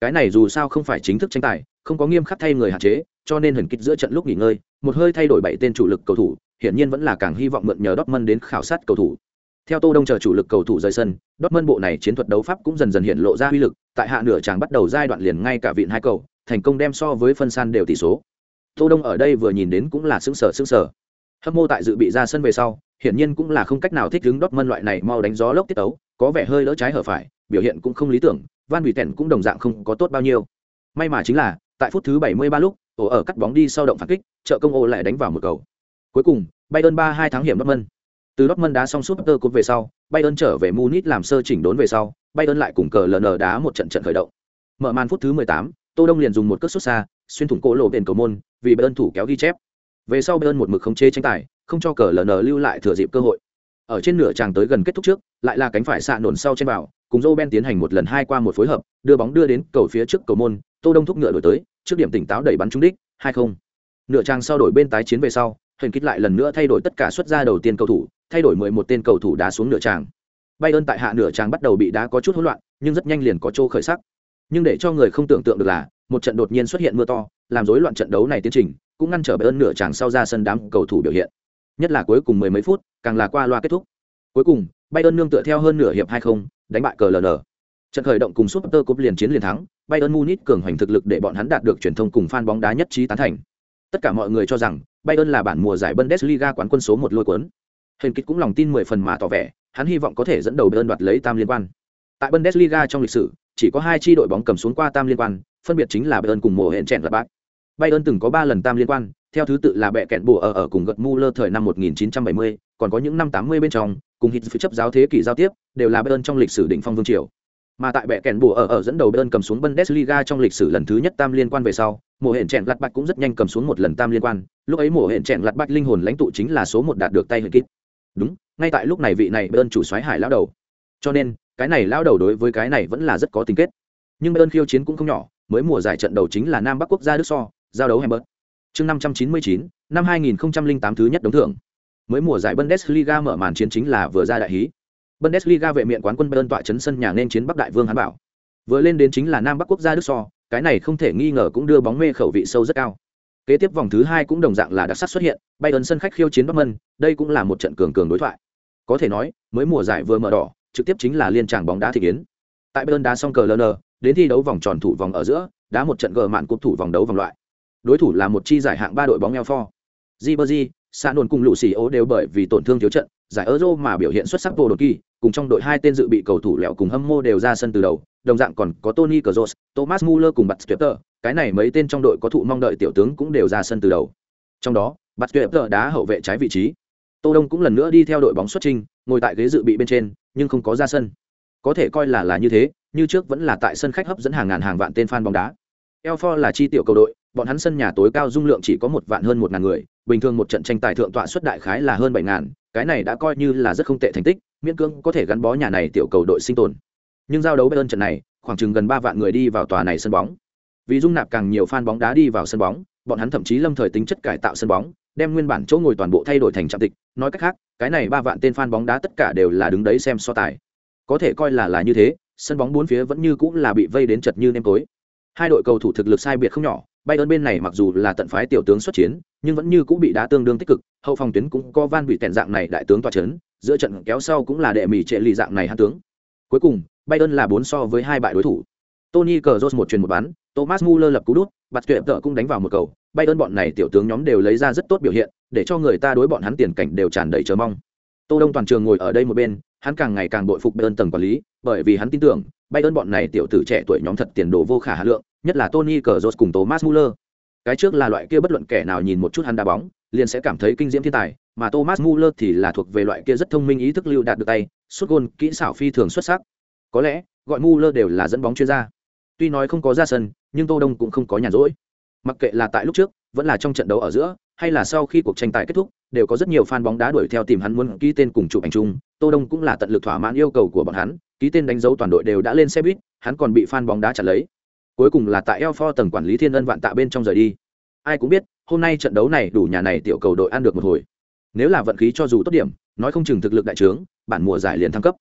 cái này dù sao không phải chính thức tranh tài không có nghiêm khắc thay người hạn chế cho nên huyền kích giữa trận lúc nghỉ ngơi một hơi thay đổi bảy tên chủ lực cầu thủ hiển nhiên vẫn là càng hy vọng mượn nhờ Dortmund đến khảo sát cầu thủ theo Tô Đông chờ chủ lực cầu thủ rời sân, Dortmund bộ này chiến thuật đấu pháp cũng dần dần hiện lộ ra uy lực, tại hạ nửa chàng bắt đầu giai đoạn liền ngay cả vịn hai cầu, thành công đem so với phân san đều tỷ số. Tô Đông ở đây vừa nhìn đến cũng là sững sờ sững sờ. Hâm mộ tại dự bị ra sân về sau, hiển nhiên cũng là không cách nào thích ứng Dortmund loại này mau đánh gió lốc tiết tấu, có vẻ hơi lỡ trái hở phải, biểu hiện cũng không lý tưởng, Van Tèn cũng đồng dạng không có tốt bao nhiêu. May mà chính là, tại phút thứ 73 lúc, ổ ở cắt bóng đi sau động phản kích, trợ công ô lại đánh vào một cầu. Cuối cùng, Bayern 3-2 thắng hiểm Dortmund. Từ Dortmund đá xong suốt cúp về sau, Bayern trở về Munich làm sơ chỉnh đốn về sau, Bayern lại cùng cờ LN đá một trận trận khởi động. Mở màn phút thứ 18, Tô Đông liền dùng một cước xuất xa, xuyên thủng cổ lộ tiền cầu môn, vì Bayern thủ kéo ghi chép. Về sau Bayern một mực không chế tranh tài, không cho cờ LN lưu lại thừa dịp cơ hội. Ở trên nửa tràng tới gần kết thúc trước, lại là cánh phải xạ nổn sau trên bảo cùng Roben tiến hành một lần hai qua một phối hợp, đưa bóng đưa đến cầu phía trước cầu môn, Tô Đông thúc ngựa đổi tới, trước điểm tỉnh táo đẩy bắn trúng đích, 2-0. Nửa trang sau đổi bên tái chiến về sau, hình kích lại lần nữa thay đổi tất cả xuất ra đầu tiên cầu thủ, thay đổi 11 tên cầu thủ đá xuống nửa trang Bayern tại hạ nửa trang bắt đầu bị đá có chút hỗn loạn, nhưng rất nhanh liền có trô khởi sắc. Nhưng để cho người không tưởng tượng được là, một trận đột nhiên xuất hiện mưa to, làm rối loạn trận đấu này tiến trình, cũng ngăn trở Bayern nửa trang sau ra sân đám cầu thủ biểu hiện. Nhất là cuối cùng mười mấy phút, càng là qua loa kết thúc. Cuối cùng, Bayern nương tựa theo hơn nửa hiệp 2-0, đánh bại cờ LN. Trận khởi động cùng Super Cup liền chiến liền thắng, Bayern Munich cường hành thực lực để bọn hắn đạt được truyền thông cùng fan bóng đá nhất trí tán thành. Tất cả mọi người cho rằng Bayern là bản mùa giải Bundesliga quán quân số một lôi cuốn. Hình kích cũng lòng tin mười phần mà tỏ vẻ, hắn hy vọng có thể dẫn đầu Bayern đoạt lấy tam liên quan. Tại Bundesliga trong lịch sử, chỉ có hai chi đội bóng cầm xuống qua tam liên quan, phân biệt chính là Bayern cùng mùa hẹn chẹn là bác. Bayern từng có ba lần tam liên quan, theo thứ tự là bẻ kẹn bùa ở ở cùng gật Muller thời năm 1970, còn có những năm 80 bên trong, cùng hit chấp giáo thế kỷ giao tiếp, đều là Bayern trong lịch sử đỉnh phong vương triều. Mà tại bệ kèn bùa ở ở dẫn đầu Bayern cầm xuống Bundesliga trong lịch sử lần thứ nhất tam liên quan về sau, mùa hẹn chèn lặt bạch cũng rất nhanh cầm xuống một lần tam liên quan, lúc ấy mùa hẹn chèn lặt bạch linh hồn lãnh tụ chính là số một đạt được tay hơi kít đúng ngay tại lúc này vị này bơn chủ soái hải lão đầu. Cho nên cái này lão đầu đối với cái này vẫn là rất có tình kết. Nhưng bơn khiêu chiến cũng không nhỏ mới mùa giải trận đầu chính là nam bắc quốc gia đức so giao đấu hembert chương năm trăm chín mươi chín năm hai nghìn tám thứ nhất đống thưởng mới mùa giải bundesliga mở màn chiến chính là vừa ra đại hí bundesliga vệ miện quán quân Bayern tọa chấn sân nhà nên chiến bắc đại vương hán bảo vừa lên đến chính là nam bắc quốc gia đức so cái này không thể nghi ngờ cũng đưa bóng mê khẩu vị sâu rất cao Kế tiếp vòng thứ hai cũng đồng dạng là đặc sắc xuất hiện, Bayern sân khách khiêu chiến Bắc Mân. đây cũng là một trận cường cường đối thoại. Có thể nói, mới mùa giải vừa mở đỏ, trực tiếp chính là liên tràng bóng đá thị kiến. Tại Bayern đá xong cờ LN, đến thi đấu vòng tròn thủ vòng ở giữa, đá một trận gờ mạn cúp thủ vòng đấu vòng loại. Đối thủ là một chi giải hạng ba đội bóng Elfor. Ribery, xa nồn cùng lũ xì ố đều bởi vì tổn thương thiếu trận, giải Euro mà biểu hiện xuất sắc vô đột kỳ, cùng trong đội hai tên dự bị cầu thủ lẹo cùng hâm mô đều ra sân từ đầu, đồng dạng còn có Tony Kroos, Thomas Muller cùng Bạt Stuyter, cái này mấy tên trong đội có thụ mong đợi tiểu tướng cũng đều ra sân từ đầu. Trong đó, Bạt Stuyter đá hậu vệ trái vị trí. Tô Đông cũng lần nữa đi theo đội bóng xuất trình, ngồi tại ghế dự bị bên trên, nhưng không có ra sân. Có thể coi là là như thế, như trước vẫn là tại sân khách hấp dẫn hàng ngàn hàng vạn tên fan bóng đá. Elfor là chi tiểu cầu đội, bọn hắn sân nhà tối cao dung lượng chỉ có một vạn hơn một ngàn người, bình thường một trận tranh tài thượng tọa suất đại khái là hơn bảy ngàn, cái này đã coi như là rất không tệ thành tích, miễn cưỡng có thể gắn bó nhà này tiểu cầu đội sinh tồn. Nhưng giao đấu Bayern trận này, khoảng chừng gần ba vạn người đi vào tòa này sân bóng. Vì dung nạp càng nhiều fan bóng đá đi vào sân bóng, bọn hắn thậm chí lâm thời tính chất cải tạo sân bóng, đem nguyên bản chỗ ngồi toàn bộ thay đổi thành trạm tịch, nói cách khác, cái này ba vạn tên fan bóng đá tất cả đều là đứng đấy xem so tài. Có thể coi là là như thế, sân bóng bốn phía vẫn như cũng là bị vây đến chật như nêm tối. Hai đội cầu thủ thực lực sai biệt không nhỏ, Bayern bên này mặc dù là tận phái tiểu tướng xuất chiến, nhưng vẫn như cũng bị đá tương đương tích cực, hậu phòng tuyến cũng có Van bị tèn dạng này đại tướng tọa chấn, giữa trận kéo sau cũng là đệ mỉ trệ lì dạng này hắn tướng. Cuối cùng, Bayern là bốn so với hai bại đối thủ. Tony Cazorla một truyền một bắn, Thomas Muller lập cú đút, bạt tuyệt tợ cũng đánh vào một cầu. Bayern bọn này tiểu tướng nhóm đều lấy ra rất tốt biểu hiện, để cho người ta đối bọn hắn tiền cảnh đều tràn đầy chờ mong. Tô Đông toàn trường ngồi ở đây một bên, hắn càng ngày càng bội phục Bayern tầng quản lý, bởi vì hắn tin tưởng, Bayern bọn này tiểu tử trẻ tuổi nhóm thật tiền đồ vô khả hà lượng, nhất là Tony Cazorla cùng Thomas Muller. Cái trước là loại kia bất luận kẻ nào nhìn một chút hắn đá bóng, liền sẽ cảm thấy kinh diễm thiên tài, mà Thomas Muller thì là thuộc về loại kia rất thông minh ý thức lưu đạt được tay, sút gôn, kỹ xảo phi thường xuất sắc. Có lẽ, gọi Muller đều là dẫn bóng chuyên gia. Tuy nói không có ra sân, nhưng Tô Đông cũng không có nhàn rỗi. Mặc kệ là tại lúc trước, vẫn là trong trận đấu ở giữa, hay là sau khi cuộc tranh tài kết thúc, đều có rất nhiều fan bóng đá đuổi theo tìm hắn muốn ký tên cùng chụp ảnh chung. Tô Đông cũng là tận lực thỏa mãn yêu cầu của bọn hắn, ký tên đánh dấu toàn đội đều đã lên xe buýt, hắn còn bị fan bóng đá chặn lấy. Cuối cùng là tại Elfor tầng quản lý Thiên Ân vạn tạ bên trong rời đi. Ai cũng biết, hôm nay trận đấu này đủ nhà này tiểu cầu đội ăn được một hồi. Nếu là vận khí cho dù tốt điểm, nói không chừng thực lực đại trướng, bản mùa giải liền thăng cấp.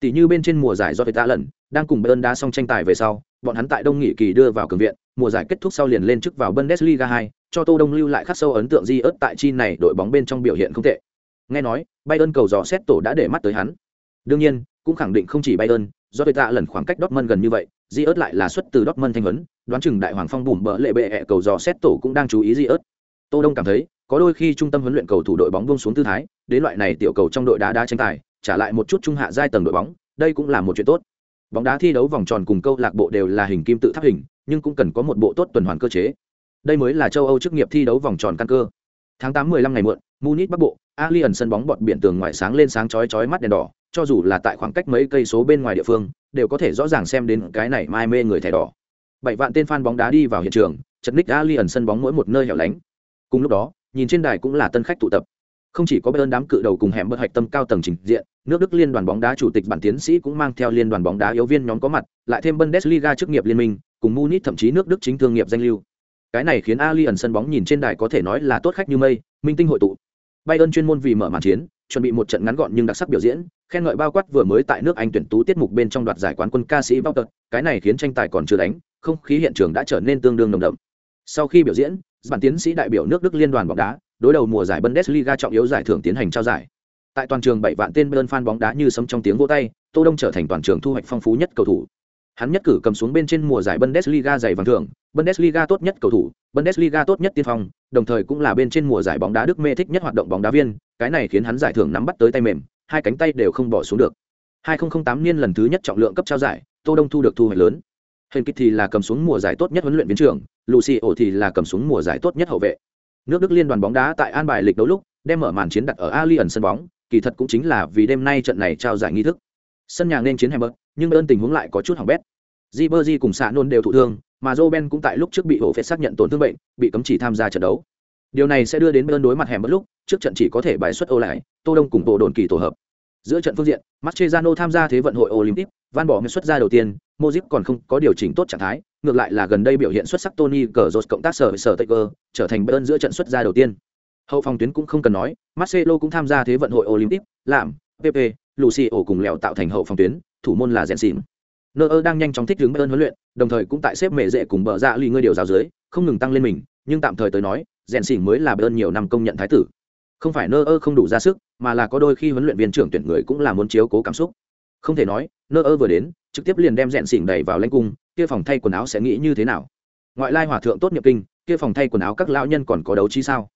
Tỷ như bên trên mùa giải do ta lần, đang cùng Bayern đá xong tranh tài về sau, bọn hắn tại Đông Nghị kỳ đưa vào cường viện, mùa giải kết thúc sau liền lên chức vào Bundesliga 2, cho Tô Đông lưu lại khắc sâu ấn tượng di ớt tại chi này đội bóng bên trong biểu hiện không tệ. Nghe nói, Bayern cầu dò xét tổ đã để mắt tới hắn. Đương nhiên, cũng khẳng định không chỉ Bayern, do tôi tạ lần khoảng cách Dortmund gần như vậy, di ớt lại là xuất từ Dortmund thanh huấn, đoán chừng đại hoàng phong bùm bỡ lệ bệ cầu dò xét tổ cũng đang chú ý di ớt. Tô Đông cảm thấy, có đôi khi trung tâm huấn luyện cầu thủ đội bóng buông xuống tư thái, đến loại này tiểu cầu trong đội đá đá tranh tài, trả lại một chút trung hạ giai tầng đội bóng, đây cũng là một chuyện tốt. Bóng đá thi đấu vòng tròn cùng câu lạc bộ đều là hình kim tự tháp hình, nhưng cũng cần có một bộ tốt tuần hoàn cơ chế. Đây mới là châu Âu chức nghiệp thi đấu vòng tròn căn cơ. Tháng 8 15 ngày muộn, Munich Bắc Bộ, Allianz sân bóng bọt biển tường ngoài sáng lên sáng chói chói mắt đèn đỏ, cho dù là tại khoảng cách mấy cây số bên ngoài địa phương, đều có thể rõ ràng xem đến cái này mai mê người thẻ đỏ. Bảy vạn tên fan bóng đá đi vào hiện trường, chật ních Allianz sân bóng mỗi một nơi hẻo lánh. Cùng lúc đó, nhìn trên đài cũng là tân khách tụ tập không chỉ có bên đám cự đầu cùng hẻm bất hạch tâm cao tầng trình diện nước đức liên đoàn bóng đá chủ tịch bản tiến sĩ cũng mang theo liên đoàn bóng đá yếu viên nhóm có mặt, lại thêm bundesliga chức nghiệp liên minh, cùng munich thậm chí nước đức chính thương nghiệp danh lưu. Cái này khiến Allianz sân bóng nhìn trên đài có thể nói là tốt khách như mây, minh tinh hội tụ. Bayern chuyên môn vì mở màn chiến, chuẩn bị một trận ngắn gọn nhưng đặc sắc biểu diễn, khen ngợi bao quát vừa mới tại nước anh tuyển tú tiết mục bên trong đoạt giải quán quân ca sĩ bao cái này khiến tranh tài còn chưa đánh, không khí hiện trường đã trở nên tương đương nồng đậm. Sau khi biểu diễn, bản tiến sĩ đại biểu nước đức liên đoàn bóng đá, đối đầu mùa giải bundesliga trọng yếu giải thưởng tiến hành trao giải tại toàn trường bảy vạn tên bơn fan bóng đá như sấm trong tiếng vỗ tay, tô đông trở thành toàn trường thu hoạch phong phú nhất cầu thủ. Hắn nhất cử cầm xuống bên trên mùa giải bundesliga giải vàng thưởng, bundesliga tốt nhất cầu thủ, bundesliga tốt nhất tiên phong, đồng thời cũng là bên trên mùa giải bóng đá đức mê thích nhất hoạt động bóng đá viên, cái này khiến hắn giải thưởng nắm bắt tới tay mềm, hai cánh tay đều không bỏ xuống được. 2008 niên lần thứ nhất trọng lượng cấp trao giải, tô đông thu được thu hoạch lớn. Hình kịch thì là cầm xuống mùa giải tốt nhất huấn luyện viên trưởng lucio thì là cầm xuống mùa giải tốt nhất hậu vệ. Nước đức liên đoàn bóng đá tại an bài lịch đấu lúc, đem mở màn chiến đặt ở alien sân bóng kỳ thật cũng chính là vì đêm nay trận này trao giải nghi thức. Sân nhà nên chiến hamburg nhưng ơn tình huống lại có chút hỏng bét. Ribery cùng xạ nôn đều thụ thương mà Joe cũng tại lúc trước bị hổ phết xác nhận tổn thương bệnh bị cấm chỉ tham gia trận đấu. Điều này sẽ đưa đến bên đối mặt hẻm bất lúc trước trận chỉ có thể bài xuất ô lại tô đông cùng bộ đồn kỳ tổ hợp. Giữa trận phương diện Mascherano tham gia thế vận hội Olympic van bỏ người xuất ra đầu tiên Modric còn không có điều chỉnh tốt trạng thái ngược lại là gần đây biểu hiện xuất sắc Tony Cazorla cộng tác sở sở Taker, trở thành bên giữa trận xuất ra đầu tiên. Hậu phòng tuyến cũng không cần nói, Marcelo cũng tham gia thế vận hội Olympic, làm, PP, Lucio cùng lèo tạo thành hậu phòng tuyến, thủ môn là Rèn Nơ Neuer đang nhanh chóng thích ứng Bayern huấn luyện, đồng thời cũng tại xếp mẹ dễ cùng bờ dạ lì người điều giáo dưới, không ngừng tăng lên mình, nhưng tạm thời tới nói, Rèn Xỉn mới là Bayern nhiều năm công nhận thái tử. Không phải Neuer không đủ ra sức, mà là có đôi khi huấn luyện viên trưởng tuyển người cũng là muốn chiếu cố cảm xúc. Không thể nói, Neuer vừa đến, trực tiếp liền đem Rèn Xỉn đẩy vào lãnh cung, kia phòng thay quần áo sẽ nghĩ như thế nào ngoại lai hòa thượng tốt nhập kinh kia phòng thay quần áo các lão nhân còn có đấu chi sao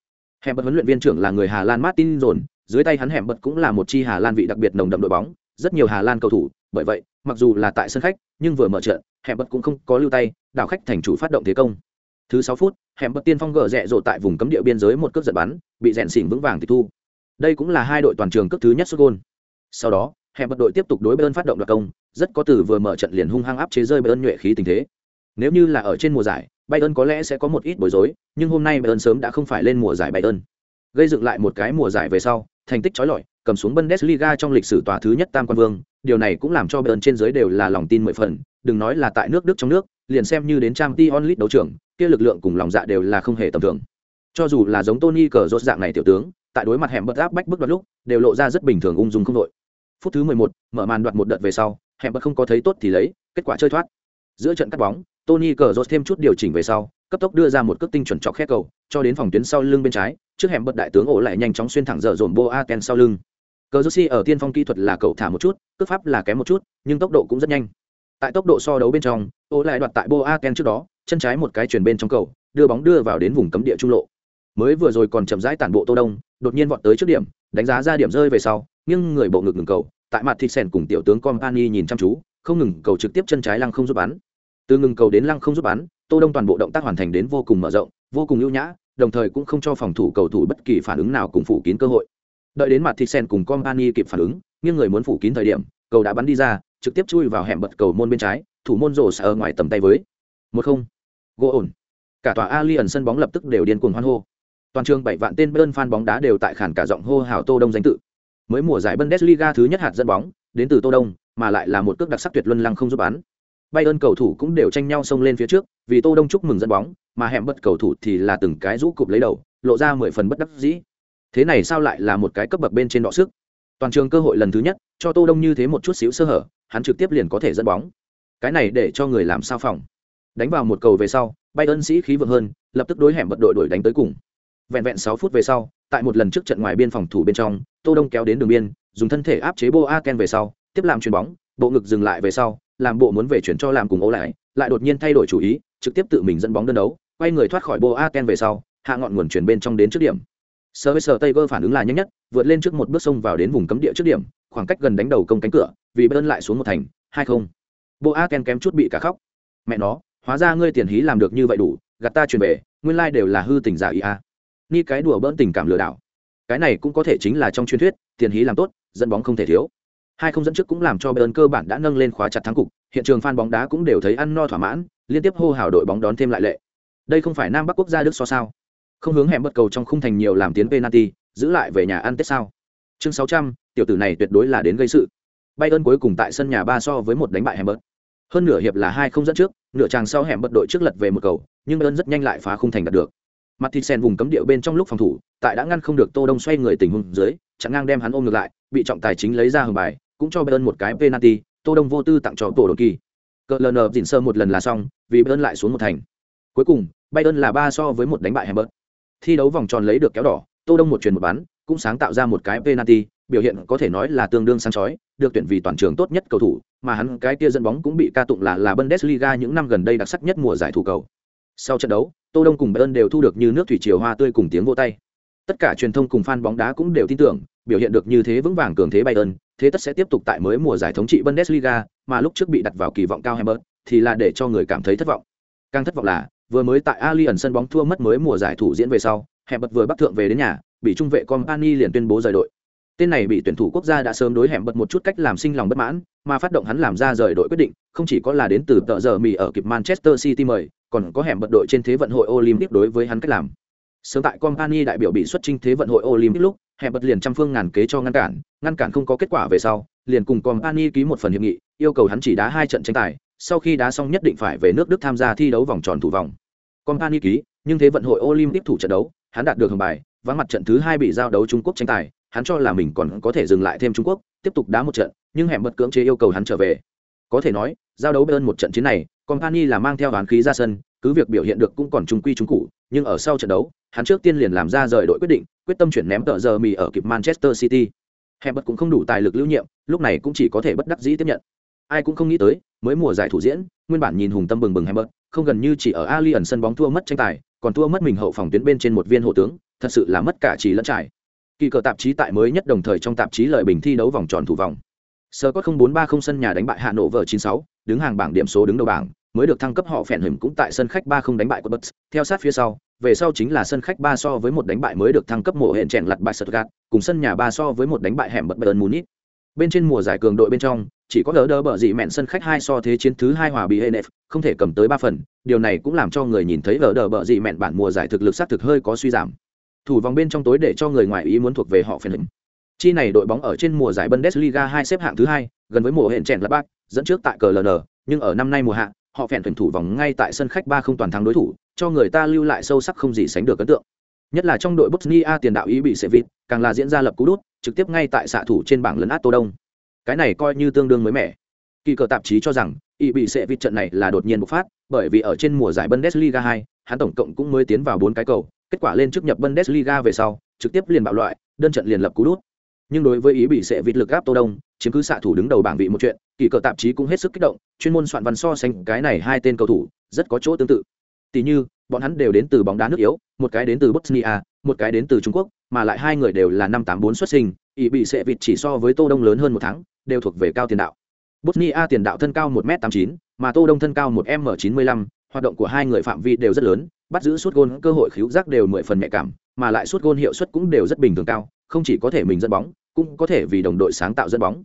hẻm bật huấn luyện viên trưởng là người hà lan martin dồn dưới tay hắn hẻm bật cũng là một chi hà lan vị đặc biệt nồng đậm đội bóng rất nhiều hà lan cầu thủ. Bởi vậy mặc dù là tại sân khách nhưng vừa mở trận hẻm bật cũng không có lưu tay đảo khách thành chủ phát động thế công. Thứ sáu phút hẻm bật tiên phong gỡ rẽ rộ tại vùng cấm địa biên giới một cước giật bắn bị rèn xỉn vững vàng tịch thu. Đây cũng là hai đội toàn trường cước thứ nhất xuất gôn. Sau đó hẻm bật đội tiếp tục đối bên phát động đoạt công rất có từ vừa mở trận liền hung hăng áp chế rơi bơn nhuệ khí tình thế. Nếu như là ở trên mùa giải, Bayern có lẽ sẽ có một ít bối rối, nhưng hôm nay Bayern sớm đã không phải lên mùa giải Bayern. Gây dựng lại một cái mùa giải về sau, thành tích chói lọi, cầm xuống Bundesliga trong lịch sử tòa thứ nhất tam quan vương, điều này cũng làm cho Bayern trên dưới đều là lòng tin mười phần, đừng nói là tại nước Đức trong nước, liền xem như đến Champions League đấu trường, kia lực lượng cùng lòng dạ đều là không hề tầm thường. Cho dù là giống Tony Cazorla dạng này tiểu tướng, tại đối mặt hẻm bật áp bách bức đoạt lúc, đều lộ ra rất bình thường ung dung không đội. Phút thứ 11, mở màn đoạt một đợt về sau, hẻm bật không có thấy tốt thì lấy kết quả chơi thoát giữa trận cắt bóng tony cờ rốt thêm chút điều chỉnh về sau, cấp tốc đưa ra một cước tinh chuẩn chọc khe cầu, cho đến phòng tuyến sau lưng bên trái, trước hẻm bật đại tướng ổ lại nhanh chóng xuyên thẳng dở dồn Boaten sau lưng. Cờ rốt ở tiên phong kỹ thuật là cầu thả một chút, cước pháp là kém một chút, nhưng tốc độ cũng rất nhanh. Tại tốc độ so đấu bên trong, ổ lại đoạt tại Boaten trước đó, chân trái một cái chuyển bên trong cầu, đưa bóng đưa vào đến vùng cấm địa trung lộ. Mới vừa rồi còn chậm rãi tản bộ tô đông, đột nhiên vọt tới trước điểm, đánh giá ra điểm rơi về sau nhưng người bộ ngực ngừng cầu, tại mặt thịt sen cùng tiểu tướng company nhìn chăm chú, không ngừng cầu trực tiếp chân trái lăng không giúp bắn từ ngừng cầu đến lăng không giúp bắn tô đông toàn bộ động tác hoàn thành đến vô cùng mở rộng vô cùng ưu nhã đồng thời cũng không cho phòng thủ cầu thủ bất kỳ phản ứng nào cùng phủ kín cơ hội. Đợi đến mặt thịt sen cùng company kịp phản ứng nhưng người muốn phủ kín thời điểm cầu đã bắn đi ra trực tiếp chui vào hẻm bật cầu môn bên trái thủ môn rổ ở ngoài tầm tay với. Một không. Gỗ ổn. Cả tòa alien sân bóng lập tức đều điên cuồng hoan hô. Toàn trường bảy vạn tên bơn fan bóng đá đều tại khản cả giọng hô hào tô đông danh tự. Mới mùa giải Bundesliga thứ nhất hạt dẫn bóng, đến từ Tô Đông, mà lại là một cước đặc sắc tuyệt luân lăng không giúp bắn. Bayern cầu thủ cũng đều tranh nhau xông lên phía trước, vì Tô Đông chúc mừng dẫn bóng, mà hẻm bất cầu thủ thì là từng cái rũ cụp lấy đầu, lộ ra mười phần bất đắc dĩ. Thế này sao lại là một cái cấp bậc bên trên đọ sức? Toàn trường cơ hội lần thứ nhất, cho Tô Đông như thế một chút xíu sơ hở, hắn trực tiếp liền có thể dẫn bóng. cái này để cho người làm sao phòng đánh vào một cầu về sau Bayern sĩ khí vượng hơn lập tức đối hẻm bật đội đuổi đánh tới cùng vẹn vẹn sáu phút về sau tại một lần trước trận ngoài biên phòng thủ bên trong tô đông kéo đến đường biên dùng thân thể áp chế boa ken về sau tiếp làm chuyền bóng bộ ngực dừng lại về sau làm bộ muốn về chuyển cho làm cùng ố lại lại đột nhiên thay đổi chủ ý, trực tiếp tự mình dẫn bóng đơn đấu, quay người thoát khỏi bộ ken về sau, hạ ngọn nguồn chuyển bên trong đến trước điểm. Sơ với sơ tay gơ phản ứng là nhanh nhất, vượt lên trước một bước sông vào đến vùng cấm địa trước điểm, khoảng cách gần đánh đầu công cánh cửa, vì bơn lại xuống một thành, hai không. Bộ ken kém chút bị cả khóc. Mẹ nó, hóa ra ngươi tiền hí làm được như vậy đủ, gạt ta truyền về, nguyên lai đều là hư tình giả ý a. Ni cái đùa bỡn tình cảm lừa đảo. Cái này cũng có thể chính là trong truyền thuyết, tiền hí làm tốt, dẫn bóng không thể thiếu hai không dẫn trước cũng làm cho bayern cơ bản đã nâng lên khóa chặt thắng cục, hiện trường fan bóng đá cũng đều thấy ăn no thỏa mãn, liên tiếp hô hào đội bóng đón thêm lại lệ. Đây không phải nam bắc quốc gia đức so sao? Không hướng hẻm bất cầu trong khung thành nhiều làm tiến penalty, giữ lại về nhà ăn tết sao? Chương sáu trăm, tiểu tử này tuyệt đối là đến gây sự. Bayern cuối cùng tại sân nhà ba so với một đánh bại hẻm bớt hơn nửa hiệp là hai không dẫn trước, nửa chàng sau hẻm bật đội trước lật về một cầu, nhưng bayern rất nhanh lại phá khung thành đạt được. Mặt thịt sen vùng cấm địa bên trong lúc phòng thủ, tại đã ngăn không được tô đông xoay người tình huống dưới, chặn ngang đem hắn ôm ngược lại, bị trọng tài chính lấy ra hầm bài cũng cho bayern một cái penalty tô đông vô tư tặng cho tổ đột kỳ. Cờ ln dỉn sơ một lần là xong vì bayern lại xuống một thành. Cuối cùng bayern là ba so với một đánh bại hamburg. Thi đấu vòng tròn lấy được kéo đỏ tô đông một truyền một bán, cũng sáng tạo ra một cái penalty biểu hiện có thể nói là tương đương sáng chói được tuyển vì toàn trường tốt nhất cầu thủ mà hắn cái kia dẫn bóng cũng bị ca tụng là là bundesliga những năm gần đây đặc sắc nhất mùa giải thủ cầu. Sau trận đấu tô đông cùng bayern đều thu được như nước thủy triều hoa tươi cùng tiếng vỗ tay tất cả truyền thông cùng fan bóng đá cũng đều tin tưởng, biểu hiện được như thế vững vàng cường thế bayern, thế tất sẽ tiếp tục tại mới mùa giải thống trị bundesliga, mà lúc trước bị đặt vào kỳ vọng cao hamburg thì là để cho người cảm thấy thất vọng. Càng thất vọng là, vừa mới tại Allianz sân bóng thua mất mới mùa giải thủ diễn về sau hẻm bật vừa bắt thượng về đến nhà, bị trung vệ company liền tuyên bố rời đội. Tên này bị tuyển thủ quốc gia đã sớm đối hẻm bật một chút cách làm sinh lòng bất mãn, mà phát động hắn làm ra rời đội quyết định, không chỉ có là đến từ tợ giờ mì ở kịp manchester city mời, còn có hẻm bật đội trên thế vận hội olympic đối với hắn cách làm sớm tại company đại biểu bị xuất trinh thế vận hội olympic lúc hẹp bật liền trăm phương ngàn kế cho ngăn cản ngăn cản không có kết quả về sau, liền cùng company ký một phần hiệp nghị, yêu cầu hắn chỉ đá hai trận tranh tài, sau khi đá xong nhất định phải về nước đức tham gia thi đấu vòng tròn thủ vòng. Company ký, nhưng thế vận hội olympic thủ trận đấu, hắn đạt được hồng bài, vắng mặt trận thứ hai bị giao đấu trung quốc tranh tài, hắn cho là mình còn có thể dừng lại thêm trung quốc, tiếp tục đá một trận, nhưng hẻm bật cưỡng chế yêu cầu hắn trở về. Có thể nói, giao đấu bên một trận chiến này, company là mang theo đoán khí ra sân, cứ việc biểu hiện được cũng còn trung quy trung cụ nhưng ở sau trận đấu hắn trước tiên liền làm ra rời đội quyết định, quyết tâm chuyển ném tờ giờ mì ở kịp manchester city. Hẻm bật cũng không đủ tài lực lưu nhiệm, lúc này cũng chỉ có thể bất đắc dĩ tiếp nhận. Ai cũng không nghĩ tới, mới mùa giải thủ diễn, nguyên bản nhìn hùng tâm bừng bừng hẻm bật không gần như chỉ ở ali ẩn sân bóng thua mất tranh tài, còn thua mất mình hậu phòng tuyến bên trên một viên hộ tướng, thật sự là mất cả trí lẫn trải. Kỳ cờ tạp chí tại mới nhất đồng thời trong tạp chí lợi bình thi đấu vòng tròn thủ vòng. Sơ có bốn ba không sân nhà đánh bại hà nội vở chín sáu, đứng hàng bảng điểm số đứng đầu bảng, mới được thăng cấp họ phèn hửm cũng tại sân khách ba không đánh bại quất bất theo sát phía sau về sau chính là sân khách ba so với một đánh bại mới được thăng cấp mùa hẹn chèn lặt bại Stuttgart, cùng sân nhà ba so với một đánh bại hẻm bật Bayern Munich. Bên trên mùa giải cường đội bên trong, chỉ có đỡ đỡ bở dị mẹn sân khách hai so thế chiến thứ hai hòa bị Henef, không thể cầm tới ba phần, điều này cũng làm cho người nhìn thấy đỡ đỡ bở dị mẹn bản mùa giải thực lực sát thực hơi có suy giảm. Thủ vòng bên trong tối để cho người ngoài ý muốn thuộc về họ phèn hình chi này đội bóng ở trên mùa giải bundesliga hai xếp hạng thứ hai gần với mùa hẹn chèn lặt bác dẫn trước tại cờ nhưng ở năm nay mùa hạ họ phèn tuyển thủ vòng ngay tại sân khách ba không toàn thắng đối thủ cho người ta lưu lại sâu sắc không gì sánh được ấn tượng. Nhất là trong đội bosnia tiền đạo ý bị sệ vịt càng là diễn ra lập cú đút trực tiếp ngay tại xạ thủ trên bảng lấn át tô đông. Cái này coi như tương đương mới mẻ. Kỳ cờ tạp chí cho rằng ý bị sệ vịt trận này là đột nhiên bộc phát bởi vì ở trên mùa giải bundesliga 2, hắn tổng cộng cũng mới tiến vào bốn cái cầu kết quả lên trước nhập Bundesliga về sau, trực tiếp liền bạo loại, đơn trận liền lập cú đút. Nhưng đối với ý bị sệ vịt lực áp Tô Đông, chiếm cứ xạ thủ đứng đầu bảng vị một chuyện, kỳ cờ tạp chí cũng hết sức kích động, chuyên môn soạn văn so sánh cái này hai tên cầu thủ, rất có chỗ tương tự. Tỷ như, bọn hắn đều đến từ bóng đá nước yếu, một cái đến từ Bosnia, một cái đến từ Trung Quốc, mà lại hai người đều là năm tám bốn xuất sinh, ỵ bị sẽ vịt chỉ so với Tô Đông lớn hơn một tháng, đều thuộc về cao tiền đạo. Bosnia tiền đạo thân cao một m tám chín, mà Tô Đông thân cao một m chín mươi lăm, hoạt động của hai người phạm vi đều rất lớn, bắt giữ suốt gôn cơ hội khiếu giác đều mười phần nhạy cảm, mà lại suốt gôn hiệu suất cũng đều rất bình thường cao, không chỉ có thể mình dẫn bóng, cũng có thể vì đồng đội sáng tạo dẫn bóng.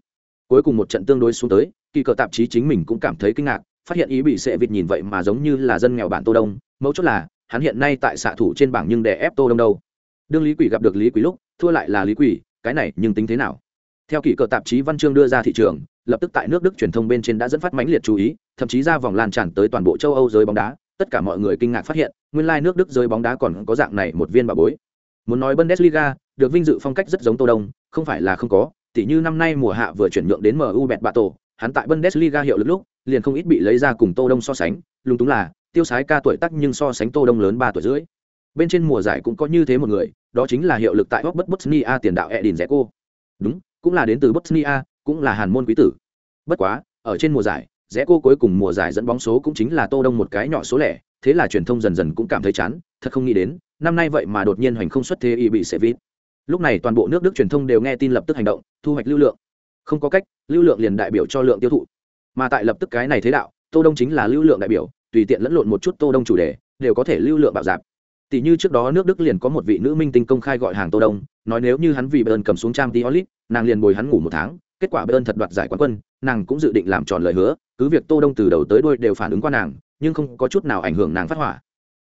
Cuối cùng một trận tương đối xuống tới, kỳ cờ tạp chí chính mình cũng cảm thấy kinh ngạc, phát hiện ý bị sẽ vịt nhìn vậy mà giống như là dân nghèo bản Tô Đông, mấu chốt là, hắn hiện nay tại xạ thủ trên bảng nhưng đè ép Tô Đông đâu. Đương Lý Quỷ gặp được Lý Quỷ lúc, thua lại là Lý Quỷ, cái này nhưng tính thế nào? Theo kỳ cờ tạp chí văn chương đưa ra thị trường, lập tức tại nước Đức truyền thông bên trên đã dẫn phát mãnh liệt chú ý, thậm chí ra vòng lan tràn tới toàn bộ châu Âu giới bóng đá, tất cả mọi người kinh ngạc phát hiện, nguyên lai nước Đức giới bóng đá còn có dạng này một viên bà bối. Muốn nói Bundesliga, được vinh dự phong cách rất giống Tô Đông, không phải là không có, tỉ như năm nay mùa hạ vừa chuyển nhượng đến MU Bẹt Bạ Tổ, hắn tại Bundesliga hiệu lực lúc, liền không ít bị lấy ra cùng tô đông so sánh lúng túng là tiêu sái ca tuổi tác nhưng so sánh tô đông lớn ba tuổi rưỡi bên trên mùa giải cũng có như thế một người đó chính là hiệu lực tại Hốc Bosnia tiền đạo Edin Dzeko. Đúng, cũng là đến từ Bosnia, cũng là hàn môn quý tử. Bất quá, ở trên mùa giải, Dzeko cuối cùng mùa giải dẫn bóng số cũng chính là Tô Đông một cái nhỏ số lẻ, thế là truyền thông dần dần cũng cảm thấy chán, thật không nghĩ đến, năm nay vậy mà đột nhiên hoành không xuất thế y bị sẽ vít. Lúc này toàn bộ nước Đức truyền thông đều nghe tin lập tức hành động, thu hoạch lưu lượng. Không có cách, lưu lượng liền đại biểu cho lượng tiêu thụ. Mà tại lập tức cái này thế đạo, Tô Đông chính là lưu lượng đại biểu, tùy tiện lẫn lộn một chút Tô Đông chủ đề, đều có thể lưu lượng bạo dạp. Tỷ như trước đó nước Đức liền có một vị nữ minh tinh công khai gọi hàng Tô Đông, nói nếu như hắn vì Bern cầm xuống trang Diolit, nàng liền bồi hắn ngủ một tháng, kết quả Bern thật đoạt giải quán quân, nàng cũng dự định làm tròn lời hứa, cứ việc Tô Đông từ đầu tới đuôi đều phản ứng qua nàng, nhưng không có chút nào ảnh hưởng nàng phát hỏa.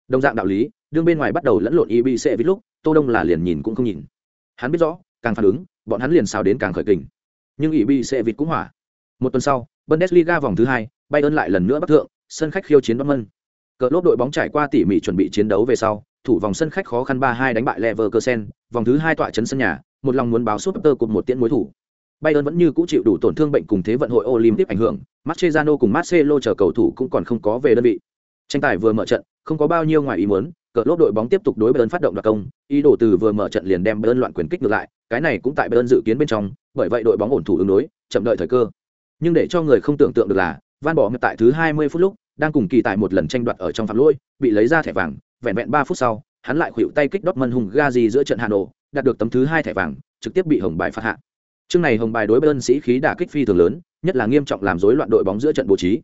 Đồng dạng đạo lý, đương bên ngoài bắt đầu lẫn lộn IBC với lúc, Tô Đông là liền nhìn cũng không nhìn. Hắn biết rõ, càng phản ứng, bọn hắn liền xào đến càng khởi kình. Nhưng IBC vịt cũng hỏa. Một tuần sau, Bundesliga vòng thứ hai, Bayern lại lần nữa bắc thượng, sân khách khiêu chiến Dortmund. Cờ lốp đội bóng trải qua tỉ mỉ chuẩn bị chiến đấu về sau, thủ vòng sân khách khó khăn 3-2 đánh bại Leverkusen, vòng thứ hai tọa chấn sân nhà, một lòng muốn báo suốt tơ cùng một tiễn mối thủ. Bayern vẫn như cũ chịu đủ tổn thương bệnh cùng thế vận hội Olympic ảnh hưởng, Mascherano cùng Marcelo chờ cầu thủ cũng còn không có về đơn vị. Tranh tài vừa mở trận, không có bao nhiêu ngoài ý muốn, cờ lốp đội bóng tiếp tục đối Bayern phát động đoạt công, ý đồ từ vừa mở trận liền đem Bayern loạn quyền kích ngược lại, cái này cũng tại Bayern dự kiến bên trong, bởi vậy đội bóng ổn thủ ứng đối, chậm đợi thời cơ. Nhưng để cho người không tưởng tượng được là, Van Bommel tại thứ 20 phút lúc, đang cùng kỳ tại một lần tranh đoạt ở trong phạm lỗi, bị lấy ra thẻ vàng, vẹn vẹn 3 phút sau, hắn lại khuỵu tay kích Dortmund hùng Gazi giữa trận Hà Nội, đạt được tấm thứ hai thẻ vàng, trực tiếp bị hồng bài phạt hạ. Chương này hồng bài đối Bayern sĩ khí đả kích phi thường lớn, nhất là nghiêm trọng làm rối loạn đội bóng giữa trận bố trí.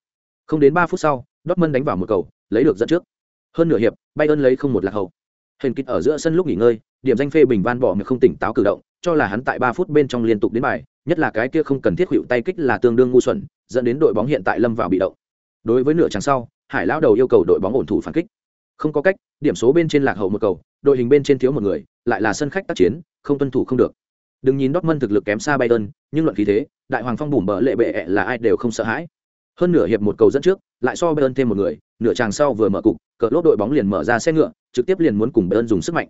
Không đến 3 phút sau, Dortmund đánh vào một cầu, lấy được dẫn trước. Hơn nửa hiệp, Bayern lấy không một lạc hậu. Hình kích ở giữa sân lúc nghỉ ngơi, điểm danh phê bình Van bỏ mà không tỉnh táo cử động, cho là hắn tại ba phút bên trong liên tục đến bài, nhất là cái kia không cần thiết hữu tay kích là tương đương ngu xuẩn, dẫn đến đội bóng hiện tại lâm vào bị động. Đối với nửa chặng sau, Hải lão đầu yêu cầu đội bóng ổn thủ phản kích. Không có cách, điểm số bên trên lạc hậu một cầu, đội hình bên trên thiếu một người, lại là sân khách tác chiến, không tuân thủ không được. Đừng nhìn Dortmund thực lực kém xa Bayern, nhưng luận khí thế, đại hoàng phong bùm bờ lệ bệ là ai đều không sợ hãi. Hơn nửa hiệp một cầu dẫn trước, lại so Bayern thêm một người, nửa chàng sau vừa mở cục, cờ lốt đội bóng liền mở ra xe ngựa, trực tiếp liền muốn cùng Bayern dùng sức mạnh.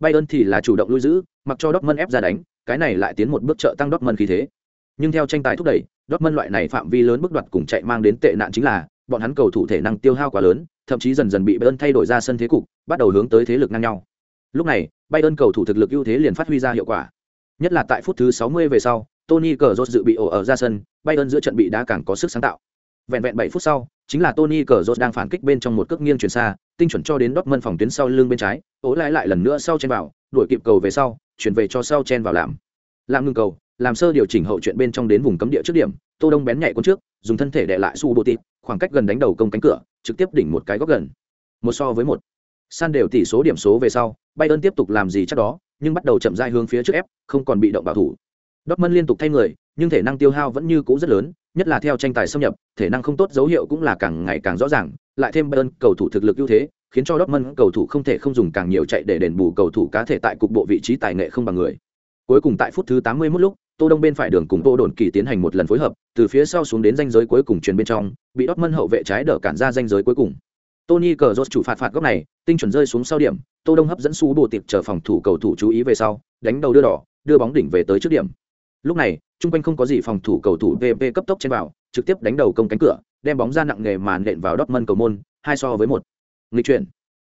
Bayern thì là chủ động lui giữ, mặc cho Dortmund ép ra đánh, cái này lại tiến một bước trợ tăng Dortmund khí thế. Nhưng theo tranh tài thúc đẩy, Dortmund loại này phạm vi lớn bước đoạt cùng chạy mang đến tệ nạn chính là, bọn hắn cầu thủ thể năng tiêu hao quá lớn, thậm chí dần dần bị Bayern thay đổi ra sân thế cục, bắt đầu hướng tới thế lực ngang nhau. Lúc này, Bayern cầu thủ thực lực ưu thế liền phát huy ra hiệu quả. Nhất là tại phút thứ 60 về sau, Tony Cazorla dự bị ổ ở ra sân, Bayern giữa trận bị đá càng có sức sáng tạo. Vẹn vẹn 7 phút sau, chính là Tony Cazorla đang phản kích bên trong một cước nghiêng chuyển xa, tinh chuẩn cho đến Dortmund phòng tuyến sau lưng bên trái, ố lại lại lần nữa sau chen vào, đuổi kịp cầu về sau, chuyển về cho sau chen vào làm. Làm ngừng cầu, làm sơ điều chỉnh hậu chuyện bên trong đến vùng cấm địa trước điểm, Tô Đông bén nhảy con trước, dùng thân thể đè lại su bộ tịt, khoảng cách gần đánh đầu công cánh cửa, trực tiếp đỉnh một cái góc gần. Một so với một. San đều tỷ số điểm số về sau, Bayern tiếp tục làm gì chắc đó, nhưng bắt đầu chậm rãi hướng phía trước ép, không còn bị động bảo thủ. Dortmund liên tục thay người, nhưng thể năng tiêu hao vẫn như cũ rất lớn, nhất là theo tranh tài xâm nhập, thể năng không tốt dấu hiệu cũng là càng ngày càng rõ ràng, lại thêm Bayern cầu thủ thực lực ưu thế, khiến cho Dortmund cầu thủ không thể không dùng càng nhiều chạy để đền bù cầu thủ cá thể tại cục bộ vị trí tài nghệ không bằng người. Cuối cùng tại phút thứ 81 lúc, Tô Đông bên phải đường cùng Tô Đồn Kỳ tiến hành một lần phối hợp, từ phía sau xuống đến ranh giới cuối cùng truyền bên trong, bị Dortmund hậu vệ trái đỡ cản ra ranh giới cuối cùng. Tony Cazorla chủ phạt phạt góc này, tinh chuẩn rơi xuống sau điểm, Tô Đông hấp dẫn su bộ tiệp chờ phòng thủ cầu thủ chú ý về sau, đánh đầu đưa đỏ, đưa bóng đỉnh về tới trước điểm. Lúc này, trung quanh không có gì phòng thủ cầu thủ VP cấp tốc trên vào, trực tiếp đánh đầu công cánh cửa, đem bóng ra nặng nghề màn nện vào mân cầu môn, hai so với một. Nghịch chuyển.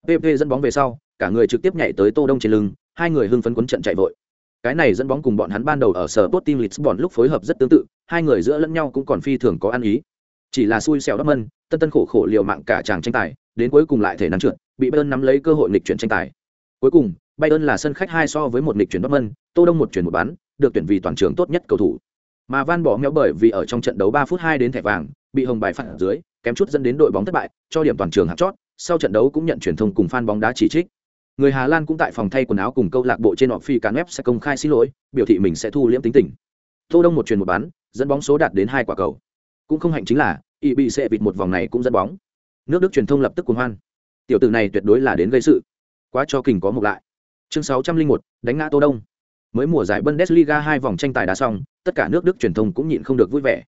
PP dẫn bóng về sau, cả người trực tiếp nhảy tới Tô Đông trên lưng, hai người hưng phấn quấn trận chạy vội. Cái này dẫn bóng cùng bọn hắn ban đầu ở sở tốt team Lisbon lúc phối hợp rất tương tự, hai người giữa lẫn nhau cũng còn phi thường có ăn ý. Chỉ là xui xẻo mân, tân tân khổ khổ liều mạng cả chàng tranh tài, đến cuối cùng lại thể năng trượt, bị Bayern nắm lấy cơ hội nghịch chuyển tranh tài. Cuối cùng, Bayern là sân khách hai so với một nghịch chuyển mân, Tô Đông một chuyển một bán, được tuyển vì toàn trường tốt nhất cầu thủ. Mà Van bỏ méo bởi vì ở trong trận đấu 3 phút 2 đến thẻ vàng, bị hồng bài phạt ở dưới, kém chút dẫn đến đội bóng thất bại, cho điểm toàn trường hạt chót, sau trận đấu cũng nhận truyền thông cùng fan bóng đá chỉ trích. Người Hà Lan cũng tại phòng thay quần áo cùng câu lạc bộ trên họ phi cán web sẽ công khai xin lỗi, biểu thị mình sẽ thu liễm tính tình. Tô Đông một truyền một bán, dẫn bóng số đạt đến hai quả cầu. Cũng không hạnh chính là, y bị sẽ vịt một vòng này cũng dẫn bóng. Nước Đức truyền thông lập tức cuồng hoan. Tiểu tử này tuyệt đối là đến gây sự. Quá cho kình có một lại. Chương 601, đánh ngã Tô Đông. Mới mùa giải Bundesliga hai vòng tranh tài đã xong, tất cả nước Đức truyền thông cũng nhịn không được vui vẻ.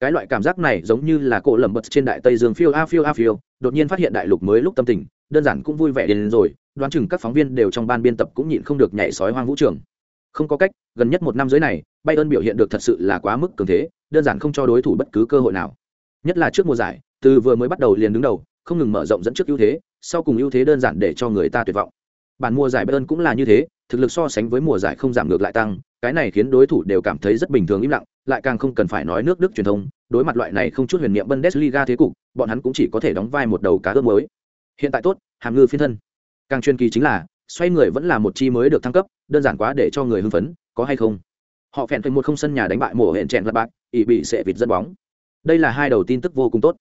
Cái loại cảm giác này giống như là cổ lầm bật trên đại Tây Dương phiêu a phiêu a phiêu, đột nhiên phát hiện đại lục mới lúc tâm tình, đơn giản cũng vui vẻ đến rồi, đoán chừng các phóng viên đều trong ban biên tập cũng nhịn không được nhảy sói hoang vũ trường. Không có cách, gần nhất một năm dưới này, Bayern biểu hiện được thật sự là quá mức cường thế, đơn giản không cho đối thủ bất cứ cơ hội nào. nhất là trước mùa giải từ vừa mới bắt đầu liền đứng đầu không ngừng mở rộng dẫn trước ưu thế sau cùng ưu thế đơn giản để cho người ta tuyệt vọng bản mùa giải bayern cũng là như thế, thực lực so sánh với mùa giải không giảm ngược lại tăng, cái này khiến đối thủ đều cảm thấy rất bình thường im lặng, lại càng không cần phải nói nước đức truyền thông, đối mặt loại này không chút huyền niệm bundesliga thế cục, bọn hắn cũng chỉ có thể đóng vai một đầu cá ướp mới. Hiện tại tốt, hàm ngư phiên thân. Càng chuyên kỳ chính là, xoay người vẫn là một chi mới được thăng cấp, đơn giản quá để cho người hưng phấn, có hay không? Họ phèn thành một không sân nhà đánh bại mùa hẹn chèn lật bạc ý bị sẽ vịt dẫn bóng. Đây là hai đầu tin tức vô cùng tốt.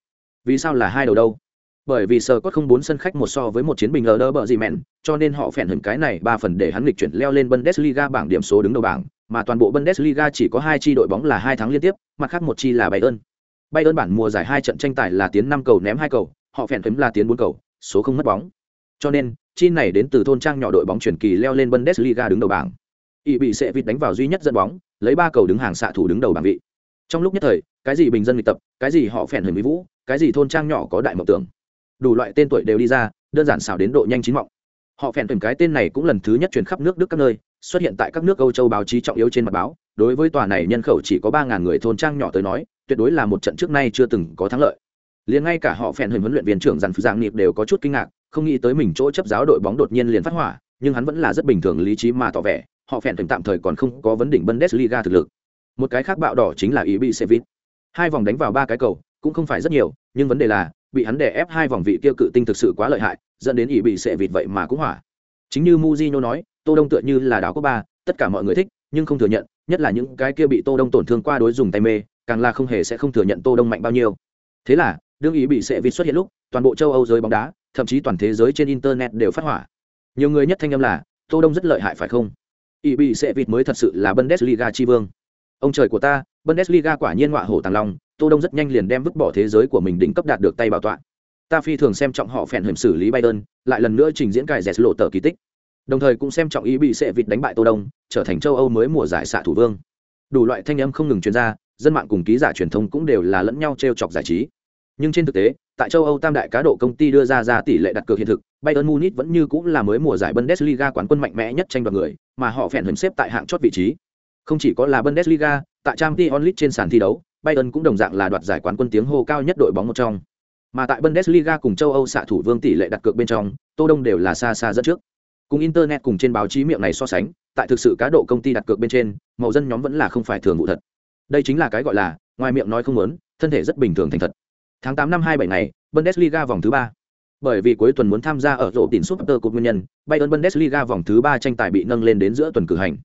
Vì sao là hai đầu đâu? Bởi vì sờ có không bốn sân khách một so với một chiến bình ở đỡ bờ gì mẹn, cho nên họ phèn hưởng cái này ba phần để hắn lịch chuyển leo lên bundesliga bảng điểm số đứng đầu bảng, mà toàn bộ bundesliga chỉ có hai chi đội bóng là hai tháng liên tiếp, mặt khác một chi là bayern. Bayern bản mùa giải hai trận tranh tài là tiến năm cầu ném hai cầu, họ phèn thấm là tiến bốn cầu, số không mất bóng. Cho nên, chi này đến từ thôn trang nhỏ đội bóng chuyển kỳ leo lên bundesliga đứng đầu bảng. Ỵ bị sẽ vịt đánh vào duy nhất dẫn bóng, lấy ba cầu đứng hàng xạ thủ đứng đầu bảng vị. Trong lúc nhất thời, cái gì bình dân lịch tập, cái gì họ phèn hưởng mỹ vũ, cái gì thôn trang nhỏ có đại mộng tưởng đủ loại tên tuổi đều đi ra, đơn giản xảo đến độ nhanh chín mọng. Họ phèn tuyển cái tên này cũng lần thứ nhất truyền khắp nước đức các nơi, xuất hiện tại các nước âu châu báo chí trọng yếu trên mặt báo. Đối với tòa này nhân khẩu chỉ có ba ngàn người thôn trang nhỏ tới nói, tuyệt đối là một trận trước nay chưa từng có thắng lợi. Liền ngay cả họ phèn hình huấn luyện viên trưởng dàn dạng nghiệp đều có chút kinh ngạc, không nghĩ tới mình chỗ chấp giáo đội bóng đột nhiên liền phát hỏa, nhưng hắn vẫn là rất bình thường lý trí mà tỏ vẻ, họ phèn tuyển tạm thời còn không có vấn đỉnh bundesliga thực lực. Một cái khác bạo đỏ chính là ý bị sevit hai vòng đánh vào ba cái cầu, cũng không phải rất nhiều, nhưng vấn đề là bị hắn đè ép hai vòng vị kia cự tinh thực sự quá lợi hại, dẫn đến ỷ bị sệ vịt vậy mà cũng hỏa. Chính như muzino nói, tô đông tựa như là đảo có ba, tất cả mọi người thích, nhưng không thừa nhận, nhất là những cái kia bị tô đông tổn thương qua đối dùng tay mê, càng là không hề sẽ không thừa nhận tô đông mạnh bao nhiêu. Thế là, đương ý bị sệ vịt xuất hiện lúc, toàn bộ châu âu giới bóng đá, thậm chí toàn thế giới trên internet đều phát hỏa. Nhiều người nhất thanh âm là, tô đông rất lợi hại phải không? ý bị sệ vịt mới thật sự là bundesliga chi vương. Ông trời của ta, bundesliga quả nhiên ngọa hổ tàng long tô đông rất nhanh liền đem vứt bỏ thế giới của mình đỉnh cấp đạt được tay bảo tọa. Ta phi thường xem trọng họ phèn hiểm xử lý bayern lại lần nữa trình diễn cài rẻ lộ tờ kỳ tích. Đồng thời cũng xem trọng ý bị sệ vịt đánh bại tô đông, trở thành châu âu mới mùa giải xạ thủ vương. Đủ loại thanh âm không ngừng truyền ra, dân mạng cùng ký giả truyền thông cũng đều là lẫn nhau trêu chọc giải trí. Nhưng trên thực tế, tại châu âu tam đại cá độ công ty đưa ra ra tỷ lệ đặt cược hiện thực, bayern munich vẫn như cũng là mới mùa giải bundesliga quán quân mạnh mẽ nhất tranh đoạt người, mà họ phèn hiểm xếp tại hạng chót vị trí. Không chỉ có là bundesliga tại trang t onlit trên sàn thi đấu Bayern cũng đồng dạng là đoạt giải quán quân tiếng hô cao nhất đội bóng một trong. Mà tại Bundesliga cùng châu Âu xạ thủ vương tỷ lệ đặt cược bên trong, Tô Đông đều là xa xa dẫn trước. Cùng internet cùng trên báo chí miệng này so sánh, tại thực sự cá độ công ty đặt cược bên trên, màu dân nhóm vẫn là không phải thường vụ thật. Đây chính là cái gọi là, ngoài miệng nói không muốn, thân thể rất bình thường thành thật. Tháng 8 năm 27 ngày, Bundesliga vòng thứ 3. Bởi vì cuối tuần muốn tham gia ở rổ tiền Super Cup nguyên nhân, Bayern Bundesliga vòng thứ 3 tranh tài bị nâng lên đến giữa tuần cử hành.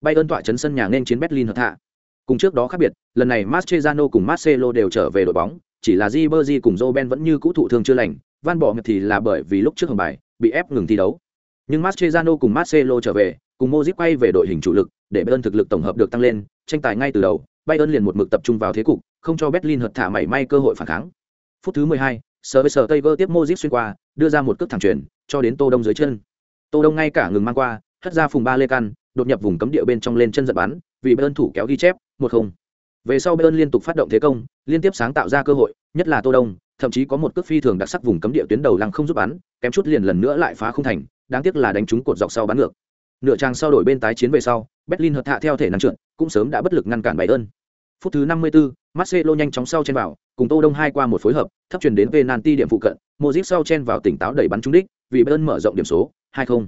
Bayern tọa trấn sân nhà nên chiến Berlin hợp hạ. Cùng trước đó khác biệt, lần này Mascherano cùng Marcelo đều trở về đội bóng, chỉ là Ribery cùng Robben vẫn như cũ thụ thương chưa lành, Van Bommel thì là bởi vì lúc trước hồng bài bị ép ngừng thi đấu. Nhưng Mascherano cùng Marcelo trở về, cùng Modric quay về đội hình chủ lực, để Bayern thực lực tổng hợp được tăng lên, tranh tài ngay từ đầu, Bayern liền một mực tập trung vào thế cục, không cho Berlin hợt thả mảy may cơ hội phản kháng. Phút thứ 12, Server Tiger tiếp Modric xuyên qua, đưa ra một cước thẳng chuyền, cho đến Tô Đông dưới chân. Tô Đông ngay cả ngừng mang qua, hất ra phùng ba lê căn, đột nhập vùng cấm địa bên trong lên chân giật bắn, vì Bayern thủ kéo ghi chép, một không. Về sau bayern liên tục phát động thế công liên tiếp sáng tạo ra cơ hội nhất là tô đông thậm chí có một cước phi thường đặc sắc vùng cấm địa tuyến đầu lăng không giúp bắn kém chút liền lần nữa lại phá không thành đáng tiếc là đánh trúng cột dọc sau bắn ngược. Nửa trang sau đổi bên tái chiến về sau berlin hợt hạ theo thể năng trượt cũng sớm đã bất lực ngăn cản bayern. Phút thứ 54, Marcelo nhanh chóng sau chen vào cùng tô đông hai qua một phối hợp thấp truyền đến penalty điểm phụ cận Modric sau chen vào tỉnh táo đẩy bắn trúng đích vì bayern mở rộng điểm số 2-0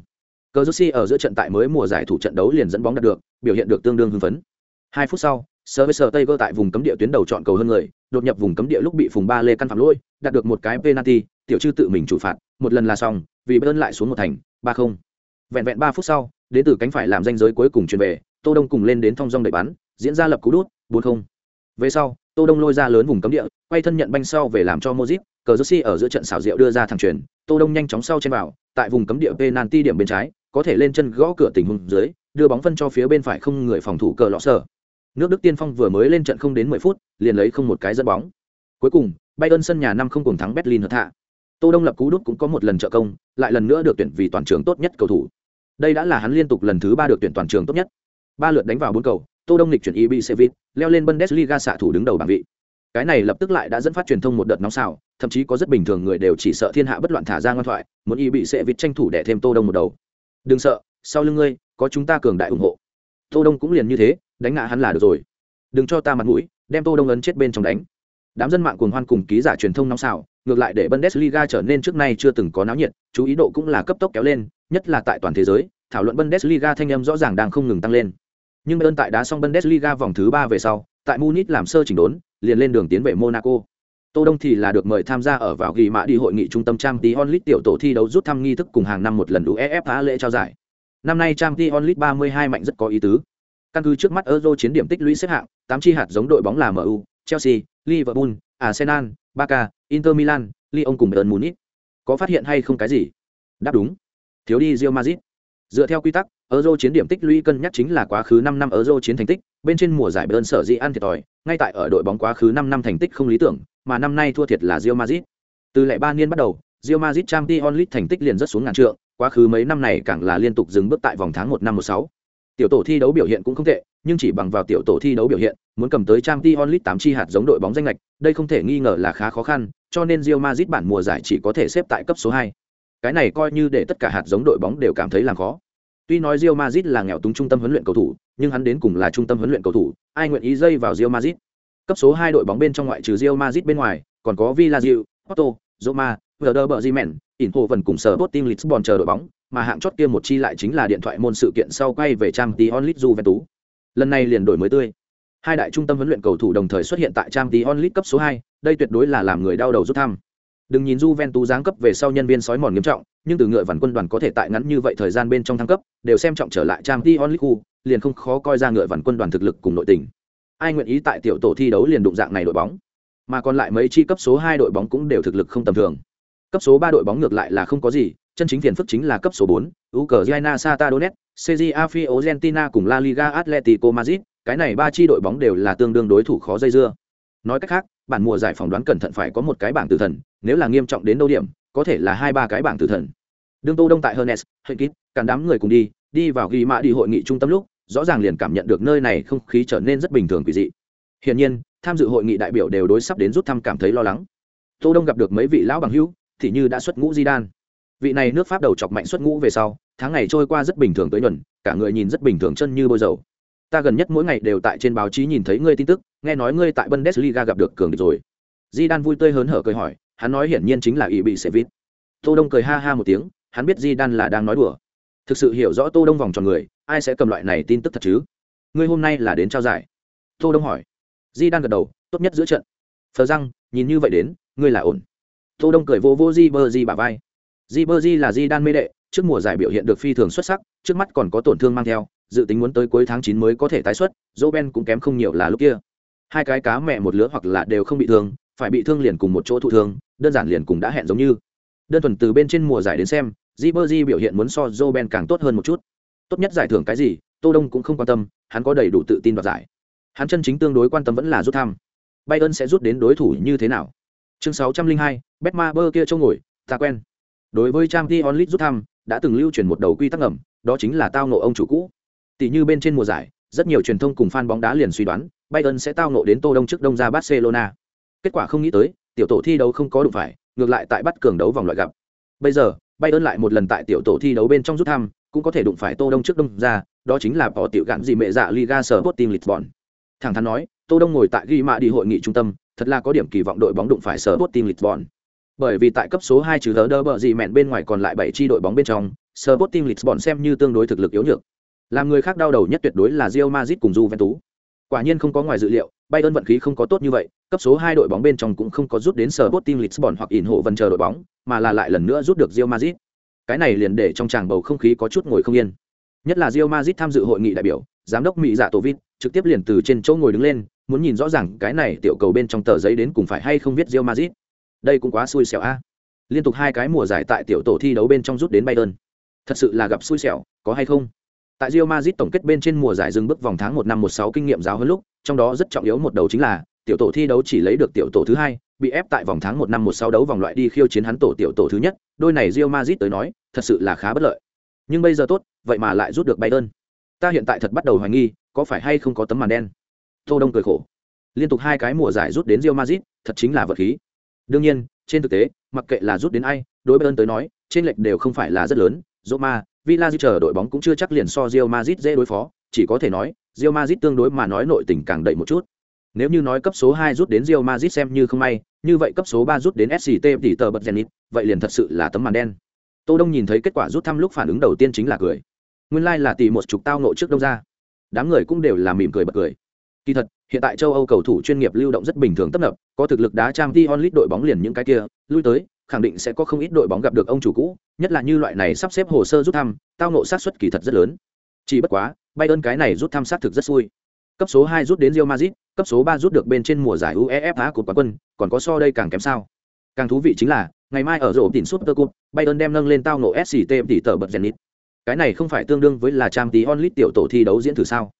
Cờ ở giữa trận tại mới mùa giải thủ trận đấu liền dẫn bóng đạt được, biểu hiện được tương đương hưng phấn. Hai phút sau, sơ với sở tây vơ tại vùng cấm địa tuyến đầu chọn cầu hơn người đột nhập vùng cấm địa lúc bị phùng ba lê căn phạm lỗi đạt được một cái penalty tiểu chư tự mình chủ phạt một lần là xong vì bơn lại xuống một thành ba không. Vẹn vẹn ba phút sau đến từ cánh phải làm danh giới cuối cùng chuyển về tô đông cùng lên đến thong dong đẩy bắn diễn ra lập cú đút bốn không. Về sau tô đông lôi ra lớn vùng cấm địa quay thân nhận banh sau về làm cho mozip cờ josi ở giữa trận xảo diệu đưa ra thẳng truyền tô đông nhanh chóng sau trên vào tại vùng cấm địa penalty điểm bên trái có thể lên chân gõ cửa tình huống dưới đưa bóng phân cho phía bên phải không người phòng thủ cờ lọ sở. Nước Đức tiên phong vừa mới lên trận không đến 10 phút, liền lấy không một cái dẫn bóng. Cuối cùng, Bayern sân nhà năm không cùng thắng Berlin hợp hạ. Tô Đông lập cú đút cũng có một lần trợ công, lại lần nữa được tuyển vì toàn trường tốt nhất cầu thủ. Đây đã là hắn liên tục lần thứ ba được tuyển toàn trường tốt nhất. Ba lượt đánh vào bốn cầu, Tô Đông lịch chuyển IB leo lên Bundesliga xạ thủ đứng đầu bảng vị. Cái này lập tức lại đã dẫn phát truyền thông một đợt nóng xào, thậm chí có rất bình thường người đều chỉ sợ thiên hạ bất loạn thả ra ngoan thoại, muốn IB tranh thủ để thêm Tô Đông một đầu. Đừng sợ, sau lưng ngươi, có chúng ta cường đại ủng hộ. Tô Đông cũng liền như thế, đánh ngã hắn là được rồi đừng cho ta mặt mũi đem tô đông ấn chết bên trong đánh Đám dân mạng cuồng hoan cùng ký giả truyền thông nóng xào, ngược lại để Bundesliga trở nên trước nay chưa từng có náo nhiệt, chú ý độ cũng là cấp tốc kéo lên, nhất là tại toàn thế giới, thảo luận Bundesliga thanh âm rõ ràng đang không ngừng tăng lên. Nhưng ơn tại đá xong Bundesliga vòng thứ 3 về sau, tại Munich làm sơ chỉnh đốn, liền lên đường tiến về Monaco. Tô Đông thì là được mời tham gia ở vào ghi mã đi hội nghị trung tâm trang tí onlit tiểu tổ thi đấu rút thăm nghi thức cùng hàng năm một lần UEFA lễ trao giải. Năm nay trang Champions League 32 mạnh rất có ý tứ. Căn cứ trước mắt Euro chiến điểm tích lũy xếp hạng, tám chi hạt giống đội bóng là MU, Chelsea, Liverpool, Arsenal, Barca, Inter Milan, Lyon cùng Bayern Munich. Có phát hiện hay không cái gì? Đáp đúng. Thiếu đi Real Madrid. Dựa theo quy tắc, Euro chiến điểm tích lũy cân nhắc chính là quá khứ 5 năm Euro chiến thành tích, bên trên mùa giải Bayern sở dĩ ăn thiệt thòi, ngay tại ở đội bóng quá khứ 5 năm thành tích không lý tưởng, mà năm nay thua thiệt là Real Madrid. Từ lệ ba niên bắt đầu, Real Madrid Champions League thành tích liền rất xuống ngàn trượng, quá khứ mấy năm này càng là liên tục dừng bước tại vòng tháng 1 năm 16. Tiểu tổ thi đấu biểu hiện cũng không tệ, nhưng chỉ bằng vào tiểu tổ thi đấu biểu hiện, muốn cầm tới Champions League 8 chi hạt giống đội bóng danh ngạch, đây không thể nghi ngờ là khá khó khăn, cho nên Real Madrid bản mùa giải chỉ có thể xếp tại cấp số 2. Cái này coi như để tất cả hạt giống đội bóng đều cảm thấy làm khó. Tuy nói Real Madrid là nghèo túng trung tâm huấn luyện cầu thủ, nhưng hắn đến cùng là trung tâm huấn luyện cầu thủ, ai nguyện ý dây vào Real Madrid. Cấp số 2 đội bóng bên trong ngoại trừ Real Madrid bên ngoài, còn có Villarreal, Porto, Roma, Werder hồ vần cùng team Lisbon chờ đội bóng, mà hạng chót kia một chi lại chính là điện thoại môn sự kiện sau quay về trang Champions League Juventus. Lần này liền đổi mới tươi. Hai đại trung tâm huấn luyện cầu thủ đồng thời xuất hiện tại trang tí onlit cấp số hai, đây tuyệt đối là làm người đau đầu rút thăm. Đừng nhìn Juventus giáng cấp về sau nhân viên sói mòn nghiêm trọng, nhưng từ ngựa vằn quân đoàn có thể tại ngắn như vậy thời gian bên trong thăng cấp, đều xem trọng trở lại trang tí onlit khu, liền không khó coi ra ngựa vằn quân đoàn thực lực cùng nội tình. Ai nguyện ý tại tiểu tổ thi đấu liền đụng dạng này đội bóng? Mà còn lại mấy chi cấp số hai đội bóng cũng đều thực lực không tầm thường. Cấp số 3 đội bóng ngược lại là không có gì, chân chính phiền phức chính là cấp số 4, Ukraine Sata Donetsk, CJA cùng La Liga Atletico Madrid, cái này ba chi đội bóng đều là tương đương đối thủ khó dây dưa. Nói cách khác, bản mùa giải phỏng đoán cẩn thận phải có một cái bảng tử thần, nếu là nghiêm trọng đến đâu điểm, có thể là hai ba cái bảng tử thần. Đương Tô Đông tại Hernes, Hekit, cả đám người cùng đi, đi vào ghi mã đi hội nghị trung tâm lúc, rõ ràng liền cảm nhận được nơi này không khí trở nên rất bình thường quỷ dị. Hiển nhiên, tham dự hội nghị đại biểu đều đối sắp đến rút thăm cảm thấy lo lắng. Tô Đông gặp được mấy vị lão bằng hữu, thì như đã xuất ngũ di đan. Vị này nước pháp đầu chọc mạnh xuất ngũ về sau, tháng ngày trôi qua rất bình thường tới nhuần, cả người nhìn rất bình thường chân như bôi dầu. Ta gần nhất mỗi ngày đều tại trên báo chí nhìn thấy ngươi tin tức, nghe nói ngươi tại bundesliga gặp được cường địch rồi. Di đan vui tươi hớn hở cười hỏi, hắn nói hiển nhiên chính là ý bị xe vít tô đông cười ha ha một tiếng, hắn biết di đan là đang nói đùa. Thực sự hiểu rõ tô đông vòng tròn người, ai sẽ cầm loại này tin tức thật chứ? Ngươi hôm nay là đến trao giải. Tô đông hỏi. Di đan gật đầu, tốt nhất giữa trận. Phờ răng, nhìn như vậy đến, ngươi là ổn tô đông cười vô vô di bơ di bả vai. Di bơ di là di đan mê đệ, trước mùa giải biểu hiện được phi thường xuất sắc, trước mắt còn có tổn thương mang theo, dự tính muốn tới cuối tháng chín mới có thể tái xuất, dỗ ben cũng kém không nhiều là lúc kia. Hai cái cá mẹ một lứa hoặc là đều không bị thương, phải bị thương liền cùng một chỗ thụ thương, đơn giản liền cùng đã hẹn giống như. Đơn thuần từ bên trên mùa giải đến xem di bơ di biểu hiện muốn so dỗ ben càng tốt hơn một chút. Tốt nhất giải thưởng cái gì, tô đông cũng không quan tâm, hắn có đầy đủ tự tin vào giải. Hắn chân chính tương đối quan tâm vẫn là rút thăm. Bayern sẽ rút đến đối thủ như thế nào? Chương sáu trăm linh hai betma bơ kia trông ngồi, ta quen. Đối với trang t onlit rút thăm, đã từng lưu truyền một đầu quy tắc ngầm, đó chính là tao nộ ông chủ cũ. Tỷ như bên trên mùa giải, rất nhiều truyền thông cùng fan bóng đá liền suy đoán, bayern sẽ tao nộ đến tô đông trước đông ra barcelona. Kết quả không nghĩ tới, tiểu tổ thi đấu không có đụng phải, ngược lại tại bắt cường đấu vòng loại gặp. Bây giờ, bayern lại một lần tại tiểu tổ thi đấu bên trong rút thăm, cũng có thể đụng phải tô đông trước đông ra đó chính là bỏ tiểu gạn gì mẹ dạ liga sở team lisbon. Thẳng thắn nói, tô đông ngồi tại ghi mạ đi hội nghị trung tâm thật là có điểm kỳ vọng đội bóng đụng phải sở team lisbon bởi vì tại cấp số hai trừ hờ đơ bờ gì mẹn bên ngoài còn lại bảy tri đội bóng bên trong, Sporting Lisbon xem như tương đối thực lực yếu nhược. Làm người khác đau đầu nhất tuyệt đối là Real Madrid cùng Juventus. Quả nhiên không có ngoài dự liệu, Bayern vận khí không có tốt như vậy, cấp số hai đội bóng bên trong cũng không có rút đến Sporting Lisbon hoặc ỉn hộ vân chờ đội bóng, mà là lại lần nữa rút được Real Madrid. Cái này liền để trong tràng bầu không khí có chút ngồi không yên. Nhất là Real Madrid tham dự hội nghị đại biểu, giám đốc Mỹ Dạ Tổ Vít trực tiếp liền từ trên chỗ ngồi đứng lên, muốn nhìn rõ ràng cái này tiểu cầu bên trong tờ giấy đến cùng phải hay không viết Real Madrid. Đây cũng quá xui xẻo a. Liên tục hai cái mùa giải tại tiểu tổ thi đấu bên trong rút đến bayern. Thật sự là gặp xui xẻo, có hay không? Tại Real Madrid tổng kết bên trên mùa giải dừng bước vòng tháng một năm một sáu kinh nghiệm giáo hơn lúc, trong đó rất trọng yếu một đầu chính là, tiểu tổ thi đấu chỉ lấy được tiểu tổ thứ hai, bị ép tại vòng tháng một năm một sáu đấu vòng loại đi khiêu chiến hắn tổ tiểu tổ thứ nhất, đôi này Real Madrid tới nói, thật sự là khá bất lợi. Nhưng bây giờ tốt, vậy mà lại rút được bayern. Ta hiện tại thật bắt đầu hoài nghi, có phải hay không có tấm màn đen? Tô đông cười khổ liên tục hai cái mùa giải rút đến rio mazit thật chính là vật khí đương nhiên trên thực tế mặc kệ là rút đến ai đối bayern tới nói trên lệch đều không phải là rất lớn roma villa chờ đội bóng cũng chưa chắc liền so Real Madrid dễ đối phó chỉ có thể nói Real Madrid tương đối mà nói nội tình càng đậy một chút Nếu như nói cấp số 2 rút đến Real Madrid xem như không may, như vậy cấp số 3 rút đến SCT tỷ tờ bật Zenit, vậy liền thật sự là tấm màn đen. Tô Đông nhìn thấy kết quả rút thăm lúc phản ứng đầu tiên chính là cười. Nguyên lai like là tỷ một chục tao nộ trước đông ra. Đám người cũng đều là mỉm cười bật cười. Kỳ thật, hiện tại châu Âu cầu thủ chuyên nghiệp lưu động rất bình thường tấp nập, có thực lực đá Champions League đội bóng liền những cái kia, lui tới, khẳng định sẽ có không ít đội bóng gặp được ông chủ cũ, nhất là như loại này sắp xếp hồ sơ rút thăm, tao ngộ sát suất kỳ thật rất lớn. Chỉ bất quá, Bayern cái này rút thăm sát thực rất xui. Cấp số 2 rút đến Real Madrid, cấp số 3 rút được bên trên mùa giải UEFA của quán quân, còn có so đây càng kém sao? Càng thú vị chính là, ngày mai ở rổ tỉnh Super Cup, Bayern đem nâng lên tao ngộ SCT tỷ tờ bật Zenit. Cái này không phải tương đương với là Champions League tiểu tổ thi đấu diễn thử sao?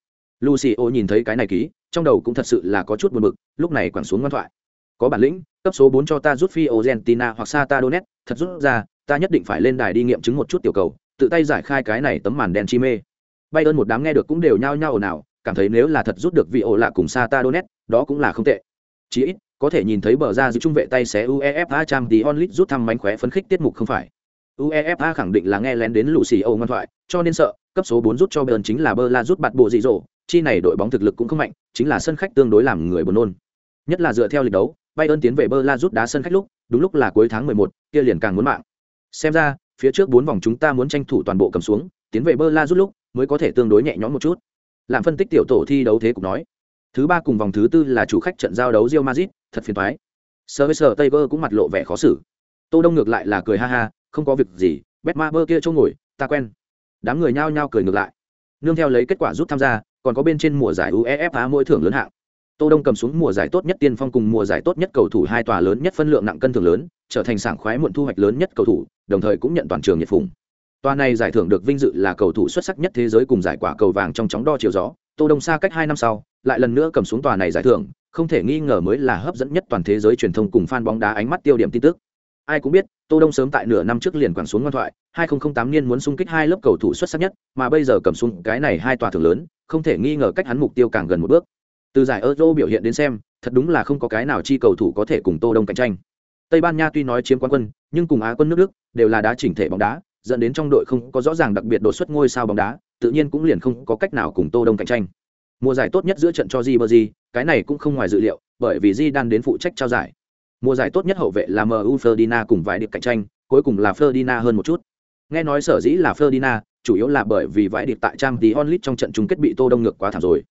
Lucio nhìn thấy cái này ký, trong đầu cũng thật sự là có chút buồn bực, lúc này quẳng xuống ngoan thoại. Có bản lĩnh, cấp số 4 cho ta rút phi argentina hoặc Sata Donet, thật rút ra, ta nhất định phải lên đài đi nghiệm chứng một chút tiểu cầu, tự tay giải khai cái này tấm màn đen chi mê. Bayern một đám nghe được cũng đều nhao nhao ồn ào, cảm thấy nếu là thật rút được vị ổ lạ cùng Sata Donet, đó cũng là không tệ. Chỉ ít, có thể nhìn thấy bờ ra giữ trung vệ tay xé UEFA Champions League rút thăm mánh khóe phấn khích tiết mục không phải. UEFA khẳng định là nghe lén đến Lucio ngoan thoại, cho nên sợ, cấp số 4 rút cho Bayern chính là Bơ La rút bạt bộ dị rổ, chi này đội bóng thực lực cũng không mạnh, chính là sân khách tương đối làm người buồn nôn. Nhất là dựa theo lịch đấu, Bayern tiến về Berla rút đá sân khách lúc, đúng lúc là cuối tháng 11, kia liền càng muốn mạng. Xem ra, phía trước 4 vòng chúng ta muốn tranh thủ toàn bộ cầm xuống, tiến về Berla rút lúc mới có thể tương đối nhẹ nhõm một chút. Làm phân tích tiểu tổ thi đấu thế cục nói. Thứ ba cùng vòng thứ tư là chủ khách trận giao đấu Real Madrid, thật phiền toái. Sergio Tiger cũng mặt lộ vẻ khó xử. Tô Đông ngược lại là cười ha ha, không có việc gì, Betmaber kia chỗ ngồi, ta quen. Đám người nhao nhao cười ngược lại. Nương theo lấy kết quả rút tham gia, còn có bên trên mùa giải UEFA mỗi thưởng lớn hạng. Tô Đông cầm xuống mùa giải tốt nhất tiên phong cùng mùa giải tốt nhất cầu thủ hai tòa lớn nhất phân lượng nặng cân thưởng lớn, trở thành sảng khoái muộn thu hoạch lớn nhất cầu thủ, đồng thời cũng nhận toàn trường nhiệt phụng. Tòa này giải thưởng được vinh dự là cầu thủ xuất sắc nhất thế giới cùng giải quả cầu vàng trong chóng đo chiều gió. Tô Đông xa cách hai năm sau, lại lần nữa cầm xuống tòa này giải thưởng, không thể nghi ngờ mới là hấp dẫn nhất toàn thế giới truyền thông cùng fan bóng đá ánh mắt tiêu điểm tin tức. Ai cũng biết, Tô Đông sớm tại nửa năm trước liền quẳng xuống ngoan thoại, 2008 niên muốn xung kích hai lớp cầu thủ xuất sắc nhất, mà bây giờ cầm xuống cái này hai tòa thưởng lớn, không thể nghi ngờ cách hắn mục tiêu càng gần một bước. Từ giải Euro biểu hiện đến xem, thật đúng là không có cái nào chi cầu thủ có thể cùng Tô Đông cạnh tranh. Tây Ban Nha tuy nói chiếm quán quân, nhưng cùng Á quân nước Đức đều là đá chỉnh thể bóng đá, dẫn đến trong đội không có rõ ràng đặc biệt đột xuất ngôi sao bóng đá, tự nhiên cũng liền không có cách nào cùng Tô Đông cạnh tranh. Mùa giải tốt nhất giữa trận cho Ribery, cái này cũng không ngoài dự liệu, bởi vì Di đang đến phụ trách trao giải. Mùa giải tốt nhất hậu vệ là MU Ferdinand cùng vài điệp cạnh tranh, cuối cùng là Ferdinand hơn một chút. Nghe nói sở dĩ là Ferdinand, chủ yếu là bởi vì vãi điệp tại trang tí onlit trong trận chung kết bị Tô Đông ngược quá thảm rồi.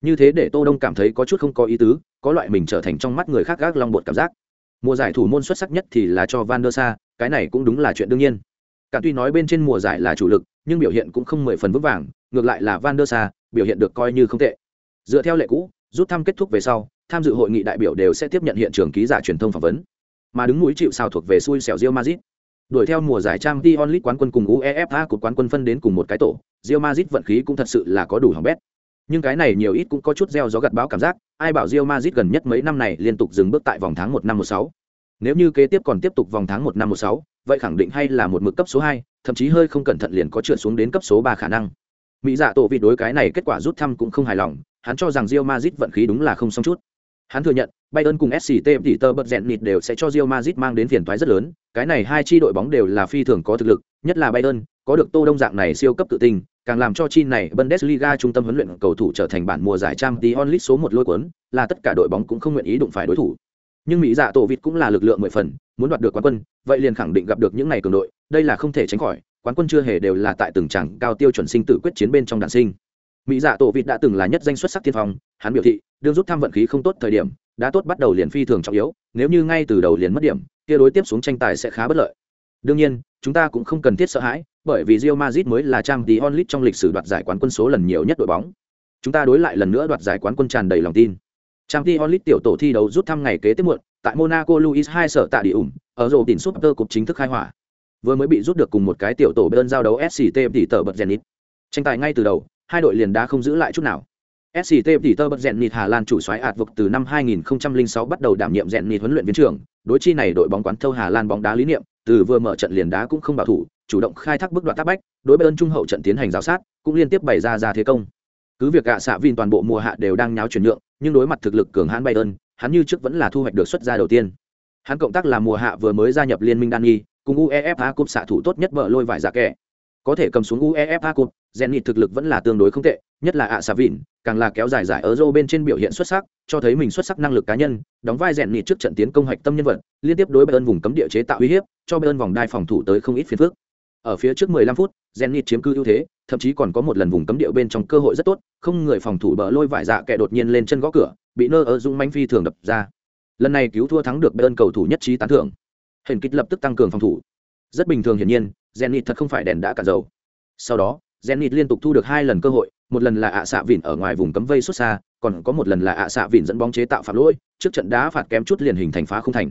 Như thế để Tô Đông cảm thấy có chút không có ý tứ, có loại mình trở thành trong mắt người khác gác long bột cảm giác. Mùa giải thủ môn xuất sắc nhất thì là cho Van der Sa, cái này cũng đúng là chuyện đương nhiên. Cả tuy nói bên trên mùa giải là chủ lực, nhưng biểu hiện cũng không mười phần vững vàng, ngược lại là Van der Sa, biểu hiện được coi như không tệ. Dựa theo lệ cũ, rút thăm kết thúc về sau, tham dự hội nghị đại biểu đều sẽ tiếp nhận hiện trường ký giả truyền thông phỏng vấn. Mà đứng mũi chịu sao thuộc về xui xẻo Real Madrid. Đuổi theo mùa giải Champions League quán quân cùng UEFA của quán quân phân đến cùng một cái tổ, Real Madrid vận khí cũng thật sự là có đủ hỏng bét. Nhưng cái này nhiều ít cũng có chút gieo gió gặt báo cảm giác, ai bảo Real Madrid gần nhất mấy năm này liên tục dừng bước tại vòng tháng một năm một sáu. Nếu như kế tiếp còn tiếp tục vòng tháng một năm một sáu, vậy khẳng định hay là một mực cấp số hai, thậm chí hơi không cẩn thận liền có trượt xuống đến cấp số ba khả năng. Mỹ giả tổ vị đối cái này kết quả rút thăm cũng không hài lòng, hắn cho rằng Real Madrid vận khí đúng là không xong chút. Hắn thừa nhận, Bayern cùng SCT tỷ tơ bật rèn nịt đều sẽ cho Real Madrid mang đến phiền toái rất lớn, cái này hai chi đội bóng đều là phi thường có thực lực, nhất là Bayern, có được Tô Đông dạng này siêu cấp tự tin, càng làm cho chi này Bundesliga trung tâm huấn luyện cầu thủ trở thành bản mùa giải Champions League số một lôi cuốn, là tất cả đội bóng cũng không nguyện ý đụng phải đối thủ. Nhưng Mỹ Dạ tổ vịt cũng là lực lượng mười phần, muốn đoạt được quán quân, vậy liền khẳng định gặp được những này cường đội, đây là không thể tránh khỏi, quán quân chưa hề đều là tại từng chẳng cao tiêu chuẩn sinh tử quyết chiến bên trong đạn sinh. Mỹ Dạ tổ vịt đã từng là nhất danh xuất sắc tiên phong, hắn biểu thị, đương rút thăm vận khí không tốt thời điểm, đã tốt bắt đầu liền phi thường trọng yếu, nếu như ngay từ đầu liền mất điểm, kia đối tiếp xuống tranh tài sẽ khá bất lợi. Đương nhiên, chúng ta cũng không cần thiết sợ hãi, bởi vì Real Madrid mới là trang tí onlit trong lịch sử đoạt giải quán quân số lần nhiều nhất đội bóng. Chúng ta đối lại lần nữa đoạt giải quán quân tràn đầy lòng tin. trang tí onlit tiểu tổ thi đấu rút thăm ngày kế tiếp muộn, tại Monaco Luis hai sở tạ địa ủng, ở rổ tỉnh Super cục chính thức khai hỏa. Vừa mới bị rút được cùng một cái tiểu tổ bên giao đấu SCT tỷ tờ bật Zenit. Tranh tài ngay từ đầu, hai đội liền đã không giữ lại chút nào. SCT tỷ tơ bật rèn nịt Hà Lan chủ soái ạt vực từ năm 2006 bắt đầu đảm nhiệm rèn nịt huấn luyện viên trưởng, đối chi này đội bóng quán thâu Hà Lan bóng đá lý niệm, từ vừa mở trận liền đá cũng không bảo thủ, chủ động khai thác bước đoạn tác bách, đối bên trung hậu trận tiến hành giáo sát, cũng liên tiếp bày ra ra thế công. Cứ việc gạ xạ Vin toàn bộ mùa hạ đều đang nháo chuyển nhượng, nhưng đối mặt thực lực cường hãn Bayern, hắn như trước vẫn là thu hoạch được xuất ra đầu tiên. Hắn cộng tác là mùa hạ vừa mới gia nhập liên minh Dani, cùng UEFA Cup xạ thủ tốt nhất vợ lôi vải giả dạ kẻ. Có thể cầm xuống UEFA Cup, Zenit thực lực vẫn là tương đối không tệ, nhất là ạ xạ vịn càng là kéo dài giải ở Euro bên trên biểu hiện xuất sắc, cho thấy mình xuất sắc năng lực cá nhân, đóng vai zenit trước trận tiến công hoạch tâm nhân vật, liên tiếp đối Bayern vùng cấm địa chế tạo uy hiếp, cho Bayern vòng đai phòng thủ tới không ít phiền phức. Ở phía trước 15 phút, Zenit chiếm cứ ưu thế, thậm chí còn có một lần vùng cấm địa bên trong cơ hội rất tốt, không người phòng thủ bờ lôi vải dạ kẻ đột nhiên lên chân gõ cửa, bị nơ ở dung manh phi thường đập ra. Lần này cứu thua thắng được Bayern cầu thủ nhất trí tán thưởng. Hình kích lập tức tăng cường phòng thủ. Rất bình thường hiển nhiên, Zenit thật không phải đèn đã cạn dầu. Sau đó, Zenit liên tục thu được hai lần cơ hội, một lần là ạ xạ vịn ở ngoài vùng cấm vây xuất xa, còn có một lần là ạ xạ vịn dẫn bóng chế tạo phạm lỗi, trước trận đá phạt kém chút liền hình thành phá không thành.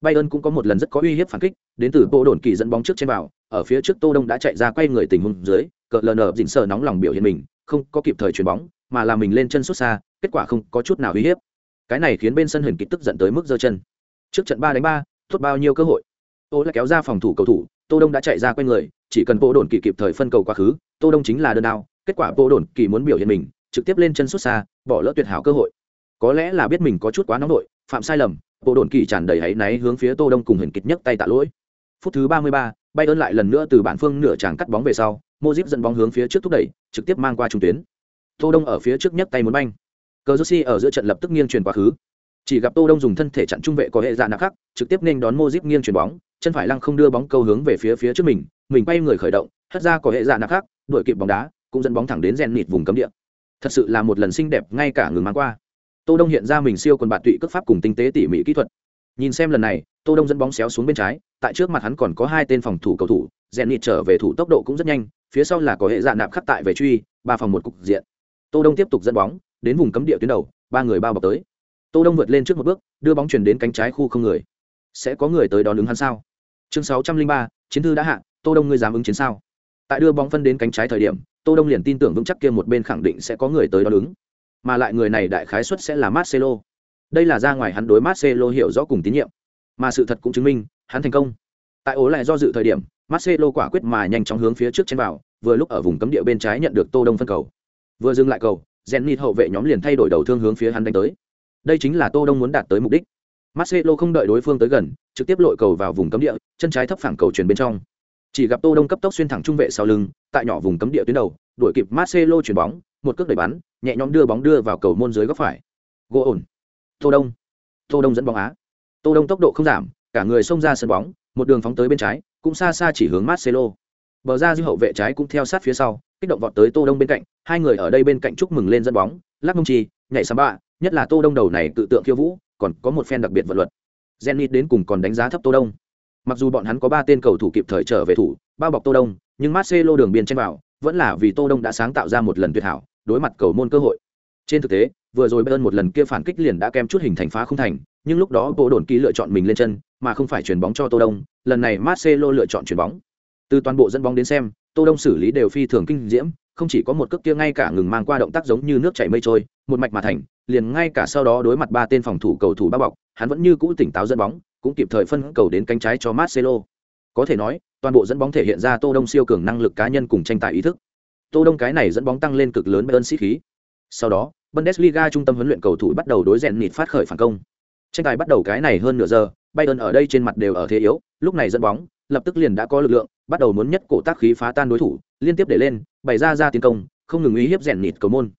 Bayern cũng có một lần rất có uy hiếp phản kích, đến từ bộ Đồn Kỳ dẫn bóng trước trên vào, ở phía trước Tô Đông đã chạy ra quay người tình huống dưới, cờ lờ nở dịn sờ nóng lòng biểu hiện mình, không có kịp thời chuyền bóng, mà là mình lên chân xuất xa, kết quả không có chút nào uy hiếp. Cái này khiến bên sân hình kịch tức giận tới mức giơ chân. Trước trận ba đánh ba, tốt bao nhiêu cơ hội. tôi lại kéo ra phòng thủ cầu thủ, Tô Đông đã chạy ra quanh người, chỉ cần bộ Đồn Kỳ kịp thời phân cầu quá khứ, Tô Đông chính là đơn đao, kết quả bộ Đồn Kỳ muốn biểu hiện mình, trực tiếp lên chân xuất xa, bỏ lỡ tuyệt hảo cơ hội. Có lẽ là biết mình có chút quá nóng nội, phạm sai lầm, bộ đồn kỳ tràn đầy hãy náy hướng phía tô đông cùng hình kịch nhất tay tạ lỗi. Phút thứ ba mươi ba, bay ơn lại lần nữa từ bản phương nửa tràng cắt bóng về sau mozip dẫn bóng hướng phía trước thúc đẩy trực tiếp mang qua trung tuyến. Tô đông ở phía trước nhất tay muốn banh. Cờ josi ở giữa trận lập tức nghiêng truyền quá khứ. Chỉ gặp tô đông dùng thân thể chặn trung vệ có hệ dạ nạp khắc trực tiếp nên đón mozip nghiêng truyền bóng chân phải lăng không đưa bóng câu hướng về phía phía trước mình mình quay người khởi động, hất ra có hệ dạ nạp khác, đuổi kịp bóng đá, cũng dẫn bóng thẳng đến rèn nịt vùng cấm địa. Thật sự là một lần xinh đẹp ngay cả ngừng mang qua. Tô đông hiện ra mình siêu quần bạt tụy cước pháp cùng tinh tế tỉ mỉ kỹ thuật. Nhìn xem lần này, tô đông dẫn bóng xéo xuống bên trái, tại trước mặt hắn còn có hai tên phòng thủ cầu thủ, rèn nịt trở về thủ tốc độ cũng rất nhanh, phía sau là có hệ dạ nạp khắc tại về truy, ba phòng một cục diện. Tô đông tiếp tục dẫn bóng, đến vùng cấm địa tuyến đầu, ba người bao bọc tới. Tô đông vượt lên trước một bước, đưa bóng chuyển đến cánh trái khu không người. Sẽ có người tới đón ứng hắn sao? Chương sáu trăm linh ba chiến thư đã hạ tô đông ngươi dám ứng chiến sao tại đưa bóng phân đến cánh trái thời điểm tô đông liền tin tưởng vững chắc kia một bên khẳng định sẽ có người tới đón ứng mà lại người này đại khái suất sẽ là Marcelo. Đây là ra ngoài hắn đối Marcelo hiểu rõ cùng tín nhiệm, mà sự thật cũng chứng minh, hắn thành công. Tại ố lại do dự thời điểm, Marcelo quả quyết mà nhanh chóng hướng phía trước chen vào, vừa lúc ở vùng cấm địa bên trái nhận được Tô Đông phân cầu. Vừa dừng lại cầu, Zenit hậu vệ nhóm liền thay đổi đầu thương hướng phía hắn đánh tới. Đây chính là Tô Đông muốn đạt tới mục đích. Marcelo không đợi đối phương tới gần, trực tiếp lội cầu vào vùng cấm địa, chân trái thấp phẳng cầu chuyển bên trong. Chỉ gặp Tô Đông cấp tốc xuyên thẳng trung vệ sau lưng, tại nhỏ vùng cấm địa tuyến đầu, đuổi kịp Marcelo chuyển bóng, một cước đẩy bắn, nhẹ nhõm đưa bóng đưa vào cầu môn dưới góc phải. Gỗ ổn. Tô đông. Tô đông dẫn bóng á. Tô đông tốc độ không giảm cả người xông ra sân bóng một đường phóng tới bên trái cũng xa xa chỉ hướng marcelo. Bờ ra dư hậu vệ trái cũng theo sát phía sau kích động vọt tới tô đông bên cạnh hai người ở đây bên cạnh chúc mừng lên dẫn bóng lắc mông chi nhảy samba nhất là tô đông đầu này tự tượng khiêu vũ còn có một phen đặc biệt vật luật. Zenit đến cùng còn đánh giá thấp tô đông. Mặc dù bọn hắn có ba tên cầu thủ kịp thời trở về thủ, bao bọc tô đông, nhưng marcelo đường biên trên vào, vẫn là vì tô đông đã sáng tạo ra một lần tuyệt hảo, đối mặt cầu môn cơ hội. Trên thực tế, vừa rồi bayern một lần kia phản kích liền đã kem chút hình thành phá không thành, nhưng lúc đó bộ đồn ký lựa chọn mình lên chân, mà không phải chuyền bóng cho tô đông, lần này marcelo lựa chọn chuyền bóng. Từ toàn bộ dẫn bóng đến xem, tô đông xử lý đều phi thường kinh diễm không chỉ có một cước kia ngay cả ngừng mang qua động tác giống như nước chảy mây trôi một mạch mà thành liền ngay cả sau đó đối mặt ba tên phòng thủ cầu thủ bao bọc hắn vẫn như cũ tỉnh táo dẫn bóng cũng kịp thời phân cầu đến cánh trái cho marcelo có thể nói toàn bộ dẫn bóng thể hiện ra tô đông siêu cường năng lực cá nhân cùng tranh tài ý thức Tô Đông cái này dẫn bóng tăng lên cực lớn Bayern sĩ khí. Sau đó, Bundesliga trung tâm huấn luyện cầu thủ bắt đầu đối rèn nịt phát khởi phản công. Tranh tài bắt đầu cái này hơn nửa giờ, Bayern ở đây trên mặt đều ở thế yếu, lúc này dẫn bóng, lập tức liền đã có lực lượng, bắt đầu muốn nhất cổ tác khí phá tan đối thủ, liên tiếp để lên, bày ra ra tiến công, không ngừng uy hiếp rèn nịt cầu môn.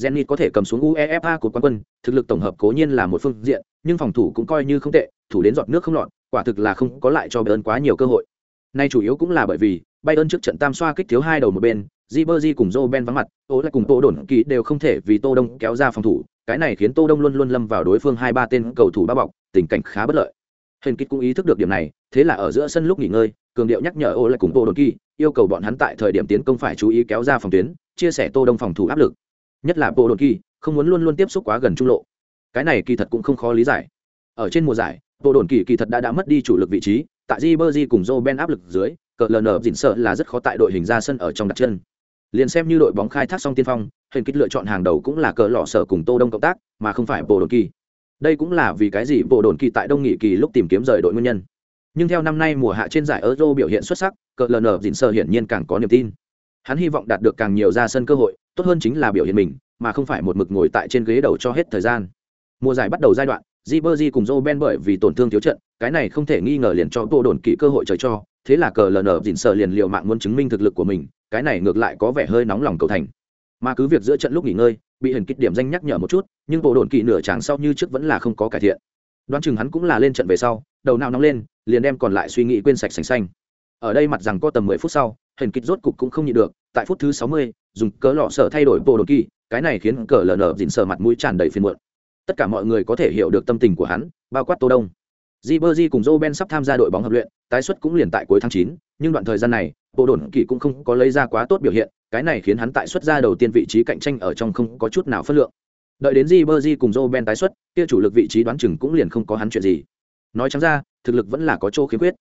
Zenit có thể cầm xuống UEFA của quán quân, thực lực tổng hợp cố nhiên là một phương diện, nhưng phòng thủ cũng coi như không tệ, thủ đến giọt nước không lọt, quả thực là không có lại cho Bayern quá nhiều cơ hội. Nay chủ yếu cũng là bởi vì Bayern trước trận tam xoa kích thiếu hai đầu một bên, Ribery cùng Joe Ben vắng mặt, Ô lại cùng Tô Đồn Kỳ đều không thể vì Tô Đông kéo ra phòng thủ, cái này khiến Tô Đông luôn luôn lâm vào đối phương hai ba tên cầu thủ bao bọc, tình cảnh khá bất lợi. Hình Kích cũng ý thức được điểm này, thế là ở giữa sân lúc nghỉ ngơi, cường điệu nhắc nhở Ô lại cùng Tô Đồn Kỳ, yêu cầu bọn hắn tại thời điểm tiến công phải chú ý kéo ra phòng tuyến, chia sẻ Tô Đông phòng thủ áp lực. Nhất là Tô Đồn Kỳ, không muốn luôn luôn tiếp xúc quá gần trung lộ. Cái này kỳ thật cũng không khó lý giải. Ở trên mùa giải, Tô Đồn Kỳ kỳ thật đã đã mất đi chủ lực vị trí, tại Ribery cùng Joe Ben áp lực dưới, cờ lờ nở dỉn sợ là rất khó tại đội hình ra sân ở trong đặt chân liền xem như đội bóng khai thác xong tiên phong hình kích lựa chọn hàng đầu cũng là cờ lọ sở cùng tô đông cộng tác mà không phải bộ đồn kỳ đây cũng là vì cái gì bộ đồn kỳ tại đông nghị kỳ lúc tìm kiếm rời đội nguyên nhân. Nhưng theo năm nay mùa hạ trên giải euro biểu hiện xuất sắc cờ ln dịn sơ hiển nhiên càng có niềm tin. Hắn hy vọng đạt được càng nhiều ra sân cơ hội tốt hơn chính là biểu hiện mình mà không phải một mực ngồi tại trên ghế đầu cho hết thời gian. Mùa giải bắt đầu giai đoạn Jibberjee cùng Joe Ben bởi vì tổn thương thiếu trận, cái này không thể nghi ngờ liền cho bộ đồn kỳ cơ hội trời cho, thế là cờ ln dịn sơ liền liều mạng muốn chứng minh thực lực của mình cái này ngược lại có vẻ hơi nóng lòng cầu thành. Mà cứ việc giữa trận lúc nghỉ ngơi bị hình kích điểm danh nhắc nhở một chút nhưng bộ đồn kỳ nửa tràng sau như trước vẫn là không có cải thiện. Đoán chừng hắn cũng là lên trận về sau đầu nào nóng lên liền đem còn lại suy nghĩ quên sạch sành xanh. Ở đây mặt rằng có tầm mười phút sau hình kích rốt cục cũng không nhịn được tại phút thứ sáu mươi dùng cớ lọ sợ thay đổi bộ đồn kỳ cái này khiến cờ lờ nở dịn sờ mặt mũi tràn đầy phiền muộn. Tất cả mọi người có thể hiểu được tâm tình của hắn bao quát tô đông. Ribery cùng Joe Ben sắp tham gia đội bóng hợp luyện, tái xuất cũng liền tại cuối tháng 9, nhưng đoạn thời gian này, bộ đồn kỳ cũng không có lấy ra quá tốt biểu hiện, cái này khiến hắn tại xuất ra đầu tiên vị trí cạnh tranh ở trong không có chút nào phất lượng. Đợi đến Ribery cùng Joe Ben tái xuất, kia chủ lực vị trí đoán chừng cũng liền không có hắn chuyện gì. Nói trắng ra, thực lực vẫn là có chỗ khiếm khuyết.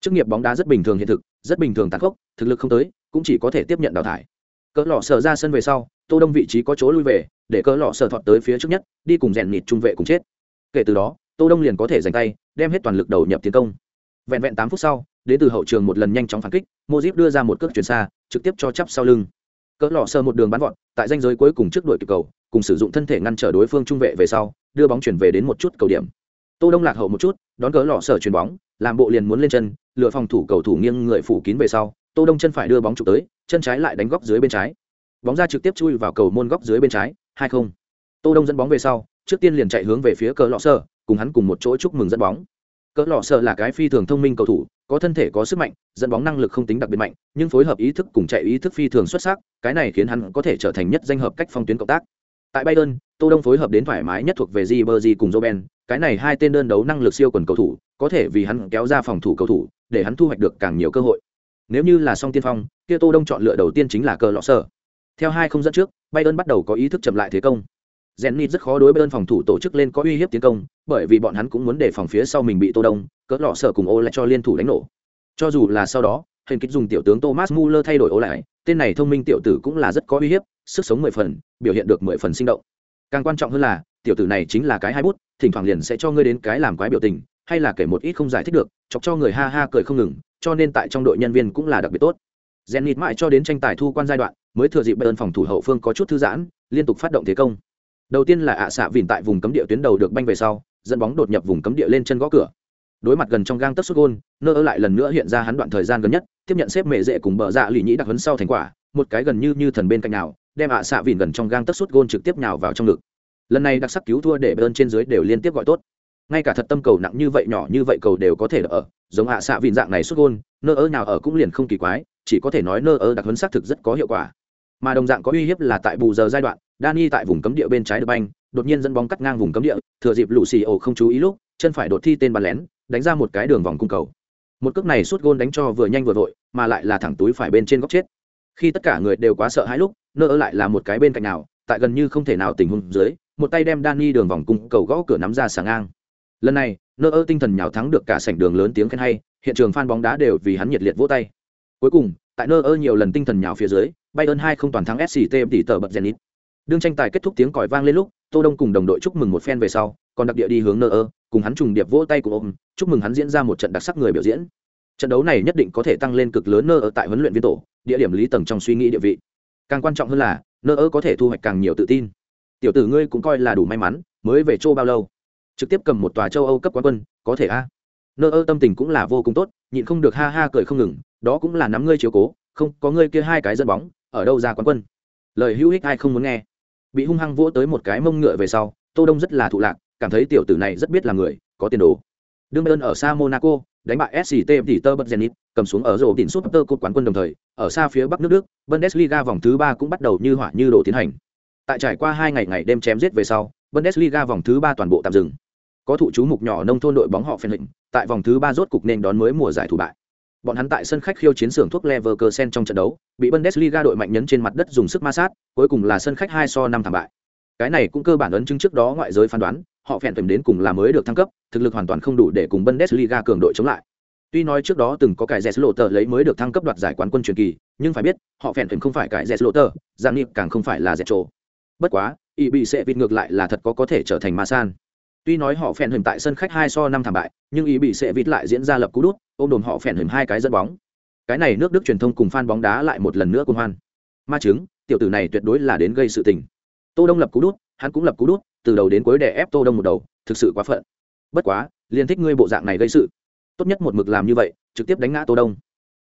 Chức nghiệp bóng đá rất bình thường hiện thực, rất bình thường tàn khốc, thực lực không tới, cũng chỉ có thể tiếp nhận đào thải. Cỡ lọ sở ra sân về sau, Tô Đông vị trí có chỗ lui về, để cỡ lọ sở thọt tới phía trước nhất, đi cùng rèn nhịt trung vệ cùng chết. Kể từ đó, Tô Đông liền có thể giành tay, đem hết toàn lực đầu nhập tiến công. Vẹn vẹn tám phút sau, đến từ hậu trường một lần nhanh chóng phản kích, Modric đưa ra một cước chuyền xa, trực tiếp cho chắp sau lưng. Cỡ lọ sờ một đường bắn vọt, tại danh giới cuối cùng trước đội kịp cầu, cùng sử dụng thân thể ngăn trở đối phương trung vệ về sau, đưa bóng chuyển về đến một chút cầu điểm. Tô Đông lạc hậu một chút, đón cỡ lọ sờ chuyền bóng, làm bộ liền muốn lên chân, lựa phòng thủ cầu thủ nghiêng người phủ kín về sau, Tô Đông chân phải đưa bóng chụp tới, chân trái lại đánh góc dưới bên trái. Bóng ra trực tiếp chui vào cầu môn góc dưới bên trái, 2-0. Tô Đông dẫn bóng về sau, trước tiên liền chạy hướng về phía cỡ lọ sờ, cùng hắn cùng một chỗ chúc mừng dẫn bóng cỡ lọ sơ là cái phi thường thông minh cầu thủ có thân thể có sức mạnh, dẫn bóng năng lực không tính đặc biệt mạnh, nhưng phối hợp ý thức cùng chạy ý thức phi thường xuất sắc, cái này khiến hắn có thể trở thành nhất danh hợp cách phong tuyến cộng tác. Tại bayern, tô đông phối hợp đến thoải mái nhất thuộc về jibberji cùng joben cái này hai tên đơn đấu năng lực siêu quần cầu thủ, có thể vì hắn kéo ra phòng thủ cầu thủ, để hắn thu hoạch được càng nhiều cơ hội. Nếu như là song tiên phong, kia tô đông chọn lựa đầu tiên chính là cờ lọ sở theo hai không dẫn trước, bayern bắt đầu có ý thức chậm lại thế công. Zenit rất khó đối bên phòng thủ tổ chức lên có uy hiếp tiến công, bởi vì bọn hắn cũng muốn để phòng phía sau mình bị Tô Đông, cỡ lọ sợ cùng ô lại cho liên thủ đánh nổ. Cho dù là sau đó, hình kích dùng tiểu tướng Thomas Muller thay đổi ô lại, tên này thông minh tiểu tử cũng là rất có uy hiếp, sức sống mười phần, biểu hiện được mười phần sinh động. Càng quan trọng hơn là, tiểu tử này chính là cái hai bút, thỉnh thoảng liền sẽ cho ngươi đến cái làm quái biểu tình, hay là kể một ít không giải thích được, chọc cho người ha ha cười không ngừng, cho nên tại trong đội nhân viên cũng là đặc biệt tốt. Zenit mãi cho đến tranh tài thu quan giai đoạn, mới thừa dịp Bayern phòng thủ hậu phương có chút thư giãn, liên tục phát động thế công đầu tiên là ạ xạ vìn tại vùng cấm địa tuyến đầu được banh về sau, dẫn bóng đột nhập vùng cấm địa lên chân gõ cửa. Đối mặt gần trong gang tất xuất gôn, nơ ơ lại lần nữa hiện ra hắn đoạn thời gian gần nhất, tiếp nhận xếp mệ dễ cùng bờ dạ lì nhĩ đặc hấn sau thành quả, một cái gần như như thần bên cạnh nào, đem ạ xạ vìn gần trong gang tất xuất gôn trực tiếp nhào vào trong ngực. Lần này đặc sắc cứu thua để bơn trên dưới đều liên tiếp gọi tốt. Ngay cả thật tâm cầu nặng như vậy nhỏ như vậy cầu đều có thể ở, giống ạ xạ vìn dạng này xuất gôn, nơ ơ nào ở cũng liền không kỳ quái, chỉ có thể nói nơ ơ đặc hấn xác thực rất có hiệu quả mà đồng dạng có uy hiếp là tại bù giờ giai đoạn Dani tại vùng cấm địa bên trái được banh, đột nhiên dẫn bóng cắt ngang vùng cấm địa, thừa dịp lũ xì ổ không chú ý lúc, chân phải đột thi tên bàn lén, đánh ra một cái đường vòng cung cầu. Một cước này suốt gôn đánh cho vừa nhanh vừa vội, mà lại là thẳng túi phải bên trên góc chết. Khi tất cả người đều quá sợ hãi lúc, nơ lại là một cái bên cạnh nào, tại gần như không thể nào tình huống dưới, một tay đem Dani đường vòng cung cầu gõ cửa nắm ra sáng ngang. Lần này, nơ Ơ tinh thần nhào thắng được cả sảnh đường lớn tiếng khen hay, hiện trường fan bóng đá đều vì hắn nhiệt liệt vỗ tay. Cuối cùng, tại nơ nhiều lần tinh thần nhào phía dưới, Bayern hai không toàn thắng SCT tỷ tờ bật Zenit. Đương tranh tài kết thúc tiếng còi vang lên lúc tô đông cùng đồng đội chúc mừng một phen về sau còn đặc địa đi hướng nơ ơ cùng hắn trùng điệp vỗ tay cùng ôm chúc mừng hắn diễn ra một trận đặc sắc người biểu diễn. Trận đấu này nhất định có thể tăng lên cực lớn nơ ơ tại huấn luyện viên tổ địa điểm lý tầng trong suy nghĩ địa vị. Càng quan trọng hơn là nơ ơ có thể thu hoạch càng nhiều tự tin. Tiểu tử ngươi cũng coi là đủ may mắn mới về châu bao lâu? Trực tiếp cầm một tòa châu âu cấp quán quân có thể a? Nơ ơ tâm tình cũng là vô cùng tốt, nhịn không được ha ha cười không ngừng, đó cũng là nắm ngươi chiếu cố, không, có ngươi kia hai cái dẫn bóng, ở đâu ra quán quân? Lời hữu ích ai không muốn nghe. Bị hung hăng vỗ tới một cái mông ngựa về sau, tô đông rất là thụ lạc, cảm thấy tiểu tử này rất biết là người, có tiền đồ. Đương bayern ở xa monaco, đánh bại sct tỷ tơ bật zenit, cầm xuống ở rổ đỉnh tơ cột quán quân đồng thời, ở xa phía bắc nước đức, bundesliga vòng thứ ba cũng bắt đầu như hỏa như đổ tiến hành. Tại trải qua hai ngày ngày đêm chém giết về sau, bundesliga vòng thứ ba toàn bộ tạm dừng có thụ chú mục nhỏ nông thôn đội bóng họ phèn lịnh, tại vòng thứ ba rốt cục nên đón mới mùa giải thủ bại Bọn hắn tại sân khách khiêu chiến xưởng thuốc Leverkusen trong trận đấu, bị Bundesliga đội mạnh nhấn trên mặt đất dùng sức ma sát, cuối cùng là sân khách 2 so 5 thảm bại. Cái này cũng cơ bản ấn chứng trước đó ngoại giới phán đoán, họ phèn tìm đến cùng là mới được thăng cấp, thực lực hoàn toàn không đủ để cùng Bundesliga cường đội chống lại. Tuy nói trước đó từng có cải Jesloter lấy mới được thăng cấp đoạt giải quán quân truyền kỳ, nhưng phải biết, họ phèn tìm không phải cải Jesloter, Giang Niệm càng không phải là Zetro. Bất quá, ý bị sẽ vịt ngược lại là thật có có thể trở thành ma san tuy nói họ phèn hình tại sân khách hai so năm thảm bại, nhưng ý bị sẽ vịt lại diễn ra lập cú đút, ôm đồn họ phèn hình hai cái dẫn bóng. Cái này nước đức truyền thông cùng fan bóng đá lại một lần nữa cuồng hoan. Ma chứng, tiểu tử này tuyệt đối là đến gây sự tình. Tô đông lập cú đút, hắn cũng lập cú đút, từ đầu đến cuối để ép tô đông một đầu, thực sự quá phận. Bất quá liên thích ngươi bộ dạng này gây sự. Tốt nhất một mực làm như vậy, trực tiếp đánh ngã tô đông.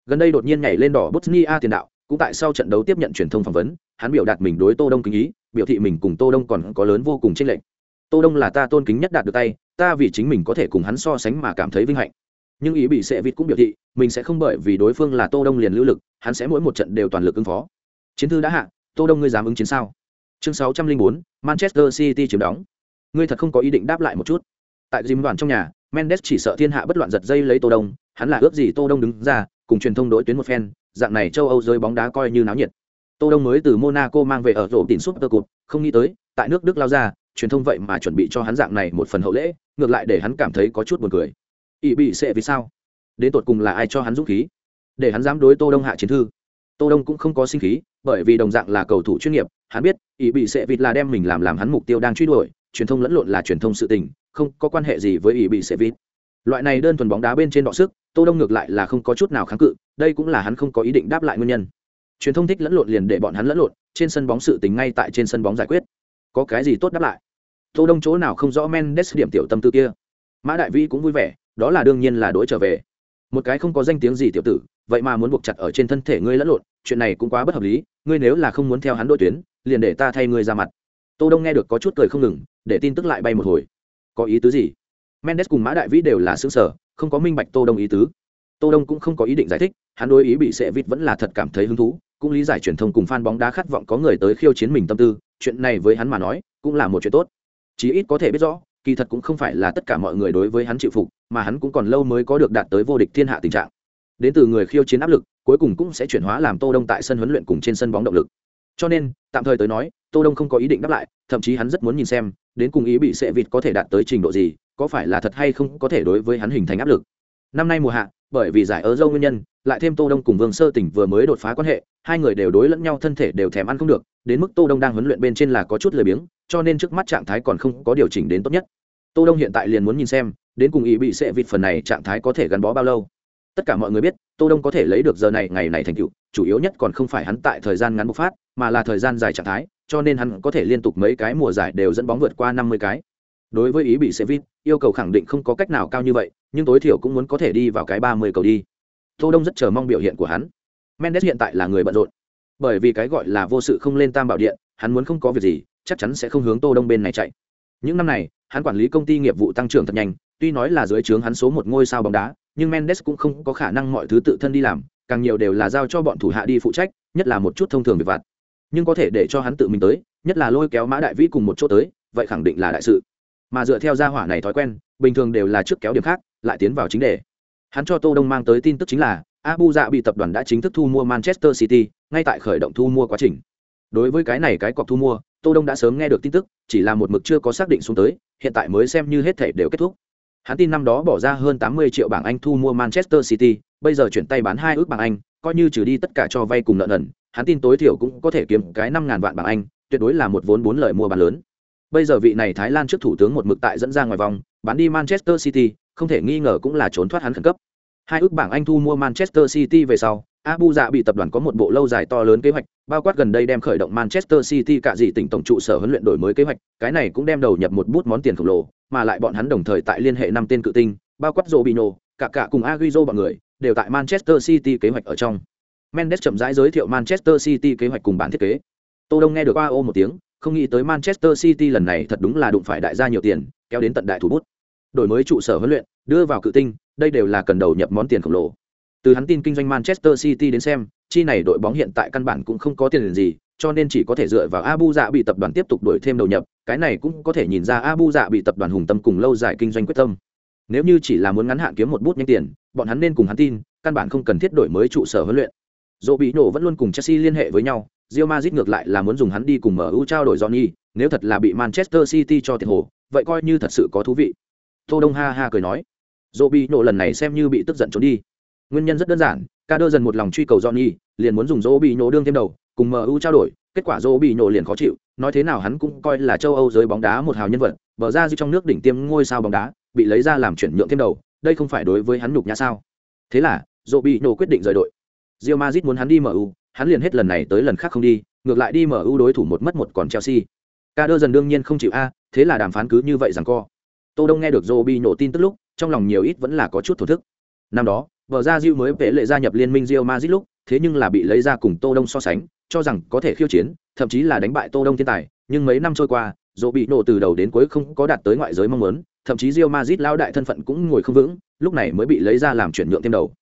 Gần đây đột nhiên nhảy lên đỏ bosnia tiền đạo, cũng tại sau trận đấu tiếp nhận truyền thông phỏng vấn, hắn biểu đạt mình đối tô đông kính ý, biểu thị mình cùng tô đông còn có lớn vô cùng chênh lệch tô đông là ta tôn kính nhất đạt được tay ta vì chính mình có thể cùng hắn so sánh mà cảm thấy vinh hạnh. Nhưng ý bị sệ vịt cũng biểu thị mình sẽ không bởi vì đối phương là tô đông liền lưu lực hắn sẽ mỗi một trận đều toàn lực ứng phó. Chiến thư đã hạ tô đông ngươi dám ứng chiến sao? Chương 604, manchester city chiếm đóng. Ngươi thật không có ý định đáp lại một chút. Tại dìm đoàn trong nhà mendes chỉ sợ thiên hạ bất loạn giật dây lấy tô đông hắn là ước gì tô đông đứng ra cùng truyền thông đối tuyến một phen dạng này châu âu rơi bóng đá coi như náo nhiệt. Tô đông mới từ monaco mang về ở rổ tìm suốt cơ cụt không nghĩ tới tại nước đức lao ra truyền thông vậy mà chuẩn bị cho hắn dạng này một phần hậu lễ, ngược lại để hắn cảm thấy có chút buồn cười. Ỵ bị sệ vì sao? Đến tột cùng là ai cho hắn dũng khí? Để hắn dám đối tô đông hạ chiến thư. Tô đông cũng không có sinh khí, bởi vì đồng dạng là cầu thủ chuyên nghiệp, hắn biết ỵ bị sệ vịt là đem mình làm làm hắn mục tiêu đang truy đuổi, truyền thông lẫn lộn là truyền thông sự tình, không có quan hệ gì với ỵ bị sệ vịt loại này đơn thuần bóng đá bên trên đọ sức, tô đông ngược lại là không có chút nào kháng cự, đây cũng là hắn không có ý định đáp lại nguyên nhân. Truyền thông thích lẫn lộn liền để bọn hắn lẫn lộn, trên sân bóng sự tình ngay tại trên sân bóng giải quyết. Có cái gì tốt đáp lại? Tô đông chỗ nào không rõ mendes điểm tiểu tâm tư kia. Mã đại vĩ cũng vui vẻ, đó là đương nhiên là đối trở về. Một cái không có danh tiếng gì tiểu tử, vậy mà muốn buộc chặt ở trên thân thể ngươi lẫn lộn, chuyện này cũng quá bất hợp lý, ngươi nếu là không muốn theo hắn đội tuyến, liền để ta thay ngươi ra mặt. Tô đông nghe được có chút cười không ngừng, để tin tức lại bay một hồi. Có ý tứ gì? Mendes cùng mã đại vĩ đều là xứ sở không có minh bạch tô đông ý tứ. Tô đông cũng không có ý định giải thích, hắn đối ý bị sẽ vít vẫn là thật cảm thấy hứng thú, cũng lý giải truyền thông cùng fan bóng đá khát vọng có người tới khiêu chiến mình tâm tư, chuyện này với hắn mà nói, cũng là một chuyện tốt chí ít có thể biết rõ, kỳ thật cũng không phải là tất cả mọi người đối với hắn chịu phục, mà hắn cũng còn lâu mới có được đạt tới vô địch thiên hạ tình trạng. Đến từ người khiêu chiến áp lực, cuối cùng cũng sẽ chuyển hóa làm tô đông tại sân huấn luyện cùng trên sân bóng động lực. Cho nên, tạm thời tới nói, tô đông không có ý định đáp lại, thậm chí hắn rất muốn nhìn xem, đến cùng ý bị sệ vịt có thể đạt tới trình độ gì, có phải là thật hay không có thể đối với hắn hình thành áp lực. Năm nay mùa hạ bởi vì giải ớ dâu nguyên nhân, lại thêm tô đông cùng vương sơ tỉnh vừa mới đột phá quan hệ, hai người đều đối lẫn nhau thân thể đều thèm ăn không được, đến mức tô đông đang huấn luyện bên trên là có chút lười biếng, cho nên trước mắt trạng thái còn không có điều chỉnh đến tốt nhất. Tô đông hiện tại liền muốn nhìn xem, đến cùng ý bị sẽ vịt phần này trạng thái có thể gắn bó bao lâu. Tất cả mọi người biết, tô đông có thể lấy được giờ này, ngày này thành tựu, chủ yếu nhất còn không phải hắn tại thời gian ngắn bộc phát, mà là thời gian dài trạng thái, cho nên hắn có thể liên tục mấy cái mùa giải đều dẫn bóng vượt qua 50 cái. Đối với ý bị sẽ vịt, yêu cầu khẳng định không có cách nào cao như vậy nhưng tối thiểu cũng muốn có thể đi vào cái 30 cầu đi. Tô đông rất chờ mong biểu hiện của hắn. Mendes hiện tại là người bận rộn. Bởi vì cái gọi là vô sự không lên tam bảo điện, hắn muốn không có việc gì, chắc chắn sẽ không hướng tô đông bên này chạy. Những năm này, hắn quản lý công ty nghiệp vụ tăng trưởng thật nhanh, tuy nói là dưới trướng hắn số một ngôi sao bóng đá, nhưng mendes cũng không có khả năng mọi thứ tự thân đi làm, càng nhiều đều là giao cho bọn thủ hạ đi phụ trách, nhất là một chút thông thường việc vặt. Nhưng có thể để cho hắn tự mình tới, nhất là lôi kéo mã đại vĩ cùng một chỗ tới, vậy khẳng định là đại sự. Mà dựa theo gia hỏa này thói quen, bình thường đều là trước kéo điểm khác lại tiến vào chính đề. Hắn cho tô đông mang tới tin tức chính là, abu dạ bị tập đoàn đã chính thức thu mua manchester city, ngay tại khởi động thu mua quá trình. Đối với cái này cái cọc thu mua, tô đông đã sớm nghe được tin tức, chỉ là một mực chưa có xác định xuống tới, hiện tại mới xem như hết thể đều kết thúc. Hắn tin năm đó bỏ ra hơn 80 triệu bảng anh thu mua manchester city, bây giờ chuyển tay bán hai ước bảng anh, coi như trừ đi tất cả cho vay cùng nợ nần, hắn tin tối thiểu cũng có thể kiếm cái năm ngàn vạn bảng anh, tuyệt đối là một vốn bốn lợi mua bán lớn. Bây giờ vị này thái lan trước thủ tướng một mực tại dẫn ra ngoài vòng bán đi manchester city không thể nghi ngờ cũng là trốn thoát hắn khẩn cấp hai ước bảng anh thu mua manchester city về sau Abu Dạ bị tập đoàn có một bộ lâu dài to lớn kế hoạch, bao quát gần đây đem khởi động Manchester City cả gì tỉnh tổng trụ sở huấn luyện đổi mới kế hoạch, cái này cũng đem đầu nhập một bút món tiền khổng lồ, mà lại bọn hắn đồng thời tại liên hệ năm tên cự tinh, bao quát Robinho, cả cả cùng Agüero bọn người, đều tại Manchester City kế hoạch ở trong. Mendes chậm rãi giới thiệu Manchester City kế hoạch cùng bản thiết kế. Tô Đông nghe được qua ô một tiếng, không nghĩ tới Manchester City lần này thật đúng là đụng phải đại gia nhiều tiền, kéo đến tận đại thủ bút. Đổi mới trụ sở huấn luyện, đưa vào cự tinh, đây đều là cần đầu nhập món tiền khổng lồ. Từ hắn tin kinh doanh Manchester City đến xem, chi này đội bóng hiện tại căn bản cũng không có tiền gì, cho nên chỉ có thể dựa vào Abu Dạ bị tập đoàn tiếp tục đổi thêm đầu nhập, cái này cũng có thể nhìn ra Abu Dạ bị tập đoàn hùng tâm cùng lâu dài kinh doanh quyết tâm. Nếu như chỉ là muốn ngắn hạn kiếm một bút nhanh tiền, bọn hắn nên cùng hắn tin, căn bản không cần thiết đổi mới trụ sở huấn luyện. Dỗ bị nổ vẫn luôn cùng Chelsea liên hệ với nhau, Real Madrid ngược lại là muốn dùng hắn đi cùng MU trao đổi Johnny, nếu thật là bị Manchester City cho tiền hồ, vậy coi như thật sự có thú vị. Tô Đông ha ha cười nói, Dỗ bị nổ lần này xem như bị tức giận trốn đi. Nguyên nhân rất đơn giản, ca đơ dần một lòng truy cầu Johnny, liền muốn dùng Dỗ bị nổ đương thêm đầu, cùng MU trao đổi, kết quả Dỗ bị nổ liền khó chịu, nói thế nào hắn cũng coi là châu Âu giới bóng đá một hào nhân vật, bờ ra dư trong nước đỉnh tiêm ngôi sao bóng đá, bị lấy ra làm chuyển nhượng thêm đầu, đây không phải đối với hắn nhục nhã sao? Thế là, Dỗ bị nổ quyết định rời đội. Real Madrid muốn hắn đi MU, hắn liền hết lần này tới lần khác không đi, ngược lại đi MU đối thủ một mất một còn Chelsea. Ca dần đương nhiên không chịu a, thế là đàm phán cứ như vậy rằng co. Tô Đông nghe được Robi nổ tin tức lúc, trong lòng nhiều ít vẫn là có chút thổ thức. Năm đó, vợ ra Diêu mới vệ lệ gia nhập liên minh rio Madrid lúc, thế nhưng là bị lấy ra cùng Tô Đông so sánh, cho rằng có thể khiêu chiến, thậm chí là đánh bại Tô Đông thiên tài, nhưng mấy năm trôi qua, dỗ bị nổ từ đầu đến cuối không có đạt tới ngoại giới mong muốn, thậm chí rio Madrid lao đại thân phận cũng ngồi không vững, lúc này mới bị lấy ra làm chuyển nhượng thêm đầu.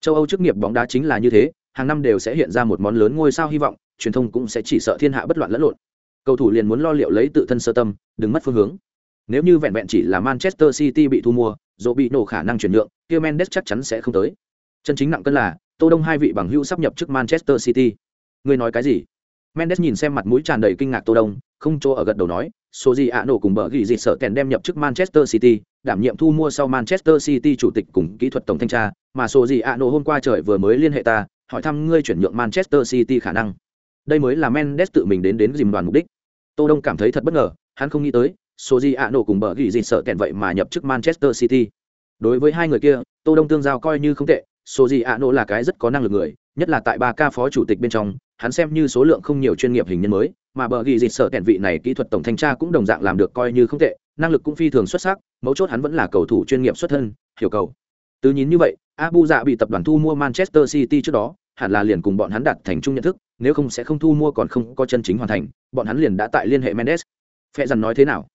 Châu Âu chức nghiệp bóng đá chính là như thế, hàng năm đều sẽ hiện ra một món lớn ngôi sao hy vọng, truyền thông cũng sẽ chỉ sợ thiên hạ bất loạn lẫn lộn. Cầu thủ liền muốn lo liệu lấy tự thân sơ tâm, đừng mất phương hướng. Nếu như vẹn vẹn chỉ là Manchester City bị thu mua, dỗ bị nổ khả năng chuyển nhượng, kia Mendes chắc chắn sẽ không tới. Chân chính nặng cân là, Tô Đông hai vị bằng hữu sắp nhập chức Manchester City. Người nói cái gì? Mendes nhìn xem mặt mũi tràn đầy kinh ngạc Tô Đông, không chỗ ở gật đầu nói, số gì ạ nổ cùng bờ ghi dịt sợ kèn đem nhập chức Manchester City, đảm nhiệm thu mua sau Manchester City chủ tịch cùng kỹ thuật tổng thanh tra, mà số gì ạ nổ hôm qua trời vừa mới liên hệ ta, hỏi thăm ngươi chuyển nhượng Manchester City khả năng. Đây mới là Mendes tự mình đến đến dìm đoàn mục đích. Tô Đông cảm thấy thật bất ngờ, hắn không nghĩ tới, số gì ạ nổ cùng bờ ghi dịt sợ kẹn vậy mà nhập chức Manchester City. Đối với hai người kia, Tô Đông tương giao coi như không tệ, số gì ạ nổ là cái rất có năng lực người, nhất là tại ba ca phó chủ tịch bên trong, hắn xem như số lượng không nhiều chuyên nghiệp hình nhân mới mà bờ ghi gì sợ kẹn vị này kỹ thuật tổng thanh tra cũng đồng dạng làm được coi như không tệ năng lực cũng phi thường xuất sắc mấu chốt hắn vẫn là cầu thủ chuyên nghiệp xuất thân hiểu cầu. Từ nhìn như vậy abu dạ bị tập đoàn thu mua manchester city trước đó hẳn là liền cùng bọn hắn đặt thành chung nhận thức nếu không sẽ không thu mua còn không có chân chính hoàn thành bọn hắn liền đã tại liên hệ mendes. Phe dằn nói thế nào?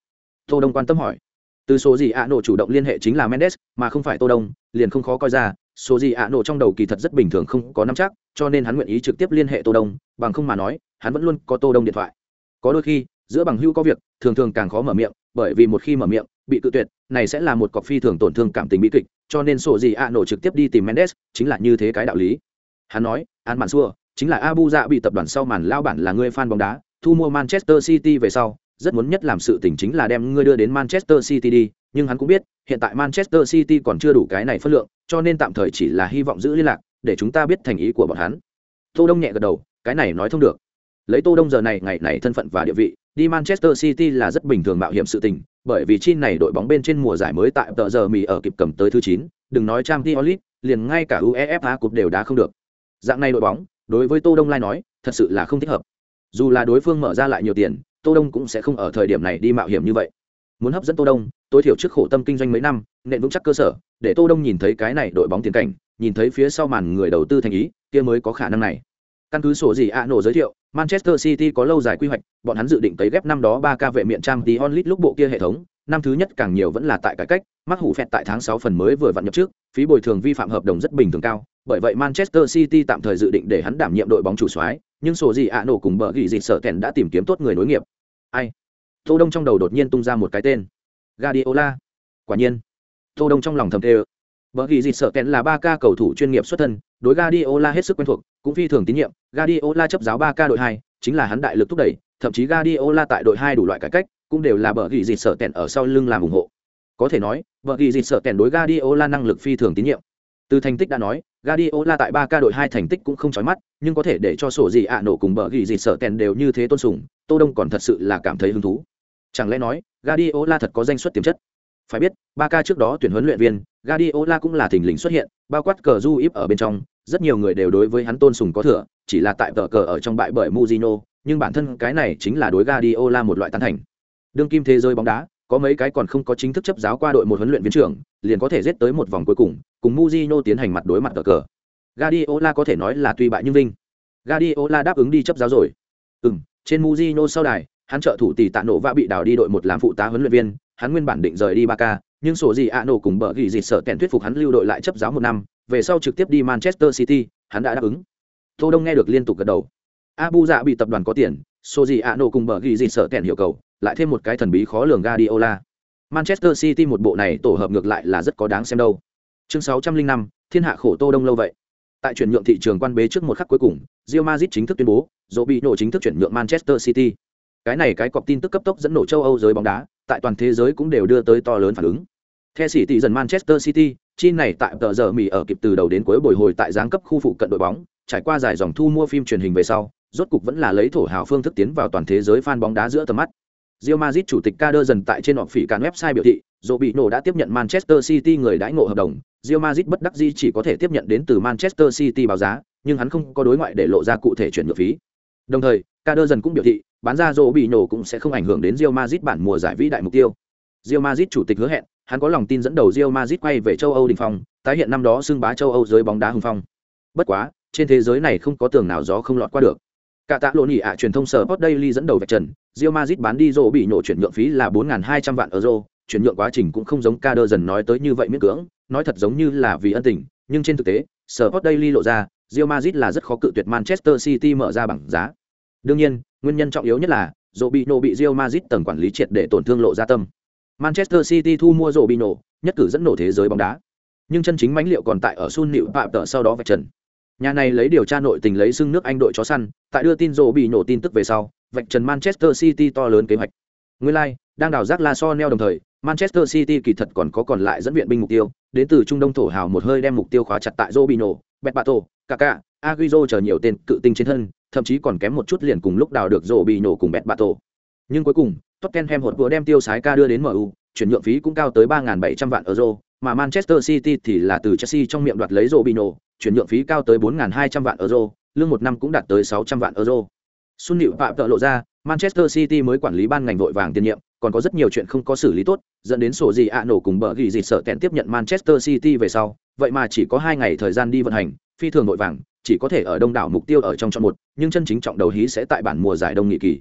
Tô đông quan tâm hỏi. Từ số gì ạ nổ chủ động liên hệ chính là mendes, mà không phải tô đông, liền không khó coi ra, số gì ạ nổ trong đầu kỳ thật rất bình thường không có nắm chắc, cho nên hắn nguyện ý trực tiếp liên hệ tô đông, bằng không mà nói, hắn vẫn luôn có tô đông điện thoại. Có đôi khi, giữa bằng hữu có việc, thường thường càng khó mở miệng, bởi vì một khi mở miệng, bị cự tuyệt, này sẽ là một cọc phi thường tổn thương cảm tình bi kịch, cho nên sổ gì ạ nổ trực tiếp đi tìm mendes, chính là như thế cái đạo lý. Hắn nói, an mạn xua, chính là abu dạ bị tập đoàn sau màn lao bản là người fan bóng đá, thu mua manchester city về sau rất muốn nhất làm sự tình chính là đem ngươi đưa đến manchester city đi nhưng hắn cũng biết hiện tại manchester city còn chưa đủ cái này phân lượng cho nên tạm thời chỉ là hy vọng giữ liên lạc để chúng ta biết thành ý của bọn hắn. Tô đông nhẹ gật đầu cái này nói thông được. Lấy tô đông giờ này ngày này thân phận và địa vị đi manchester city là rất bình thường mạo hiểm sự tình bởi vì chi này đội bóng bên trên mùa giải mới tại tờ giờ mì ở kịp cầm tới thứ 9, đừng nói trang Diolit, liền ngay cả uefa cúp đều đá không được. Dạng này đội bóng đối với tô đông lai nói thật sự là không thích hợp. Dù là đối phương mở ra lại nhiều tiền tô đông cũng sẽ không ở thời điểm này đi mạo hiểm như vậy. Muốn hấp dẫn tô đông, tối thiểu trước khổ tâm kinh doanh mấy năm nện vững chắc cơ sở, để tô đông nhìn thấy cái này đội bóng tiền cảnh, nhìn thấy phía sau màn người đầu tư thành ý, kia mới có khả năng này. Căn cứ sổ gì ạ, nổ giới thiệu, manchester city có lâu dài quy hoạch, bọn hắn dự định tới ghép năm đó ba ca vệ miệng trang tí onlit lúc bộ kia hệ thống năm thứ nhất càng nhiều vẫn là tại cải cách mắc hủ phẹt tại tháng sáu phần mới vừa vặn nhập trước phí bồi thường vi phạm hợp đồng rất bình thường cao bởi vậy manchester city tạm thời dự định để hắn đảm nhiệm đội bóng chủ soái nhưng sổ gì ạ nổ cùng bờ ghi dịt sợ kèn đã tìm kiếm tốt người nối nghiệp ai tô đông trong đầu đột nhiên tung ra một cái tên Guardiola. Quả nhiên, Tô Đông trong lòng thầm thề. Bờ gỉ gì sợ kén là 3K cầu thủ chuyên nghiệp xuất thân, đối Guardiola hết sức quen thuộc, cũng phi thường tín nhiệm. Guardiola chấp giáo 3K đội 2, chính là hắn đại lực thúc đẩy, thậm chí Guardiola tại đội 2 đủ loại cải cách, cũng đều là bờ ghi dịt sợ tẹn ở sau lưng làm ủng hộ. Có thể nói, bờ ghi dịt sợ tẹn đối Guardiola năng lực phi thường tín nhiệm. Từ thành tích đã nói, Guardiola tại ba ca đội hai thành tích cũng không chói mắt, nhưng có thể để cho sổ gì ạ nổ cùng bờ ghi dịt sợ tẹn đều như thế tôn sùng, Tô Đông còn thật sự là cảm thấy hứng thú. Chẳng lẽ nói, Guardiola thật có danh xuất tiềm chất. Phải biết, ba ca trước đó tuyển huấn luyện viên, Guardiola cũng là thình lình xuất hiện, bao quát cờ du íp ở bên trong, rất nhiều người đều đối với hắn tôn sùng có thừa, chỉ là tại tờ cờ ở trong bại bởi mujino, nhưng bản thân cái này chính là đối Guardiola một loại tán thành. Đương kim thế giới bóng đá, có mấy cái còn không có chính thức chấp giáo qua đội một huấn luyện viên trưởng, liền có thể giết tới một vòng cuối cùng, cùng Mourinho tiến hành mặt đối mặt cờ cờ. Guardiola có thể nói là tuy bại nhưng vinh. Guardiola đáp ứng đi chấp giáo rồi. Ừm, trên Mourinho sau đài, hắn trợ thủ tỷ tạ nổ vã bị đào đi đội một làm phụ tá huấn luyện viên hắn nguyên bản định rời đi ba nhưng sổ gì ạ nổ cùng bở ghi dịt sợ kèn thuyết phục hắn lưu đội lại chấp giáo một năm về sau trực tiếp đi manchester city hắn đã đáp ứng tô đông nghe được liên tục gật đầu abu dạ bị tập đoàn có tiền số gì ạ nổ cùng bờ ghi gì sợ kèn hiệu cầu lại thêm một cái thần bí khó lường Guardiola. Manchester City một bộ này tổ hợp ngược lại là rất có đáng xem đâu. Chương 605, thiên hạ khổ Tô Đông lâu vậy. Tại chuyển nhượng thị trường quan bế trước một khắc cuối cùng, Real Madrid chính thức tuyên bố, Robinho chính thức chuyển nhượng Manchester City cái này cái cọc tin tức cấp tốc dẫn nổ châu âu giới bóng đá tại toàn thế giới cũng đều đưa tới to lớn phản ứng theo sĩ tỷ dần manchester city chi này tại tờ giờ mỹ ở kịp từ đầu đến cuối bồi hồi tại giáng cấp khu phụ cận đội bóng trải qua dài dòng thu mua phim truyền hình về sau rốt cục vẫn là lấy thổ hào phương thức tiến vào toàn thế giới fan bóng đá giữa tầm mắt Real Madrid chủ tịch Kader dần tại trên họp phỉ cản website biểu thị, Robinho nổ đã tiếp nhận Manchester City người đãi ngộ hợp đồng, Real Madrid bất đắc dĩ chỉ có thể tiếp nhận đến từ Manchester City báo giá, nhưng hắn không có đối ngoại để lộ ra cụ thể chuyển nhượng phí. Đồng thời, Kader dần cũng biểu thị, bán ra Robinho nổ cũng sẽ không ảnh hưởng đến Real Madrid bản mùa giải vĩ đại mục tiêu. Real Madrid chủ tịch hứa hẹn, hắn có lòng tin dẫn đầu Real Madrid quay về châu Âu đỉnh phong, tái hiện năm đó xưng bá châu Âu giới bóng đá hùng phong. Bất quá, trên thế giới này không có tường nào gió không lọt qua được. Cả tạ lộn nhỉ? ạ truyền thông sở Sport Daily dẫn đầu vạch trần, Real Madrid bán đi rổ bị nhổ chuyển nhượng phí là 4.200 vạn euro, chuyển nhượng quá trình cũng không giống Kader dần nói tới như vậy miễn cưỡng, nói thật giống như là vì ân tình, nhưng trên thực tế, sở Sport Daily lộ ra, Real Madrid là rất khó cự tuyệt Manchester City mở ra bảng giá. Đương nhiên, nguyên nhân trọng yếu nhất là Robinho bị Real Madrid tầng quản lý triệt để tổn thương lộ ra tâm. Manchester City thu mua Robinho, nhất cử dẫn nổ thế giới bóng đá. Nhưng chân chính mãnh liệu còn tại ở Sun Nịu Phạm tợ sau đó vạch trần. Nhà này lấy điều tra nội tình lấy xưng nước Anh đội chó săn, tại đưa tin rổ bị nổ tin tức về sau, vạch trần Manchester City to lớn kế hoạch. Nguyên lai, like, đang đào rác La Sonel đồng thời, Manchester City kỳ thật còn có còn lại dẫn viện binh mục tiêu, đến từ Trung Đông thổ hào một hơi đem mục tiêu khóa chặt tại Robinho, Betbato, Kaká, Agüero chờ nhiều tên cự tinh trên thân, thậm chí còn kém một chút liền cùng lúc đào được Robinho cùng Betbato. Nhưng cuối cùng, Tottenham hột vừa đem tiêu sái ca đưa đến MU, chuyển nhượng phí cũng cao tới 3.700 vạn euro, mà Manchester City thì là từ Chelsea trong miệng đoạt lấy Robinho, chuyển nhượng phí cao tới 4.200 vạn euro, lương một năm cũng đạt tới 600 vạn euro. Sun Liễu Phạm tự lộ ra, Manchester City mới quản lý ban ngành vội vàng tiền nhiệm, còn có rất nhiều chuyện không có xử lý tốt, dẫn đến sổ gì ạ nổ cùng bở ghi gì sợ tẹn tiếp nhận Manchester City về sau, vậy mà chỉ có 2 ngày thời gian đi vận hành, phi thường vội vàng, chỉ có thể ở đông đảo mục tiêu ở trong chọn một, nhưng chân chính trọng đầu hí sẽ tại bản mùa giải đông nghị kỳ.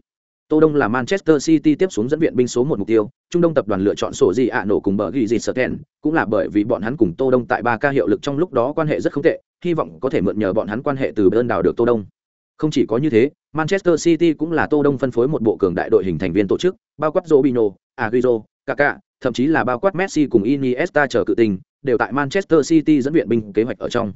Tô Đông là Manchester City tiếp xuống dẫn viện binh số 1 mục tiêu, Trung Đông tập đoàn lựa chọn sổ gì ạ nổ cùng bở ghi gì sợ kẹn, cũng là bởi vì bọn hắn cùng Tô Đông tại 3 ca hiệu lực trong lúc đó quan hệ rất không tệ, hy vọng có thể mượn nhờ bọn hắn quan hệ từ bên đảo được Tô Đông. Không chỉ có như thế, Manchester City cũng là Tô Đông phân phối một bộ cường đại đội hình thành viên tổ chức, bao quát Robinho, Agüero, Kaká, thậm chí là bao quát Messi cùng Iniesta chờ cự tình, đều tại Manchester City dẫn viện binh kế hoạch ở trong.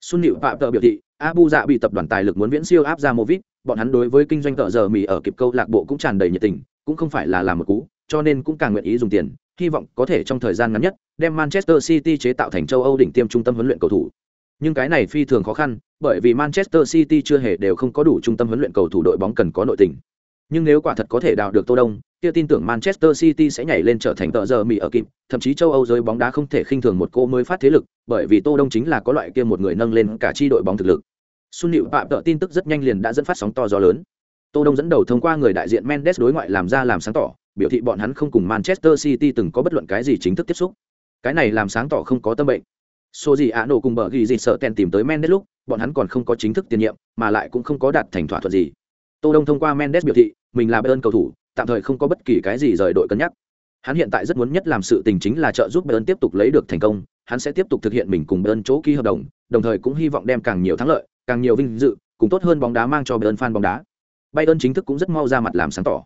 Sun Liễu Phạm tự biểu thị, Abu Dạ bị tập đoàn tài lực muốn viễn siêu áp ra Movit, bọn hắn đối với kinh doanh tợ giờ mì ở kịp câu lạc bộ cũng tràn đầy nhiệt tình, cũng không phải là làm một cú, cho nên cũng càng nguyện ý dùng tiền, hy vọng có thể trong thời gian ngắn nhất đem Manchester City chế tạo thành châu Âu đỉnh tiêm trung tâm huấn luyện cầu thủ. Nhưng cái này phi thường khó khăn, bởi vì Manchester City chưa hề đều không có đủ trung tâm huấn luyện cầu thủ đội bóng cần có nội tình. Nhưng nếu quả thật có thể đào được Tô Đông, kia tin tưởng Manchester City sẽ nhảy lên trở thành tợ giờ Mỹ ở kịp, thậm chí châu Âu giới bóng đá không thể khinh thường một cô mới phát thế lực, bởi vì Tô Đông chính là có loại kia một người nâng lên cả chi đội bóng thực lực. xuân Liễu Phạm tợ tin tức rất nhanh liền đã dẫn phát sóng to gió lớn. Tô Đông dẫn đầu thông qua người đại diện Mendes đối ngoại làm ra làm sáng tỏ, biểu thị bọn hắn không cùng Manchester City từng có bất luận cái gì chính thức tiếp xúc. Cái này làm sáng tỏ không có tâm bệnh. Số gì ạ nổ cùng bờ ghi gì sợ tèn tìm tới Mendes lúc, bọn hắn còn không có chính thức tiền nhiệm, mà lại cũng không có đạt thành thỏa thuận gì. Tô Đông thông qua Mendes biểu thị, mình là Bayern cầu thủ, tạm thời không có bất kỳ cái gì rời đội cân nhắc. Hắn hiện tại rất muốn nhất làm sự tình chính là trợ giúp Bayern tiếp tục lấy được thành công, hắn sẽ tiếp tục thực hiện mình cùng Bayern chỗ ký hợp đồng, đồng thời cũng hy vọng đem càng nhiều thắng lợi, càng nhiều vinh dự, cùng tốt hơn bóng đá mang cho Bayern fan bóng đá. Bayern chính thức cũng rất mau ra mặt làm sáng tỏ.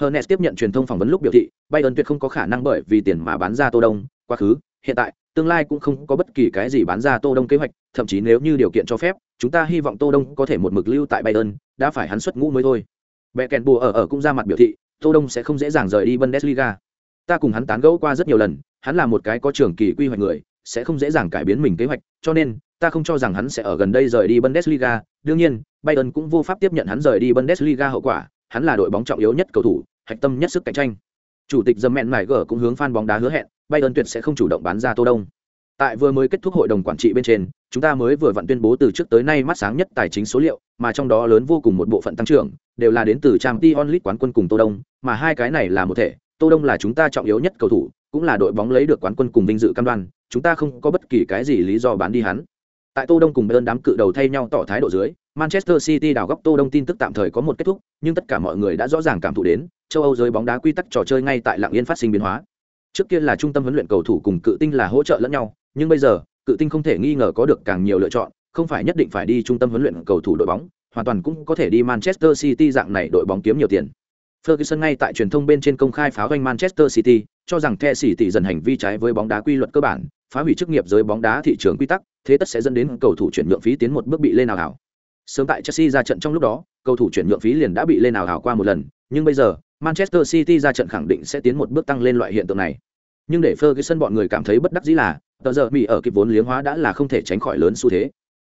Hernes tiếp nhận truyền thông phỏng vấn lúc biểu thị, Bayern tuyệt không có khả năng bởi vì tiền mà bán ra Tô Đông, quá khứ, hiện tại, tương lai cũng không có bất kỳ cái gì bán ra Tô Đông kế hoạch, thậm chí nếu như điều kiện cho phép, chúng ta hy vọng Tô Đông có thể một mực lưu tại Bayern, đã phải hắn xuất ngũ mới thôi. Bẻ kèn bùa ở ở cũng ra mặt biểu thị, Tô Đông sẽ không dễ dàng rời đi Bundesliga. Ta cùng hắn tán gẫu qua rất nhiều lần, hắn là một cái có trường kỳ quy hoạch người, sẽ không dễ dàng cải biến mình kế hoạch, cho nên ta không cho rằng hắn sẽ ở gần đây rời đi Bundesliga. Đương nhiên, Bayern cũng vô pháp tiếp nhận hắn rời đi Bundesliga hậu quả, hắn là đội bóng trọng yếu nhất cầu thủ, hạch tâm nhất sức cạnh tranh. Chủ tịch Dầm Mẹn Mải Gở cũng hướng fan bóng đá hứa hẹn, Bayern tuyệt sẽ không chủ động bán ra Tô Đông. Tại vừa mới kết thúc hội đồng quản trị bên trên, chúng ta mới vừa vặn tuyên bố từ trước tới nay mắt sáng nhất tài chính số liệu, mà trong đó lớn vô cùng một bộ phận tăng trưởng, đều là đến từ Champions League quán quân cùng Tô Đông, mà hai cái này là một thể, Tô Đông là chúng ta trọng yếu nhất cầu thủ, cũng là đội bóng lấy được quán quân cùng vinh dự cam đoan, chúng ta không có bất kỳ cái gì lý do bán đi hắn. Tại Tô Đông cùng Bayern đám cự đầu thay nhau tỏ thái độ dưới, Manchester City đào góc Tô Đông tin tức tạm thời có một kết thúc, nhưng tất cả mọi người đã rõ ràng cảm thụ đến, châu Âu giới bóng đá quy tắc trò chơi ngay tại Lạng yên phát sinh biến hóa. Trước kia là trung tâm huấn luyện cầu thủ cùng cự tinh là hỗ trợ lẫn nhau, nhưng bây giờ, cự tinh không thể nghi ngờ có được càng nhiều lựa chọn, không phải nhất định phải đi trung tâm huấn luyện cầu thủ đội bóng, hoàn toàn cũng có thể đi Manchester City dạng này đội bóng kiếm nhiều tiền. Ferguson ngay tại truyền thông bên trên công khai pháo doanh Manchester City, cho rằng The City dần hành vi trái với bóng đá quy luật cơ bản, phá hủy chức nghiệp giới bóng đá thị trường quy tắc, thế tất sẽ dẫn đến cầu thủ chuyển nhượng phí tiến một bước bị lên nào hảo. Sớm tại Chelsea ra trận trong lúc đó, cầu thủ chuyển nhượng phí liền đã bị lên nào hảo qua một lần, nhưng bây giờ, Manchester City ra trận khẳng định sẽ tiến một bước tăng lên loại hiện tượng này. Nhưng để Ferguson bọn người cảm thấy bất đắc dĩ là, tờ giờ bị ở kịp vốn liếng hóa đã là không thể tránh khỏi lớn xu thế.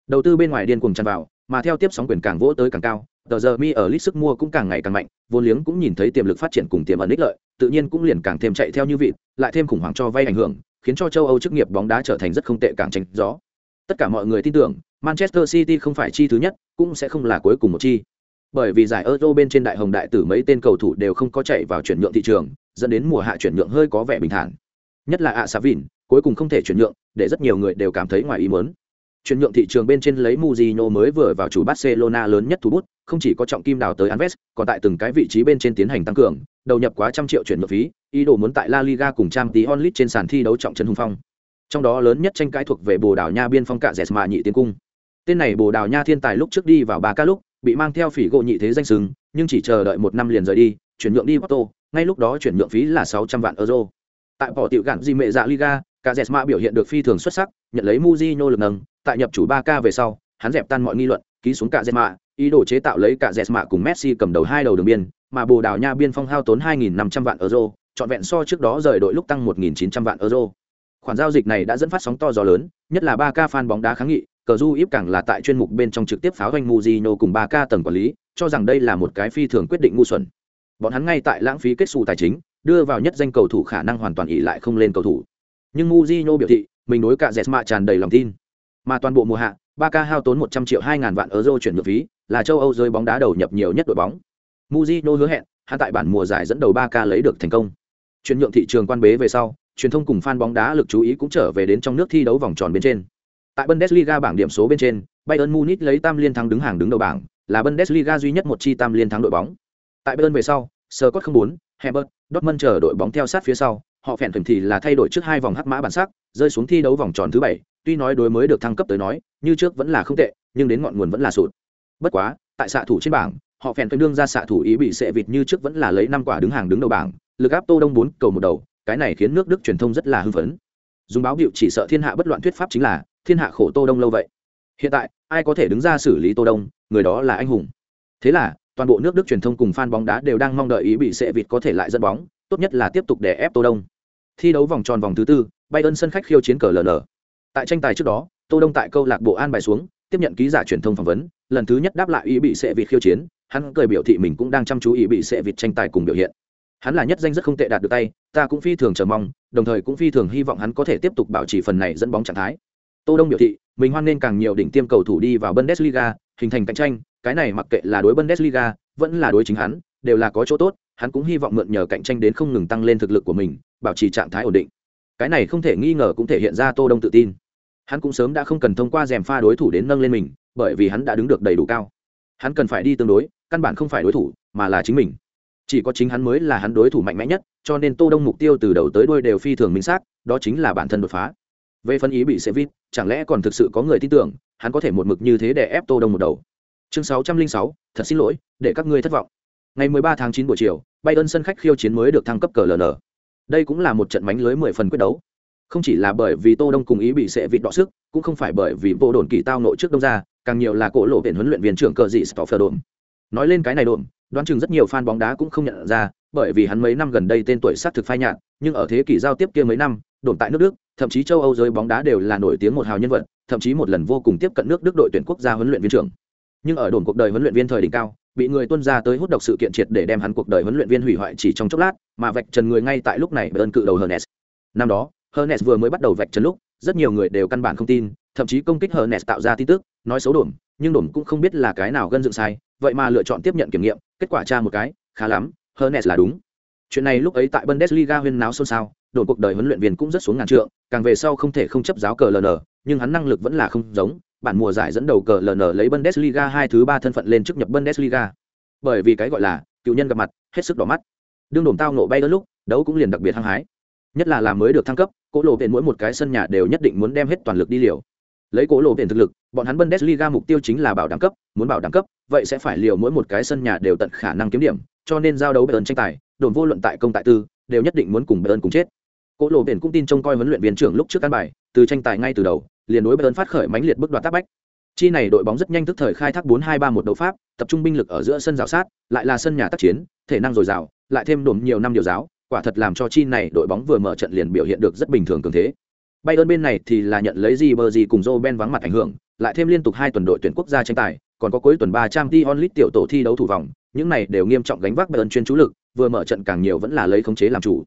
Đầu tư bên ngoài điên cuồng tràn vào, mà theo tiếp sóng quyền càng vỗ tới càng cao, tờ giờ mi ở lít sức mua cũng càng ngày càng mạnh, vốn liếng cũng nhìn thấy tiềm lực phát triển cùng tiềm ẩn ích lợi, tự nhiên cũng liền càng thêm chạy theo như vịt, lại thêm khủng hoảng cho vay ảnh hưởng, khiến cho châu Âu chức nghiệp bóng đá trở thành rất không tệ càng tranh gió. Tất cả mọi người tin tưởng, Manchester City không phải chi thứ nhất, cũng sẽ không là cuối cùng một chi. Bởi vì giải Euro bên trên đại hồng đại tử mấy tên cầu thủ đều không có chạy vào chuyển nhượng thị trường, dẫn đến mùa hạ chuyển nhượng hơi có vẻ bình thản. Nhất là ạ Savin, cuối cùng không thể chuyển nhượng, để rất nhiều người đều cảm thấy ngoài ý muốn. Chuyển nhượng thị trường bên trên lấy Mujino mới vừa vào chủ Barcelona lớn nhất thủ bút, không chỉ có trọng kim đào tới Anves, còn tại từng cái vị trí bên trên tiến hành tăng cường, đầu nhập quá trăm triệu chuyển nhượng phí, ý đồ muốn tại La Liga cùng Champions League trên sàn thi đấu trọng trấn hùng phong. Trong đó lớn nhất tranh cãi thuộc về Bồ Đào Nha biên phong cạ Jesma nhị tiến cung. Tên này Bồ Đào Nha thiên tài lúc trước đi vào ba ca lúc, bị mang theo phỉ gỗ nhị thế danh sừng, nhưng chỉ chờ đợi một năm liền rời đi, chuyển nhượng đi Porto, ngay lúc đó chuyển nhượng phí là 600 vạn euro. Tại bỏ tiểu gạn gì mẹ dạ Liga, cả biểu hiện được phi thường xuất sắc, nhận lấy Mujino lực nâng, tại nhập chủ 3K về sau, hắn dẹp tan mọi nghi luận, ký xuống cả ý đồ chế tạo lấy cả cùng Messi cầm đầu hai đầu đường biên, mà Bồ Đào Nha biên phong hao tốn 2500 vạn euro, trọn vẹn so trước đó rời đội lúc tăng 1900 vạn euro. Khoản giao dịch này đã dẫn phát sóng to gió lớn, nhất là 3K fan bóng đá kháng nghị, cờ du íp càng là tại chuyên mục bên trong trực tiếp pháo doanh muzino cùng ba ca tầng quản lý, cho rằng đây là một cái phi thường quyết định ngu xuẩn. Bọn hắn ngay tại lãng phí kết xù tài chính, đưa vào nhất danh cầu thủ khả năng hoàn toàn ỉ lại không lên cầu thủ. Nhưng muzino biểu thị, mình đối cả Jesma tràn đầy lòng tin. Mà toàn bộ mùa hạ, Barca hao tốn 100 triệu 2000 vạn euro chuyển nhượng phí, là châu Âu rơi bóng đá đầu nhập nhiều nhất đội bóng. muzino hứa hẹn, hắn tại bản mùa giải dẫn đầu Barca lấy được thành công. Chuyển nhượng thị trường quan bế về sau, truyền thông cùng fan bóng đá lực chú ý cũng trở về đến trong nước thi đấu vòng tròn bên trên. Tại Bundesliga bảng điểm số bên trên, Bayern Munich lấy tam liên thắng đứng hàng đứng đầu bảng, là Bundesliga duy nhất một chi tam liên thắng đội bóng. Tại Bayern về sau, Scott 04, Herbert, Dortmund chờ đội bóng theo sát phía sau, họ phèn thuần thì là thay đổi trước hai vòng hắc mã bản sắc, rơi xuống thi đấu vòng tròn thứ bảy. Tuy nói đối mới được thăng cấp tới nói, như trước vẫn là không tệ, nhưng đến ngọn nguồn vẫn là sụt. Bất quá, tại xạ thủ trên bảng, họ phèn thuần đương ra xạ thủ ý bị sệ vịt như trước vẫn là lấy năm quả đứng hàng đứng đầu bảng, lực áp Tô Đông bốn cầu một đầu, cái này khiến nước Đức truyền thông rất là hưng phấn. Dùng báo biểu chỉ sợ thiên hạ bất loạn thuyết pháp chính là thiên hạ khổ Tô Đông lâu vậy. Hiện tại, ai có thể đứng ra xử lý Tô Đông, người đó là anh hùng. Thế là, toàn bộ nước Đức truyền thông cùng fan bóng đá đều đang mong đợi ý bị sệ vịt có thể lại dẫn bóng, tốt nhất là tiếp tục đè ép Tô Đông. Thi đấu vòng tròn vòng thứ tư, Bayern sân khách khiêu chiến cờ LN. Tại tranh tài trước đó, Tô Đông tại câu lạc bộ an bài xuống, tiếp nhận ký giả truyền thông phỏng vấn, lần thứ nhất đáp lại ý bị sệ vịt khiêu chiến, hắn cười biểu thị mình cũng đang chăm chú ý bị sệ vịt tranh tài cùng biểu hiện. Hắn là nhất danh rất không tệ đạt được tay, ta cũng phi thường chờ mong, đồng thời cũng phi thường hy vọng hắn có thể tiếp tục bảo trì phần này dẫn bóng trạng thái. Tô Đông biểu thị, mình hoan nên càng nhiều đỉnh tiêm cầu thủ đi vào Bundesliga, hình thành cạnh tranh, cái này mặc kệ là đối Bundesliga, vẫn là đối chính hắn, đều là có chỗ tốt, hắn cũng hy vọng mượn nhờ cạnh tranh đến không ngừng tăng lên thực lực của mình, bảo trì trạng thái ổn định. Cái này không thể nghi ngờ cũng thể hiện ra Tô Đông tự tin. Hắn cũng sớm đã không cần thông qua rèm pha đối thủ đến nâng lên mình, bởi vì hắn đã đứng được đầy đủ cao. Hắn cần phải đi tương đối, căn bản không phải đối thủ, mà là chính mình. Chỉ có chính hắn mới là hắn đối thủ mạnh mẽ nhất, cho nên Tô Đông mục tiêu từ đầu tới đuôi đều phi thường minh xác, đó chính là bản thân đột phá. Về phân ý bị Sevit, chẳng lẽ còn thực sự có người tin tưởng, hắn có thể một mực như thế để ép Tô Đông một đầu. Chương 606, thật xin lỗi, để các ngươi thất vọng. Ngày 13 tháng 9 buổi chiều, Bayern sân khách khiêu chiến mới được thăng cấp cờ LN. Đây cũng là một trận mánh lưới 10 phần quyết đấu. Không chỉ là bởi vì Tô Đông cùng ý bị sẽ vịt đọ sức, cũng không phải bởi vì bộ đồn kỳ tao nội trước đông ra, càng nhiều là cổ lộ viện huấn luyện viên trưởng cờ dị Stoffer đồn. Nói lên cái này đồn, đoán chừng rất nhiều fan bóng đá cũng không nhận ra, bởi vì hắn mấy năm gần đây tên tuổi sát thực phai nhạt, nhưng ở thế kỷ giao tiếp kia mấy năm, đồn tại nước Đức, thậm chí châu Âu giới bóng đá đều là nổi tiếng một hào nhân vật, thậm chí một lần vô cùng tiếp cận nước Đức đội tuyển quốc gia huấn luyện viên trưởng. Nhưng ở đồn cuộc đời huấn luyện viên thời đỉnh cao, bị người tuân ra tới hút độc sự kiện triệt để đem hắn cuộc đời huấn luyện viên hủy hoại chỉ trong chốc lát, mà vạch trần người ngay tại lúc này bởi ơn cự đầu Hernes. Năm đó, Hernes vừa mới bắt đầu vạch trần lúc, rất nhiều người đều căn bản không tin, thậm chí công kích Hernes tạo ra tin tức, nói xấu đồn, nhưng đồn cũng không biết là cái nào gân dựng sai, vậy mà lựa chọn tiếp nhận kiểm nghiệm, kết quả tra một cái, khá lắm, Hernes là đúng. Chuyện này lúc ấy tại Bundesliga huyên náo xôn xao, đồn cuộc đời huấn luyện viên cũng rất xuống ngàn trượng, càng về sau không thể không chấp giáo cờ LN, nhưng hắn năng lực vẫn là không giống, bản mùa giải dẫn đầu cờ LN lấy Bundesliga hai thứ ba thân phận lên chức nhập Bundesliga. Bởi vì cái gọi là cựu nhân gặp mặt, hết sức đỏ mắt. Đương đồn tao nộ bay đến lúc, đấu cũng liền đặc biệt hăng hái. Nhất là làm mới được thăng cấp, cố lộ viện mỗi một cái sân nhà đều nhất định muốn đem hết toàn lực đi liều. Lấy cố lộ viện thực lực, bọn hắn Bundesliga mục tiêu chính là bảo đảm cấp, muốn bảo đảm cấp, vậy sẽ phải liều mỗi một cái sân nhà đều tận khả năng kiếm điểm, cho nên giao đấu Bayern tranh tài, đồn vô luận tại công tại tư, đều nhất định muốn cùng Bayern cùng chết. Cố lộ biển cũng tin trông coi huấn luyện viên trưởng lúc trước căn bài, từ tranh tài ngay từ đầu, liền đối Bayern phát khởi mãnh liệt bức đoạt tác bách. Chi này đội bóng rất nhanh tức thời khai thác 4-2-3-1 đấu pháp, tập trung binh lực ở giữa sân rào sát, lại là sân nhà tác chiến, thể năng dồi dào, lại thêm đổm nhiều năm điều giáo, quả thật làm cho chi này đội bóng vừa mở trận liền biểu hiện được rất bình thường cường thế. Bayern bên này thì là nhận lấy Ribery cùng Robben vắng mặt ảnh hưởng, lại thêm liên tục hai tuần đội tuyển quốc gia tranh tài, còn có cuối tuần 300 Dion Lit tiểu tổ thi đấu thủ vòng, những này đều nghiêm trọng gánh vác Bayern chuyên chú lực, vừa mở trận càng nhiều vẫn là lấy khống chế làm chủ.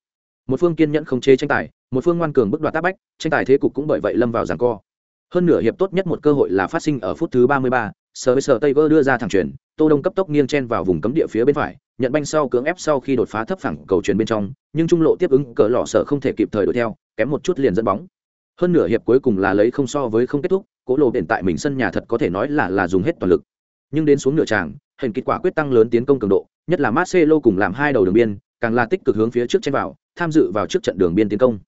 Một phương kiên nhẫn không chế tranh tài, một phương ngoan cường bức đoạt tác bách, tranh tài thế cục cũng bởi vậy lâm vào giằng co. Hơn nửa hiệp tốt nhất một cơ hội là phát sinh ở phút thứ ba mươi ba, service Taylor đưa ra thẳng chuyển, Tô Đông cấp tốc nghiêng chen vào vùng cấm địa phía bên phải, nhận banh sau cưỡng ép sau khi đột phá thấp phẳng cầu truyền bên trong, nhưng trung lộ tiếp ứng cỡ lọ sở không thể kịp thời đuổi theo, kém một chút liền dẫn bóng. Hơn nửa hiệp cuối cùng là lấy không so với không kết thúc, cố lộ hiện tại mình sân nhà thật có thể nói là là dùng hết toàn lực nhưng đến xuống nửa tràng hình kết quả quyết tăng lớn tiến công cường độ nhất là marcelo cùng làm hai đầu đường biên càng là tích cực hướng phía trước chen vào tham dự vào trước trận đường biên tiến công.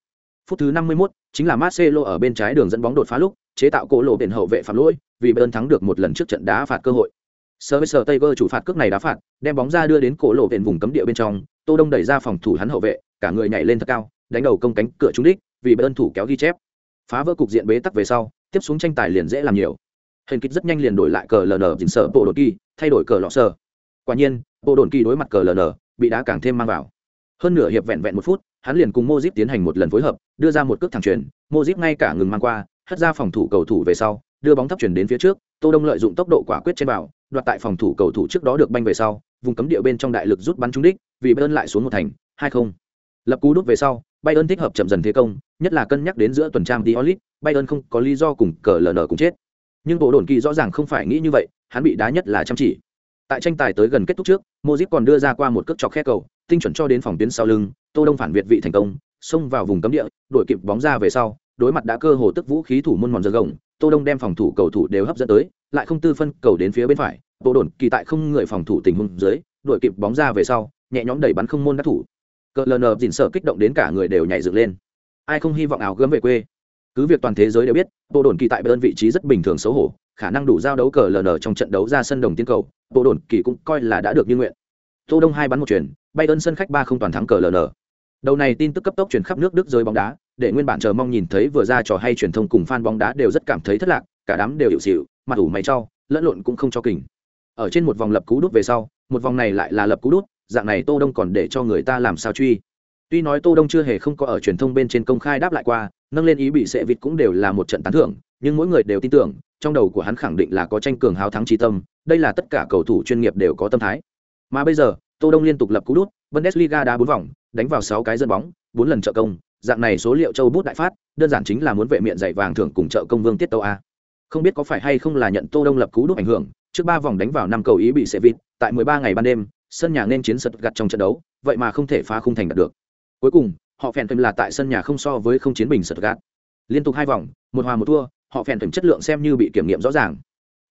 Phút thứ 51, chính là marcelo ở bên trái đường dẫn bóng đột phá lúc chế tạo cỗ lộ biển hậu vệ phạm lỗi vì bayern thắng được một lần trước trận đá phạt cơ hội. Sơ Tiger chủ phạt cước này đá phạt đem bóng ra đưa đến cổ lộ biển vùng cấm địa bên trong tô đông đẩy ra phòng thủ hắn hậu vệ cả người nhảy lên thật cao đánh đầu công cánh cửa trúng đích vì bayern thủ kéo ghi chép. Phá vỡ cục diện bế tắc về sau tiếp xuống tranh tài liền dễ làm nhiều. Hình kích rất nhanh liền đổi lại cờ ln dình sợ bộ đột kỳ thay đổi cờ lọ sờ. quả nhiên bộ đột kỳ đối mặt cờ ln bị đá càng thêm mang vào hơn nửa hiệp vẹn vẹn một phút hắn liền cùng mozip tiến hành một lần phối hợp đưa ra một cước thẳng truyền mozip ngay cả ngừng mang qua hất ra phòng thủ cầu thủ về sau đưa bóng thấp chuyển đến phía trước tô đông lợi dụng tốc độ quả quyết trên bảo, đoạt tại phòng thủ cầu thủ trước đó được banh về sau vùng cấm địa bên trong đại lực rút bắn trúng đích vì bayern lại xuống một thành hai không. Lập cú đút về sau bayern thích hợp chậm dần thế công nhất là cân nhắc đến giữa tuần trang diolit bayern không có lý do cùng cờ ln cùng chết. Nhưng bộ đồn kỳ rõ ràng không phải nghĩ như vậy hắn bị đá nhất là chăm chỉ. Tại tranh tài tới gần kết thúc trước mozip còn đưa ra qua một cước chọc khe cầu tinh chuẩn cho đến phòng tuyến sau lưng, tô đông phản việt vị thành công, xông vào vùng cấm địa, đội kịp bóng ra về sau, đối mặt đã cơ hồ tức vũ khí thủ môn mòn giờ gồng, tô đông đem phòng thủ cầu thủ đều hấp dẫn tới, lại không tư phân cầu đến phía bên phải bộ đồn kỳ tại không người phòng thủ tình huống dưới, đội kịp bóng ra về sau, nhẹ nhõm đẩy bắn không môn đắc thủ. Cờ lờ nờ dình sợ kích động đến cả người đều nhảy dựng lên. Ai không hy vọng ảo gớm về quê? Cứ việc toàn thế giới đều biết bộ đồn kỳ tại bên vị trí rất bình thường xấu hổ, khả năng đủ giao đấu cờ lờ nờ trong trận đấu ra sân đồng tiến cầu bộ đồn kỳ cũng coi là đã được như nguyện tô đông hai bắn một chuyển bay ơn sân khách ba không toàn thắng cờ lờ đầu này tin tức cấp tốc chuyển khắp nước đức rơi bóng đá để nguyên bản chờ mong nhìn thấy vừa ra trò hay truyền thông cùng fan bóng đá đều rất cảm thấy thất lạc cả đám đều hiệu xịu mặt ủ mày cho, lẫn lộn cũng không cho kình. Ở trên một vòng lập cú đút về sau một vòng này lại là lập cú đút dạng này tô đông còn để cho người ta làm sao truy. Tuy nói tô đông chưa hề không có ở truyền thông bên trên công khai đáp lại qua nâng lên ý bị sệ vịt cũng đều là một trận tán thưởng nhưng mỗi người đều tin tưởng trong đầu của hắn khẳng định là có tranh cường hào thắng trí tâm đây là tất cả cầu thủ chuyên nghiệp đều có tâm thái mà bây giờ, tô đông liên tục lập cú đút, bundesliga đá bốn vòng, đánh vào sáu cái dân bóng, bốn lần trợ công, dạng này số liệu châu bút đại phát, đơn giản chính là muốn vệ miệng dạy vàng thưởng cùng trợ công vương tiết tô a. Không biết có phải hay không là nhận tô đông lập cú đút ảnh hưởng, trước ba vòng đánh vào năm cầu ý bị sẽ vịt, tại 13 ngày ban đêm, sân nhà nên chiến sật gặt trong trận đấu, vậy mà không thể phá khung thành đạt được. Cuối cùng, họ phèn thêm là tại sân nhà không so với không chiến bình sật gặt. Liên tục hai vòng, một hòa một thua, họ phèn thêm chất lượng xem như bị kiểm nghiệm rõ ràng.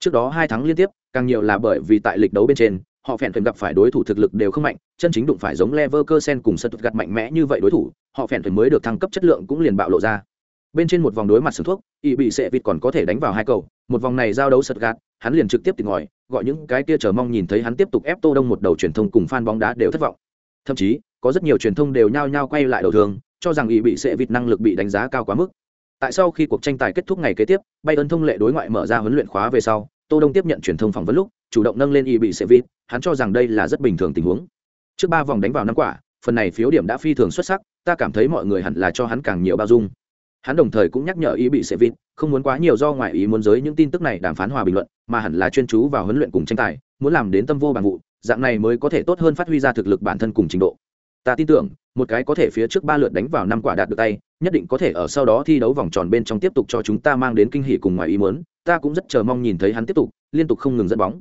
Trước đó hai thắng liên tiếp, càng nhiều là bởi vì tại lịch đấu bên trên họ phèn thuyền gặp phải đối thủ thực lực đều không mạnh, chân chính đụng phải giống Leverkusen cùng sân thuật gặt mạnh mẽ như vậy đối thủ, họ phèn thuyền mới được thăng cấp chất lượng cũng liền bạo lộ ra. Bên trên một vòng đối mặt sừng thuốc, y bị sệ vịt còn có thể đánh vào hai cầu, một vòng này giao đấu sật gạt, hắn liền trực tiếp tìm ngòi, gọi những cái kia chờ mong nhìn thấy hắn tiếp tục ép tô đông một đầu truyền thông cùng fan bóng đá đều thất vọng. Thậm chí, có rất nhiều truyền thông đều nhao nhao quay lại đầu thường cho rằng y bị sệ vịt năng lực bị đánh giá cao quá mức. Tại sau khi cuộc tranh tài kết thúc ngày kế tiếp bay ơn thông lệ đối ngoại mở ra huấn luyện khóa về sau, tô đông tiếp nhận truyền thông phỏng vấn lúc chủ động nâng lên y bị sệ vịt hắn cho rằng đây là rất bình thường tình huống. Trước ba vòng đánh vào năm quả, phần này phiếu điểm đã phi thường xuất sắc, ta cảm thấy mọi người hẳn là cho hắn càng nhiều bao dung. Hắn đồng thời cũng nhắc nhở ý bị sệ vịt không muốn quá nhiều do ngoại ý muốn giới những tin tức này đàm phán hòa bình luận, mà hẳn là chuyên chú vào huấn luyện cùng tranh tài, muốn làm đến tâm vô bằng vụ, dạng này mới có thể tốt hơn phát huy ra thực lực bản thân cùng trình độ. Ta tin tưởng, một cái có thể phía trước ba lượt đánh vào năm quả đạt được tay, nhất định có thể ở sau đó thi đấu vòng tròn bên trong tiếp tục cho chúng ta mang đến kinh hỷ cùng ngoài ý muốn. Ta cũng rất chờ mong nhìn thấy hắn tiếp tục, liên tục không ngừng dẫn bóng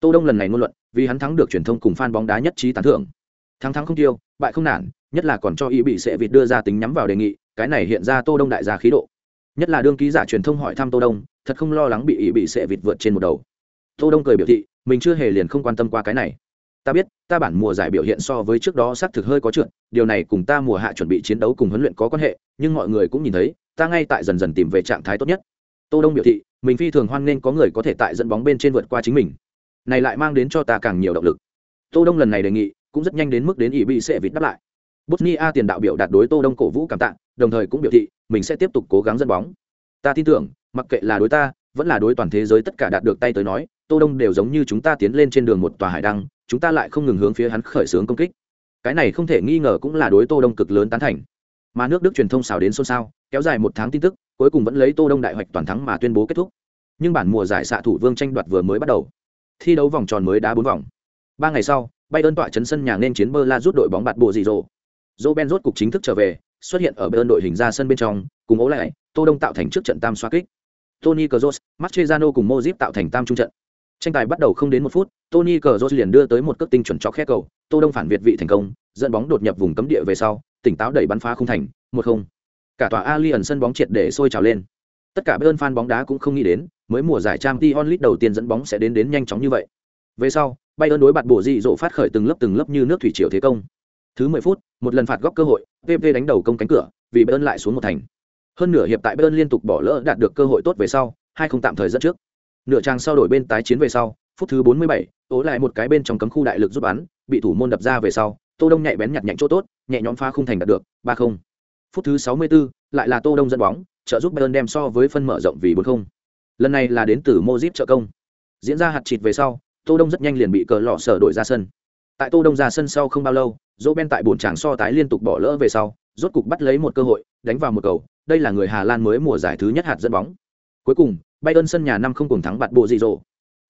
tô đông lần này ngôn luận, vì hắn thắng được truyền thông cùng fan bóng đá nhất trí tán thưởng. Thắng thắng không tiêu, bại không nản, nhất là còn cho ý bị sệ vịt đưa ra tính nhắm vào đề nghị, cái này hiện ra tô đông đại gia khí độ. Nhất là đương ký giả truyền thông hỏi thăm tô đông, thật không lo lắng bị ý bị sệ vịt vượt trên một đầu. Tô đông cười biểu thị, mình chưa hề liền không quan tâm qua cái này. Ta biết, ta bản mùa giải biểu hiện so với trước đó xác thực hơi có trượt, điều này cùng ta mùa hạ chuẩn bị chiến đấu cùng huấn luyện có quan hệ, nhưng mọi người cũng nhìn thấy, ta ngay tại dần dần tìm về trạng thái tốt nhất. Tô đông biểu thị, mình phi thường hoan nghênh có người có thể tại dẫn bóng bên trên vượt qua chính mình này lại mang đến cho ta càng nhiều động lực. Tô đông lần này đề nghị, cũng rất nhanh đến mức đến ý bị sẽ vịt đáp lại. Bosnia tiền đạo biểu đạt đối tô đông cổ vũ cảm tạ, đồng thời cũng biểu thị, mình sẽ tiếp tục cố gắng dẫn bóng. Ta tin tưởng, mặc kệ là đối ta, vẫn là đối toàn thế giới tất cả đạt được tay tới nói, tô đông đều giống như chúng ta tiến lên trên đường một tòa hải đăng, chúng ta lại không ngừng hướng phía hắn khởi xướng công kích. Cái này không thể nghi ngờ cũng là đối tô đông cực lớn tán thành. Mà nước đức truyền thông xào đến xôn xao, kéo dài một tháng tin tức, cuối cùng vẫn lấy tô đông đại hoạch toàn thắng mà tuyên bố kết thúc. Nhưng bản mùa giải xạ thủ vương tranh đoạt vừa mới bắt đầu thi đấu vòng tròn mới đá bốn vòng. Ba ngày sau bay tọa chấn sân nhà nên chiến bơ la rút đội bóng bạt bộ gì rồ. Roben rốt cục chính thức trở về xuất hiện ở Bayern đội hình ra sân bên trong cùng ố lại tô đông tạo thành trước trận tam xoa kích. Tony cazos Mascherano cùng mozip tạo thành tam trung trận. Tranh tài bắt đầu không đến một phút tony cazos liền đưa tới một cước tinh chuẩn chọc khe cầu tô đông phản việt vị thành công dẫn bóng đột nhập vùng cấm địa về sau tỉnh táo đẩy bắn phá không thành một không. Cả tòa Allianz sân bóng triệt để sôi trào lên. Tất cả Bayern fan bóng đá cũng không nghĩ đến, mới mùa giải trang Champions onlit đầu tiên dẫn bóng sẽ đến đến nhanh chóng như vậy. Về sau, Bayern đối bạt bổ dị dỗ phát khởi từng lớp từng lớp như nước thủy triều thế công. Thứ 10 phút, một lần phạt góc cơ hội, PP đánh đầu công cánh cửa, vì Bayern lại xuống một thành. Hơn nửa hiệp tại Bayern liên tục bỏ lỡ đạt được cơ hội tốt về sau, hai không tạm thời dẫn trước. Nửa trang sau đổi bên tái chiến về sau, phút thứ 47, tố lại một cái bên trong cấm khu đại lực giúp bắn, bị thủ môn đập ra về sau, Tô Đông nhạy bén nhặt nhạnh chỗ tốt, nhẹ nhõm phá khung thành đạt được, 3-0. Phút thứ 64, lại là Tô Đông dẫn bóng, trợ giúp Bayern đem so với phân mở rộng vì 4-0. Lần này là đến từ Mozip trợ công. Diễn ra hạt chịt về sau, Tô Đông rất nhanh liền bị cờ lọ sở đội ra sân. Tại Tô Đông ra sân sau không bao lâu, Dỗ Ben tại buồn tràng so tái liên tục bỏ lỡ về sau, rốt cục bắt lấy một cơ hội, đánh vào một cầu, đây là người Hà Lan mới mùa giải thứ nhất hạt dẫn bóng. Cuối cùng, Bayern sân nhà năm không cùng thắng bạt bộ gì rồ.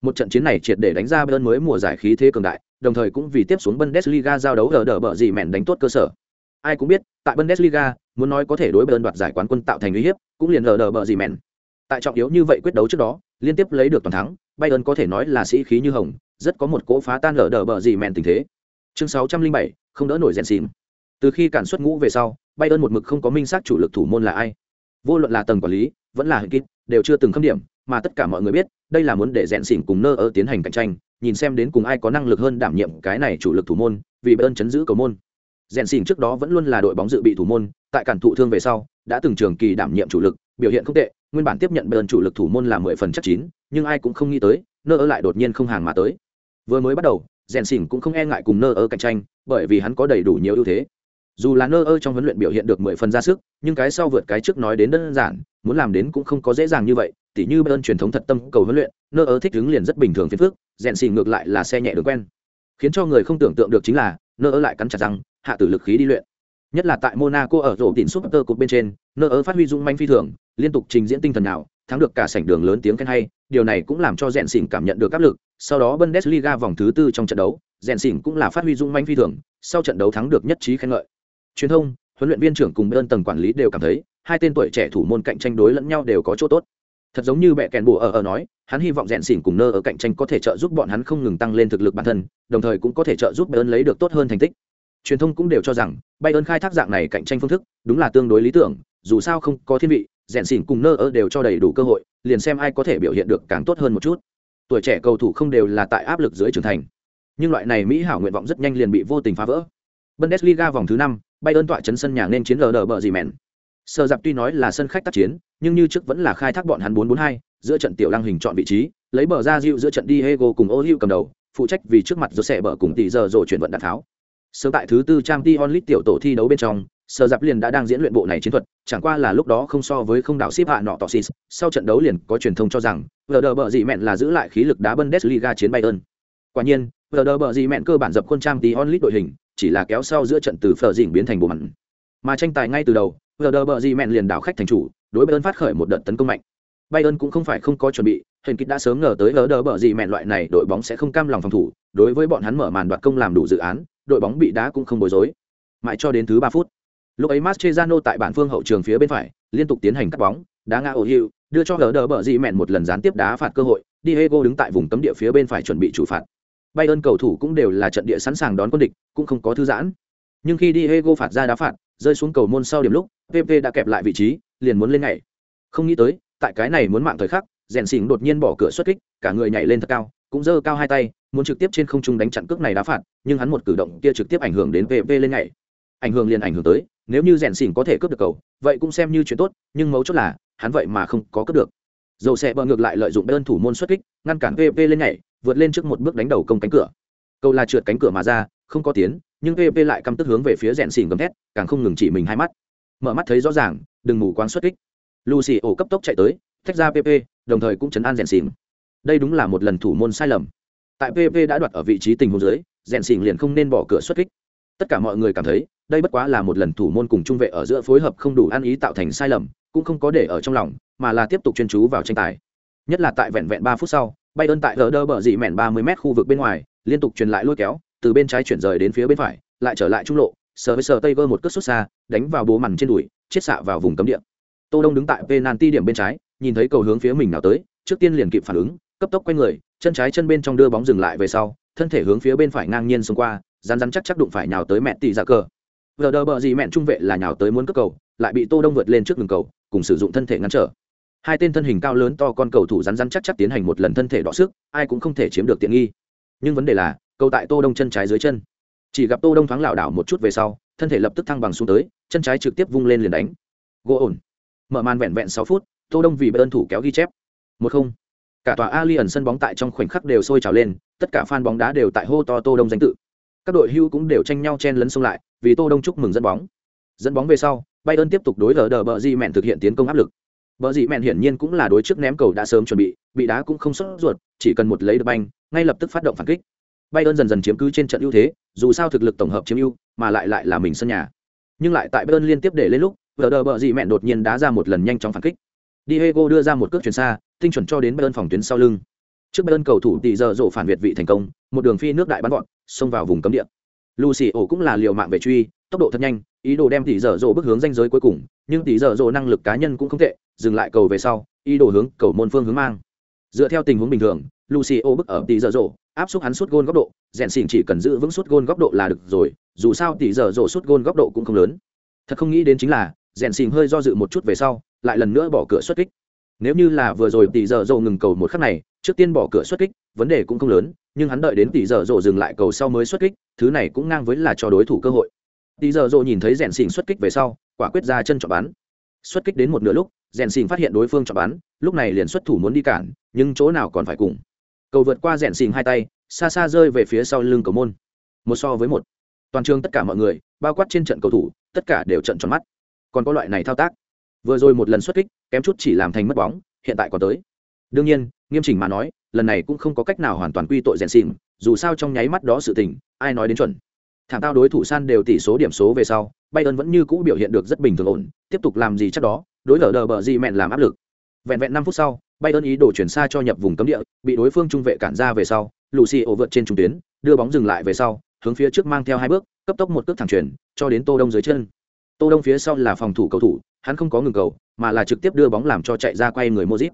Một trận chiến này triệt để đánh ra Bayern mới mùa giải khí thế cường đại, đồng thời cũng vì tiếp xuống Bundesliga giao đấu ở đỡ bợ gì mẹn đánh tốt cơ sở. Ai cũng biết, tại Bundesliga, muốn nói có thể đối Bayern đoạt giải quán quân tạo thành uy hiếp, cũng liền ở đỡ bợ gì mẹn. Tại trọng yếu như vậy quyết đấu trước đó, liên tiếp lấy được toàn thắng, Bayern có thể nói là sĩ khí như hồng, rất có một cỗ phá tan lở đờ bờ gì mẹn tình thế. Chương 607, không đỡ nổi rèn xìm Từ khi cản xuất ngũ về sau, Bayern một mực không có minh xác chủ lực thủ môn là ai. Vô luận là tầng quản lý, vẫn là hình kín đều chưa từng khâm điểm, mà tất cả mọi người biết, đây là muốn để rèn xỉn cùng nơ ơ tiến hành cạnh tranh, nhìn xem đến cùng ai có năng lực hơn đảm nhiệm cái này chủ lực thủ môn, vì Bayern chấn giữ cầu môn. Rèn xỉn trước đó vẫn luôn là đội bóng dự bị thủ môn, tại cản thụ thương về sau, đã từng trường kỳ đảm nhiệm chủ lực, biểu hiện không tệ, nguyên bản tiếp nhận Bayern chủ lực thủ môn là mười phần chắc chín, nhưng ai cũng không nghĩ tới, nơ ơ lại đột nhiên không hàng mà tới. Vừa mới bắt đầu, rèn xỉn cũng không e ngại cùng nơ ơ cạnh tranh, bởi vì hắn có đầy đủ nhiều ưu thế. Dù là nơ ơ trong huấn luyện biểu hiện được mười phần ra sức nhưng cái sau vượt cái trước nói đến đơn giản muốn làm đến cũng không có dễ dàng như vậy tỉ như bayern truyền thống thật tâm cầu huấn luyện nơ ơ thích ứng liền rất bình thường phiền phức rèn xì ngược lại là xe nhẹ đường quen. Khiến cho người không tưởng tượng được chính là nơ ơ lại cắn chặt răng hạ tử lực khí đi luyện. Nhất là tại monaco ở rổ tỉnh cơ cột bên trên nơ ơ phát huy dung manh phi thường liên tục trình diễn tinh thần nào, thắng được cả sảnh đường lớn tiếng khen hay, điều này cũng làm cho rèn xỉn cảm nhận được áp lực. Sau đó bundesliga vòng thứ tư trong trận đấu rèn xỉn cũng là phát huy dung manh phi thường, sau trận đấu thắng được nhất trí khen ngợi. Truyền thông, huấn luyện viên trưởng cùng bên tầng quản lý đều cảm thấy, hai tên tuổi trẻ thủ môn cạnh tranh đối lẫn nhau đều có chỗ tốt. Thật giống như mẹ kèn bùa ở ở nói, hắn hy vọng rèn xỉn cùng nơ ở cạnh tranh có thể trợ giúp bọn hắn không ngừng tăng lên thực lực bản thân, đồng thời cũng có thể trợ giúp bayern lấy được tốt hơn thành tích. Truyền thông cũng đều cho rằng, bayern khai thác dạng này cạnh tranh phương thức, đúng là tương đối lý tưởng, dù sao không có thiên vị rèn xỉn cùng nơ ở đều cho đầy đủ cơ hội liền xem ai có thể biểu hiện được càng tốt hơn một chút tuổi trẻ cầu thủ không đều là tại áp lực dưới trưởng thành nhưng loại này mỹ hảo nguyện vọng rất nhanh liền bị vô tình phá vỡ bundesliga vòng thứ năm bay ơn tọa chấn sân nhà nên chiến lờ bờ gì mèn. Sơ dạp tuy nói là sân khách tác chiến, nhưng như trước vẫn là khai thác bọn hắn 4-4-2, giữa trận tiểu lăng hình chọn vị trí, lấy bờ ra dịu giữa trận đi hego cùng Ohiu cầm đầu, phụ trách vì trước mặt rồi sẽ bờ cùng tỷ giờ rồi chuyển vận đạn tháo. Sớm tại thứ tư trang t Lit tiểu tổ thi đấu bên trong, Sở dạp liền đã đang diễn luyện bộ này chiến thuật, chẳng qua là lúc đó không so với không đảo ship hạ nọ tỏ xịt. Sau trận đấu liền có truyền thông cho rằng, lờ bờ dị mẹn là giữ lại khí lực đá Bundesliga chiến bay ơn. Quả nhiên, lờ bờ dị mẹn cơ bản dập khuôn trang tí Lit đội hình, chỉ là kéo sau giữa trận từ phờ dịnh biến thành bộ mặn mà tranh tài ngay từ đầu vờ đờ bờ dị mẹn liền đảo khách thành chủ đối bayern phát khởi một đợt tấn công mạnh bayern cũng không phải không có chuẩn bị hình kích đã sớm ngờ tới vờ đờ bờ dị mẹn loại này đội bóng sẽ không cam lòng phòng thủ đối với bọn hắn mở màn đoạt công làm đủ dự án đội bóng bị đá cũng không bối rối mãi cho đến thứ ba phút lúc ấy Mascherano tại bản phương hậu trường phía bên phải liên tục tiến hành cắt bóng đá ngã ổ hiệu đưa cho vờ đờ bờ dị mẹn một lần gián tiếp đá phạt cơ hội Diego đứng tại vùng cấm địa phía bên phải chuẩn bị chủ phạt Bayern cầu thủ cũng đều là trận địa sẵn sàng đón quân địch, cũng không có thư giãn. Nhưng khi Diego phạt ra đá phạt, rơi xuống cầu môn sau điểm lúc, PP đã kẹp lại vị trí, liền muốn lên nhảy. Không nghĩ tới, tại cái này muốn mạng thời khắc, Rèn Xỉn đột nhiên bỏ cửa xuất kích, cả người nhảy lên thật cao, cũng giơ cao hai tay, muốn trực tiếp trên không trung đánh chặn cước này đá phạt, nhưng hắn một cử động kia trực tiếp ảnh hưởng đến PP lên nhảy. Ảnh hưởng liền ảnh hưởng tới, nếu như Rèn Xỉn có thể cướp được cầu, vậy cũng xem như chuyện tốt, nhưng mấu chốt là, hắn vậy mà không có cướp được. Dầu sẽ bờ ngược lại lợi dụng đơn thủ môn xuất kích, ngăn cản PP lên nhảy, vượt lên trước một bước đánh đầu công cánh cửa. Cầu là trượt cánh cửa mà ra không có tiến nhưng pp lại căm tức hướng về phía rèn xỉn gầm thét càng không ngừng chỉ mình hai mắt. Mở mắt thấy rõ ràng đừng mù quáng xuất kích. Lucy ổ cấp tốc chạy tới thách ra pp đồng thời cũng chấn an rèn xỉn. Đây đúng là một lần thủ môn sai lầm. Tại pp đã đoạt ở vị trí tình huống dưới rèn xỉn liền không nên bỏ cửa xuất kích. Tất cả mọi người cảm thấy đây bất quá là một lần thủ môn cùng trung vệ ở giữa phối hợp không đủ ăn ý tạo thành sai lầm, cũng không có để ở trong lòng, mà là tiếp tục chuyên chú vào tranh tài. Nhất là tại vẹn vẹn ba phút sau bay ơn tại gờ đơ bờ dị mẹn ba mươi m khu vực bên ngoài, liên tục truyền lại lôi kéo, từ bên trái chuyển rời đến phía bên phải, lại trở lại trung lộ, sờ với sờ tây vơ một cất sút xa, đánh vào bố màn trên đùi, chết xạ vào vùng cấm địa. Tô đông đứng tại penalty điểm bên trái, nhìn thấy cầu hướng phía mình nào tới, trước tiên liền kịp phản ứng, cấp tốc quay người, chân trái chân bên trong đưa bóng dừng lại về sau, thân thể hướng phía bên phải ngang nhiên xông qua, rắn rắn chắc chắc đụng phải nhào tới mẹ tỷ ra cờ vờ đờ bờ gì mẹn trung vệ là nhào tới muốn cất cầu, lại bị tô đông vượt lên trước đường cầu, cùng sử dụng thân thể ngăn trở. Hai tên thân hình cao lớn to con cầu thủ rắn rắn chắc chắc tiến hành một lần thân thể đọ sức, ai cũng không thể chiếm được tiện nghi. Nhưng vấn đề là, cầu tại tô đông chân trái dưới chân. Chỉ gặp tô đông thoáng lảo đảo một chút về sau, thân thể lập tức thăng bằng xuống tới, chân trái trực tiếp vung lên liền đánh. Gỗ ổn. Mở màn vẹn vẹn sáu phút, tô đông vì ơn thủ kéo ghi chép. Một không. Cả tòa alien sân bóng tại trong khoảnh khắc đều sôi trào lên, tất cả fan bóng đá đều tại hô to tô đông danh tự các đội hưu cũng đều tranh nhau chen lấn xông lại vì tô đông chúc mừng dẫn bóng. Dẫn bóng về sau bayern tiếp tục đối lờ đờ bờ di mẹn thực hiện tiến công áp lực. Bờ di mẹn hiển nhiên cũng là đối trước ném cầu đã sớm chuẩn bị bị đá cũng không sốt ruột chỉ cần một lấy được banh ngay lập tức phát động phản kích. Bayern dần dần chiếm cứ trên trận ưu thế dù sao thực lực tổng hợp chiếm ưu mà lại lại là mình sân nhà. Nhưng lại tại bayern liên tiếp để lên lúc lờ đờ bờ di mẹn đột nhiên đá ra một lần nhanh chóng phản kích. Diego đưa ra một cước chuyển xa, tinh chuẩn cho đến Bayern phòng tuyến sau lưng. Trước Bayern cầu thủ tỷ giờ rộ phản việt vị thành công, một đường phi nước đại bắn gọn, xông vào vùng cấm địa. Lucio cũng là liều mạng về truy, tốc độ thật nhanh, ý đồ đem tỷ giờ dỗ bước hướng danh giới cuối cùng, nhưng tỷ giờ dỗ năng lực cá nhân cũng không tệ, dừng lại cầu về sau, ý đồ hướng cầu môn phương hướng mang. Dựa theo tình huống bình thường, Lucio bước ở tỷ giờ dỗ áp xúc hắn suốt gôn góc độ, rèn xỉn chỉ cần giữ vững suốt gôn góc độ là được rồi, dù sao tỷ giờ dỗ suốt gôn góc độ cũng không lớn. Thật không nghĩ đến chính là, rèn xỉn hơi do dự một chút về sau, lại lần nữa bỏ cửa xuất kích nếu như là vừa rồi tỷ giờ dầu ngừng cầu một khắc này trước tiên bỏ cửa xuất kích vấn đề cũng không lớn nhưng hắn đợi đến tỷ giờ rộ dừng lại cầu sau mới xuất kích, thứ này cũng ngang với là cho đối thủ cơ hội. Tỷ giờ rộ nhìn thấy rèn xỉn xuất kích về sau, quả quyết ra chân chọn bắn. Xuất kích đến một nửa lúc, rèn xỉn phát hiện đối phương chọn bắn, lúc này liền xuất thủ muốn đi cản, nhưng chỗ nào còn phải cùng. Cầu vượt qua rèn xỉn hai tay, xa xa rơi về phía sau lưng cầu môn. Một so với một. Toàn trường tất cả mọi người, bao quát trên trận cầu thủ, tất cả đều trận tròn mắt. Còn có loại này thao tác. Vừa rồi một lần xuất kích, kém chút chỉ làm thành mất bóng, hiện tại còn tới. Đương nhiên nghiêm chỉnh mà nói, lần này cũng không có cách nào hoàn toàn quy tội rèn xìm dù sao trong nháy mắt đó sự tình, ai nói đến chuẩn. Thảm tao đối thủ san đều tỷ số điểm số về sau, bayern vẫn như cũ biểu hiện được rất bình thường ổn, tiếp tục làm gì chắc đó, đối lờ đờ bờ gì mẹn làm áp lực. Vẹn vẹn năm phút sau, bayern ý đồ chuyển xa cho nhập vùng cấm địa, bị đối phương trung vệ cản ra về sau lucy ổ vượt trên trung tuyến, đưa bóng dừng lại về sau, hướng phía trước mang theo hai bước, cấp tốc một cước thẳng chuyển cho đến tô đông dưới chân. Tô đông phía sau là phòng thủ cầu thủ, hắn không có ngừng cầu, mà là trực tiếp đưa bóng làm cho chạy ra quay người mozip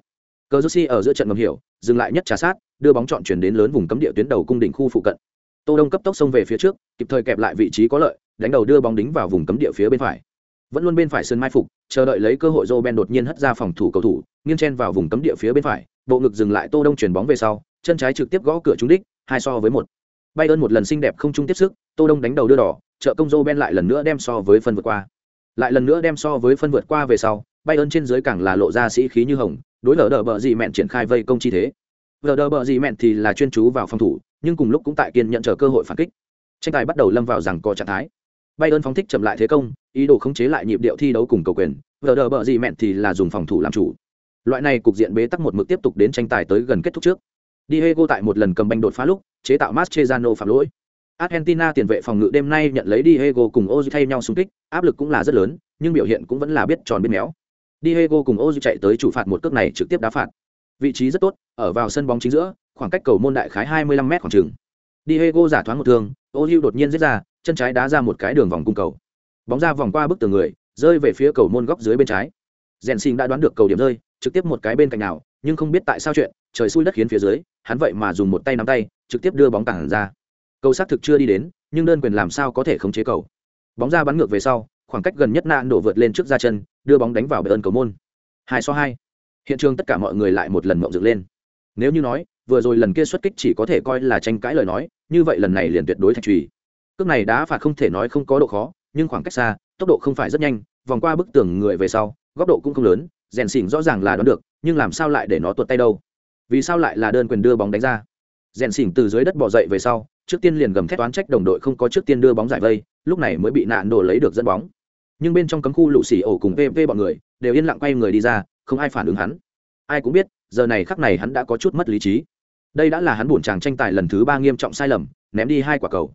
cờ josi ở giữa trận ngầm hiểu, dừng lại nhất trà sát, đưa bóng chọn chuyển đến lớn vùng cấm địa tuyến đầu cung đỉnh khu phụ cận. Tô đông cấp tốc xông về phía trước, kịp thời kẹp lại vị trí có lợi, đánh đầu đưa bóng đính vào vùng cấm địa phía bên phải. Vẫn luôn bên phải sân mai phục, chờ đợi lấy cơ hội Roben đột nhiên hất ra phòng thủ cầu thủ, nghiêng chen vào vùng cấm địa phía bên phải, bộ ngực dừng lại tô đông chuyển bóng về sau, chân trái trực tiếp gõ cửa trúng đích, hai so với một. Bay ơn một lần xinh đẹp không trung tiếp sức, tô đông đánh đầu đưa đỏ, trợ công Roben lại lần nữa đem so với phân vượt qua. Lại lần nữa đem so với phân vượt qua về sau bay ơn trên dưới càng là lộ ra sĩ khí như hồng đối lờ đờ bờ dị mẹn triển khai vây công chi thế. Lờ đờ bờ dị mẹn thì là chuyên chú vào phòng thủ nhưng cùng lúc cũng tại kiên nhận chờ cơ hội phản kích. Tranh tài bắt đầu lâm vào rằng có trạng thái. Bay ơn phóng thích chậm lại thế công ý đồ khống chế lại nhịp điệu thi đấu cùng cầu quyền. Lờ đờ bờ dị mẹn thì là dùng phòng thủ làm chủ. Loại này cục diện bế tắc một mực tiếp tục đến tranh tài tới gần kết thúc trước. Diego tại một lần cầm banh đột phá lúc chế tạo Mascherano phạm lỗi. Argentina tiền vệ phòng ngự đêm nay nhận lấy Diego cùng Ozil thay nhau xung kích, áp lực cũng là rất lớn, nhưng biểu hiện cũng vẫn là biết tròn biết méo. Diego cùng Ozu chạy tới chủ phạt một cước này trực tiếp đá phạt. Vị trí rất tốt, ở vào sân bóng chính giữa, khoảng cách cầu môn đại khái 25m khoảng chừng. Diego giả thoáng một thương, Ozu đột nhiên giết ra, chân trái đá ra một cái đường vòng cung cầu. Bóng ra vòng qua bức tường người, rơi về phía cầu môn góc dưới bên trái. Jensen đã đoán được cầu điểm rơi, trực tiếp một cái bên cạnh nào, nhưng không biết tại sao chuyện, trời xui đất khiến phía dưới, hắn vậy mà dùng một tay nắm tay, trực tiếp đưa bóng tảng ra cầu sát thực chưa đi đến nhưng đơn quyền làm sao có thể khống chế cầu bóng ra bắn ngược về sau khoảng cách gần nhất nạn đổ vượt lên trước ra chân, đưa bóng đánh vào bờ ơn cầu môn. Hai so hai. Hiện trường tất cả mọi người lại một lần mộng dựng lên. Nếu như nói, vừa rồi lần kia xuất kích chỉ có thể coi là tranh cãi lời nói, như vậy lần này liền tuyệt đối thạch trùy. Cước này đá phạt không thể nói không có độ khó, nhưng khoảng cách xa, tốc độ không phải rất nhanh, vòng qua bức tường người về sau, góc độ cũng không lớn, rèn xỉn rõ ràng là đón được, nhưng làm sao lại để nó tuột tay đâu? Vì sao lại là đơn quyền đưa bóng đánh ra? Rèn xỉn từ dưới đất bỏ dậy về sau, trước tiên liền gầm thét toán trách đồng đội không có trước tiên đưa bóng giải vây, lúc này mới bị nạn đổ lấy được dẫn bóng nhưng bên trong cấm khu lũ xì ổ cùng pv bọn người đều yên lặng quay người đi ra, không ai phản ứng hắn. Ai cũng biết, giờ này khắc này hắn đã có chút mất lý trí. Đây đã là hắn buồn chàng tranh tài lần thứ ba nghiêm trọng sai lầm, ném đi hai quả cầu.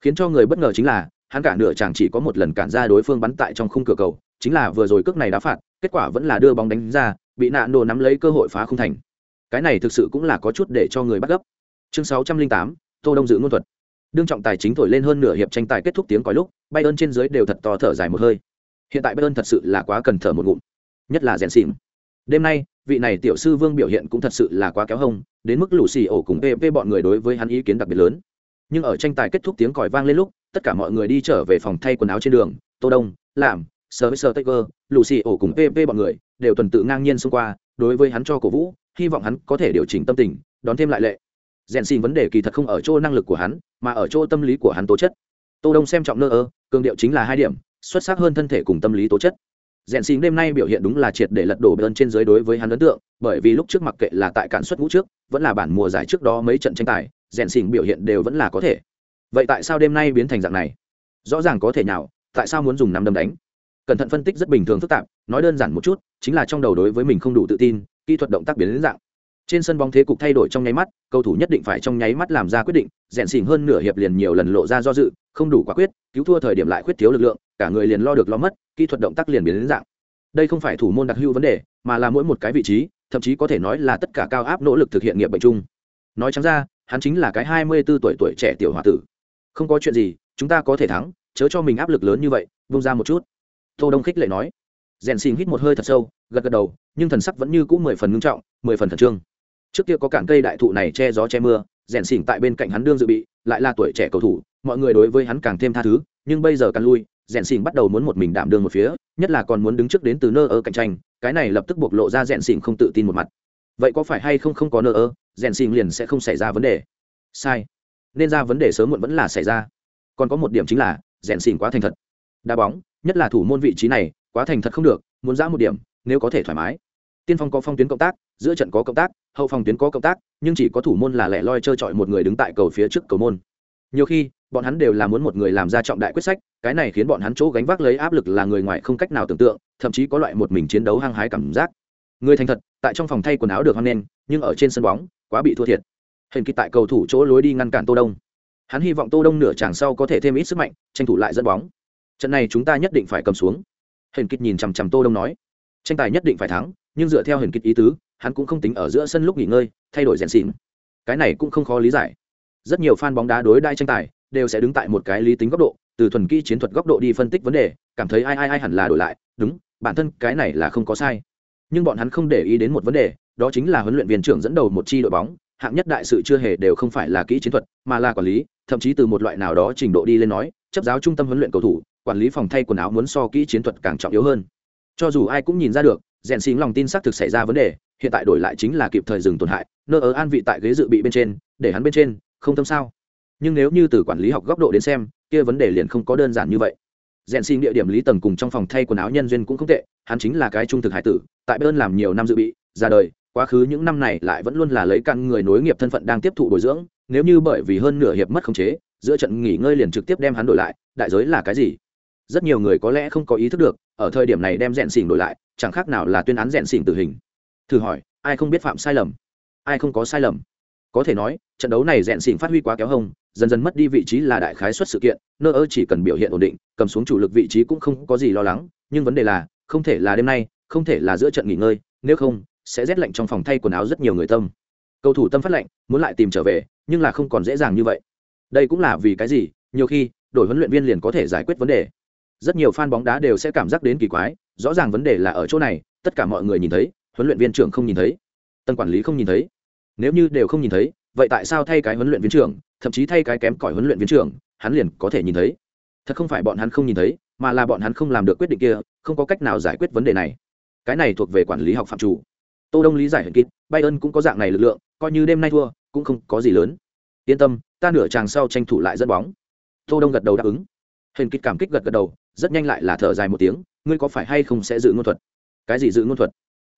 Khiến cho người bất ngờ chính là, hắn cả nửa chàng chỉ có một lần cản ra đối phương bắn tại trong khung cửa cầu, chính là vừa rồi cước này đá phạt, kết quả vẫn là đưa bóng đánh ra, bị nạn đồ nắm lấy cơ hội phá không thành. Cái này thực sự cũng là có chút để cho người bắt gấp. Chương sáu trăm linh tám, tô đông dự ngôn thuật. Đương trọng tài chính thổi lên hơn nửa hiệp tranh tài kết thúc tiếng còi lúc bay ơn trên dưới đều thật to thở dài một hơi hiện tại bayern thật sự là quá cần thở một ngụm, nhất là rèn xỉn. Đêm nay, vị này tiểu sư vương biểu hiện cũng thật sự là quá kéo hông, đến mức lũ xì ổ cùng pp bọn người đối với hắn ý kiến đặc biệt lớn. Nhưng ở tranh tài kết thúc tiếng còi vang lên lúc, tất cả mọi người đi trở về phòng thay quần áo trên đường. Tô đông làm sơ với sơ taker lũ xì ổ cùng pp bọn người đều tuần tự ngang nhiên xông qua, đối với hắn cho cổ vũ, hy vọng hắn có thể điều chỉnh tâm tình, đón thêm lại lệ. Rèn xin vấn đề kỳ thật không ở chỗ năng lực của hắn, mà ở chỗ tâm lý của hắn tố chất. Tô đông xem trọng nơ ơ cường điệu chính là hai điểm xuất sắc hơn thân thể cùng tâm lý tố chất. Rèn xin đêm nay biểu hiện đúng là triệt để lật đổ bên trên dưới đối với hắn ấn tượng, bởi vì lúc trước mặc kệ là tại cản xuất ngũ trước, vẫn là bản mùa giải trước đó mấy trận tranh tài, rèn xin biểu hiện đều vẫn là có thể. Vậy tại sao đêm nay biến thành dạng này? Rõ ràng có thể nào tại sao muốn dùng nắm đấm đánh? Cẩn thận phân tích rất bình thường phức tạp, nói đơn giản một chút, chính là trong đầu đối với mình không đủ tự tin, kỹ thuật động tác biến đến dạng. Trên sân bóng thế cục thay đổi trong nháy mắt, cầu thủ nhất định phải trong nháy mắt làm ra quyết định, rèn xỉn hơn nửa hiệp liền nhiều lần lộ ra do dự, không đủ quả quyết, cứu thua thời điểm lại khuyết thiếu lực lượng cả người liền lo được lo mất, kỹ thuật động tác liền biến đến dạng. Đây không phải thủ môn đặc hữu vấn đề, mà là mỗi một cái vị trí, thậm chí có thể nói là tất cả cao áp nỗ lực thực hiện nghiệp bệnh chung. Nói chẳng ra, hắn chính là cái hai mươi 24 tuổi tuổi trẻ tiểu hòa tử. Không có chuyện gì, chúng ta có thể thắng, chớ cho mình áp lực lớn như vậy, vung ra một chút. Tô đông khích lệ nói. Rèn xỉn hít một hơi thật sâu, gật gật đầu, nhưng thần sắc vẫn như cũ mười phần ngưng trọng, mười phần khẩn trương. Trước kia có cản cây đại thụ này che gió che mưa, rèn xỉn tại bên cạnh hắn đương dự bị, lại là tuổi trẻ cầu thủ, mọi người đối với hắn càng thêm tha thứ, nhưng bây giờ càng lui rèn xỉn bắt đầu muốn một mình đảm đương một phía, nhất là còn muốn đứng trước đến từ nơ ơ cạnh tranh, cái này lập tức bộc lộ ra rèn xỉn không tự tin một mặt. Vậy có phải hay không không có nơ ơ? Rèn xỉn liền sẽ không xảy ra vấn đề. Sai. Nên ra vấn đề sớm muộn vẫn là xảy ra. Còn có một điểm chính là, rèn xỉn quá thành thật. Đá bóng, nhất là thủ môn vị trí này, quá thành thật không được, muốn ra một điểm, nếu có thể thoải mái. Tiên phong có phong tuyến cộng tác, giữa trận có cộng tác, hậu phòng tuyến có cộng tác, nhưng chỉ có thủ môn là lẻ loi trơ trọi một người đứng tại cầu phía trước cầu môn. Nhiều khi bọn hắn đều là muốn một người làm ra trọng đại quyết sách, cái này khiến bọn hắn chỗ gánh vác lấy áp lực là người ngoài không cách nào tưởng tượng, thậm chí có loại một mình chiến đấu hăng hái cảm giác. Người thành thật, tại trong phòng thay quần áo được hăng lên nhưng ở trên sân bóng, quá bị thua thiệt. Hình kịch tại cầu thủ chỗ lối đi ngăn cản tô đông. Hắn hy vọng tô đông nửa chàng sau có thể thêm ít sức mạnh, tranh thủ lại dẫn bóng. Trận này chúng ta nhất định phải cầm xuống. Hình kịch nhìn chằm chằm tô đông nói. Tranh tài nhất định phải thắng, nhưng dựa theo hình kịch ý tứ, hắn cũng không tính ở giữa sân lúc nghỉ ngơi, thay đổi rèn xịn. cái này cũng không khó lý giải. Rất nhiều fan bóng đá đối đai tranh tài đều sẽ đứng tại một cái lý tính góc độ, từ thuần kỹ chiến thuật góc độ đi phân tích vấn đề, cảm thấy ai ai ai hẳn là đổi lại, đúng, bản thân cái này là không có sai. Nhưng bọn hắn không để ý đến một vấn đề, đó chính là huấn luyện viên trưởng dẫn đầu một chi đội bóng, hạng nhất đại sự chưa hề đều không phải là kỹ chiến thuật, mà là quản lý, thậm chí từ một loại nào đó trình độ đi lên nói, chấp giáo trung tâm huấn luyện cầu thủ, quản lý phòng thay quần áo muốn so kỹ chiến thuật càng trọng yếu hơn. Cho dù ai cũng nhìn ra được, rèn xính lòng tin xác thực xảy ra vấn đề, hiện tại đổi lại chính là kịp thời dừng tổn hại, nơ ở an vị tại ghế dự bị bên trên, để hắn bên trên, không tâm sao nhưng nếu như từ quản lý học góc độ đến xem, kia vấn đề liền không có đơn giản như vậy. Rèn xin địa điểm lý tầng cùng trong phòng thay quần áo nhân duyên cũng không tệ, hắn chính là cái trung thực hải tử, tại bên làm nhiều năm dự bị, ra đời, quá khứ những năm này lại vẫn luôn là lấy căn người nối nghiệp thân phận đang tiếp thụ bồi dưỡng, nếu như bởi vì hơn nửa hiệp mất khống chế, giữa trận nghỉ ngơi liền trực tiếp đem hắn đổi lại, đại giới là cái gì? Rất nhiều người có lẽ không có ý thức được, ở thời điểm này đem rèn xỉn đổi lại, chẳng khác nào là tuyên án rèn xỉn tử hình. Thử hỏi, ai không biết phạm sai lầm? Ai không có sai lầm? Có thể nói, trận đấu này rèn xỉn phát huy quá kéo hông, dần dần mất đi vị trí là đại khái xuất sự kiện nơ ơ chỉ cần biểu hiện ổn định, cầm xuống chủ lực vị trí cũng không có gì lo lắng, nhưng vấn đề là, không thể là đêm nay, không thể là giữa trận nghỉ ngơi, nếu không, sẽ rét lạnh trong phòng thay quần áo rất nhiều người tâm. Cầu thủ tâm phát lạnh, muốn lại tìm trở về, nhưng là không còn dễ dàng như vậy. Đây cũng là vì cái gì, nhiều khi đổi huấn luyện viên liền có thể giải quyết vấn đề. Rất nhiều fan bóng đá đều sẽ cảm giác đến kỳ quái, rõ ràng vấn đề là ở chỗ này, tất cả mọi người nhìn thấy, huấn luyện viên trưởng không nhìn thấy, tân quản lý không nhìn thấy nếu như đều không nhìn thấy, vậy tại sao thay cái huấn luyện viên trưởng, thậm chí thay cái kém cỏi huấn luyện viên trưởng, hắn liền có thể nhìn thấy? Thật không phải bọn hắn không nhìn thấy, mà là bọn hắn không làm được quyết định kia, không có cách nào giải quyết vấn đề này. Cái này thuộc về quản lý học phạm chủ. Tô đông lý giải hận bay bayern cũng có dạng này lực lượng, coi như đêm nay thua, cũng không có gì lớn. Yên tâm, ta nửa chàng sau tranh thủ lại dẫn bóng. Tô đông gật đầu đáp ứng. Hên kít cảm kích gật gật đầu, rất nhanh lại là thở dài một tiếng, ngươi có phải hay không sẽ dự ngôn thuật? Cái gì dự ngôn thuật?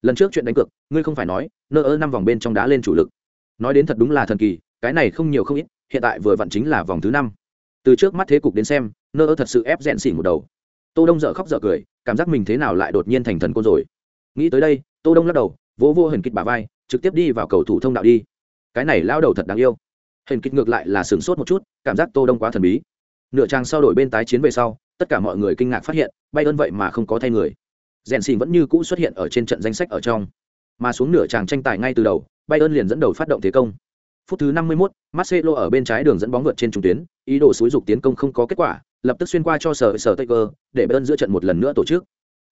Lần trước chuyện đánh cược, ngươi không phải nói, nơ ơ năm vòng bên trong đá lên chủ lực. Nói đến thật đúng là thần kỳ, cái này không nhiều không ít, hiện tại vừa vặn chính là vòng thứ năm. Từ trước mắt thế cục đến xem, nơ ơ thật sự ép rẽn xỉ một đầu. Tô đông dở khóc dở cười, cảm giác mình thế nào lại đột nhiên thành thần côn rồi. Nghĩ tới đây, tô đông lắc đầu, vỗ vô hình kịch bà vai, trực tiếp đi vào cầu thủ thông đạo đi. Cái này lao đầu thật đáng yêu. Hình kịch ngược lại là sửng sốt một chút, cảm giác tô đông quá thần bí. Nửa trang sau đổi bên tái chiến về sau, tất cả mọi người kinh ngạc phát hiện bay ơn vậy mà không có thay người rèn xì vẫn như cũ xuất hiện ở trên trận danh sách ở trong. Mà xuống nửa tràng tranh tài ngay từ đầu bay ơn liền dẫn đầu phát động thế công. Phút thứ 51, Marcelo ở bên trái đường dẫn bóng vượt trên trung tuyến ý đồ xúi dục tiến công không có kết quả lập tức xuyên qua cho sở sở Tiger để Bayern giữa trận một lần nữa tổ chức.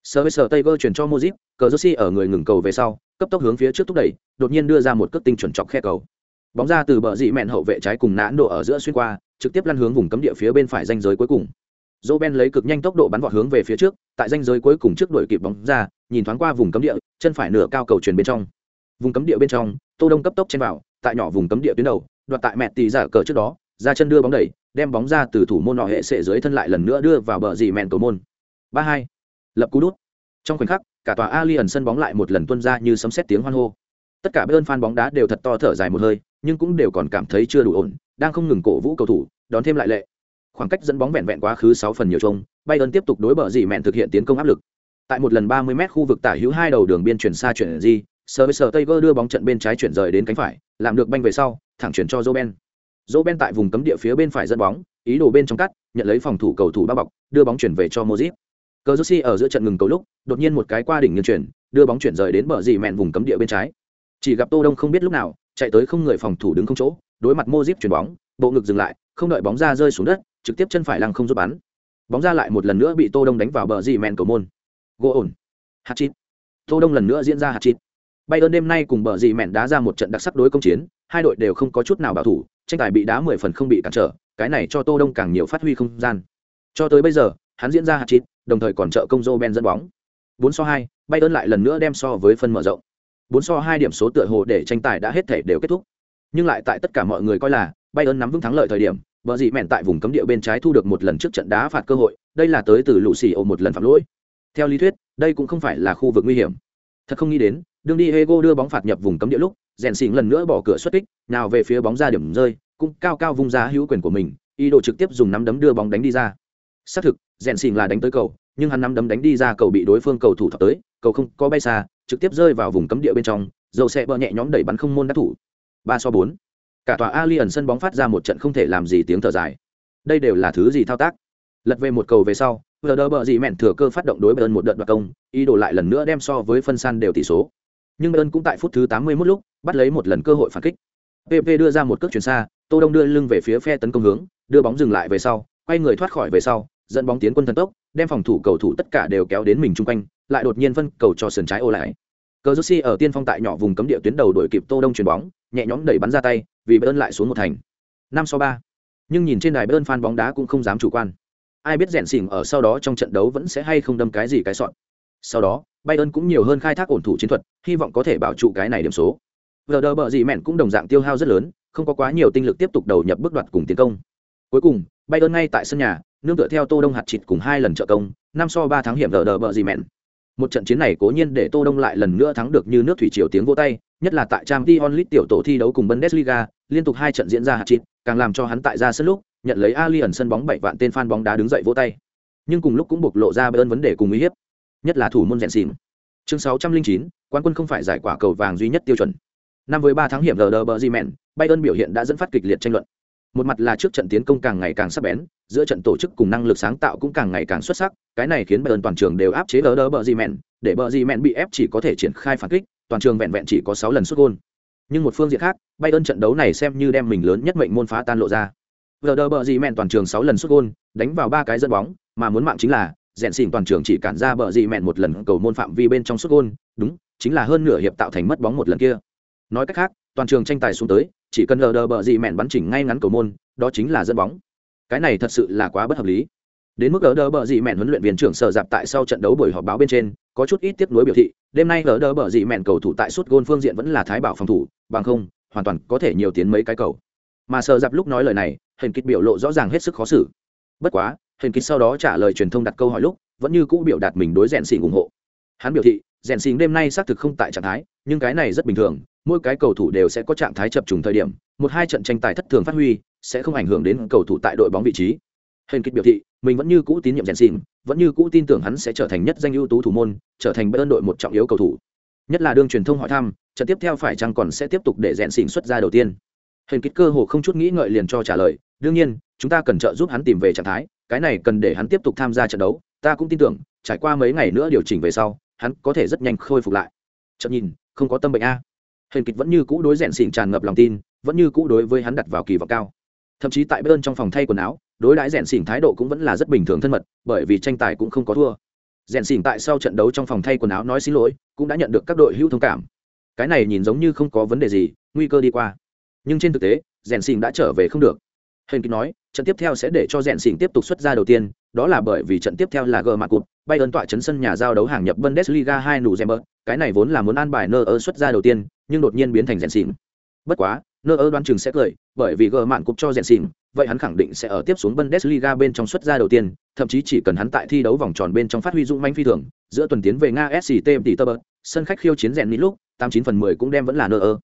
Sở sở Tiger chuyển cho Modric cờ Jersey ở người ngừng cầu về sau cấp tốc hướng phía trước thúc đẩy đột nhiên đưa ra một cước tinh chuẩn chọc khe cầu. Bóng ra từ bờ dị mẹn hậu vệ trái cùng nãn độ ở giữa xuyên qua trực tiếp lăn hướng vùng cấm địa phía bên phải danh giới cuối cùng dỗ ben lấy cực nhanh tốc độ bắn vọt hướng về phía trước, tại danh giới cuối cùng trước đuổi kịp bóng ra, nhìn thoáng qua vùng cấm địa, chân phải nửa cao cầu truyền bên trong. Vùng cấm địa bên trong, tô đông cấp tốc chen vào, tại nhỏ vùng cấm địa tuyến đầu, đoạt tại mẹ tỷ giả cờ trước đó, ra chân đưa bóng đẩy, đem bóng ra từ thủ môn nọ hệ sệ dưới thân lại lần nữa đưa vào bờ dì mẹn cầu môn. Ba hai, lập cú đút. Trong khoảnh khắc, cả tòa alien sân bóng lại một lần tuôn ra như sấm sét tiếng hoan hô. Tất cả bên fan bóng đá đều thật to thở dài một hơi, nhưng cũng đều còn cảm thấy chưa đủ ổn, đang không ngừng cổ vũ cầu thủ, đón thêm lại lệ khoảng cách dẫn bóng vẹn vẹn quá khứ sáu phần nhiều chung bayern tiếp tục đối bờ gì mẹn thực hiện tiến công áp lực. Tại một lần 30 m khu vực tả hữu hai đầu đường biên chuyển xa chuyển gì, Sergio Tiger đưa bóng trận bên trái chuyển rời đến cánh phải làm được banh về sau thẳng chuyển cho Roben Roben tại vùng cấm địa phía bên phải dẫn bóng ý đồ bên trong cắt nhận lấy phòng thủ cầu thủ bao bọc đưa bóng chuyển về cho Modric. Cờ ở giữa trận ngừng cầu lúc, đột nhiên một cái qua đỉnh nghiêng chuyển, đưa bóng chuyển rời đến bờ gì mẹn vùng cấm địa bên trái. Chỉ gặp Tô Đông không biết lúc nào, chạy tới không người phòng thủ đứng không chỗ, đối mặt Modric chuyển bóng, bộ ngực dừng lại, không đợi bóng ra rơi xuống đất, trực tiếp chân phải lăng không giúp bắn. Bóng ra lại một lần nữa bị Tô Đông đánh vào bờ dì mẹn cầu môn. Gỗ ổn. Hạt chít. Tô Đông lần nữa diễn ra hạt chít. Bayern đêm nay cùng bờ dì mẹn đá ra một trận đặc sắc đối công chiến, hai đội đều không có chút nào bảo thủ, tranh tài bị đá 10 phần không bị cản trở, cái này cho Tô Đông càng nhiều phát huy không gian. Cho tới bây giờ, hắn diễn ra hạt chít, đồng thời còn trợ công Ben dẫn bóng. 4 so 2, Bayern lại lần nữa đem so với phân mở rộng. 4 so 2 điểm số tựa hồ để tranh tài đã hết thể đều kết thúc. Nhưng lại tại tất cả mọi người coi là Bayern nắm vững thắng lợi thời điểm, bờ dị mẹn tại vùng cấm địa bên trái thu được một lần trước trận đá phạt cơ hội, đây là tới từ lũ xì ổ một lần phạm lỗi. Theo lý thuyết, đây cũng không phải là khu vực nguy hiểm. Thật không nghĩ đến, đương đi Hego đưa bóng phạt nhập vùng cấm địa lúc, rèn xỉn lần nữa bỏ cửa xuất kích, nào về phía bóng ra điểm rơi, cũng cao cao vung ra hữu quyền của mình, ý đồ trực tiếp dùng nắm đấm đưa bóng đánh đi ra. Xác thực, rèn xỉn là đánh tới cầu, nhưng hắn nắm đấm đánh đi ra cầu bị đối phương cầu thủ thọc tới, cầu không có bay xa, trực tiếp rơi vào vùng cấm địa bên trong, dầu xe bờ nhẹ nhõm đẩy bắn không môn đá thủ. ba so bốn Cả tòa Alien sân bóng phát ra một trận không thể làm gì tiếng thở dài. Đây đều là thứ gì thao tác? Lật về một cầu về sau, vừa đỡ bờ gì mẹn thừa cơ phát động đối Bayern một đợt đoạt công, ý đồ lại lần nữa đem so với phân san đều tỷ số. Nhưng Bayern cũng tại phút thứ 81 lúc, bắt lấy một lần cơ hội phản kích. PP đưa ra một cước chuyển xa, Tô Đông đưa lưng về phía phe tấn công hướng, đưa bóng dừng lại về sau, quay người thoát khỏi về sau, dẫn bóng tiến quân thần tốc, đem phòng thủ cầu thủ tất cả đều kéo đến mình chung quanh, lại đột nhiên phân cầu cho sườn trái ô lại. Cờ Jersey ở tiên phong tại nhỏ vùng cấm địa tuyến đầu đuổi kịp Tô Đông chuyền bóng, nhẹ nhõm đẩy bắn ra tay, vì bơn lại xuống một thành. 5 so 3. Nhưng nhìn trên đài bơn fan bóng đá cũng không dám chủ quan. Ai biết rèn xỉn ở sau đó trong trận đấu vẫn sẽ hay không đâm cái gì cái sọn. Sau đó, Bayern cũng nhiều hơn khai thác ổn thủ chiến thuật, hy vọng có thể bảo trụ cái này điểm số. Werder bờ gì mẹn cũng đồng dạng tiêu hao rất lớn, không có quá nhiều tinh lực tiếp tục đầu nhập bước đoạt cùng tiến công. Cuối cùng, Bayern ngay tại sân nhà, nương tựa theo Tô Đông hạt chịt cùng hai lần trợ công, năm so ba thắng hiểm Werder bờ gì mẹn. Một trận chiến này cố nhiên để Tô Đông lại lần nữa thắng được như nước thủy triều tiếng vỗ tay, nhất là tại Champions League tiểu tổ thi đấu cùng Bundesliga, liên tục hai trận diễn ra hạt chịt, càng làm cho hắn tại ra sân lúc, nhận lấy Alien sân bóng bảy vạn tên fan bóng đá đứng dậy vỗ tay. Nhưng cùng lúc cũng bộc lộ ra bơn vấn đề cùng uy hiếp, nhất là thủ môn rèn xỉn. Chương 609, quán quân không phải giải quả cầu vàng duy nhất tiêu chuẩn. Năm với ba tháng hiểm LD Bergman, Bayern biểu hiện đã dẫn phát kịch liệt tranh luận. Một mặt là trước trận tiến công càng ngày càng sắc bén, giữa trận tổ chức cùng năng lực sáng tạo cũng càng ngày càng xuất sắc, cái này khiến Bayern toàn trường đều áp chế đỡ đỡ bờ di mẹn để bờ gì mẹn bị ép chỉ có thể triển khai phản kích, toàn trường vẹn vẹn chỉ có sáu lần sút gol. Nhưng một phương diện khác, Bayern trận đấu này xem như đem mình lớn nhất mệnh môn phá tan lộ ra. Đỡ đỡ bờ gì mẹn toàn trường 6 lần sút gol, đánh vào ba cái dẫn bóng, mà muốn mạng chính là rèn xỉn toàn trường chỉ cản ra bờ gì mẹn một lần cầu môn phạm vi bên trong sút gôn đúng chính là hơn nửa hiệp tạo thành mất bóng một lần kia nói cách khác toàn trường tranh tài xuống tới chỉ cần lờ đờ bờ gì mẹn bắn chỉnh ngay ngắn cầu môn đó chính là dẫn bóng cái này thật sự là quá bất hợp lý. Đến mức ở đờ bờ dị mẹn huấn luyện viên trưởng sở dạp tại sau trận đấu buổi họp báo bên trên, có chút ít tiếp nối biểu thị, đêm nay ở đờ bờ dị mẹn cầu thủ tại suốt gôn phương diện vẫn là thái bảo phòng thủ, bằng không, hoàn toàn có thể nhiều tiến mấy cái cầu. Mà sở dạp lúc nói lời này hình kích biểu lộ rõ ràng hết sức khó xử. Bất quá hình kích sau đó trả lời truyền thông đặt câu hỏi lúc, vẫn như cũ biểu đạt mình đối rèn xỉn ủng hộ. Hắn biểu thị rèn xỉn đêm nay xác thực không tại trạng thái, nhưng cái này rất bình thường, mỗi cái cầu thủ đều sẽ có trạng thái chập trùng thời điểm, một hai trận tranh tài thất thường phát huy sẽ không ảnh hưởng đến cầu thủ tại đội bóng vị trí. Hên kích biểu thị mình vẫn như cũ tín nhiệm Jensen, vẫn như cũ tin tưởng hắn sẽ trở thành nhất danh ưu tú thủ môn trở thành bên đội một trọng yếu cầu thủ. Nhất là đương truyền thông hỏi thăm trận tiếp theo phải chăng còn sẽ tiếp tục để Jensen xuất ra đầu tiên. Hên kích cơ hồ không chút nghĩ ngợi liền cho trả lời đương nhiên chúng ta cần trợ giúp hắn tìm về trạng thái cái này cần để hắn tiếp tục tham gia trận đấu ta cũng tin tưởng trải qua mấy ngày nữa điều chỉnh về sau hắn có thể rất nhanh khôi phục lại. Chậm nhìn không có tâm bệnh a. Hên kịch vẫn như cũ đối rèn xỉn tràn ngập lòng tin vẫn như cũ đối với hắn đặt vào kỳ vọng cao thậm chí tại bên trong phòng thay quần áo đối đãi rèn xỉn thái độ cũng vẫn là rất bình thường thân mật bởi vì tranh tài cũng không có thua. Rèn xỉn tại sau trận đấu trong phòng thay quần áo nói xin lỗi cũng đã nhận được các đội hữu thông cảm. Cái này nhìn giống như không có vấn đề gì nguy cơ đi qua. Nhưng trên thực tế rèn xỉn đã trở về không được. Hình kịch nói trận tiếp theo sẽ để cho rèn xỉn tiếp tục xuất ra đầu tiên đó là bởi vì trận tiếp theo là gờ mạc cụt ơn tọa chấn sân nhà giao đấu hàng nhập Bundesliga hai nụ Zember, cái này vốn là muốn an bài nơ ơ xuất ra đầu tiên, nhưng đột nhiên biến thành rèn xỉn. Bất quá, Neuer đoán chừng sẽ cười, bởi vì gờ mạn cục cho rèn xìm vậy hắn khẳng định sẽ ở tiếp xuống Bundesliga bên trong xuất ra đầu tiên, thậm chí chỉ cần hắn tại thi đấu vòng tròn bên trong phát huy dũng manh phi thường, giữa tuần tiến về Nga SCT tỷ tơ sân khách khiêu chiến rèn nít lúc, 89 phần 10 cũng đem vẫn là Neuer.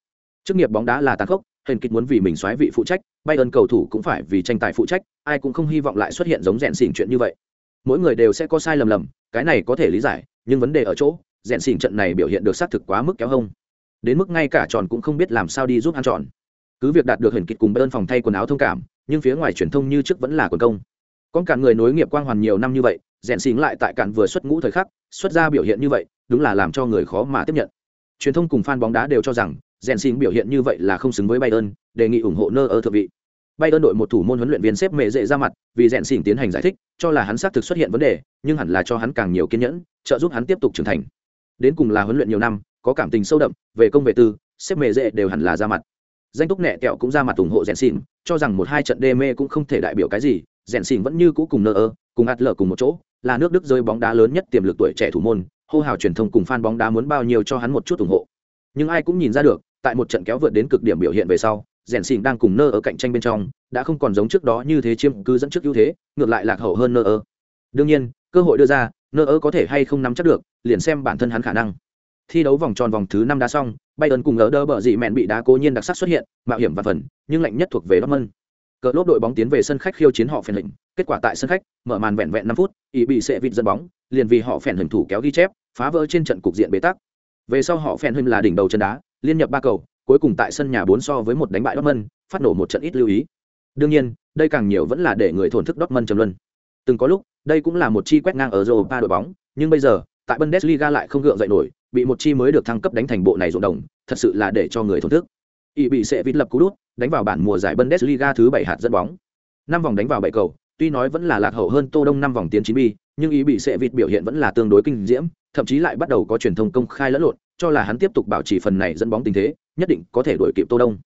Chức nghiệp bóng đá là tàn khốc, hình kịch muốn vì mình xoáy vị phụ trách, bay ơn cầu thủ cũng phải vì tranh tài phụ trách, ai cũng không hy vọng lại xuất hiện giống rèn xỉn chuyện như vậy. Mỗi người đều sẽ có sai lầm lầm, cái này có thể lý giải, nhưng vấn đề ở chỗ, rèn xỉn trận này biểu hiện được xác thực quá mức kéo hông. Đến mức ngay cả tròn cũng không biết làm sao đi giúp ăn tròn. Cứ việc đạt được hình kịch cùng Bayern phòng thay quần áo thông cảm, nhưng phía ngoài truyền thông như trước vẫn là quần công. Con cả người nối nghiệp quang hoàn nhiều năm như vậy, rèn xỉn lại tại cản vừa xuất ngũ thời khắc, xuất ra biểu hiện như vậy, đúng là làm cho người khó mà tiếp nhận. Truyền thông cùng fan bóng đá đều cho rằng, rèn xỉn biểu hiện như vậy là không xứng với Bayern, đề nghị ủng hộ nơ ở thượng vị. Bayern đội một thủ môn huấn luyện viên xếp mệ dễ ra mặt, vì rèn xỉn tiến hành giải thích, cho là hắn xác thực xuất hiện vấn đề, nhưng hẳn là cho hắn càng nhiều kiên nhẫn, trợ giúp hắn tiếp tục trưởng thành. Đến cùng là huấn luyện nhiều năm, có cảm tình sâu đậm, về công về tư, xếp mệ dễ đều hẳn là ra mặt. Danh túc nẹ kẹo cũng ra mặt ủng hộ rèn xỉn, cho rằng một hai trận đê mê cũng không thể đại biểu cái gì, rèn xỉn vẫn như cũ cùng nơ ơ, cùng ạt lở cùng một chỗ, là nước Đức rơi bóng đá lớn nhất tiềm lực tuổi trẻ thủ môn, hô hào truyền thông cùng fan bóng đá muốn bao nhiêu cho hắn một chút ủng hộ. Nhưng ai cũng nhìn ra được, tại một trận kéo vượt đến cực điểm biểu hiện về sau, rèn xỉn đang cùng nơ ở cạnh tranh bên trong đã không còn giống trước đó như thế chiếm cứ dẫn trước ưu thế ngược lại lạc hậu hơn nơ ơ đương nhiên cơ hội đưa ra nơ ơ có thể hay không nắm chắc được liền xem bản thân hắn khả năng thi đấu vòng tròn vòng thứ năm đá xong bayern cùng ở đơ bờ dị mẹn bị đá cố nhiên đặc sắc xuất hiện mạo hiểm và phần nhưng lạnh nhất thuộc về dortmund cờ lốp đội bóng tiến về sân khách khiêu chiến họ phèn hình kết quả tại sân khách mở màn vẹn vẹn năm phút ý bị sẽ vịt dẫn bóng liền vì họ phèn hình thủ kéo ghi chép phá vỡ trên trận cục diện bế tắc về sau họ phèn hình là đỉnh đầu chân đá liên nhập ba cầu cuối cùng tại sân nhà bốn so với một đánh bại Dortmund, phát nổ một trận ít lưu ý. Đương nhiên, đây càng nhiều vẫn là để người thổn thức Dortmund trầm luân. Từng có lúc, đây cũng là một chi quét ngang ở Europa đội bóng, nhưng bây giờ, tại Bundesliga lại không gượng dậy nổi, bị một chi mới được thăng cấp đánh thành bộ này rộn đồng, thật sự là để cho người thổn thức. Y bị sẽ vịt lập cú đút, đánh vào bản mùa giải Bundesliga thứ 7 hạt dẫn bóng. Năm vòng đánh vào 7 cầu, tuy nói vẫn là lạc hậu hơn Tô Đông năm vòng tiến 9 bi, nhưng ý bị sẽ vịt biểu hiện vẫn là tương đối kinh diễm, thậm chí lại bắt đầu có truyền thông công khai lẫn lộn, cho là hắn tiếp tục bảo trì phần này dẫn bóng tình thế, nhất định có thể đuổi kịp Tô Đông.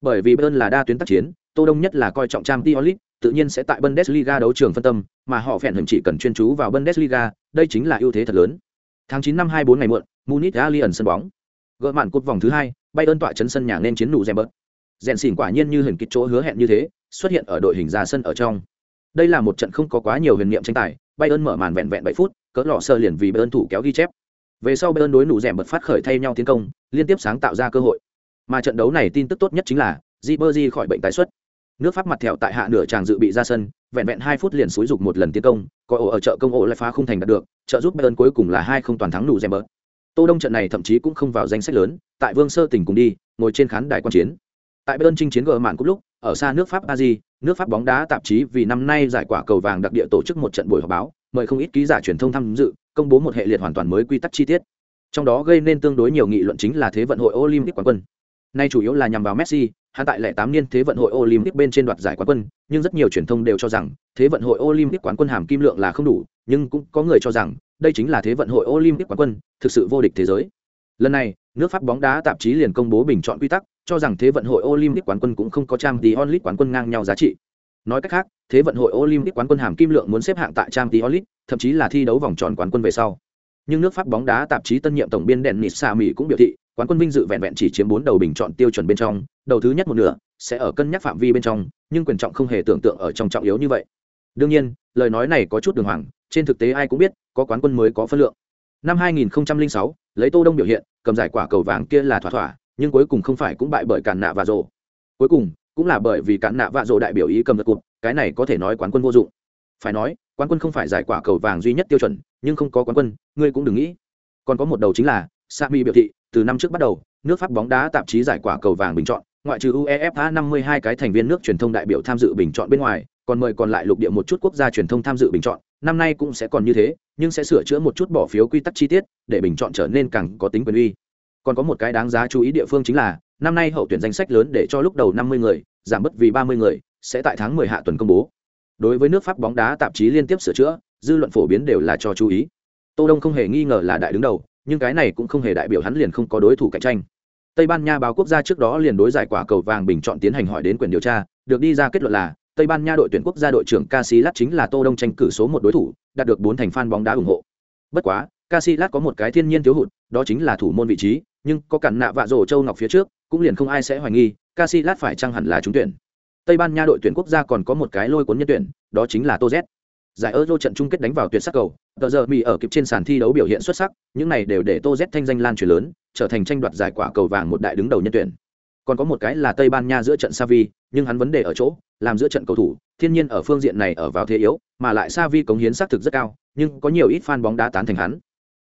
Bởi vì Bayern là đa tuyến tác chiến, Tô Đông nhất là coi trọng Champions League, tự nhiên sẽ tại Bundesliga đấu trường phân tâm, mà họ phèn hình chỉ cần chuyên chú vào Bundesliga, đây chính là ưu thế thật lớn. Tháng 9 năm 24 ngày muộn, Munich Allianz sân bóng. Gỡ màn cột vòng thứ hai, Bayern tọa trấn sân nhà nên chiến nụ Zemberg. Rèn xỉn quả nhiên như hình kịch chỗ hứa hẹn như thế, xuất hiện ở đội hình ra sân ở trong. Đây là một trận không có quá nhiều huyền niệm tranh tài, Bayern mở màn vẹn vẹn 7 phút, cỡ lọ sơ liền vì Bayern thủ kéo ghi chép. Về sau Bayern đối nụ rèm bật phát khởi thay nhau tiến công, liên tiếp sáng tạo ra cơ hội. Mà trận đấu này tin tức tốt nhất chính là Ribery khỏi bệnh tái xuất. Nước Pháp mặt thẹo tại hạ nửa chàng dự bị ra sân, vẹn vẹn 2 phút liền xúi dục một lần tiến công, có ổ ở chợ công ổ lại phá không thành đạt được, trợ giúp Bayern cuối cùng là hai không toàn thắng nụ rèm bật. Tô Đông trận này thậm chí cũng không vào danh sách lớn, tại Vương Sơ tỉnh cùng đi, ngồi trên khán đài quan chiến. Tại Bayern chinh chiến gỡ mạn cúp lúc, ở xa nước Pháp Paris, nước Pháp bóng đá tạp chí vì năm nay giải quả cầu vàng đặc địa tổ chức một trận buổi họp báo, mời không ít ký giả truyền thông tham dự, công bố một hệ liệt hoàn toàn mới quy tắc chi tiết trong đó gây nên tương đối nhiều nghị luận chính là thế vận hội olympic quán quân nay chủ yếu là nhằm vào messi hắn tại lẻ tám niên thế vận hội olympic bên trên đoạt giải quán quân, nhưng rất nhiều truyền thông đều cho rằng, thế vận hội olympic quán quân hàm kim lượng là không đủ, nhưng cũng có người cho rằng, đây chính là thế vận hội olympic quán quân, thực sự vô địch thế giới. Lần này, nước pháp bóng đá tạp chí liền công bố bình chọn quy tắc, cho rằng thế vận hội olympic quán quân cũng không có trang tí onlit quán quân ngang nhau giá trị. Nói cách khác, thế vận hội olympic quán quân hàm kim lượng muốn xếp hạng tại trang tí onlit thậm chí là thi đấu vòng tròn quán quân về sau nhưng nước pháp bóng đá tạp chí tân nhiệm tổng biên đèn nịt xa mỹ cũng biểu thị quán quân vinh dự vẹn vẹn chỉ chiếm bốn đầu bình chọn tiêu chuẩn bên trong đầu thứ nhất một nửa sẽ ở cân nhắc phạm vi bên trong nhưng quyền trọng không hề tưởng tượng ở trong trọng yếu như vậy. Đương nhiên lời nói này có chút đường hoàng trên thực tế ai cũng biết có quán quân mới có phân lượng. Năm 2006, lấy tô đông biểu hiện cầm giải quả cầu vàng kia là thỏa thỏa nhưng cuối cùng không phải cũng bại bởi cản nạ và rồ. Cuối cùng cũng là bởi vì cản nạ và rồ đại biểu ý cầm được cuộc. cái này có thể nói quán quân vô dụng. Phải nói quán quân không phải giải quả cầu vàng duy nhất tiêu chuẩn, nhưng không có quán quân, ngươi cũng đừng nghĩ. Còn có một đầu chính là, sami biểu thị, từ năm trước bắt đầu, nước pháp bóng đá tạp chí giải quả cầu vàng bình chọn, ngoại trừ uefa 52 cái thành viên nước truyền thông đại biểu tham dự bình chọn bên ngoài, còn mời còn lại lục địa một chút quốc gia truyền thông tham dự bình chọn, năm nay cũng sẽ còn như thế, nhưng sẽ sửa chữa một chút bỏ phiếu quy tắc chi tiết, để bình chọn trở nên càng có tính quyền uy. Còn có một cái đáng giá chú ý địa phương chính là, năm nay hậu tuyển danh sách lớn để cho lúc đầu 50 người, giảm bớt vì 30 người, sẽ tại tháng 10 hạ tuần công bố đối với nước pháp bóng đá tạp chí liên tiếp sửa chữa, dư luận phổ biến đều là cho chú ý. Tô đông không hề nghi ngờ là đại đứng đầu, nhưng cái này cũng không hề đại biểu hắn liền không có đối thủ cạnh tranh. Tây ban nha báo quốc gia trước đó liền đối giải quả cầu vàng bình chọn tiến hành hỏi đến quyền điều tra, được đi ra kết luận là, tây ban nha đội tuyển quốc gia đội trưởng casilat chính là tô đông tranh cử số một đối thủ, đạt được bốn thành fan bóng đá ủng hộ. Bất quá, Casillas có một cái thiên nhiên thiếu hụt, đó chính là thủ môn vị trí, nhưng có cản nạ vạ rổ châu ngọc phía trước, cũng liền không ai sẽ hoài nghi, Casillas phải chăng hẳn là trúng tuyển tây ban nha đội tuyển quốc gia còn có một cái lôi cuốn nhân tuyển, đó chính là tô z. Giải euro trận chung kết đánh vào tuyệt sắc cầu, tờ giờ mỹ ở kịp trên sàn thi đấu biểu hiện xuất sắc, những này đều để tô z thanh danh lan truyền lớn, trở thành tranh đoạt giải quả cầu vàng một đại đứng đầu nhân tuyển. Còn có một cái là tây ban nha giữa trận savi nhưng hắn vấn đề ở chỗ, làm giữa trận cầu thủ, thiên nhiên ở phương diện này ở vào thế yếu, mà lại savi cống hiến xác thực rất cao, nhưng có nhiều ít fan bóng đá tán thành hắn.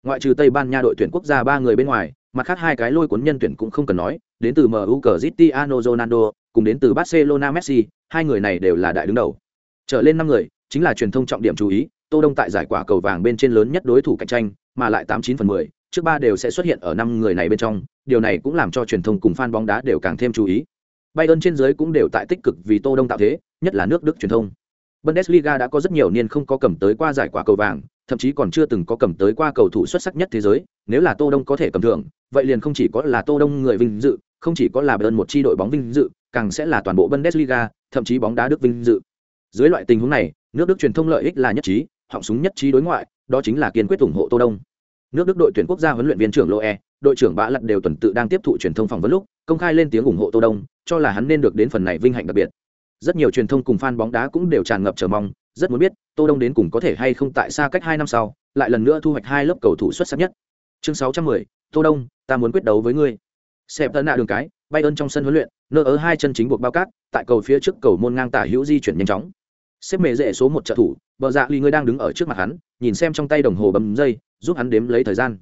Ngoại trừ tây ban nha đội tuyển quốc gia ba người bên ngoài, mặt khác hai cái lôi cuốn nhân tuyển cũng không cần nói, đến từ mu cristiano ronaldo cùng đến từ barcelona messi, hai người này đều là đại đứng đầu. Trở lên năm người, chính là truyền thông trọng điểm chú ý, tô đông tại giải quả cầu vàng bên trên lớn nhất đối thủ cạnh tranh, mà lại tám chín phần mười, trước ba đều sẽ xuất hiện ở năm người này bên trong, điều này cũng làm cho truyền thông cùng fan bóng đá đều càng thêm chú ý. Bayern trên dưới cũng đều tại tích cực vì tô đông tạo thế, nhất là nước đức truyền thông. Bundesliga đã có rất nhiều niên không có cầm tới qua giải quả cầu vàng, thậm chí còn chưa từng có cầm tới qua cầu thủ xuất sắc nhất thế giới, nếu là tô đông có thể cầm thưởng, vậy liền không chỉ có là tô đông người vinh dự, không chỉ có là bayern một chi đội bóng vinh dự càng sẽ là toàn bộ bundesliga thậm chí bóng đá đức vinh dự. Dưới loại tình huống này nước đức truyền thông lợi ích là nhất trí họng súng nhất trí đối ngoại đó chính là kiên quyết ủng hộ tô đông. Nước đức đội tuyển quốc gia huấn luyện viên trưởng loe đội trưởng bã Lật đều tuần tự đang tiếp thụ truyền thông phỏng vấn lúc công khai lên tiếng ủng hộ tô đông cho là hắn nên được đến phần này vinh hạnh đặc biệt. Rất nhiều truyền thông cùng fan bóng đá cũng đều tràn ngập chờ mong rất muốn biết tô đông đến cùng có thể hay không tại xa cách hai năm sau lại lần nữa thu hoạch hai lớp cầu thủ xuất sắc nhất. Chương 610, tô đông ta muốn quyết đấu với ngươi. Sẹp tân nạ đường cái bay ơn trong sân huấn luyện nơ ớ hai chân chính buộc bao cát, tại cầu phía trước cầu môn ngang tả hữu di chuyển nhanh chóng. Xếp mề dễ số một trợ thủ, bờ dạ ly ngươi đang đứng ở trước mặt hắn, nhìn xem trong tay đồng hồ bấm dây, giúp hắn đếm lấy thời gian.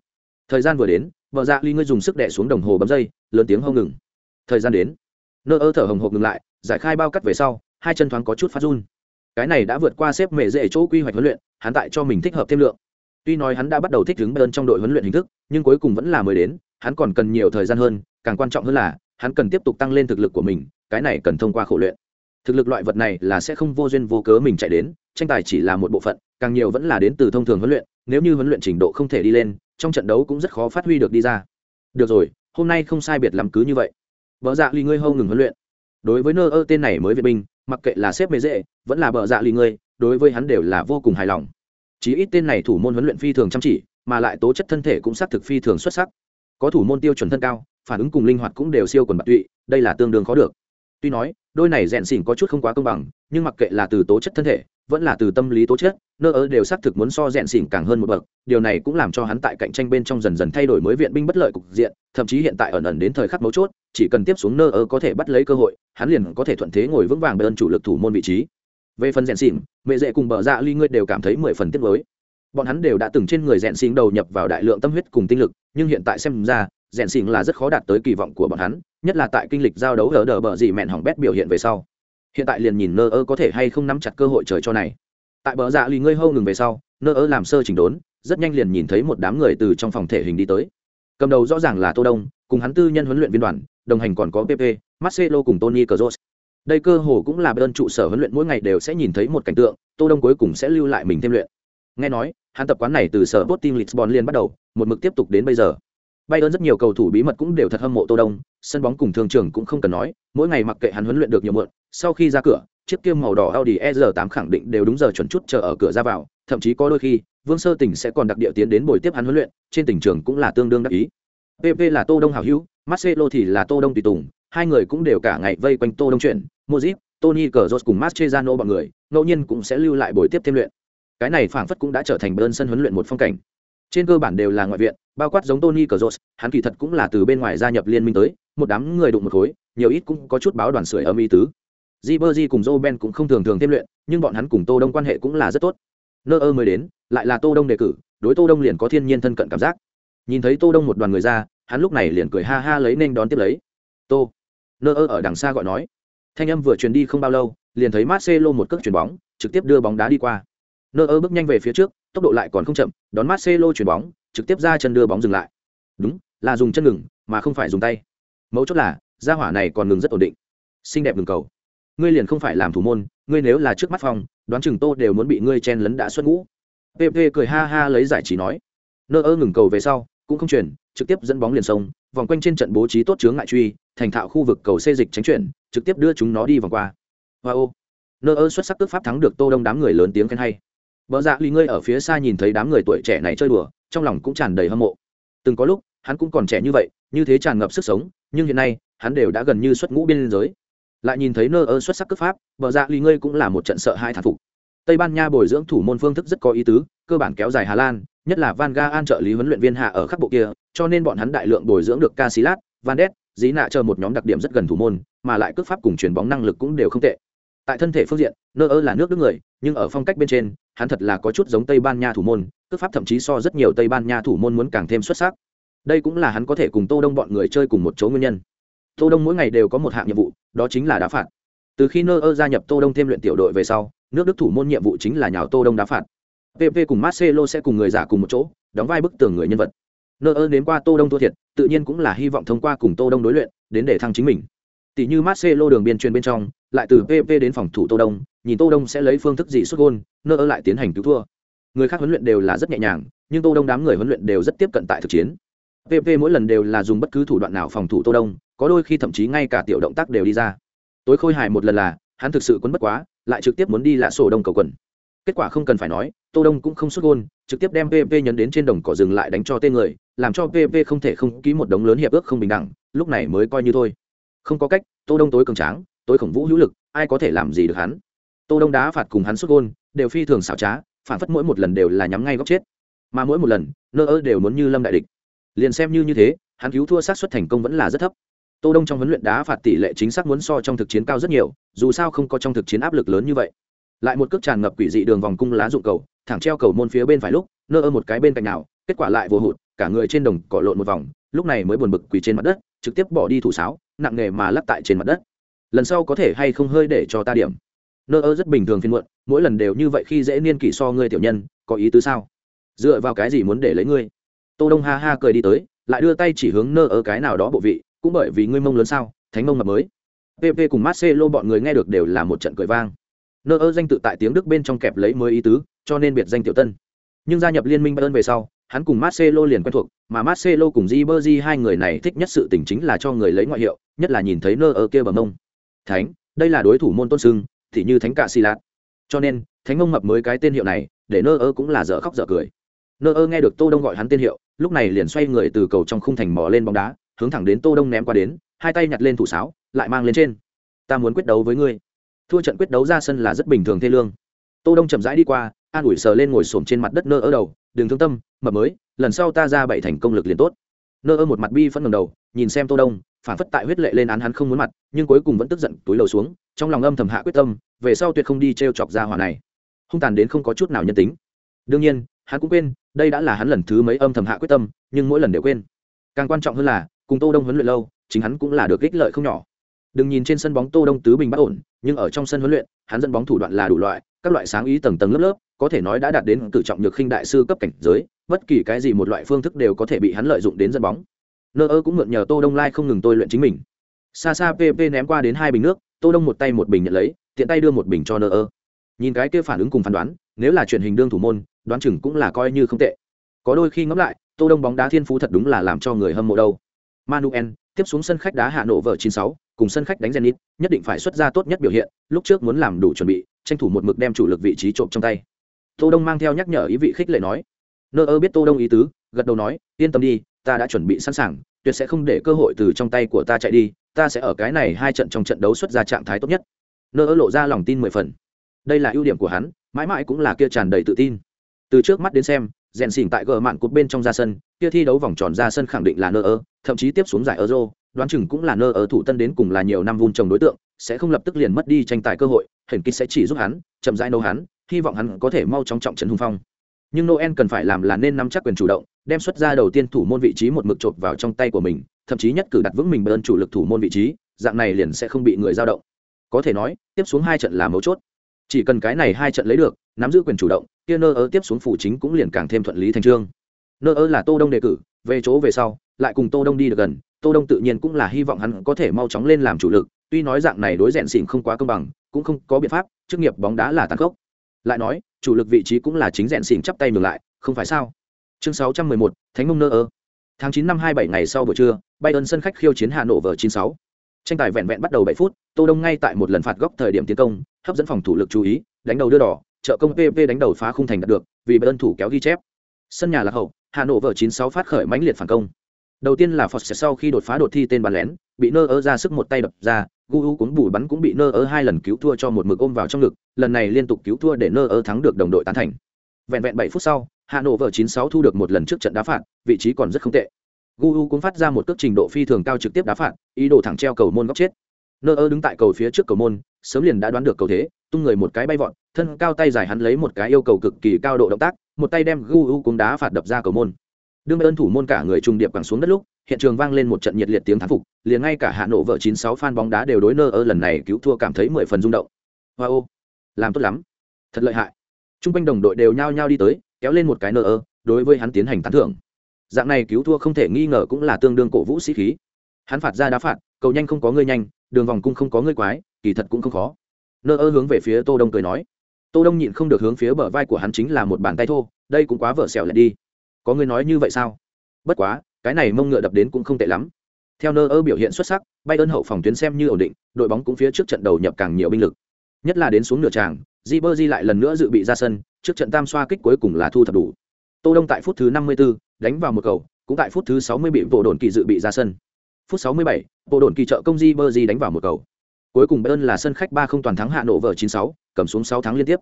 Thời gian vừa đến, bờ dạ ly ngươi dùng sức đẻ xuống đồng hồ bấm dây, lớn tiếng hông ngừng. Thời gian đến. Nơ ơ thở hồng hộc ngừng lại, giải khai bao cắt về sau, hai chân thoáng có chút phát run. Cái này đã vượt qua xếp mề dễ chỗ quy hoạch huấn luyện, hắn tại cho mình thích hợp thêm lượng. Tuy nói hắn đã bắt đầu thích ứng bên trong đội huấn luyện hình thức, nhưng cuối cùng vẫn là mới đến, hắn còn cần nhiều thời gian hơn, càng quan trọng hơn là hắn cần tiếp tục tăng lên thực lực của mình, cái này cần thông qua khổ luyện. Thực lực loại vật này là sẽ không vô duyên vô cớ mình chạy đến, tranh tài chỉ là một bộ phận, càng nhiều vẫn là đến từ thông thường huấn luyện, nếu như huấn luyện trình độ không thể đi lên, trong trận đấu cũng rất khó phát huy được đi ra. Được rồi, hôm nay không sai biệt lắm cứ như vậy. Vợ dạ lì ngươi hâu ngừng huấn luyện. Đối với nơ ơ tên này mới vệ binh, mặc kệ là xếp mê dễ, vẫn là bờ dạ lì ngươi, đối với hắn đều là vô cùng hài lòng. Chí ít tên này thủ môn huấn luyện phi thường chăm chỉ, mà lại tố chất thân thể cũng xác thực phi thường xuất sắc. Có thủ môn tiêu chuẩn thân cao phản ứng cùng linh hoạt cũng đều siêu quần bạc tụy, đây là tương đương khó được. Tuy nói, đôi này rèn xỉn có chút không quá công bằng, nhưng mặc kệ là từ tố chất thân thể, vẫn là từ tâm lý tố chất, nơ ớ đều xác thực muốn so rèn xỉn càng hơn một bậc, điều này cũng làm cho hắn tại cạnh tranh bên trong dần dần thay đổi mới viện binh bất lợi cục diện, thậm chí hiện tại ẩn ẩn đến thời khắc mấu chốt, chỉ cần tiếp xuống nơ ớ có thể bắt lấy cơ hội, hắn liền có thể thuận thế ngồi vững vàng bên chủ lực thủ môn vị trí. Về phần rèn xỉn, mẹ dễ cùng bờ dạ ly ngươi đều cảm thấy mười phần tiếc mới bọn hắn đều đã từng trên người rèn xỉn đầu nhập vào đại lượng tâm huyết cùng tinh lực, nhưng hiện tại xem ra rèn xỉn là rất khó đạt tới kỳ vọng của bọn hắn, nhất là tại kinh lịch giao đấu ở đờ bờ gì mẹn hỏng bét biểu hiện về sau. Hiện tại liền nhìn nơ ơ có thể hay không nắm chặt cơ hội trời cho này. Tại bờ dạ lì ngơi hâu ngừng về sau, nơ ơ làm sơ chỉnh đốn, rất nhanh liền nhìn thấy một đám người từ trong phòng thể hình đi tới. Cầm đầu rõ ràng là tô đông, cùng hắn tư nhân huấn luyện viên đoàn, đồng hành còn có pp marcelo cùng tony kroos. Đây cơ hồ cũng là bên trụ sở huấn luyện mỗi ngày đều sẽ nhìn thấy một cảnh tượng, tô đông cuối cùng sẽ lưu lại mình thêm luyện. Nghe nói, hắn tập quán này từ sở Sporting Lisbon liền bắt đầu, một mực tiếp tục đến bây giờ bay ơn rất nhiều cầu thủ bí mật cũng đều thật hâm mộ tô đông sân bóng cùng thường trường cũng không cần nói mỗi ngày mặc kệ hắn huấn luyện được nhiều muộn sau khi ra cửa chiếc kia màu đỏ audi e r 8 khẳng định đều đúng giờ chuẩn chút chờ ở cửa ra vào thậm chí có đôi khi vương sơ tỉnh sẽ còn đặc địa tiến đến buổi tiếp hắn huấn luyện trên tỉnh trường cũng là tương đương đắc ý. Pp là tô đông hảo hữu marcelo thì là tô đông tùy tùng hai người cũng đều cả ngày vây quanh tô đông chuyện Modric, tony cờ cùng Mascherano bọn người ngẫu nhiên cũng sẽ lưu lại buổi tiếp thêm luyện. Cái này phảng phất cũng đã trở thành bơn sân huấn luyện một phong cảnh trên cơ bản đều là ngoại viện bao quát giống tony cờ hắn kỳ thật cũng là từ bên ngoài gia nhập liên minh tới một đám người đụng một khối nhiều ít cũng có chút báo đoàn sưởi âm ý tứ Di Berzi cùng Joe Ben cũng không thường thường thêm luyện, nhưng bọn hắn cùng Tô Đông quan hệ cũng là rất tốt. Nơ ơ mới đến, lại là Tô Đông đề cử, đối Tô Đông liền có thiên nhiên thân cận cảm giác. Nhìn thấy Tô Đông một đoàn người ra, hắn lúc này liền cười ha ha lấy nên đón tiếp lấy. Tô. Nơ ơ ở đằng xa gọi nói. Thanh âm vừa truyền đi không bao lâu, liền thấy Marcelo một cước chuyền bóng, trực tiếp đưa bóng đá đi qua. Nơ ơ bước nhanh về phía trước, tốc độ lại còn không chậm, đón Marcelo chuyền bóng, trực tiếp ra chân đưa bóng dừng lại. Đúng, là dùng chân ngừng, mà không phải dùng tay. Mấu chốt là, gia hỏa này còn ngừng rất ổn định. Xinh đẹp ngừng cầu ngươi liền không phải làm thủ môn ngươi nếu là trước mắt phòng đoán chừng tô đều muốn bị ngươi chen lấn đã xuất ngũ pp cười ha ha lấy giải trí nói nơ ơ ngừng cầu về sau cũng không chuyển trực tiếp dẫn bóng liền sông vòng quanh trên trận bố trí tốt chướng ngại truy thành thạo khu vực cầu xê dịch tránh chuyển trực tiếp đưa chúng nó đi vòng qua hoa ô nơ ơ xuất sắc tức pháp thắng được tô đông đám người lớn tiếng khen hay vợ dạ ly ngươi ở phía xa nhìn thấy đám người tuổi trẻ này chơi đùa trong lòng cũng tràn đầy hâm mộ. Từng có lúc hắn cũng còn trẻ như vậy như thế tràn ngập sức sống nhưng hiện nay hắn đều đã gần như xuất ngũ biên giới. Lại nhìn thấy nơ ơ xuất sắc cấp pháp vợ dạ ly ngươi cũng là một trận sợ hai thản phục. Tây ban nha bồi dưỡng thủ môn phương thức rất có ý tứ cơ bản kéo dài hà lan nhất là van ga an trợ lý huấn luyện viên hạ ở khắc bộ kia cho nên bọn hắn đại lượng bồi dưỡng được Casillas, van đét dí nạ chờ một nhóm đặc điểm rất gần thủ môn mà lại cước pháp cùng chuyền bóng năng lực cũng đều không tệ tại thân thể phương diện, nơ ơ là nước đức người, nhưng ở phong cách bên trên, hắn thật là có chút giống tây ban nha thủ môn, cước pháp thậm chí so rất nhiều tây ban nha thủ môn muốn càng thêm xuất sắc. Đây cũng là hắn có thể cùng tô đông bọn người chơi cùng một chỗ nguyên nhân. Tô đông mỗi ngày đều có một hạng nhiệm vụ, đó chính là đá phạt. Từ khi nơ ơ gia nhập tô đông thêm luyện tiểu đội về sau, nước đức thủ môn nhiệm vụ chính là nhào tô đông đá phạt. PV cùng marcelo sẽ cùng người giả cùng một chỗ, đóng vai bức tường người nhân vật. Nơ ơ đến qua tô đông thua thiệt, tự nhiên cũng là hy vọng thông qua cùng tô đông đối luyện, đến để thăng chính mình tỷ như marcelo đường biên truyền bên trong lại từ pp đến phòng thủ tô đông nhìn tô đông sẽ lấy phương thức gì xuất gol, nơ ở lại tiến hành cứu thua. Người khác huấn luyện đều là rất nhẹ nhàng nhưng tô đông đám người huấn luyện đều rất tiếp cận tại thực chiến. Pp mỗi lần đều là dùng bất cứ thủ đoạn nào phòng thủ tô đông có đôi khi thậm chí ngay cả tiểu động tác đều đi ra. Tối khôi hài một lần là hắn thực sự quấn bất quá lại trực tiếp muốn đi lạ sổ đông cầu quần. Kết quả không cần phải nói tô đông cũng không xuất gôn trực tiếp đem pp nhấn đến trên đồng cỏ dừng lại đánh cho tên người làm cho pp không thể không ký một đống lớn hiệp ước không bình đẳng lúc này mới coi như thôi không có cách, tô đông tối cường tráng, tối khổng vũ hữu lực, ai có thể làm gì được hắn? Tô đông đá phạt cùng hắn xuất gôn, đều phi thường xảo trá, phản phất mỗi một lần đều là nhắm ngay góc chết. Mà mỗi một lần, nơ ơ đều muốn như lâm đại địch. Liền xem như như thế, hắn cứu thua sát xuất thành công vẫn là rất thấp. Tô đông trong huấn luyện đá phạt tỷ lệ chính xác muốn so trong thực chiến cao rất nhiều, dù sao không có trong thực chiến áp lực lớn như vậy. Lại một cước tràn ngập quỷ dị đường vòng cung lá dụng cầu, thẳng treo cầu môn phía bên phải lúc, nơ ơ một cái bên cạnh nào, kết quả lại vô hụt, cả người trên đồng cỏ lộn một vòng, lúc này mới buồn bực quỳ trên mặt đất, trực tiếp bỏ đi thủ sáo nặng nghề mà lắp tại trên mặt đất. Lần sau có thể hay không hơi để cho ta điểm? Nơ ơ rất bình thường phiên muộn, mỗi lần đều như vậy khi dễ niên kỷ so ngươi tiểu nhân, có ý tứ sao? Dựa vào cái gì muốn để lấy ngươi? Tô đông ha ha cười đi tới, lại đưa tay chỉ hướng nơ ơ cái nào đó bộ vị, cũng bởi vì ngươi mông lớn sao, thánh mông mập mới. Pp cùng marcelo bọn người nghe được đều là một trận cười vang. Nơ ơ danh tự tại tiếng đức bên trong kẹp lấy mới ý tứ, cho nên biệt danh tiểu tân. Nhưng gia nhập liên minh bayern về sau hắn cùng marcelo liền quen thuộc, mà marcelo cùng Ribery hai người này thích nhất sự tình chính là cho người lấy ngoại hiệu, nhất là nhìn thấy nơ ở kia bằng mông. Thánh, đây là đối thủ môn tôn sưng, thì như thánh cạ xì lạt. Cho nên, thánh ông mập mới cái tên hiệu này, để nơ ơ cũng là dở khóc dở cười. Nơ ơ nghe được tô đông gọi hắn tên hiệu, lúc này liền xoay người từ cầu trong khung thành mò lên bóng đá, hướng thẳng đến tô đông ném qua đến, hai tay nhặt lên thủ sáo, lại mang lên trên. Ta muốn quyết đấu với ngươi. Thua trận quyết đấu ra sân là rất bình thường thê lương. Tô đông chậm rãi đi qua, an ủi sờ lên ngồi xổm trên mặt đất nơ ở đầu đừng thương tâm, mập mới, lần sau ta ra bảy thành công lực liền tốt. Nơ ơ một mặt bi phân ngầm đầu, nhìn xem tô đông, phản phất tại huyết lệ lên án hắn không muốn mặt, nhưng cuối cùng vẫn tức giận túi lầu xuống, trong lòng âm thầm hạ quyết tâm, về sau tuyệt không đi treo chọc ra hỏa này. Hung tàn đến không có chút nào nhân tính. Đương nhiên, hắn cũng quên, đây đã là hắn lần thứ mấy âm thầm hạ quyết tâm, nhưng mỗi lần đều quên. Càng quan trọng hơn là, cùng tô đông huấn luyện lâu, chính hắn cũng là được ích lợi không nhỏ. Đừng nhìn trên sân bóng tô đông tứ bình bất ổn, nhưng ở trong sân huấn luyện, hắn dẫn bóng thủ đoạn là đủ loại các loại sáng ý tầng tầng lớp lớp có thể nói đã đạt đến cử trọng nhược khinh đại sư cấp cảnh giới bất kỳ cái gì một loại phương thức đều có thể bị hắn lợi dụng đến dẫn bóng. Nơ ơ cũng mượn nhờ tô đông lai không ngừng tôi luyện chính mình. Xa xa pp ném qua đến hai bình nước tô đông một tay một bình nhận lấy tiện tay đưa một bình cho nơ ơ. Nhìn cái kia phản ứng cùng phán đoán nếu là truyền hình đương thủ môn đoán chừng cũng là coi như không tệ. Có đôi khi ngẫm lại tô đông bóng đá thiên phú thật đúng là làm cho người hâm mộ đâu. Manuel tiếp xuống sân khách đá hạ nổ vợ 96, cùng sân khách đánh Zenit, nhất định phải xuất ra tốt nhất biểu hiện, lúc trước muốn làm đủ chuẩn bị, tranh thủ một mực đem chủ lực vị trí trộm trong tay. Tô Đông mang theo nhắc nhở ý vị khích lệ nói. Nơ ơ biết Tô Đông ý tứ, gật đầu nói, yên tâm đi, ta đã chuẩn bị sẵn sàng, tuyệt sẽ không để cơ hội từ trong tay của ta chạy đi, ta sẽ ở cái này hai trận trong trận đấu xuất ra trạng thái tốt nhất. Nơ ơ lộ ra lòng tin mười phần. Đây là ưu điểm của hắn, mãi mãi cũng là kia tràn đầy tự tin. Từ trước mắt đến xem, rèn xỉn tại gờ mạn cột bên trong ra sân, kia thi đấu vòng tròn ra sân khẳng định là nơ ơ, thậm chí tiếp xuống giải Euro, đoán chừng cũng là nơ ở thủ tân đến cùng là nhiều năm vun trồng đối tượng, sẽ không lập tức liền mất đi tranh tài cơ hội, hển kích sẽ chỉ giúp hắn, chậm rãi nấu hắn, hy vọng hắn có thể mau chóng trọng trấn hùng phong. Nhưng noel cần phải làm là nên nắm chắc quyền chủ động, đem xuất ra đầu tiên thủ môn vị trí một mực chộp vào trong tay của mình, thậm chí nhất cử đặt vững mình bơn chủ lực thủ môn vị trí, dạng này liền sẽ không bị người giao động. Có thể nói, tiếp xuống hai trận là mấu chốt. Chỉ cần cái này hai trận lấy được, nắm giữ quyền chủ động, kia nơ ơ tiếp xuống phủ chính cũng liền càng thêm thuận lý thành trương. Nơ ơ là tô đông đề cử, về chỗ về sau, lại cùng tô đông đi được gần tô đông tự nhiên cũng là hy vọng hắn có thể mau chóng lên làm chủ lực tuy nói dạng này đối rèn xỉn không quá công bằng cũng không có biện pháp chức nghiệp bóng đá là tàn khốc lại nói chủ lực vị trí cũng là chính rèn xỉn chắp tay ngược lại không phải sao chương 611, thánh mông nơ ơ tháng 9 năm 27 ngày sau buổi trưa bayern sân khách khiêu chiến hà nội vở 96. tranh tài vẹn vẹn bắt đầu 7 phút tô đông ngay tại một lần phạt góc thời điểm tiến công hấp dẫn phòng thủ lực chú ý đánh đầu đưa đỏ trợ công PV đánh đầu phá khung thành đạt được, vì Bayern thủ kéo ghi chép. Sân nhà là hậu, Hà Nội vở 96 phát khởi mãnh liệt phản công. Đầu tiên là phật sau khi đột phá đột thi tên bắn lén, bị nơ ơ ra sức một tay đập ra, Gu cuốn bùi bắn cũng bị nơ ơ hai lần cứu thua cho một mực ôm vào trong ngực, lần này liên tục cứu thua để nơ ơ thắng được đồng đội tán thành. Vẹn vẹn bảy phút sau, Hà Nội vợ 96 thu được một lần trước trận đá phạt, vị trí còn rất không tệ. Gu cũng phát ra một cước trình độ phi thường cao trực tiếp đá phạt, ý đồ thẳng treo cầu môn góc chết. Nơ ơ đứng tại cầu phía trước cầu môn, sớm liền đã đoán được cầu thế, tung người một cái bay vọt, thân cao tay dài hắn lấy một cái yêu cầu cực kỳ cao độ động tác, một tay đem Gu cũng đá phạt đập ra cầu môn. Đương ơn thủ môn cả người trùng điệp quẳng xuống đất lúc, hiện trường vang lên một trận nhiệt liệt tiếng thán phục, liền ngay cả hạ nộ vợ 96 fan bóng đá đều đối nơ ơ lần này cứu thua cảm thấy mười phần rung động. Wow, làm tốt lắm, thật lợi hại. Trung quanh đồng đội đều nhao nhao đi tới, kéo lên một cái nơ ơ, đối với hắn tiến hành tán thưởng. Dạng này cứu thua không thể nghi ngờ cũng là tương đương cổ vũ sĩ khí. Hắn phạt ra đá phạt, cầu nhanh không có ngươi nhanh, đường vòng cung không có ngươi quái, kỳ thật cũng không khó. Nơ ơ hướng về phía Tô Đông cười nói. Tô Đông nhịn không được hướng phía bờ vai của hắn chính là một bàn tay thô, đây cũng quá vợ xẻo lại đi. Có người nói như vậy sao? Bất quá, cái này mông ngựa đập đến cũng không tệ lắm. Theo nơ ơ biểu hiện xuất sắc bay ơn hậu phòng tuyến xem như ổn định đội bóng cũng phía trước trận đầu nhập càng nhiều binh lực. Nhất là đến xuống nửa tràng di bơ di lại lần nữa dự bị ra sân trước trận tam xoa kích cuối cùng là thu thập đủ. Tô đông tại phút thứ 54, đánh vào một cầu cũng tại phút thứ 60 bị bộ đồn kỳ dự bị ra sân. Phút 67, bộ đồn kỳ trợ công di bơ di đánh vào một cầu. Cuối cùng bayern là sân khách ba không toàn thắng hạ nổ vở 96, cầm xuống 6 thắng liên tiếp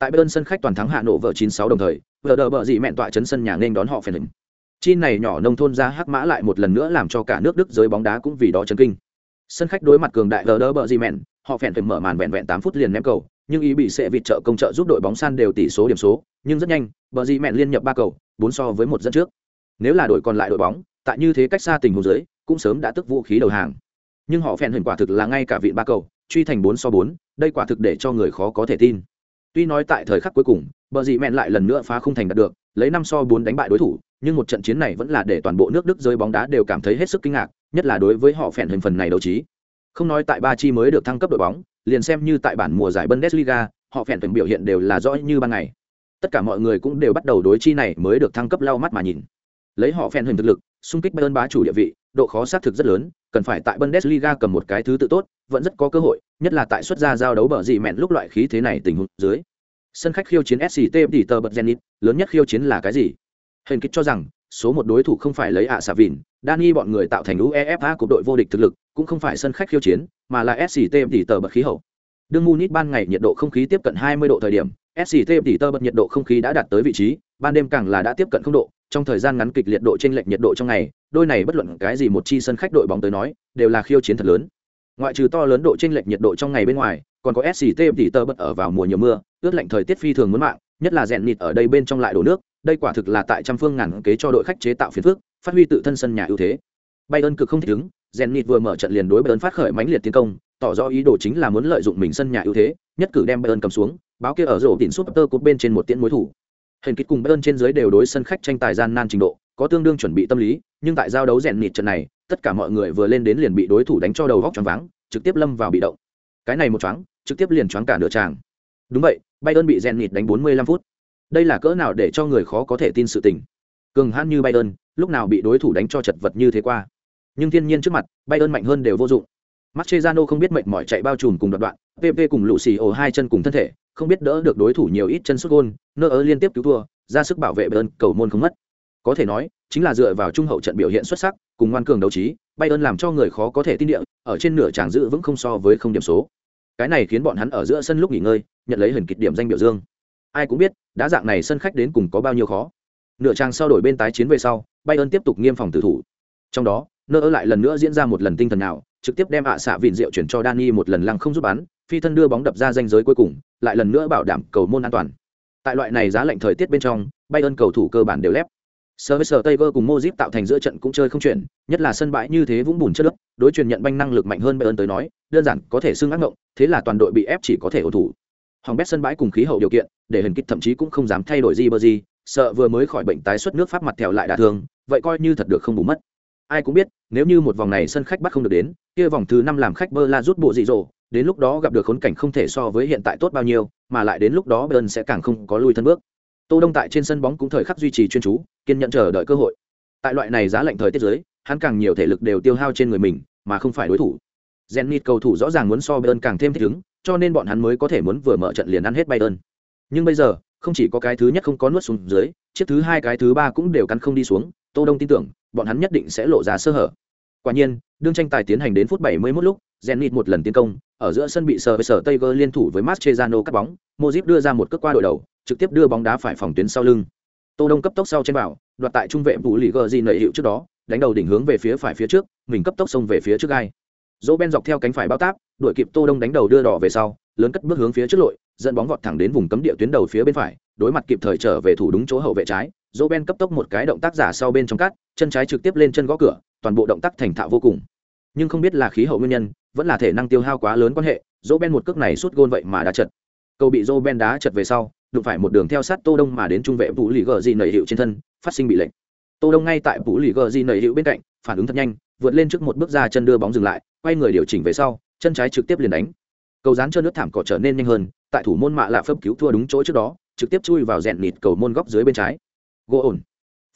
tại bayern sân khách toàn thắng hạ Nội vợ 96 đồng thời vợ đỡ bợ dị mẹn tọa chấn sân nhà nên đón họ phèn hình. Chi này nhỏ nông thôn ra hắc mã lại một lần nữa làm cho cả nước đức giới bóng đá cũng vì đó chấn kinh. Sân khách đối mặt cường đại vừa đỡ bợ gì mẹn, họ phèn phải mở màn vẹn vẹn 8 phút liền ném cầu, nhưng ý bị sẽ vịt trợ công trợ giúp đội bóng san đều tỷ số điểm số, nhưng rất nhanh bợ gì mẹn liên nhập ba cầu, bốn so với một dẫn trước. Nếu là đội còn lại đội bóng, tại như thế cách xa tình huống dưới, cũng sớm đã tức vũ khí đầu hàng. Nhưng họ phèn hình quả thực là ngay cả vị ba cầu, truy thành bốn so bốn, đây quả thực để cho người khó có thể tin tuy nói tại thời khắc cuối cùng, bờ dị mẹn lại lần nữa phá không thành đạt được, lấy năm so bốn đánh bại đối thủ, nhưng một trận chiến này vẫn là để toàn bộ nước đức giới bóng đá đều cảm thấy hết sức kinh ngạc, nhất là đối với họ phèn hình phần này đấu trí. Không nói tại ba chi mới được thăng cấp đội bóng, liền xem như tại bản mùa giải bundesliga, họ phèn từng biểu hiện đều là rõ như ban ngày. Tất cả mọi người cũng đều bắt đầu đối chi này mới được thăng cấp lau mắt mà nhìn. Lấy họ phèn hình thực lực, xung kích bayern bá chủ địa vị, độ khó xác thực rất lớn, cần phải tại bundesliga cầm một cái thứ tự tốt vẫn rất có cơ hội, nhất là tại xuất gia giao đấu bờ dị mẹn lúc loại khí thế này tình huống dưới. Sân khách khiêu chiến sct thì tờ bật zenit, lớn nhất khiêu chiến là cái gì? Hình kích cho rằng, số một đối thủ không phải lấy ạ xạ vìn Dani bọn người tạo thành uefa của đội vô địch thực lực, cũng không phải sân khách khiêu chiến, mà là sct thì tờ bật khí hậu. Đương munich ban ngày nhiệt độ không khí tiếp cận 20 độ thời điểm sct thì tờ bật nhiệt độ không khí đã đạt tới vị trí, ban đêm càng là đã tiếp cận không độ, trong thời gian ngắn kịch liệt độ trên lệch nhiệt độ trong ngày, đôi này bất luận cái gì một chi sân khách đội bóng tới nói, đều là khiêu chiến thật lớn ngoại trừ to lớn độ trên lệch nhiệt độ trong ngày bên ngoài, còn có sct tỉ tơ bật ở vào mùa nhiều mưa ướt lạnh thời tiết phi thường muốn mạng, nhất là rèn nịt ở đây bên trong lại đổ nước, đây quả thực là tại trăm phương ngàn kế cho đội khách chế tạo phiền phức, phát huy tự thân sân nhà ưu thế. Bayern cực không thích ứng, rèn nịt vừa mở trận liền đối bayern phát khởi mãnh liệt tiến công, tỏ rõ ý đồ chính là muốn lợi dụng mình sân nhà ưu thế, nhất cử đem bayern cầm xuống, báo kia ở rổ tiền súp tơ cột bên trên một tiễn mối thủ. Hình kích cùng bayern trên dưới đều đối sân khách tranh tài gian nan trình độ, có tương đương chuẩn bị tâm lý, nhưng tại giao đấu rèn nịt trận này tất cả mọi người vừa lên đến liền bị đối thủ đánh cho đầu góc choáng váng trực tiếp lâm vào bị động. Cái này một choáng trực tiếp liền choáng cả nửa tràng. Đúng vậy bayern bị rèn nịt đánh 45 phút. Đây là cỡ nào để cho người khó có thể tin sự tình. Cường hãn như bayern lúc nào bị đối thủ đánh cho chật vật như thế qua. Nhưng thiên nhiên trước mặt bayern mạnh hơn đều vô dụng. Mascherano không biết mệnh mỏi chạy bao trùm cùng đoạn đoạn, PP cùng lũ xì ổ hai chân cùng thân thể, không biết đỡ được đối thủ nhiều ít chân sút gôn, nơ ớ liên tiếp cứu thua, ra sức bảo vệ Bayern cầu môn không mất. Có thể nói, chính là dựa vào trung hậu trận biểu hiện xuất sắc, cùng ngoan cường đấu trí, Bayern làm cho người khó có thể tin địa, ở trên nửa tràng giữ vững không so với không điểm số. Cái này khiến bọn hắn ở giữa sân lúc nghỉ ngơi, nhận lấy hình kịch điểm danh biểu dương. Ai cũng biết đá dạng này sân khách đến cùng có bao nhiêu khó. Nửa trang sau đổi bên tái chiến về sau bayern tiếp tục nghiêm phòng tử thủ. Trong đó nơ lại lần nữa diễn ra một lần tinh thần nào trực tiếp đem ạ xạ vịn rượu chuyển cho Dani một lần lăng không giúp bắn phi thân đưa bóng đập ra danh giới cuối cùng lại lần nữa bảo đảm cầu môn an toàn. Tại loại này giá lạnh thời tiết bên trong bayern cầu thủ cơ bản đều lép. Service Tiger cùng Modric tạo thành giữa trận cũng chơi không chuyển, nhất là sân bãi như thế vũng bùn chất đất, đối truyền nhận banh năng lực mạnh hơn Bayern tới nói, đơn giản có thể xưng ác ngộng, thế là toàn đội bị ép chỉ có thể ổn thủ. Hỏng bét sân bãi cùng khí hậu điều kiện để hình kích thậm chí cũng không dám thay đổi gì bơ gì sợ vừa mới khỏi bệnh tái xuất nước pháp mặt thèo lại đả thương vậy coi như thật được không bù mất. Ai cũng biết nếu như một vòng này sân khách bắt không được đến kia vòng thứ năm làm khách bơ la rút bộ dị dỗ đến lúc đó gặp được khốn cảnh không thể so với hiện tại tốt bao nhiêu mà lại đến lúc đó bayern sẽ càng không có lui thân bước tô đông tại trên sân bóng cũng thời khắc duy trì chuyên chú kiên nhẫn chờ đợi cơ hội. Tại loại này giá lạnh thời tiết giới hắn càng nhiều thể lực đều tiêu hao trên người mình mà không phải đối thủ. Zenit cầu thủ rõ ràng muốn so Bayern càng thêm thích ứng, cho nên bọn hắn mới có thể muốn vừa mở trận liền ăn hết Bayern. nhưng bây giờ không chỉ có cái thứ nhất không có nuốt xuống dưới chiếc thứ hai cái thứ ba cũng đều cắn không đi xuống tô đông tin tưởng bọn hắn nhất định sẽ lộ ra sơ hở. Quả nhiên đương tranh tài tiến hành đến phút 71 lúc Zenit một lần tiến công ở giữa sân bị sờ với sờ Tiger liên thủ với Mascherano cắt bóng Modric đưa ra một cước qua đội đầu trực tiếp đưa bóng đá phải phòng tuyến sau lưng. Tô đông cấp tốc sau trên bảo, đoạt tại trung vệ vũ lì Gerzi nảy hiệu trước đó đánh đầu đỉnh hướng về phía phải phía trước mình cấp tốc xông về phía trước gai. Dỗ ben dọc theo cánh phải bao táp đuổi kịp tô đông đánh đầu đưa đỏ về sau lớn cất bước hướng phía trước lội dẫn bóng vọt thẳng đến vùng cấm địa tuyến đầu phía bên phải đối mặt kịp thời trở về thủ đúng chỗ hậu vệ trái dỗ ben cấp tốc một cái động tác giả sau bên trong cắt chân trái trực tiếp lên chân gõ cửa toàn bộ động tác thành thạo vô cùng. Nhưng không biết là khí hậu nguyên nhân vẫn là thể năng tiêu hao quá lớn quan hệ dỗ ben một cước này suốt gôn vậy mà đã chật. Cầu bị dỗ ben đá chật về sau đụng phải một đường theo sát tô đông mà đến trung vệ vũ lì gờ gì nảy hiệu trên thân phát sinh bị lệnh. Tô đông ngay tại vũ lì gờ gì nảy hiệu bên cạnh phản ứng thật nhanh vượt lên trước một bước ra chân đưa bóng dừng lại quay người điều chỉnh về sau chân trái trực tiếp liền đánh. Cầu dán cho nước thảm cỏ trở nên nhanh hơn tại thủ môn mạ lạ phấp cứu thua đúng chỗ trước đó trực tiếp chui vào rèn nịt cầu môn góc dưới bên trái. Gỗ ổn.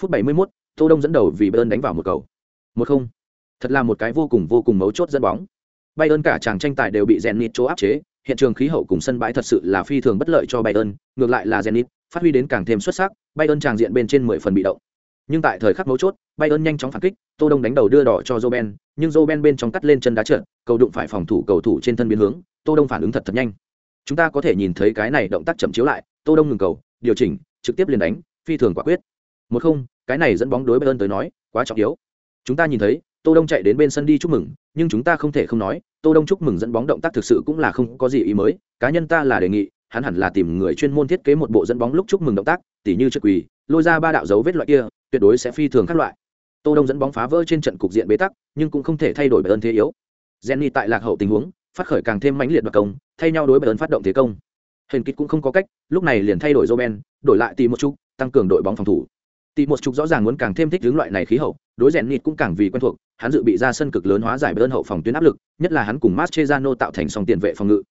Phút 71, tô đông dẫn đầu vì bơn đánh vào một cầu. Một không. Thật là một cái vô cùng vô cùng mấu chốt dẫn bóng bayern cả chàng tranh tài đều bị Zenit chỗ áp chế, hiện trường khí hậu cùng sân bãi thật sự là phi thường bất lợi cho bayern, ngược lại là zenit, phát huy đến càng thêm xuất sắc, bayern chàng diện bên trên 10 phần bị động. Nhưng tại thời khắc mấu chốt, bayern nhanh chóng phản kích, tô đông đánh đầu đưa đỏ cho joben nhưng joben bên trong cắt lên chân đá trượt, cầu đụng phải phòng thủ cầu thủ trên thân biến hướng, tô đông phản ứng thật thật nhanh. Chúng ta có thể nhìn thấy cái này động tác chậm chiếu lại, tô đông ngừng cầu, điều chỉnh, trực tiếp liền đánh, phi thường quả quyết. Một không, cái này dẫn bóng đối bayern tới nói, quá trọng yếu. Chúng ta nhìn thấy, tô đông chạy đến bên sân đi chúc mừng nhưng chúng ta không thể không nói, tô đông chúc mừng dẫn bóng động tác thực sự cũng là không có gì ý mới, cá nhân ta là đề nghị, hắn hẳn là tìm người chuyên môn thiết kế một bộ dẫn bóng lúc chúc mừng động tác, tỉ như trước quỳ, lôi ra ba đạo dấu vết loại kia, tuyệt đối sẽ phi thường các loại. Tô đông dẫn bóng phá vỡ trên trận cục diện bế tắc, nhưng cũng không thể thay đổi bởi ơn thế yếu. Jenny tại lạc hậu tình huống, phát khởi càng thêm mãnh liệt và công, thay nhau đối bởi ơn phát động thế công. Hình kịch cũng không có cách, lúc này liền thay đổi joben đổi lại tìm một chút, tăng cường đội bóng phòng thủ. Tỷ một chục rõ ràng muốn càng thêm thích hướng loại này khí hậu, đối rèn nịt cũng càng vì quen thuộc, hắn dự bị ra sân cực lớn hóa giải bơn hậu phòng tuyến áp lực, nhất là hắn cùng Mascherano tạo thành song tiền vệ phòng ngự.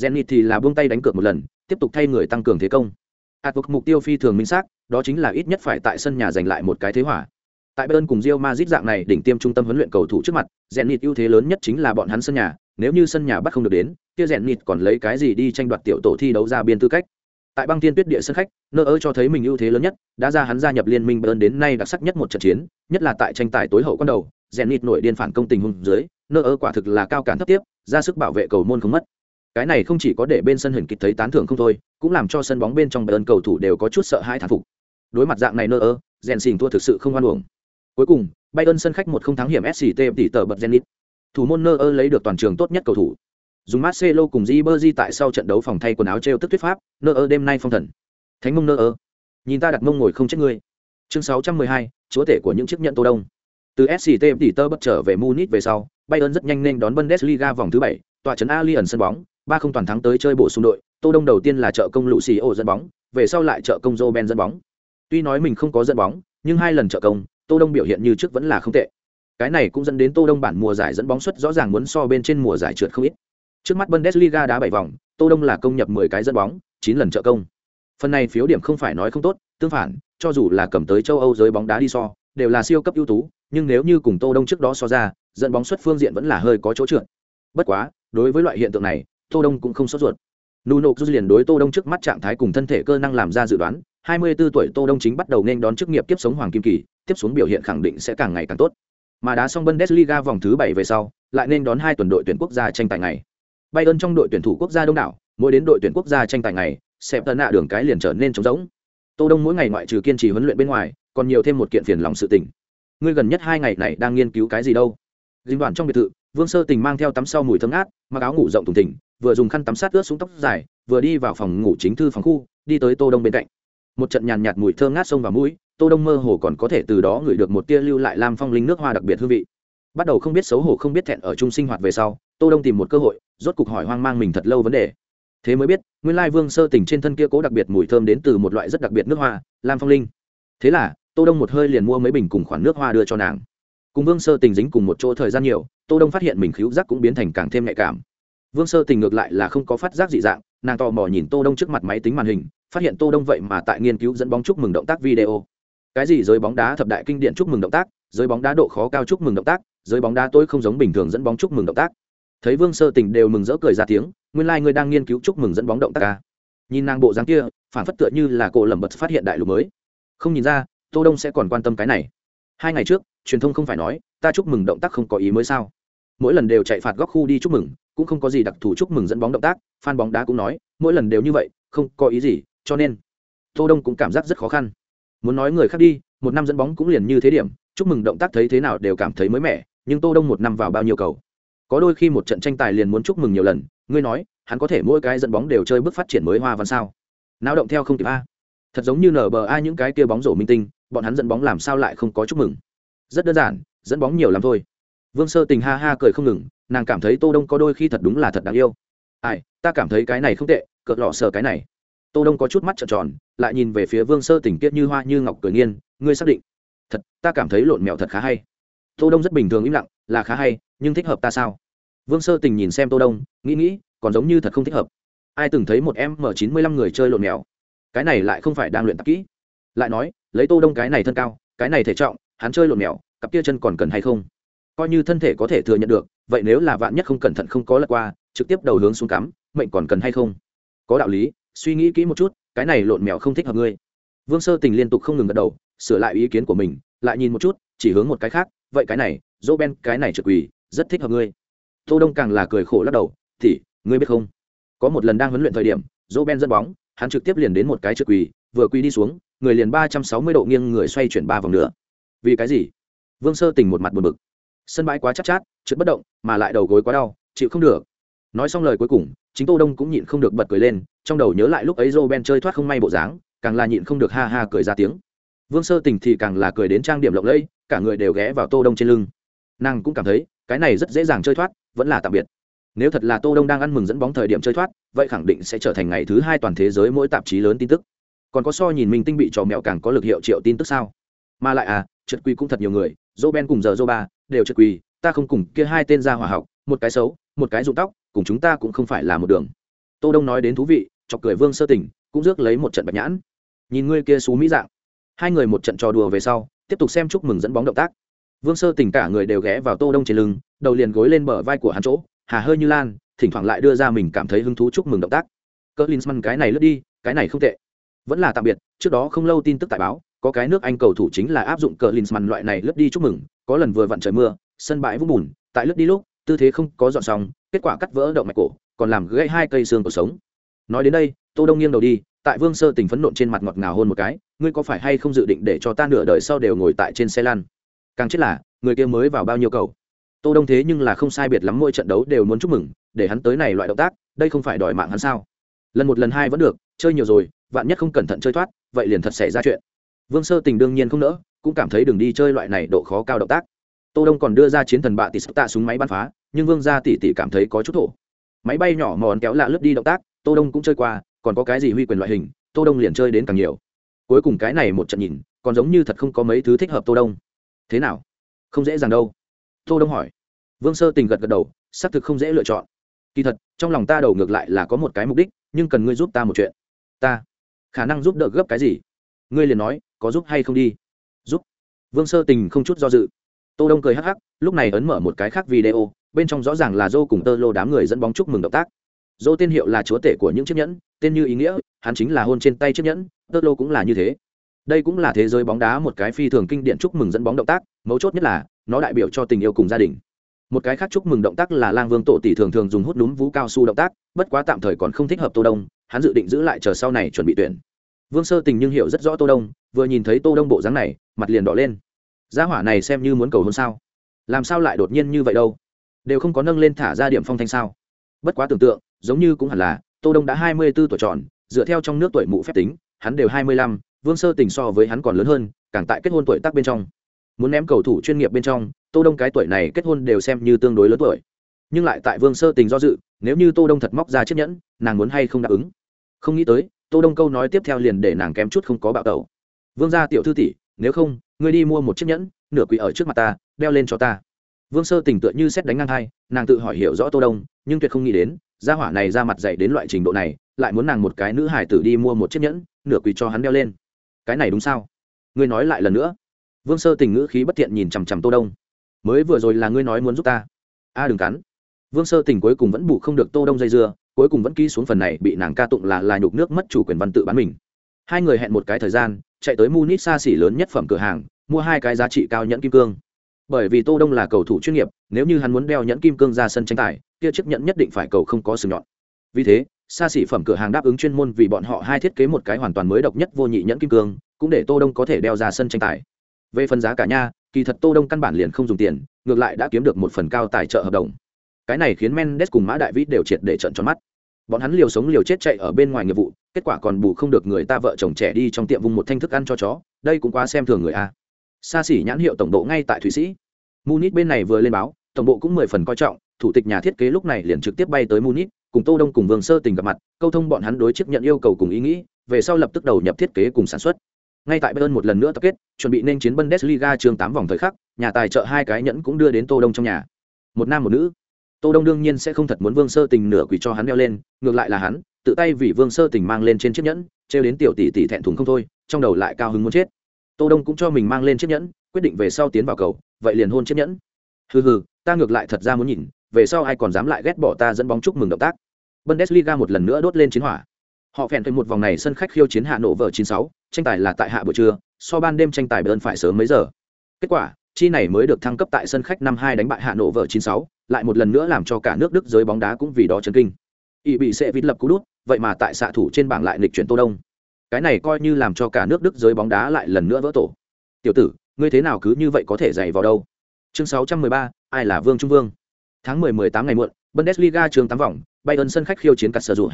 Zenit thì là buông tay đánh cược một lần, tiếp tục thay người tăng cường thế công. Atok mục tiêu phi thường minh xác, đó chính là ít nhất phải tại sân nhà giành lại một cái thế hỏa. Tại bơn cùng Real Madrid dạng này đỉnh tiêm trung tâm huấn luyện cầu thủ trước mặt, Zenit ưu thế lớn nhất chính là bọn hắn sân nhà, nếu như sân nhà bắt không được đến, kia Zenit còn lấy cái gì đi tranh đoạt tiểu tổ thi đấu ra biên tư cách tại băng thiên tuyết địa sân khách, nơ ơ cho thấy mình ưu thế lớn nhất, đã ra hắn gia nhập liên minh bern đến nay đặc sắc nhất một trận chiến, nhất là tại tranh tài tối hậu con đầu, rèn nịt nổi điên phản công tình hùng dưới, nơ ơ quả thực là cao cản thấp tiếp, ra sức bảo vệ cầu môn không mất. Cái này không chỉ có để bên sân hình kịch thấy tán thưởng không thôi, cũng làm cho sân bóng bên trong bern cầu thủ đều có chút sợ hãi thán phục. Đối mặt dạng này nơ ơ, rèn xình thua thực sự không hoan uổng. Cuối cùng, bayern sân khách một không thắng hiểm sct tỷ tờ bật zenit thủ môn nơ ơ lấy được toàn trường tốt nhất cầu thủ dùng Marcelo cùng Ribery tại sau trận đấu phòng thay quần áo treo tức tuyết pháp, nơ ơ đêm nay phong thần. Thánh mông nơ ơ. Nhìn ta đặt mông ngồi không chết ngươi. Chương 612, chúa tể của những chiếc nhận Tô Đông. Từ SCT tỷ tơ bất trở về Munich về sau, Bayern rất nhanh nên đón Bundesliga vòng thứ 7, tọa trấn Allianz sân bóng, ba không toàn thắng tới chơi bổ sung đội, Tô Đông đầu tiên là trợ công Lucio dẫn bóng, về sau lại trợ công Roben dẫn bóng. Tuy nói mình không có dẫn bóng, nhưng hai lần trợ công, Tô Đông biểu hiện như trước vẫn là không tệ. Cái này cũng dẫn đến Tô Đông bản mùa giải dẫn bóng suất rõ ràng muốn so bên trên mùa giải trượt không ít. Trước mắt Bundesliga đá 7 vòng, Tô Đông là công nhập 10 cái dẫn bóng, 9 lần trợ công. Phần này phiếu điểm không phải nói không tốt, tương phản, cho dù là cầm tới châu Âu giới bóng đá đi so, đều là siêu cấp ưu tú, nhưng nếu như cùng Tô Đông trước đó so ra, dẫn bóng xuất phương diện vẫn là hơi có chỗ trượt. Bất quá, đối với loại hiện tượng này, Tô Đông cũng không sốt ruột. Nuno Cruz liền đối Tô Đông trước mắt trạng thái cùng thân thể cơ năng làm ra dự đoán, 24 tuổi Tô Đông chính bắt đầu nên đón chức nghiệp tiếp sống hoàng kim kỳ, tiếp xuống biểu hiện khẳng định sẽ càng ngày càng tốt. Mà đá xong Bundesliga vòng thứ 7 về sau, lại nên đón hai tuần đội tuyển quốc gia tranh tài ngày. Bayern trong đội tuyển thủ quốc gia đông đảo, mỗi đến đội tuyển quốc gia tranh tài ngày, xẹp tần nạ đường cái liền trở nên trống rỗng. Tô Đông mỗi ngày ngoại trừ kiên trì huấn luyện bên ngoài, còn nhiều thêm một kiện phiền lòng sự tình. Ngươi gần nhất hai ngày này đang nghiên cứu cái gì đâu? Dinh đoàn trong biệt thự, Vương Sơ Tình mang theo tắm sau mùi thơm ngát, mặc áo ngủ rộng thùng thình, vừa dùng khăn tắm sát ướt xuống tóc dài, vừa đi vào phòng ngủ chính thư phòng khu, đi tới Tô Đông bên cạnh. Một trận nhàn nhạt mùi thơm ngát xông vào mũi, Tô Đông mơ hồ còn có thể từ đó ngửi được một tia lưu lại lam phong linh nước hoa đặc biệt hương vị. Bắt đầu không biết xấu hổ không biết thẹn ở chung sinh hoạt về sau, Tô Đông tìm một cơ hội, rốt cục hỏi hoang mang mình thật lâu vấn đề. Thế mới biết, nguyên lai vương sơ tình trên thân kia cố đặc biệt mùi thơm đến từ một loại rất đặc biệt nước hoa, lam phong linh. Thế là, tô đông một hơi liền mua mấy bình cùng khoản nước hoa đưa cho nàng. Cùng vương sơ tình dính cùng một chỗ thời gian nhiều, tô đông phát hiện mình khíu giác cũng biến thành càng thêm nhạy cảm. Vương sơ tình ngược lại là không có phát giác dị dạng, nàng tò mò nhìn tô đông trước mặt máy tính màn hình, phát hiện tô đông vậy mà tại nghiên cứu dẫn bóng chúc mừng động tác video. Cái gì giới bóng đá thập đại kinh điển chúc mừng động tác, giới bóng đá độ khó cao chúc mừng động tác, giới bóng đá tôi không giống bình thường dẫn bóng chúc mừng động tác thấy vương sơ tình đều mừng rỡ cười ra tiếng, nguyên lai、like、ngươi đang nghiên cứu chúc mừng dẫn bóng động tác ca. Nhìn nàng bộ dáng kia, phản phất tựa như là cổ lầm bật phát hiện đại lục mới. Không nhìn ra, tô đông sẽ còn quan tâm cái này. Hai ngày trước, truyền thông không phải nói, ta chúc mừng động tác không có ý mới sao? Mỗi lần đều chạy phạt góc khu đi chúc mừng, cũng không có gì đặc thù chúc mừng dẫn bóng động tác, fan bóng đá cũng nói, mỗi lần đều như vậy, không có ý gì, cho nên tô đông cũng cảm giác rất khó khăn. Muốn nói người khác đi, một năm dẫn bóng cũng liền như thế điểm, chúc mừng động tác thấy thế nào đều cảm thấy mới mẻ, nhưng tô đông một năm vào bao nhiêu cầu? Có đôi khi một trận tranh tài liền muốn chúc mừng nhiều lần, ngươi nói, hắn có thể mỗi cái dẫn bóng đều chơi bước phát triển mới hoa văn sao? Náo động theo không kịp a. Thật giống như nở bờ ai những cái kia bóng rổ minh tinh, bọn hắn dẫn bóng làm sao lại không có chúc mừng? Rất đơn giản, dẫn bóng nhiều lắm thôi. Vương sơ tình ha ha cười không ngừng, nàng cảm thấy tô đông có đôi khi thật đúng là thật đáng yêu. Ai, ta cảm thấy cái này không tệ cợt lọ sờ cái này. Tô đông có chút mắt trợn tròn, lại nhìn về phía vương sơ tình kiết như hoa như ngọc cười nghiên ngươi xác định. Thật, ta cảm thấy lộn mèo thật khá hay tô đông rất bình thường im lặng, là khá hay, nhưng thích hợp ta sao? Vương sơ tình nhìn xem tô đông, nghĩ nghĩ, còn giống như thật không thích hợp. Ai từng thấy một em m chín mươi lăm người chơi lộn mèo? Cái này lại không phải đang luyện tập kỹ. Lại nói, lấy tô đông cái này thân cao, cái này thể trọng, hắn chơi lộn mèo, cặp kia chân còn cần hay không? Coi như thân thể có thể thừa nhận được, vậy nếu là vạn nhất không cẩn thận không có lật qua, trực tiếp đầu hướng xuống cắm, mệnh còn cần hay không? Có đạo lý, suy nghĩ kỹ một chút, cái này lộn mèo không thích hợp ngươi. Vương sơ tình liên tục không ngừng gật đầu, sửa lại ý kiến của mình, lại nhìn một chút, chỉ hướng một cái khác vậy cái này dỗ ben cái này trượt quỳ rất thích hợp ngươi. Tô đông càng là cười khổ lắc đầu thì ngươi biết không? Có một lần đang huấn luyện thời điểm dỗ ben dẫn bóng hắn trực tiếp liền đến một cái trượt quỳ vừa quỳ đi xuống người liền ba trăm sáu mươi độ nghiêng người xoay chuyển ba vòng nữa. Vì cái gì? Vương sơ tình một mặt buồn bực. Sân bãi quá chắc chát, chát trượt bất động mà lại đầu gối quá đau chịu không được. Nói xong lời cuối cùng chính tô đông cũng nhịn không được bật cười lên trong đầu nhớ lại lúc ấy joe ben chơi thoát không may bộ dáng càng là nhịn không được ha ha cười ra tiếng vương sơ tình thì càng là cười đến trang điểm lộng lẫy, cả người đều ghé vào tô đông trên lưng. Nàng cũng cảm thấy, cái này rất dễ dàng chơi thoát, vẫn là tạm biệt. Nếu thật là tô đông đang ăn mừng dẫn bóng thời điểm chơi thoát, vậy khẳng định sẽ trở thành ngày thứ hai toàn thế giới mỗi tạp chí lớn tin tức. Còn có so nhìn mình tinh bị trò mèo càng có lực hiệu triệu tin tức sao? Mà lại à trượt quy cũng thật nhiều người, dô ben cùng giờ dô ba, đều trượt quy ta không cùng kia hai tên ra hòa học, một cái xấu, một cái rụng tóc, cùng chúng ta cũng không phải là một đường. Tô đông nói đến thú vị, chọc cười vương sơ tình, cũng rước lấy một trận bạch nhãn. Nhìn ngươi kia xú mỹ dạng hai người một trận trò đùa về sau, tiếp tục xem chúc mừng dẫn bóng động tác. Vương sơ tình cả người đều ghé vào tô đông trên lưng, đầu liền gối lên bờ vai của hắn chỗ, hà hơi như lan, thỉnh thoảng lại đưa ra mình cảm thấy hứng thú chúc mừng động tác. Cỡ linsman cái này lướt đi, cái này không tệ. Vẫn là tạm biệt, trước đó không lâu tin tức tại báo, có cái nước anh cầu thủ chính là áp dụng cờ linsman loại này lướt đi chúc mừng, có lần vừa vặn trời mưa, sân bãi vũng bùn, tại lướt đi lúc, tư thế không có dọn xong, kết quả cắt vỡ động mạch cổ, còn làm gãy hai cây xương cổ sống. Nói đến đây, tô đông nghiêng đầu đi tại vương sơ tình phấn nộn trên mặt ngọt ngào hôn một cái, ngươi có phải hay không dự định để cho ta nửa đời sau đều ngồi tại trên xe lăn? Càng chết là, người kia mới vào bao nhiêu cầu? Tô đông thế nhưng là không sai biệt lắm mỗi trận đấu đều muốn chúc mừng, để hắn tới này loại động tác, đây không phải đòi mạng hắn sao? Lần một lần hai vẫn được, chơi nhiều rồi, vạn nhất không cẩn thận chơi thoát, vậy liền thật xảy ra chuyện. Vương sơ tình đương nhiên không nỡ, cũng cảm thấy đường đi chơi loại này độ khó cao động tác. Tô đông còn đưa ra chiến thần bạ tỷ sức tạ súng máy bắn phá, nhưng vương gia tỷ tỷ cảm thấy có chút thổ. Máy bay nhỏ mòn kéo lạ lướt đi động tác, tô đông cũng chơi qua còn có cái gì huy quyền loại hình, tô đông liền chơi đến càng nhiều. Cuối cùng cái này một trận nhìn, còn giống như thật không có mấy thứ thích hợp tô đông. Thế nào? Không dễ dàng đâu. Tô đông hỏi. Vương sơ tình gật gật đầu, xác thực không dễ lựa chọn. Kỳ thật, trong lòng ta đầu ngược lại là có một cái mục đích, nhưng cần ngươi giúp ta một chuyện. Ta khả năng giúp đỡ gấp cái gì? Ngươi liền nói, có giúp hay không đi. Giúp. Vương sơ tình không chút do dự. Tô đông cười hắc hắc, lúc này ấn mở một cái khác video, bên trong rõ ràng là dô cùng tơ lô đám người dẫn bóng chúc mừng động tác dô tên hiệu là chúa tể của những chiếc nhẫn, tên như ý nghĩa, hắn chính là hôn trên tay chiếc nhẫn, tơ lô cũng là như thế. Đây cũng là thế giới bóng đá một cái phi thường kinh điển chúc mừng dẫn bóng động tác, mấu chốt nhất là, nó đại biểu cho tình yêu cùng gia đình. Một cái khác chúc mừng động tác là lang vương tổ tỷ thường thường dùng hút núm vú cao su động tác, bất quá tạm thời còn không thích hợp tô đông, hắn dự định giữ lại chờ sau này chuẩn bị tuyển. Vương sơ tình nhưng hiểu rất rõ tô đông, vừa nhìn thấy tô đông bộ dáng này, mặt liền đỏ lên. Gia hỏa này xem như muốn cầu hôn sao? Làm sao lại đột nhiên như vậy đâu? Đều không có nâng lên thả ra điểm phong thanh sao? Bất quá tưởng tượng giống như cũng hẳn là tô đông đã hai mươi 24 tuổi tròn dựa theo trong nước tuổi mụ phép tính hắn đều hai mươi lăm, vương sơ tình so với hắn còn lớn hơn càng tại kết hôn tuổi tác bên trong. Muốn ném cầu thủ chuyên nghiệp bên trong tô đông cái tuổi này kết hôn đều xem như tương đối lớn tuổi. Nhưng lại tại vương sơ tình do dự nếu như tô đông thật móc ra chiếc nhẫn nàng muốn hay không đáp ứng? Không nghĩ tới tô đông câu nói tiếp theo liền để nàng kém chút không có bạo tẩu. Vương gia tiểu thư tỷ nếu không ngươi đi mua một chiếc nhẫn nửa quỷ ở trước mặt ta đeo lên cho ta. Vương sơ tình tựa như xét đánh ngang hai nàng tự hỏi hiểu rõ tô đông nhưng tuyệt không nghĩ đến gia hỏa này ra mặt dày đến loại trình độ này, lại muốn nàng một cái nữ hải tử đi mua một chiếc nhẫn, nửa quỳ cho hắn đeo lên. Cái này đúng sao? Ngươi nói lại lần nữa. Vương sơ tình ngữ khí bất thiện nhìn chằm chằm tô đông. Mới vừa rồi là ngươi nói muốn giúp ta. A, đừng cắn. Vương sơ tình cuối cùng vẫn bù không được tô đông dây dưa, cuối cùng vẫn ký xuống phần này bị nàng ca tụng là là nhục nước mất chủ quyền văn tự bán mình. Hai người hẹn một cái thời gian, chạy tới munich xa xỉ lớn nhất phẩm cửa hàng, mua hai cái giá trị cao nhẫn kim cương. Bởi vì tô đông là cầu thủ chuyên nghiệp nếu như hắn muốn đeo nhẫn kim cương ra sân tranh tài, kia chiếc nhẫn nhất định phải cầu không có sừng nhọn. Vì thế, xa xỉ phẩm cửa hàng đáp ứng chuyên môn vì bọn họ hai thiết kế một cái hoàn toàn mới độc nhất vô nhị nhẫn kim cương, cũng để tô đông có thể đeo ra sân tranh tài. Về phần giá cả nha, kỳ thật tô đông căn bản liền không dùng tiền, ngược lại đã kiếm được một phần cao tài trợ hợp đồng. Cái này khiến mendes cùng mã đại vĩ đều triệt để trận tròn mắt. Bọn hắn liều sống liều chết chạy ở bên ngoài nghiệp vụ, kết quả còn bù không được người ta vợ chồng trẻ đi trong tiệm vùng một thanh thức ăn cho chó, đây cũng quá xem thường người a. Xa xỉ nhãn hiệu tổng độ ngay tại thụy sĩ munich bên này vừa lên báo, tổng bộ cũng mười phần coi trọng, thủ tịch nhà thiết kế lúc này liền trực tiếp bay tới munich, cùng tô đông cùng vương sơ tình gặp mặt, câu thông bọn hắn đối chức nhận yêu cầu cùng ý nghĩ, về sau lập tức đầu nhập thiết kế cùng sản xuất. Ngay tại bayern một lần nữa tập kết, chuẩn bị nên chiến bundesliga chương tám vòng thời khắc, nhà tài trợ hai cái nhẫn cũng đưa đến tô đông trong nhà. Một nam một nữ. Tô đông đương nhiên sẽ không thật muốn vương sơ tình nửa quỷ cho hắn đeo lên, ngược lại là hắn, tự tay vì vương sơ tình mang lên trên chiếc nhẫn treo đến tiểu tỷ tỷ thẹn thùng không thôi, trong đầu lại cao hứng muốn chết. Tô đông cũng cho mình mang lên chiếc nhẫn quyết định về sau tiến vào cầu vậy liền hôn chiếc nhẫn. Hừ hừ ta ngược lại thật ra muốn nhìn về sau ai còn dám lại ghét bỏ ta dẫn bóng chúc mừng động tác. Bundesliga một lần nữa đốt lên chiến hỏa. Họ phèn thuê một vòng này sân khách khiêu chiến hạ nổ vở 96, tranh tài là tại hạ buổi trưa so ban đêm tranh tài bơn phải sớm mấy giờ. Kết quả chi này mới được thăng cấp tại sân khách năm hai đánh bại hạ nổ vở 96, lại một lần nữa làm cho cả nước đức giới bóng đá cũng vì đó chấn kinh. Ỵ bị sẽ vít lập cú đút vậy mà tại xạ thủ trên bảng lại nghịch chuyển tô đông. Cái này coi như làm cho cả nước đức giới bóng đá lại lần nữa vỡ tổ. Tiểu tử ngươi thế nào cứ như vậy có thể dày vào đâu? Chương 613, ai là vương trung vương? Tháng 10-18 ngày muộn bundesliga trường tám vòng bayern sân khách khiêu chiến cắt sở rủ.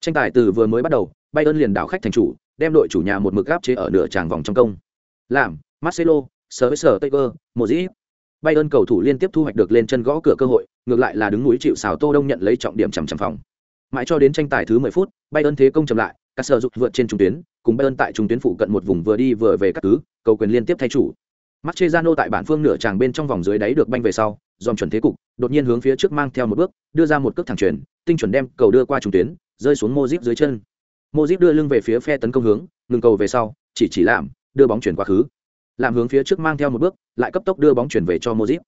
Tranh tài từ vừa mới bắt đầu bayern liền đảo khách thành chủ đem đội chủ nhà một mực gáp chế ở nửa tràng vòng trong công. Làm marcelo sơ với sờ taylor một dĩ bayern cầu thủ liên tiếp thu hoạch được lên chân gõ cửa cơ hội ngược lại là đứng núi chịu xào tô đông nhận lấy trọng điểm chằm chằm phòng. Mãi cho đến tranh tài thứ 10 phút bayern thế công chậm lại các sở dục vượt trên trung tuyến cùng bayern tại trung tuyến phụ cận một vùng vừa đi vừa về các cứ cầu quyền liên tiếp thay chủ Mascherano tại bản phương nửa tràng bên trong vòng dưới đáy được banh về sau, dòm chuẩn thế cục, đột nhiên hướng phía trước mang theo một bước, đưa ra một cước thẳng chuyển, tinh chuẩn đem cầu đưa qua trung tuyến, rơi xuống Modric dưới chân. Modric đưa lưng về phía phe tấn công hướng, ngừng cầu về sau, chỉ chỉ làm, đưa bóng chuyển qua khứ. Làm hướng phía trước mang theo một bước, lại cấp tốc đưa bóng chuyển về cho Modric.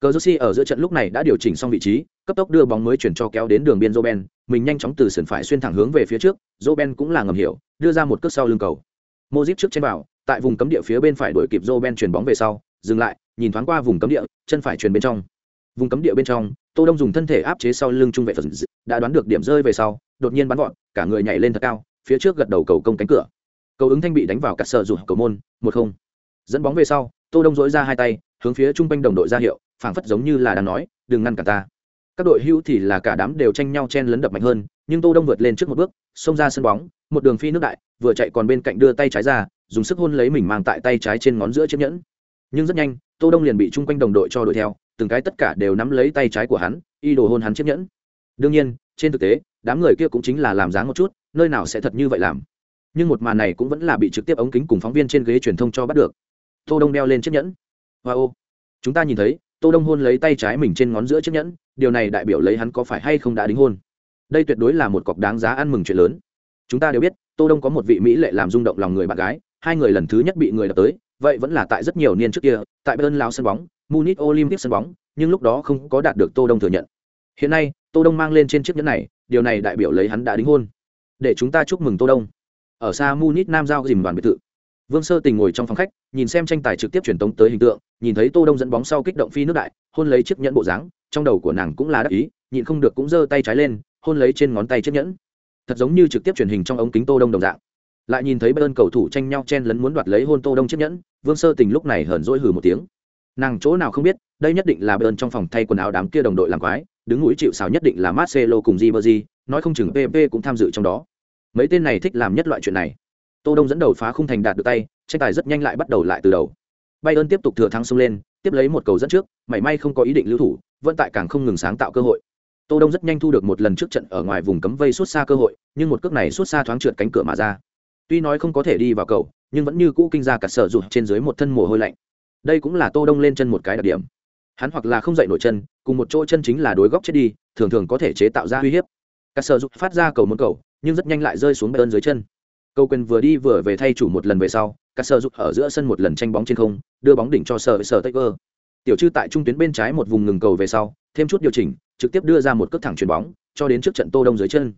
Cazorsi ở giữa trận lúc này đã điều chỉnh xong vị trí, cấp tốc đưa bóng mới chuyển cho kéo đến đường biên Roben, mình nhanh chóng từ sườn phải xuyên thẳng hướng về phía trước, Roben cũng là ngầm hiểu, đưa ra một cước sau lưng cầu. Modric trước trên bảo, tại vùng cấm địa phía bên phải đuổi kịp Roben chuyển bóng về sau, dừng lại, nhìn thoáng qua vùng cấm địa, chân phải truyền bên trong. Vùng cấm địa bên trong, Tô Đông dùng thân thể áp chế sau lưng trung vệ phần đã đoán được điểm rơi về sau, đột nhiên bắn vọt, cả người nhảy lên thật cao, phía trước gật đầu cầu công cánh cửa. Cầu ứng thanh bị đánh vào cắt sợ rụt cầu môn, một không. Dẫn bóng về sau, Tô Đông dỗi ra hai tay, hướng phía trung quanh đồng đội ra hiệu, phảng phất giống như là đang nói, đừng ngăn cả ta. Các đội hữu thì là cả đám đều tranh nhau chen lấn đập mạnh hơn, nhưng Tô Đông vượt lên trước một bước, xông ra sân bóng, một đường phi nước đại, vừa chạy còn bên cạnh đưa tay trái ra, dùng sức hôn lấy mình mang tại tay trái trên ngón giữa chiếc nhẫn. Nhưng rất nhanh tô đông liền bị chung quanh đồng đội cho đuổi theo từng cái tất cả đều nắm lấy tay trái của hắn y đồ hôn hắn chiếc nhẫn. Đương nhiên trên thực tế đám người kia cũng chính là làm dáng một chút nơi nào sẽ thật như vậy làm. Nhưng một màn này cũng vẫn là bị trực tiếp ống kính cùng phóng viên trên ghế truyền thông cho bắt được. Tô đông đeo lên chiếc nhẫn hoa ô. Chúng ta nhìn thấy, tô đông hôn lấy tay trái mình trên ngón giữa chiếc nhẫn, điều này đại biểu lấy hắn có phải hay không đã đính hôn. Đây tuyệt đối là một cọc đáng giá ăn mừng chuyện lớn. Chúng ta đều biết, tô đông có một vị mỹ lệ làm rung động lòng người bạn gái, hai người lần thứ nhất bị người đập tới, vậy vẫn là tại rất nhiều niên trước kia, tại bayern lao sân bóng, munich olympic sân bóng, nhưng lúc đó không có đạt được tô đông thừa nhận. Hiện nay, tô đông mang lên trên chiếc nhẫn này, điều này đại biểu lấy hắn đã đính hôn. Để chúng ta chúc mừng tô đông. Ở xa munich nam giao dìm đoàn biệt thự vương sơ tình ngồi trong phòng khách, nhìn xem tranh tài trực tiếp truyền tống tới hình tượng, nhìn thấy tô đông dẫn bóng sau kích động phi nước đại, hôn lấy chiếc nhẫn bộ dáng, trong đầu của nàng cũng là đắc ý, nhịn không được cũng giơ tay trái lên, hôn lấy trên ngón tay chiếc nhẫn. Thật giống như trực tiếp truyền hình trong ống kính tô đông đồng dạng. Lại nhìn thấy bên cầu thủ tranh nhau chen lấn muốn đoạt lấy hôn tô đông chiếc nhẫn, vương sơ tình lúc này hờn dỗi hừ một tiếng. Nàng chỗ nào không biết, đây nhất định là bên trong phòng thay quần áo đám kia đồng đội làm quái, đứng mũi chịu sào nhất định là marcelo cùng di nói không chừng pp cũng tham dự trong đó. Mấy tên này thích làm nhất loại chuyện này tô đông dẫn đầu phá khung thành đạt được tay, tranh tài rất nhanh lại bắt đầu lại từ đầu. Bayern tiếp tục thừa thắng xông lên, tiếp lấy một cầu dẫn trước may may không có ý định lưu thủ, vẫn tại càng không ngừng sáng tạo cơ hội. Tô đông rất nhanh thu được một lần trước trận ở ngoài vùng cấm vây suốt xa cơ hội, nhưng một cước này suốt xa thoáng trượt cánh cửa mà ra. Tuy nói không có thể đi vào cầu, nhưng vẫn như cũ kinh ra cả sở rụt trên dưới một thân mồ hôi lạnh. Đây cũng là tô đông lên chân một cái đặc điểm. Hắn hoặc là không dậy nổi chân, cùng một chỗ chân chính là đối góc chết đi, thường thường có thể chế tạo ra uy hiếp. Cả sở rụt phát ra cầu muốn cầu, nhưng rất nhanh lại rơi xuống bên dưới chân câu quyền vừa đi vừa về thay chủ một lần về sau, cả sở giúp ở giữa sân một lần tranh bóng trên không, đưa bóng đỉnh cho sở sở Taker. tiểu Trư tại trung tuyến bên trái một vùng ngừng cầu về sau, thêm chút điều chỉnh, trực tiếp đưa ra một cước thẳng chuyền bóng, cho đến trước trận tô đông dưới chân.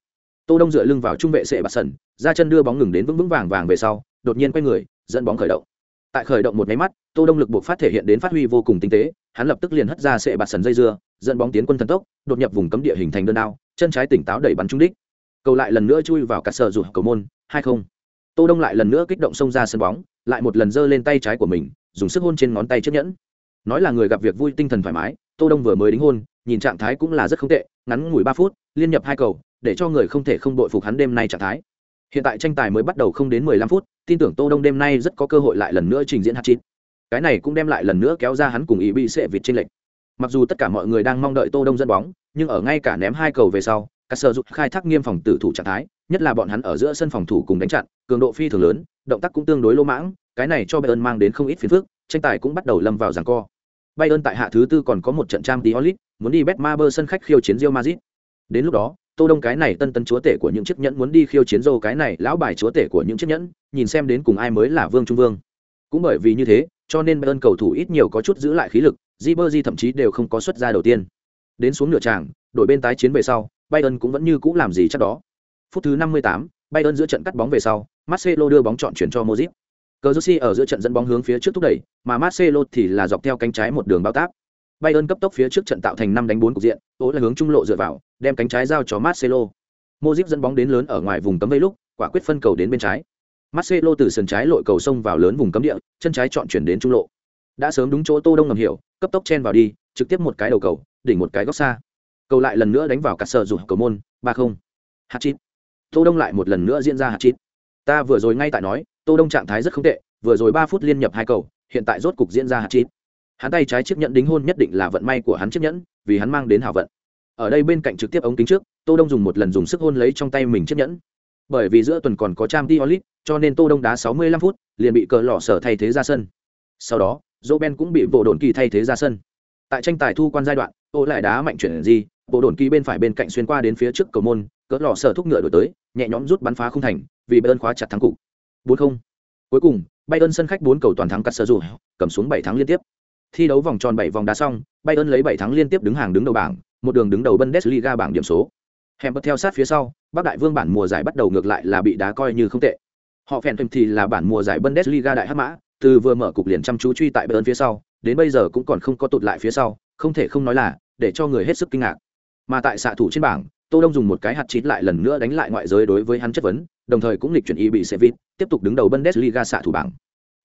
Tô đông dựa lưng vào trung vệ sệ bạt sần ra chân đưa bóng ngừng đến vững vững vàng vàng về sau, đột nhiên quay người, dẫn bóng khởi động. Tại khởi động một máy mắt, tô đông lực buộc phát thể hiện đến phát huy vô cùng tinh tế, hắn lập tức liền hất ra sệ bạt sần dây dưa, dẫn bóng tiến quân thần tốc, đột nhập vùng cấm địa hình thành đơn đao chân trái tỉnh táo đẩy bắn trúng đích. Cầu lại lần nữa chui vào cả sở rụt cầu môn hai không. Tô đông lại lần nữa kích động xông ra sân bóng, lại một lần giơ lên tay trái của mình, dùng sức hôn trên ngón tay chiếc nhẫn. Nói là người gặp việc vui tinh thần thoải mái, tô đông vừa mới đính hôn, nhìn trạng thái cũng là rất không tệ, ngắn ngủi ba phút, liên nhập hai cầu, để cho người không thể không đội phục hắn đêm nay trạng thái. Hiện tại tranh tài mới bắt đầu không đến mười lăm phút, tin tưởng tô đông đêm nay rất có cơ hội lại lần nữa trình diễn hạt chín cái này cũng đem lại lần nữa kéo ra hắn cùng ý bị sệ vịt trên lệnh mặc dù tất cả mọi người đang mong đợi tô đông dẫn bóng, nhưng ở ngay cả ném hai cầu về sau các sở dụng khai thác nghiêm phòng tử thủ trạng thái, nhất là bọn hắn ở giữa sân phòng thủ cùng đánh chặn, cường độ phi thường lớn, động tác cũng tương đối lô mãng, cái này cho bayern mang đến không ít phiền phức, tranh tài cũng bắt đầu lâm vào giằng co. Bayern tại hạ thứ tư còn có một trận trang diolit muốn đi betmaber sân khách khiêu chiến real madrid. Đến lúc đó, tô đông cái này tân tân chúa tể của những chiếc nhẫn muốn đi khiêu chiến dâu cái này lão bài chúa tể của những chiếc nhẫn, nhìn xem đến cùng ai mới là vương trung vương. Cũng bởi vì như thế, cho nên bayern cầu thủ ít nhiều có chút giữ lại khí lực, Ribery thậm chí đều không có xuất ra đầu tiên. Đến xuống nửa tràng, đội bên tái chiến về sau bayern cũng vẫn như cũ làm gì chắc đó phút thứ 58, bayern giữa trận cắt bóng về sau marcelo đưa bóng chọn chuyển cho modric cờ ở giữa trận dẫn bóng hướng phía trước thúc đẩy mà marcelo thì là dọc theo cánh trái một đường bao tác Bayern cấp tốc phía trước trận tạo thành năm đánh bốn cục diện, tố là hướng trung lộ dựa vào, đem cánh trái giao cho Marcelo. Modric dẫn bóng đến lớn ở ngoài vùng cấm vây lúc, quả quyết phân cầu đến bên trái. Marcelo từ sườn trái lội cầu sông vào lớn vùng cấm địa, chân trái chọn chuyển đến trung lộ. Đã sớm đúng chỗ Tô Đông ngầm hiểu, cấp tốc chen vào đi, trực tiếp một cái đầu cầu, đỉnh một cái góc xa. Cầu lại lần nữa đánh vào cả sở dù cầu môn, 3-0. Hạt chít. Tô Đông lại một lần nữa diễn ra hạt chít. Ta vừa rồi ngay tại nói, Tô Đông trạng thái rất không tệ, vừa rồi ba phút liên nhập hai cầu, hiện tại rốt cục diễn ra hạt chít hắn tay trái chiếc nhẫn đính hôn nhất định là vận may của hắn chiếc nhẫn vì hắn mang đến hảo vận ở đây bên cạnh trực tiếp ống kính trước tô đông dùng một lần dùng sức hôn lấy trong tay mình chiếc nhẫn bởi vì giữa tuần còn có trang diolit cho nên tô đông đá 65 phút liền bị cờ lọ sở thay thế ra sân sau đó dỗ ben cũng bị bộ đồn kỳ thay thế ra sân tại tranh tài thu quan giai đoạn ô lại đá mạnh chuyển gì bộ đồn kỳ bên phải bên cạnh xuyên qua đến phía trước cầu môn cỡ lọ sở thúc ngựa đổi tới nhẹ nhõm rút bắn phá không thành vì bayern khóa chặt thắng cục 4-0. cuối cùng bayern sân khách bốn cầu toàn thắng cắt sơ dù cầm xuống bảy thắng liên tiếp thi đấu vòng tròn bảy vòng đá xong, Bayern lấy bảy thắng liên tiếp đứng hàng đứng đầu bảng, một đường đứng đầu Bundesliga bảng điểm số. Hẻm theo sát phía sau, Bắc Đại Vương bản mùa giải bắt đầu ngược lại là bị đá coi như không tệ. Họ phèn thêm thì là bản mùa giải Bundesliga đại hắc mã, từ vừa mở cục liền chăm chú truy tại Bayern phía sau, đến bây giờ cũng còn không có tụt lại phía sau, không thể không nói là để cho người hết sức kinh ngạc. Mà tại xạ thủ trên bảng, Tô Đông dùng một cái hạt chín lại lần nữa đánh lại ngoại giới đối với hắn chất vấn, đồng thời cũng lịch chuyển y bị Sevilla, tiếp tục đứng đầu Bundesliga xạ thủ bảng.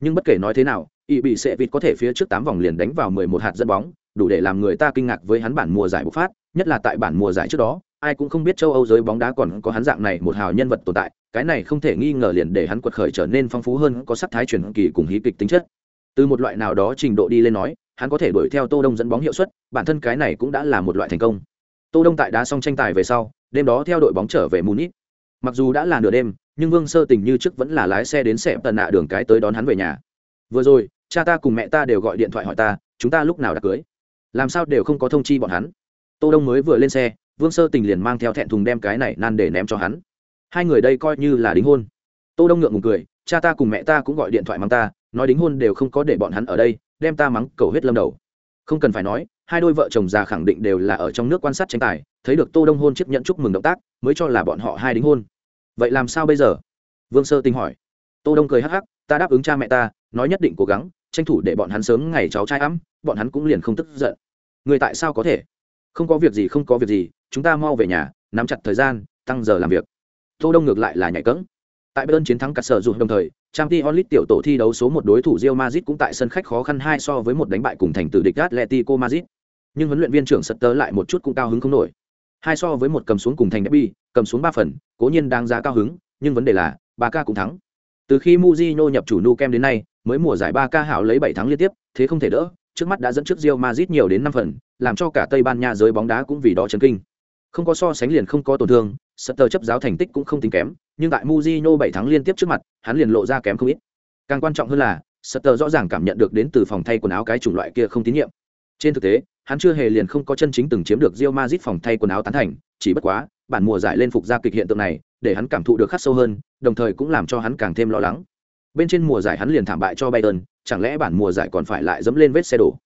Nhưng bất kể nói thế nào, y bị sệ vịt có thể phía trước tám vòng liền đánh vào mười một hạt dẫn bóng đủ để làm người ta kinh ngạc với hắn bản mùa giải bộc phát nhất là tại bản mùa giải trước đó ai cũng không biết châu âu giới bóng đá còn có hắn dạng này một hào nhân vật tồn tại cái này không thể nghi ngờ liền để hắn quật khởi trở nên phong phú hơn có sắc thái truyền kỳ cùng hí kịch tính chất từ một loại nào đó trình độ đi lên nói hắn có thể đuổi theo tô đông dẫn bóng hiệu suất bản thân cái này cũng đã là một loại thành công tô đông tại đá xong tranh tài về sau, đêm đó theo đội bóng trở về munich. Mặc dù đã là nửa đêm, nhưng vương sơ tình như trước vẫn là lái xe đến xẹp tận nạ đường cái tới đón hắn về nhà. Vừa rồi, cha ta cùng mẹ ta đều gọi điện thoại hỏi ta, chúng ta lúc nào đã cưới? Làm sao đều không có thông chi bọn hắn? Tô đông mới vừa lên xe, vương sơ tình liền mang theo thẹn thùng đem cái này nan để ném cho hắn. Hai người đây coi như là đính hôn. Tô đông ngượng ngùng cười, cha ta cùng mẹ ta cũng gọi điện thoại mắng ta, nói đính hôn đều không có để bọn hắn ở đây, đem ta mắng cầu hết lâm đầu. Không cần phải nói hai đôi vợ chồng già khẳng định đều là ở trong nước quan sát tranh tài, thấy được tô đông hôn chấp nhận chúc mừng động tác, mới cho là bọn họ hai đính hôn. Vậy làm sao bây giờ? Vương sơ tinh hỏi. Tô đông cười hắc hắc, ta đáp ứng cha mẹ ta, nói nhất định cố gắng, tranh thủ để bọn hắn sớm ngày cháu trai ấm, bọn hắn cũng liền không tức giận. Người tại sao có thể? Không có việc gì, không có việc gì, chúng ta mau về nhà, nắm chặt thời gian, tăng giờ làm việc. Tô đông ngược lại là nhảy cẫng. Tại bên chiến thắng cả sở dù đồng thời, trang ti onlit tiểu tổ thi đấu số một đối thủ Real Madrid cũng tại sân khách khó khăn hai so với một đánh bại cùng thành tử địch atletico Madrid nhưng huấn luyện viên trưởng sật tớ lại một chút cũng cao hứng không nổi hai so với một cầm xuống cùng thành derby cầm xuống ba phần cố nhiên đang giá cao hứng nhưng vấn đề là ba ca cũng thắng từ khi Mujino nhập chủ nu Kem đến nay mới mùa giải ba ca hảo lấy bảy thắng liên tiếp, thế không thể đỡ, trước mắt đã dẫn trước Real Madrid nhiều đến năm phần, làm cho cả Tây Ban Nha giới bóng đá cũng vì đó chấn kinh. Không có so sánh liền không có tổn thương, Sutter chấp giáo thành tích cũng không tính kém, nhưng tại Mujino bảy thắng liên tiếp trước mặt, hắn liền lộ ra kém không ít. Càng quan trọng hơn là, Sutter rõ ràng cảm nhận được đến từ phòng thay quần áo cái chủng loại kia không tín nhiệm. Trên thực tế, hắn chưa hề liền không có chân chính từng chiếm được Real Madrid phòng thay quần áo tán thành, chỉ bất quá, bản mùa giải lên phục ra kịch hiện tượng này, để hắn cảm thụ được khắc sâu hơn, đồng thời cũng làm cho hắn càng thêm lo lắng bên trên mùa giải hắn liền thảm bại cho Bayern, chẳng lẽ bản mùa giải còn phải lại dẫm lên vết xe đổ.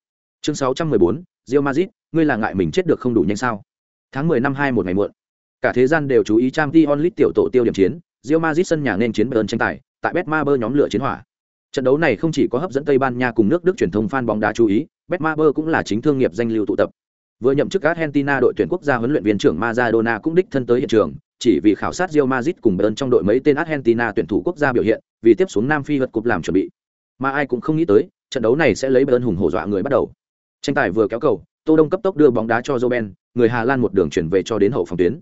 Chương 614, Real Madrid, ngươi là ngại mình chết được không đủ nhanh sao? Tháng 10 năm 21 ngày muộn. Cả thế gian đều chú ý Champions League tiểu tổ tiêu điểm chiến, Real Madrid sân nhà nên chiến Bayern tranh tài, tại Betmaber nhóm lửa chiến hỏa. Trận đấu này không chỉ có hấp dẫn Tây Ban Nha cùng nước Đức truyền thông fan bóng đá chú ý, Betmaber cũng là chính thương nghiệp danh lưu tụ tập. Vừa nhậm chức Argentina đội tuyển quốc gia huấn luyện viên trưởng Maradona cũng đích thân tới hiện trường, chỉ vì khảo sát Real Madrid cùng Bayern trong đội mấy tên Argentina tuyển thủ quốc gia biểu hiện, vì tiếp xuống Nam Phi vật cục làm chuẩn bị. Mà ai cũng không nghĩ tới, trận đấu này sẽ lấy Bayern hùng hổ dọa người bắt đầu. Tranh tài vừa kéo cầu, Tô Đông cấp tốc đưa bóng đá cho Roben, người Hà Lan một đường chuyển về cho đến hậu phòng tuyến.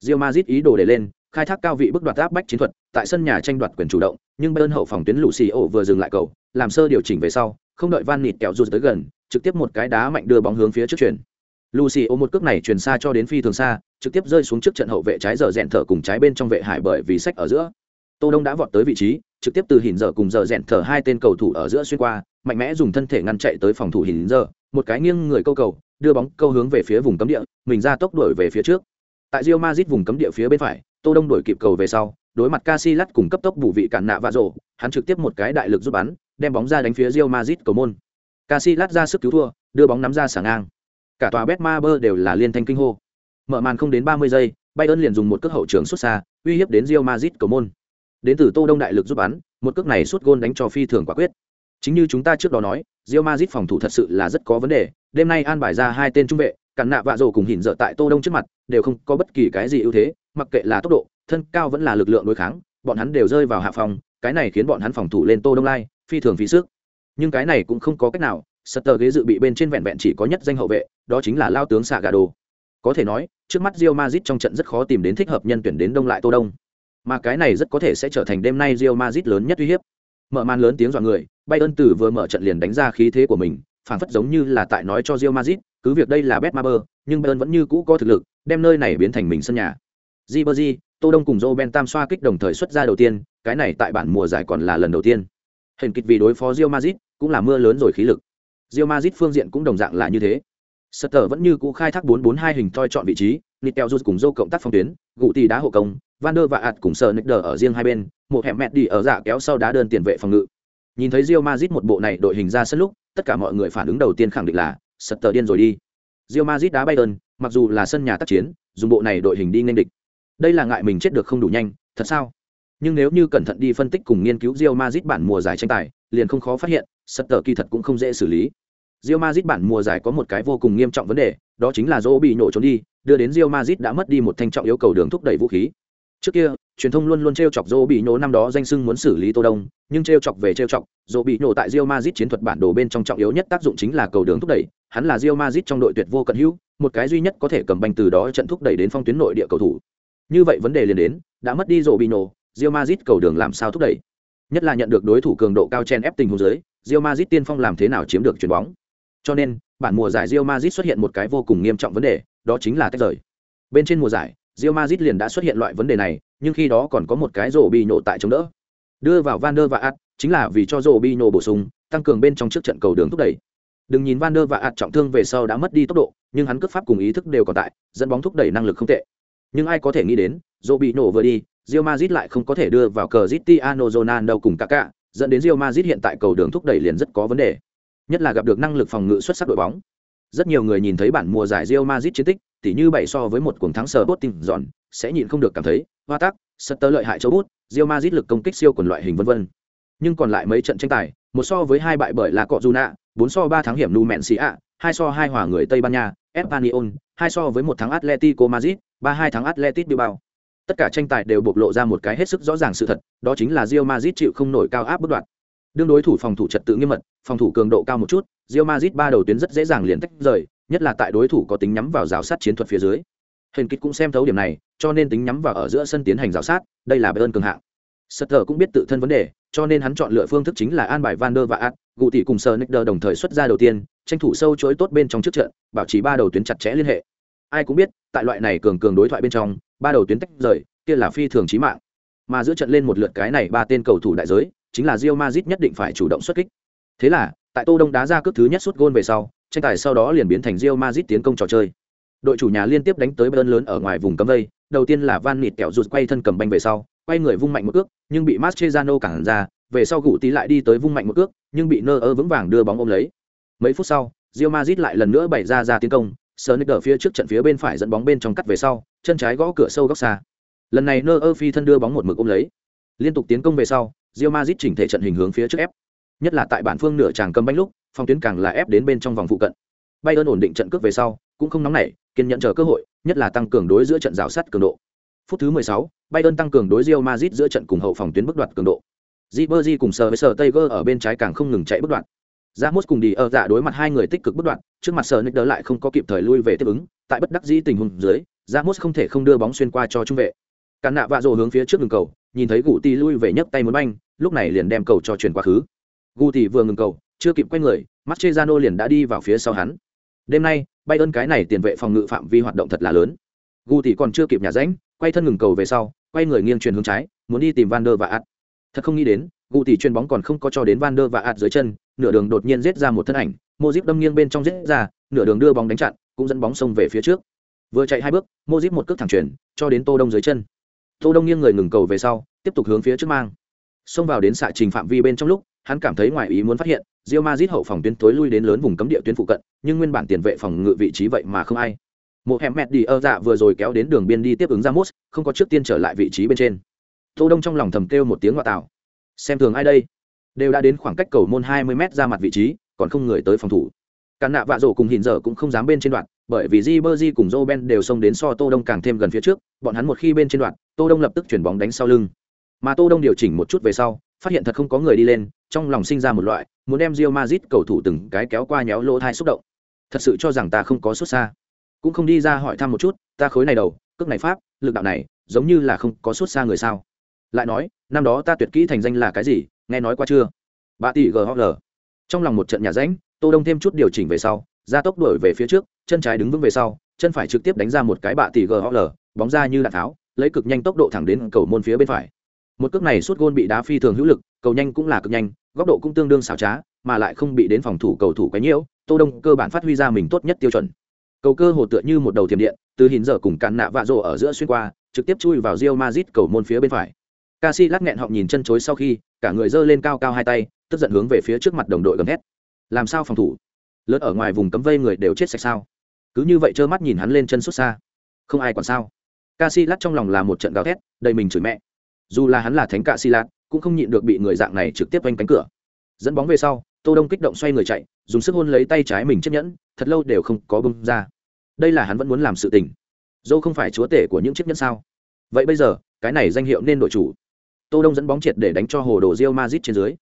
Real Madrid ý đồ để lên, khai thác cao vị bức đoạt áp bách chiến thuật, tại sân nhà tranh đoạt quyền chủ động, nhưng Bayern hậu phòng tuyến Lucio vừa dừng lại cầu, làm sơ điều chỉnh về sau, không đợi Van Nịt kéo rụt tới gần, trực tiếp một cái đá mạnh đưa bóng hướng phía trước chuyển. Lucio một cước này truyền xa cho đến phi thường xa, trực tiếp rơi xuống trước trận hậu vệ trái giờ rèn thở cùng trái bên trong vệ hải bởi vì sách ở giữa. Tô Đông đã vọt tới vị trí, trực tiếp từ hình giờ cùng giờ rèn thở hai tên cầu thủ ở giữa xuyên qua, mạnh mẽ dùng thân thể ngăn chạy tới phòng thủ hình giờ, một cái nghiêng người câu cầu, đưa bóng câu hướng về phía vùng cấm địa, mình ra tốc đuổi về phía trước. Tại Real Madrid vùng cấm địa phía bên phải, Tô Đông đuổi kịp cầu về sau, đối mặt Casillas cùng cấp tốc bù vị cản nạ và rổ, hắn trực tiếp một cái đại lực giúp bắn, đem bóng ra đánh phía Real Madrid cầu môn. Casillas ra sức cứu thua, đưa bóng nắm ra sả ngang. Cả tòa Betmaber đều là liên thanh kinh hô. Mở màn không đến 30 giây, Bayern liền dùng một cước hậu trường xuất xa, uy hiếp đến Real Madrid cầu môn. Đến từ Tô Đông đại lực giúp bắn, một cước này sút gôn đánh cho phi thường quả quyết. Chính như chúng ta trước đó nói, Real Madrid phòng thủ thật sự là rất có vấn đề, đêm nay an bài ra hai tên trung vệ, cản nạ vạ rổ cùng hình dở tại Tô Đông trước mặt, đều không có bất kỳ cái gì ưu thế, mặc kệ là tốc độ, thân cao vẫn là lực lượng đối kháng, bọn hắn đều rơi vào hạ phòng, cái này khiến bọn hắn phòng thủ lên Tô Đông lai, phi thường phí sức. Nhưng cái này cũng không có cách nào, Sutter ghế dự bị bên trên vẹn vẹn chỉ có nhất danh hậu vệ, đó chính là lao tướng xạ gà đồ. Có thể nói, trước mắt Real Madrid trong trận rất khó tìm đến thích hợp nhân tuyển đến đông lại Tô Đông. Mà cái này rất có thể sẽ trở thành đêm nay Real Madrid lớn nhất uy hiếp. Mở màn lớn tiếng dọa người, Bayern tử vừa mở trận liền đánh ra khí thế của mình, phản phất giống như là tại nói cho Real Madrid, cứ việc đây là Betmaber, nhưng Bayern vẫn như cũ có thực lực, đem nơi này biến thành mình sân nhà. Ribery, Tô Đông cùng Roben Tam xoa kích đồng thời xuất ra đầu tiên, cái này tại bản mùa giải còn là lần đầu tiên. Hình kịch vì đối phó Real Madrid, cũng là mưa lớn rồi khí lực. Real Madrid phương diện cũng đồng dạng là như thế. Sutter vẫn như cũ khai thác 4-4-2 hình toi chọn vị trí, Nitel cùng Zhou cộng tác phòng tuyến, gụ tỷ đá hộ công, Van der và ạt cùng Sir Nicker ở riêng hai bên, một hẻm mẹt đi ở dạ kéo sau đá đơn tiền vệ phòng ngự. Nhìn thấy Real Madrid một bộ này đội hình ra sân lúc, tất cả mọi người phản ứng đầu tiên khẳng định là Sutter điên rồi đi. Real Madrid đá Bayern, mặc dù là sân nhà tác chiến, dùng bộ này đội hình đi nên địch. Đây là ngại mình chết được không đủ nhanh, thật sao? Nhưng nếu như cẩn thận đi phân tích cùng nghiên cứu rio mazit bản mùa giải tranh tài, liền không khó phát hiện, Sutter kỳ thật cũng không dễ xử lý. rio mazit bản mùa giải có một cái vô cùng nghiêm trọng vấn đề, đó chính là Zô bị nổ trốn đi, đưa đến rio mazit đã mất đi một thanh trọng yêu cầu đường thúc đẩy vũ khí. Trước kia, truyền thông luôn luôn trêu chọc Zô bị nổ năm đó danh sưng muốn xử lý Tô Đông, nhưng trêu chọc về trêu chọc, Zô bị nổ tại rio mazit chiến thuật bản đồ bên trong trọng yếu nhất tác dụng chính là cầu đường thúc đẩy, hắn là rio mazit trong đội tuyệt vô cận hữu, một cái duy nhất có thể cầm banh từ đó trận thúc đẩy đến phong tuyến nội địa cầu thủ. Như vậy vấn đề liền đến, đã mất đi Zô bị nổ, Real Madrid cầu đường làm sao thúc đẩy? Nhất là nhận được đối thủ cường độ cao chen ép tình huống dưới, Real Madrid tiên phong làm thế nào chiếm được chuyền bóng? Cho nên, bản mùa giải Real Madrid xuất hiện một cái vô cùng nghiêm trọng vấn đề, đó chính là tách rời. Bên trên mùa giải, Real Madrid liền đã xuất hiện loại vấn đề này, nhưng khi đó còn có một cái rổ bị tại chống đỡ. Đưa vào Van der và Ad, chính là vì cho rổ bị bổ sung, tăng cường bên trong trước trận cầu đường thúc đẩy. Đừng nhìn Van der và Ad trọng thương về sau đã mất đi tốc độ, nhưng hắn cướp pháp cùng ý thức đều còn tại, dẫn bóng thúc đẩy năng lực không tệ. Nhưng ai có thể nghĩ đến, rổ bị nổ vừa đi, Real Madrid lại không có thể đưa vào cờ Cristiano Ronaldo cùng Kaká, dẫn đến Real Madrid hiện tại cầu đường thúc đẩy liền rất có vấn đề nhất là gặp được năng lực phòng ngự xuất sắc đội bóng. Rất nhiều người nhìn thấy bản mùa giải Real Madrid chiến tích, tỉ như bảy so với một cuồng thắng sở Sporting dọn, sẽ nhìn không được cảm thấy, hoa tác, tớ lợi hại châu bút, Real Madrid lực công kích siêu quần loại hình vân vân. Nhưng còn lại mấy trận tranh tài, một so với hai bại bởi là Cọ Juna, bốn so ba thắng hiểm Numancia, hai so hai hòa người Tây Ban Nha, Espanyol, hai so với một thắng Atletico Madrid, ba hai thắng Atletico Bilbao. Tất cả tranh tài đều bộc lộ ra một cái hết sức rõ ràng sự thật, đó chính là Real Madrid chịu không nổi cao áp bất đoạn. Đương đối thủ phòng thủ trật tự nghiêm mật, phòng thủ cường độ cao một chút, Real Madrid ba đầu tuyến rất dễ dàng liền tách rời, nhất là tại đối thủ có tính nhắm vào rào sát chiến thuật phía dưới. Huyền kịch cũng xem thấu điểm này, cho nên tính nhắm vào ở giữa sân tiến hành rào sát, đây là Bayern cường hạng. Sutter cũng biết tự thân vấn đề, cho nên hắn chọn lựa phương thức chính là an bài Van der và Ad, Gù tỷ cùng Sonicer đồng thời xuất ra đầu tiên, tranh thủ sâu chối tốt bên trong trước trận, bảo trì ba đầu tuyến chặt chẽ liên hệ. Ai cũng biết, tại loại này cường cường đối thoại bên trong, ba đầu tuyến tách rời, kia là phi thường trí mạng. Mà giữa trận lên một lượt cái này ba tên cầu thủ đại giới, chính là Real Madrid nhất định phải chủ động xuất kích. Thế là, tại Tô Đông đá ra cước thứ nhất suốt gôn về sau, tranh tài sau đó liền biến thành Real Madrid tiến công trò chơi. Đội chủ nhà liên tiếp đánh tới bơn lớn ở ngoài vùng cấm vây, đầu tiên là Van Nịt kẹo rụt quay thân cầm banh về sau, quay người vung mạnh một cước, nhưng bị Mascherano cản ra, về sau gụ tí lại đi tới vung mạnh một cước, nhưng bị Neuer vững vàng đưa bóng ôm lấy. Mấy phút sau, Real Madrid lại lần nữa bày ra ra tiến công, Sonic ở phía trước trận phía bên phải dẫn bóng bên trong cắt về sau chân trái gõ cửa sâu góc xa. Lần này Neuer phi thân đưa bóng một mực ôm lấy. Liên tục tiến công về sau Real Madrid chỉnh thể trận hình hướng phía trước ép. Nhất là tại bản phương nửa tràng cầm bánh lúc phòng tuyến càng là ép đến bên trong vòng phụ cận. Bayern ổn định trận cước về sau cũng không nóng nảy kiên nhẫn chờ cơ hội nhất là tăng cường đối giữa trận rào sắt cường độ. Phút thứ 16, Bayern tăng cường đối Real Madrid giữa trận cùng hậu phòng tuyến bức đoạt cường độ. Ribery cùng sơ với sơ Tiger ở bên trái càng không ngừng chạy bức đoạn. Ramos cùng đi ở dạ đối mặt hai người tích cực bất đoạn, trước mặt sờ đỡ lại không có kịp thời lui về tiếp ứng, tại bất đắc dĩ tình huống dưới, Ramos không thể không đưa bóng xuyên qua cho trung vệ. Cản nạ vạ rồ hướng phía trước đường cầu, nhìn thấy Guti lui về nhấc tay muốn banh, lúc này liền đem cầu cho chuyển quá khứ. Guti vừa ngừng cầu, chưa kịp quay người, Mascherano liền đã đi vào phía sau hắn. Đêm nay, bay ơn cái này tiền vệ phòng ngự phạm vi hoạt động thật là lớn. Guti còn chưa kịp nhả ránh, quay thân ngừng cầu về sau, quay người nghiêng chuyển hướng trái, muốn đi tìm Van der Vaart thật không nghĩ đến gù tì chuyền bóng còn không có cho đến van der và ạt dưới chân nửa đường đột nhiên giết ra một thân ảnh mô díp đâm nghiêng bên trong giết ra nửa đường đưa bóng đánh chặn cũng dẫn bóng xông về phía trước. Vừa chạy hai bước mô díp một cước thẳng chuyển cho đến tô đông dưới chân. Tô đông nghiêng người ngừng cầu về sau tiếp tục hướng phía trước mang. Xông vào đến xạ trình phạm vi bên trong lúc hắn cảm thấy ngoài ý muốn phát hiện Real Madrid hậu phòng tuyến tối lui đến lớn vùng cấm địa tuyến phụ cận, nhưng nguyên bản tiền vệ phòng ngự vị trí vậy mà không ai. Một hẻm mẹt đi ơ dạ vừa rồi kéo đến đường biên đi tiếp ứng ra Ramos, không có trước tiên trở lại vị trí bên trên. Tô đông trong lòng thầm kêu một tiếng ngoại tạo xem thường ai đây? Đều đã đến khoảng cách cầu môn 20 m ra mặt vị trí, còn không người tới phòng thủ. Cản nạ vạ rổ cùng hình dở cũng không dám bên trên đoạn, bởi vì di bơ di cùng joe ben đều xông đến so tô đông càng thêm gần phía trước, bọn hắn một khi bên trên đoạn, tô đông lập tức chuyển bóng đánh sau lưng. Mà tô đông điều chỉnh một chút về sau, phát hiện thật không có người đi lên, trong lòng sinh ra một loại, muốn đem rio mazit cầu thủ từng cái kéo qua nhéo lỗ thai xúc động. Thật sự cho rằng ta không có xuất xa. Cũng không đi ra hỏi thăm một chút, ta khối này đầu, cước này pháp, lực đạo này, giống như là không có xuất xa người sao? Lại nói, năm đó ta tuyệt kỹ thành danh là cái gì nghe nói qua chưa? Bà tỷ ghl trong lòng một trận nhà ránh tô đông thêm chút điều chỉnh về sau, gia tốc đuổi về phía trước, chân trái đứng vững về sau, chân phải trực tiếp đánh ra một cái bạ tỷ ghl bóng ra như đạn tháo, lấy cực nhanh tốc độ thẳng đến cầu môn phía bên phải. Một cước này suốt gôn bị đá phi thường hữu lực, cầu nhanh cũng là cực nhanh, góc độ cũng tương đương xảo trá, mà lại không bị đến phòng thủ cầu thủ quấy nhiễu, tô đông cơ bản phát huy ra mình tốt nhất tiêu chuẩn. Cầu cơ hồ tựa như một đầu thiểm điện, từ hình giờ cùng cạn nạ vạ rộ ở giữa xuyên qua, trực tiếp chui vào rio mazit cầu môn phía bên phải. Ca si lắc nghẹn họng nhìn chân chối sau khi cả người giơ lên cao cao hai tay, tức giận hướng về phía trước mặt đồng đội gầm thét. Làm sao phòng thủ? Lớn ở ngoài vùng cấm vây người đều chết sạch sao? Cứ như vậy trơ mắt nhìn hắn lên chân xuất xa. Không ai còn sao. Ca si trong lòng là một trận gào thét, đầy mình chửi mẹ. Dù là hắn là thánh ca si cũng không nhịn được bị người dạng này trực tiếp quanh cánh cửa. Dẫn bóng về sau, tô đông kích động xoay người chạy, dùng sức hôn lấy tay trái mình chấp nhẫn, thật lâu đều không có bông ra. Đây là hắn vẫn muốn làm sự tình. Dâu không phải chúa tể của những chiếc nhẫn sao? Vậy bây giờ, cái này danh hiệu nên đội chủ. Tô Đông dẫn bóng triệt để đánh cho hồ đồ Real Madrid trên dưới.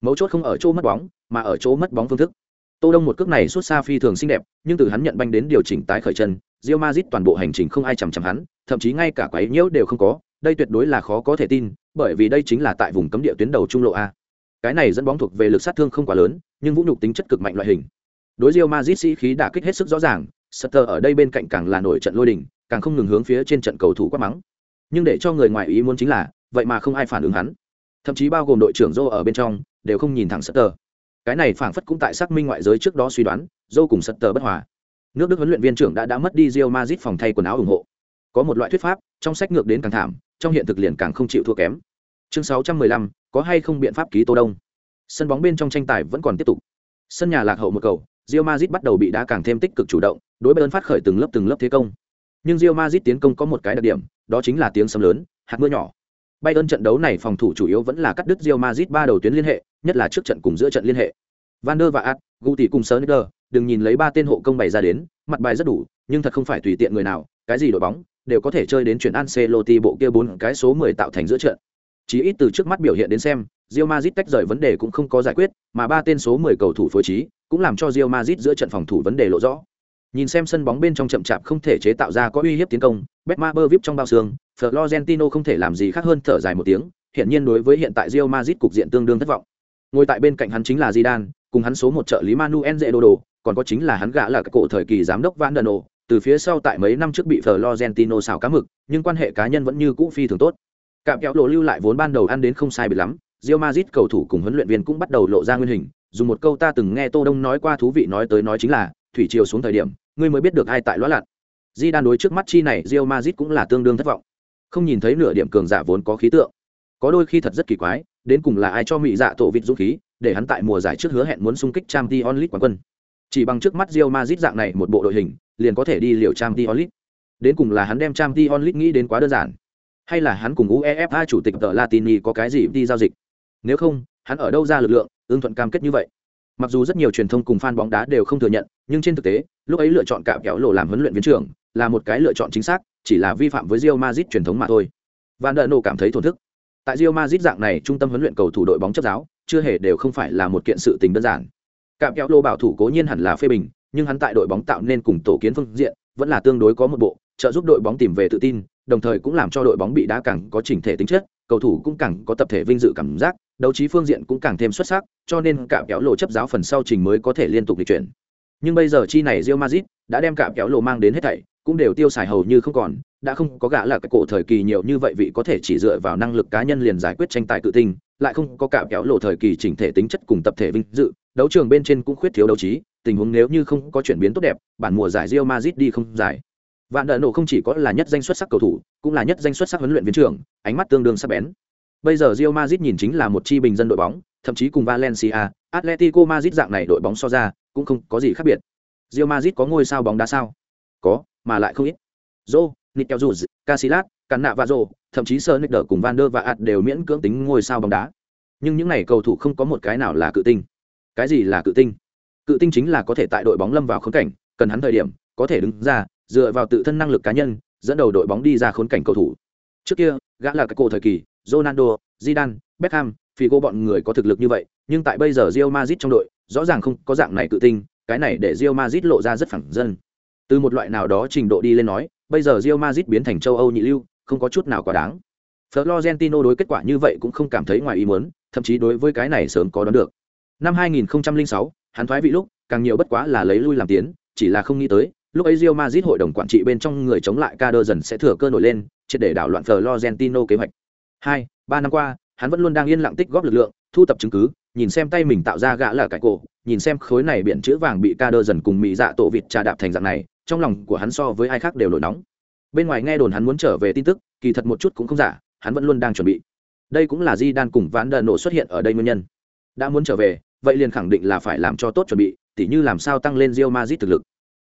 Mấu chốt không ở chỗ mất bóng, mà ở chỗ mất bóng phương thức. Tô Đông một cước này xuất xa phi thường xinh đẹp, nhưng từ hắn nhận banh đến điều chỉnh tái khởi chân, Real Madrid toàn bộ hành trình không ai chằm chằm hắn, thậm chí ngay cả quấy nhiễu đều không có, đây tuyệt đối là khó có thể tin, bởi vì đây chính là tại vùng cấm địa tuyến đầu trung lộ a. Cái này dẫn bóng thuộc về lực sát thương không quá lớn, nhưng vũ nhục tính chất cực mạnh loại hình. Đối Real Madrid sĩ khí đã kích hết sức rõ ràng, Sutter ở đây bên cạnh càng là nổi trận lôi đình, càng không ngừng hướng phía trên trận cầu thủ quát mắng. Nhưng để cho người ngoài ý muốn chính là, vậy mà không ai phản ứng hắn. Thậm chí bao gồm đội trưởng dô ở bên trong đều không nhìn thẳng sutter. Cái này phảng phất cũng tại xác minh ngoại giới trước đó suy đoán dô cùng sutter bất hòa. Nước đức huấn luyện viên trưởng đã đã mất đi rio mazit phòng thay quần áo ủng hộ. Có một loại thuyết pháp trong sách ngược đến càng thảm trong hiện thực liền càng không chịu thua kém. Chương 615, có hay không biện pháp ký tô đông? Sân bóng bên trong tranh tài vẫn còn tiếp tục. Sân nhà lạc hậu một cầu rio mazit bắt đầu bị đá càng thêm tích cực chủ động đối bên phát khởi từng lớp từng lớp thế công. Nhưng rio mazit tiến công có một cái đặc điểm đó chính là tiếng sấm lớn hạt mưa nhỏ. Bayern trận đấu này phòng thủ chủ yếu vẫn là cắt đứt Real Madrid ba đầu tuyến liên hệ, nhất là trước trận cùng giữa trận liên hệ. Van der và Ad, Guti cùng Sneijder, đừng nhìn lấy ba tên hộ công bày ra đến, mặt bài rất đủ, nhưng thật không phải tùy tiện người nào, cái gì đội bóng đều có thể chơi đến chuyển Ancelotti bộ kia bốn cái số 10 tạo thành giữa trận. Chỉ ít từ trước mắt biểu hiện đến xem, Real Madrid tách rời vấn đề cũng không có giải quyết, mà ba tên số 10 cầu thủ phối trí, cũng làm cho Real Madrid giữa trận phòng thủ vấn đề lộ rõ. Nhìn xem sân bóng bên trong chậm chạp không thể chế tạo ra có uy hiếp tiến công, Betmaber vip trong bao sương, Florentino không thể làm gì khác hơn thở dài một tiếng, hiện nhiên đối với hiện tại Real Madrid cục diện tương đương thất vọng. Ngồi tại bên cạnh hắn chính là Zidane, cùng hắn số một trợ lý Manuel Zedodo, còn có chính là hắn gã là cái cổ thời kỳ giám đốc Van Dano, từ phía sau tại mấy năm trước bị Florentino xào cá mực, nhưng quan hệ cá nhân vẫn như cũ phi thường tốt. Cạm kéo lộ lưu lại vốn ban đầu ăn đến không sai biệt lắm, Real Madrid cầu thủ cùng huấn luyện viên cũng bắt đầu lộ ra nguyên hình, dùng một câu ta từng nghe Tô Đông nói qua thú vị nói tới nói chính là, thủy triều xuống thời điểm, ngươi mới biết được ai tại lõa lặn. Di đối trước mắt chi này Real Madrid cũng là tương đương thất vọng không nhìn thấy nửa điểm cường giả vốn có khí tượng. Có đôi khi thật rất kỳ quái đến cùng là ai cho mỹ dạ tổ vịt dũng khí để hắn tại mùa giải trước hứa hẹn muốn xung kích trang t onlit quán quân. Chỉ bằng trước mắt Real Madrid dạng này một bộ đội hình, liền có thể đi liều trang Champions onlit Đến cùng là hắn đem trang Champions onlit nghĩ đến quá đơn giản, hay là hắn cùng UEFA chủ tịch tờ Latini có cái gì đi giao dịch? Nếu không, hắn ở đâu ra lực lượng, ưng thuận cam kết như vậy? Mặc dù rất nhiều truyền thông cùng fan bóng đá đều không thừa nhận, nhưng trên thực tế, lúc ấy lựa chọn cạm kéo lộ làm huấn luyện viên trưởng là một cái lựa chọn chính xác, chỉ là vi phạm với Real Madrid truyền thống mà thôi. Van der Nô cảm thấy thổn thức. Tại Real Madrid dạng này trung tâm huấn luyện cầu thủ đội bóng chấp giáo, chưa hề đều không phải là một kiện sự tình đơn giản. Cạm kéo lô bảo thủ cố nhiên hẳn là phê bình, nhưng hắn tại đội bóng tạo nên cùng tổ kiến phương diện, vẫn là tương đối có một bộ, trợ giúp đội bóng tìm về tự tin, đồng thời cũng làm cho đội bóng bị đá càng có chỉnh thể tính chất, cầu thủ cũng càng có tập thể vinh dự cảm giác, đấu trí phương diện cũng càng thêm xuất sắc, cho nên cạm kéo lô chấp giáo phần sau trình mới có thể liên tục đi chuyển. Nhưng bây giờ chi này Real Madrid đã đem cạm kéo lô mang đến hết thảy, cũng đều tiêu xài hầu như không còn, đã không có gã là cái cổ thời kỳ nhiều như vậy vị có thể chỉ dựa vào năng lực cá nhân liền giải quyết tranh tài cự tinh, lại không có cả kéo lộ thời kỳ chỉnh thể tính chất cùng tập thể vinh dự, đấu trường bên trên cũng khuyết thiếu đấu trí, tình huống nếu như không có chuyển biến tốt đẹp, bản mùa giải Real Madrid đi không giải. Vạn Đợ Nổ không chỉ có là nhất danh xuất sắc cầu thủ, cũng là nhất danh xuất sắc huấn luyện viên trưởng, ánh mắt tương đương sắc bén. Bây giờ Real Madrid nhìn chính là một chi bình dân đội bóng, thậm chí cùng Valencia, Atletico Madrid dạng này đội bóng so ra, cũng không có gì khác biệt. Real Madrid có ngôi sao bóng đá sao? Có, mà lại không ít. Zo, Nikel Juz, Casillas, Cannạ và Zo, thậm chí Sir Nick cùng Van der và Ad đều miễn cưỡng tính ngôi sao bóng đá. Nhưng những này cầu thủ không có một cái nào là cự tinh. Cái gì là cự tinh? Cự tinh chính là có thể tại đội bóng lâm vào khốn cảnh, cần hắn thời điểm, có thể đứng ra, dựa vào tự thân năng lực cá nhân, dẫn đầu đội bóng đi ra khốn cảnh cầu thủ. Trước kia, gã là cái cổ thời kỳ, Ronaldo, Zidane, Beckham, Figo bọn người có thực lực như vậy, nhưng tại bây giờ Real Madrid trong đội, rõ ràng không có dạng này cự tinh, cái này để Real Madrid lộ ra rất phẳng dân. Từ một loại nào đó trình độ đi lên nói, bây giờ Real Madrid biến thành châu Âu nhị lưu, không có chút nào quá đáng. Florentino đối kết quả như vậy cũng không cảm thấy ngoài ý muốn, thậm chí đối với cái này sớm có đoán được. Năm 2006, hắn thoái vị lúc, càng nhiều bất quá là lấy lui làm tiến, chỉ là không nghĩ tới, lúc ấy Real Madrid hội đồng quản trị bên trong người chống lại Kader dần sẽ thừa cơ nổi lên, triệt để đảo loạn Florentino kế hoạch. Hai, ba năm qua, hắn vẫn luôn đang yên lặng tích góp lực lượng, thu tập chứng cứ, nhìn xem tay mình tạo ra gã là cái cổ, nhìn xem khối này biển chữ vàng bị Kader dần cùng mỹ dạ tổ vịt trà đạp thành dạng này, trong lòng của hắn so với ai khác đều nổi nóng. Bên ngoài nghe đồn hắn muốn trở về tin tức, kỳ thật một chút cũng không giả, hắn vẫn luôn đang chuẩn bị. Đây cũng là Di Đan cùng Ván Đờ nổ xuất hiện ở đây nguyên nhân. Đã muốn trở về, vậy liền khẳng định là phải làm cho tốt chuẩn bị, tỉ như làm sao tăng lên Real Madrid thực lực.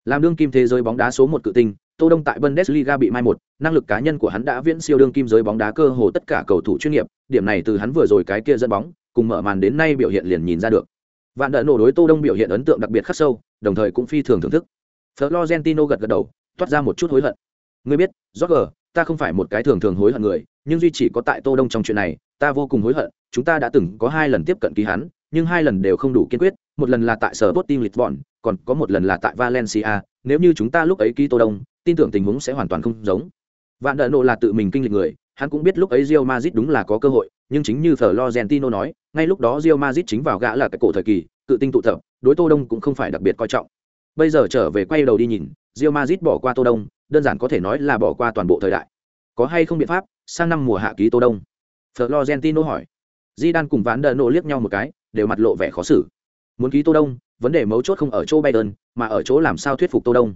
Làm đương kim thế giới bóng đá số một cự tinh, Tô Đông tại Bundesliga bị mai một, năng lực cá nhân của hắn đã viễn siêu đương kim giới bóng đá cơ hồ tất cả cầu thủ chuyên nghiệp, điểm này từ hắn vừa rồi cái kia dẫn bóng, cùng mở màn đến nay biểu hiện liền nhìn ra được. Vạn đỡ nổ đối Tô Đông biểu hiện ấn tượng đặc biệt khắc sâu, đồng thời cũng phi thường thưởng thức. Florentino gật gật đầu, toát ra một chút hối hận. Ngươi biết, Roger, ta không phải một cái thường thường hối hận người, nhưng duy chỉ có tại Tô Đông trong chuyện này, ta vô cùng hối hận, chúng ta đã từng có hai lần tiếp cận ký hắn, nhưng hai lần đều không đủ kiên quyết, một lần là tại sở Sporting Lisbon, còn có một lần là tại Valencia, nếu như chúng ta lúc ấy ký Tô Đông, tin tưởng tình huống sẽ hoàn toàn không giống. Vạn Đận Nộ là tự mình kinh lịch người, hắn cũng biết lúc ấy Real Madrid đúng là có cơ hội, nhưng chính như Florentino nói, ngay lúc đó Real Madrid chính vào gã là cái cổ thời kỳ, cự tinh tụ tập, đối Tô Đông cũng không phải đặc biệt coi trọng. Bây giờ trở về quay đầu đi nhìn, Real Madrid bỏ qua Tô Đông, đơn giản có thể nói là bỏ qua toàn bộ thời đại. Có hay không biện pháp, sang năm mùa hạ ký Tô Đông? Florentino hỏi. Zidane cùng Ván Đờ Nộ liếc nhau một cái, đều mặt lộ vẻ khó xử. Muốn ký Tô Đông, vấn đề mấu chốt không ở chỗ Biden, mà ở chỗ làm sao thuyết phục Tô Đông.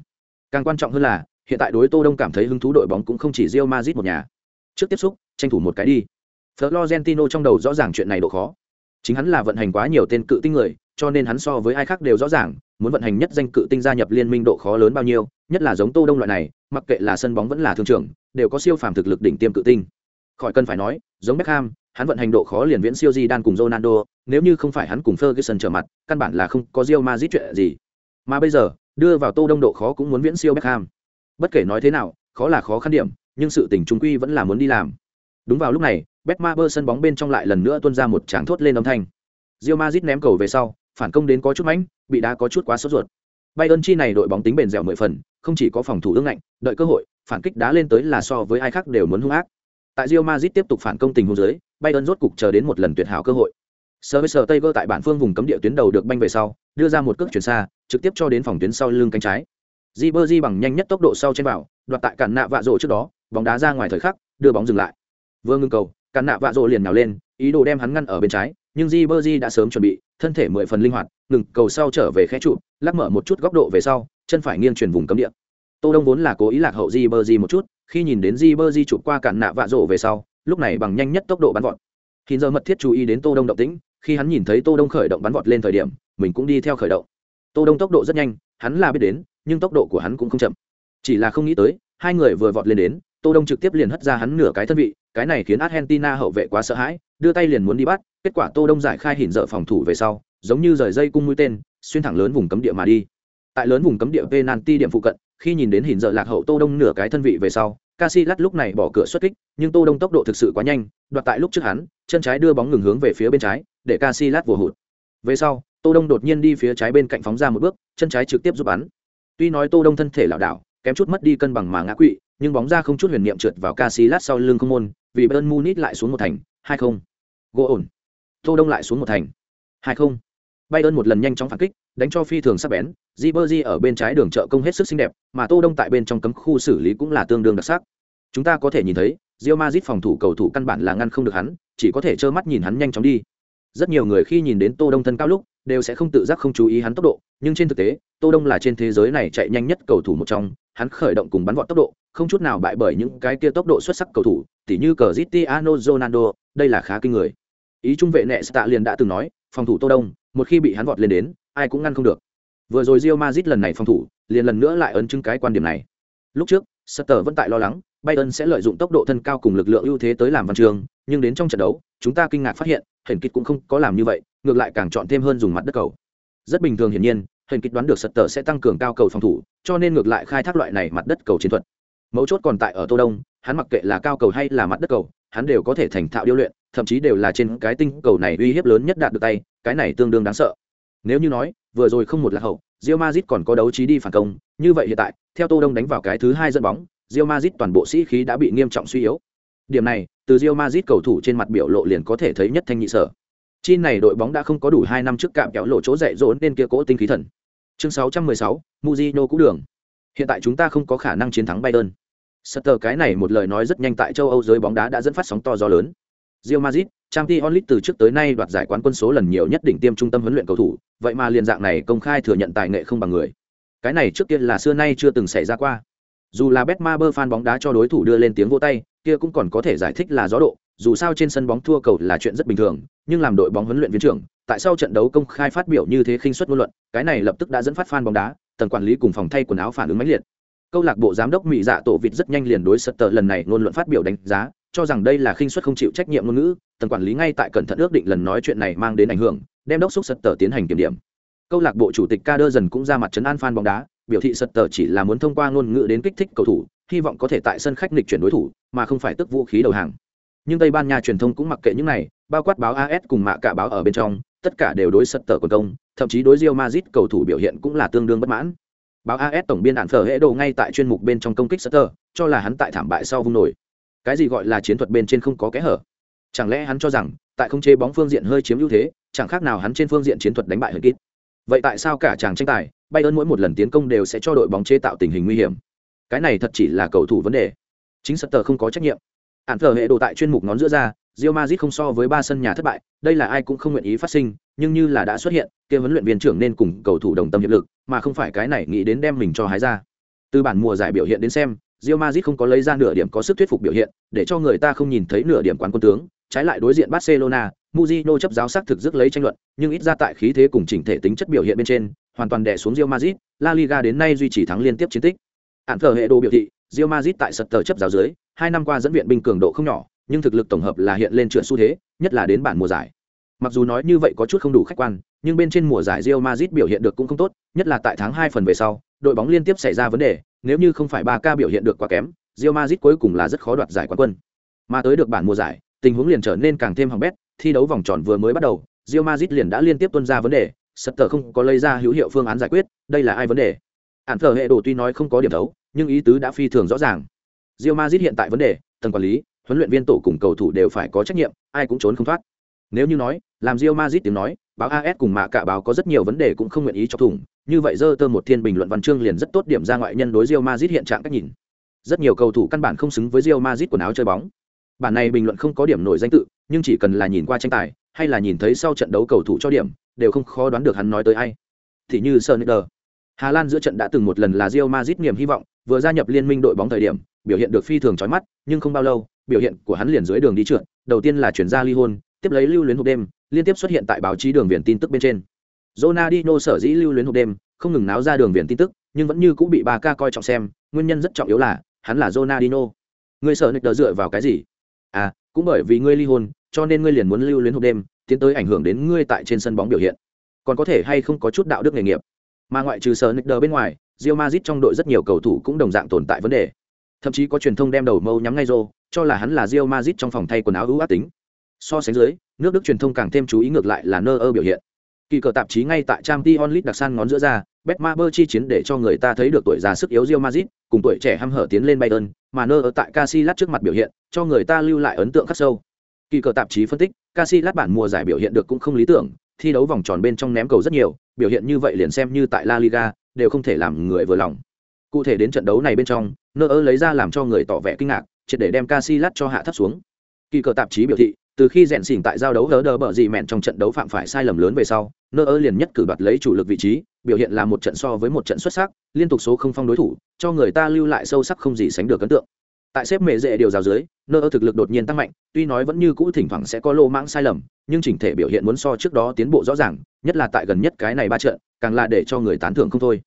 Càng quan trọng hơn là, hiện tại đối Tô Đông cảm thấy hứng thú đội bóng cũng không chỉ Real Madrid một nhà. Trước tiếp xúc, tranh thủ một cái đi. Florentino trong đầu rõ ràng chuyện này độ khó. Chính hắn là vận hành quá nhiều tên cự tinh người, cho nên hắn so với ai khác đều rõ ràng, muốn vận hành nhất danh cự tinh gia nhập liên minh độ khó lớn bao nhiêu, nhất là giống Tô Đông loại này, mặc kệ là sân bóng vẫn là thương trường, đều có siêu phàm thực lực đỉnh tiêm cự tinh. Khỏi cần phải nói, giống Beckham, hắn vận hành độ khó liền viễn siêu Zidane cùng Ronaldo, nếu như không phải hắn cùng Ferguson trở mặt, căn bản là không có Real Madrid chuyện gì. Mà bây giờ, đưa vào Tô Đông độ khó cũng muốn viễn siêu Beckham. Bất kể nói thế nào, khó là khó khăn điểm, nhưng sự tình trung quy vẫn là muốn đi làm. Đúng vào lúc này, Betmaber sân bóng bên trong lại lần nữa tuôn ra một tràng thốt lên âm thanh. Real Madrid ném cầu về sau, phản công đến có chút mãnh, bị đá có chút quá sốt ruột. Bayern chi này đội bóng tính bền dẻo mười phần, không chỉ có phòng thủ ương ngạnh, đợi cơ hội, phản kích đá lên tới là so với ai khác đều muốn hung ác. Tại Real Madrid tiếp tục phản công tình huống dưới, Bayern rốt cục chờ đến một lần tuyệt hảo cơ hội. Service Tiger tại bản phương vùng cấm địa tuyến đầu được banh về sau, đưa ra một cước chuyển xa, trực tiếp cho đến phòng tuyến sau lưng cánh trái. Ribery bằng nhanh nhất tốc độ sau trên vào, đoạt tại cản nạ vạ rổ trước đó, bóng đá ra ngoài thời khắc, đưa bóng dừng lại. Vừa ngưng cầu, cản nạ vạ rộ liền nhào lên, ý đồ đem hắn ngăn ở bên trái, nhưng Ribery đã sớm chuẩn bị, thân thể mười phần linh hoạt, ngừng cầu sau trở về khẽ trụ, lắc mở một chút góc độ về sau, chân phải nghiêng chuyển vùng cấm địa. Tô Đông vốn là cố ý lạc hậu Ribery một chút, khi nhìn đến Ribery chụp qua cản nạ vạ rộ về sau, lúc này bằng nhanh nhất tốc độ bắn vọt. khi giờ mật thiết chú ý đến Tô Đông động tĩnh, khi hắn nhìn thấy Tô Đông khởi động bắn vọt lên thời điểm, mình cũng đi theo khởi động. tô đông tốc độ rất nhanh hắn là biết đến nhưng tốc độ của hắn cũng không chậm chỉ là không nghĩ tới hai người vừa vọt lên đến tô đông trực tiếp liền hất ra hắn nửa cái thân vị cái này khiến argentina hậu vệ quá sợ hãi đưa tay liền muốn đi bắt kết quả tô đông giải khai hình dở phòng thủ về sau giống như rời dây cung mũi tên xuyên thẳng lớn vùng cấm địa mà đi tại lớn vùng cấm địa penalty điểm phụ cận khi nhìn đến hình dở lạc hậu tô đông nửa cái thân vị về sau Casillas lúc này bỏ cửa xuất kích, nhưng Tô Đông tốc độ thực sự quá nhanh, đoạt tại lúc trước hắn, chân trái đưa bóng ngừng hướng về phía bên trái, để Casillas vừa hụt. Về sau, Tô Đông đột nhiên đi phía trái bên cạnh phóng ra một bước, chân trái trực tiếp giúp bắn. Tuy nói Tô Đông thân thể lảo đảo, kém chút mất đi cân bằng mà ngã quỵ, nhưng bóng ra không chút huyền niệm trượt vào Casillas sau lưng không môn, vì Bayern Munich lại xuống một thành, 2-0. Gỗ ổn. Tô Đông lại xuống một thành, 2-0. Bayern một lần nhanh chóng phản kích, đánh cho phi thường sắc bén, Ribery ở bên trái đường trợ công hết sức xinh đẹp, mà Tô Đông tại bên trong cấm khu xử lý cũng là tương đương đặc sắc. Chúng ta có thể nhìn thấy, Real Madrid phòng thủ cầu thủ căn bản là ngăn không được hắn, chỉ có thể trơ mắt nhìn hắn nhanh chóng đi. Rất nhiều người khi nhìn đến Tô Đông thân cao lúc, đều sẽ không tự giác không chú ý hắn tốc độ, nhưng trên thực tế, Tô Đông là trên thế giới này chạy nhanh nhất cầu thủ một trong, hắn khởi động cùng bắn vọt tốc độ, không chút nào bại bởi những cái kia tốc độ xuất sắc cầu thủ, tỉ như Cristiano Ronaldo, đây là khá kinh người. Ý trung vệ nệ liền đã từng nói, phòng thủ Tô Đông, một khi bị hắn vọt lên đến, ai cũng ngăn không được. Vừa rồi Real Madrid lần này phòng thủ, liền lần nữa lại ấn chứng cái quan điểm này. Lúc trước, Sutter vẫn tại lo lắng, Bayern sẽ lợi dụng tốc độ thân cao cùng lực lượng ưu thế tới làm văn trường, nhưng đến trong trận đấu, chúng ta kinh ngạc phát hiện, Huyền Kịch cũng không có làm như vậy, ngược lại càng chọn thêm hơn dùng mặt đất cầu. Rất bình thường hiển nhiên, Huyền Kịch đoán được Sutter sẽ tăng cường cao cầu phòng thủ, cho nên ngược lại khai thác loại này mặt đất cầu chiến thuật. Mấu chốt còn tại ở Tô Đông, hắn mặc kệ là cao cầu hay là mặt đất cầu, hắn đều có thể thành thạo điêu luyện, thậm chí đều là trên cái tinh cầu này uy hiếp lớn nhất đạt được tay, cái này tương đương đáng sợ. Nếu như nói, vừa rồi không một là hậu, Real Madrid còn có đấu trí đi phản công, như vậy hiện tại, theo Tô Đông đánh vào cái thứ hai dẫn bóng, Real Madrid toàn bộ sĩ khí đã bị nghiêm trọng suy yếu. Điểm này, từ Real Madrid cầu thủ trên mặt biểu lộ liền có thể thấy nhất thanh nhị sở. Chi này đội bóng đã không có đủ hai năm trước cạm kéo lộ chỗ dạy dỗ nên kia cố tinh khí thần. Chương 616, Mujino cũ đường. Hiện tại chúng ta không có khả năng chiến thắng Bayern. Sutter cái này một lời nói rất nhanh tại châu Âu giới bóng đá đã dẫn phát sóng to gió lớn. Real Madrid, Champions League từ trước tới nay đoạt giải quán quân số lần nhiều nhất đỉnh tiêm trung tâm huấn luyện cầu thủ, vậy mà liền dạng này công khai thừa nhận tài nghệ không bằng người. Cái này trước kia là xưa nay chưa từng xảy ra qua dù là Betmaber fan bóng đá cho đối thủ đưa lên tiếng vỗ tay, kia cũng còn có thể giải thích là gió độ, dù sao trên sân bóng thua cầu là chuyện rất bình thường, nhưng làm đội bóng huấn luyện viên trưởng, tại sao trận đấu công khai phát biểu như thế khinh suất ngôn luận, cái này lập tức đã dẫn phát fan bóng đá, tầng quản lý cùng phòng thay quần áo phản ứng mãnh liệt. Câu lạc bộ giám đốc Mỹ Dạ Tổ Vịt rất nhanh liền đối Sutter lần này ngôn luận phát biểu đánh giá, cho rằng đây là khinh suất không chịu trách nhiệm ngôn ngữ, tầng quản lý ngay tại cẩn thận ước định lần nói chuyện này mang đến ảnh hưởng, đem đốc xúc Sutter tiến hành kiểm điểm. Câu lạc bộ chủ tịch Kader dần cũng ra mặt trấn an fan bóng đá, biểu thị sật tờ chỉ là muốn thông qua ngôn ngữ đến kích thích cầu thủ hy vọng có thể tại sân khách nghịch chuyển đối thủ mà không phải tức vũ khí đầu hàng nhưng tây ban nha truyền thông cũng mặc kệ những này bao quát báo as cùng mạ cả báo ở bên trong tất cả đều đối sật tờ quần công thậm chí đối Real Madrid cầu thủ biểu hiện cũng là tương đương bất mãn báo as tổng biên đạn phở hệ đồ ngay tại chuyên mục bên trong công kích Sutter cho là hắn tại thảm bại sau vung nổi cái gì gọi là chiến thuật bên trên không có kẽ hở chẳng lẽ hắn cho rằng tại không chế bóng phương diện hơi chiếm ưu thế chẳng khác nào hắn trên phương diện chiến thuật đánh bại hơi kít vậy tại sao cả chàng tranh tài bay ơn mỗi một lần tiến công đều sẽ cho đội bóng chế tạo tình hình nguy hiểm. Cái này thật chỉ là cầu thủ vấn đề. Chính Sutter không có trách nhiệm. Ản thờ hệ đồ tại chuyên mục ngón giữa ra, rio mazit không so với ba sân nhà thất bại, đây là ai cũng không nguyện ý phát sinh, nhưng như là đã xuất hiện, kia huấn luyện viên trưởng nên cùng cầu thủ đồng tâm hiệp lực, mà không phải cái này nghĩ đến đem mình cho hái ra. Từ bản mùa giải biểu hiện đến xem, Real Madrid không có lấy ra nửa điểm có sức thuyết phục biểu hiện, để cho người ta không nhìn thấy nửa điểm quán quân tướng, trái lại đối diện Barcelona, Mujino chấp giáo sắc thực dứt lấy tranh luận, nhưng ít ra tại khí thế cùng chỉnh thể tính chất biểu hiện bên trên, hoàn toàn đè xuống Real Madrid, La Liga đến nay duy trì thắng liên tiếp chiến tích. Ản thờ hệ đồ biểu thị, Real Madrid tại sật tờ chấp giáo dưới, hai năm qua dẫn viện binh cường độ không nhỏ, nhưng thực lực tổng hợp là hiện lên trượt xu thế, nhất là đến bản mùa giải. Mặc dù nói như vậy có chút không đủ khách quan, nhưng bên trên mùa giải Real Madrid biểu hiện được cũng không tốt, nhất là tại tháng 2 phần về sau, đội bóng liên tiếp xảy ra vấn đề, nếu như không phải 3K biểu hiện được quá kém, Real Madrid cuối cùng là rất khó đoạt giải quán quân. Mà tới được bản mùa giải, tình huống liền trở nên càng thêm hỏng bét, thi đấu vòng tròn vừa mới bắt đầu, Real Madrid liền đã liên tiếp tuân ra vấn đề, Sutter không có lấy ra hữu hiệu phương án giải quyết, đây là ai vấn đề? Ản thờ hệ đồ tuy nói không có điểm thấu, nhưng ý tứ đã phi thường rõ ràng. Real Madrid hiện tại vấn đề, tầng quản lý, huấn luyện viên tổ cùng cầu thủ đều phải có trách nhiệm, ai cũng trốn không thoát. Nếu như nói, làm Real Madrid tiếng nói, báo AS cùng mạ cả báo có rất nhiều vấn đề cũng không nguyện ý cho thủng, như vậy dơ tơ một thiên bình luận văn chương liền rất tốt điểm ra ngoại nhân đối Real Madrid hiện trạng cách nhìn. Rất nhiều cầu thủ căn bản không xứng với Real Madrid quần áo chơi bóng. Bản này bình luận không có điểm nổi danh tự, nhưng chỉ cần là nhìn qua tranh tài, hay là nhìn thấy sau trận đấu cầu thủ cho điểm, đều không khó đoán được hắn nói tới ai. Thì như Sonicer. Hà Lan giữa trận đã từng một lần là Real Madrid niềm hy vọng, vừa gia nhập liên minh đội bóng thời điểm, biểu hiện được phi thường chói mắt, nhưng không bao lâu, biểu hiện của hắn liền dưới đường đi trượt, đầu tiên là chuyển ra ly hôn, tiếp lấy lưu luyến hộp đêm, liên tiếp xuất hiện tại báo chí đường viền tin tức bên trên. Ronaldinho sở dĩ lưu luyến hộp đêm, không ngừng náo ra đường viền tin tức, nhưng vẫn như cũng bị bà ca coi trọng xem, nguyên nhân rất trọng yếu là, hắn là Ronaldinho. Ngươi sợ nịch dựa vào cái gì? À, cũng bởi vì ngươi ly hôn, cho nên ngươi liền muốn lưu luyến hộp đêm, tiến tới ảnh hưởng đến ngươi tại trên sân bóng biểu hiện. Còn có thể hay không có chút đạo đức nghề nghiệp. Mà ngoại trừ sợ nịch bên ngoài, Real Madrid trong đội rất nhiều cầu thủ cũng đồng dạng tồn tại vấn đề. Thậm chí có truyền thông đem đầu mâu nhắm ngay Rô, cho là hắn là Real Madrid trong phòng thay quần áo ưu ác tính. So sánh dưới, nước Đức truyền thông càng thêm chú ý ngược lại là nơ ơ biểu hiện. Kỳ cờ tạp chí ngay tại trang t onlit đặc san ngón giữa ra, Betmaber chi chiến để cho người ta thấy được tuổi già sức yếu Real Madrid, cùng tuổi trẻ hăm hở tiến lên Bayern, mà nơ ở tại Casilat trước mặt biểu hiện, cho người ta lưu lại ấn tượng khắc sâu. Kỳ cờ tạp chí phân tích, Casilat bản mùa giải biểu hiện được cũng không lý tưởng, thi đấu vòng tròn bên trong ném cầu rất nhiều, biểu hiện như vậy liền xem như tại La Liga, đều không thể làm người vừa lòng. Cụ thể đến trận đấu này bên trong, nơ ơ lấy ra làm cho người tỏ vẻ kinh ngạc, triệt để đem Casilat cho hạ thấp xuống. Kỳ cờ tạp chí biểu thị, từ khi rèn xỉn tại giao đấu hớ đờ bờ gì mẹn trong trận đấu phạm phải sai lầm lớn về sau, nơ ơ liền nhất cử đoạt lấy chủ lực vị trí, biểu hiện là một trận so với một trận xuất sắc, liên tục số không phong đối thủ, cho người ta lưu lại sâu sắc không gì sánh được ấn tượng. Tại xếp mệ dễ điều rào dưới, nơ ơ thực lực đột nhiên tăng mạnh, tuy nói vẫn như cũ thỉnh thoảng sẽ có lô mãng sai lầm, nhưng chỉnh thể biểu hiện muốn so trước đó tiến bộ rõ ràng, nhất là tại gần nhất cái này ba trận, càng là để cho người tán thưởng không thôi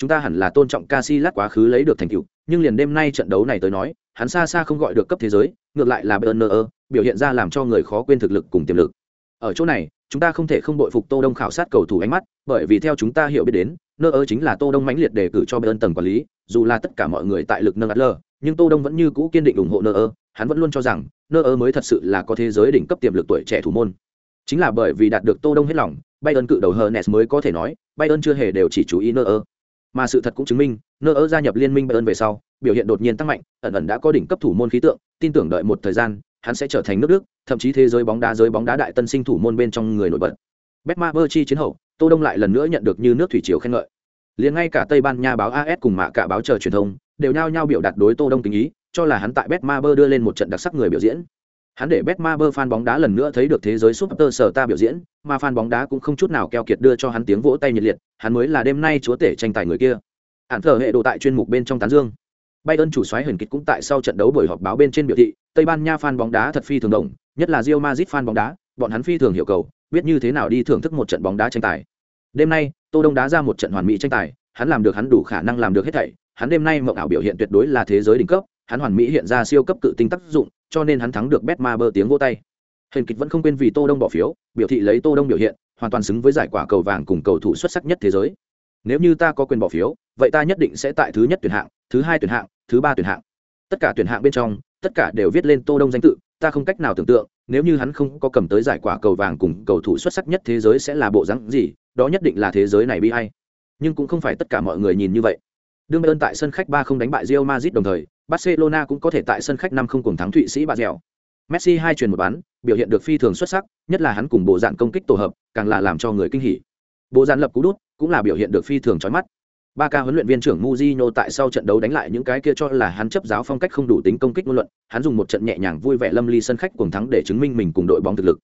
chúng ta hẳn là tôn trọng Casillas quá khứ lấy được thành tựu, nhưng liền đêm nay trận đấu này tới nói, hắn xa xa không gọi được cấp thế giới, ngược lại là Bernner, biểu hiện ra làm cho người khó quên thực lực cùng tiềm lực. Ở chỗ này, chúng ta không thể không đội phục Tô Đông khảo sát cầu thủ ánh mắt, bởi vì theo chúng ta hiểu biết đến, Nơ chính là Tô Đông mãnh liệt đề cử cho Bayern tầng quản lý, dù là tất cả mọi người tại lực nâng Adler, nhưng Tô Đông vẫn như cũ kiên định ủng hộ Nơ, hắn vẫn luôn cho rằng Nơ mới thật sự là có thế giới đỉnh cấp tiềm lực tuổi trẻ thủ môn. Chính là bởi vì đạt được Tô Đông hết lòng, Bayern cự đầu Hernes mới có thể nói, Bayern chưa hề đều chỉ chú ý Nơ mà sự thật cũng chứng minh nơ ơ gia nhập liên minh bayern về sau biểu hiện đột nhiên tăng mạnh, ẩn ẩn đã có đỉnh cấp thủ môn khí tượng, tin tưởng đợi một thời gian, hắn sẽ trở thành nước đức, thậm chí thế giới bóng đá, giới bóng đá đại tân sinh thủ môn bên trong người nổi bật. Betma berchi chiến hậu, tô đông lại lần nữa nhận được như nước thủy triều khen ngợi. Liền ngay cả tây ban nha báo as cùng mạ cả báo chờ truyền thông, đều nhao nhao biểu đạt đối tô đông kính ý, cho là hắn tại betma đưa lên một trận đặc sắc người biểu diễn. Hắn để betma fan bóng đá lần nữa thấy được thế giới super sở ta biểu diễn, mà fan bóng đá cũng không chút nào keo kiệt đưa cho hắn tiếng vỗ tay nhiệt liệt, hắn mới là đêm nay chúa tể tranh tài người kia. Hạn thờ hệ đồ tại chuyên mục bên trong tán dương. Bayern chủ soái Huyền kịch cũng tại sau trận đấu buổi họp báo bên trên biểu thị, Tây Ban Nha fan bóng đá thật phi thường động, nhất là Real Madrid fan bóng đá, bọn hắn phi thường hiểu cầu, biết như thế nào đi thưởng thức một trận bóng đá tranh tài. Đêm nay, Tô Đông đá ra một trận hoàn mỹ tranh tài, hắn làm được hắn đủ khả năng làm được hết thảy, hắn đêm nay mộng ảo biểu hiện tuyệt đối là thế giới đỉnh cấp, hắn hoàn mỹ hiện ra siêu cấp cự tinh tác dụng, cho nên hắn thắng được Betmaber tiếng vỗ tay. Huyền kịch vẫn không quên vì Tô Đông bỏ phiếu, biểu thị lấy Tô Đông biểu hiện, hoàn toàn xứng với giải quả cầu vàng cùng cầu thủ xuất sắc nhất thế giới. Nếu như ta có quyền bỏ phiếu, vậy ta nhất định sẽ tại thứ nhất tuyển hạng, thứ hai tuyển hạng, thứ ba tuyển hạng. Tất cả tuyển hạng bên trong, tất cả đều viết lên Tô Đông danh tự, ta không cách nào tưởng tượng, nếu như hắn không có cầm tới giải quả cầu vàng cùng cầu thủ xuất sắc nhất thế giới sẽ là bộ rắn gì, đó nhất định là thế giới này bi ai. Nhưng cũng không phải tất cả mọi người nhìn như vậy. Đương ơn tại sân khách ba không đánh bại Real Madrid đồng thời, Barcelona cũng có thể tại sân khách năm không cùng thắng Thụy Sĩ bà dẻo. Messi hai truyền một bán, biểu hiện được phi thường xuất sắc, nhất là hắn cùng bộ dạng công kích tổ hợp, càng là làm cho người kinh hỉ. Bộ dạng lập cú đút, cũng là biểu hiện được phi thường chói mắt. Ba ca huấn luyện viên trưởng muzino tại sau trận đấu đánh lại những cái kia cho là hắn chấp giáo phong cách không đủ tính công kích ngôn luận, hắn dùng một trận nhẹ nhàng vui vẻ lâm ly sân khách cùng thắng để chứng minh mình cùng đội bóng thực lực.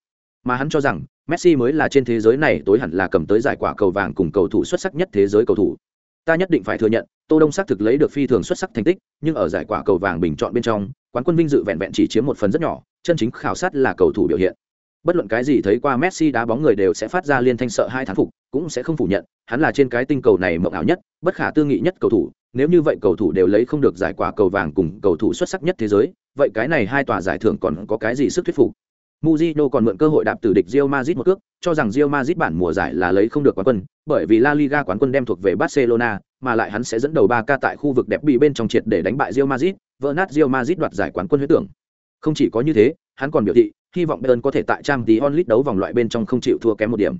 Mà hắn cho rằng, Messi mới là trên thế giới này tối hẳn là cầm tới giải quả cầu vàng cùng cầu thủ xuất sắc nhất thế giới cầu thủ ta nhất định phải thừa nhận tô đông xác thực lấy được phi thường xuất sắc thành tích nhưng ở giải quả cầu vàng bình chọn bên trong quán quân vinh dự vẹn vẹn chỉ chiếm một phần rất nhỏ chân chính khảo sát là cầu thủ biểu hiện bất luận cái gì thấy qua messi đá bóng người đều sẽ phát ra liên thanh sợ hai thán phục cũng sẽ không phủ nhận hắn là trên cái tinh cầu này mộng ảo nhất bất khả tư nghị nhất cầu thủ nếu như vậy cầu thủ đều lấy không được giải quả cầu vàng cùng cầu thủ xuất sắc nhất thế giới vậy cái này hai tòa giải thưởng còn có cái gì sức thuyết phục Mujino còn mượn cơ hội đạp từ địch Real Madrid một cước, cho rằng Real Madrid bản mùa giải là lấy không được quán quân, bởi vì La Liga quán quân đem thuộc về Barcelona, mà lại hắn sẽ dẫn đầu Barca tại khu vực đẹp bị bên trong triệt để đánh bại Real Madrid, vỡ nát Real Madrid đoạt giải quán quân huyết tưởng. Không chỉ có như thế, hắn còn biểu thị, hy vọng Bayern có thể tại trang tí onlit đấu vòng loại bên trong không chịu thua kém một điểm.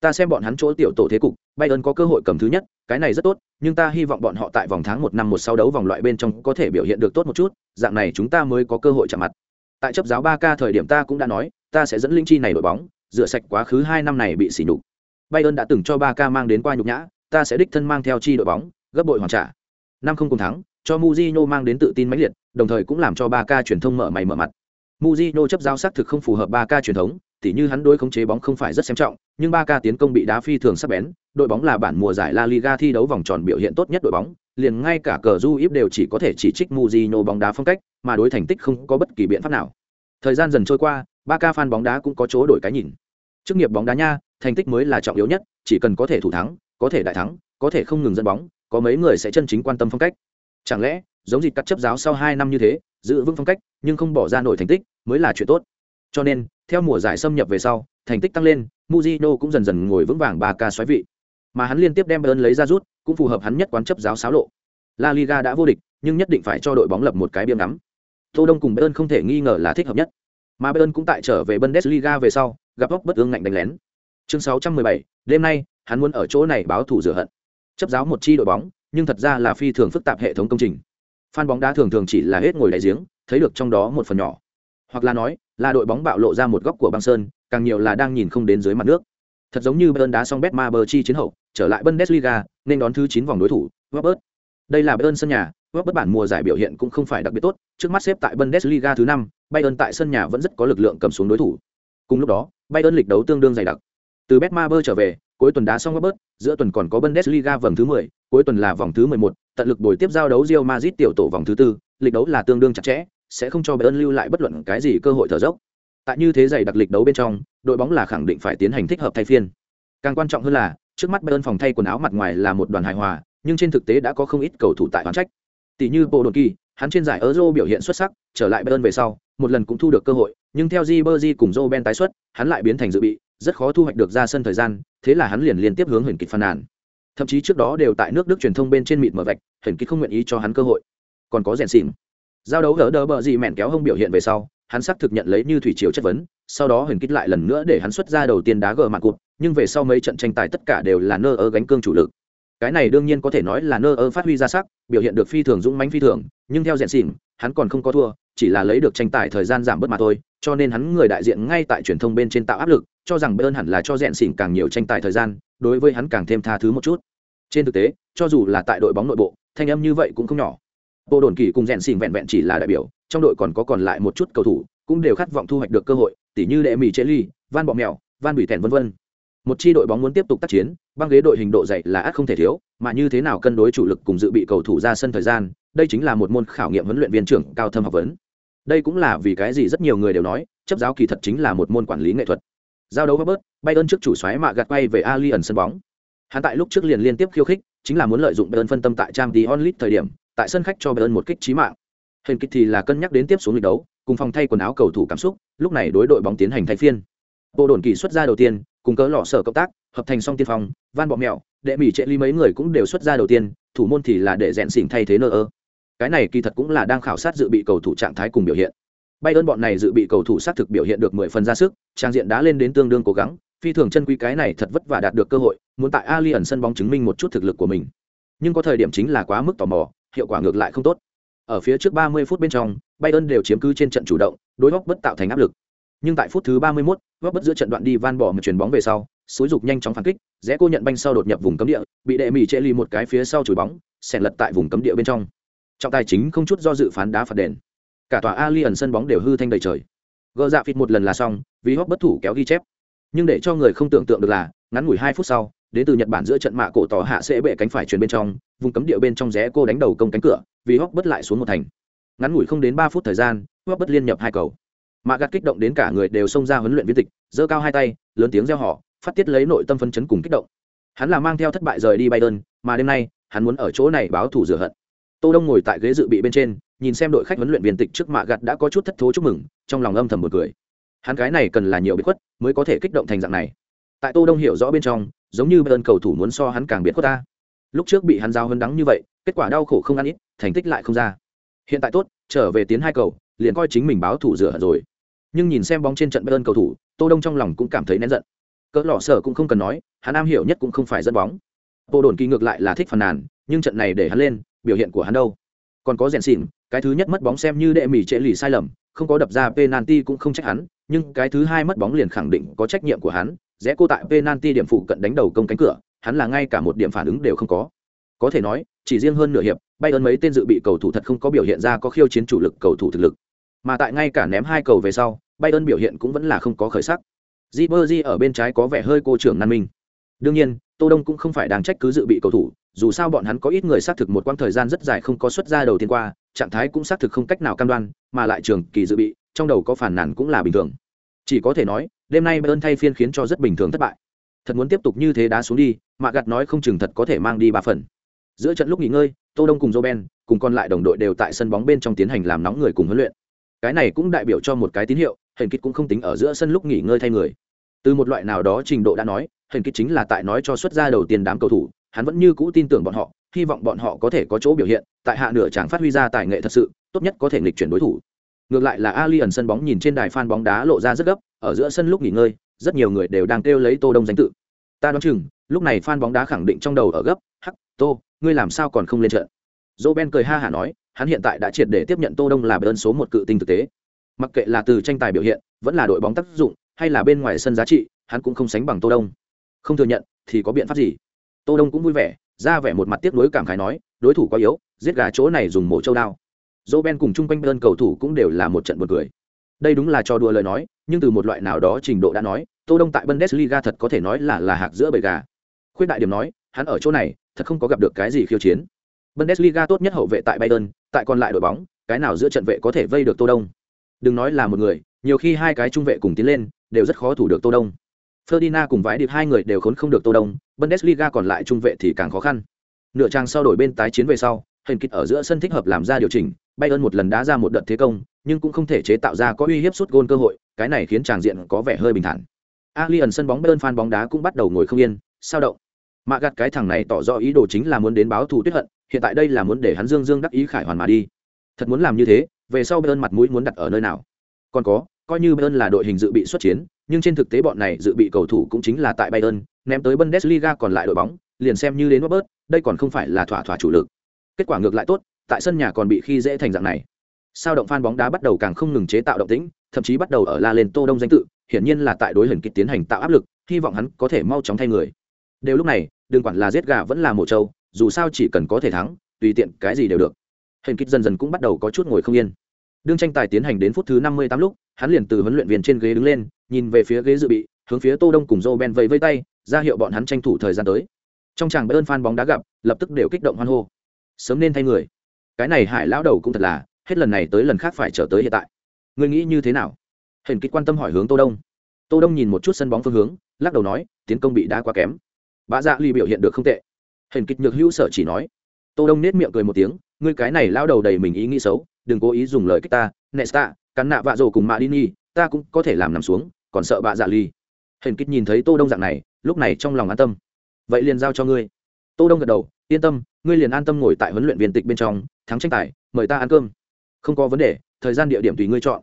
Ta xem bọn hắn chỗ tiểu tổ thế cục, Bayern có cơ hội cầm thứ nhất, cái này rất tốt, nhưng ta hy vọng bọn họ tại vòng tháng một năm một sau đấu vòng loại bên trong có thể biểu hiện được tốt một chút, dạng này chúng ta mới có cơ hội chạm mặt. Tại chấp giáo ba k thời điểm ta cũng đã nói ta sẽ dẫn linh chi này đội bóng rửa sạch quá khứ hai năm này bị sỉ nhục. Bayern đã từng cho ba k mang đến qua nhục nhã ta sẽ đích thân mang theo chi đội bóng gấp bội hoàn trả. Năm không cùng thắng cho Mujino mang đến tự tin mãnh liệt đồng thời cũng làm cho ba k truyền thông mở mày mở mặt. Mujino chấp giao xác thực không phù hợp 3K truyền thống tỉ như hắn đối khống chế bóng không phải rất xem trọng nhưng 3K tiến công bị đá phi thường sắc bén đội bóng là bản mùa giải La Liga thi đấu vòng tròn biểu hiện tốt nhất đội bóng liền ngay cả cờ du íp đều chỉ có thể chỉ trích Mujino bóng đá phong cách, mà đối thành tích không có bất kỳ biện pháp nào. Thời gian dần trôi qua, 3K fan bóng đá cũng có chỗ đổi cái nhìn. Chức nghiệp bóng đá nha, thành tích mới là trọng yếu nhất chỉ cần có thể thủ thắng có thể đại thắng có thể không ngừng dẫn bóng có mấy người sẽ chân chính quan tâm phong cách chẳng lẽ giống dịch cắt chấp giáo sau hai năm như thế giữ vững phong cách nhưng không bỏ ra nổi thành tích mới là chuyện tốt. Cho nên theo mùa giải xâm nhập về sau thành tích tăng lên muzino cũng dần dần ngồi vững vàng ba ca xoáy vị. Mà hắn liên tiếp đem ơn lấy ra rút cũng phù hợp hắn nhất quán chấp giáo xáo lộ. La Liga đã vô địch nhưng nhất định phải cho đội bóng lập một cái biếng ngắm. Tô Đông cùng Bayern không thể nghi ngờ là thích hợp nhất. Mà Bayern cũng tại trở về Bundesliga về sau gặp góc bất ương ngạnh đánh lén. Chương 617, đêm nay hắn muốn ở chỗ này báo thủ rửa hận. Chấp giáo một chi đội bóng nhưng thật ra là phi thường phức tạp hệ thống công trình fan bóng đá thường thường chỉ là hết ngồi đại giếng thấy được trong đó một phần nhỏ. Hoặc là nói là đội bóng bạo lộ ra một góc của băng sơn càng nhiều là đang nhìn không đến dưới mặt nước. Thật giống như bayern đá xong bet ma chi chiến hậu trở lại bundesliga nên đón thứ chín vòng đối thủ robert. Đây là bayern sân nhà robert bản mùa giải biểu hiện cũng không phải đặc biệt tốt trước mắt xếp tại bundesliga thứ năm bayern tại sân nhà vẫn rất có lực lượng cầm xuống đối thủ. Cùng lúc đó bayern lịch đấu tương đương dày đặc. Từ bet ma trở về cuối tuần đá xong robert giữa tuần còn có bundesliga vòng thứ 10, cuối tuần là vòng thứ 11, tận lực đổi tiếp giao đấu Real Madrid tiểu tổ vòng thứ tư, lịch đấu là tương đương chặt chẽ, sẽ không cho bayern lưu lại bất luận cái gì cơ hội thở dốc. Tại như thế dày đặc lịch đấu bên trong, đội bóng là khẳng định phải tiến hành thích hợp thay phiên. Càng quan trọng hơn là, trước mắt bayern phòng thay quần áo mặt ngoài là một đoàn hài hòa, nhưng trên thực tế đã có không ít cầu thủ tại hoán trách. Tỷ như bộ đột kỳ, hắn trên giải euro biểu hiện xuất sắc, trở lại bayern về sau, một lần cũng thu được cơ hội, nhưng theo Ribery cùng Joe Ben tái xuất, hắn lại biến thành dự bị, rất khó thu hoạch được ra sân thời gian, thế là hắn liền liên tiếp hướng huyền kịch phàn nàn thậm chí trước đó đều tại nước đức truyền thông bên trên mịt mở vạch hển kích không nguyện ý cho hắn cơ hội. Còn có rèn xỉn. Giao đấu gỡ đỡ bờ gì mẹn kéo hông biểu hiện về sau, hắn xác thực nhận lấy như thủy triều chất vấn, sau đó hển kích lại lần nữa để hắn xuất ra đầu tiên đá gờ mạng cụt, nhưng về sau mấy trận tranh tài tất cả đều là nơ ơ gánh cương chủ lực. Cái này đương nhiên có thể nói là nơ ơ phát huy ra sắc, biểu hiện được phi thường dũng mãnh phi thường, nhưng theo rèn xỉn, hắn còn không có thua chỉ là lấy được tranh tài thời gian giảm bớt mà thôi, cho nên hắn người đại diện ngay tại truyền thông bên trên tạo áp lực, cho rằng bayern hẳn là cho rèn xỉn càng nhiều tranh tài thời gian, đối với hắn càng thêm tha thứ một chút. Trên thực tế, cho dù là tại đội bóng nội bộ, thanh âm như vậy cũng không nhỏ. Bộ đồn kỳ cùng rèn xỉn vẹn vẹn chỉ là đại biểu, trong đội còn có còn lại một chút cầu thủ, cũng đều khát vọng thu hoạch được cơ hội, tỉ như đệ mỹ chế ly, van bọ mèo, van bỉ tèn vân vân. Một chi đội bóng muốn tiếp tục tác chiến, băng ghế đội hình độ dày là ắt không thể thiếu, mà như thế nào cân đối chủ lực cùng dự bị cầu thủ ra sân thời gian, đây chính là một môn khảo nghiệm huấn luyện viên trưởng cao thâm học vấn đây cũng là vì cái gì rất nhiều người đều nói chấp giáo kỳ thật chính là một môn quản lý nghệ thuật giao đấu Robert, Bayern trước chủ xoáy mạ gạt quay về Alien sân bóng. Hắn tại lúc trước liền liên tiếp khiêu khích, chính là muốn lợi dụng Bayern phân tâm tại Champions League thời điểm, tại sân khách cho Bayern một kích chí mạng. Hình kích thì là cân nhắc đến tiếp xuống lịch đấu, cùng phòng thay quần áo cầu thủ cảm xúc, lúc này đối đội bóng tiến hành thay phiên. Bộ đồn kỳ xuất ra đầu tiên, cùng cỡ lọ sở cộng tác, hợp thành song tiên phòng, van bọ mèo, đệ mỹ trệ ly mấy người cũng đều xuất ra đầu tiên, thủ môn thì là để rèn xỉn thay thế nơ ơ. Cái này kỳ thật cũng là đang khảo sát dự bị cầu thủ trạng thái cùng biểu hiện. Bay ơn bọn này dự bị cầu thủ sát thực biểu hiện được mười phần ra sức, trang diện đã lên đến tương đương cố gắng, phi thường chân quý cái này thật vất vả đạt được cơ hội, muốn tại Alien sân bóng chứng minh một chút thực lực của mình. Nhưng có thời điểm chính là quá mức tò mò, hiệu quả ngược lại không tốt. Ở phía trước 30 phút bên trong, Bayern đều chiếm cứ trên trận chủ động, đối góc bất tạo thành áp lực. Nhưng tại phút thứ 31, góc bất giữa trận đoạn đi van bỏ một chuyền bóng về sau, xúi dục nhanh chóng phản kích, rẽ cô nhận banh sau đột nhập vùng cấm địa, bị đệ mỉ che ly một cái phía sau chùi bóng, xẹt lật tại vùng cấm địa bên trong. Trọng tài chính không chút do dự phán đá phạt đền. Cả tòa alien sân bóng đều hư thanh đầy trời. Gờ dạ phịt một lần là xong, vì hóc bất thủ kéo ghi chép. Nhưng để cho người không tưởng tượng được là, ngắn ngủi hai phút sau, đến từ nhật bản giữa trận mạ cổ tỏ hạ sẽ bệ cánh phải truyền bên trong, vùng cấm địa bên trong rẽ cô đánh đầu công cánh cửa, vì hóc bất lại xuống một thành. Ngắn ngủi không đến ba phút thời gian, hóc bất liên nhập hai cầu. Mạ gạt kích động đến cả người đều xông ra huấn luyện viên tịch, giơ cao hai tay, lớn tiếng reo họ phát tiết lấy nội tâm phân chấn cùng kích động. Hắn là mang theo thất bại rời đi bay đơn mà đêm nay, hắn muốn ở chỗ này báo thù rửa hận tô đông ngồi tại ghế dự bị bên trên, nhìn xem đội khách huấn luyện viên tịch trước mạ gặt đã có chút thất thố chúc mừng, trong lòng âm thầm một cười. Hắn cái này cần là nhiều biệt khuất mới có thể kích động thành dạng này. Tại tô đông hiểu rõ bên trong, giống như bên cầu thủ muốn so hắn càng biệt khuất ta. Lúc trước bị hắn giao hơn đắng như vậy, kết quả đau khổ không ăn ít, thành tích lại không ra. Hiện tại tốt, trở về tiến hai cầu, liền coi chính mình báo thủ rửa hận rồi. Nhưng nhìn xem bóng trên trận bên cầu thủ, tô đông trong lòng cũng cảm thấy nén giận. Cỡ lọ sở cũng không cần nói, hắn am hiểu nhất cũng không phải dẫn bóng. Bộ đồn kỳ ngược lại là thích phàn nàn, nhưng trận này để hắn lên biểu hiện của hắn đâu. Còn có rèn xỉn, cái thứ nhất mất bóng xem như đệ mỹ trễ lì sai lầm, không có đập ra penalty cũng không trách hắn, nhưng cái thứ hai mất bóng liền khẳng định có trách nhiệm của hắn, rẽ cô tại penalty điểm phụ cận đánh đầu công cánh cửa, hắn là ngay cả một điểm phản ứng đều không có. Có thể nói, chỉ riêng hơn nửa hiệp bay ơn mấy tên dự bị cầu thủ thật không có biểu hiện ra có khiêu chiến chủ lực cầu thủ thực lực. Mà tại ngay cả ném hai cầu về sau bay ơn biểu hiện cũng vẫn là không có khởi sắc. Di ở bên trái có vẻ hơi cô trưởng nan minh đương nhiên, tô đông cũng không phải đang trách cứ dự bị cầu thủ, dù sao bọn hắn có ít người xác thực một quãng thời gian rất dài không có xuất ra đầu tiên qua, trạng thái cũng xác thực không cách nào cam đoan, mà lại trường kỳ dự bị, trong đầu có phản nản cũng là bình thường. Chỉ có thể nói, đêm nay bayern thay phiên khiến cho rất bình thường thất bại. Thật muốn tiếp tục như thế đá xuống đi mạ gặt nói không chừng thật có thể mang đi ba phần. Giữa trận lúc nghỉ ngơi, tô đông cùng joben cùng còn lại đồng đội đều tại sân bóng bên trong tiến hành làm nóng người cùng huấn luyện. Cái này cũng đại biểu cho một cái tín hiệu hình kích cũng không tính ở giữa sân lúc nghỉ ngơi thay người. Từ một loại nào đó trình độ đã nói hình kích chính là tại nói cho xuất ra đầu tiên đám cầu thủ, hắn vẫn như cũ tin tưởng bọn họ, hy vọng bọn họ có thể có chỗ biểu hiện, tại hạ nửa chẳng phát huy ra tài nghệ thật sự, tốt nhất có thể nghịch chuyển đối thủ. Ngược lại là ali ẩn sân bóng nhìn trên đài phan bóng đá lộ ra rất gấp, ở giữa sân lúc nghỉ ngơi, rất nhiều người đều đang kêu lấy tô đông danh tự. Ta đoán chừng, lúc này phan bóng đá khẳng định trong đầu ở gấp, hắc, tô, ngươi làm sao còn không lên trận? Dô ben cười ha hả nói, hắn hiện tại đã triệt để tiếp nhận tô đông là ơn số một cự tinh thực tế. Mặc kệ là từ tranh tài biểu hiện, vẫn là đội bóng tác dụng, hay là bên ngoài sân giá trị, hắn cũng không sánh bằng tô đông không thừa nhận thì có biện pháp gì? Tô đông cũng vui vẻ, ra vẻ một mặt tiếc nuối cảm khái nói, đối thủ quá yếu, giết gà chỗ này dùng mổ châu đao. Dô ben cùng chung quanh bên cầu thủ cũng đều là một trận buồn cười. Đây đúng là cho đùa lời nói, nhưng từ một loại nào đó trình độ đã nói, tô đông tại bundesliga thật có thể nói là là hạc giữa bầy gà. Khuyết đại điểm nói, hắn ở chỗ này, thật không có gặp được cái gì khiêu chiến. Bundesliga tốt nhất hậu vệ tại bayern, tại còn lại đội bóng, cái nào giữa trận vệ có thể vây được tô đông? Đừng nói là một người, nhiều khi hai cái trung vệ cùng tiến lên, đều rất khó thủ được tô đông. Ferdinand cùng vãi điệp hai người đều khốn không được tô đông, bundesliga còn lại trung vệ thì càng khó khăn. Nửa trang sau đổi bên tái chiến về sau hình kịch ở giữa sân thích hợp làm ra điều chỉnh, bayern một lần đá ra một đợt thế công, nhưng cũng không thể chế tạo ra có uy hiếp suốt gôn cơ hội, cái này khiến tràng diện có vẻ hơi bình thản. Alien sân bóng bayern fan bóng đá cũng bắt đầu ngồi không yên, sao động? Mạ gạt cái thằng này tỏ rõ ý đồ chính là muốn đến báo thù tuyết hận, hiện tại đây là muốn để hắn dương dương đắc ý khải hoàn mà đi. Thật muốn làm như thế, về sau bayern mặt mũi muốn đặt ở nơi nào? Còn có coi như bayern là đội hình dự bị xuất chiến, nhưng trên thực tế bọn này dự bị cầu thủ cũng chính là tại bayern, ném tới bundesliga còn lại đội bóng, liền xem như đến robert, đây còn không phải là thỏa thỏa chủ lực. Kết quả ngược lại tốt, tại sân nhà còn bị khi dễ thành dạng này. Sao động fan bóng đá bắt đầu càng không ngừng chế tạo động tĩnh, thậm chí bắt đầu ở la lên tô đông danh tự, hiển nhiên là tại đối hình kịch tiến hành tạo áp lực, hy vọng hắn có thể mau chóng thay người. Đều lúc này, đừng quản là giết gà vẫn là mổ trâu, dù sao chỉ cần có thể thắng, tùy tiện cái gì đều được. Hình Kịch dần dần cũng bắt đầu có chút ngồi không yên đương tranh tài tiến hành đến phút thứ năm mươi tám lúc, hắn liền từ huấn luyện viên trên ghế đứng lên, nhìn về phía ghế dự bị, hướng phía tô đông cùng joe ben vẫy vây tay, ra hiệu bọn hắn tranh thủ thời gian tới. Trong chàng ơn fan bóng đá gặp, lập tức đều kích động hoan hô. Sớm nên thay người. Cái này hải lão đầu cũng thật là, hết lần này tới lần khác phải trở tới hiện tại. Người nghĩ như thế nào? Hình kích quan tâm hỏi hướng tô đông. Tô đông nhìn một chút sân bóng phương hướng, lắc đầu nói, tiến công bị đá quá kém. Bạ dạ ly biểu hiện được không tệ. Hình kích nhược hữu sở chỉ nói. Tô đông nết miệng cười một tiếng, ngươi cái này lão đầu đầy mình ý nghĩ xấu đừng cố ý dùng lời kích ta, nesta, cắn nạ vạ rồ cùng mạ đi nhi ta cũng có thể làm nằm xuống, còn sợ bạ dạ ly hển kích nhìn thấy tô đông dạng này, lúc này trong lòng an tâm. Vậy liền giao cho ngươi. Tô đông gật đầu, yên tâm, ngươi liền an tâm ngồi tại huấn luyện viên tịch bên trong, thắng tranh tài, mời ta ăn cơm. Không có vấn đề, thời gian địa điểm tùy ngươi chọn.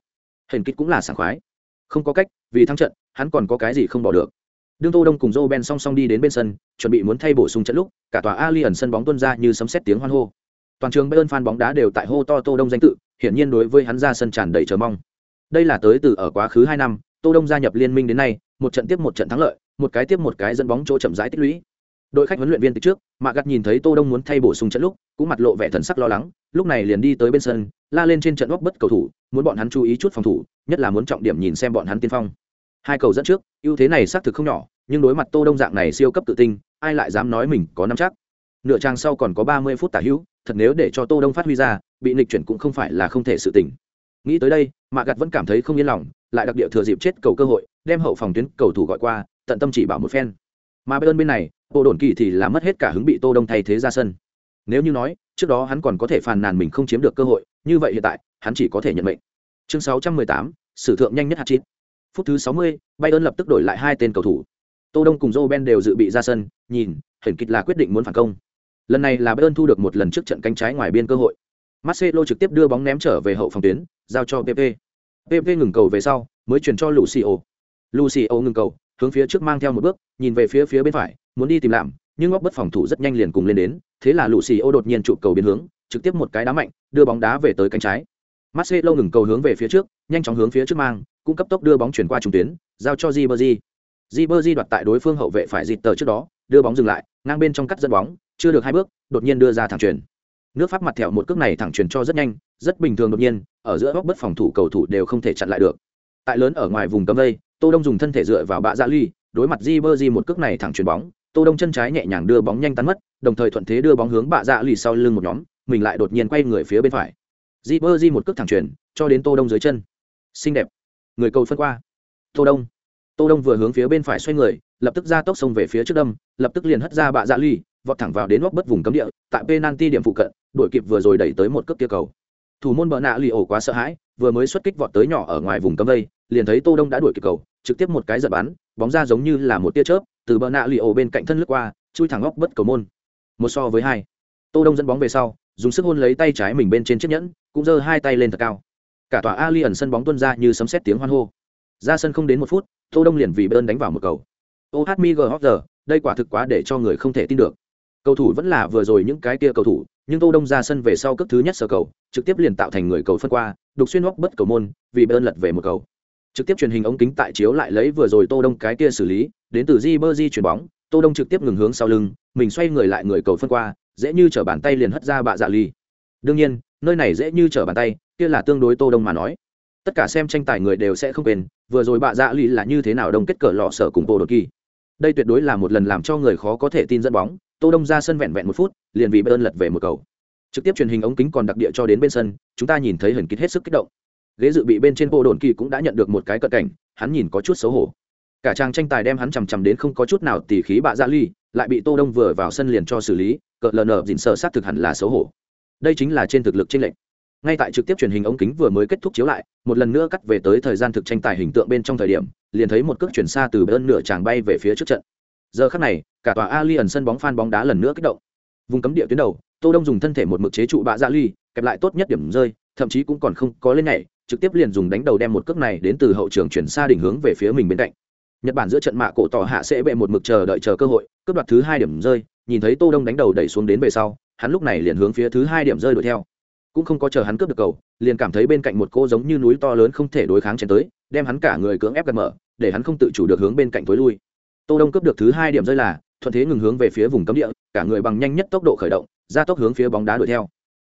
Hển kích cũng là sảng khoái. Không có cách, vì thắng trận, hắn còn có cái gì không bỏ được. Đương tô đông cùng joe ben song song đi đến bên sân, chuẩn bị muốn thay bổ sung trận lúc, cả tòa alien sân bóng tuôn ra như sấm sét tiếng hoan hô toàn trường bayern fan bóng đá đều tại hô to tô đông danh tự, hiển nhiên đối với hắn ra sân tràn đầy chờ mong. Đây là tới từ ở quá khứ hai năm, tô đông gia nhập liên minh đến nay, một trận tiếp một trận thắng lợi, một cái tiếp một cái dẫn bóng chỗ chậm rãi tích lũy. Đội khách huấn luyện viên từ trước mạ gặt nhìn thấy tô đông muốn thay bổ sung trận lúc, cũng mặt lộ vẻ thần sắc lo lắng, lúc này liền đi tới bên sân, la lên trên trận góc bất cầu thủ, muốn bọn hắn chú ý chút phòng thủ, nhất là muốn trọng điểm nhìn xem bọn hắn tiên phong. Hai cầu dẫn trước, ưu thế này xác thực không nhỏ, nhưng đối mặt tô đông dạng này siêu cấp tự tin, ai lại dám nói mình có năm chắc? Nửa trang sau còn có ba mươi phút tả hữu thật nếu để cho tô đông phát huy ra bị nịch chuyển cũng không phải là không thể sự tình. Nghĩ tới đây mạ gặt vẫn cảm thấy không yên lòng lại đặc địa thừa dịp chết cầu cơ hội đem hậu phòng tuyến cầu thủ gọi qua tận tâm chỉ bảo một phen. Mà bên bên này bộ đồn kỳ thì là mất hết cả hứng bị tô đông thay thế ra sân. Nếu như nói trước đó hắn còn có thể phàn nàn mình không chiếm được cơ hội như vậy hiện tại hắn chỉ có thể nhận mệnh. Chương 618, sử thượng nhanh nhất hạt chín. phút thứ 60, bayern lập tức đổi lại hai tên cầu thủ. Tô đông cùng joe ben đều dự bị ra sân nhìn hình kịch là quyết định muốn phản công lần này là bayern thu được một lần trước trận cánh trái ngoài biên cơ hội marcelo trực tiếp đưa bóng ném trở về hậu phòng tuyến giao cho pp pp ngừng cầu về sau mới chuyển cho lucio lucio ngừng cầu hướng phía trước mang theo một bước nhìn về phía phía bên phải muốn đi tìm làm nhưng góc bất phòng thủ rất nhanh liền cùng lên đến thế là lucio đột nhiên trụ cầu biến hướng trực tiếp một cái đá mạnh đưa bóng đá về tới cánh trái marcelo ngừng cầu hướng về phía trước nhanh chóng hướng phía trước mang cũng cấp tốc đưa bóng chuyển qua trung tuyến giao cho Ribery. Ribery đoạt tại đối phương hậu vệ phải dịt tờ trước đó đưa bóng dừng lại ngang bên trong cắt dẫn bóng chưa được hai bước, đột nhiên đưa ra thẳng truyền. Nước pháp mặt thẹo một cước này thẳng truyền cho rất nhanh, rất bình thường đột nhiên, ở giữa góc bất phòng thủ cầu thủ đều không thể chặn lại được. Tại lớn ở ngoài vùng cấm vây tô đông dùng thân thể dựa vào bạ dạ ly, đối mặt di bơ di một cước này thẳng truyền bóng, tô đông chân trái nhẹ nhàng đưa bóng nhanh tán mất, đồng thời thuận thế đưa bóng hướng bạ dạ ly sau lưng một nhóm, mình lại đột nhiên quay người phía bên phải. Di bơ di một cước thẳng truyền, cho đến tô đông dưới chân. Xinh đẹp. Người cầu phân qua. Tô đông. Tô đông vừa hướng phía bên phải xoay người, lập tức ra tốc xông về phía trước đâm, lập tức liền hất ra bạ dạ ly vọt thẳng vào đến góc bất vùng cấm địa, tại penalty điểm phụ cận đội kịp vừa rồi đẩy tới một cước kia cầu. Thủ môn bờ nạ lì ổ quá sợ hãi, vừa mới xuất kích vọt tới nhỏ ở ngoài vùng cấm vây liền thấy tô đông đã đuổi kịp cầu, trực tiếp một cái giật bắn, bóng ra giống như là một tia chớp, từ bờ nạ lì ổ bên cạnh thân lướt qua, chui thẳng góc bất cầu môn. Một so với hai. Tô đông dẫn bóng về sau, dùng sức hôn lấy tay trái mình bên trên chiếc nhẫn, cũng giơ hai tay lên thật cao. Cả tòa ali ẩn sân bóng tuôn ra như sấm sét tiếng hoan hô. Ra sân không đến một phút, tô đông liền vì bơn đánh vào một cầu. Ô hát đây quả thực quá để cho người không thể tin được cầu thủ vẫn là vừa rồi những cái kia cầu thủ, nhưng tô đông ra sân về sau cấp thứ nhất sở cầu, trực tiếp liền tạo thành người cầu phân qua, đục xuyên góc bất cầu môn, vì bơn lật về một cầu. Trực tiếp truyền hình ống kính tại chiếu lại lấy vừa rồi tô đông cái kia xử lý, đến từ di bơ di chuyển bóng, tô đông trực tiếp ngừng hướng sau lưng, mình xoay người lại người cầu phân qua, dễ như trở bàn tay liền hất ra bạ dạ ly đương nhiên, nơi này dễ như trở bàn tay, kia là tương đối tô đông mà nói. Tất cả xem tranh tài người đều sẽ không quên, vừa rồi bạ dạ ly là như thế nào đông kết cờ lọ sở cùng bộ đột kỳ đây tuyệt đối là một lần làm cho người khó có thể tin dẫn bóng tô đông ra sân vẹn vẹn một phút, liền vì bayern lật về một cầu. Trực tiếp truyền hình ống kính còn đặc địa cho đến bên sân, chúng ta nhìn thấy hình kín hết sức kích động. Ghế dự bị bên trên bộ đồn kỳ cũng đã nhận được một cái cận cảnh, hắn nhìn có chút xấu hổ. Cả trang tranh tài đem hắn chằm chằm đến không có chút nào tỉ khí bạ dạ ly, lại bị tô đông vừa vào sân liền cho xử lý cỡ lờ nở dịn sợ sát thực hẳn là xấu hổ. Đây chính là trên thực lực trên lệnh ngay tại trực tiếp truyền hình ống kính vừa mới kết thúc chiếu lại, một lần nữa cắt về tới thời gian thực tranh tài hình tượng bên trong thời điểm, liền thấy một cước chuyển xa từ bên nửa tràng bay về phía trước trận. Giờ khắc này cả tòa alien sân bóng phan bóng đá lần nữa kích động. Vùng cấm địa tuyến đầu, tô đông dùng thân thể một mực chế trụ bạ dạ ly, kẹp lại tốt nhất điểm rơi, thậm chí cũng còn không có lên nhảy, trực tiếp liền dùng đánh đầu đem một cước này đến từ hậu trường chuyển xa đỉnh hướng về phía mình bên cạnh. Nhật bản giữa trận mạ cổ tỏ hạ sẽ bệ một mực chờ đợi chờ cơ hội, cướp đoạt thứ hai điểm rơi, nhìn thấy tô đông đánh đầu đẩy xuống đến về sau, hắn lúc này liền hướng phía thứ hai điểm rơi đuổi theo. Cũng không có chờ hắn cướp được cầu, liền cảm thấy bên cạnh một cô giống như núi to lớn không thể đối kháng trên tới, đem hắn cả người cưỡng ép gạt mở, để hắn không tự chủ được hướng bên cạnh tối lui. Tô đông cướp được thứ hai điểm rơi là thuận thế ngừng hướng về phía vùng cấm địa, cả người bằng nhanh nhất tốc độ khởi động, ra tốc hướng phía bóng đá đuổi theo.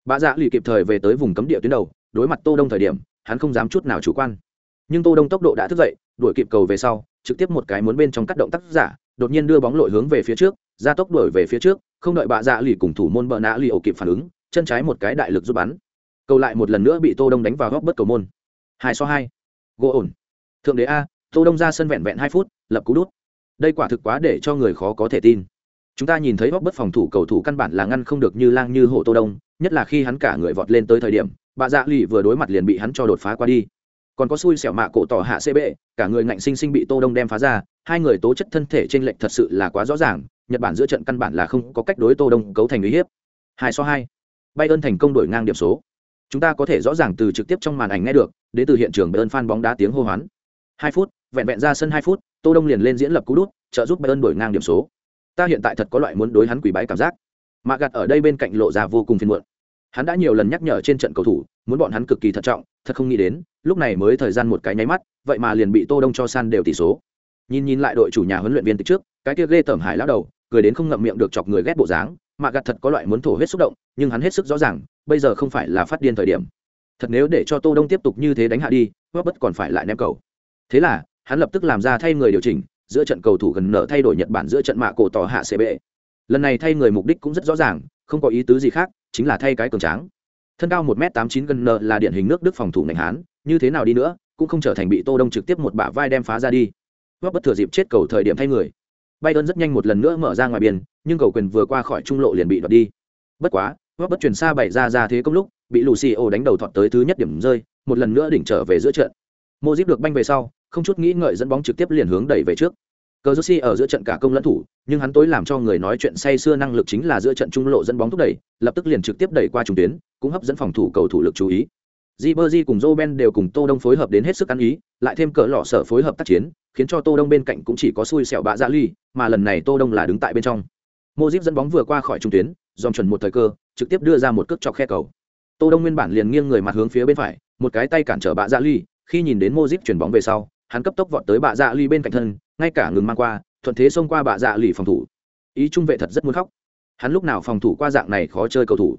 Bà dạ lì kịp thời về tới vùng cấm địa tuyến đầu, đối mặt tô đông thời điểm, hắn không dám chút nào chủ quan. Nhưng tô đông tốc độ đã thức dậy, đuổi kịp cầu về sau, trực tiếp một cái muốn bên trong cắt động tác giả, đột nhiên đưa bóng lội hướng về phía trước, ra tốc đuổi về phía trước, không đợi bà dạ lì cùng thủ môn bờ nã lì ổ kịp phản ứng, chân trái một cái đại lực giúp bắn. Cầu lại một lần nữa bị tô đông đánh vào góc bất cầu môn. Hai so hai. Gỗ ổn. Thượng đế a, tô đông ra sân vẹn vẹn hai phút, lập cú đút đây quả thực quá để cho người khó có thể tin. Chúng ta nhìn thấy bóc bất phòng thủ cầu thủ căn bản là ngăn không được như lang như hộ tô đông, nhất là khi hắn cả người vọt lên tới thời điểm, bà dạ lì vừa đối mặt liền bị hắn cho đột phá qua đi. Còn có xui xẻo mạ cổ tỏ hạ cb cả người ngạnh sinh sinh bị tô đông đem phá ra, hai người tố chất thân thể trên lệnh thật sự là quá rõ ràng, nhật bản giữa trận căn bản là không có cách đối tô đông cấu thành uy hiếp. Hai so hai. Bay ơn thành công đổi ngang điểm số. Chúng ta có thể rõ ràng từ trực tiếp trong màn ảnh nghe được, đến từ hiện trường bay ơn fan bóng đá tiếng hô hoán. Hai phút vẹn vẹn ra sân hai phút, tô đông liền lên diễn lập cú đút, trợ giúp bayern đổi ngang điểm số. Ta hiện tại thật có loại muốn đối hắn quỷ bái cảm giác. Mà gạt ở đây bên cạnh lộ ra vô cùng phiền muộn. Hắn đã nhiều lần nhắc nhở trên trận cầu thủ, muốn bọn hắn cực kỳ thận trọng, thật không nghĩ đến, lúc này mới thời gian một cái nháy mắt, vậy mà liền bị tô đông cho san đều tỷ số. Nhìn nhìn lại đội chủ nhà huấn luyện viên từ trước, cái kia ghê tởm hải lão đầu, cười đến không ngậm miệng được chọc người ghét bộ dáng, mà gạt thật có loại muốn thổ huyết xúc động, nhưng hắn hết sức rõ ràng, bây giờ không phải là phát điên thời điểm. Thật nếu để cho tô đông tiếp tục như thế đánh hạ đi hót bất còn phải lại ném cầu. Thế là hắn lập tức làm ra thay người điều chỉnh giữa trận cầu thủ gần nở thay đổi nhật bản giữa trận mạ cổ tỏ hạ cb lần này thay người mục đích cũng rất rõ ràng không có ý tứ gì khác chính là thay cái cường tráng thân cao một m tám chín gần nở là điển hình nước đức phòng thủ ngành hán như thế nào đi nữa cũng không trở thành bị tô đông trực tiếp một bả vai đem phá ra đi góp bất thừa dịp chết cầu thời điểm thay người Bayern rất nhanh một lần nữa mở ra ngoài biên, nhưng cầu quyền vừa qua khỏi trung lộ liền bị đoạt đi. Bất quá, góp bất chuyển xa bảy ra ra thế công lúc, bị Lucio đánh đầu thọt tới thứ nhất điểm rơi, một lần nữa đỉnh trở về giữa trận. Modric được banh về sau, không chút nghĩ ngợi dẫn bóng trực tiếp liền hướng đẩy về trước. Cờ ở giữa trận cả công lẫn thủ, nhưng hắn tối làm cho người nói chuyện say xưa năng lực chính là giữa trận trung lộ dẫn bóng thúc đẩy, lập tức liền trực tiếp đẩy qua trung tuyến, cũng hấp dẫn phòng thủ cầu thủ lực chú ý. Ribery cùng Roben đều cùng Tô Đông phối hợp đến hết sức ăn ý, lại thêm cỡ lọ sở phối hợp tác chiến, khiến cho Tô Đông bên cạnh cũng chỉ có xui xẻo bạ dạ ly, mà lần này Tô Đông là đứng tại bên trong. Modric dẫn bóng vừa qua khỏi trung tuyến, dòng chuẩn một thời cơ, trực tiếp đưa ra một cước chọc khe cầu. Tô Đông nguyên bản liền nghiêng người mặt hướng phía bên phải, một cái tay cản trở bạ dạ ly, khi nhìn đến Modric chuyển bóng về sau, hắn cấp tốc vọt tới bạ dạ ly bên cạnh thân, ngay cả ngừng mang qua, thuận thế xông qua bạ dạ ly phòng thủ. Ý trung vệ thật rất muốn khóc. Hắn lúc nào phòng thủ qua dạng này khó chơi cầu thủ.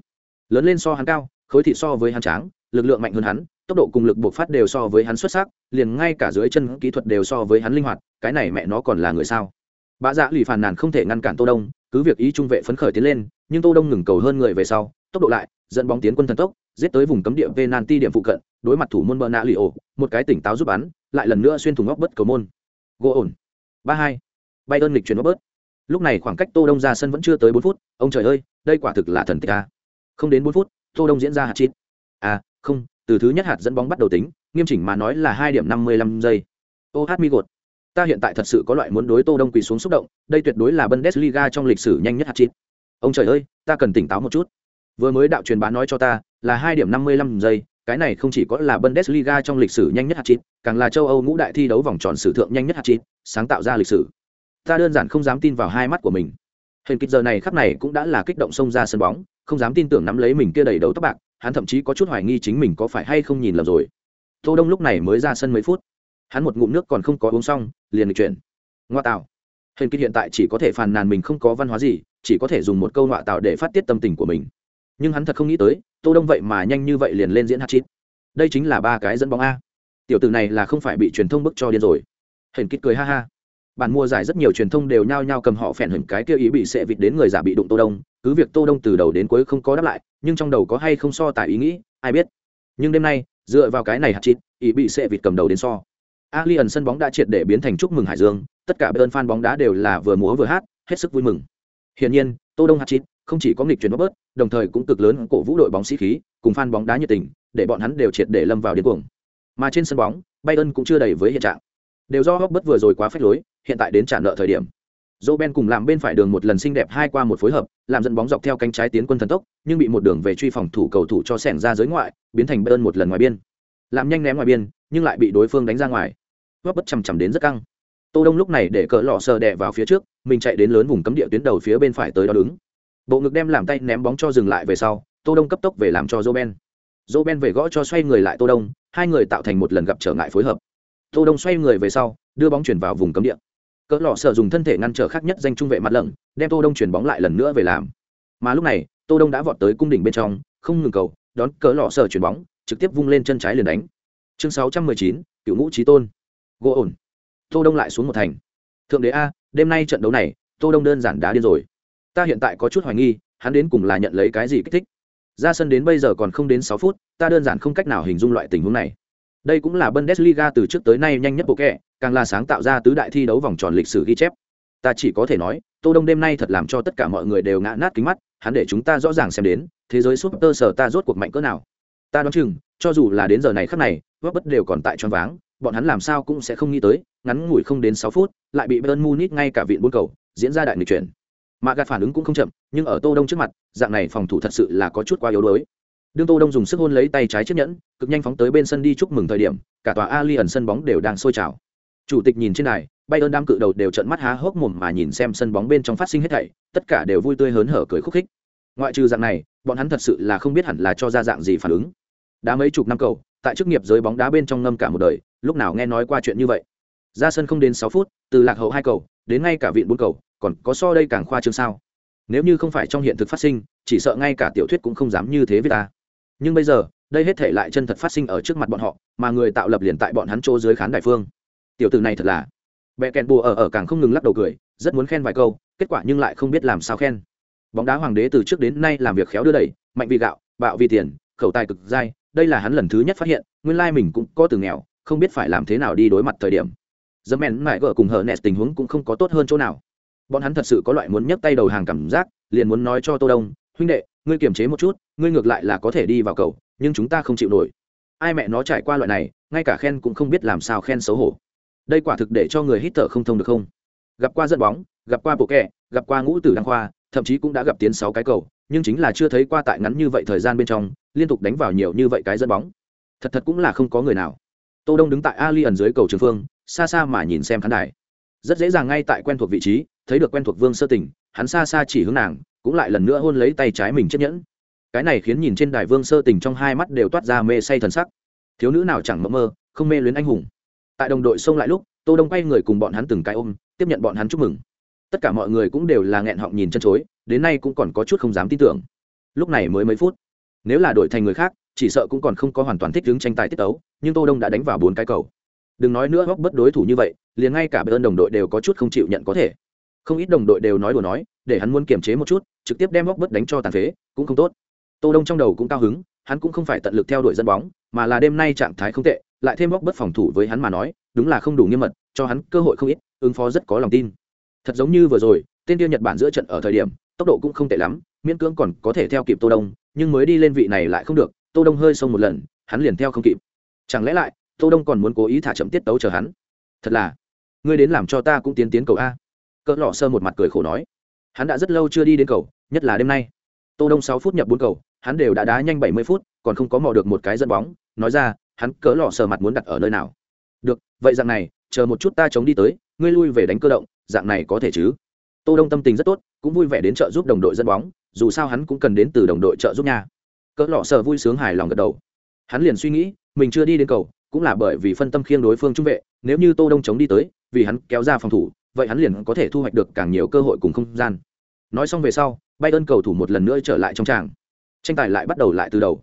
Lớn lên so hắn cao, khối thị so với hắn tráng, lực lượng mạnh hơn hắn, tốc độ cùng lực buộc phát đều so với hắn xuất sắc, liền ngay cả dưới chân kỹ thuật đều so với hắn linh hoạt, cái này mẹ nó còn là người sao? Bạ Dạ lì phàn nàn không thể ngăn cản Tô Đông, cứ việc ý trung vệ phấn khởi tiến lên, nhưng Tô Đông ngừng cầu hơn người về sau, tốc độ lại, dẫn bóng tiến quân thần tốc, giết tới vùng cấm địa penalty điểm phụ cận, đối mặt thủ môn Bernalio, một cái tỉnh táo giúp bắn, lại lần nữa xuyên thủng góc bất cầu môn. Gỗ ổn. 3-2. bayern lịch chuyển góc bớt. Lúc này khoảng cách tô đông ra sân vẫn chưa tới bốn phút. Ông trời ơi, đây quả thực là thần tích a không đến bốn phút, tô đông diễn ra hạt chít. À không, từ thứ nhất hạt dẫn bóng bắt đầu tính, nghiêm chỉnh mà nói là hai điểm năm mươi lăm giây. Ô hát mi gột. Ta hiện tại thật sự có loại muốn đối tô đông quỳ xuống xúc động, đây tuyệt đối là bundesliga trong lịch sử nhanh nhất hạt chít. Ông trời ơi, ta cần tỉnh táo một chút. Vừa mới đạo truyền bá nói cho ta là hai điểm năm mươi lăm giây cái này không chỉ có là bundesliga trong lịch sử nhanh nhất hạt chín, càng là châu âu ngũ đại thi đấu vòng tròn sử thượng nhanh nhất hạt chín, sáng tạo ra lịch sử. Ta đơn giản không dám tin vào hai mắt của mình. Hình kịch giờ này khắp này cũng đã là kích động xông ra sân bóng không dám tin tưởng nắm lấy mình kia đầy đầu tóc bạc hắn thậm chí có chút hoài nghi chính mình có phải hay không nhìn lầm rồi. Tô đông lúc này mới ra sân mấy phút. Hắn một ngụm nước còn không có uống xong liền được chuyển. Ngoa tạo. Hình kịch hiện tại chỉ có thể phàn nàn mình không có văn hóa gì chỉ có thể dùng một câu ngoạ tạo để phát tiết tâm tình của mình nhưng hắn thật không nghĩ tới tô đông vậy mà nhanh như vậy liền lên diễn hát chít đây chính là ba cái dẫn bóng a. Tiểu tử này là không phải bị truyền thông bức cho điên rồi. Hển kít cười ha ha. Bản mua giải rất nhiều truyền thông đều nhao nhao cầm họ phèn hửng cái kia ý bị sệ vịt đến người giả bị đụng tô đông. Cứ việc tô đông từ đầu đến cuối không có đáp lại nhưng trong đầu có hay không so tại ý nghĩ ai biết. Nhưng đêm nay dựa vào cái này hạt chít ý bị sệ vịt cầm đầu đến so. Alien sân bóng đã triệt để biến thành chúc mừng Hải Dương, tất cả bên fan bóng đá đều là vừa múa vừa hát, hết sức vui mừng. Hiển nhiên, Tô Đông hạt chít không chỉ có nghịch chuyển bớt, đồng thời cũng cực lớn cổ vũ đội bóng sĩ khí, cùng fan bóng đá nhiệt tình, để bọn hắn đều triệt để lâm vào điên cuồng. Mà trên sân bóng, Bayern cũng chưa đầy với hiện trạng. Đều do Robert vừa rồi quá phách lối, hiện tại đến trả nợ thời điểm. Roben cùng làm bên phải đường một lần xinh đẹp hai qua một phối hợp, làm dẫn bóng dọc theo cánh trái tiến quân thần tốc, nhưng bị một đường về truy phòng thủ cầu thủ cho xẻng ra giới ngoại, biến thành Bayern một lần ngoài biên. Làm nhanh ném ngoài biên, nhưng lại bị đối phương đánh ra ngoài. Robert chầm chầm đến rất căng. Tô Đông lúc này để cỡ lọ sờ đè vào phía trước, mình chạy đến lớn vùng cấm địa tuyến đầu phía bên phải tới đó đứng. Bộ ngực đem làm tay ném bóng cho dừng lại về sau, Tô Đông cấp tốc về làm cho joe ben, joe ben về gõ cho xoay người lại Tô Đông, hai người tạo thành một lần gặp trở ngại phối hợp. Tô Đông xoay người về sau, đưa bóng chuyển vào vùng cấm địa. Cỡ lọ sở dùng thân thể ngăn trở khác nhất danh trung vệ mặt lẩn đem tô đông chuyển bóng lại lần nữa về làm. Mà lúc này tô đông đã vọt tới cung đỉnh bên trong không ngừng cầu đón cỡ lọ sở chuyển bóng trực tiếp vung lên chân trái liền đánh. Chương 619, cựu ngũ trí tôn. Gỗ ổn. Tô đông lại xuống một thành. Thượng đế a đêm nay trận đấu này tô đông đơn giản đá điên rồi ta hiện tại có chút hoài nghi, hắn đến cùng là nhận lấy cái gì kích thích. Ra sân đến bây giờ còn không đến sáu phút, ta đơn giản không cách nào hình dung loại tình huống này. Đây cũng là bundesliga từ trước tới nay nhanh nhất bộ kệ càng là sáng tạo ra tứ đại thi đấu vòng tròn lịch sử ghi chép. Ta chỉ có thể nói, tô đông đêm nay thật làm cho tất cả mọi người đều ngã nát kính mắt, hắn để chúng ta rõ ràng xem đến, thế giới súp tơ sở ta rốt cuộc mạnh cỡ nào. Ta đoán chừng, cho dù là đến giờ này khắc này, vấp bất đều còn tại choáng váng, bọn hắn làm sao cũng sẽ không nghĩ tới, ngắn ngủi không đến sáu phút, lại bị Bayern Munich ngay cả viện buôn cầu, diễn ra đại nghịch chuyển mà gạt phản ứng cũng không chậm, nhưng ở tô đông trước mặt, dạng này phòng thủ thật sự là có chút quá yếu đuối. Đương tô đông dùng sức hôn lấy tay trái chiếc nhẫn, cực nhanh phóng tới bên sân đi chúc mừng thời điểm, cả tòa ali ẩn sân bóng đều đang sôi trào. Chủ tịch nhìn trên này bay ơn đám cự đầu đều trận mắt há hốc mồm mà nhìn xem sân bóng bên trong phát sinh hết thảy, tất cả đều vui tươi hớn hở cười khúc khích. Ngoại trừ dạng này, bọn hắn thật sự là không biết hẳn là cho ra dạng gì phản ứng. Đã mấy chục năm cầu, tại chức nghiệp giới bóng đá bên trong ngâm cả một đời, lúc nào nghe nói qua chuyện như vậy. Ra sân không đến sáu phút, từ lạc hậu hai cầu, đến ngay cả viện bốn cầu còn có so đây càng khoa trương sao? Nếu như không phải trong hiện thực phát sinh, chỉ sợ ngay cả tiểu thuyết cũng không dám như thế với ta. Nhưng bây giờ, đây hết thể lại chân thật phát sinh ở trước mặt bọn họ, mà người tạo lập liền tại bọn hắn chỗ dưới khán đại phương. Tiểu tử này thật là. Bẹ kèn bùa ở ở càng không ngừng lắc đầu cười, rất muốn khen vài câu, kết quả nhưng lại không biết làm sao khen. Bóng đá hoàng đế từ trước đến nay làm việc khéo đưa đẩy, mạnh vì gạo, bạo vì tiền, khẩu tài cực dai, đây là hắn lần thứ nhất phát hiện, nguyên lai mình cũng có từ nghèo, không biết phải làm thế nào đi đối mặt thời điểm. Dấm mèn mãi gỡ cùng hờ nẹt tình huống cũng không có tốt hơn chỗ nào bọn hắn thật sự có loại muốn nhấc tay đầu hàng cảm giác, liền muốn nói cho tô đông, huynh đệ, ngươi kiềm chế một chút, ngươi ngược lại là có thể đi vào cầu, nhưng chúng ta không chịu nổi. Ai mẹ nó trải qua loại này, ngay cả khen cũng không biết làm sao khen xấu hổ. Đây quả thực để cho người hít thở không thông được không? Gặp qua dẫn bóng, gặp qua bộ kẹ, gặp qua ngũ tử đăng khoa, thậm chí cũng đã gặp tiến sáu cái cầu, nhưng chính là chưa thấy qua tại ngắn như vậy thời gian bên trong, liên tục đánh vào nhiều như vậy cái dẫn bóng. Thật thật cũng là không có người nào. Tô đông đứng tại ali ẩn dưới cầu trường phương, xa xa mà nhìn xem khán đài. Rất dễ dàng ngay tại quen thuộc vị trí thấy được quen thuộc vương sơ tình, hắn xa xa chỉ hướng nàng, cũng lại lần nữa hôn lấy tay trái mình chiếc nhẫn. Cái này khiến nhìn trên đài vương sơ tình trong hai mắt đều toát ra mê say thần sắc. Thiếu nữ nào chẳng mơ mơ, không mê luyến anh hùng. Tại đồng đội xông lại lúc, tô đông quay người cùng bọn hắn từng cái ôm, tiếp nhận bọn hắn chúc mừng. Tất cả mọi người cũng đều là nghẹn họng nhìn chân chối, đến nay cũng còn có chút không dám tin tưởng. Lúc này mới mấy phút, nếu là đội thành người khác, chỉ sợ cũng còn không có hoàn toàn thích đứng tranh tài tiết tấu, nhưng tô đông đã đánh vào bốn cái cầu. Đừng nói nữa góc bất đối thủ như vậy, liền ngay cả bên đồng đội đều có chút không chịu nhận có thể không ít đồng đội đều nói đùa nói, để hắn muốn kiềm chế một chút, trực tiếp đem góc bất đánh cho tàn phế, cũng không tốt. Tô đông trong đầu cũng cao hứng, hắn cũng không phải tận lực theo đuổi dân bóng, mà là đêm nay trạng thái không tệ, lại thêm góc bất phòng thủ với hắn mà nói, đúng là không đủ nghiêm mật, cho hắn cơ hội không ít, ứng phó rất có lòng tin. Thật giống như vừa rồi, tên tiêu nhật bản giữa trận ở thời điểm, tốc độ cũng không tệ lắm, miễn cưỡng còn có thể theo kịp tô đông, nhưng mới đi lên vị này lại không được, tô đông hơi xông một lần, hắn liền theo không kịp. Chẳng lẽ lại, tô đông còn muốn cố ý thả chậm tiết tấu chờ hắn? Thật là, ngươi đến làm cho ta cũng tiến tiến cầu a cỡ lọ sơ một mặt cười khổ nói, hắn đã rất lâu chưa đi đến cầu, nhất là đêm nay. Tô đông sáu phút nhập bốn cầu, hắn đều đã đá nhanh bảy mươi phút, còn không có mò được một cái dẫn bóng, nói ra, hắn cỡ lọ sơ mặt muốn đặt ở nơi nào? Được, vậy dạng này, chờ một chút ta chống đi tới, ngươi lui về đánh cơ động, dạng này có thể chứ? Tô đông tâm tình rất tốt, cũng vui vẻ đến trợ giúp đồng đội dẫn bóng, dù sao hắn cũng cần đến từ đồng đội trợ giúp nha. Cỡ lọ sờ vui sướng hài lòng gật đầu. Hắn liền suy nghĩ, mình chưa đi đến cầu, cũng là bởi vì phân tâm khiêng đối phương trung vệ, nếu như tô đông chống đi tới, vì hắn kéo ra phòng thủ vậy hắn liền có thể thu hoạch được càng nhiều cơ hội cùng không gian. Nói xong về sau bay ơn cầu thủ một lần nữa trở lại trong tràng. Tranh tài lại bắt đầu lại từ đầu.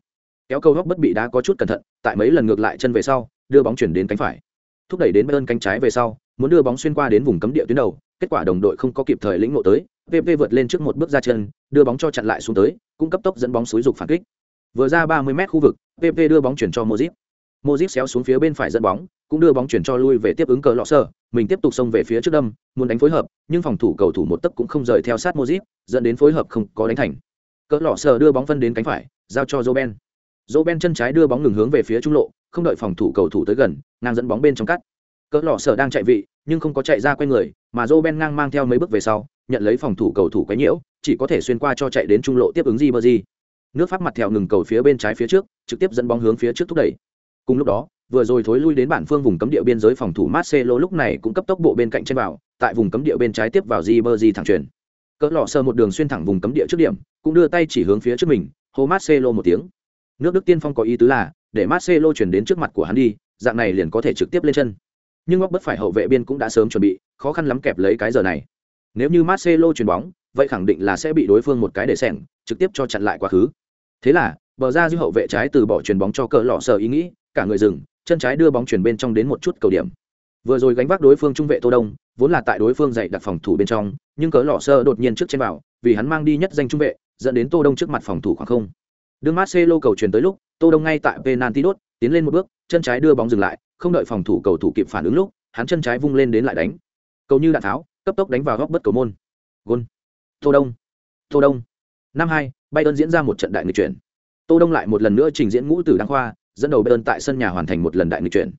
Kéo câu góc bất bị đá có chút cẩn thận, tại mấy lần ngược lại chân về sau, đưa bóng chuyển đến cánh phải. Thúc đẩy đến bay ơn cánh trái về sau, muốn đưa bóng xuyên qua đến vùng cấm địa tuyến đầu, kết quả đồng đội không có kịp thời lĩnh ngộ tới pp vượt lên trước một bước ra chân, đưa bóng cho chặn lại xuống tới cũng cấp tốc dẫn bóng xúi dục phản kích. Vừa ra 30 m khu vực pp đưa bóng chuyển cho mozip mozip xéo xuống phía bên phải dẫn bóng cũng đưa bóng chuyển cho lui về tiếp ứng cờ lọ sơ. Mình tiếp tục xông về phía trước đâm, muốn đánh phối hợp, nhưng phòng thủ cầu thủ một tấc cũng không rời theo sát mozip dẫn đến phối hợp không có đánh thành. Cờ lọ sơ đưa bóng phân đến cánh phải, giao cho joben joben chân trái đưa bóng ngừng hướng về phía trung lộ, không đợi phòng thủ cầu thủ tới gần, ngang dẫn bóng bên trong cắt. Cỡ lọ sở đang chạy vị, nhưng không có chạy ra q u a y người, mà joe ben ngang mang theo mấy bước về sau, nhận lấy phòng thủ cầu thủ quấy nhiễu, chỉ có thể xuyên qua cho chạy đến trung lộ tiếp ứng di bơ di nước pháp mặt theo ngừng cầu phía bên trái phía trước, trực tiếp dẫn bóng hướng phía trước thúc đẩy. Cùng lúc đó vừa rồi thối lui đến bản phương vùng cấm địa biên giới phòng thủ Marcelo lúc này cũng cấp tốc bộ bên cạnh trên vào, tại vùng cấm địa bên trái tiếp vào Ribery thẳng truyền. Cỡ lọ sờ một đường xuyên thẳng vùng cấm địa trước điểm, cũng đưa tay chỉ hướng phía trước mình, hô Marcelo một tiếng. Nước Đức tiên phong có ý tứ là để Marcelo chuyển đến trước mặt của hắn đi, dạng này liền có thể trực tiếp lên chân nhưng góc bất phải hậu vệ biên cũng đã sớm chuẩn bị khó khăn lắm kẹp lấy cái giờ này nếu như marcelo chuyền bóng vậy khẳng định là sẽ bị đối phương một cái để sẹn, trực tiếp cho chặn lại quá khứ thế là bờ ra dư hậu vệ trái từ bỏ chuyền bóng cho cỡ lọ sờ ý nghĩ cả người dừng chân trái đưa bóng chuyển bên trong đến một chút cầu điểm. Vừa rồi gánh vác đối phương trung vệ tô đông, vốn là tại đối phương dạy đặt phòng thủ bên trong, nhưng cỡ lọ sơ đột nhiên trước trên vào, vì hắn mang đi nhất danh trung vệ, dẫn đến tô đông trước mặt phòng thủ khoảng không. Đương marcelo cầu truyền tới lúc, tô đông ngay tại penalty đốt, tiến lên một bước, chân trái đưa bóng dừng lại, không đợi phòng thủ cầu thủ kịp phản ứng lúc, hắn chân trái vung lên đến lại đánh. Cầu như đạn tháo, cấp tốc đánh vào góc bất cầu môn. Gôn. Tô đông. Tô đông. Năm hai, bayern diễn ra một trận đại người chuyển. Tô đông lại một lần nữa trình diễn ngũ tử đăng khoa dẫn đầu bayern tại sân nhà hoàn thành một lần đại nghịch chuyển.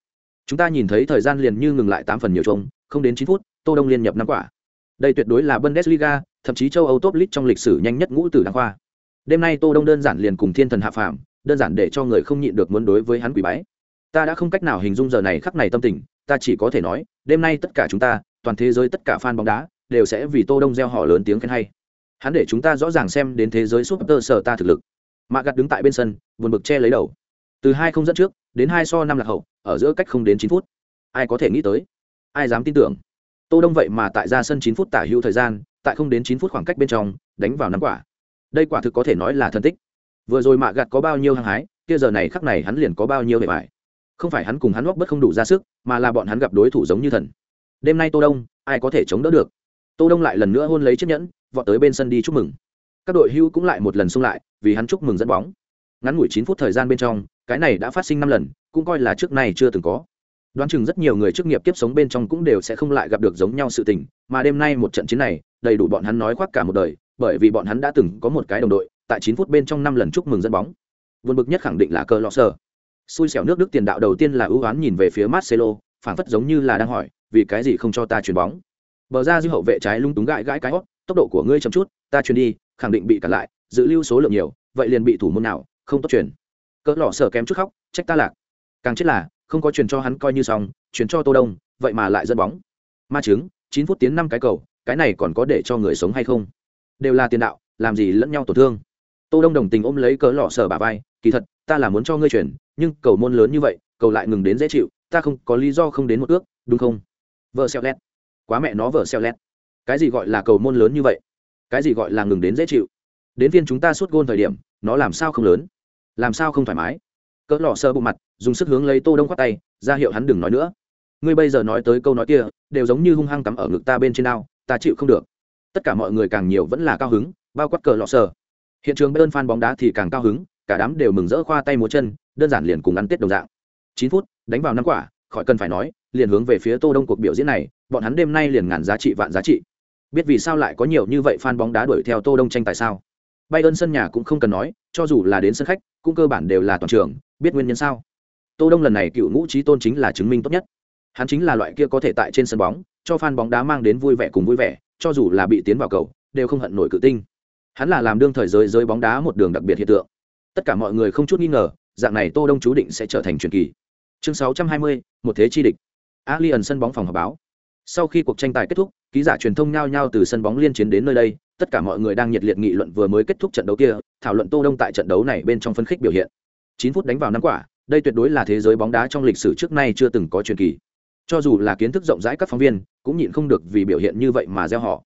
Chúng ta nhìn thấy thời gian liền như ngừng lại tám phần nhiều chung, không đến chín phút tô đông liên nhập năm quả. Đây tuyệt đối là bundesliga thậm chí châu âu top league trong lịch sử nhanh nhất ngũ tử đăng khoa. Đêm nay tô đông đơn giản liền cùng thiên thần hạ phàm đơn giản để cho người không nhịn được muốn đối với hắn quỷ bái. Ta đã không cách nào hình dung giờ này khắc này tâm tình ta chỉ có thể nói đêm nay tất cả chúng ta toàn thế giới tất cả fan bóng đá đều sẽ vì tô đông gieo họ lớn tiếng khen hay. Hắn để chúng ta rõ ràng xem đến thế giới super sở ta thực lực. Mạ Gạt đứng tại bên sân buồn bực che lấy đầu từ hai không dẫn trước, đến hai so năm lạc hậu, ở giữa cách không đến chín phút. Ai có thể nghĩ tới? Ai dám tin tưởng? Tô đông vậy mà tại ra sân chín phút tả hữu thời gian, tại không đến chín phút khoảng cách bên trong, đánh vào năm quả. Đây quả thực có thể nói là thân tích. Vừa rồi mạ gạt có bao nhiêu hăng hái, kia giờ này khắc này hắn liền có bao nhiêu bề bài. Không phải hắn cùng hắn bóc bất không đủ ra sức, mà là bọn hắn gặp đối thủ giống như thần. Đêm nay tô đông, ai có thể chống đỡ được? Tô đông lại lần nữa hôn lấy chiếc nhẫn, vọt tới bên sân đi chúc mừng. Các đội hưu cũng lại một lần xung lại, vì hắn chúc mừng dẫn bóng. Ngắn ngủi chín phút thời gian bên trong cái này đã phát sinh năm lần, cũng coi là trước này chưa từng có. Đoán chừng rất nhiều người chức nghiệp tiếp sống bên trong cũng đều sẽ không lại gặp được giống nhau sự tình, mà đêm nay một trận chiến này, đầy đủ bọn hắn nói khoác cả một đời, bởi vì bọn hắn đã từng có một cái đồng đội, tại chín phút bên trong năm lần chúc mừng dẫn bóng. Vượt bực nhất khẳng định là cờ lọ sơ xui xẻo nước đức tiền đạo đầu tiên là ưu oán nhìn về phía marcelo phản phất giống như là đang hỏi, vì cái gì không cho ta chuyền bóng? Bờ ra dư hậu vệ trái lung túng gãi gãi cái hót tốc độ của ngươi chậm chút, ta chuyền đi, khẳng định bị cản lại giữ lưu số lượng nhiều, vậy liền bị thủ môn nào, không tốt chuyền cỡ lọ sở kém chút khóc, trách ta lạc. Càng chết là, không có chuyền cho hắn coi như xong chuyền cho tô đông, vậy mà lại dẫn bóng. Ma chứng chín phút tiến năm cái cầu, cái này còn có để cho người sống hay không? Đều là tiền đạo, làm gì lẫn nhau tổn thương? Tô đông đồng tình ôm lấy cỡ lọ sở bà vai, kỳ thật, ta là muốn cho ngươi chuyển, nhưng cầu môn lớn như vậy, cầu lại ngừng đến dễ chịu, ta không, có lý do không đến một ước, đúng không? Vợ xeo lét quá mẹ nó vợ xeo lét cái gì gọi là cầu môn lớn như vậy? Cái gì gọi là ngừng đến dễ chịu? Đến viên chúng ta suốt gôn thời điểm, nó làm sao không lớn? Làm sao không thoải mái? Cỡ lọ sơ bộ mặt, dùng sức hướng lấy tô đông khoát tay, ra hiệu hắn đừng nói nữa. Ngươi bây giờ nói tới câu nói kia, đều giống như hung hăng cắm ở ngực ta bên trên ao, ta chịu không được. Tất cả mọi người càng nhiều vẫn là cao hứng, bao quát cờ lọ sơ. Hiện trường bên fan bóng đá thì càng cao hứng, cả đám đều mừng rỡ khoa tay múa chân, đơn giản liền cùng ăn tết đồng dạng. Chín phút, đánh vào năm quả, khỏi cần phải nói, liền hướng về phía tô đông cuộc biểu diễn này, bọn hắn đêm nay liền ngàn giá trị vạn giá trị. Biết vì sao lại có nhiều như vậy fan bóng đá đuổi theo Tô Đông tranh tại sao? Bayern sân nhà cũng không cần nói, cho dù là đến sân khách, cũng cơ bản đều là toàn trường, biết nguyên nhân sao? Tô Đông lần này cựu ngũ chí tôn chính là chứng minh tốt nhất. Hắn chính là loại kia có thể tại trên sân bóng, cho fan bóng đá mang đến vui vẻ cùng vui vẻ, cho dù là bị tiến vào cầu, đều không hận nổi cự tinh. Hắn là làm đương thời giới giới bóng đá một đường đặc biệt hiện tượng. Tất cả mọi người không chút nghi ngờ, dạng này Tô Đông chú định sẽ trở thành truyền kỳ. Chương 620, một thế chi địch. Alien sân bóng phòng họp báo. Sau khi cuộc tranh tài kết thúc, ký giả truyền thông nhao nhao từ sân bóng liên chiến đến nơi đây, tất cả mọi người đang nhiệt liệt nghị luận vừa mới kết thúc trận đấu kia, thảo luận Tô Đông tại trận đấu này bên trong phân khích biểu hiện. 9 phút đánh vào năm quả, đây tuyệt đối là thế giới bóng đá trong lịch sử trước nay chưa từng có truyền kỳ. Cho dù là kiến thức rộng rãi các phóng viên, cũng nhịn không được vì biểu hiện như vậy mà reo hò.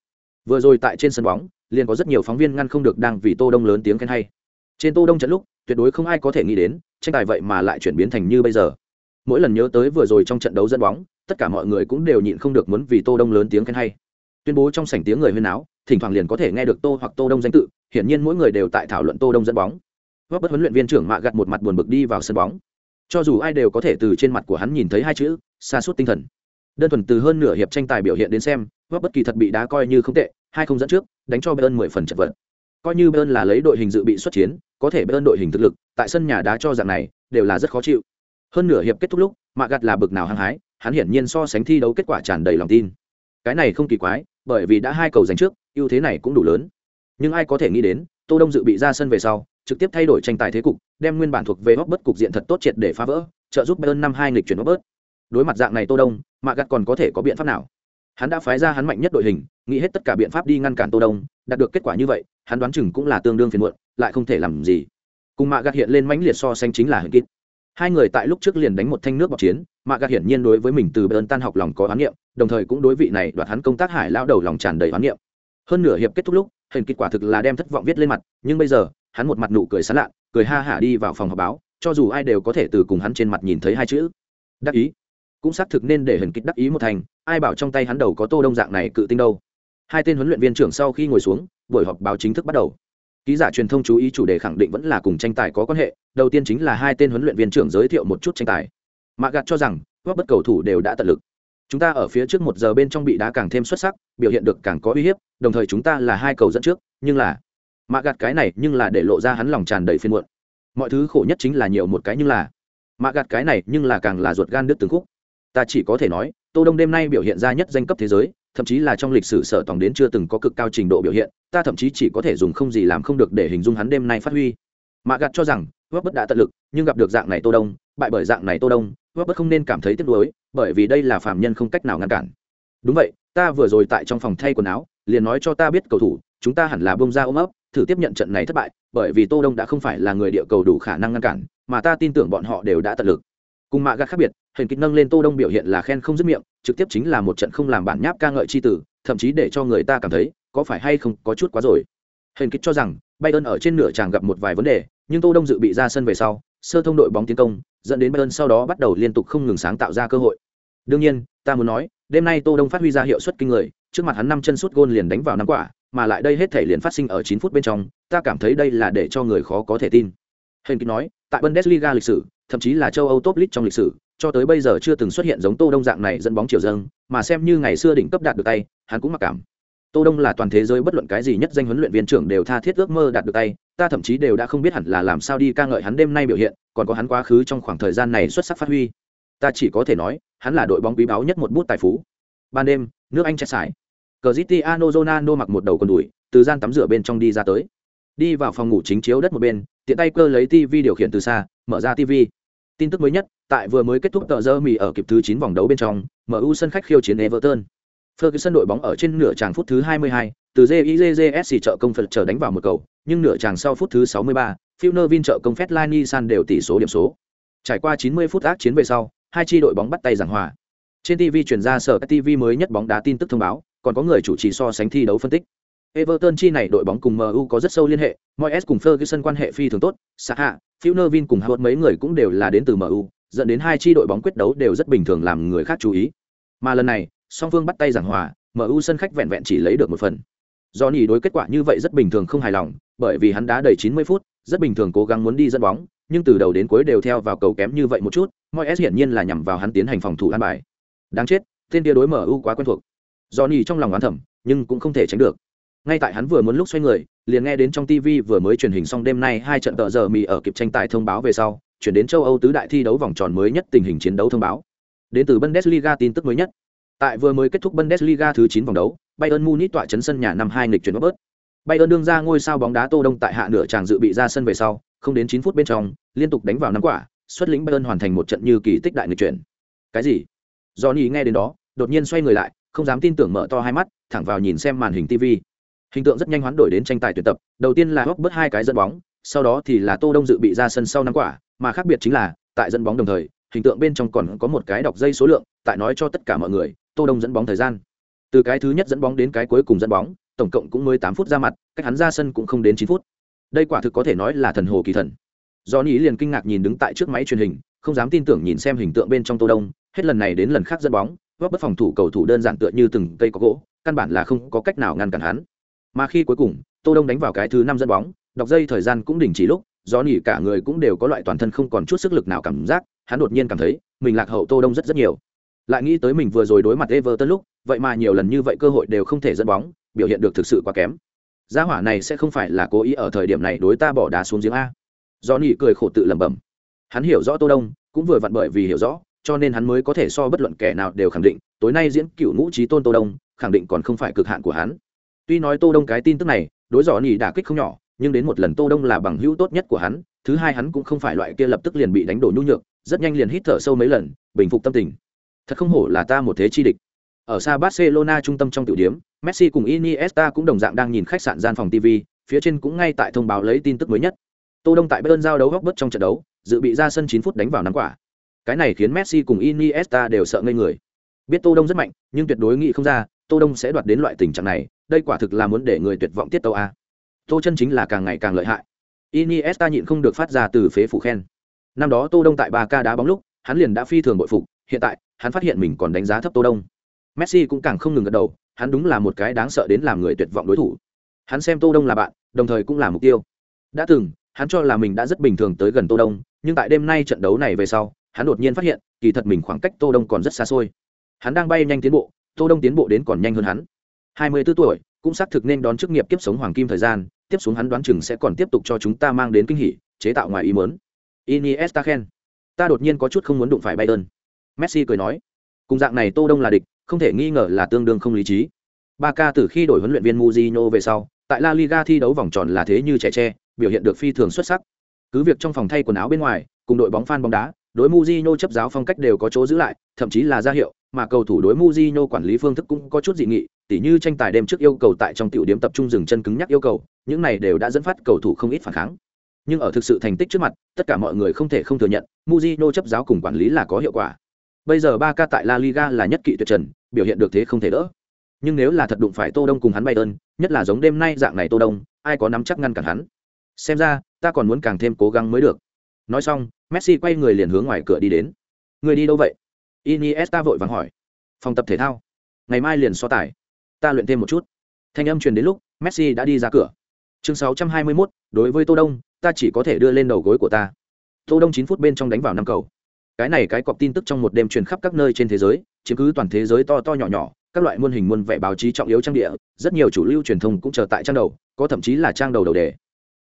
Vừa rồi tại trên sân bóng, liền có rất nhiều phóng viên ngăn không được đang vì Tô Đông lớn tiếng khen hay. Trên Tô Đông trận lúc, tuyệt đối không ai có thể nghĩ đến, tranh tài vậy mà lại chuyển biến thành như bây giờ. Mỗi lần nhớ tới vừa rồi trong trận đấu dẫn bóng, tất cả mọi người cũng đều nhịn không được muốn vì Tô Đông lớn tiếng khen hay. Tuyên bố trong sảnh tiếng người huyên náo, thỉnh thoảng liền có thể nghe được Tô hoặc Tô Đông danh tự, hiển nhiên mỗi người đều tại thảo luận Tô Đông dẫn bóng. góp bất huấn luyện viên trưởng mạ gặt một mặt buồn bực đi vào sân bóng. Cho dù ai đều có thể từ trên mặt của hắn nhìn thấy hai chữ, xa suốt tinh thần. Đơn thuần từ hơn nửa hiệp tranh tài biểu hiện đến xem, góp bất kỳ thật bị đá coi như không tệ, hai không dẫn trước, đánh cho Bayern 10 phần chật vật. Coi như Bayern là lấy đội hình dự bị xuất chiến, có thể Bayern đội hình thực lực, tại sân nhà đá cho dạng này, đều là rất khó chịu. Hơn nửa hiệp kết thúc lúc, Mạ Gạt là bực nào hăng hái, hắn hiển nhiên so sánh thi đấu kết quả tràn đầy lòng tin. Cái này không kỳ quái, bởi vì đã hai cầu giành trước, ưu thế này cũng đủ lớn. Nhưng ai có thể nghĩ đến, Tô Đông dự bị ra sân về sau, trực tiếp thay đổi tranh tài thế cục, đem nguyên bản thuộc về hốc bất cục diện thật tốt triệt để phá vỡ, trợ giúp Bayern năm hai nghịch chuyển hốc bớt. Đối mặt dạng này Tô Đông, Mạ Gạt còn có thể có biện pháp nào? Hắn đã phái ra hắn mạnh nhất đội hình, nghĩ hết tất cả biện pháp đi ngăn cản Tô Đông, đạt được kết quả như vậy, hắn đoán chừng cũng là tương đương phiền muộn, lại không thể làm gì. Cùng Mạ Gạt hiện lên mãnh liệt so sánh chính là Hưng Kít. Hai người tại lúc trước liền đánh một thanh nước bọc chiến, Mạ Gạt hiển nhiên đối với mình từ Bayern tan học lòng có oán niệm, đồng thời cũng đối vị này đoạt hắn công tác hải lao đầu lòng tràn đầy oán niệm. Hơn nửa hiệp kết thúc lúc, hình kết quả thực là đem thất vọng viết lên mặt, nhưng bây giờ, hắn một mặt nụ cười sán lạ, cười ha hả đi vào phòng họp báo, cho dù ai đều có thể từ cùng hắn trên mặt nhìn thấy hai chữ. Đắc ý. Cũng xác thực nên để hình kịch đắc ý một thành ai bảo trong tay hắn đầu có tô đông dạng này cự tinh đâu. Hai tên huấn luyện viên trưởng sau khi ngồi xuống buổi họp báo chính thức bắt đầu. Ký giả truyền thông chú ý chủ đề khẳng định vẫn là cùng tranh tài có quan hệ đầu tiên chính là hai tên huấn luyện viên trưởng giới thiệu một chút tranh tài. Mạ gạt cho rằng các bất cầu thủ đều đã tận lực. Chúng ta ở phía trước một giờ bên trong bị đá càng thêm xuất sắc biểu hiện được càng có uy hiếp đồng thời chúng ta là hai cầu dẫn trước, nhưng là mạ gạt cái này nhưng là để lộ ra hắn lòng tràn đầy phiên muộn. Mọi thứ khổ nhất chính là nhiều một cái nhưng là mạ gạt cái này nhưng là càng là ruột gan đứt từng khúc. Ta chỉ có thể nói, tô đông đêm nay biểu hiện ra nhất danh cấp thế giới, thậm chí là trong lịch sử sở tổng đến chưa từng có cực cao trình độ biểu hiện, ta thậm chí chỉ có thể dùng không gì làm không được để hình dung hắn đêm nay phát huy. Mạ gạt cho rằng web bất đã tận lực, nhưng gặp được dạng này tô đông, bại bởi dạng này tô đông web bất không nên cảm thấy tiếc nuối, bởi vì đây là phàm nhân không cách nào ngăn cản. Đúng vậy, ta vừa rồi tại trong phòng thay quần áo liền nói cho ta biết cầu thủ, chúng ta hẳn là bông ra ôm ấp, thử tiếp nhận trận này thất bại, bởi vì tô đông đã không phải là người địa cầu đủ khả năng ngăn cản, mà ta tin tưởng bọn họ đều đã tận lực. Cùng mạ gạt khác biệt hình kịch nâng lên tô đông biểu hiện là khen không dứt miệng, trực tiếp chính là một trận không làm bản nháp ca ngợi chi tử, thậm chí để cho người ta cảm thấy, có phải hay không có chút quá rồi. Hình kịch cho rằng, bayern ở trên nửa tràng gặp một vài vấn đề, nhưng tô đông dự bị ra sân về sau, sơ thông đội bóng tiến công, dẫn đến bayern sau đó bắt đầu liên tục không ngừng sáng tạo ra cơ hội. Đương nhiên, ta muốn nói, đêm nay tô đông phát huy ra hiệu suất kinh người trước mặt hắn năm chân sút gôn liền đánh vào năm quả mà lại đây hết thể liền phát sinh ở chín phút bên trong, ta cảm thấy đây là để cho người khó có thể tin. Hình kín nói, tại Bundesliga lịch sử, thậm chí là châu Âu top league trong lịch sử, cho tới bây giờ chưa từng xuất hiện giống Tô Đông dạng này dẫn bóng chiều dâng, mà xem như ngày xưa đỉnh cấp đạt được tay, hắn cũng mặc cảm. Tô Đông là toàn thế giới bất luận cái gì nhất danh huấn luyện viên trưởng đều tha thiết ước mơ đạt được tay, ta thậm chí đều đã không biết hẳn là làm sao đi ca ngợi hắn đêm nay biểu hiện, còn có hắn quá khứ trong khoảng thời gian này xuất sắc phát huy. Ta chỉ có thể nói, hắn là đội bóng quý báu nhất một bút tài phú. Ban đêm, nước Anh chạy sải. Cristiano Ronaldo mặc một đầu quần đùi, từ gian tắm rửa bên trong đi ra tới. Đi vào phòng ngủ chính chiếu đất một bên, tiện tay cơ lấy TV điều khiển từ xa, mở ra TV. Tin tức mới nhất, tại vừa mới kết thúc tờ giờ mì ở kịp thứ 9 vòng đấu bên trong, MU sân khách khiêu chiến Everton. Ferguson đội bóng ở trên nửa tràng phút thứ 22, từ JIJJS trợ công phật chờ đánh vào một cầu, nhưng nửa tràng sau phút thứ 63, Phil Vin trợ công Fetlani san đều tỷ số điểm số. Trải qua 90 phút ác chiến về sau, hai chi đội bóng bắt tay giảng hòa. Trên TV truyền ra sở TV mới nhất bóng đá tin tức thông báo, còn có người chủ trì so sánh thi đấu phân tích. Everton chi này đội bóng cùng MU có rất sâu liên hệ, Moyes cùng Ferguson quan hệ phi thường tốt, Saha, Philnervin cùng Howard mấy người cũng đều là đến từ MU, dẫn đến hai chi đội bóng quyết đấu đều rất bình thường làm người khác chú ý. Mà lần này, song phương bắt tay giảng hòa, MU sân khách vẹn vẹn chỉ lấy được một phần. Johnny đối kết quả như vậy rất bình thường không hài lòng, bởi vì hắn đá đầy 90 phút, rất bình thường cố gắng muốn đi dẫn bóng, nhưng từ đầu đến cuối đều theo vào cầu kém như vậy một chút, Moyes hiển nhiên là nhằm vào hắn tiến hành phòng thủ an bài. Đáng chết, tên kia đối MU quá quen thuộc. Johnny trong lòng oán thầm, nhưng cũng không thể tránh được. Ngay tại hắn vừa muốn lúc xoay người liền nghe đến trong tv vừa mới truyền hình xong đêm nay hai trận tờ giờ mì ở kịp tranh tài thông báo về sau chuyển đến châu âu tứ đại thi đấu vòng tròn mới nhất tình hình chiến đấu thông báo. Đến từ bundesliga tin tức mới nhất. Tại vừa mới kết thúc bundesliga thứ chín vòng đấu bayern munich tọa trấn sân nhà năm hai nghịch chuyển bớt bayern đương ra ngôi sao bóng đá tô đông tại hạ nửa tràng dự bị ra sân về sau không đến chín phút bên trong liên tục đánh vào năm quả xuất lĩnh bayern hoàn thành một trận như kỳ tích đại nghịch chuyển. Cái gì? Johnny nghe đến đó đột nhiên xoay người lại không dám tin tưởng mở to hai mắt, thẳng vào nhìn xem màn hình tv hình tượng rất nhanh hoán đổi đến tranh tài tuyển tập, đầu tiên là hóc bớt hai cái dẫn bóng, sau đó thì là tô đông dự bị ra sân sau năm quả, mà khác biệt chính là, tại dẫn bóng đồng thời, hình tượng bên trong còn có một cái đọc dây số lượng, tại nói cho tất cả mọi người, tô đông dẫn bóng thời gian. Từ cái thứ nhất dẫn bóng đến cái cuối cùng dẫn bóng, tổng cộng cũng mới tám phút ra mặt, cách hắn ra sân cũng không đến chín phút. Đây quả thực có thể nói là thần hồ kỳ thần. Do nhí liền kinh ngạc nhìn đứng tại trước máy truyền hình, không dám tin tưởng nhìn xem hình tượng bên trong tô đông, hết lần này đến lần khác dẫn bóng góp bất phòng thủ cầu thủ đơn giản tựa như từng cây có gỗ, căn bản là không có cách nào ngăn cản hắn. Mà khi cuối cùng, tô đông đánh vào cái thứ năm dẫn bóng, đọc dây thời gian cũng đình chỉ lúc, do nỉ cả người cũng đều có loại toàn thân không còn chút sức lực nào cảm giác, hắn đột nhiên cảm thấy, mình lạc hậu tô đông rất rất nhiều. Lại nghĩ tới mình vừa rồi đối mặt everton lúc, vậy mà nhiều lần như vậy cơ hội đều không thể dẫn bóng, biểu hiện được thực sự quá kém. Gia hỏa này sẽ không phải là cố ý ở thời điểm này đối ta bỏ đá xuống giếng a. Do nỉ cười khổ tự lẩm bẩm. Hắn hiểu rõ tô đông, cũng vừa vặn bởi vì hiểu rõ cho nên hắn mới có thể so bất luận kẻ nào đều khẳng định, tối nay diễn cựu ngũ trí tôn tô đông, khẳng định còn không phải cực hạn của hắn. Tuy nói tô đông cái tin tức này, đối dò nỉ đả kích không nhỏ, nhưng đến một lần tô đông là bằng hữu tốt nhất của hắn, thứ hai hắn cũng không phải loại kia lập tức liền bị đánh đổ nhu nhược, rất nhanh liền hít thở sâu mấy lần, bình phục tâm tình. Thật không hổ là ta một thế chi địch. Ở xa barcelona trung tâm trong tiểu điểm, messi cùng iniesta cũng đồng dạng đang nhìn khách sạn gian phòng tv phía trên cũng ngay tại thông báo lấy tin tức mới nhất. Tô đông tại bayern giao đấu góc bất trong trận đấu, dự bị ra sân 9 phút đánh vào năm quả cái này khiến messi cùng iniesta đều sợ ngây người. Biết tô đông rất mạnh, nhưng tuyệt đối nghĩ không ra, tô đông sẽ đoạt đến loại tình trạng này, đây quả thực là muốn để người tuyệt vọng tiết tâu a. Tô chân chính là càng ngày càng lợi hại. Iniesta nhịn không được phát ra từ phế phủ khen. Năm đó tô đông tại Barca đá bóng lúc, hắn liền đã phi thường bội phục, hiện tại, hắn phát hiện mình còn đánh giá thấp tô đông. Messi cũng càng không ngừng gật đầu, hắn đúng là một cái đáng sợ đến làm người tuyệt vọng đối thủ. Hắn xem tô đông là bạn, đồng thời cũng là mục tiêu. Đã từng, hắn cho là mình đã rất bình thường tới gần tô đông, nhưng tại đêm nay trận đấu này về sau hắn đột nhiên phát hiện, kỳ thật mình khoảng cách tô đông còn rất xa xôi. Hắn đang bay nhanh tiến bộ, tô đông tiến bộ đến còn nhanh hơn hắn. 24 tuổi, cũng xác thực nên đón chức nghiệp kiếp sống hoàng kim thời gian, tiếp xuống hắn đoán chừng sẽ còn tiếp tục cho chúng ta mang đến kinh hỉ, chế tạo ngoài ý muốn. Iniesta khen. Ta đột nhiên có chút không muốn đụng phải bayern. Messi cười nói. Cùng dạng này tô đông là địch, không thể nghi ngờ là tương đương không lý trí. Barca từ khi đổi huấn luyện viên muzino về sau, tại La Liga thi đấu vòng tròn là thế như trẻ tre, biểu hiện được phi thường xuất sắc. Cứ việc trong phòng thay quần áo bên ngoài, cùng đội bóng fan bóng đá đối Mujino chấp giáo phong cách đều có chỗ giữ lại, thậm chí là ra hiệu, mà cầu thủ đối Mujino quản lý phương thức cũng có chút dị nghị, tỉ như tranh tài đêm trước yêu cầu tại trong tiểu điểm tập trung dừng chân cứng nhắc yêu cầu, những này đều đã dẫn phát cầu thủ không ít phản kháng. Nhưng ở thực sự thành tích trước mặt, tất cả mọi người không thể không thừa nhận, Mujino chấp giáo cùng quản lý là có hiệu quả. Bây giờ Barca tại La Liga là nhất kỵ tuyệt trần, biểu hiện được thế không thể đỡ. Nhưng nếu là thật đụng phải Tô Đông cùng hắn Bayern, nhất là giống đêm nay dạng này Tô Đông, ai có nắm chắc ngăn cản hắn. Xem ra, ta còn muốn càng thêm cố gắng mới được. Nói xong, Messi quay người liền hướng ngoài cửa đi đến. Người đi đâu vậy? Iniesta vội vàng hỏi. Phòng tập thể thao. Ngày mai liền so tài. Ta luyện thêm một chút. Thanh âm truyền đến lúc, Messi đã đi ra cửa. Chương 621, đối với Tô Đông, ta chỉ có thể đưa lên đầu gối của ta. Tô Đông 9 phút bên trong đánh vào năm cầu. Cái này cái cọc tin tức trong một đêm truyền khắp các nơi trên thế giới, chiếm cứ toàn thế giới to to nhỏ nhỏ, các loại muôn hình muôn vẻ báo chí trọng yếu trang địa, rất nhiều chủ lưu truyền thông cũng chờ tại trang đầu, có thậm chí là trang đầu đầu đề.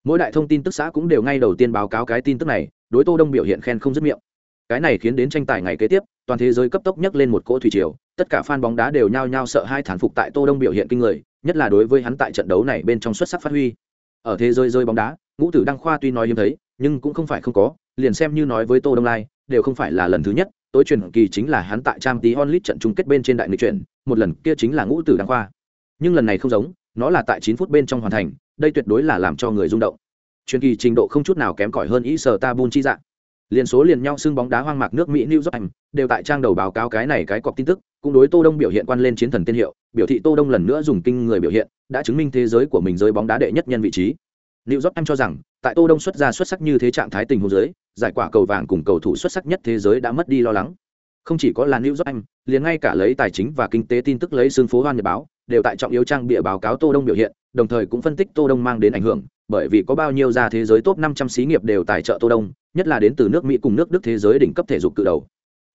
Mỗi đại thông tin tức xã cũng đều ngay đầu tiên báo cáo cái tin tức này, đối tô đông biểu hiện khen không dứt miệng. Cái này khiến đến tranh tài ngày kế tiếp, toàn thế giới cấp tốc nhấc lên một cỗ thủy triều, tất cả fan bóng đá đều nhao nhao sợ hai thán phục tại tô đông biểu hiện kinh người, nhất là đối với hắn tại trận đấu này bên trong xuất sắc phát huy. Ở thế giới rơi bóng đá, ngũ tử đăng khoa tuy nói hiếm thấy, nhưng cũng không phải không có, liền xem như nói với tô đông lai, đều không phải là lần thứ nhất, tối truyền kỳ chính là hắn tại trang tí onlit trận chung kết bên trên đại nghịch chuyển, một lần kia chính là ngũ tử đăng khoa. Nhưng lần này không giống, nó là tại chín phút bên trong hoàn thành, đây tuyệt đối là làm cho người rung động truyền kỳ trình độ không chút nào kém cỏi hơn ý sở tabun chi dạng. Liền số liền nhau xưng bóng đá hoang mạc nước mỹ new york đều tại trang đầu báo cáo cái này cái cọc tin tức, cũng đối tô đông biểu hiện quan lên chiến thần tiên hiệu, biểu thị tô đông lần nữa dùng kinh người biểu hiện, đã chứng minh thế giới của mình giới bóng đá đệ nhất nhân vị trí. New york anh cho rằng, tại tô đông xuất ra xuất sắc như thế trạng thái tình huống giới, giải quả cầu vàng cùng cầu thủ xuất sắc nhất thế giới đã mất đi lo lắng. Không chỉ có là new york anh liền ngay cả lấy tài chính và kinh tế tin tức lấy xương phố hoan nhật báo đều tại trọng yếu trang bịa báo cáo tô đông biểu hiện đồng thời cũng phân tích tô đông mang đến ảnh hưởng bởi vì có bao nhiêu ra thế giới top 500 xí nghiệp đều tài trợ Tô Đông, nhất là đến từ nước Mỹ cùng nước Đức thế giới đỉnh cấp thể dục cự đầu.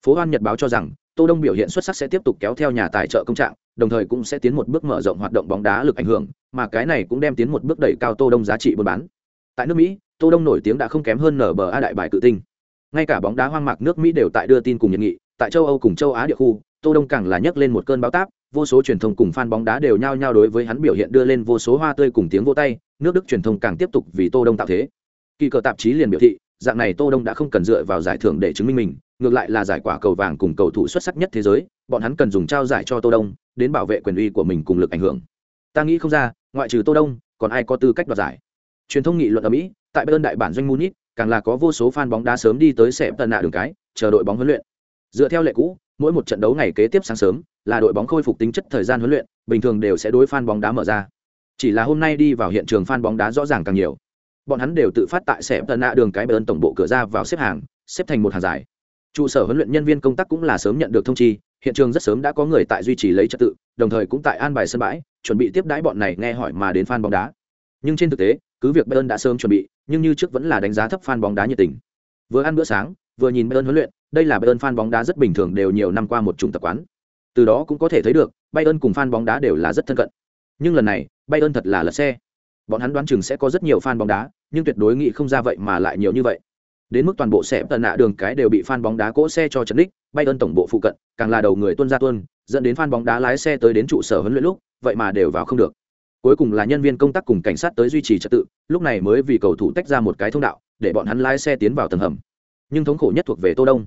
Phố Hoan Nhật báo cho rằng, Tô Đông biểu hiện xuất sắc sẽ tiếp tục kéo theo nhà tài trợ công trạng, đồng thời cũng sẽ tiến một bước mở rộng hoạt động bóng đá lực ảnh hưởng, mà cái này cũng đem tiến một bước đẩy cao Tô Đông giá trị buôn bán. Tại nước Mỹ, Tô Đông nổi tiếng đã không kém hơn NBA đại bài tự tinh. Ngay cả bóng đá hoang mạc nước Mỹ đều tại đưa tin cùng nhiệt nghị, tại châu Âu cùng châu Á địa khu, Tô Đông càng là nhấc lên một cơn bão táp, vô số truyền thông cùng fan bóng đá đều nhao nhao đối với hắn biểu hiện đưa lên vô số hoa tươi cùng tiếng vỗ tay, nước Đức truyền thông càng tiếp tục vì Tô Đông tạo thế. Kỳ cờ tạp chí liền biểu thị, dạng này Tô Đông đã không cần dựa vào giải thưởng để chứng minh mình, ngược lại là giải quả cầu vàng cùng cầu thủ xuất sắc nhất thế giới, bọn hắn cần dùng trao giải cho Tô Đông, đến bảo vệ quyền uy của mình cùng lực ảnh hưởng. Ta nghĩ không ra, ngoại trừ Tô Đông, còn ai có tư cách đoạt giải. Truyền thông nghị luận ở Mỹ, tại Bayern đại bản doanh Munich, càng là có vô số fan bóng đá sớm đi tới xếp tận nạ đường cái, chờ đội bóng huấn luyện. Dựa theo lệ cũ, mỗi một trận đấu ngày kế tiếp sáng sớm, là đội bóng khôi phục tính chất thời gian huấn luyện, bình thường đều sẽ đối fan bóng đá mở ra. Chỉ là hôm nay đi vào hiện trường fan bóng đá rõ ràng càng nhiều. Bọn hắn đều tự phát tại xếp tận nạ đường cái Bayern tổng bộ cửa ra vào xếp hàng, xếp thành một hàng dài trụ sở huấn luyện nhân viên công tác cũng là sớm nhận được thông chi hiện trường rất sớm đã có người tại duy trì lấy trật tự đồng thời cũng tại an bài sân bãi chuẩn bị tiếp đãi bọn này nghe hỏi mà đến fan bóng đá nhưng trên thực tế cứ việc bayern đã sớm chuẩn bị nhưng như trước vẫn là đánh giá thấp fan bóng đá nhiệt tình vừa ăn bữa sáng vừa nhìn bayern huấn luyện đây là bayern fan bóng đá rất bình thường đều nhiều năm qua một chủng tập quán từ đó cũng có thể thấy được bayern cùng fan bóng đá đều là rất thân cận. Nhưng lần này bayern thật là lật xe. Bọn hắn đoán chừng sẽ có rất nhiều fan bóng đá, nhưng tuyệt đối nghĩ không ra vậy mà lại nhiều như vậy. Đến mức toàn bộ xe tận nạ đường cái đều bị fan bóng đá cỗ xe cho chấn đích Bayern tổng bộ phụ cận, càng là đầu người tuân ra tuân, dẫn đến fan bóng đá lái xe tới đến trụ sở huấn luyện lúc, vậy mà đều vào không được. Cuối cùng là nhân viên công tác cùng cảnh sát tới duy trì trật tự, lúc này mới vì cầu thủ tách ra một cái thông đạo, để bọn hắn lái xe tiến vào tầng hầm. Nhưng thống khổ nhất thuộc về tô đông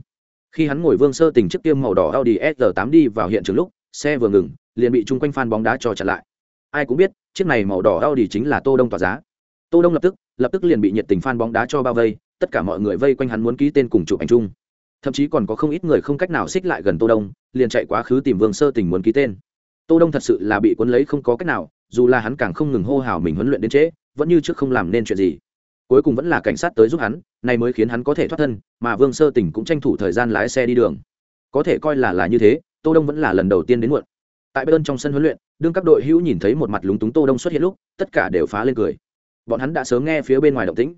khi hắn ngồi vương sơ tình chiếc tiêm màu đỏ audi s 8 đi vào hiện trường lúc, xe vừa ngừng, liền bị chung quanh fan bóng đá cho chặn lại. Ai cũng biết, chiếc này màu đỏ audi chính là tô đông tỏa giá. Tô đông lập tức lập tức liền bị nhiệt tình fan bóng đá cho bao vây, tất cả mọi người vây quanh hắn muốn ký tên cùng chụp ảnh chung. Thậm chí còn có không ít người không cách nào xích lại gần tô đông, liền chạy quá khứ tìm vương sơ tình muốn ký tên. Tô đông thật sự là bị cuốn lấy không có cách nào, dù là hắn càng không ngừng hô hào mình huấn luyện đến trễ, vẫn như trước không làm nên chuyện gì cuối cùng vẫn là cảnh sát tới giúp hắn, này mới khiến hắn có thể thoát thân, mà vương sơ Tỉnh cũng tranh thủ thời gian lái xe đi đường. Có thể coi là là như thế, tô đông vẫn là lần đầu tiên đến muộn. Tại bên trong sân huấn luyện, đương các đội hữu nhìn thấy một mặt lúng túng tô đông xuất hiện lúc, tất cả đều phá lên cười. Bọn hắn đã sớm nghe phía bên ngoài động tĩnh.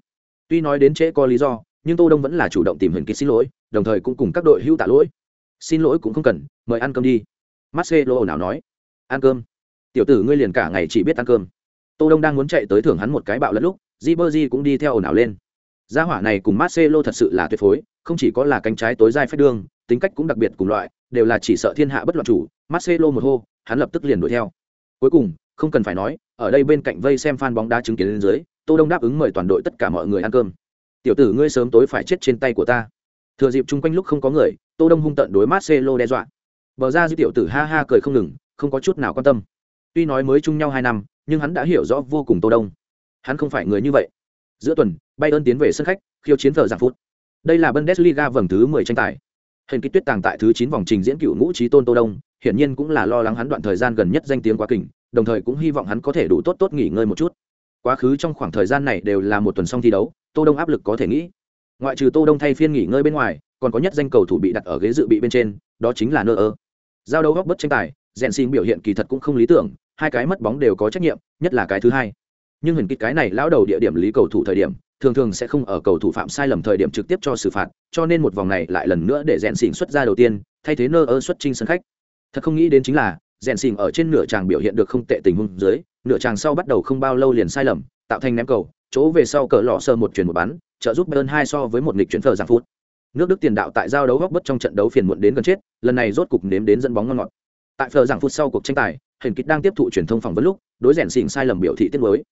Tuy nói đến trễ có lý do, nhưng tô đông vẫn là chủ động tìm huyền kịch xin lỗi, đồng thời cũng cùng các đội hưu tạ lỗi. Xin lỗi cũng không cần, mời ăn cơm đi. Marcelo nào nói. Ăn cơm. Tiểu tử ngươi liền cả ngày chỉ biết ăn cơm. Tô đông đang muốn chạy tới thưởng hắn một cái bạo lẫn lúc Ribery cũng đi theo ồn ào lên. Gia hỏa này cùng marcelo thật sự là tuyệt phối, không chỉ có là cánh trái tối dai phách đương, tính cách cũng đặc biệt cùng loại, đều là chỉ sợ thiên hạ bất loạn chủ, marcelo một hô, hắn lập tức liền đuổi theo. Cuối cùng, không cần phải nói, ở đây bên cạnh vây xem fan bóng đá chứng kiến lên dưới, tô đông đáp ứng mời toàn đội tất cả mọi người ăn cơm. Tiểu tử ngươi sớm tối phải chết trên tay của ta. Thừa dịp chung quanh lúc không có người, tô đông hung tận đối marcelo đe dọa. Bờ ra dư tiểu tử ha ha cười không ngừng, không có chút nào quan tâm. Tuy nói mới chung nhau hai năm, nhưng hắn đã hiểu rõ vô cùng tô đông hắn không phải người như vậy. Giữa tuần, bayern tiến về sân khách, khiêu chiến vở giảng phút. Đây là bundesliga vòng thứ 10 tranh tài. Hình kích tuyết tàng tại thứ 9 vòng trình diễn cựu ngũ trí tôn tô đông, hiển nhiên cũng là lo lắng hắn đoạn thời gian gần nhất danh tiếng quá kình, đồng thời cũng hy vọng hắn có thể đủ tốt tốt nghỉ ngơi một chút. Quá khứ trong khoảng thời gian này đều là một tuần xong thi đấu, tô đông áp lực có thể nghĩ. Ngoại trừ tô đông thay phiên nghỉ ngơi bên ngoài, còn có nhất danh cầu thủ bị đặt ở ghế dự bị bên trên, đó chính là nơ ơ giao đấu góc bất tranh tài, rèn xin biểu hiện kỳ thật cũng không lý tưởng, hai cái mất bóng đều có trách nhiệm, nhất là cái thứ hai nhưng hình kịch cái này lão đầu địa điểm lý cầu thủ thời điểm, thường thường sẽ không ở cầu thủ phạm sai lầm thời điểm trực tiếp cho xử phạt, cho nên một vòng này lại lần nữa để rèn xỉn xuất ra đầu tiên, thay thế nơ ơ xuất trinh sân khách. Thật không nghĩ đến chính là, rèn xỉn ở trên nửa tràng biểu hiện được không tệ tình huống dưới, nửa tràng sau bắt đầu không bao lâu liền sai lầm, tạo thành ném cầu, chỗ về sau cờ lọ sơ một chuyển một bắn trợ giúp bayern hai so với một nghịch chuyển phở giảng phút. Nước đức tiền đạo tại giao đấu góc bất trong trận đấu phiền muộn đến gần chết, lần này rốt cục nếm đến dẫn bóng ngon ngọt. Tại phở giảng phút sau cuộc tranh tài hình kích đang tiếp thụ truyền thông phỏng vấn lúc, đối rèn xỉn sai lầm biểu thị tiết mới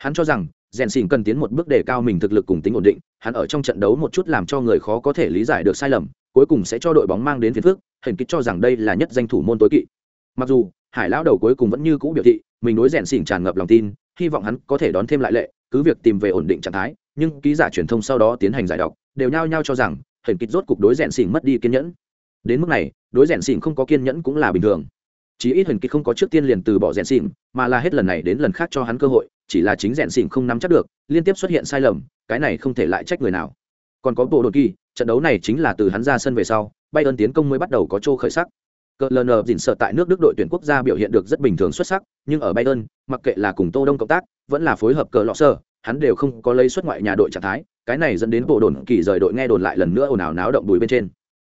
hắn cho rằng, rèn xỉn cần tiến một bước đề cao mình thực lực cùng tính ổn định, hắn ở trong trận đấu một chút làm cho người khó có thể lý giải được sai lầm, cuối cùng sẽ cho đội bóng mang đến phiền phức hình kích cho rằng đây là nhất danh thủ môn tối kỵ. Mặc dù, hải lão đầu cuối cùng vẫn như cũ biểu thị, mình đối rèn xỉn tràn ngập lòng tin, hy vọng hắn có thể đón thêm lại lệ, cứ việc tìm về ổn định trạng thái, nhưng ký giả truyền thông sau đó tiến hành giải đọc đều nhao nhao cho rằng hình kích rốt cục đối rèn xỉn mất đi kiên nhẫn. Đến mức này, đối rèn xỉn không có kiên nhẫn cũng là bình thường chí ít hình kịch không có trước tiên liền từ bỏ rèn xỉn, mà là hết lần này đến lần khác cho hắn cơ hội, chỉ là chính rèn xỉn không nắm chắc được, liên tiếp xuất hiện sai lầm, cái này không thể lại trách người nào. Còn có bộ đột kỳ, trận đấu này chính là từ hắn ra sân về sau bay ơn tiến công mới bắt đầu có chỗ khởi sắc. Cờ ln dình sợ tại nước đức đội tuyển quốc gia biểu hiện được rất bình thường xuất sắc, nhưng ở bayern, mặc kệ là cùng tô đông cộng tác, vẫn là phối hợp cờ lọ sơ, hắn đều không có lấy xuất ngoại nhà đội trạng thái, cái này dẫn đến bộ đồn kỳ rời đội nghe đồn lại lần nữa ồn ào náo động đùi bên trên.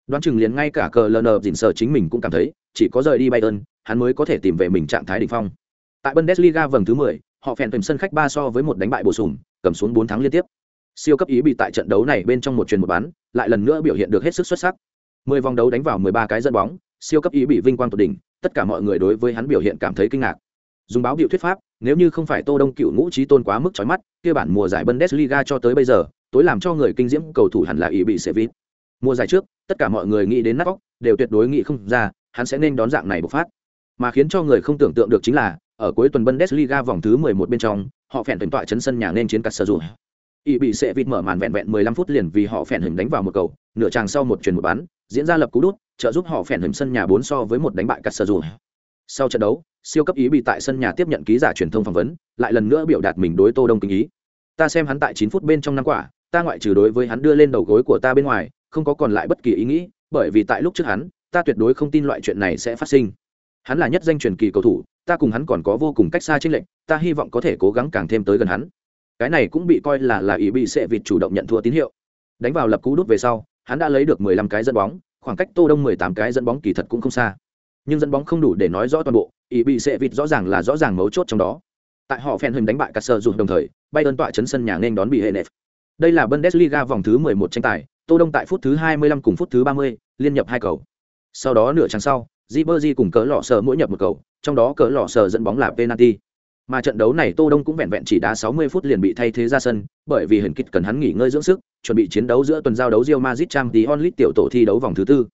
Đoán chừng liền ngay cả cờ ln dình sợ chính mình cũng cảm thấy, chỉ có rời đi bayern hắn mới có thể tìm về mình trạng thái đỉnh phong. Tại Bundesliga vòng thứ 10, họ phèn tầm sân khách 3 so với một đánh bại bổ sung, cầm xuống 4 thắng liên tiếp. Siêu cấp ý bị tại trận đấu này bên trong một truyền một bán, lại lần nữa biểu hiện được hết sức xuất sắc. 10 vòng đấu đánh vào 13 cái dẫn bóng, siêu cấp ý bị vinh quang tột đỉnh, tất cả mọi người đối với hắn biểu hiện cảm thấy kinh ngạc. Dùng báo biểu thuyết pháp, nếu như không phải Tô Đông cựu ngũ trí tôn quá mức chói mắt, kia bản mùa giải Bundesliga cho tới bây giờ, tối làm cho người kinh diễm cầu thủ hẳn là ý bị Sevilla. Mùa giải trước, tất cả mọi người nghĩ đến nát óc, đều tuyệt đối nghĩ không ra, hắn sẽ nên đón dạng này bộc phát. Mà khiến cho người không tưởng tượng được chính là, ở cuối tuần Bundesliga vòng thứ 11 bên trong, họ phèn tuyển tọa chấn sân nhà nên chiến cắt sở dụng. Ý bị sẽ vịt mở màn vẹn vẹn 15 phút liền vì họ phèn hình đánh vào một cầu, nửa tràng sau một truyền một bán diễn ra lập cú đút, trợ giúp họ phèn hình sân nhà 4 so với một đánh bại cắt sở dụng. Sau trận đấu, siêu cấp ý bị tại sân nhà tiếp nhận ký giả truyền thông phỏng vấn, lại lần nữa biểu đạt mình đối Tô Đông kính ý. Ta xem hắn tại 9 phút bên trong năm quả, ta ngoại trừ đối với hắn đưa lên đầu gối của ta bên ngoài, không có còn lại bất kỳ ý nghĩ, bởi vì tại lúc trước hắn, ta tuyệt đối không tin loại chuyện này sẽ phát sinh. Hắn là nhất danh truyền kỳ cầu thủ, ta cùng hắn còn có vô cùng cách xa trên lệnh, ta hy vọng có thể cố gắng càng thêm tới gần hắn. Cái này cũng bị coi là là ý bị sẽ vịt chủ động nhận thua tín hiệu. Đánh vào lập cú đút về sau, hắn đã lấy được 15 cái dẫn bóng, khoảng cách Tô Đông 18 cái dẫn bóng kỳ thật cũng không xa. Nhưng dẫn bóng không đủ để nói rõ toàn bộ, ý bị sẽ vịt rõ ràng là rõ ràng mấu chốt trong đó. Tại họ phèn hình đánh bại Caser dùng đồng thời, bay ơn tọa chấn sân nhà nên đón bị hệ nệp. Đây là Bundesliga vòng thứ 11 tranh tài, Tô Đông tại phút thứ 25 cùng phút thứ 30, liên nhập hai cầu. Sau đó nửa trang sau, Ribery cùng cỡ lọ sờ mỗi nhập một cầu, trong đó cỡ lọ sờ dẫn bóng là penalty. Mà trận đấu này Tô Đông cũng vẹn vẹn chỉ đá 60 phút liền bị thay thế ra sân, bởi vì Huyền Kịch cần hắn nghỉ ngơi dưỡng sức, chuẩn bị chiến đấu giữa tuần giao đấu Real Madrid Champions League tiểu tổ thi đấu vòng thứ tư.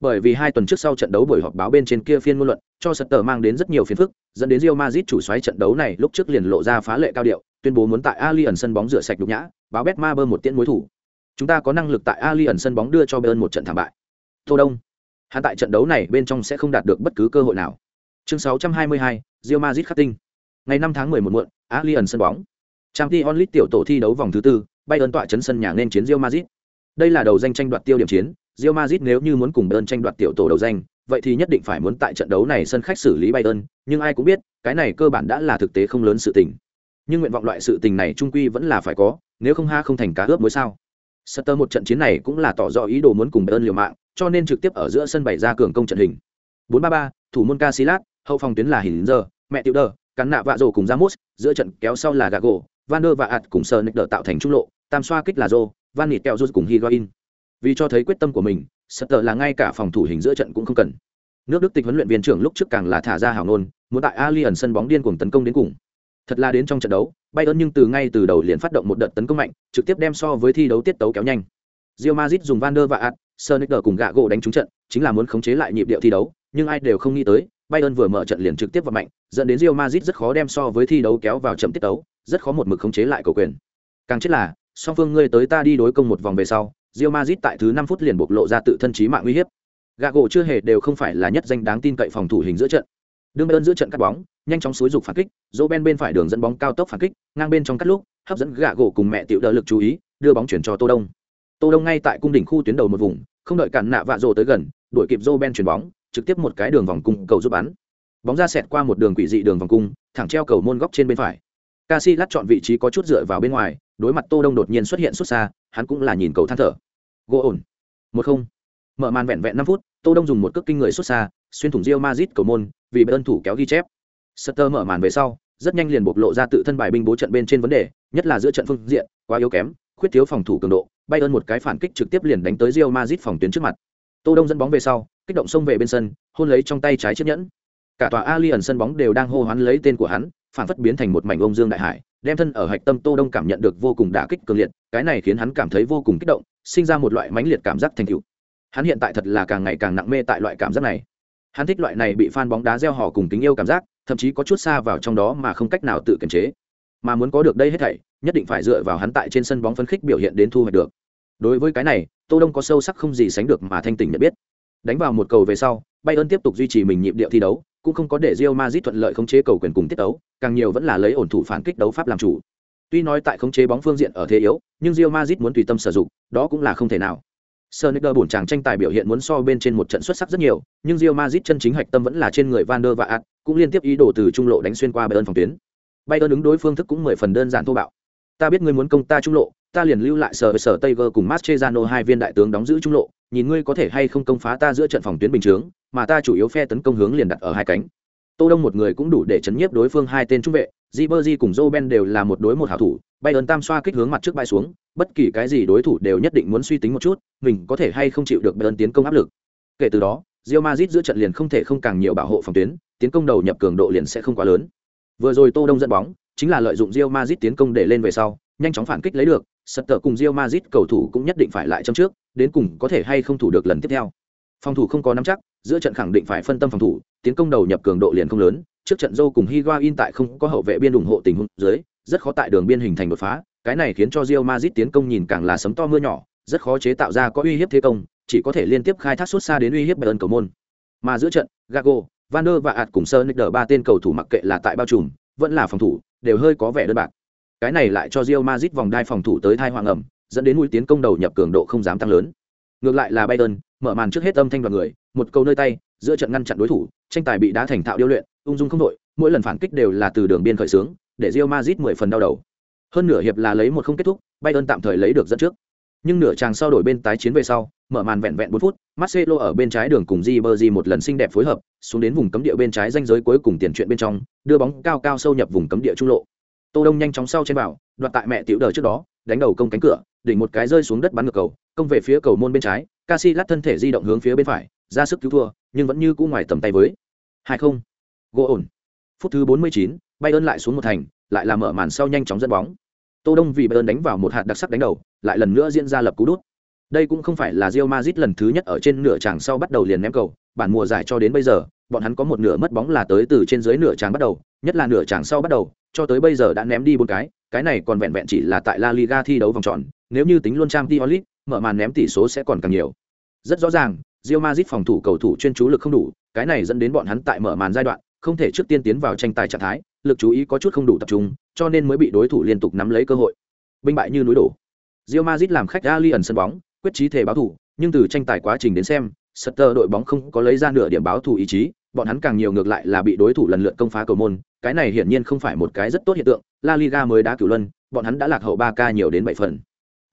Bởi vì hai tuần trước sau trận đấu buổi họp báo bên trên kia phiên ngôn luận, cho Sutter mang đến rất nhiều phiền phức, dẫn đến Real Madrid chủ xoáy trận đấu này lúc trước liền lộ ra phá lệ cao điệu, tuyên bố muốn tại Allianz sân bóng rửa sạch nhục nhã, báo Betmaber một tiễn mối thủ. Chúng ta có năng lực tại Allianz sân bóng đưa cho Bayern một trận thảm bại. Tô Đông, hắn tại trận đấu này bên trong sẽ không đạt được bất cứ cơ hội nào. Chương 622, Real Madrid khắc tinh. Ngày 5 tháng 11 muộn, Allianz sân bóng. Champions League tiểu tổ thi đấu vòng thứ tư, Bayern tọa chấn sân nhà nên chiến Real Madrid. Đây là đầu danh tranh đoạt tiêu điểm chiến, Real Madrid nếu như muốn cùng Bayern tranh đoạt tiểu tổ đầu danh, vậy thì nhất định phải muốn tại trận đấu này sân khách xử lý Bayern, nhưng ai cũng biết, cái này cơ bản đã là thực tế không lớn sự tình. Nhưng nguyện vọng loại sự tình này trung quy vẫn là phải có, nếu không ha không thành cá ướp muối sao. Sutter một trận chiến này cũng là tỏ rõ ý đồ muốn cùng Bayern liều mạng, cho nên trực tiếp ở giữa sân bày ra cường công trận hình. 4-3-3, thủ môn Casillas, hậu phòng tuyến là Hinzer, mẹ tiểu đờ, cắn nạ vạ rồ cùng Ramos, giữa trận kéo sau là Gago, Van der và Ạt cùng Sonic tạo thành trung lộ, tam xoa kích là Rô, Van Nịt kẹo rút cùng Higuain. Vì cho thấy quyết tâm của mình, Sutter là ngay cả phòng thủ hình giữa trận cũng không cần. Nước Đức tịch huấn luyện viên trưởng lúc trước càng là thả ra hào nôn, muốn tại Allianz sân bóng điên cuồng tấn công đến cùng. Thật là đến trong trận đấu, Bayern nhưng từ ngay từ đầu liền phát động một đợt tấn công mạnh, trực tiếp đem so với thi đấu tiết tấu kéo nhanh. Real Madrid dùng Van der và Art, Sonicer cùng gạ gỗ đánh trúng trận, chính là muốn khống chế lại nhịp điệu thi đấu, nhưng ai đều không nghĩ tới, Bayern vừa mở trận liền trực tiếp vào mạnh, dẫn đến Real Madrid rất khó đem so với thi đấu kéo vào chậm tiết tấu, rất khó một mực khống chế lại cầu quyền. Càng chết là, song phương ngươi tới ta đi đối công một vòng về sau, Real Madrid tại thứ 5 phút liền bộc lộ ra tự thân chí mạng uy hiếp. Gạ gỗ chưa hề đều không phải là nhất danh đáng tin cậy phòng thủ hình giữa trận. Đương Bayern giữa trận cắt bóng, nhanh chóng xúi dục phản kích, Roben bên phải đường dẫn bóng cao tốc phản kích, ngang bên trong cắt lúc, hấp dẫn gạ gỗ cùng mẹ tiểu đỡ lực chú ý, đưa bóng chuyển cho Tô Đông. Tô Đông ngay tại cung đỉnh khu tuyến đầu một vùng, không đợi cản nạ vạ rồ tới gần, đuổi kịp Roben chuyển bóng, trực tiếp một cái đường vòng cung cầu giúp bắn. Bóng ra sệt qua một đường quỷ dị đường vòng cung, thẳng treo cầu môn góc trên bên phải. Casillas chọn vị trí có chút dựa vào bên ngoài, đối mặt Tô Đông đột nhiên xuất hiện xuất xa, hắn cũng là nhìn cầu than thở. Gỗ ổn. Một không. Mở màn vẹn vẹn năm phút, Tô Đông dùng một cước kinh người xuất xa, xuyên thủng Real Madrid cầu môn, vì bên thủ kéo ghi chép. Sutter mở màn về sau, rất nhanh liền bộc lộ ra tự thân bài binh bố trận bên trên vấn đề, nhất là giữa trận phương diện, quá yếu kém, khuyết thiếu phòng thủ cường độ, Bayern một cái phản kích trực tiếp liền đánh tới Real Madrid phòng tuyến trước mặt. Tô Đông dẫn bóng về sau, kích động xông về bên sân, hôn lấy trong tay trái chiếc nhẫn. Cả tòa Allianz sân bóng đều đang hô hoán lấy tên của hắn, phản phất biến thành một mảnh ông dương đại hải, đem thân ở hạch tâm Tô Đông cảm nhận được vô cùng đả kích cường liệt, cái này khiến hắn cảm thấy vô cùng kích động, sinh ra một loại mãnh liệt cảm giác thành tựu. Hắn hiện tại thật là càng ngày càng nặng mê tại loại cảm giác này. Hắn thích loại này bị fan bóng đá gieo hò cùng kính yêu cảm giác, thậm chí có chút xa vào trong đó mà không cách nào tự kiềm chế. Mà muốn có được đây hết thảy, nhất định phải dựa vào hắn tại trên sân bóng phấn khích biểu hiện đến thu hoạch được. Đối với cái này, Tô Đông có sâu sắc không gì sánh được mà thanh tỉnh nhận biết. Đánh vào một cầu về sau, Bayern tiếp tục duy trì mình nhịp điệu thi đấu, cũng không có để Real Madrid thuận lợi khống chế cầu quyền cùng tiết đấu, càng nhiều vẫn là lấy ổn thủ phản kích đấu pháp làm chủ. Tuy nói tại khống chế bóng phương diện ở thế yếu, nhưng Real Madrid muốn tùy tâm sử dụng, đó cũng là không thể nào. Sonicer buồn chàng tranh tài biểu hiện muốn so bên trên một trận xuất sắc rất nhiều, nhưng Real Madrid chân chính hạch tâm vẫn là trên người Van der Vaart, cũng liên tiếp ý đồ từ trung lộ đánh xuyên qua Bayern phòng tuyến. Bayern ứng đối phương thức cũng mười phần đơn giản thô bạo. Ta biết ngươi muốn công ta trung lộ, ta liền lưu lại sở sở Tiger cùng Mascherano hai viên đại tướng đóng giữ trung lộ, nhìn ngươi có thể hay không công phá ta giữa trận phòng tuyến bình chướng, mà ta chủ yếu phe tấn công hướng liền đặt ở hai cánh. Tô Đông một người cũng đủ để chấn nhiếp đối phương hai tên trung vệ, Ribery cùng Roben đều là một đối một hảo thủ, Bayern tam xoa kích hướng mặt trước bay xuống, bất kỳ cái gì đối thủ đều nhất định muốn suy tính một chút, mình có thể hay không chịu được Bayern tiến công áp lực. Kể từ đó, Real Madrid giữa trận liền không thể không càng nhiều bảo hộ phòng tuyến, tiến công đầu nhập cường độ liền sẽ không quá lớn. Vừa rồi Tô Đông dẫn bóng, chính là lợi dụng Real Madrid tiến công để lên về sau, nhanh chóng phản kích lấy được, sật tờ cùng Real Madrid cầu thủ cũng nhất định phải lại trong trước, đến cùng có thể hay không thủ được lần tiếp theo. Phòng thủ không có nắm chắc, giữa trận khẳng định phải phân tâm phòng thủ, tiến công đầu nhập cường độ liền không lớn, trước trận Zhou cùng Higuain tại không có hậu vệ biên ủng hộ tình huống dưới, rất khó tại đường biên hình thành đột phá, cái này khiến cho Real Madrid tiến công nhìn càng là sấm to mưa nhỏ, rất khó chế tạo ra có uy hiếp thế công, chỉ có thể liên tiếp khai thác suốt xa đến uy hiếp Bayern cầu môn. Mà giữa trận, Gago, Van der và ạt cùng Sonic ba tên cầu thủ mặc kệ là tại bao trùm, vẫn là phòng thủ, đều hơi có vẻ đơn bạc. Cái này lại cho Real Madrid vòng đai phòng thủ tới thai hoàng ẩm, dẫn đến mũi tiến công đầu nhập cường độ không dám tăng lớn. Ngược lại là Bayern, mở màn trước hết âm thanh đoàn người, một câu nơi tay, giữa trận ngăn chặn đối thủ, tranh tài bị đá thành thạo điêu luyện, ung dung không đội, mỗi lần phản kích đều là từ đường biên khởi xướng, để Real Madrid mười phần đau đầu. Hơn nửa hiệp là lấy một không kết thúc, Bayern tạm thời lấy được dẫn trước. Nhưng nửa chàng sau đổi bên tái chiến về sau, mở màn vẹn vẹn 4 phút, Marcelo ở bên trái đường cùng Ribery một lần xinh đẹp phối hợp, xuống đến vùng cấm địa bên trái ranh giới cuối cùng tiền chuyện bên trong, đưa bóng cao cao sâu nhập vùng cấm địa trung lộ. Tô Đông nhanh chóng sau trên bảo, đoạt tại mẹ tiểu đờ trước đó, đánh đầu công cánh cửa, đỉnh một cái rơi xuống đất bắn ngược cầu, công về phía cầu môn bên trái, Casillas thân thể di động hướng phía bên phải, ra sức cứu thua, nhưng vẫn như cũ ngoài tầm tay với. 2-0. Gỗ ổn. Phút thứ 49, Bayern lại xuống một thành, lại là mở màn sau nhanh chóng dẫn bóng. Tô Đông vì Bayern đánh vào một hạt đặc sắc đánh đầu, lại lần nữa diễn ra lập cú đút. Đây cũng không phải là Real Madrid lần thứ nhất ở trên nửa tràng sau bắt đầu liền ném cầu, bản mùa giải cho đến bây giờ, bọn hắn có một nửa mất bóng là tới từ trên dưới nửa tràng bắt đầu, nhất là nửa tràng sau bắt đầu, cho tới bây giờ đã ném đi bốn cái, cái này còn vẹn vẹn chỉ là tại La Liga thi đấu vòng tròn, nếu như tính luôn Champions League, mở màn ném tỷ số sẽ còn càng nhiều. Rất rõ ràng, Real Madrid phòng thủ cầu thủ chuyên chú lực không đủ, cái này dẫn đến bọn hắn tại mở màn giai đoạn, không thể trước tiên tiến vào tranh tài trạng thái, lực chú ý có chút không đủ tập trung, cho nên mới bị đối thủ liên tục nắm lấy cơ hội. Binh bại như núi đổ. Real Madrid làm khách Allianz sân bóng, quyết chí thể báo thủ, nhưng từ tranh tài quá trình đến xem, Sutter đội bóng không có lấy ra nửa điểm báo thủ ý chí, bọn hắn càng nhiều ngược lại là bị đối thủ lần lượt công phá cầu môn, cái này hiển nhiên không phải một cái rất tốt hiện tượng, La Liga mới đá cửu luân, bọn hắn đã lạc hậu 3K nhiều đến 7 phần.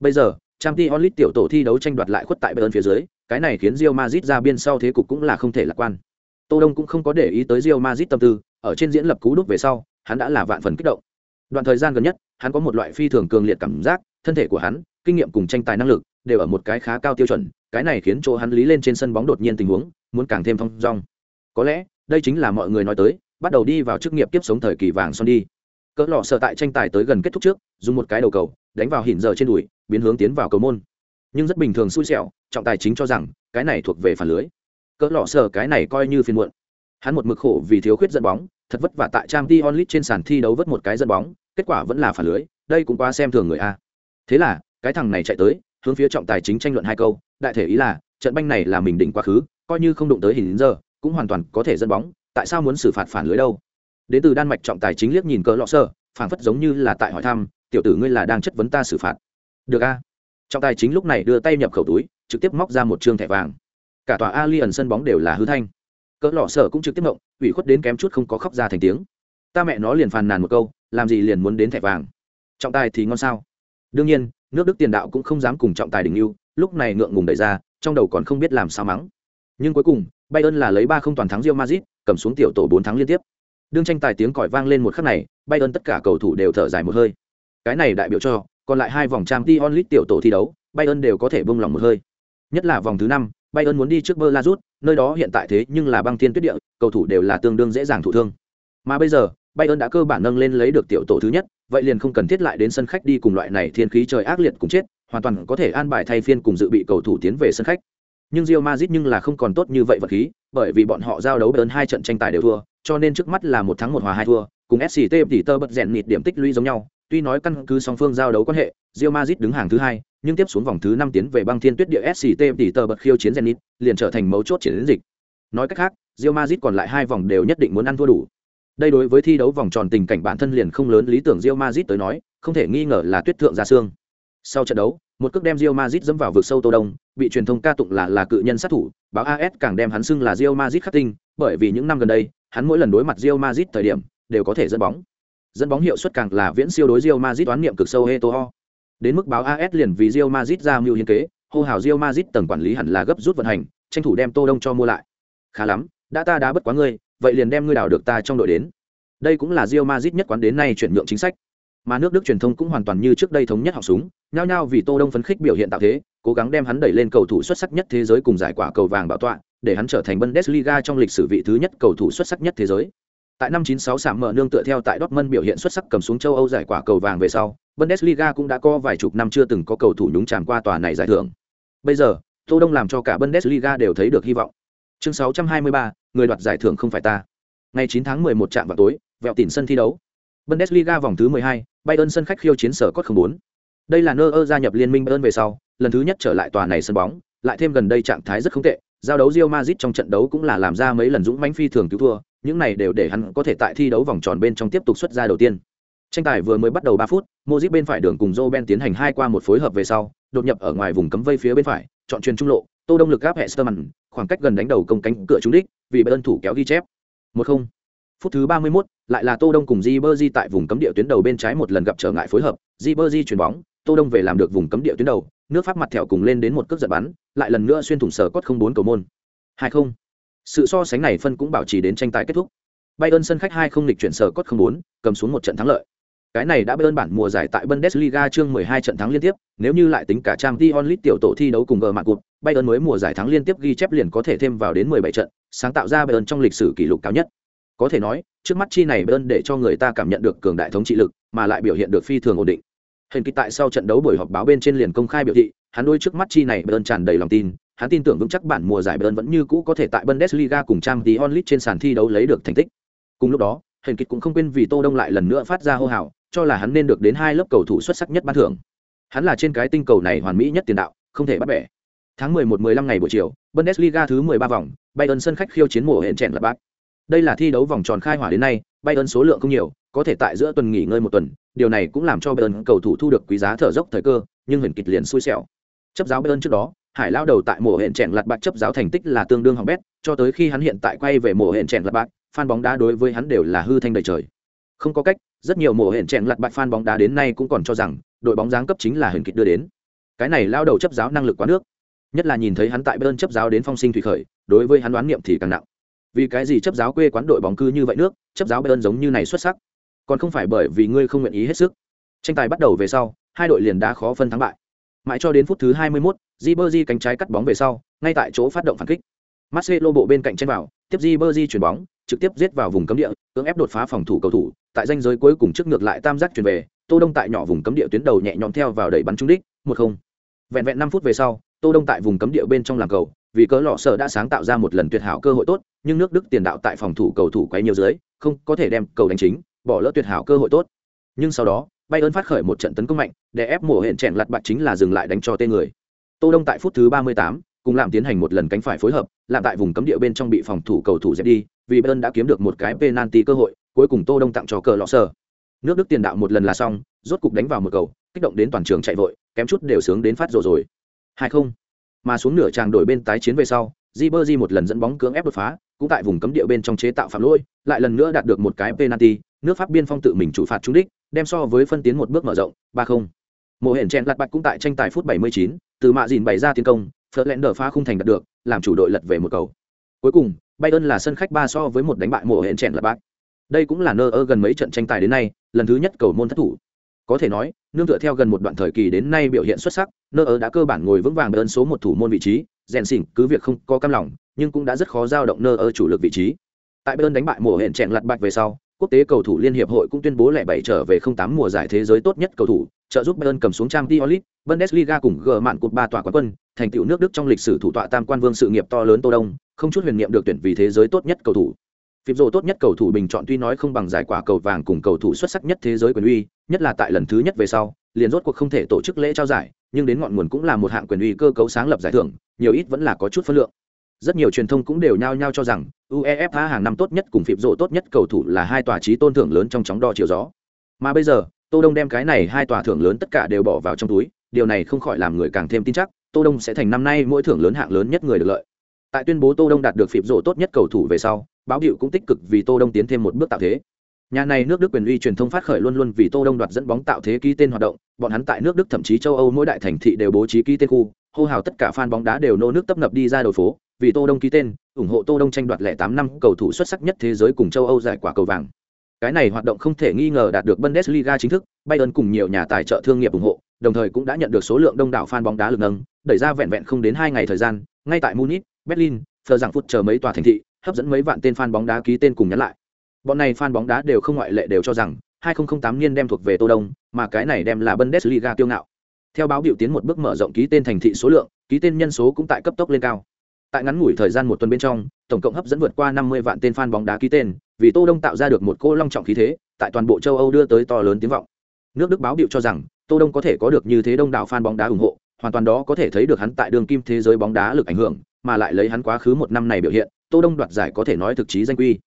Bây giờ, Champions League tiểu tổ thi đấu tranh đoạt lại khuất tại Bayern phía dưới, cái này khiến Real Madrid ra biên sau thế cục cũng là không thể lạc quan. Tô Đông cũng không có để ý tới Real Madrid tâm tư, ở trên diễn lập cú đúc về sau, hắn đã là vạn phần kích động. Đoạn thời gian gần nhất, hắn có một loại phi thường cường liệt cảm giác, thân thể của hắn, kinh nghiệm cùng tranh tài năng lực đều ở một cái khá cao tiêu chuẩn, cái này khiến chỗ hắn lý lên trên sân bóng đột nhiên tình huống, muốn càng thêm thong dong. Có lẽ, đây chính là mọi người nói tới, bắt đầu đi vào chức nghiệp tiếp sống thời kỳ vàng son đi. Cỡ lọ sợ tại tranh tài tới gần kết thúc trước, dùng một cái đầu cầu, đánh vào hỉn giờ trên đùi, biến hướng tiến vào cầu môn. Nhưng rất bình thường xui xẻo, trọng tài chính cho rằng, cái này thuộc về phản lưới. Cỡ lọ sợ cái này coi như phiên muộn. Hắn một mực khổ vì thiếu khuyết dẫn bóng, thật vất vả tại Trang Champions League trên sàn thi đấu vớt một cái dẫn bóng, kết quả vẫn là phản lưới, đây cũng quá xem thường người a. Thế là, cái thằng này chạy tới, hướng phía trọng tài chính tranh luận hai câu, đại thể ý là, trận banh này là mình định quá khứ, coi như không đụng tới hình giờ, cũng hoàn toàn có thể dẫn bóng, tại sao muốn xử phạt phản lưới đâu? Đến từ Đan Mạch trọng tài chính liếc nhìn cỡ lọ sơ, phản phất giống như là tại hỏi thăm, tiểu tử ngươi là đang chất vấn ta xử phạt. Được a. Trọng tài chính lúc này đưa tay nhập khẩu túi, trực tiếp móc ra một trương thẻ vàng. Cả tòa Alien sân bóng đều là hư thanh cỡ lọ sở cũng trực tiếp động, ủy khuất đến kém chút không có khóc ra thành tiếng. Ta mẹ nó liền phàn nàn một câu, làm gì liền muốn đến thẻ vàng. Trọng tài thì ngon sao? Đương nhiên, nước đức tiền đạo cũng không dám cùng trọng tài đình lưu, lúc này ngượng ngùng đẩy ra, trong đầu còn không biết làm sao mắng. Nhưng cuối cùng, bayern là lấy ba không toàn thắng rio mazit cầm xuống tiểu tổ bốn thắng liên tiếp. Đương tranh tài tiếng còi vang lên một khắc này, bayern tất cả cầu thủ đều thở dài một hơi. Cái này đại biểu cho, còn lại hai vòng trang t onlit tiểu tổ thi đấu, bayern đều có thể bông lòng một hơi. Nhất là vòng thứ năm, bayern muốn đi trước bơ la rút nơi đó hiện tại thế nhưng là băng thiên tuyết địa cầu thủ đều là tương đương dễ dàng thụ thương. Mà bây giờ bayern đã cơ bản nâng lên lấy được tiểu tổ thứ nhất vậy liền không cần thiết lại đến sân khách đi cùng loại này thiên khí trời ác liệt cùng chết hoàn toàn có thể an bài thay phiên cùng dự bị cầu thủ tiến về sân khách. Nhưng Real Madrid nhưng là không còn tốt như vậy vật khí, bởi vì bọn họ giao đấu Bayern hai trận tranh tài đều thua, cho nên trước mắt là một thắng một hòa hai thua, cùng SCT tỷ tơ bật rèn nịt điểm tích lũy giống nhau, tuy nói căn cứ song phương giao đấu quan hệ, Real Madrid đứng hàng thứ hai, nhưng tiếp xuống vòng thứ năm tiến về băng thiên tuyết địa SCT tỷ tờ bật khiêu chiến Zenit, liền trở thành mấu chốt chiến dịch. Nói cách khác, Real Madrid còn lại hai vòng đều nhất định muốn ăn thua đủ. Đây đối với thi đấu vòng tròn tình cảnh bản thân liền không lớn lý tưởng Real Madrid tới nói, không thể nghi ngờ là tuyết thượng ra xương. Sau trận đấu, một cước đem Real Madrid dẫm vào vực sâu Tô Đông, bị truyền thông ca tụng là là cự nhân sát thủ, báo AS càng đem hắn xưng là Real Madrid khắc tinh, bởi vì những năm gần đây, hắn mỗi lần đối mặt Real Madrid thời điểm, đều có thể dẫn bóng. Dẫn bóng hiệu suất càng là viễn siêu đối Real Madrid toán niệm cực sâu Eto'o. Đến mức báo AS liền vì Real Madrid ra mưu hiến kế, hô hào Real Madrid tầng quản lý hẳn là gấp rút vận hành, tranh thủ đem Tô Đông cho mua lại. Khá lắm, đã ta đã bất quá ngươi, vậy liền đem ngươi đào được ta trong đội đến. Đây cũng là Real Madrid nhất quán đến nay chuyển nhượng chính sách. Mà nước Đức truyền thông cũng hoàn toàn như trước đây thống nhất học súng, nhao nhao vì Tô Đông phấn khích biểu hiện tạo thế, cố gắng đem hắn đẩy lên cầu thủ xuất sắc nhất thế giới cùng giải quả cầu vàng bảo tọa, để hắn trở thành Bundesliga trong lịch sử vị thứ nhất cầu thủ xuất sắc nhất thế giới. Tại năm 96 sạm mở nương tựa theo tại Dortmund biểu hiện xuất sắc cầm xuống châu Âu giải quả cầu vàng về sau, Bundesliga cũng đã có vài chục năm chưa từng có cầu thủ nhúng chàm qua tòa này giải thưởng. Bây giờ, Tô Đông làm cho cả Bundesliga đều thấy được hy vọng. Chương 623, người đoạt giải thưởng không phải ta. Ngày 9 tháng 11 trạm vào tối, vẹo tỉnh sân thi đấu. Bundesliga vòng thứ 12, Bayern sân khách khiêu chiến sở cốt 04. Đây là Neuer gia nhập liên minh Bayern về sau, lần thứ nhất trở lại tòa này sân bóng, lại thêm gần đây trạng thái rất không tệ, giao đấu Real Madrid trong trận đấu cũng là làm ra mấy lần dũng mãnh phi thường cứu thua, những này đều để hắn có thể tại thi đấu vòng tròn bên trong tiếp tục xuất ra đầu tiên. Tranh tài vừa mới bắt đầu 3 phút, Modric bên phải đường cùng Roben tiến hành hai qua một phối hợp về sau, đột nhập ở ngoài vùng cấm vây phía bên phải, chọn truyền trung lộ, Tô Đông lực gáp Hesterman, khoảng cách gần đánh đầu công cánh cửa trúng đích, vì Bayern thủ kéo ghi chép. 1-0. Phút thứ 31, lại là Tô Đông cùng Ribery tại vùng cấm địa tuyến đầu bên trái một lần gặp trở ngại phối hợp, Ribery chuyển bóng, Tô Đông về làm được vùng cấm địa tuyến đầu, nước Pháp mặt thẹo cùng lên đến một cước giật bắn, lại lần nữa xuyên thủng sở cốt không bốn cầu môn. 2-0. Sự so sánh này phân cũng bảo trì đến tranh tài kết thúc. Bayern sân khách 2 không lịch chuyển sở cốt không bốn, cầm xuống một trận thắng lợi. Cái này đã Bayern bản mùa giải tại Bundesliga chương 12 trận thắng liên tiếp, nếu như lại tính cả Champions League tiểu tổ thi đấu cùng gờ mạng cụt, Bayern mới mùa giải thắng liên tiếp ghi chép liền có thể thêm vào đến 17 trận, sáng tạo ra Bayern trong lịch sử kỷ lục cao nhất. Có thể nói, trước mắt chi này Bayern để cho người ta cảm nhận được cường đại thống trị lực, mà lại biểu hiện được phi thường ổn định. Hình kịch tại sau trận đấu buổi họp báo bên trên liền công khai biểu thị, hắn đôi trước mắt chi này Bayern tràn đầy lòng tin, hắn tin tưởng vững chắc bản mùa giải Bayern vẫn như cũ có thể tại Bundesliga cùng Champions League trên sàn thi đấu lấy được thành tích. Cùng lúc đó, Hình kịch cũng không quên vì Tô Đông lại lần nữa phát ra hô hào, cho là hắn nên được đến hai lớp cầu thủ xuất sắc nhất ban thưởng. Hắn là trên cái tinh cầu này hoàn mỹ nhất tiền đạo, không thể bắt bẻ. Tháng 11-15 ngày buổi chiều, Bundesliga thứ 13 vòng, Bayern sân khách khiêu chiến mùa hẹn chèn là bác. Đây là thi đấu vòng tròn khai hỏa đến nay, Bayern số lượng không nhiều, có thể tại giữa tuần nghỉ ngơi một tuần, điều này cũng làm cho Bayern cầu thủ thu được quý giá thở dốc thời cơ, nhưng huyền kịch liền xui xẻo. Chấp giáo Bayern trước đó, Hải lao đầu tại mùa hẹn Trẻn lật bạc chấp giáo thành tích là tương đương hỏng bét, cho tới khi hắn hiện tại quay về mùa hẹn Trẻn lật bạc, fan bóng đá đối với hắn đều là hư thanh đầy trời. Không có cách, rất nhiều mùa hẹn Trẻn lật bạc fan bóng đá đến nay cũng còn cho rằng đội bóng giáng cấp chính là huyền kịch đưa đến. Cái này lao đầu chấp giáo năng lực quá nước, nhất là nhìn thấy hắn tại bên chấp giáo đến phong sinh thủy khởi, đối với hắn đoán niệm thì càng nặng. Vì cái gì chấp giáo quê quán đội bóng cư như vậy nước chấp giáo bayern giống như này xuất sắc? Còn không phải bởi vì ngươi không nguyện ý hết sức. Tranh tài bắt đầu về sau hai đội liền đã khó phân thắng bại mãi cho đến phút thứ 21, Ribery cánh trái cắt bóng về sau ngay tại chỗ phát động phản kích. Marcelo bộ bên cạnh chen vào tiếp Ribery chuyển bóng trực tiếp giết vào vùng cấm địa cưỡng ép đột phá phòng thủ cầu thủ tại ranh giới cuối cùng trước ngược lại tam giác chuyển về tô đông tại nhỏ vùng cấm địa tuyến đầu nhẹ nhõm theo vào đẩy bắn trúng đích một không. Vẹn vẹn năm phút về sau tô đông tại vùng cấm địa bên trong làm cầu vì cớ lọ sở đã sáng tạo ra một lần tuyệt hảo cơ hội tốt nhưng nước đức tiền đạo tại phòng thủ cầu thủ quấy nhiều dưới không có thể đem cầu đánh chính bỏ lỡ tuyệt hảo cơ hội tốt. Nhưng sau đó bayern phát khởi một trận tấn công mạnh để ép mổ hẹn chèn lặt bạc chính là dừng lại đánh cho tên người. Tô đông tại phút thứ 38, cùng làm tiến hành một lần cánh phải phối hợp làm tại vùng cấm địa bên trong bị phòng thủ cầu thủ dẹp đi vì bayern đã kiếm được một cái penalty cơ hội cuối cùng tô đông tặng cho cờ lọ sở. nước đức tiền đạo một lần là xong rốt cục đánh vào một cầu kích động đến toàn trường chạy vội kém chút đều sướng đến phát rồ rồi. hai không. Mà xuống nửa tràng đổi bên tái chiến về sau Ribery một lần dẫn bóng cưỡng ép đột phá cũng tại vùng cấm địa bên trong chế tạo phạm lỗi lại lần nữa đạt được một cái penalty nước pháp biên phong tự mình chủ phạt trúng đích đem so với phân tiến một bước mở rộng ba không. Mộ hển chèn lặt bạch cũng tại tranh tài phút 79, từ mạ dìn bày ra tiến công Ferdinand phá khung thành đạt được làm chủ đội lật về một cầu. Cuối cùng Bayern là sân khách ba so với một đánh bại mộ hển chèn lặt bạch. Đây cũng là nơ ơ gần mấy trận tranh tài đến nay lần thứ nhất cầu môn thất thủ. Có thể nói nương tựa theo gần một đoạn thời kỳ đến nay biểu hiện xuất sắc nơ ơ đã cơ bản ngồi vững vàng ơn số một thủ môn vị trí rèn xỉn cứ việc không có cam lòng nhưng cũng đã rất khó giao động nơ ơ chủ lực vị trí. Tại bayern đánh bại mùa hẹn chèn lặt bạch về sau quốc tế cầu thủ liên hiệp hội cũng tuyên bố lẻ bảy trở về không tám mùa giải thế giới tốt nhất cầu thủ trợ giúp bayern cầm xuống trang t bundesliga cùng gờ mạn cột ba tòa quán quân thành tựu nước đức trong lịch sử thủ tọa tam quan vương sự nghiệp to lớn tô đông không chút huyền niệm được tuyển vì thế giới tốt nhất cầu thủ Phịp rồ tốt nhất cầu thủ bình chọn tuy nói không bằng giải quả cầu vàng cùng cầu thủ xuất sắc nhất thế giới quyền uy, nhất là tại lần thứ nhất về sau, liền rốt cuộc không thể tổ chức lễ trao giải, nhưng đến ngọn nguồn cũng là một hạng quyền uy cơ cấu sáng lập giải thưởng, nhiều ít vẫn là có chút phân lượng. Rất nhiều truyền thông cũng đều nhao nhao cho rằng, UEFA hàng năm tốt nhất cùng phịp rộ tốt nhất cầu thủ là hai tòa trí tôn thưởng lớn trong chóng đo chiều gió. Mà bây giờ, Tô Đông đem cái này hai tòa thưởng lớn tất cả đều bỏ vào trong túi, điều này không khỏi làm người càng thêm tin chắc, Tô Đông sẽ thành năm nay mỗi thưởng lớn hạng lớn nhất người được lợi. Tại tuyên bố Tô Đông đạt được phịp rộ tốt nhất cầu thủ về sau, báo hiệu cũng tích cực vì Tô Đông tiến thêm một bước tạo thế. Nhà này nước Đức quyền uy truyền thông phát khởi luôn luôn vì Tô Đông đoạt dẫn bóng tạo thế ký tên hoạt động, bọn hắn tại nước Đức thậm chí châu Âu mỗi đại thành thị đều bố trí ký tên khu, hô hào tất cả fan bóng đá đều nô nước tấp nập đi ra đầu phố, vì Tô Đông ký tên, ủng hộ Tô Đông tranh đoạt lẻ tám năm cầu thủ xuất sắc nhất thế giới cùng châu Âu giải quả cầu vàng. Cái này hoạt động không thể nghi ngờ đạt được Bundesliga chính thức, Bayern cùng nhiều nhà tài trợ thương nghiệp ủng hộ, đồng thời cũng đã nhận được số lượng đông đảo fan bóng đá lực nâng, đẩy ra vẹn vẹn không đến hai ngày thời gian, ngay tại Munich, Berlin, Frankfurt chờ mấy tòa thành thị, hấp dẫn mấy vạn tên fan bóng đá ký tên cùng nhắn lại. Bọn này fan bóng đá đều không ngoại lệ đều cho rằng 2008 niên đem thuộc về Tô Đông, mà cái này đem là Bundesliga tiêu ngạo. Theo báo biểu tiến một bước mở rộng ký tên thành thị số lượng, ký tên nhân số cũng tại cấp tốc lên cao. Tại ngắn ngủi thời gian một tuần bên trong, tổng cộng hấp dẫn vượt qua 50 vạn tên fan bóng đá ký tên, vì Tô Đông tạo ra được một cô long trọng khí thế, tại toàn bộ châu Âu đưa tới to lớn tiếng vọng. Nước Đức báo biểu cho rằng, Tô Đông có thể có được như thế đông đảo fan bóng đá ủng hộ, hoàn toàn đó có thể thấy được hắn tại đường kim thế giới bóng đá lực ảnh hưởng, mà lại lấy hắn quá khứ một năm này biểu hiện, Tô Đông đoạt giải có thể nói thực chí danh quy.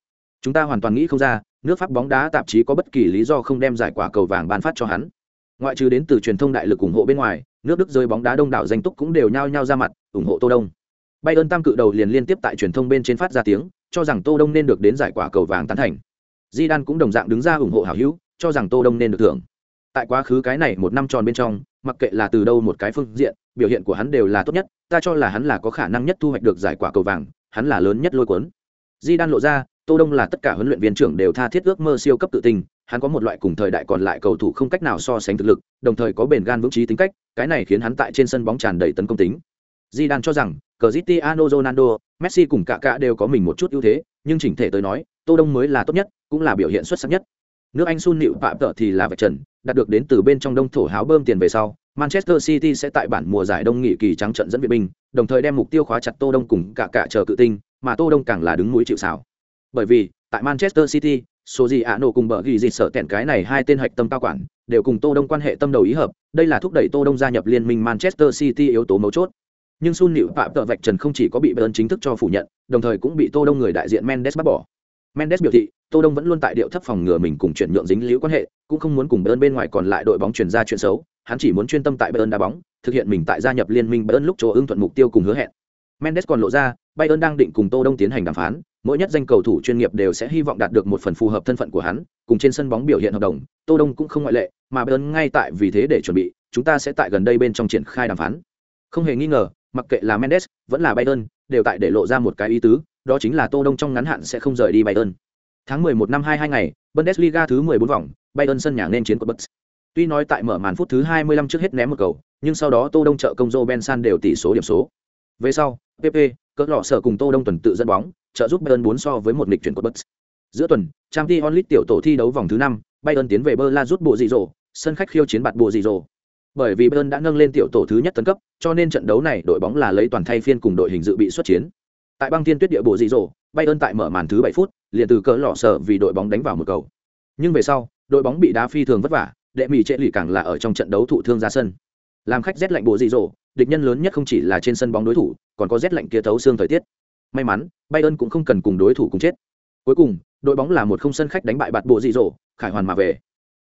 Chúng ta hoàn toàn nghĩ không ra, nước Pháp bóng đá tạp chí có bất kỳ lý do không đem giải quả cầu vàng ban phát cho hắn. Ngoại trừ đến từ truyền thông đại lực ủng hộ bên ngoài, nước Đức rơi bóng đá đông đảo danh túc cũng đều nhao nhao ra mặt, ủng hộ Tô Đông. Bay ơn tam cự đầu liền liên tiếp tại truyền thông bên trên phát ra tiếng, cho rằng Tô Đông nên được đến giải quả cầu vàng tán thành. di đan cũng đồng dạng đứng ra ủng hộ hảo hữu, cho rằng Tô Đông nên được thưởng. Tại quá khứ cái này một năm tròn bên trong, mặc kệ là từ đâu một cái phương diện, biểu hiện của hắn đều là tốt nhất, ta cho là hắn là có khả năng nhất thu hoạch được giải quả cầu vàng, hắn là lớn nhất lôi cuốn. di đan lộ ra, Tô Đông là tất cả huấn luyện viên trưởng đều tha thiết ước mơ siêu cấp tự tin, hắn có một loại cùng thời đại còn lại cầu thủ không cách nào so sánh thực lực, đồng thời có bền gan vững chí tính cách, cái này khiến hắn tại trên sân bóng tràn đầy tấn công tính. di đan cho rằng, Cristiano Ronaldo, Messi cùng cả cả đều có mình một chút ưu thế, nhưng chỉnh thể tới nói, Tô Đông mới là tốt nhất, cũng là biểu hiện xuất sắc nhất. Nước Anh Sun Nịu Phạm Tợ thì là vạch trần, đạt được đến từ bên trong đông thổ háo bơm tiền về sau, Manchester City sẽ tại bản mùa giải đông nghị kỳ trắng trận dẫn viện binh, đồng thời đem mục tiêu khóa chặt Tô Đông cùng cả cả chờ cự tinh, mà Tô Đông càng là đứng mũi chịu sào. Bởi vì, tại Manchester City, số gì ạ nổ cùng bờ ghi gì sở tẹn cái này hai tên hạch tâm cao quản đều cùng Tô Đông quan hệ tâm đầu ý hợp, đây là thúc đẩy Tô Đông gia nhập liên minh Manchester City yếu tố mấu chốt. Nhưng Sun nịu Phạm Tợ vạch trần không chỉ có bị Bayern chính thức cho phủ nhận, đồng thời cũng bị Tô Đông người đại diện Mendes bác bỏ. Mendes biểu thị, Tô Đông vẫn luôn tại điệu thấp phòng ngừa mình cùng chuyển nhượng dính liễu quan hệ, cũng không muốn cùng Bayern bên ngoài còn lại đội bóng truyền ra chuyện xấu, hắn chỉ muốn chuyên tâm tại Bayern đá bóng, thực hiện mình tại gia nhập liên minh Bayern lúc chỗ ưng thuận mục tiêu cùng hứa hẹn. Mendes còn lộ ra, Bayern đang định cùng Tô Đông tiến hành đàm phán, mỗi nhất danh cầu thủ chuyên nghiệp đều sẽ hy vọng đạt được một phần phù hợp thân phận của hắn, cùng trên sân bóng biểu hiện hợp đồng, Tô Đông cũng không ngoại lệ, mà Bayern ngay tại vì thế để chuẩn bị, chúng ta sẽ tại gần đây bên trong triển khai đàm phán. Không hề nghi ngờ, mặc kệ là Mendes, vẫn là Bayern, đều tại để lộ ra một cái ý tứ, đó chính là Tô Đông trong ngắn hạn sẽ không rời đi Bayern. Tháng 11 năm 22 ngày, Bundesliga thứ 14 vòng, Bayern sân nhà nên chiến của Bucks. Tuy nói tại mở màn phút thứ 25 trước hết ném một cầu, nhưng sau đó Tô Đông trợ công Ben San đều tỷ số điểm số. Về sau, PP, cỡ lọ sở cùng Tô Đông tuần tự dẫn bóng, trợ giúp Bayern 4 so với một lịch chuyển của Bucks. Giữa tuần, Champions League tiểu tổ thi đấu vòng thứ 5, Bayern tiến về Berlin rút bộ dị rồ, sân khách khiêu chiến bạt bộ dị rồ. Bởi vì Bayern đã nâng lên tiểu tổ thứ nhất tấn cấp, cho nên trận đấu này đội bóng là lấy toàn thay phiên cùng đội hình dự bị xuất chiến. Tại băng thiên tuyết địa bộ dị rồ, Bayern tại mở màn thứ 7 phút, liền từ cỡ lọ sở vì đội bóng đánh vào một cầu. Nhưng về sau, đội bóng bị đá phi thường vất vả, đệ mỹ trệ lì càng là ở trong trận đấu thụ thương ra sân. Làm khách rét lạnh bộ dị rồ, địch nhân lớn nhất không chỉ là trên sân bóng đối thủ, còn có rét lạnh kia thấu xương thời tiết. May mắn, Bayern cũng không cần cùng đối thủ cùng chết. Cuối cùng, đội bóng là một không sân khách đánh bại bạt bộ dị rồ, khải hoàn mà về.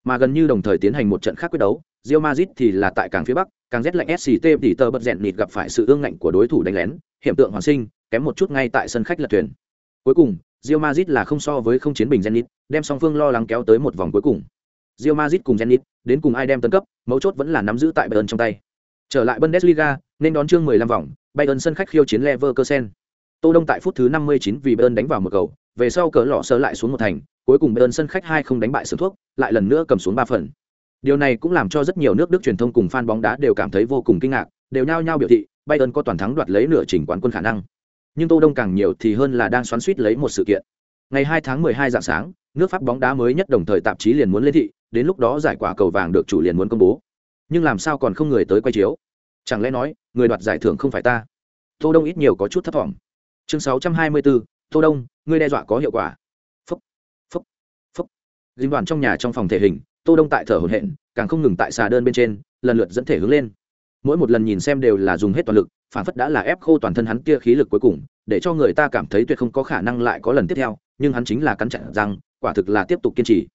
Mà gần như đồng thời tiến hành một trận khác quyết đấu, Real Madrid thì là tại càng phía bắc, càng rét lạnh SCT thì tờ bật rèn nịt gặp phải sự ương ngạnh của đối thủ đánh lén, hiện tượng hoàn sinh, kém một chút ngay tại sân khách lật thuyền. Cuối cùng, Real Madrid là không so với không chiến bình Zenit, đem song phương lo lắng kéo tới một vòng cuối cùng. Real Madrid cùng Zenit, đến cùng ai đem tấn cấp, mấu chốt vẫn là nắm giữ tại Bayern trong tay. Trở lại Bundesliga, nên đón chương 15 vòng, Bayern sân khách khiêu chiến Leverkusen. Tô Đông tại phút thứ 59 vì Bayern đánh vào một cầu, về sau cỡ lọ sơ lại xuống một thành, cuối cùng Bayern sân khách hai không đánh bại sướng thuốc, lại lần nữa cầm xuống ba phần. Điều này cũng làm cho rất nhiều nước Đức truyền thông cùng fan bóng đá đều cảm thấy vô cùng kinh ngạc, đều nhao nhao biểu thị, Bayern có toàn thắng đoạt lấy nửa chỉnh quán quân khả năng. Nhưng Tô Đông càng nhiều thì hơn là đang xoắn xuýt lấy một sự kiện. Ngày 2 tháng 12 dạng sáng, nước Pháp bóng đá mới nhất đồng thời tạp chí liền muốn lên thị, đến lúc đó giải quả cầu vàng được chủ liền muốn công bố. Nhưng làm sao còn không người tới quay chiếu? Chẳng lẽ nói, người đoạt giải thưởng không phải ta? Tô Đông ít nhiều có chút thất vọng. Chương 624, Tô Đông, ngươi đe dọa có hiệu quả. Phúc, phúc, phúc. dính đoàn trong nhà trong phòng thể hình, Tô Đông tại thở hổn hển, càng không ngừng tại xà đơn bên trên, lần lượt dẫn thể hướng lên. Mỗi một lần nhìn xem đều là dùng hết toàn lực, phản phất đã là ép khô toàn thân hắn kia khí lực cuối cùng, để cho người ta cảm thấy tuyệt không có khả năng lại có lần tiếp theo, nhưng hắn chính là cắn chặt răng, quả thực là tiếp tục kiên trì.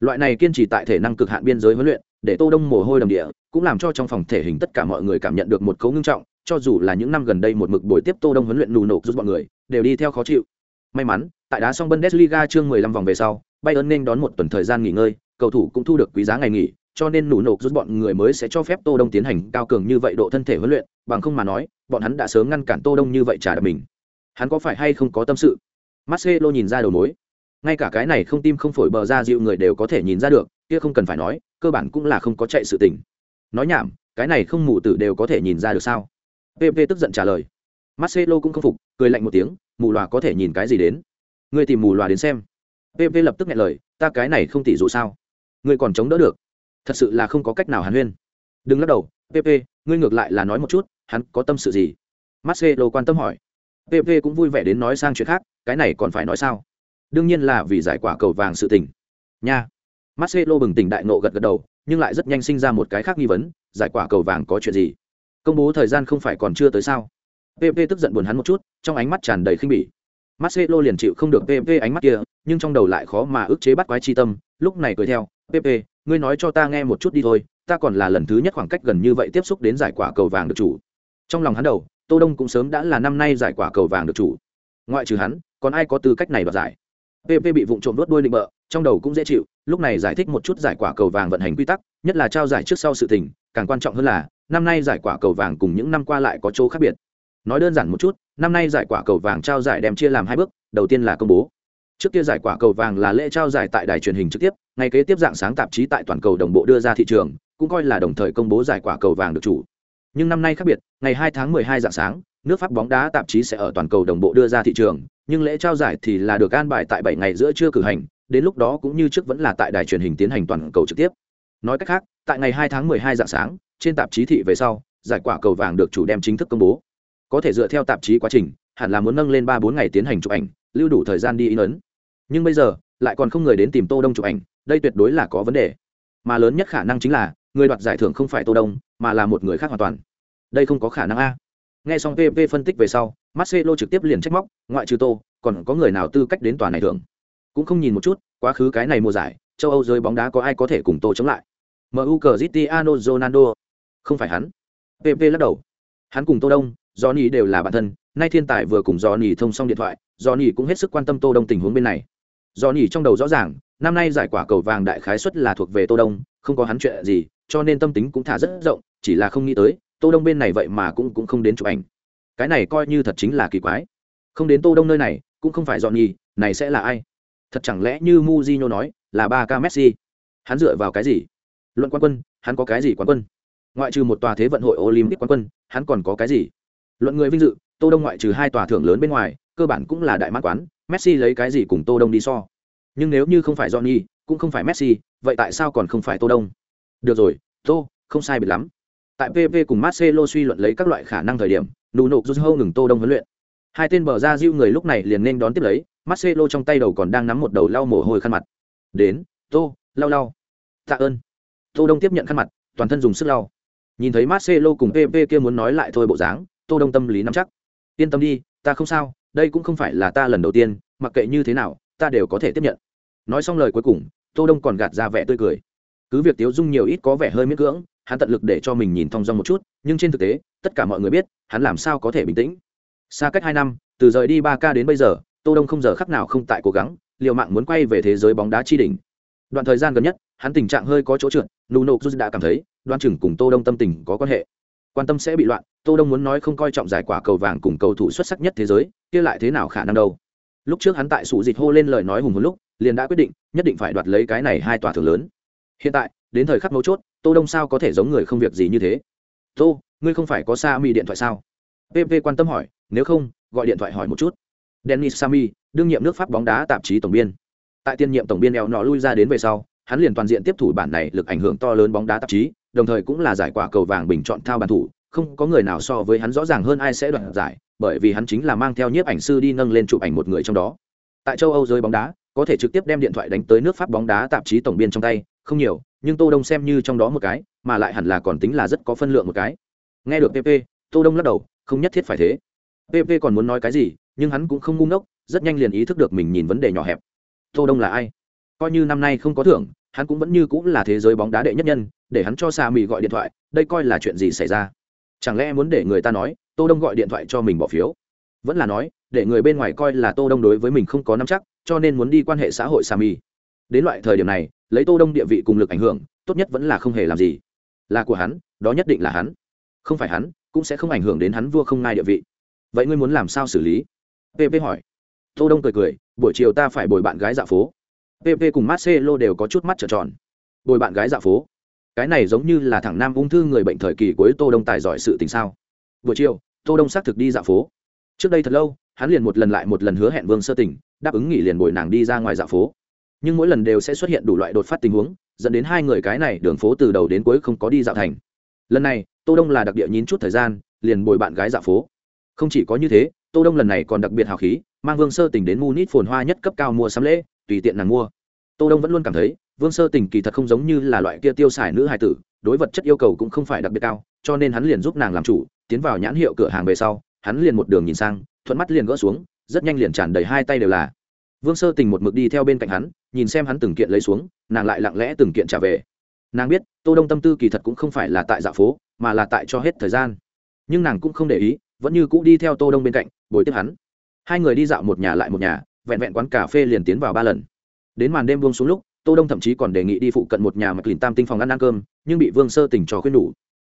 Loại này kiên trì tại thể năng cực hạn biên giới huấn luyện, để Tô Đông mồ hôi đầm địa, cũng làm cho trong phòng thể hình tất cả mọi người cảm nhận được một cấu ngưng trọng, cho dù là những năm gần đây một mực buổi tiếp Tô Đông huấn luyện nù nổ giúp mọi người, đều đi theo khó chịu. May mắn, tại đá xong Bundesliga chương 15 vòng về sau, Bayern nên đón một tuần thời gian nghỉ ngơi, cầu thủ cũng thu được quý giá ngày nghỉ, cho nên nụ nộp rút bọn người mới sẽ cho phép tô đông tiến hành cao cường như vậy độ thân thể huấn luyện bằng không mà nói bọn hắn đã sớm ngăn cản tô đông như vậy trả đập mình. Hắn có phải hay không có tâm sự? Marcelo nhìn ra đầu mối. Ngay cả cái này không tim không phổi bờ ra dịu người đều có thể nhìn ra được kia không cần phải nói cơ bản cũng là không có chạy sự tình. Nói nhảm cái này không mù tử đều có thể nhìn ra được sao? Pp tức giận trả lời. Marcelo cũng không phục cười lạnh một tiếng mù loà có thể nhìn cái gì đến? Ngươi tìm mù loà đến xem. Pp lập tức nghe lời, ta cái này không tỷ dụ sao? Ngươi còn chống đỡ được. Thật sự là không có cách nào hàn huyên. Đừng lắc đầu pp ngươi ngược lại là nói một chút, hắn có tâm sự gì? Marcelo quan tâm hỏi. Pp cũng vui vẻ đến nói sang chuyện khác, cái này còn phải nói sao? Đương nhiên là vì giải quả cầu vàng sự tình. Nha. Marcelo bừng tỉnh đại nộ gật gật đầu, nhưng lại rất nhanh sinh ra một cái khác nghi vấn, giải quả cầu vàng có chuyện gì? Công bố thời gian không phải còn chưa tới sao? Pp tức giận buồn hắn một chút, trong ánh mắt tràn đầy khinh bỉ. Marcelo liền chịu không được pp ánh mắt kia, nhưng trong đầu lại khó mà ức chế bắt quái chi tâm, lúc này cười theo pp ngươi nói cho ta nghe một chút đi thôi, ta còn là lần thứ nhất khoảng cách gần như vậy tiếp xúc đến giải quả cầu vàng được chủ. Trong lòng hắn đầu, tô đông cũng sớm đã là năm nay giải quả cầu vàng được chủ. Ngoại trừ hắn, còn ai có tư cách này đoạt giải? Pp bị vụng trộm đuốt đuôi định bợ, trong đầu cũng dễ chịu, lúc này giải thích một chút giải quả cầu vàng vận hành quy tắc, nhất là trao giải trước sau sự tình, càng quan trọng hơn là, năm nay giải quả cầu vàng cùng những năm qua lại có chỗ khác biệt nói đơn giản một chút, năm nay giải quả cầu vàng trao giải đem chia làm hai bước, đầu tiên là công bố. Trước kia giải quả cầu vàng là lễ trao giải tại đài truyền hình trực tiếp ngay kế tiếp dạng sáng tạp chí tại toàn cầu đồng bộ đưa ra thị trường, cũng coi là đồng thời công bố giải quả cầu vàng được chủ. Nhưng năm nay khác biệt, ngày 2 tháng 12 dạng sáng, nước pháp bóng đá tạp chí sẽ ở toàn cầu đồng bộ đưa ra thị trường, nhưng lễ trao giải thì là được an bài tại bảy ngày giữa trưa cử hành, đến lúc đó cũng như trước vẫn là tại đài truyền hình tiến hành toàn cầu trực tiếp. Nói cách khác, tại ngày 2 tháng 12 dạng sáng, trên tạp chí thị về sau, giải quả cầu vàng được chủ đem chính thức công bố có thể dựa theo tạp chí quá trình, hẳn là muốn nâng lên ba bốn ngày tiến hành chụp ảnh, lưu đủ thời gian đi in ấn. Nhưng bây giờ, lại còn không người đến tìm tô đông chụp ảnh, đây tuyệt đối là có vấn đề. Mà lớn nhất khả năng chính là, người đoạt giải thưởng không phải tô đông, mà là một người khác hoàn toàn. Đây không có khả năng a. Nghe xong pp phân tích về sau, marcelo trực tiếp liền trách móc, ngoại trừ tô, còn có người nào tư cách đến tòa này thưởng? Cũng không nhìn một chút, quá khứ cái này mùa giải, châu âu giới bóng đá có ai có thể cùng tô chống lại? Mu cristiano ronaldo. Không phải hắn. Pp lắc đầu. Hắn cùng tô đông johnny đều là bạn thân nay thiên tài vừa cùng johnny thông xong điện thoại johnny cũng hết sức quan tâm tô đông tình huống bên này. Johnny trong đầu rõ ràng năm nay giải quả cầu vàng đại khái suất là thuộc về tô đông không có hắn chuyện gì cho nên tâm tính cũng thả rất rộng chỉ là không nghĩ tới tô đông bên này vậy mà cũng cũng không đến chụp ảnh. Cái này coi như thật chính là kỳ quái. Không đến tô đông nơi này cũng không phải Johnny, nhì này sẽ là ai? Thật chẳng lẽ như Mujinho nói là ba ca Messi? Hắn dựa vào cái gì? Luận quan quân hắn có cái gì quán quân? Ngoại trừ một tòa thế vận hội olympic quán quân hắn còn có cái gì? Luận người vinh dự, tô đông ngoại trừ hai tòa thưởng lớn bên ngoài, cơ bản cũng là đại mãn quán, messi lấy cái gì cùng tô đông đi so. Nhưng nếu như không phải johnny, cũng không phải messi, vậy tại sao còn không phải tô đông? Được rồi, tô, không sai biệt lắm. Tại pv cùng marcelo suy luận lấy các loại khả năng thời điểm, nụ nộp rút hâu ngừng tô đông huấn luyện. Hai tên bờ ra diêu người lúc này liền nên đón tiếp lấy, marcelo trong tay đầu còn đang nắm một đầu lau mồ hôi khăn mặt. Đến, tô, lau lau. Tạ ơn. Tô đông tiếp nhận khăn mặt, toàn thân dùng sức lau. Nhìn thấy marcelo cùng PV kia muốn nói lại thôi bộ dáng tô đông tâm lý nắm chắc. Yên tâm đi, ta không sao, đây cũng không phải là ta lần đầu tiên, mặc kệ như thế nào, ta đều có thể tiếp nhận. Nói xong lời cuối cùng, tô đông còn gạt ra vẻ tươi cười. Cứ việc tiếu dung nhiều ít có vẻ hơi miễn cưỡng, hắn tận lực để cho mình nhìn thong dong một chút, nhưng trên thực tế, tất cả mọi người biết, hắn làm sao có thể bình tĩnh. Xa cách hai năm, từ rời đi ba k đến bây giờ, tô đông không giờ khắc nào không tại cố gắng, liều mạng muốn quay về thế giới bóng đá chi đỉnh. Đoạn thời gian gần nhất, hắn tình trạng hơi có chỗ trượt nuno juz đã cảm thấy, đoan chừng cùng tô đông tâm tình có quan hệ quan tâm sẽ bị loạn, tô đông muốn nói không coi trọng giải quả cầu vàng cùng cầu thủ xuất sắc nhất thế giới, kia lại thế nào khả năng đâu? Lúc trước hắn tại sụ dịch hô lên lời nói hùng một lúc, liền đã quyết định, nhất định phải đoạt lấy cái này hai tòa thưởng lớn. Hiện tại, đến thời khắc mấu chốt, tô đông sao có thể giống người không việc gì như thế? Tô, ngươi không phải có sa mi điện thoại sao? Pv quan tâm hỏi, nếu không, gọi điện thoại hỏi một chút. Dennis sami, đương nhiệm nước pháp bóng đá tạp chí tổng biên. Tại tiên nhiệm tổng biên eo nọ lui ra đến về sau hắn liền toàn diện tiếp thủ bản này lực ảnh hưởng to lớn bóng đá tạp chí, đồng thời cũng là giải quả cầu vàng bình chọn thao bàn thủ, không có người nào so với hắn rõ ràng hơn ai sẽ đoạt giải, bởi vì hắn chính là mang theo nhiếp ảnh sư đi nâng lên chụp ảnh một người trong đó. Tại châu âu giới bóng đá, có thể trực tiếp đem điện thoại đánh tới nước pháp bóng đá tạp chí tổng biên trong tay, không nhiều, nhưng tô đông xem như trong đó một cái, mà lại hẳn là còn tính là rất có phân lượng một cái. Nghe được pp tô đông lắc đầu, không nhất thiết phải thế. Pp còn muốn nói cái gì, nhưng hắn cũng không ngu ngốc, rất nhanh liền ý thức được mình nhìn vấn đề nhỏ hẹp. Tô đông là ai? Coi như năm nay không có thưởng hắn cũng vẫn như cũng là thế giới bóng đá đệ nhất nhân, để hắn cho xa mì gọi điện thoại, đây coi là chuyện gì xảy ra? Chẳng lẽ muốn để người ta nói, tô đông gọi điện thoại cho mình bỏ phiếu? Vẫn là nói, để người bên ngoài coi là tô đông đối với mình không có nắm chắc, cho nên muốn đi quan hệ xã hội xa mì đến loại thời điểm này, lấy tô đông địa vị cùng lực ảnh hưởng, tốt nhất vẫn là không hề làm gì. Là của hắn, đó nhất định là hắn. Không phải hắn, cũng sẽ không ảnh hưởng đến hắn vua không ngai địa vị. Vậy ngươi muốn làm sao xử lý? Pp hỏi. Tô đông cười cười, buổi chiều ta phải bồi bạn gái dạo phố pp cùng marcelo đều có chút mắt trợn tròn. Bồi bạn gái dạo phố. Cái này giống như là thằng nam ung thư người bệnh thời kỳ cuối tô đông tài giỏi sự tình sao? Buổi chiều, tô đông xác thực đi dạo phố. Trước đây thật lâu, hắn liền một lần lại một lần hứa hẹn vương sơ tỉnh đáp ứng nghỉ liền bồi nàng đi ra ngoài dạo phố. Nhưng mỗi lần đều sẽ xuất hiện đủ loại đột phát tình huống, dẫn đến hai người cái này đường phố từ đầu đến cuối không có đi dạo thành. Lần này, tô đông là đặc địa nhín chút thời gian, liền bồi bạn gái dạo phố. Không chỉ có như thế, tô đông lần này còn đặc biệt hào khí mang vương sơ tình đến munich phồn hoa nhất cấp cao mua sắm lễ, tùy tiện nàng mua. Tô đông vẫn luôn cảm thấy, vương sơ tình kỳ thật không giống như là loại kia tiêu xài nữ hài tử, đối vật chất yêu cầu cũng không phải đặc biệt cao, cho nên hắn liền giúp nàng làm chủ, tiến vào nhãn hiệu cửa hàng về sau, hắn liền một đường nhìn sang, thuận mắt liền gỡ xuống, rất nhanh liền tràn đầy hai tay đều là. Vương sơ tình một mực đi theo bên cạnh hắn, nhìn xem hắn từng kiện lấy xuống, nàng lại lặng lẽ từng kiện trả về. Nàng biết, tô đông tâm tư kỳ thật cũng không phải là tại dạ phố, mà là tại cho hết thời gian. Nhưng nàng cũng không để ý, vẫn như cũ đi theo tô đông bên cạnh, bồi tiếp hắn hai người đi dạo một nhà lại một nhà, vẹn vẹn quán cà phê liền tiến vào ba lần. Đến màn đêm buông xuống lúc, tô đông thậm chí còn đề nghị đi phụ cận một nhà mặc lìn tam tinh phòng ăn ăn cơm, nhưng bị vương sơ tình trò khuyên đủ.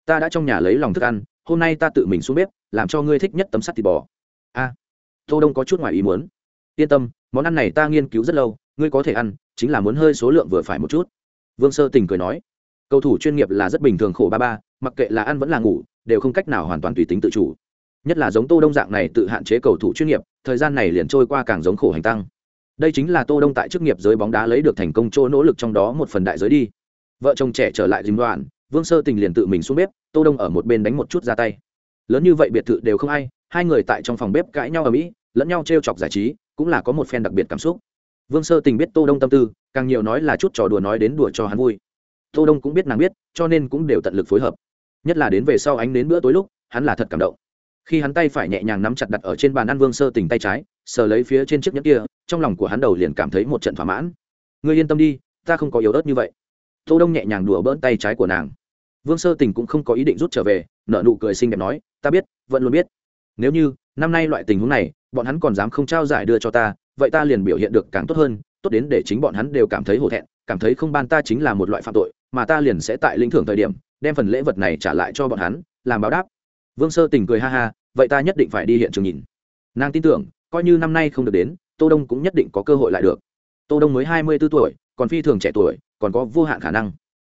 Ta đã trong nhà lấy lòng thức ăn, hôm nay ta tự mình xuống bếp, làm cho ngươi thích nhất tấm sắt thịt bò. A. Tô đông có chút ngoài ý muốn. Yên tâm, món ăn này ta nghiên cứu rất lâu, ngươi có thể ăn, chính là muốn hơi số lượng vừa phải một chút. Vương sơ tình cười nói. Cầu thủ chuyên nghiệp là rất bình thường khổ ba ba, mặc kệ là ăn vẫn là ngủ, đều không cách nào hoàn toàn tùy tính tự chủ nhất là giống tô đông dạng này tự hạn chế cầu thủ chuyên nghiệp, thời gian này liền trôi qua càng giống khổ hành tăng. Đây chính là tô đông tại chức nghiệp giới bóng đá lấy được thành công chỗ nỗ lực trong đó một phần đại giới đi. Vợ chồng trẻ trở lại dìm đoạn vương sơ tình liền tự mình xuống bếp, tô đông ở một bên đánh một chút ra tay. Lớn như vậy biệt thự đều không ai, hai người tại trong phòng bếp cãi nhau ở mỹ lẫn nhau trêu chọc giải trí, cũng là có một phen đặc biệt cảm xúc. Vương sơ tình biết tô đông tâm tư, càng nhiều nói là chút trò đùa nói đến đùa cho hắn vui. Tô đông cũng biết nàng biết, cho nên cũng đều tận lực phối hợp. Nhất là đến về sau ánh đến bữa tối lúc, hắn là thật cảm động khi hắn tay phải nhẹ nhàng nắm chặt đặt ở trên bàn ăn vương sơ tỉnh tay trái, sờ lấy phía trên chiếc nhẫn kia, trong lòng của hắn đầu liền cảm thấy một trận thỏa mãn. Ngươi yên tâm đi, ta không có yếu ớt như vậy. Tô đông nhẹ nhàng đùa bỡn tay trái của nàng. Vương sơ tình cũng không có ý định rút trở về, nở nụ cười xinh đẹp nói, ta biết, vẫn luôn biết. Nếu như, năm nay loại tình huống này, bọn hắn còn dám không trao giải đưa cho ta, vậy ta liền biểu hiện được càng tốt hơn, tốt đến để chính bọn hắn đều cảm thấy hổ thẹn, cảm thấy không ban ta chính là một loại phạm tội, mà ta liền sẽ tại lĩnh thưởng thời điểm, đem phần lễ vật này trả lại cho bọn hắn, làm báo đáp vương sơ tình cười ha ha vậy ta nhất định phải đi hiện trường nhìn. Nàng tin tưởng coi như năm nay không được đến tô đông cũng nhất định có cơ hội lại được. Tô đông mới hai mươi 24 tuổi còn phi thường trẻ tuổi còn có vô hạn khả năng.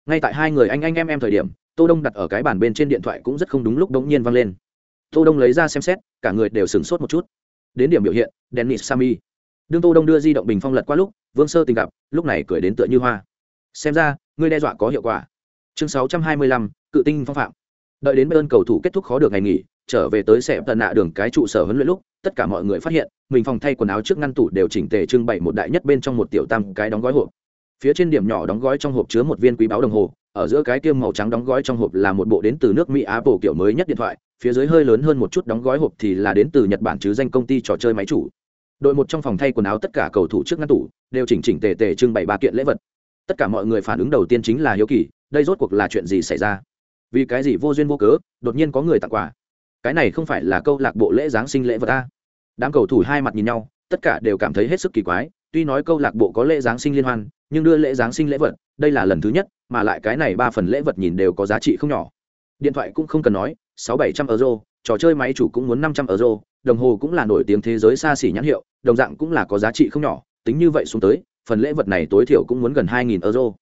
Ngay tại hai người anh anh em em thời điểm tô đông đặt ở cái bàn bên trên điện thoại cũng rất không đúng lúc đống nhiên vang lên. Tô đông lấy ra xem xét cả người đều sửng sốt một chút. Đến điểm biểu hiện dennis sami đương tô đông đưa di động bình phong lật qua lúc vương sơ tình gặp lúc này cười đến tựa như hoa. Xem ra ngươi đe dọa có hiệu quả. Chương 625, cự tinh phong phạm đợi đến bên cầu thủ kết thúc khó được ngày nghỉ, trở về tới sẽ tận nạ đường cái trụ sở huấn luyện lúc, tất cả mọi người phát hiện, mình phòng thay quần áo trước ngăn tủ đều chỉnh tề trưng bày một đại nhất bên trong một tiểu tam cái đóng gói hộp. Phía trên điểm nhỏ đóng gói trong hộp chứa một viên quý báo đồng hồ, ở giữa cái tiêm màu trắng đóng gói trong hộp là một bộ đến từ nước mỹ apple kiểu mới nhất điện thoại, phía dưới hơi lớn hơn một chút đóng gói hộp thì là đến từ nhật bản chứ danh công ty trò chơi máy chủ. Đội một trong phòng thay quần áo tất cả cầu thủ trước ngăn tủ đều chỉnh chỉnh tề tề trưng bày ba kiện lễ vật. Tất cả mọi người phản ứng đầu tiên chính là hiếu kỳ, đây rốt cuộc là chuyện gì xảy ra? Vì cái gì vô duyên vô cớ, đột nhiên có người tặng quà? Cái này không phải là câu lạc bộ lễ giáng sinh lễ vật ta. Đám cầu thủ hai mặt nhìn nhau, tất cả đều cảm thấy hết sức kỳ quái, tuy nói câu lạc bộ có lễ giáng sinh liên hoan, nhưng đưa lễ giáng sinh lễ vật, đây là lần thứ nhất, mà lại cái này ba phần lễ vật nhìn đều có giá trị không nhỏ. Điện thoại cũng không cần nói, sáu bảy trăm euro, trò chơi máy chủ cũng muốn năm trăm euro, đồng hồ cũng là nổi tiếng thế giới xa xỉ nhãn hiệu, đồng dạng cũng là có giá trị không nhỏ, tính như vậy xuống tới, phần lễ vật này tối thiểu cũng muốn gần hai nghìn euro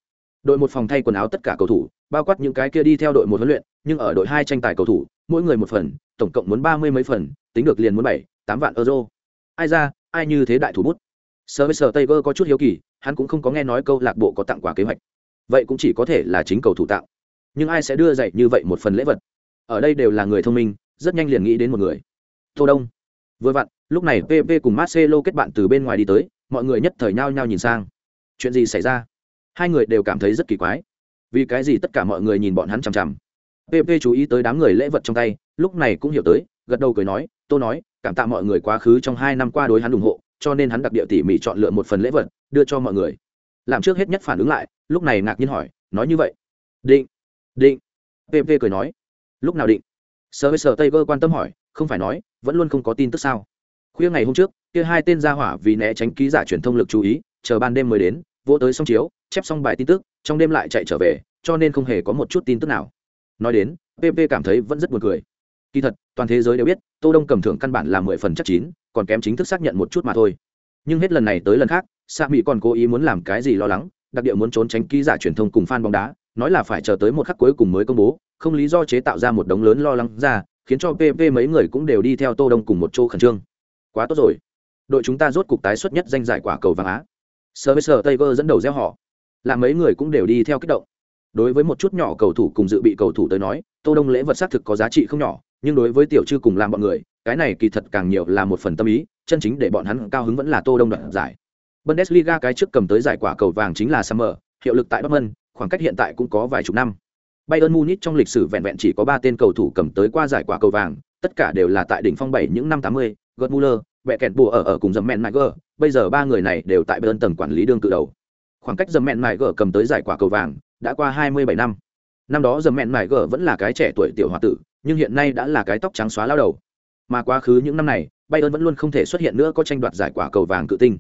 đội một phòng thay quần áo tất cả cầu thủ, bao quát những cái kia đi theo đội một huấn luyện, nhưng ở đội hai tranh tài cầu thủ, mỗi người một phần, tổng cộng muốn ba mươi mấy phần, tính được liền muốn bảy, tám vạn euro. Ai ra, ai như thế đại thủ bút? Sơ với sơ tây gơ có chút hiếu kỳ, hắn cũng không có nghe nói câu lạc bộ có tặng quà kế hoạch. Vậy cũng chỉ có thể là chính cầu thủ tạo nhưng ai sẽ đưa dạy như vậy một phần lễ vật? Ở đây đều là người thông minh, rất nhanh liền nghĩ đến một người. Tô đông. Vừa vặn, lúc này pp cùng marcelo kết bạn từ bên ngoài đi tới, mọi người nhất thời nhao nhao nhìn sang. Chuyện gì xảy ra? Hai người đều cảm thấy rất kỳ quái. Vì cái gì tất cả mọi người nhìn bọn hắn chằm chằm? Pp chú ý tới đám người lễ vật trong tay, lúc này cũng hiểu tới, gật đầu cười nói tôi nói, cảm tạ mọi người quá khứ trong hai năm qua đối hắn ủng hộ, cho nên hắn đặc địa tỉ mỉ chọn lựa một phần lễ vật, đưa cho mọi người. Làm trước hết nhất phản ứng lại, lúc này ngạc nhiên hỏi, nói như vậy? Định định. Pp cười nói, lúc nào định? Sơ với sở tây cơ quan tâm hỏi, không phải nói, vẫn luôn không có tin tức sao? Khuya ngày hôm trước, kia hai tên gia hỏa vì né tránh ký giả truyền thông lực chú ý, chờ ban đêm mới đến vỗ tới xong chiếu, chép xong bài tin tức, trong đêm lại chạy trở về, cho nên không hề có một chút tin tức nào. Nói đến pp cảm thấy vẫn rất buồn cười. Kỳ thật, toàn thế giới đều biết, tô đông cầm thưởng căn bản là mười phần chắc chín, còn kém chính thức xác nhận một chút mà thôi. Nhưng hết lần này tới lần khác, sa mỹ còn cố ý muốn làm cái gì lo lắng, đặc địa muốn trốn tránh ký giả truyền thông cùng fan bóng đá, nói là phải chờ tới một khắc cuối cùng mới công bố, không lý do chế tạo ra một đống lớn lo lắng ra, khiến cho pp mấy người cũng đều đi theo tô đông cùng một chỗ khẩn trương. Quá tốt rồi. Đội chúng ta rốt cục tái xuất nhất danh giải quả cầu vàng á sơ với sơ taylor dẫn đầu gieo họ. Làm mấy người cũng đều đi theo kích động. Đối với một chút nhỏ cầu thủ cùng dự bị cầu thủ tới nói tô đông lễ vật xác thực có giá trị không nhỏ nhưng đối với tiểu chư cùng làm bọn người cái này kỳ thật càng nhiều là một phần tâm ý chân chính để bọn hắn cao hứng vẫn là tô đông đoạt giải. Bundesliga cái trước cầm tới giải quả cầu vàng chính là summer hiệu lực tại dortmund khoảng cách hiện tại cũng có vài chục năm. Bayern munich trong lịch sử vẹn vẹn chỉ có ba tên cầu thủ cầm tới qua giải quả cầu vàng tất cả đều là tại đỉnh phong bảy những năm 80, Gerd Müller, vẹ kẹt bùa ở ở cùng dầm mẹn Niger, bây giờ ba người này đều tại bên tầng quản lý đương cự đầu. Khoảng cách dầm mẹn Niger cầm tới giải quả cầu vàng đã qua 27 năm. Năm đó dầm mẹn Niger vẫn là cái trẻ tuổi tiểu hòa tử, nhưng hiện nay đã là cái tóc trắng xóa lao đầu. Mà quá khứ những năm này, Bayern vẫn luôn không thể xuất hiện nữa có tranh đoạt giải quả cầu vàng cự tinh.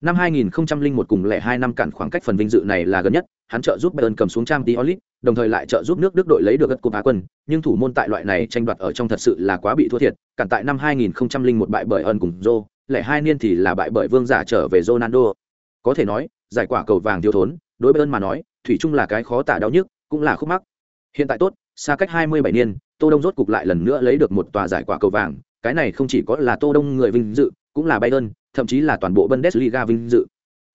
Năm 2001 cùng lẻ hai năm cản khoảng cách phần vinh dự này là gần nhất, hắn trợ giúp Bayern cầm xuống Champions League, đồng thời lại trợ giúp nước Đức đội lấy được gật cúp Á quân, nhưng thủ môn tại loại này tranh đoạt ở trong thật sự là quá bị thua thiệt, cản tại năm 2001 bại bởi ân cùng Zô, lẻ hai niên thì là bại bởi Vương giả trở về Ronaldo. Có thể nói, giải quả cầu vàng thiếu thốn, đối Bayern mà nói, thủy chung là cái khó tả đau nhức, cũng là khúc mắc. Hiện tại tốt, xa cách 27 niên, Tô Đông rốt cục lại lần nữa lấy được một tòa giải quả cầu vàng, cái này không chỉ có là Tô Đông người vinh dự, cũng là Bayern, thậm chí là toàn bộ Bundesliga vinh dự.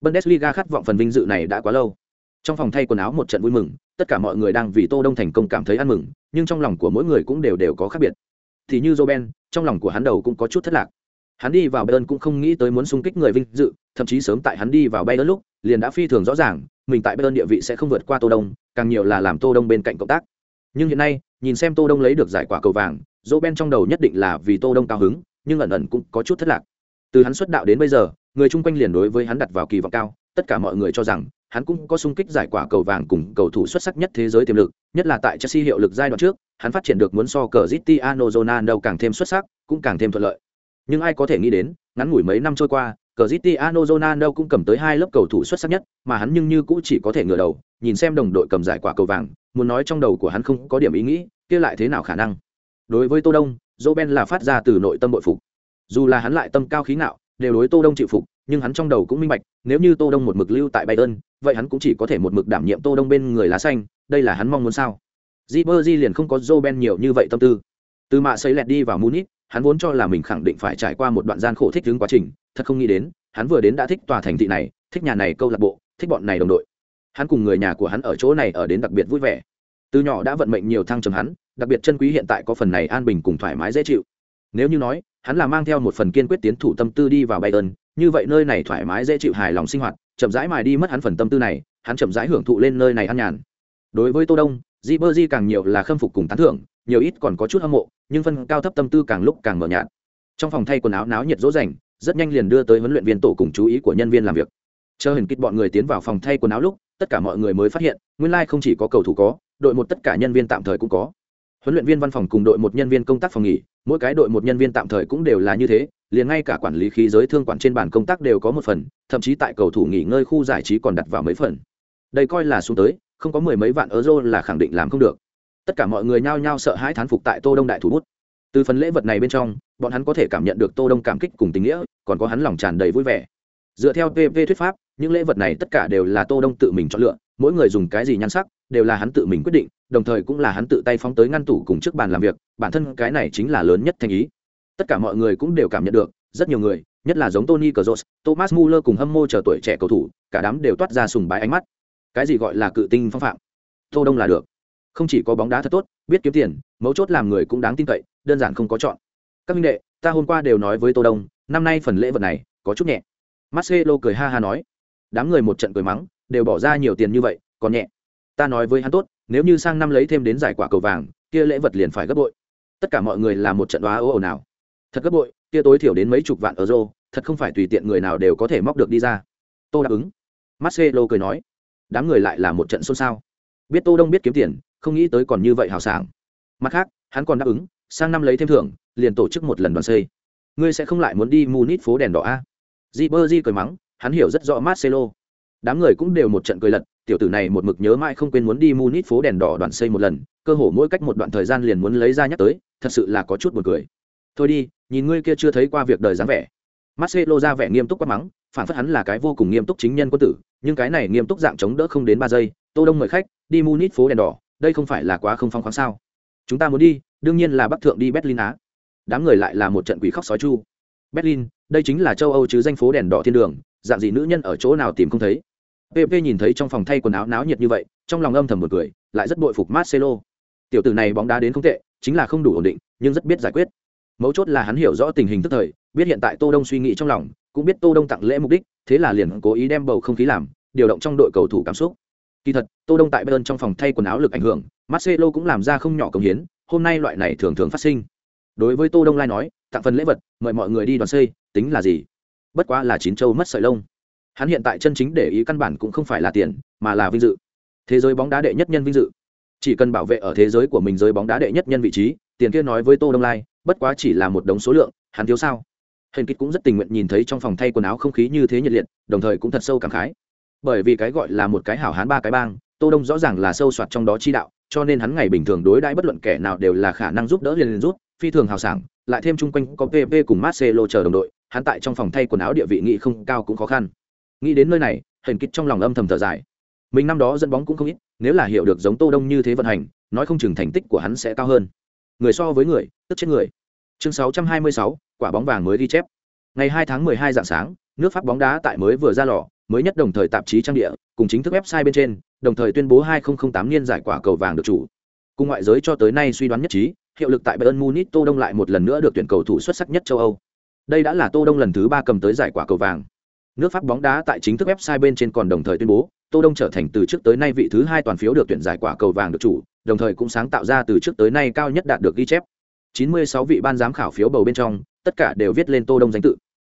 Bundesliga khát vọng phần vinh dự này đã quá lâu. Trong phòng thay quần áo một trận vui mừng, tất cả mọi người đang vì Tô Đông thành công cảm thấy ăn mừng, nhưng trong lòng của mỗi người cũng đều đều có khác biệt. Thì như Roben, trong lòng của hắn đầu cũng có chút thất lạc. Hắn đi vào Bayern cũng không nghĩ tới muốn xung kích người vinh dự, thậm chí sớm tại hắn đi vào Bayern lúc, liền đã phi thường rõ ràng, mình tại Bayern địa vị sẽ không vượt qua Tô Đông, càng nhiều là làm Tô Đông bên cạnh cộng tác. Nhưng hiện nay, nhìn xem Tô Đông lấy được giải quả cầu vàng, Roben trong đầu nhất định là vì Tô Đông cao hứng, nhưng ẩn ẩn cũng có chút thất lạc. Từ hắn xuất đạo đến bây giờ, người chung quanh liền đối với hắn đặt vào kỳ vọng cao, tất cả mọi người cho rằng hắn cũng có sung kích giải quả cầu vàng cùng cầu thủ xuất sắc nhất thế giới tiềm lực, nhất là tại Chelsea hiệu lực giai đoạn trước, hắn phát triển được muốn so Cristiano Ronaldo càng thêm xuất sắc, cũng càng thêm thuận lợi. Nhưng ai có thể nghĩ đến, ngắn ngủi mấy năm trôi qua, Cristiano Ronaldo cũng cầm tới hai lớp cầu thủ xuất sắc nhất, mà hắn nhưng như cũng chỉ có thể ngửa đầu, nhìn xem đồng đội cầm giải quả cầu vàng, muốn nói trong đầu của hắn không có điểm ý nghĩ, kia lại thế nào khả năng? Đối với Tô Đông, Roben là phát ra từ nội tâm bội phục. Dù là hắn lại tâm cao khí ngạo, đều đối Tô Đông chịu phục, nhưng hắn trong đầu cũng minh bạch, nếu như Tô Đông một mực lưu tại Bayern, vậy hắn cũng chỉ có thể một mực đảm nhiệm Tô Đông bên người lá xanh, đây là hắn mong muốn sao? Ribery liền không có Roben nhiều như vậy tâm tư. Từ mạ xây lẹt đi vào Munich, hắn vốn cho là mình khẳng định phải trải qua một đoạn gian khổ thích ứng quá trình, thật không nghĩ đến, hắn vừa đến đã thích tòa thành thị này, thích nhà này câu lạc bộ, thích bọn này đồng đội. Hắn cùng người nhà của hắn ở chỗ này ở đến đặc biệt vui vẻ. Từ nhỏ đã vận mệnh nhiều thăng trầm hắn, đặc biệt chân quý hiện tại có phần này an bình cùng thoải mái dễ chịu. Nếu như nói, hắn là mang theo một phần kiên quyết tiến thủ tâm tư đi vào Bayern, như vậy nơi này thoải mái dễ chịu hài lòng sinh hoạt, chậm rãi mài đi mất hắn phần tâm tư này, hắn chậm rãi hưởng thụ lên nơi này an nhàn. Đối với Tô Đông, Di Bơ Di càng nhiều là khâm phục cùng tán thưởng, nhiều ít còn có chút hâm mộ, nhưng phân cao thấp tâm tư càng lúc càng mở nhạt. Trong phòng thay quần áo náo nhiệt rỗ rành rất nhanh liền đưa tới huấn luyện viên tổ cùng chú ý của nhân viên làm việc. Chờ hình kích bọn người tiến vào phòng thay quần áo lúc, tất cả mọi người mới phát hiện, nguyên lai like không chỉ có cầu thủ có, đội một tất cả nhân viên tạm thời cũng có huấn luyện viên văn phòng cùng đội một nhân viên công tác phòng nghỉ mỗi cái đội một nhân viên tạm thời cũng đều là như thế liền ngay cả quản lý khí giới thương quản trên bàn công tác đều có một phần, thậm chí tại cầu thủ nghỉ ngơi khu giải trí còn đặt vào mấy phần. Đây coi là xuống tới, không có mười mấy vạn euro là khẳng định làm không được. Tất cả mọi người nhao nhao sợ hãi thán phục tại tô đông đại thủ bút. Từ phần lễ vật này bên trong, bọn hắn có thể cảm nhận được tô đông cảm kích cùng tình nghĩa, còn có hắn lòng tràn đầy vui vẻ. Dựa theo pv thuyết pháp, những lễ vật này tất cả đều là tô đông tự mình chọn lựa, mỗi người dùng cái gì nhan sắc, đều là hắn tự mình quyết định, đồng thời cũng là hắn tự tay phóng tới ngăn tủ cùng trước bàn làm việc, bản thân cái này chính là lớn nhất thành ý tất cả mọi người cũng đều cảm nhận được, rất nhiều người, nhất là giống tony cờ thomas muller cùng hâm mô chờ tuổi trẻ cầu thủ, cả đám đều toát ra sùng bái ánh mắt. Cái gì gọi là cự tinh phong phạm? Tô đông là được. Không chỉ có bóng đá thật tốt, biết kiếm tiền, mấu chốt làm người cũng đáng tin cậy, đơn giản không có chọn. Các minh đệ, ta hôm qua đều nói với tô đông, năm nay phần lễ vật này, có chút nhẹ. Marcelo cười ha ha nói. Đám người một trận cười mắng, đều bỏ ra nhiều tiền như vậy, còn nhẹ. Ta nói với hắn tốt, nếu như sang năm lấy thêm đến giải quả cầu vàng, kia lễ vật liền phải gấp bội. Tất cả mọi người là một trận đoá ồ ồn nào thật gấp bội kia tối thiểu đến mấy chục vạn euro thật không phải tùy tiện người nào đều có thể móc được đi ra. Tô đáp ứng. Marcelo cười nói. Đám người lại là một trận xôn xao. Biết tô đông biết kiếm tiền không nghĩ tới còn như vậy hào sảng. Mặt khác hắn còn đáp ứng sang năm lấy thêm thưởng liền tổ chức một lần đoàn xây. Ngươi sẽ không lại muốn đi munich phố đèn đỏ a? Di bơ di cười mắng hắn hiểu rất rõ marcelo. Đám người cũng đều một trận cười lật tiểu tử này một mực nhớ mãi không quên muốn đi Munich phố đèn đỏ đoàn xây một lần, cơ hồ mỗi cách một đoạn thời gian liền muốn lấy ra nhắc tới, thật sự là có chút buồn cười. Thôi đi, nhìn ngươi kia chưa thấy qua việc đời dáng vẻ. Marcelo ra vẻ nghiêm túc quá mắng, phản phất hắn là cái vô cùng nghiêm túc chính nhân quân tử, nhưng cái này nghiêm túc dạng chống đỡ không đến ba giây, Tô Đông mời khách, đi Munich phố đèn đỏ, đây không phải là quá không phong khoáng sao? Chúng ta muốn đi, đương nhiên là Bắc thượng đi Berlin á. Đám người lại là một trận quỷ khóc sói chu. Berlin, đây chính là châu Âu chứ danh phố đèn đỏ thiên đường, dạng gì nữ nhân ở chỗ nào tìm không thấy. PP nhìn thấy trong phòng thay quần áo náo nhiệt như vậy, trong lòng âm thầm một cười, lại rất bội phục Marcelo. Tiểu tử này bóng đá đến không tệ, chính là không đủ ổn định, nhưng rất biết giải quyết. Mấu chốt là hắn hiểu rõ tình hình tức thời, biết hiện tại Tô Đông suy nghĩ trong lòng, cũng biết Tô Đông tặng lễ mục đích, thế là liền cố ý đem bầu không khí làm, điều động trong đội cầu thủ cảm xúc. Kỳ thật, Tô Đông tại Bayern trong phòng thay quần áo lực ảnh hưởng, Marcelo cũng làm ra không nhỏ công hiến, hôm nay loại này thường thường phát sinh. Đối với Tô Đông lai nói, tặng phần lễ vật, mời mọi người đi đoàn xây, tính là gì? Bất quá là chín châu mất sợi lông hắn hiện tại chân chính để ý căn bản cũng không phải là tiền mà là vinh dự thế giới bóng đá đệ nhất nhân vinh dự chỉ cần bảo vệ ở thế giới của mình giới bóng đá đệ nhất nhân vị trí tiền kia nói với tô đông lai bất quá chỉ là một đống số lượng, hắn thiếu sao? Hèn kích cũng rất tình nguyện nhìn thấy trong phòng thay quần áo không khí như thế nhiệt liệt, đồng thời cũng thật sâu cảm khái. Bởi vì cái gọi là một cái hảo hán ba cái bang, tô đông rõ ràng là sâu soạt trong đó chi đạo, cho nên hắn ngày bình thường đối đãi bất luận kẻ nào đều là khả năng giúp đỡ liền liền rút phi thường hào sảng, lại thêm chung quanh có pp cùng marcelo chờ đồng đội, hắn tại trong phòng thay quần áo địa vị nghị không cao cũng khó khăn. Nghĩ đến nơi này, hèn kích trong lòng âm thầm thở dài. Mình năm đó dẫn bóng cũng không ít, nếu là hiểu được giống tô đông như thế vận hành, nói không chừng thành tích của hắn sẽ cao hơn. Người so với người, tức chết người chương 626, quả bóng vàng mới ghi chép. Ngày 2 tháng 12 dạng sáng nước pháp bóng đá tại mới vừa ra lò mới nhất đồng thời tạp chí trang địa cùng chính thức website bên trên đồng thời tuyên bố 2008 niên giải quả cầu vàng được chủ. Cùng ngoại giới cho tới nay suy đoán nhất trí hiệu lực tại Bayern Munich Tô Đông lại một lần nữa được tuyển cầu thủ xuất sắc nhất châu Âu. Đây đã là Tô Đông lần thứ ba cầm tới giải quả cầu vàng. Nước Pháp bóng đá tại chính thức website bên trên còn đồng thời tuyên bố, Tô Đông trở thành từ trước tới nay vị thứ hai toàn phiếu được tuyển giải quả cầu vàng được chủ, đồng thời cũng sáng tạo ra từ trước tới nay cao nhất đạt được ghi chép. 96 vị ban giám khảo phiếu bầu bên trong, tất cả đều viết lên Tô Đông danh tự.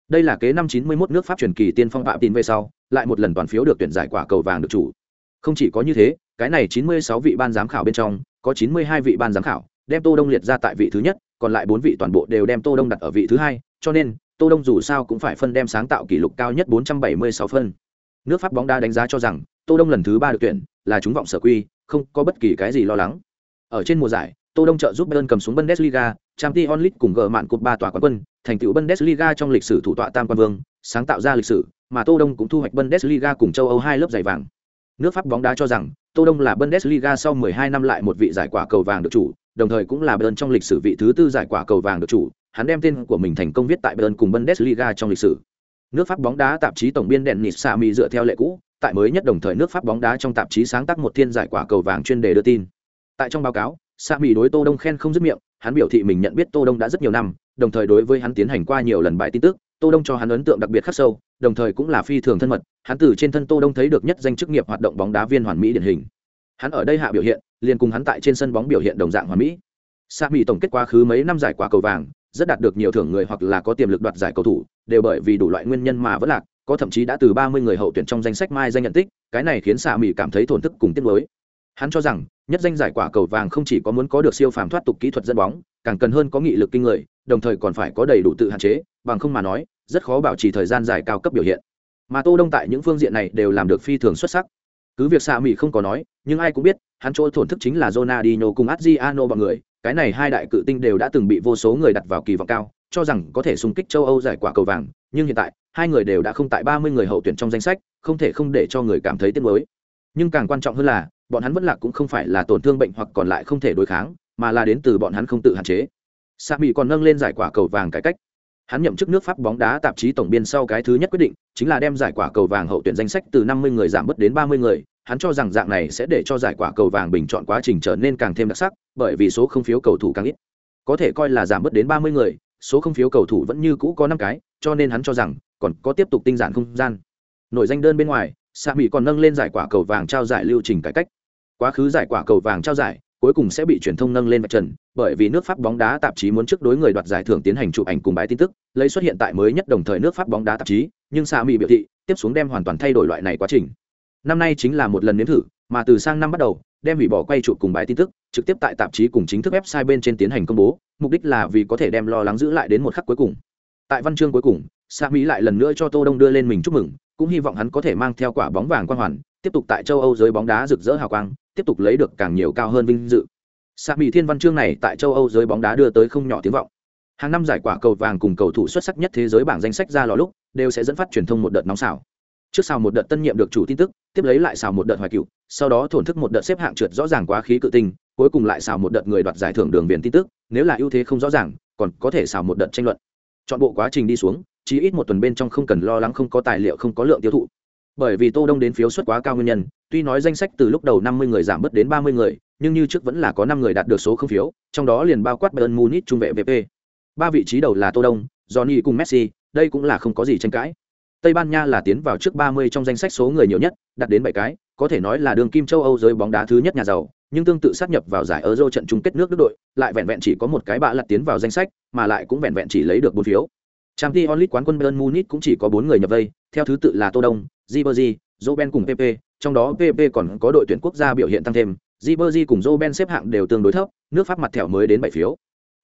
Đây là kế năm 91 nước Pháp truyền kỳ tiên phong phạm tin về sau, lại một lần toàn phiếu được tuyển giải quả cầu vàng được chủ. Không chỉ có như thế, cái này 96 vị ban giám khảo bên trong, có 92 vị ban giám khảo, đem Tô Đông liệt ra tại vị thứ nhất, còn lại 4 vị toàn bộ đều đem Tô Đông đặt ở vị thứ hai, cho nên Tô Đông dù sao cũng phải phân đem sáng tạo kỷ lục cao nhất 476 phân. Nước Pháp bóng đá đánh giá cho rằng, Tô Đông lần thứ ba được tuyển, là chúng vọng sở quy, không có bất kỳ cái gì lo lắng. Ở trên mùa giải, Tô Đông trợ giúp Bayern cầm xuống Bundesliga, Champions League cùng gỡ mạn cột ba tòa quán quân, thành tựu Bundesliga trong lịch sử thủ tọa tam quan vương, sáng tạo ra lịch sử, mà Tô Đông cũng thu hoạch Bundesliga cùng châu Âu hai lớp giải vàng. Nước Pháp bóng đá cho rằng, Tô Đông là Bundesliga sau 12 năm lại một vị giải quả cầu vàng được chủ, đồng thời cũng là Bayern trong lịch sử vị thứ tư giải quả cầu vàng được chủ, hắn đem tên của mình thành công viết tại Bayern cùng Bundesliga trong lịch sử. Nước Pháp bóng đá tạp chí tổng biên đèn Nịt Sami dựa theo lệ cũ, tại mới nhất đồng thời nước Pháp bóng đá trong tạp chí sáng tác một thiên giải quả cầu vàng chuyên đề đưa tin. Tại trong báo cáo, Sami đối Tô Đông khen không dứt miệng, hắn biểu thị mình nhận biết Tô Đông đã rất nhiều năm, đồng thời đối với hắn tiến hành qua nhiều lần bài tin tức, Tô Đông cho hắn ấn tượng đặc biệt khắc sâu, đồng thời cũng là phi thường thân mật, hắn từ trên thân Tô Đông thấy được nhất danh chức nghiệp hoạt động bóng đá viên hoàn mỹ điển hình. Hắn ở đây hạ biểu hiện, liền cùng hắn tại trên sân bóng biểu hiện đồng dạng hoàn mỹ. Sami tổng kết quá khứ mấy năm giải quả cầu vàng, rất đạt được nhiều thưởng người hoặc là có tiềm lực đoạt giải cầu thủ, đều bởi vì đủ loại nguyên nhân mà vẫn lạc, có thậm chí đã từ 30 người hậu tuyển trong danh sách mai danh nhận tích, cái này khiến Sa Mỹ cảm thấy thổn thức cùng tiếc nuối. Hắn cho rằng, nhất danh giải quả cầu vàng không chỉ có muốn có được siêu phàm thoát tục kỹ thuật dẫn bóng, càng cần hơn có nghị lực kinh người, đồng thời còn phải có đầy đủ tự hạn chế, bằng không mà nói, rất khó bảo trì thời gian dài cao cấp biểu hiện. Mà Tô Đông tại những phương diện này đều làm được phi thường xuất sắc. Cứ việc xạ Mỹ không có nói, nhưng ai cũng biết, hắn chỗ thổn thức chính là Ronaldinho cùng Adriano bọn người, cái này hai đại cự tinh đều đã từng bị vô số người đặt vào kỳ vọng cao, cho rằng có thể xung kích châu Âu giải quả cầu vàng, nhưng hiện tại, hai người đều đã không tại 30 người hậu tuyển trong danh sách, không thể không để cho người cảm thấy tiếc nuối. Nhưng càng quan trọng hơn là, bọn hắn vẫn lạc cũng không phải là tổn thương bệnh hoặc còn lại không thể đối kháng, mà là đến từ bọn hắn không tự hạn chế. sa mỹ còn nâng lên giải quả cầu vàng cải cách. Hắn nhậm chức nước Pháp bóng đá tạp chí tổng biên sau cái thứ nhất quyết định, chính là đem giải quả cầu vàng hậu tuyển danh sách từ 50 người giảm bớt đến 30 người, hắn cho rằng dạng này sẽ để cho giải quả cầu vàng bình chọn quá trình trở nên càng thêm đặc sắc, bởi vì số không phiếu cầu thủ càng ít. Có thể coi là giảm bớt đến 30 người, số không phiếu cầu thủ vẫn như cũ có năm cái, cho nên hắn cho rằng còn có tiếp tục tinh giản không gian. Nội danh đơn bên ngoài, Sa Mỹ còn nâng lên giải quả cầu vàng trao giải lưu trình cải cách. Quá khứ giải quả cầu vàng trao giải, cuối cùng sẽ bị truyền thông nâng lên vạch trần, bởi vì nước Pháp bóng đá tạp chí muốn trước đối người đoạt giải thưởng tiến hành chụp ảnh cùng bài tin tức, lấy xuất hiện tại mới nhất đồng thời nước Pháp bóng đá tạp chí, nhưng Sa Mỹ biểu thị, tiếp xuống đem hoàn toàn thay đổi loại này quá trình. Năm nay chính là một lần nếm thử mà từ sang năm bắt đầu đem hủy bỏ quay chụp cùng bài tin tức trực tiếp tại tạp chí cùng chính thức website bên trên tiến hành công bố mục đích là vì có thể đem lo lắng giữ lại đến một khắc cuối cùng. Tại văn chương cuối cùng sa mỹ lại lần nữa cho tô đông đưa lên mình chúc mừng cũng hy vọng hắn có thể mang theo quả bóng vàng quan hoàn tiếp tục tại châu âu giới bóng đá rực rỡ hào quang tiếp tục lấy được càng nhiều cao hơn vinh dự Sa Mỹ Thiên Văn chương này tại châu Âu giới bóng đá đưa tới không nhỏ tiếng vọng. Hàng năm giải quả cầu vàng cùng cầu thủ xuất sắc nhất thế giới bảng danh sách ra lò lúc, đều sẽ dẫn phát truyền thông một đợt nóng xào. Trước sau một đợt tân nhiệm được chủ tin tức, tiếp lấy lại xào một đợt hoài cựu, sau đó thổn thức một đợt xếp hạng trượt rõ ràng quá khí cự tinh, cuối cùng lại xào một đợt người đoạt giải thưởng đường viền tin tức, nếu là ưu thế không rõ ràng, còn có thể xào một đợt tranh luận. Chọn bộ quá trình đi xuống, chỉ ít một tuần bên trong không cần lo lắng không có tài liệu không có lượng tiêu thụ. Bởi vì Tô Đông đến phiếu suất quá cao nguyên nhân, tuy nói danh sách từ lúc đầu 50 người giảm bớt đến 30 người, nhưng như trước vẫn là có 5 người đạt được số không phiếu, trong đó liền bao quát Bayern Munich trung vệ VP. Ba vị trí đầu là Tô Đông, Johnny cùng Messi, đây cũng là không có gì tranh cãi. Tây Ban Nha là tiến vào trước 30 trong danh sách số người nhiều nhất, đạt đến 7 cái, có thể nói là đường kim châu Âu giới bóng đá thứ nhất nhà giàu, nhưng tương tự sát nhập vào giải Euro trận chung kết nước Đức đội, lại vẹn vẹn chỉ có một cái bạ lật tiến vào danh sách, mà lại cũng vẹn vẹn chỉ lấy được bốn phiếu. Trang Ti Onlit quán quân Bayern Munich cũng chỉ có 4 người nhập vây, theo thứ tự là Tô Đông, Ribery, Robben cùng PP, trong đó PP còn có đội tuyển quốc gia biểu hiện tăng thêm, Ribery cùng Robben xếp hạng đều tương đối thấp, nước Pháp mặt thẻo mới đến 7 phiếu.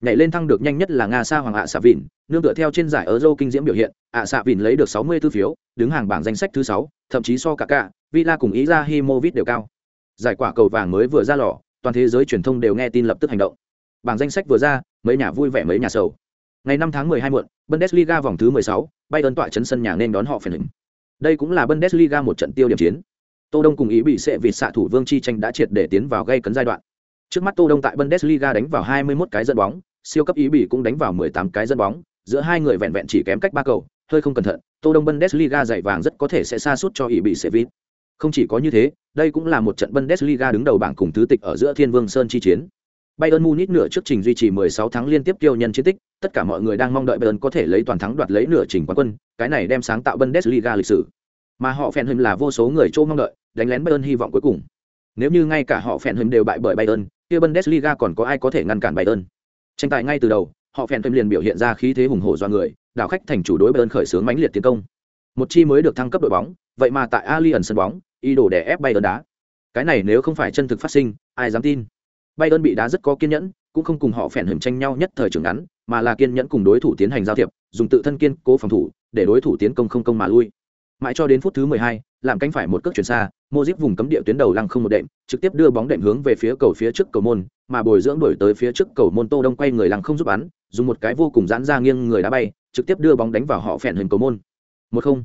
Nhảy lên thăng được nhanh nhất là Nga Sa Hoàng Hạ Sạ Vịn, nương tựa theo trên giải Euro kinh diễm biểu hiện, Hạ Sạ Vịn lấy được 64 phiếu, đứng hàng bảng danh sách thứ 6, thậm chí so cả cả, Villa cùng Izahimovic đều cao. Giải quả cầu vàng mới vừa ra lò, toàn thế giới truyền thông đều nghe tin lập tức hành động. Bảng danh sách vừa ra, mấy nhà vui vẻ mấy nhà sầu. Ngày 5 tháng 12 muộn, Bundesliga vòng thứ 16, Bayern tọa trấn sân nhà nên đón họ phèn hình. Đây cũng là Bundesliga một trận tiêu điểm chiến. Tô Đông cùng ý bị sẽ vịt xạ thủ Vương Chi tranh đã triệt để tiến vào gây cấn giai đoạn. Trước mắt Tô Đông tại Bundesliga đánh vào 21 cái dẫn bóng, siêu cấp ý bị cũng đánh vào 18 cái dẫn bóng, giữa hai người vẹn vẹn chỉ kém cách ba cầu, hơi không cẩn thận, Tô Đông Bundesliga giải vàng rất có thể sẽ xa suốt cho ý bị sẽ vịt. Không chỉ có như thế, đây cũng là một trận Bundesliga đứng đầu bảng cùng thứ tịch ở giữa Thiên Vương Sơn chi chiến. Bayern Munich nửa trước trình duy trì 16 tháng liên tiếp tiêu nhân chiến tích, tất cả mọi người đang mong đợi Bayern có thể lấy toàn thắng đoạt lấy nửa trình quán quân, cái này đem sáng tạo Bundesliga lịch sử. Mà họ phèn hình là vô số người trông mong đợi, đánh lén Bayern hy vọng cuối cùng. Nếu như ngay cả họ phèn hình đều bại bởi Bayern, kia Bundesliga còn có ai có thể ngăn cản Bayern? Tranh tài ngay từ đầu, họ phèn hình liền biểu hiện ra khí thế hùng hổ do người, đảo khách thành chủ đối Bayern khởi xướng mãnh liệt tiến công. Một chi mới được thăng cấp đội bóng, vậy mà tại Allianz sân bóng, ý đồ để ép Bayern đá. Cái này nếu không phải chân thực phát sinh, ai dám tin? Bayern bị đá rất có kiên nhẫn, cũng không cùng họ phèn hình tranh nhau nhất thời trường ngắn, mà là kiên nhẫn cùng đối thủ tiến hành giao thiệp, dùng tự thân kiên cố phòng thủ, để đối thủ tiến công không công mà lui. Mãi cho đến phút thứ 12, làm cánh phải một cước chuyển xa, Modric vùng cấm địa tuyến đầu lăng không một đệm, trực tiếp đưa bóng đệm hướng về phía cầu phía trước cầu môn, mà bồi dưỡng đổi tới phía trước cầu môn Tô Đông quay người lăng không giúp bắn, dùng một cái vô cùng giãn ra nghiêng người đá bay, trực tiếp đưa bóng đánh vào họ phèn hình cầu môn. Một không.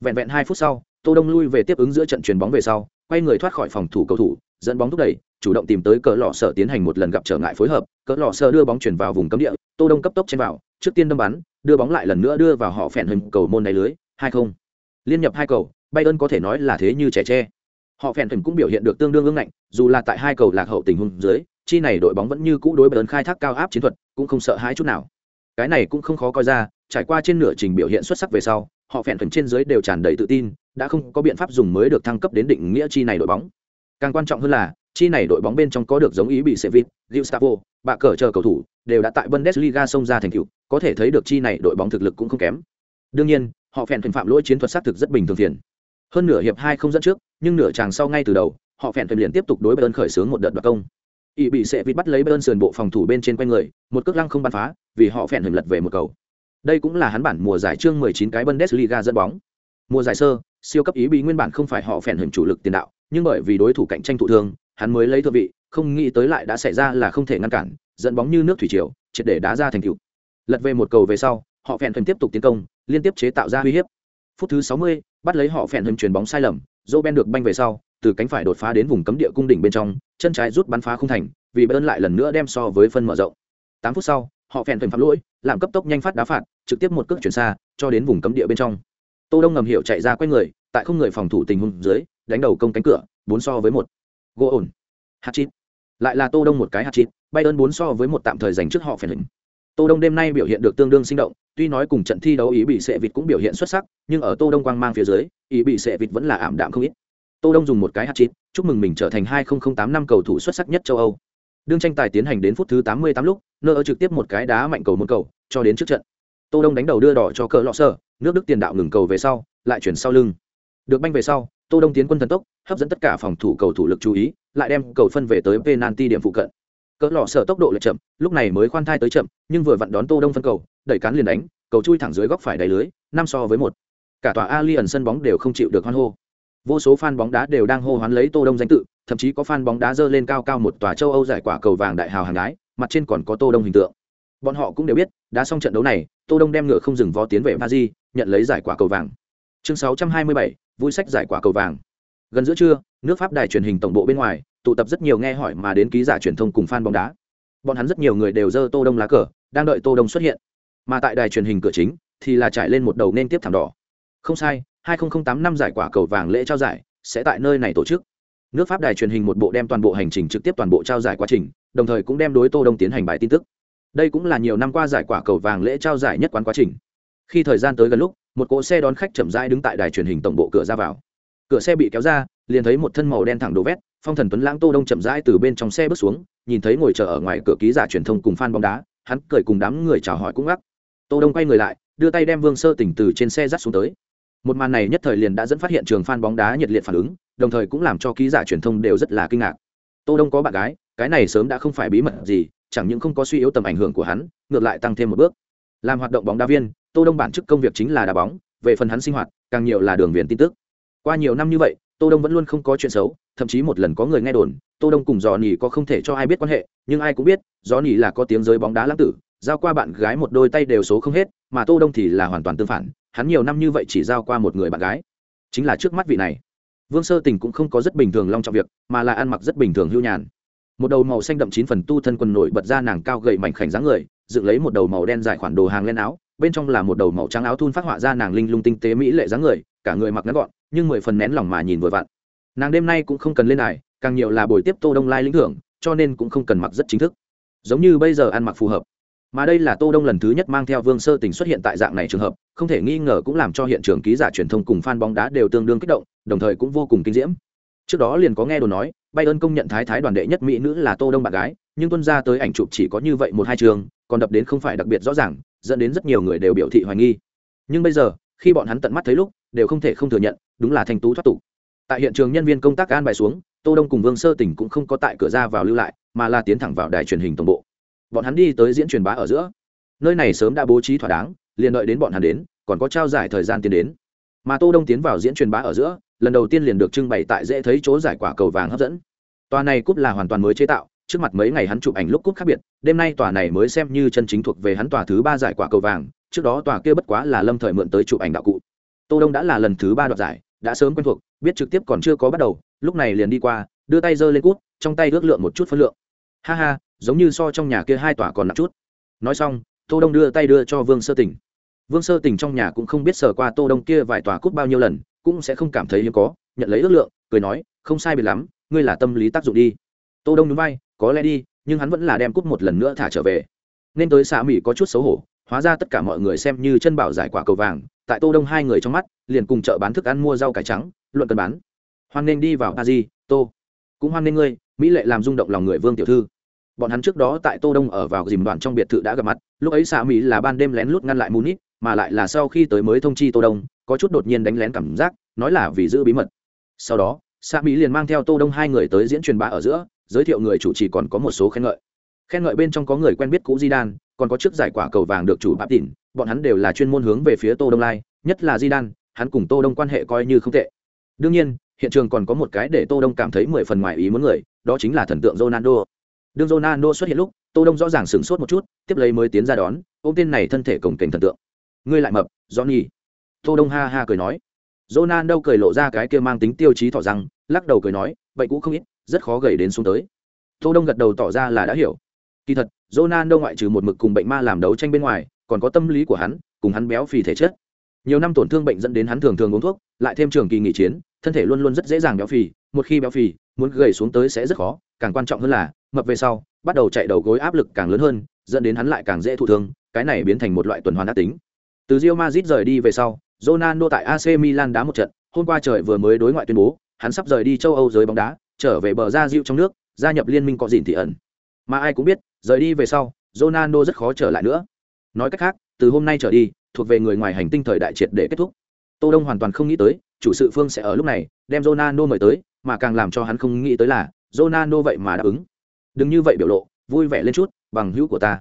Vẹn vẹn 2 phút sau, Tô Đông lui về tiếp ứng giữa trận chuyền bóng về sau, quay người thoát khỏi phòng thủ cầu thủ, dẫn bóng thúc đẩy, chủ động tìm tới cỡ lọ sở tiến hành một lần gặp trở ngại phối hợp, cỡ lọ sở đưa bóng chuyển vào vùng cấm địa, Tô Đông cấp tốc chen vào, trước tiên đâm bắn, đưa bóng lại lần nữa đưa vào họ phèn hình cầu môn này lưới, 2-0. Liên nhập hai cầu, Bayern có thể nói là thế như trẻ tre. Họ phèn hình cũng biểu hiện được tương đương ương ngạnh, dù là tại hai cầu lạc hậu tình huống dưới, chi này đội bóng vẫn như cũ đối Bayern khai thác cao áp chiến thuật, cũng không sợ hãi chút nào. Cái này cũng không khó coi ra, trải qua trên nửa trình biểu hiện xuất sắc về sau, họ phèn hình trên dưới đều tràn đầy tự tin, đã không có biện pháp dùng mới được thăng cấp đến định nghĩa chi này đội bóng. Càng quan trọng hơn là, chi này đội bóng bên trong có được giống ý bị Sevilla, Gustavo, bạ cờ chờ cầu thủ, đều đã tại Bundesliga xông ra thành tựu, có thể thấy được chi này đội bóng thực lực cũng không kém. Đương nhiên, họ phèn thuyền phạm lỗi chiến thuật sát thực rất bình thường thiền. Hơn nửa hiệp hai không dẫn trước, nhưng nửa chàng sau ngay từ đầu, họ phèn thuyền liền tiếp tục đối Bayern khởi xướng một đợt đoạt công. Ý bị sẽ vịt bắt lấy Bayern sườn bộ phòng thủ bên trên quanh người, một cước lăng không bắn phá, vì họ phèn thuyền lật về một cầu. Đây cũng là hắn bản mùa giải chương 19 cái Bundesliga dẫn bóng. Mùa giải sơ, siêu cấp ý bị nguyên bản không phải họ phèn hình chủ lực tiền đạo, nhưng bởi vì đối thủ cạnh tranh thụ thương, hắn mới lấy thượng vị, không nghĩ tới lại đã xảy ra là không thể ngăn cản, dẫn bóng như nước thủy triều, triệt để đá ra thành tựu. Lật về một cầu về sau, họ phèn thuyền tiếp tục tiến công, liên tiếp chế tạo ra uy hiếp. Phút thứ 60, bắt lấy họ phèn thuyền chuyền bóng sai lầm, Roben được banh về sau, từ cánh phải đột phá đến vùng cấm địa cung đỉnh bên trong, chân trái rút bắn phá không thành, vì bơn lại lần nữa đem so với phân mở rộng. 8 phút sau, họ phèn thuyền phạm lỗi, làm cấp tốc nhanh phát đá phạt, trực tiếp một cước chuyển xa, cho đến vùng cấm địa bên trong. Tô Đông ngầm hiểu chạy ra quay người, tại không người phòng thủ tình huống dưới, đánh đầu công cánh cửa, 4 so với 1. Gỗ ổn. Hạt chít. Lại là Tô Đông một cái hạt chít, bay ơn bốn so với một tạm thời dành trước họ phèn hình. Tô Đông đêm nay biểu hiện được tương đương sinh động, tuy nói cùng trận thi đấu ý bị sệ vịt cũng biểu hiện xuất sắc, nhưng ở Tô Đông quang mang phía dưới, ý bị sệ vịt vẫn là ảm đạm không ít. Tô Đông dùng một cái hạt chít, chúc mừng mình trở thành 2008 năm cầu thủ xuất sắc nhất châu Âu. Đương tranh tài tiến hành đến phút thứ 88 lúc, nơ ở trực tiếp một cái đá mạnh cầu một cầu, cho đến trước trận. Tô Đông đánh đầu đưa đỏ cho cờ lọ sơ, nước Đức tiền đạo ngừng cầu về sau, lại chuyển sau lưng. Được banh về sau, Tô Đông tiến quân thần tốc, hấp dẫn tất cả phòng thủ cầu thủ lực chú ý, lại đem cầu phân về tới penalty điểm phụ cận. Cỡ lọ sở tốc độ lại chậm, lúc này mới khoan thai tới chậm, nhưng vừa vặn đón Tô Đông phân cầu, đẩy cán liền đánh, cầu chui thẳng dưới góc phải đáy lưới, năm so với một. Cả tòa Allianz sân bóng đều không chịu được hoan hô. vô số fan bóng đá đều đang hô hoán lấy tô đông danh tự thậm chí có fan bóng đá dơ lên cao cao một tòa châu âu giải quả cầu vàng đại hào hàng đái mặt trên còn có tô đông hình tượng bọn họ cũng đều biết đã xong trận đấu này tô đông đem ngựa không dừng vó tiến về paris nhận lấy giải quả cầu vàng chương 627, vui sách giải quả cầu vàng gần giữa trưa, nước pháp đài truyền hình tổng bộ bên ngoài, tụ tập rất nhiều nghe hỏi mà đến ký giả truyền thông cùng fan bóng đá. Bọn hắn rất nhiều người đều dơ tô đông lá cờ, đang đợi tô đông xuất hiện. Mà tại đài truyền hình cửa chính, thì là trải lên một đầu nên tiếp thảm đỏ. Không sai 2008 năm giải quả cầu vàng lễ trao giải, sẽ tại nơi này tổ chức. Nước pháp đài truyền hình một bộ đem toàn bộ hành trình trực tiếp toàn bộ trao giải quá trình, đồng thời cũng đem đối tô đông tiến hành bài tin tức. Đây cũng là nhiều năm qua giải quả cầu vàng lễ trao giải nhất quán quá trình. Khi thời gian tới gần lúc, một cỗ xe đón khách chậm rãi đứng tại đài truyền hình tổng bộ cửa ra vào cửa xe bị kéo ra, liền thấy một thân màu đen thẳng đổ vét, phong thần tuấn lãng tô đông chậm rãi từ bên trong xe bước xuống, nhìn thấy ngồi chờ ở ngoài cửa ký giả truyền thông cùng fan bóng đá, hắn cười cùng đám người chào hỏi cũng gắt tô đông quay người lại, đưa tay đem vương sơ tỉnh từ trên xe dắt xuống tới. Một màn này nhất thời liền đã dẫn phát hiện trường fan bóng đá nhiệt liệt phản ứng, đồng thời cũng làm cho ký giả truyền thông đều rất là kinh ngạc. Tô đông có bạn gái, cái này sớm đã không phải bí mật gì, chẳng những không có suy yếu tầm ảnh hưởng của hắn, ngược lại tăng thêm một bước. Làm hoạt động bóng đá viên, tô đông bản chức công việc chính là đá bóng, về phần hắn sinh hoạt, càng nhiều là đường viền tin tức qua nhiều năm như vậy, tô đông vẫn luôn không có chuyện xấu, thậm chí một lần có người nghe đồn, tô đông cùng dò nỉ có không thể cho ai biết quan hệ, nhưng ai cũng biết dò nỉ là có tiếng giới bóng đá lãng tử, giao qua bạn gái một đôi tay đều số không hết, mà tô đông thì là hoàn toàn tương phản, hắn nhiều năm như vậy chỉ giao qua một người bạn gái. Chính là trước mắt vị này. Vương sơ tình cũng không có rất bình thường long trọng việc, mà là ăn mặc rất bình thường hưu nhàn. Một đầu màu xanh đậm chín phần tu thân quần nổi bật ra nàng cao gầy mảnh khảnh dáng người, dựng lấy một đầu màu đen dài khoản đồ hàng lên áo, bên trong là một đầu màu trắng áo thun phát họa ra nàng linh lung tinh tế mỹ lệ dáng người, cả người mặc ngắn gọn nhưng mười phần nén lòng mà nhìn vừa vặn. Nàng đêm nay cũng không cần lên đài, càng nhiều là buổi tiếp tô đông lai lĩnh thưởng, cho nên cũng không cần mặc rất chính thức. Giống như bây giờ ăn mặc phù hợp. Mà đây là tô đông lần thứ nhất mang theo vương sơ tình xuất hiện tại dạng này trường hợp, không thể nghi ngờ cũng làm cho hiện trường ký giả truyền thông cùng fan bóng đá đều tương đương kích động, đồng thời cũng vô cùng kinh diễm. Trước đó liền có nghe đồn nói, bayern công nhận thái thái đoàn đệ nhất mỹ nữ là tô đông bạn gái, nhưng tuân ra tới ảnh chụp chỉ có như vậy một hai trường, còn đập đến không phải đặc biệt rõ ràng, dẫn đến rất nhiều người đều biểu thị hoài nghi. Nhưng bây giờ, khi bọn hắn tận mắt thấy lúc, đều không thể không thừa nhận đúng là thanh tú thoát tục. Tại hiện trường nhân viên công tác an bài xuống, tô đông cùng vương sơ tỉnh cũng không có tại cửa ra vào lưu lại, mà là tiến thẳng vào đài truyền hình tổng bộ. Bọn hắn đi tới diễn truyền bá ở giữa. Nơi này sớm đã bố trí thỏa đáng, liền đợi đến bọn hắn đến, còn có trao giải thời gian tiến đến. Mà tô đông tiến vào diễn truyền bá ở giữa, lần đầu tiên liền được trưng bày tại dễ thấy chỗ giải quả cầu vàng hấp dẫn. Tòa này cúp là hoàn toàn mới chế tạo, trước mặt mấy ngày hắn chụp ảnh lúc cúp khác biệt, đêm nay tòa này mới xem như chân chính thuộc về hắn tòa thứ ba giải quả cầu vàng, trước đó tòa kia bất quá là lâm thời mượn tới chụp ảnh đạo cụ. Tô đông đã là lần thứ ba đoạt giải đã sớm quen thuộc biết trực tiếp còn chưa có bắt đầu lúc này liền đi qua đưa tay giơ lên cút trong tay ước lượng một chút phân lượng. Ha ha giống như so trong nhà kia hai tòa còn nặng chút. Nói xong tô đông đưa tay đưa cho vương sơ tỉnh. Vương sơ tỉnh trong nhà cũng không biết sờ qua tô đông kia vài tòa cút bao nhiêu lần cũng sẽ không cảm thấy hiếm có nhận lấy ước lượng cười nói không sai biệt lắm ngươi là tâm lý tác dụng đi. Tô đông nhún vai, có lẽ đi nhưng hắn vẫn là đem cút một lần nữa thả trở về. Nên tới xã mỹ có chút xấu hổ hóa ra tất cả mọi người xem như chân bảo giải quả cầu vàng tại tô đông hai người trong mắt liền cùng chợ bán thức ăn mua rau cải trắng, luận cần bán. Hoan nên đi vào a di tô. Cũng hoan nên ngươi, mỹ lệ làm rung động lòng người vương tiểu thư. Bọn hắn trước đó tại tô đông ở vào dìm đoạn trong biệt thự đã gặp mặt, lúc ấy xạ mỹ là ban đêm lén lút ngăn lại munich, mà lại là sau khi tới mới thông chi tô đông, có chút đột nhiên đánh lén cảm giác, nói là vì giữ bí mật. Sau đó xạ mỹ liền mang theo tô đông hai người tới diễn truyền bá ở giữa, giới thiệu người chủ trì còn có một số khen ngợi. Khen ngợi bên trong có người quen biết cũ di đan còn có chức giải quả cầu vàng được chủ bạp tỉn, bọn hắn đều là chuyên môn hướng về phía tô đông lai, nhất là di đan hắn cùng tô đông quan hệ coi như không tệ. Đương nhiên, hiện trường còn có một cái để tô đông cảm thấy mười phần ngoài ý muốn người, đó chính là thần tượng ronaldo. Đương ronaldo xuất hiện lúc, tô đông rõ ràng sửng sốt một chút, tiếp lấy mới tiến ra đón, ông tên này thân thể cổng kềnh thần tượng. Ngươi lại mập, johnny. Tô đông ha ha cười nói. Ronaldo cười lộ ra cái kia mang tính tiêu chí thỏ răng, lắc đầu cười nói, vậy cũng không ít, rất khó gầy đến xuống tới. Tô đông gật đầu tỏ ra là đã hiểu. Kỳ thật, ronaldo ngoại trừ một mực cùng bệnh ma làm đấu tranh bên ngoài, còn có tâm lý của hắn, cùng hắn béo phì thể chất nhiều năm tổn thương bệnh dẫn đến hắn thường thường uống thuốc, lại thêm trường kỳ nghỉ chiến, thân thể luôn luôn rất dễ dàng béo phì, một khi béo phì, muốn gầy xuống tới sẽ rất khó, càng quan trọng hơn là, mập về sau, bắt đầu chạy đầu gối áp lực càng lớn hơn, dẫn đến hắn lại càng dễ thụ thương, cái này biến thành một loại tuần hoàn ác tính. Từ Real Madrid rời đi về sau, Ronaldo tại AC Milan đá một trận, hôm qua trời vừa mới đối ngoại tuyên bố, hắn sắp rời đi châu Âu giới bóng đá, trở về bờ ra diệu trong nước, gia nhập liên minh có dìn thị ẩn. Mà ai cũng biết, rời đi về sau, Ronaldo rất khó trở lại nữa. Nói cách khác, từ hôm nay trở đi thuộc về người ngoài hành tinh thời đại triệt để kết thúc. Tô đông hoàn toàn không nghĩ tới, chủ sự phương sẽ ở lúc này đem Ronaldo mời tới, mà càng làm cho hắn không nghĩ tới là, Ronaldo vậy mà đáp ứng. Đừng như vậy biểu lộ, vui vẻ lên chút, bằng hữu của ta.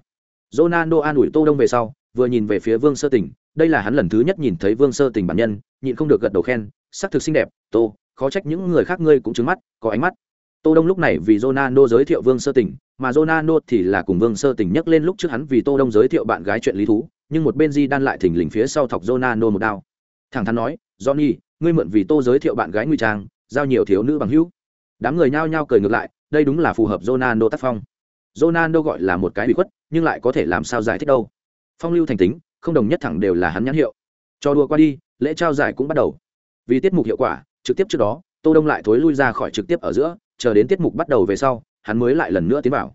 Ronaldo an ủi tô đông về sau, vừa nhìn về phía vương sơ tình, đây là hắn lần thứ nhất nhìn thấy vương sơ tình bản nhân, nhịn không được gật đầu khen, sắc thực xinh đẹp, tô, khó trách những người khác ngươi cũng trứng mắt, có ánh mắt. Tô đông lúc này vì ronaldo giới thiệu vương sơ tình, mà ronaldo thì là cùng vương sơ tình nhắc lên lúc trước hắn vì tô đông giới thiệu bạn gái chuyện lý thú nhưng một bên di đan lại thỉnh lình phía sau thọc ronaldo một đao. Thẳng thắn nói, johnny, ngươi mượn vì tô giới thiệu bạn gái nguy trang, giao nhiều thiếu nữ bằng hữu. Đám người nhao nhao cười ngược lại, đây đúng là phù hợp ronaldo tác phong. Ronaldo gọi là một cái bị khuất, nhưng lại có thể làm sao giải thích đâu. Phong lưu thành tính, không đồng nhất thẳng đều là hắn nhãn hiệu. Cho đua qua đi, lễ trao giải cũng bắt đầu. Vì tiết mục hiệu quả, trực tiếp trước đó, tô đông lại thối lui ra khỏi trực tiếp ở giữa, chờ đến tiết mục bắt đầu về sau, hắn mới lại lần nữa tiến vào.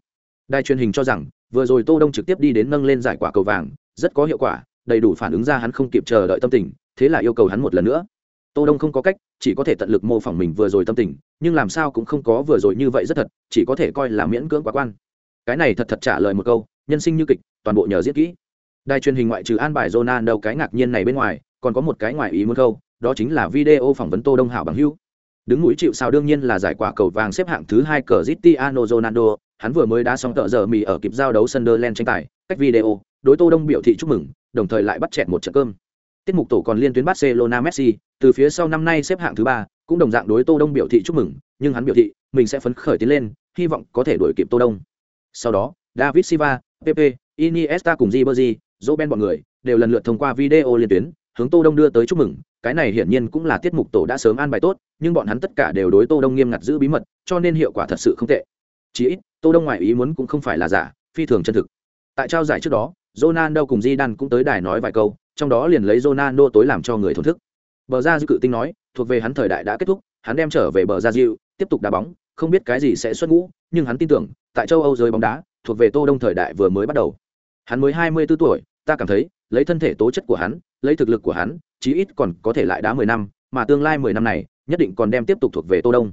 Đài truyền hình cho rằng, vừa rồi tô đông trực tiếp đi đến nâng lên giải quả cầu vàng rất có hiệu quả, đầy đủ phản ứng ra hắn không kịp chờ đợi tâm tình, thế là yêu cầu hắn một lần nữa. Tô đông không có cách, chỉ có thể tận lực mô phỏng mình vừa rồi tâm tình, nhưng làm sao cũng không có vừa rồi như vậy rất thật, chỉ có thể coi là miễn cưỡng quá quan. Cái này thật thật trả lời một câu, nhân sinh như kịch, toàn bộ nhờ diễn kỹ. Đài truyền hình ngoại trừ an bài Ronaldo cái ngạc nhiên này bên ngoài, còn có một cái ngoài ý muốn câu, đó chính là video phỏng vấn tô đông hảo bằng hữu. Đứng mũi chịu sao đương nhiên là giải quả cầu vàng xếp hạng thứ hai cờ Cristiano Ronaldo, hắn vừa mới đá xong tợ giờ mì ở kịp giao đấu Sunderland tranh tài, cách video đối tô đông biểu thị chúc mừng đồng thời lại bắt chẹt một trận cơm tiết mục tổ còn liên tuyến Barcelona Messi từ phía sau năm nay xếp hạng thứ ba cũng đồng dạng đối tô đông biểu thị chúc mừng nhưng hắn biểu thị mình sẽ phấn khởi tiến lên hy vọng có thể đuổi kịp tô đông sau đó David Silva, Pepe, Iniesta cùng Ribery, Robben bọn người đều lần lượt thông qua video liên tuyến hướng Tô Đông đưa tới chúc mừng, cái này hiển nhiên cũng là tiết mục tổ đã sớm an bài tốt, nhưng bọn hắn tất cả đều đối Tô Đông nghiêm ngặt giữ bí mật, cho nên hiệu quả thật sự không tệ. chí ít, Tô Đông ngoài ý muốn cũng không phải là giả, phi thường chân thực. Tại trao giải trước đó, Ronaldo cùng Zidane cũng tới đài nói vài câu, trong đó liền lấy Ronaldo tối làm cho người thổn thức. Bờ ra dư cự tinh nói, thuộc về hắn thời đại đã kết thúc, hắn đem trở về bờ ra dư, tiếp tục đá bóng, không biết cái gì sẽ xuất ngũ, nhưng hắn tin tưởng, tại châu Âu giới bóng đá, thuộc về Tô Đông thời đại vừa mới bắt đầu. Hắn mới 24 tuổi, ta cảm thấy, lấy thân thể tố chất của hắn, lấy thực lực của hắn, chí ít còn có thể lại đá 10 năm, mà tương lai 10 năm này, nhất định còn đem tiếp tục thuộc về Tô Đông.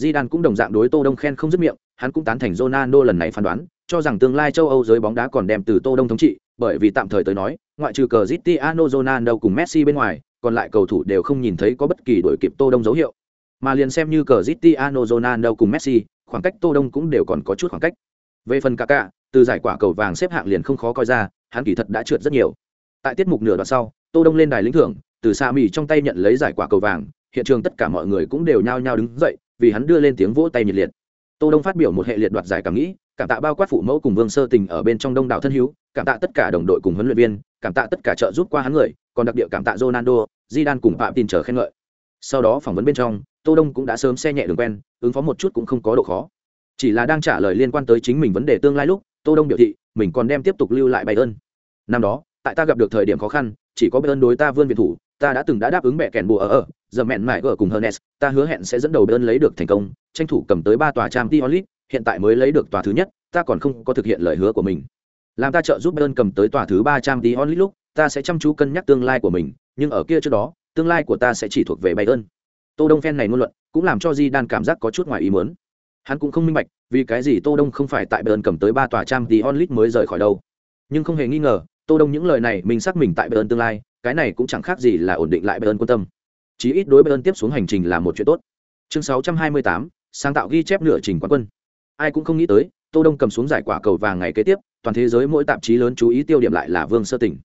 Zidane cũng đồng dạng đối Tô Đông khen không dứt miệng, hắn cũng tán thành Ronaldo lần này phán đoán, cho rằng tương lai châu Âu giới bóng đá còn đem từ Tô Đông thống trị, bởi vì tạm thời tới nói, ngoại trừ Cristiano Ronaldo cùng Messi bên ngoài, còn lại cầu thủ đều không nhìn thấy có bất kỳ đuổi kịp Tô Đông dấu hiệu. Mà liền xem như Cristiano Ronaldo cùng Messi, khoảng cách Tô Đông cũng đều còn có chút khoảng cách. Về phần Kaká, từ giải quả cầu vàng xếp hạng liền không khó coi ra, hắn kỳ thật đã trượt rất nhiều. Tại tiết mục nửa đoạn sau, Tô Đông lên đài lĩnh thưởng, từ xa mì trong tay nhận lấy giải quả cầu vàng, hiện trường tất cả mọi người cũng đều nhao nhao đứng dậy, vì hắn đưa lên tiếng vỗ tay nhiệt liệt. Tô Đông phát biểu một hệ liệt đoạt giải cảm nghĩ, cảm tạ bao quát phụ mẫu cùng Vương Sơ Tình ở bên trong đông đảo thân hữu, cảm tạ tất cả đồng đội cùng huấn luyện viên, cảm tạ tất cả trợ giúp qua hắn người, còn đặc biệt cảm tạ Ronaldo, Zidane cùng Phạm Tin chờ khen ngợi. Sau đó phỏng vấn bên trong, Tô Đông cũng đã sớm xe nhẹ đường quen, ứng phó một chút cũng không có độ khó. Chỉ là đang trả lời liên quan tới chính mình vấn đề tương lai lúc, Tô Đông biểu thị, mình còn đem tiếp tục lưu lại Bayern. Năm đó, tại ta gặp được thời điểm khó khăn, chỉ có Bayern đối ta vươn việt thủ, ta đã từng đã đáp ứng mẹ kèn bùa ở ở, giờ mẹn mải ở cùng Hernes, ta hứa hẹn sẽ dẫn đầu Bayern lấy được thành công, tranh thủ cầm tới ba tòa Champions League, hiện tại mới lấy được tòa thứ nhất, ta còn không có thực hiện lời hứa của mình. Làm ta trợ giúp Bayern cầm tới tòa thứ ba Champions League lúc, ta sẽ chăm chú cân nhắc tương lai của mình, nhưng ở kia trước đó, tương lai của ta sẽ chỉ thuộc về Bayern. Tô Đông fan này ngôn luận, cũng làm cho Di Đan cảm giác có chút ngoài ý muốn. Hắn cũng không minh bạch, vì cái gì Tô Đông không phải tại Bayern cầm tới ba tòa Champions League mới rời khỏi đâu. Nhưng không hề nghi ngờ, Tô Đông những lời này mình xác mình tại Bayern tương lai, cái này cũng chẳng khác gì là ổn định lại Bayern quan tâm. Chí ít đối Bayern tiếp xuống hành trình là một chuyện tốt. Chương 628, sáng tạo ghi chép nửa trình quán quân. Ai cũng không nghĩ tới, Tô Đông cầm xuống giải quả cầu vàng ngày kế tiếp, toàn thế giới mỗi tạp chí lớn chú ý tiêu điểm lại là Vương Sơ Tỉnh.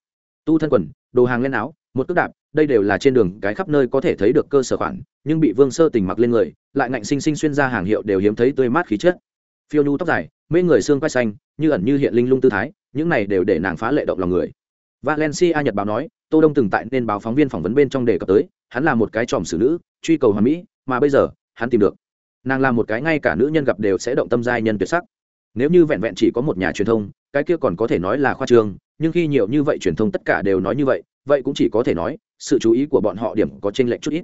Tu thân quần, đồ hàng lên áo, một cước đạp, đây đều là trên đường cái khắp nơi có thể thấy được cơ sở khoản, nhưng bị Vương Sơ Tỉnh mặc lên người, lại ngạnh sinh sinh xuyên ra hàng hiệu đều hiếm thấy tươi mát khí chất. Phiêu nhu tóc dài, mê người xương quai xanh, như ẩn như hiện linh lung tư thái, những này đều để nàng phá lệ động lòng người. Valencia Nhật báo nói, Tô Đông từng tại nên báo phóng viên phỏng vấn bên trong đề cập tới, hắn là một cái tròm xử nữ, truy cầu hoàn mỹ, mà bây giờ, hắn tìm được. Nàng là một cái ngay cả nữ nhân gặp đều sẽ động tâm giai nhân tuyệt sắc. Nếu như vẹn vẹn chỉ có một nhà truyền thông, cái kia còn có thể nói là khoa trương, nhưng khi nhiều như vậy truyền thông tất cả đều nói như vậy, vậy cũng chỉ có thể nói, sự chú ý của bọn họ điểm có chênh lệch chút ít.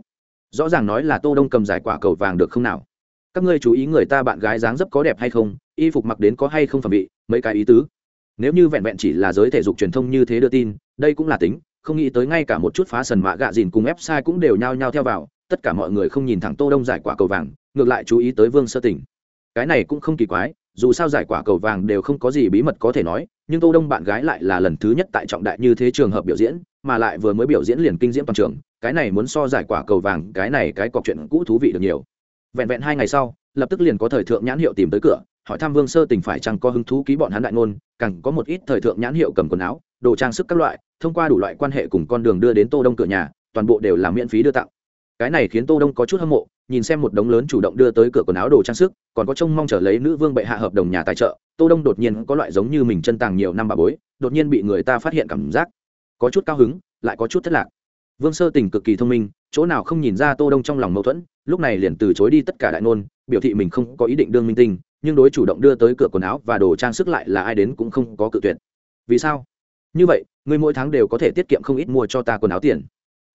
Rõ ràng nói là Tô Đông cầm giải quả cầu vàng được không nào? Các ngươi chú ý người ta bạn gái dáng dấp có đẹp hay không, y phục mặc đến có hay không phẩm vị, mấy cái ý tứ nếu như vẹn vẹn chỉ là giới thể dục truyền thông như thế đưa tin, đây cũng là tính, không nghĩ tới ngay cả một chút phá sần mạ gạ dìn cùng website sai cũng đều nhao nhao theo vào, tất cả mọi người không nhìn thẳng tô đông giải quả cầu vàng, ngược lại chú ý tới vương sơ tỉnh cái này cũng không kỳ quái, dù sao giải quả cầu vàng đều không có gì bí mật có thể nói, nhưng tô đông bạn gái lại là lần thứ nhất tại trọng đại như thế trường hợp biểu diễn, mà lại vừa mới biểu diễn liền kinh diễm toàn trường, cái này muốn so giải quả cầu vàng, cái này cái cọc chuyện cũ thú vị được nhiều. Vẹn vẹn hai ngày sau lập tức liền có thời thượng nhãn hiệu tìm tới cửa, hỏi thăm vương sơ tình phải chăng có hứng thú ký bọn hắn đại ngôn, càng có một ít thời thượng nhãn hiệu cầm quần áo, đồ trang sức các loại, thông qua đủ loại quan hệ cùng con đường đưa đến tô đông cửa nhà, toàn bộ đều là miễn phí đưa tặng. Cái này khiến tô đông có chút hâm mộ, nhìn xem một đống lớn chủ động đưa tới cửa quần áo đồ trang sức, còn có trông mong chờ lấy nữ vương bệ hạ hợp đồng nhà tài trợ, tô đông đột nhiên có loại giống như mình chân tàng nhiều năm bà bối, đột nhiên bị người ta phát hiện cảm giác có chút cao hứng, lại có chút thất lạc. Vương sơ tình cực kỳ thông minh, chỗ nào không nhìn ra tô đông trong lòng mâu thuẫn, lúc này liền từ chối đi tất cả đại ngôn biểu thị mình không có ý định đương minh tinh, nhưng đối chủ động đưa tới cửa quần áo và đồ trang sức lại là ai đến cũng không có cự tuyệt. Vì sao? Như vậy, người mỗi tháng đều có thể tiết kiệm không ít mua cho ta quần áo tiền.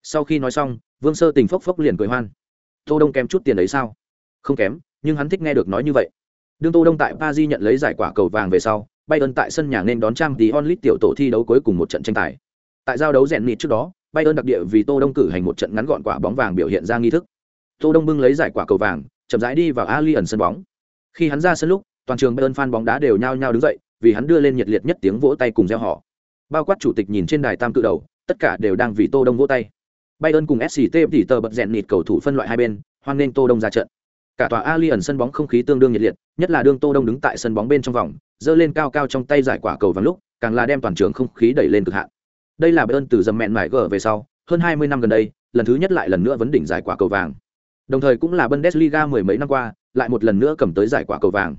Sau khi nói xong, vương sơ tình phốc phốc liền cười hoan. Tô đông kém chút tiền ấy sao? Không kém, nhưng hắn thích nghe được nói như vậy. Đương tô đông tại paris nhận lấy giải quả cầu vàng về sau bayern tại sân nhà nên đón trang tí onlit tiểu tổ thi đấu cuối cùng một trận tranh tài. Tại giao đấu rèn nịt trước đó bayern đặc địa vì tô đông cử hành một trận ngắn gọn quả bóng vàng biểu hiện ra nghi thức. Tô đông bưng lấy giải quả cầu vàng chậm rãi đi vào ali ẩn sân bóng. Khi hắn ra sân lúc, toàn trường bayern fan bóng đá đều nhao nhao đứng dậy, vì hắn đưa lên nhiệt liệt nhất tiếng vỗ tay cùng reo hò. Bao quát chủ tịch nhìn trên đài tam cự đầu, tất cả đều đang vì tô đông vỗ tay. Bayern cùng sct tỉ tờ bật rèn nịt cầu thủ phân loại hai bên, hoan nghênh tô đông ra trận. Cả tòa alien sân bóng không khí tương đương nhiệt liệt, nhất là đương tô đông đứng tại sân bóng bên trong vòng, giơ lên cao cao trong tay giải quả cầu vàng lúc, càng là đem toàn trường không khí đẩy lên cực hạn. Đây là bayern từ dầm mẹn mải gờ về sau, hơn 20 năm gần đây, lần thứ nhất lại lần nữa vấn đỉnh giải quả cầu vàng đồng thời cũng là bundesliga mười mấy năm qua, lại một lần nữa cầm tới giải quả cầu vàng.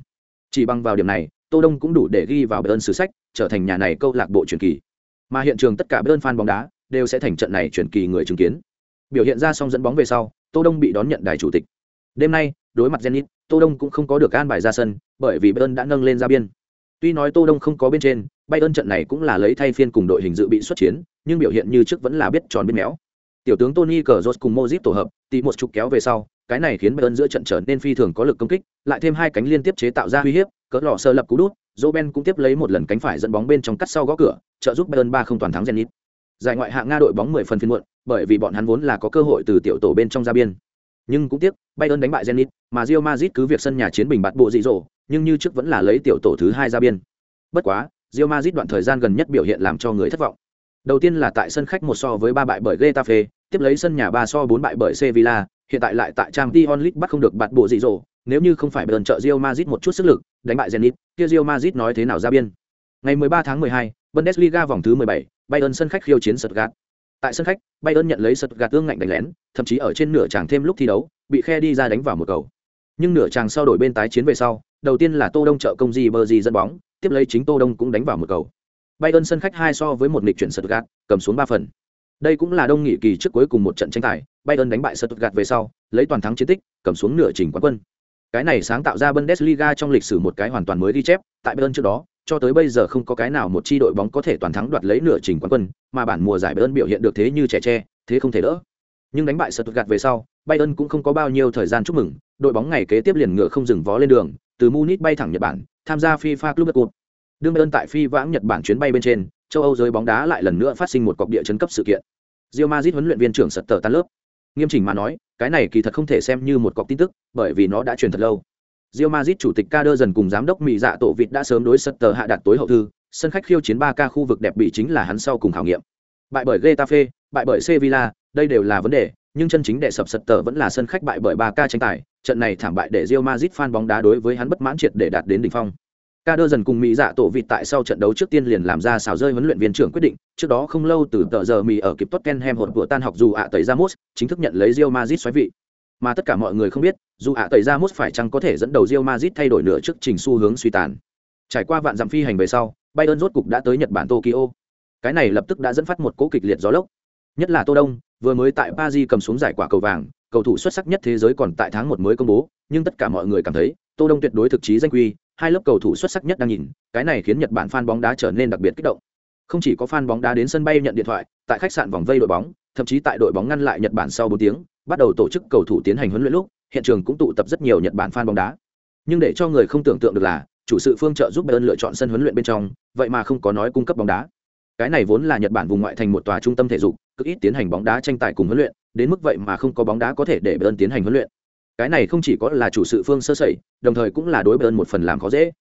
Chỉ bằng vào điểm này, tô đông cũng đủ để ghi vào bayern sử sách, trở thành nhà này câu lạc bộ truyền kỳ. Mà hiện trường tất cả bayern fan bóng đá đều sẽ thành trận này truyền kỳ người chứng kiến. Biểu hiện ra xong dẫn bóng về sau, tô đông bị đón nhận đài chủ tịch. Đêm nay, đối mặt zenit, tô đông cũng không có được an bài ra sân, bởi vì bayern đã nâng lên ra biên. Tuy nói tô đông không có bên trên, bayern trận này cũng là lấy thay phiên cùng đội hình dự bị xuất chiến, nhưng biểu hiện như trước vẫn là biết tròn biết méo tiểu tướng tony cờ cùng mozip tổ hợp tỷ một chục kéo về sau, cái này khiến bayern giữa trận trở nên phi thường có lực công kích, lại thêm hai cánh liên tiếp chế tạo ra uy hiếp, cỡ lọ sơ lập cú đút Roben cũng tiếp lấy một lần cánh phải dẫn bóng bên trong cắt sau gõ cửa, trợ giúp bayern ba không toàn thắng zenit. Giải ngoại hạng nga đội bóng 10 phần phiên muộn, bởi vì bọn hắn vốn là có cơ hội từ tiểu tổ bên trong ra biên. Nhưng cũng tiếc, bayern đánh bại zenit, mà Real Madrid cứ việc sân nhà chiến bình bạt bộ dị dỗ, nhưng như trước vẫn là lấy tiểu tổ thứ hai ra biên. Bất quá, Real Madrid đoạn thời gian gần nhất biểu hiện làm cho người thất vọng. Đầu tiên là tại sân khách một so với ba bại bởi Getafe tiếp lấy sân nhà ba so bốn bại bởi Sevilla hiện tại lại tại Champions League bắt không được bạt bộ dị dỗ nếu như không phải bayern trợ Real Madrid một chút sức lực đánh bại zenit kia Real Madrid nói thế nào ra biên ngày 13 tháng 12 Bundesliga vòng thứ 17 Bayern sân khách khiêu chiến Stuttgart. Tại sân khách, Bayern nhận lấy Stuttgart ương ngạnh đánh lén, thậm chí ở trên nửa tràng thêm lúc thi đấu, bị khe đi ra đánh vào một cầu. Nhưng nửa tràng sau đổi bên tái chiến về sau, đầu tiên là Tô Đông trợ công gì bờ gì dẫn bóng, tiếp lấy chính Tô Đông cũng đánh vào một cầu. Bayern sân khách hai so với một nghịch chuyển Stuttgart, cầm xuống 3 phần. Đây cũng là đông nghị kỳ trước cuối cùng một trận tranh tài, Bayern đánh bại Stuttgart về sau, lấy toàn thắng chiến tích, cầm xuống nửa trình quán quân. Cái này sáng tạo ra Bundesliga trong lịch sử một cái hoàn toàn mới ghi chép, tại Bayern trước đó, cho tới bây giờ không có cái nào một chi đội bóng có thể toàn thắng đoạt lấy nửa trình quán quân, mà bản mùa giải Bayern biểu hiện được thế như trẻ tre, thế không thể đỡ. Nhưng đánh bại Stuttgart về sau, Bayern cũng không có bao nhiêu thời gian chúc mừng, đội bóng ngày kế tiếp liền ngựa không dừng vó lên đường, từ Munich bay thẳng Nhật Bản, tham gia FIFA Club Cup. Đương Bayern tại phi vãng Nhật Bản chuyến bay bên trên, châu Âu giới bóng đá lại lần nữa phát sinh một cọc địa chấn cấp sự kiện. Real Madrid huấn luyện viên trưởng sật tờ tan lớp. Nghiêm chỉnh mà nói, cái này kỳ thật không thể xem như một cọc tin tức, bởi vì nó đã truyền thật lâu. Real Madrid chủ tịch Kader dần cùng giám đốc Mỹ Dạ tổ vịt đã sớm đối Sutter hạ đặt tối hậu thư, sân khách khiêu chiến 3K khu vực đẹp bị chính là hắn sau cùng khảo nghiệm. Bại bởi Getafe, bại bởi Sevilla, đây đều là vấn đề, nhưng chân chính đệ sập Sutter vẫn là sân khách bại bởi 3K tranh tài, trận này thảm bại để Real Madrid fan bóng đá đối với hắn bất mãn triệt để đạt đến đỉnh phong. Kader dần cùng Mỹ Dạ tổ vịt tại sau trận đấu trước tiên liền làm ra xào rơi huấn luyện viên trưởng quyết định, trước đó không lâu từ tờ giờ Mỹ ở kịp Tottenham hột của tan học dù ạ tẩy Ramos, chính thức nhận lấy Real Madrid xoáy vị. Mà tất cả mọi người không biết dù ạ tẩy ra mốt phải chăng có thể dẫn đầu rio mazit thay đổi nửa trước trình xu hướng suy tàn. Trải qua vạn dặm phi hành về sau bayern rốt cục đã tới nhật bản tokyo. Cái này lập tức đã dẫn phát một cỗ kịch liệt gió lốc. Nhất là tô đông vừa mới tại paris cầm xuống giải quả cầu vàng cầu thủ xuất sắc nhất thế giới còn tại tháng một mới công bố nhưng tất cả mọi người cảm thấy tô đông tuyệt đối thực chí danh quy hai lớp cầu thủ xuất sắc nhất đang nhìn, cái này khiến nhật bản fan bóng đá trở nên đặc biệt kích động. Không chỉ có fan bóng đá đến sân bay nhận điện thoại, tại khách sạn vòng vây đội bóng, thậm chí tại đội bóng ngăn lại nhật bản sau bốn tiếng, bắt đầu tổ chức cầu thủ tiến hành huấn luyện lúc, hiện trường cũng tụ tập rất nhiều nhật bản fan bóng đá. Nhưng để cho người không tưởng tượng được là, chủ sự phương trợ giúp bayern lựa chọn sân huấn luyện bên trong, vậy mà không có nói cung cấp bóng đá. Cái này vốn là nhật bản vùng ngoại thành một tòa trung tâm thể dục, cực ít tiến hành bóng đá tranh tài cùng huấn luyện, đến mức vậy mà không có bóng đá có thể để bayern tiến hành huấn luyện cái này không chỉ có là chủ sự phương sơ sẩy đồng thời cũng là đối bayern một phần làm khó dễ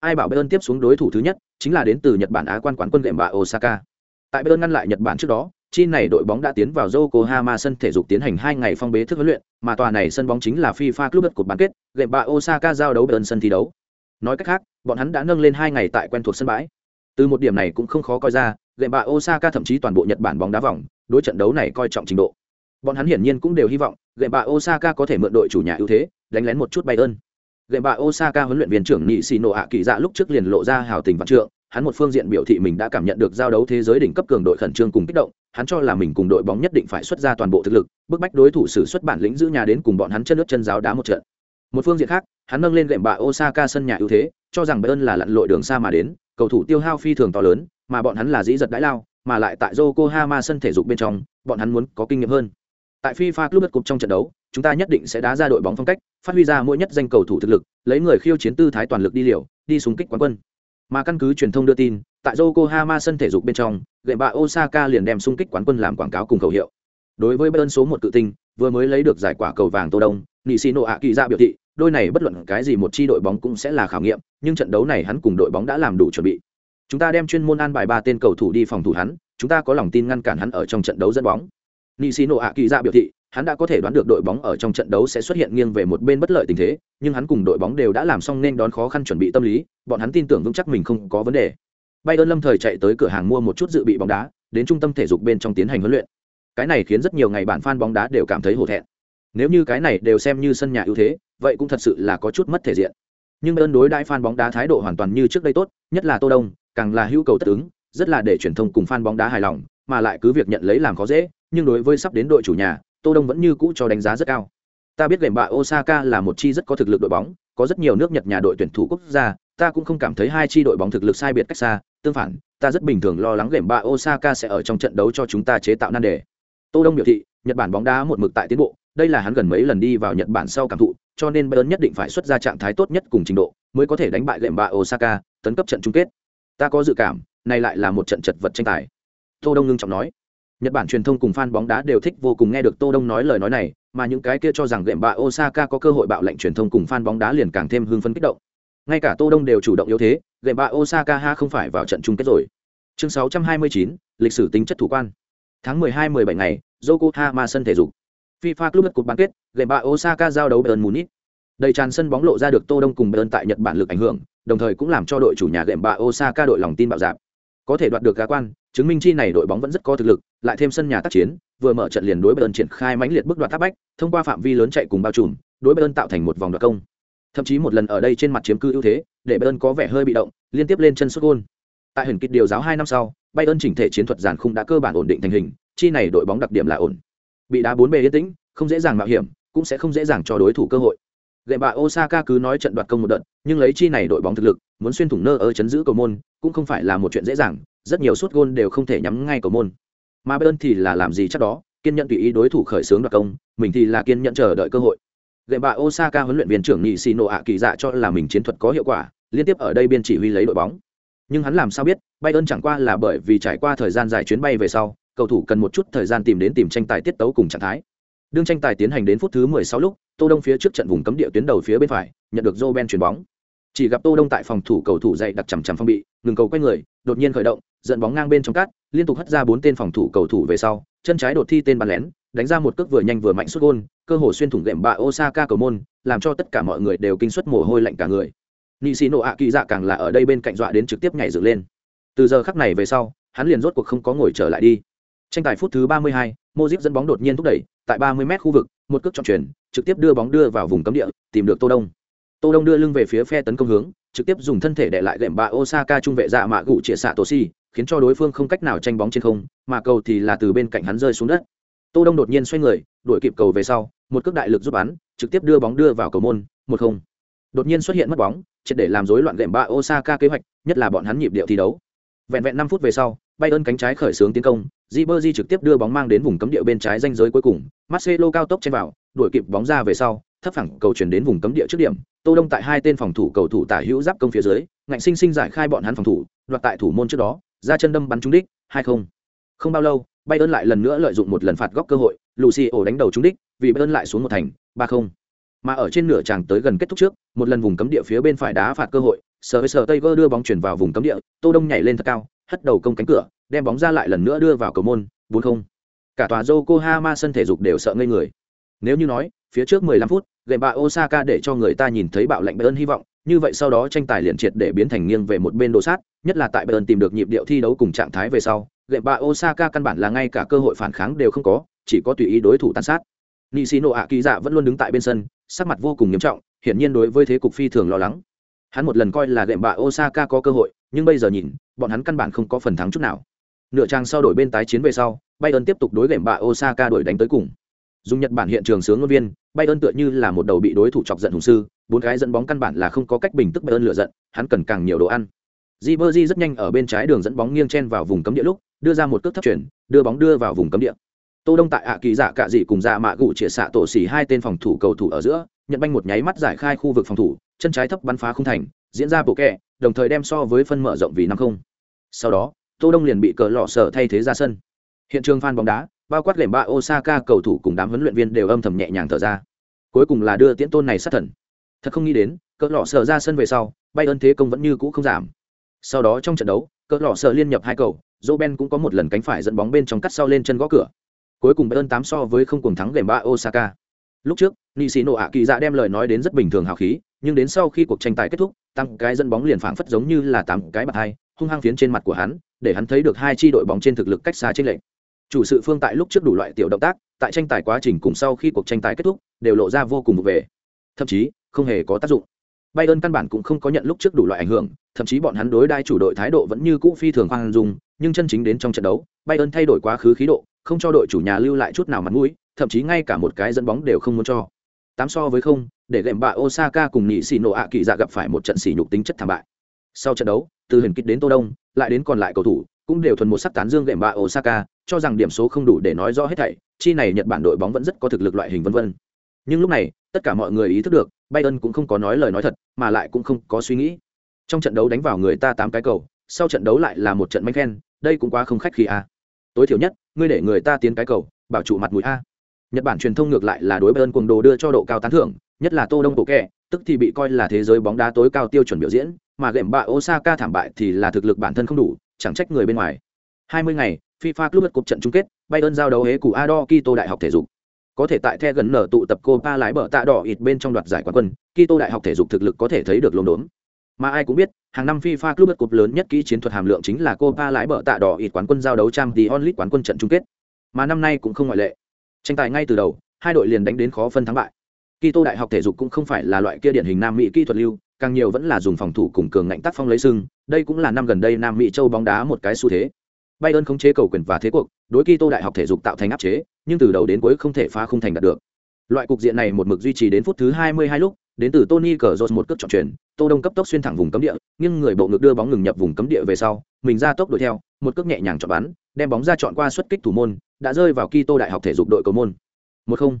ai bảo bayern tiếp xuống đối thủ thứ nhất chính là đến từ nhật bản á quan quán quân gệm bạ osaka tại bayern ngăn lại nhật bản trước đó chi này đội bóng đã tiến vào Yokohama sân thể dục tiến hành hai ngày phong bế thức huấn luyện, mà tòa này sân bóng chính là FIFA Club của bán kết, gệm bạ Osaka giao đấu bên sân thi đấu. Nói cách khác, bọn hắn đã nâng lên hai ngày tại quen thuộc sân bãi. Từ một điểm này cũng không khó coi ra, gệm bạ Osaka thậm chí toàn bộ Nhật Bản bóng đá vòng, đối trận đấu này coi trọng trình độ. Bọn hắn hiển nhiên cũng đều hy vọng gệm bạ Osaka có thể mượn đội chủ nhà ưu thế, đánh lén một chút Bayern. Gệm bạ Osaka huấn luyện viên trưởng Nị Shino ạ kỳ dạ lúc trước liền lộ ra hào tình vạn trượng, hắn một phương diện biểu thị mình đã cảm nhận được giao đấu thế giới đỉnh cấp cường đội khẩn trương cùng kích động, hắn cho là mình cùng đội bóng nhất định phải xuất ra toàn bộ thực lực, bức bách đối thủ sử xuất bản lĩnh giữ nhà đến cùng bọn hắn chân nước chân giáo đá một trận. Một phương diện khác, hắn nâng lên gệm bạ Osaka sân nhà ưu thế, cho rằng Bayern là lặn lội đường xa mà đến, cầu thủ tiêu hao phi thường to lớn, mà bọn hắn là dĩ giật đãi lao, mà lại tại Yokohama sân thể dục bên trong, bọn hắn muốn có kinh nghiệm hơn. Tại FIFA Club Cup trong trận đấu, chúng ta nhất định sẽ đá ra đội bóng phong cách, phát huy ra mỗi nhất danh cầu thủ thực lực, lấy người khiêu chiến tư thái toàn lực đi liều, đi súng kích quán quân. Mà căn cứ truyền thông đưa tin, tại Yokohama sân thể dục bên trong, gậy bạ Osaka liền đem xung kích quán quân làm quảng cáo cùng khẩu hiệu. Đối với Bayern số một cự tinh, vừa mới lấy được giải quả cầu vàng Tô Đông, Nishino Akira biểu thị, đôi này bất luận cái gì một chi đội bóng cũng sẽ là khảo nghiệm, nhưng trận đấu này hắn cùng đội bóng đã làm đủ chuẩn bị. Chúng ta đem chuyên môn an bài ba tên cầu thủ đi phòng thủ hắn, chúng ta có lòng tin ngăn cản hắn ở trong trận đấu dẫn bóng. Nishino Akira biểu thị, hắn đã có thể đoán được đội bóng ở trong trận đấu sẽ xuất hiện nghiêng về một bên bất lợi tình thế, nhưng hắn cùng đội bóng đều đã làm xong nên đón khó khăn chuẩn bị tâm lý, bọn hắn tin tưởng vững chắc mình không có vấn đề. Bayern lâm thời chạy tới cửa hàng mua một chút dự bị bóng đá, đến trung tâm thể dục bên trong tiến hành huấn luyện. Cái này khiến rất nhiều ngày bản fan bóng đá đều cảm thấy hổ thẹn. Nếu như cái này đều xem như sân nhà ưu thế, vậy cũng thật sự là có chút mất thể diện. Nhưng ơn đối đãi fan bóng đá thái độ hoàn toàn như trước đây tốt, nhất là Tô Đông, càng là hữu cầu tất ứng, rất là để truyền thông cùng fan bóng đá hài lòng, mà lại cứ việc nhận lấy làm khó dễ, nhưng đối với sắp đến đội chủ nhà, Tô Đông vẫn như cũ cho đánh giá rất cao. Ta biết gệm bạ Osaka là một chi rất có thực lực đội bóng, có rất nhiều nước Nhật nhà đội tuyển thủ quốc gia, ta cũng không cảm thấy hai chi đội bóng thực lực sai biệt cách xa, tương phản, ta rất bình thường lo lắng gệm bạ Osaka sẽ ở trong trận đấu cho chúng ta chế tạo nan đề. Tô Đông biểu thị, Nhật Bản bóng đá một mực tại tiến bộ, đây là hắn gần mấy lần đi vào Nhật Bản sau cảm thụ, cho nên Bayern nhất định phải xuất ra trạng thái tốt nhất cùng trình độ, mới có thể đánh bại gệm bạ Osaka, tấn cấp trận chung kết. Ta có dự cảm, này lại là một trận chật vật tranh tài. Tô Đông ngưng trọng nói. Nhật Bản truyền thông cùng fan bóng đá đều thích vô cùng nghe được Tô Đông nói lời nói này, mà những cái kia cho rằng gệm bạ Osaka có cơ hội bạo lệnh truyền thông cùng fan bóng đá liền càng thêm hưng phấn kích động. Ngay cả Tô Đông đều chủ động yếu thế, gệm bạ Osaka ha không phải vào trận chung kết rồi. Chương 629, lịch sử tính chất thủ quan. Tháng 12 17 ngày, Yokohama sân thể dục. FIFA Club Cup bán kết, gệm bạ Osaka giao đấu Bayern Munich. Đầy tràn sân bóng lộ ra được Tô Đông cùng Bayern tại Nhật Bản lực ảnh hưởng, đồng thời cũng làm cho đội chủ nhà gệm bạ Osaka đội lòng tin bạo dạn. Có thể đoạt được gá quan, chứng minh chi này đội bóng vẫn rất có thực lực, lại thêm sân nhà tác chiến, vừa mở trận liền đối Bayern triển khai mãnh liệt bước đoạt tháp bách, thông qua phạm vi lớn chạy cùng bao trùm, đối Bayern tạo thành một vòng đoạt công. Thậm chí một lần ở đây trên mặt chiếm cư ưu thế, để Bayern có vẻ hơi bị động, liên tiếp lên chân xuất gôn Tại hình kịch điều giáo hai năm sau, Bayern chỉnh thể chiến thuật giàn khung đã cơ bản ổn định thành hình, chi này đội bóng đặc điểm là ổn. Bị đá bốn bề yên tĩnh, không dễ dàng mạo hiểm, cũng sẽ không dễ dàng cho đối thủ cơ hội. Gệm bạ Osaka cứ nói trận đoạt công một đợt, nhưng lấy chi này đội bóng thực lực, muốn xuyên thủng nơ ở chấn giữ cầu môn, cũng không phải là một chuyện dễ dàng, rất nhiều suất gôn đều không thể nhắm ngay cầu môn. Mà Bayern thì là làm gì chắc đó, kiên nhẫn tùy ý đối thủ khởi xướng đoạt công, mình thì là kiên nhẫn chờ đợi cơ hội. Gệm bạ Osaka huấn luyện viên trưởng Nhị nộ ạ kỳ dạ cho là mình chiến thuật có hiệu quả, liên tiếp ở đây biên chỉ huy lấy đội bóng. Nhưng hắn làm sao biết, Bayern chẳng qua là bởi vì trải qua thời gian dài chuyến bay về sau, cầu thủ cần một chút thời gian tìm đến tìm tranh tài tiết tấu cùng trạng thái. Đương tranh tài tiến hành đến phút thứ 16 lúc, Tô Đông phía trước trận vùng cấm địa tuyến đầu phía bên phải, nhận được Roben chuyền bóng. Chỉ gặp Tô Đông tại phòng thủ cầu thủ dậy đặt chằm chằm phong bị, ngừng cầu quay người, đột nhiên khởi động, dẫn bóng ngang bên trong cát, liên tục hất ra bốn tên phòng thủ cầu thủ về sau, chân trái đột thi tên bắn lén, đánh ra một cước vừa nhanh vừa mạnh sút gol, cơ hồ xuyên thủng gệm bạ Osaka cầu môn, làm cho tất cả mọi người đều kinh suất mồ hôi lạnh cả người. Nishino dạ càng là ở đây bên cạnh dọa đến trực tiếp nhảy dựng lên. Từ giờ khắc này về sau, hắn liền rốt cuộc không có ngồi trở lại đi. Tranh tài phút thứ 32, Modric dẫn bóng đột nhiên thúc đẩy, tại 30m khu vực, một cước trọng chuyển, trực tiếp đưa bóng đưa vào vùng cấm địa, tìm được Tô Đông. Tô Đông đưa lưng về phía phe tấn công hướng, trực tiếp dùng thân thể để lại gệm bạ Osaka trung vệ dạ mạ gụ chia xạ Toshi, khiến cho đối phương không cách nào tranh bóng trên không, mà cầu thì là từ bên cạnh hắn rơi xuống đất. Tô Đông đột nhiên xoay người, đuổi kịp cầu về sau, một cước đại lực giúp bắn, trực tiếp đưa bóng đưa vào cầu môn, một không. Đột nhiên xuất hiện mất bóng, triệt để làm rối loạn gệm bạ Osaka kế hoạch, nhất là bọn hắn nhịp điệu thi đấu. Vẹn vẹn 5 phút về sau, Bayern cánh trái khởi xướng tiến công, Ribery trực tiếp đưa bóng mang đến vùng cấm địa bên trái ranh giới cuối cùng, Marcelo cao tốc chen vào, đuổi kịp bóng ra về sau, thấp phẳng cầu chuyển đến vùng cấm địa trước điểm, Tô Đông tại hai tên phòng thủ cầu thủ tả hữu giáp công phía dưới, ngạnh sinh sinh giải khai bọn hắn phòng thủ, đoạt tại thủ môn trước đó, ra chân đâm bắn trúng đích, hai không. Không bao lâu, Bayern lại lần nữa lợi dụng một lần phạt góc cơ hội, Lucio đánh đầu trúng đích, vì Bayern lại xuống một thành, ba không. Mà ở trên nửa chàng tới gần kết thúc trước, một lần vùng cấm địa phía bên phải đá phạt cơ hội, Sở Sở Tiger đưa bóng chuyển vào vùng cấm địa, Tô Đông nhảy lên thật cao, hất đầu công cánh cửa, đem bóng ra lại lần nữa đưa vào cầu môn, 4-0. Cả tòa Yokohama sân thể dục đều sợ ngây người. Nếu như nói, phía trước 15 phút, gệm bạ Osaka để cho người ta nhìn thấy bạo lệnh Bayern hy vọng, như vậy sau đó tranh tài liền triệt để biến thành nghiêng về một bên đồ sát, nhất là tại Bayern tìm được nhịp điệu thi đấu cùng trạng thái về sau, gệm bạ Osaka căn bản là ngay cả cơ hội phản kháng đều không có, chỉ có tùy ý đối thủ tàn sát Nishino Akiza vẫn luôn đứng tại bên sân sắc mặt vô cùng nghiêm trọng hiển nhiên đối với thế cục phi thường lo lắng hắn một lần coi là gệm bạ osaka có cơ hội nhưng bây giờ nhìn bọn hắn căn bản không có phần thắng chút nào. Nửa trang sau đổi bên tái chiến về sau bayern tiếp tục đối gệm bạ osaka đổi đánh tới cùng. Dùng nhật bản hiện trường sướng ngôn viên bayern tựa như là một đầu bị đối thủ chọc giận hùng sư bốn cái dẫn bóng căn bản là không có cách bình tức bayern lựa giận hắn cần càng nhiều đồ ăn. Ribery rất nhanh ở bên trái đường dẫn bóng nghiêng chen vào vùng cấm địa lúc, đưa ra một cước thấp chuyển, đưa bóng đưa vào vùng cấm địa. Tô Đông tại ạ kỳ dạ giả cả dị cùng dạ mạ gụ chĩa xạ tổ xỉ hai tên phòng thủ cầu thủ ở giữa, nhận banh một nháy mắt giải khai khu vực phòng thủ, chân trái thấp bắn phá không thành, diễn ra bộ kẹ, đồng thời đem so với phân mở rộng vì năm không. Sau đó, Tô Đông liền bị cờ lọ sở thay thế ra sân. Hiện trường fan bóng đá, bao quát lẻm ba Osaka cầu thủ cùng đám huấn luyện viên đều âm thầm nhẹ nhàng thở ra. Cuối cùng là đưa tiễn tôn này sát thần. Thật không nghĩ đến, cờ lọ sở ra sân về sau, bay ơn thế công vẫn như cũ không giảm sau đó trong trận đấu cỡ lọ sở liên nhập hai cầu dỗ ben cũng có một lần cánh phải dẫn bóng bên trong cắt sau lên chân gõ cửa cuối cùng bay ơn tám so với không cùng thắng lẻm ba osaka lúc trước nishino ạ kỳ dạ đem lời nói đến rất bình thường hào khí nhưng đến sau khi cuộc tranh tài kết thúc tăng cái dẫn bóng liền phảng phất giống như là tám cái bạt hai hung hăng phiến trên mặt của hắn để hắn thấy được hai chi đội bóng trên thực lực cách xa trên lệnh chủ sự phương tại lúc trước đủ loại tiểu động tác tại tranh tài quá trình cùng sau khi cuộc tranh tài kết thúc đều lộ ra vô cùng vụ về. Thậm chí không hề có tác dụng. Bayern căn bản cũng không có nhận lúc trước đủ loại ảnh hưởng, thậm chí bọn hắn đối đai chủ đội thái độ vẫn như cũ phi thường khoan dung, nhưng chân chính đến trong trận đấu, Bayern thay đổi quá khứ khí độ, không cho đội chủ nhà lưu lại chút nào mặt mũi, thậm chí ngay cả một cái dẫn bóng đều không muốn cho. Tám so với không, để gệm bạ Osaka cùng nhị xì nổ ạ kỳ dạ gặp phải một trận xỉ nhục tính chất thảm bại. Sau trận đấu, từ Huyền kích đến Tô Đông, lại đến còn lại cầu thủ, cũng đều thuần một sắc tán dương gệm bạ Osaka, cho rằng điểm số không đủ để nói rõ hết thảy, chi này Nhật Bản đội bóng vẫn rất có thực lực loại hình vân vân. Nhưng lúc này, tất cả mọi người ý thức được, Bayern cũng không có nói lời nói thật, mà lại cũng không có suy nghĩ. Trong trận đấu đánh vào người ta tám cái cầu, sau trận đấu lại là một trận manh khen, đây cũng quá không khách khí a. Tối thiểu nhất, ngươi để người ta tiến cái cầu, bảo trụ mặt mũi a. Nhật Bản truyền thông ngược lại là đối Bayern cuồng đồ đưa cho độ cao tán thưởng, nhất là Tô Đông bộ kẹ, tức thì bị coi là thế giới bóng đá tối cao tiêu chuẩn biểu diễn, mà gệm bạ Osaka thảm bại thì là thực lực bản thân không đủ, chẳng trách người bên ngoài. 20 ngày, FIFA Club Cup trận chung kết, Bayern giao đấu hế của Ado Kito Đại học thể dục có thể tại the gần nở tụ tập Copa lái bờ tạ đỏ ít bên trong đoạt giải quán quân, Kito đại học thể dục thực lực có thể thấy được lồn đốn. Mà ai cũng biết, hàng năm FIFA Club Cup lớn nhất kỹ chiến thuật hàm lượng chính là Copa lái bờ tạ đỏ ít quán quân giao đấu trang The onlit quán quân trận chung kết. Mà năm nay cũng không ngoại lệ. Tranh tài ngay từ đầu, hai đội liền đánh đến khó phân thắng bại. Kito đại học thể dục cũng không phải là loại kia điển hình Nam Mỹ kỹ thuật lưu, càng nhiều vẫn là dùng phòng thủ cùng cường ngạnh tác phong lấy sưng, đây cũng là năm gần đây Nam Mỹ châu bóng đá một cái xu thế. Bayern khống chế cầu quyền và thế cuộc, đối Kito đại học thể dục tạo thành áp chế, nhưng từ đầu đến cuối không thể phá không thành đạt được. Loại cục diện này một mực duy trì đến phút thứ 22 lúc, đến từ Tony Cazorla một cước chọn chuyển, Tô Đông cấp tốc xuyên thẳng vùng cấm địa, nhưng người bộ ngực đưa bóng ngừng nhập vùng cấm địa về sau, mình ra tốc đuổi theo, một cước nhẹ nhàng chọn bắn, đem bóng ra chọn qua xuất kích thủ môn, đã rơi vào Kito đại học thể dục đội cầu môn. 1-0.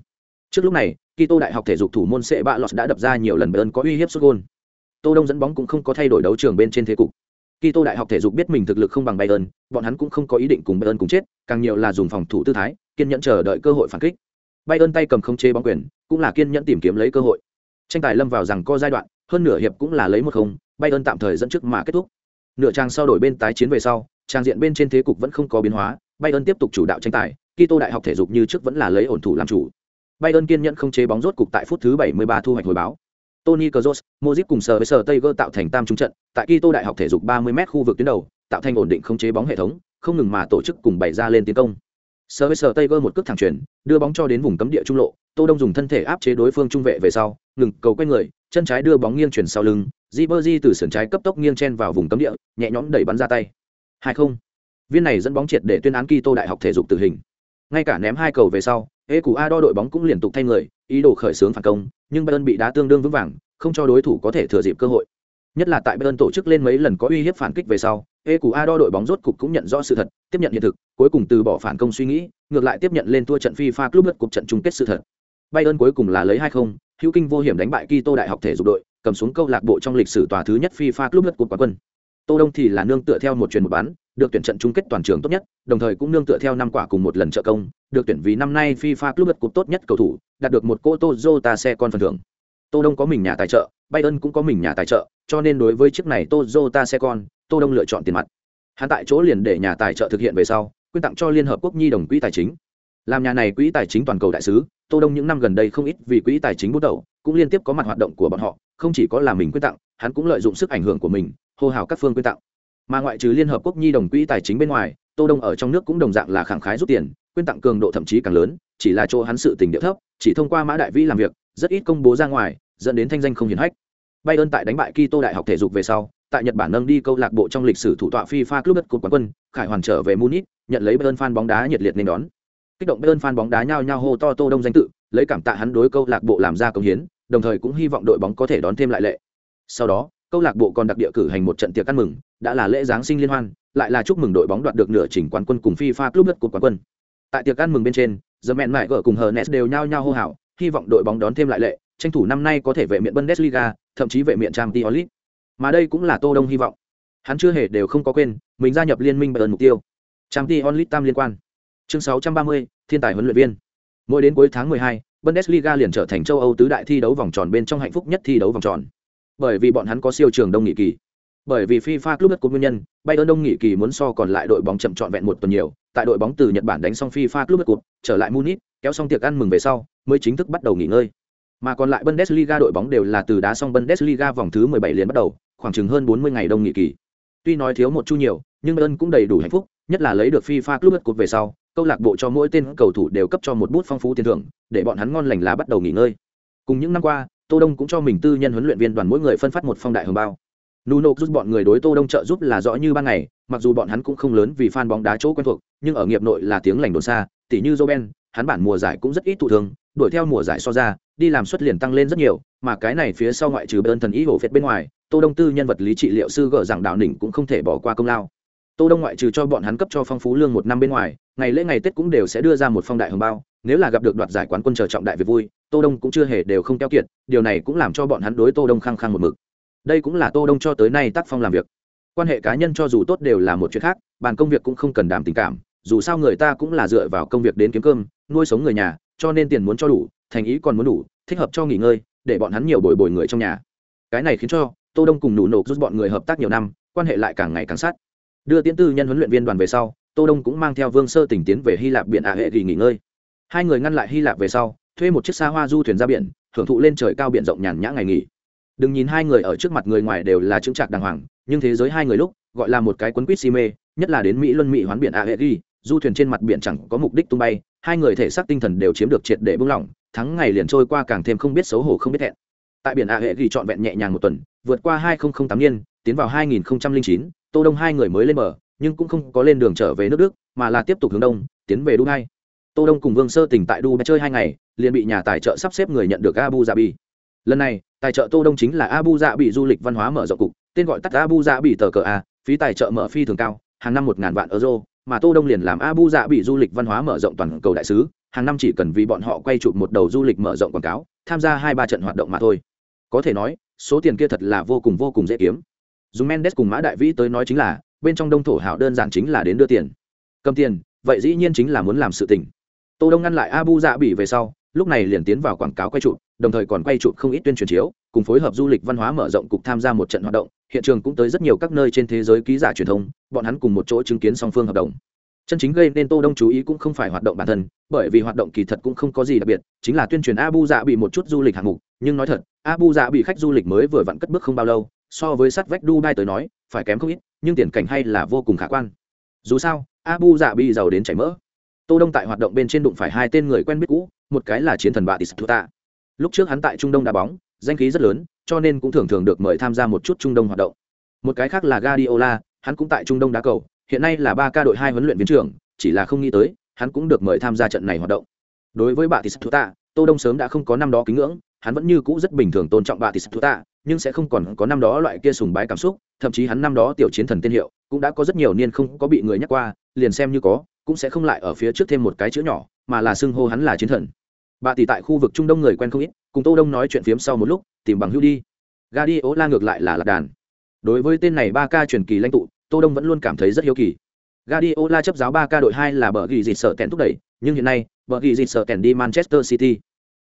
Trước lúc này, Kito đại học thể dục thủ môn Sệ Bạ Lọt đã đập ra nhiều lần bơn có uy hiếp sút gol. Tô Đông dẫn bóng cũng không có thay đổi đấu trường bên trên thế cục. Kito đại học thể dục biết mình thực lực không bằng Bayern, bọn hắn cũng không có ý định cùng Bayern cùng chết, càng nhiều là dùng phòng thủ tư thái, kiên nhẫn chờ đợi cơ hội phản kích. Bayern tay cầm không chế bóng quyền, cũng là kiên nhẫn tìm kiếm lấy cơ hội. Tranh tài lâm vào rằng co giai đoạn, hơn nửa hiệp cũng là lấy một không, Bayern tạm thời dẫn trước mà kết thúc. Nửa trang sau đổi bên tái chiến về sau, trang diện bên trên thế cục vẫn không có biến hóa, Bayern tiếp tục chủ đạo tranh tài, Kito đại học thể dục như trước vẫn là lấy ổn thủ làm chủ. Bayern kiên nhẫn không chế bóng rốt cục tại phút thứ 73 thu hoạch hồi báo. Tony Kroos, Modric cùng sở với sở Tiger tạo thành tam trung trận, tại Kito đại học thể dục 30m khu vực tuyến đầu, tạo thành ổn định không chế bóng hệ thống, không ngừng mà tổ chức cùng bày ra lên tiến công. Sở với sở Tiger một cước thẳng chuyển, đưa bóng cho đến vùng cấm địa trung lộ, Tô Đông dùng thân thể áp chế đối phương trung vệ về sau, ngừng cầu quay người, chân trái đưa bóng nghiêng chuyển sau lưng, Ribery từ sườn trái cấp tốc nghiêng chen vào vùng cấm địa, nhẹ nhõm đẩy bắn ra tay. 2-0. Viên này dẫn bóng triệt để tuyên án Kito đại học thể dục tử hình. Ngay cả ném hai cầu về sau, Ecuador đội bóng cũng liên tục thay người, ý đồ khởi xướng phản công, nhưng Bayern bị đá tương đương vững vàng, không cho đối thủ có thể thừa dịp cơ hội. Nhất là tại Bayern tổ chức lên mấy lần có uy hiếp phản kích về sau, Ecuador đội bóng rốt cục cũng nhận rõ sự thật, tiếp nhận hiện thực, cuối cùng từ bỏ phản công suy nghĩ, ngược lại tiếp nhận lên thua trận FIFA Club Cup trận chung kết sự thật. Bayern cuối cùng là lấy 2-0, hữu kinh vô hiểm đánh bại Kyoto đại học thể dục đội, cầm xuống câu lạc bộ trong lịch sử tòa thứ nhất FIFA Club Cup quán quân. Tô Đông thì là nương tựa theo một truyền một bán, được tuyển trận chung kết toàn trường tốt nhất, đồng thời cũng nương tựa theo năm quả cùng một lần trợ công, được tuyển vì năm nay FIFA Club Cup tốt nhất cầu thủ, đạt được một cô Toyota xe con phần thưởng. Tô Đông có mình nhà tài trợ, Bayern cũng có mình nhà tài trợ, cho nên đối với chiếc này Toyota xe con, Tô Đông lựa chọn tiền mặt. Hắn tại chỗ liền để nhà tài trợ thực hiện về sau, quyên tặng cho Liên hợp quốc nhi đồng quỹ tài chính. Làm nhà này quỹ tài chính toàn cầu đại sứ, Tô Đông những năm gần đây không ít vì quỹ tài chính bút đầu, cũng liên tiếp có mặt hoạt động của bọn họ, không chỉ có là mình quyên tặng, hắn cũng lợi dụng sức ảnh hưởng của mình, hô hào các phương quyên tặng. Mà ngoại trừ Liên hợp quốc nhi đồng quỹ tài chính bên ngoài, tô đông ở trong nước cũng đồng dạng là khẳng khái rút tiền quyên tặng cường độ thậm chí càng lớn chỉ là chỗ hắn sự tình địa thấp chỉ thông qua mã đại vĩ làm việc rất ít công bố ra ngoài dẫn đến thanh danh không hiển hách. Bayern tại đánh bại Kito đại học thể dục về sau tại nhật bản nâng đi câu lạc bộ trong lịch sử thủ tọa fifa club đất cột quán quân khải hoàn trở về munich nhận lấy bayern fan bóng đá nhiệt liệt nên đón. Kích động bayern fan bóng đá nhao nhao hô to tô đông danh tự lấy cảm tạ hắn đối câu lạc bộ làm ra công hiến đồng thời cũng hy vọng đội bóng có thể đón thêm lại lệ. Sau đó câu lạc bộ còn đặc địa cử hành một trận tiệc ăn mừng đã là lễ giáng sinh liên hoan lại là chúc mừng đội bóng đoạt được nửa chỉnh quán quân cùng fifa club World Cup quán quân. Tại tiệc ăn mừng bên trên The mẹn mại Gở cùng Hernes đều nhao nhao hô hào hy vọng đội bóng đón thêm lại lệ tranh thủ năm nay có thể vệ miện bundesliga thậm chí vệ miện Champions League. mà đây cũng là tô đông hy vọng. Hắn chưa hề đều không có quên mình gia nhập liên minh bayern mục tiêu. Champions League tam liên quan. Chương 630, thiên tài huấn luyện viên. Mỗi đến cuối tháng 12, bundesliga liền trở thành châu âu tứ đại thi đấu vòng tròn bên trong hạnh phúc nhất thi đấu vòng tròn bởi vì bọn hắn có siêu trường đông nghị kỳ bởi vì FIFA Club đất của nguyên nhân, Bayern Đông nghỉ kỳ muốn so còn lại đội bóng chậm trọn vẹn một tuần nhiều, tại đội bóng từ Nhật Bản đánh xong FIFA Club đất cuộc, trở lại Munich, kéo xong tiệc ăn mừng về sau, mới chính thức bắt đầu nghỉ ngơi. Mà còn lại Bundesliga đội bóng đều là từ đá xong Bundesliga vòng thứ 17 liền bắt đầu, khoảng chừng hơn 40 ngày đông nghỉ kỳ. Tuy nói thiếu một chu nhiều, nhưng Bayern cũng đầy đủ hạnh phúc, nhất là lấy được FIFA Club đất cuộc về sau, câu lạc bộ cho mỗi tên cầu thủ đều cấp cho một bút phong phú tiền thưởng, để bọn hắn ngon lành là bắt đầu nghỉ ngơi. Cùng những năm qua, Tô Đông cũng cho mình tư nhân huấn luyện viên đoàn mỗi người phân phát một phong đại hồng bao Nuno giúp bọn người đối Tô Đông trợ giúp là rõ như ban ngày, mặc dù bọn hắn cũng không lớn vì fan bóng đá chỗ quen thuộc, nhưng ở nghiệp nội là tiếng lành đồn xa, tỷ như Joben, hắn bản mùa giải cũng rất ít thụ thương, đuổi theo mùa giải so ra, đi làm suất liền tăng lên rất nhiều, mà cái này phía sau ngoại trừ bên thần ý hổ phết bên ngoài, Tô Đông tư nhân vật lý trị liệu sư gỡ rằng đạo đỉnh cũng không thể bỏ qua công lao. Tô Đông ngoại trừ cho bọn hắn cấp cho phong phú lương một năm bên ngoài, ngày lễ ngày Tết cũng đều sẽ đưa ra một phong đại hồng bao, nếu là gặp được đoạt giải quán quân chờ trọng đại việc vui, Tô Đông cũng chưa hề đều không keo kiệt, điều này cũng làm cho bọn hắn đối Tô Đông khăng khăng một mực. Đây cũng là tô đông cho tới nay tác phong làm việc. Quan hệ cá nhân cho dù tốt đều là một chuyện khác bàn công việc cũng không cần đảm tình cảm dù sao người ta cũng là dựa vào công việc đến kiếm cơm nuôi sống người nhà cho nên tiền muốn cho đủ thành ý còn muốn đủ thích hợp cho nghỉ ngơi để bọn hắn nhiều bồi bồi người trong nhà. Cái này khiến cho tô đông cùng nụ nộp giúp bọn người hợp tác nhiều năm quan hệ lại càng ngày càng sát. Đưa tiến tư nhân huấn luyện viên đoàn về sau tô đông cũng mang theo vương sơ tỉnh tiến về hy lạp biển ả hệ kỳ nghỉ ngơi hai người ngăn lại hy lạp về sau, thuê một chiếc xa hoa du thuyền ra biển, hưởng thụ lên trời cao biển rộng nhàn nhã ngày nghỉ. Đừng nhìn hai người ở trước mặt người ngoài đều là chững chạc đàng hoàng, nhưng thế giới hai người lúc, gọi là một cái quấn quýt si mê, nhất là đến mỹ luân mỹ hoán biển a hệ ghi du thuyền trên mặt biển chẳng có mục đích tung bay, hai người thể xác tinh thần đều chiếm được triệt để buông lỏng, thắng ngày liền trôi qua càng thêm không biết xấu hổ không biết hẹn tại biển a hệ ghi trọn vẹn nhẹ nhàng một tuần, vượt qua hai nghìn tám niên, tiến vào hai nghìn chín, tô đông hai người mới lên bờ, nhưng cũng không có lên đường trở về nước đức, mà là tiếp tục hướng đông, tiến về dubai tô đông cùng vương sơ tình tại dubai chơi hai ngày, liền bị nhà tài trợ sắp xếp người nhận được abu dhabi. Lần này, tài trợ tô đông chính là abu Dhabi du lịch văn hóa mở rộng cục, tên gọi tắt abu Dhabi tờ cờ a, phí tài trợ mở phi thường cao, hàng năm một ngàn vạn euro, mà tô đông liền làm abu Dhabi du lịch văn hóa mở rộng toàn cầu đại sứ, hàng năm chỉ cần vì bọn họ quay chụp một đầu du lịch mở rộng quảng cáo, tham gia hai ba trận hoạt động mà thôi. Có thể nói, số tiền kia thật là vô cùng vô cùng dễ kiếm. Dùng mendes cùng mã đại vĩ tới nói chính là, bên trong đông thổ hảo đơn giản chính là đến đưa tiền. Cầm tiền, vậy dĩ nhiên chính là muốn làm sự tình tô đông ngăn lại abu dạ bị về sau, lúc này liền tiến vào quảng cáo quay chụp, đồng thời còn quay chụp không ít tuyên truyền chiếu, cùng phối hợp du lịch văn hóa mở rộng cục tham gia một trận hoạt động. Hiện trường cũng tới rất nhiều các nơi trên thế giới ký giả truyền thông, bọn hắn cùng một chỗ chứng kiến song phương hợp đồng. Chân chính gây nên tô đông chú ý cũng không phải hoạt động bản thân, bởi vì hoạt động kỳ thật cũng không có gì đặc biệt, chính là tuyên truyền abu dạ bị một chút du lịch hạng mục. Nhưng nói thật, abu dạ bị khách du lịch mới vừa vặn cất bước không bao lâu, so với sát vách dubai tới nói, phải kém không ít, nhưng tiền cảnh hay là vô cùng khả quan. Dù sao, abu dạ bị giàu đến chảy mỡ tô đông tại hoạt động bên trên đụng phải hai tên người quen biết cũ, một cái là chiến thần bạ tis tạ. Lúc trước hắn tại trung đông đá bóng, danh khí rất lớn, cho nên cũng thường thường được mời tham gia một chút trung đông hoạt động. Một cái khác là Guardiola, hắn cũng tại trung đông đá cầu, hiện nay là ba ca đội hai huấn luyện viên trưởng, chỉ là không nghĩ tới, hắn cũng được mời tham gia trận này hoạt động. Đối với bà tis tạ, tô đông sớm đã không có năm đó kính ngưỡng, hắn vẫn như cũ rất bình thường tôn trọng bà tis tạ, nhưng sẽ không còn có năm đó loại kia sùng bái cảm xúc, thậm chí hắn năm đó tiểu chiến thần tên hiệu, cũng đã có rất nhiều niên không có bị người nhắc qua, liền xem như có cũng sẽ không lại ở phía trước thêm một cái chữ nhỏ mà là xưng hô hắn là chiến thần bà tỷ tại khu vực trung đông người quen không ít cùng tô đông nói chuyện phiếm sau một lúc tìm bằng hưu đi Gadio la ngược lại là lạc đàn đối với tên này ba ca truyền kỳ lãnh tụ tô đông vẫn luôn cảm thấy rất hiếu kỳ Guardiola chấp giáo ba ca đội hai là bờ ghi dịt sợ tèn thúc đẩy, nhưng hiện nay, bờ ghi dịt sợ tèn đi Manchester City.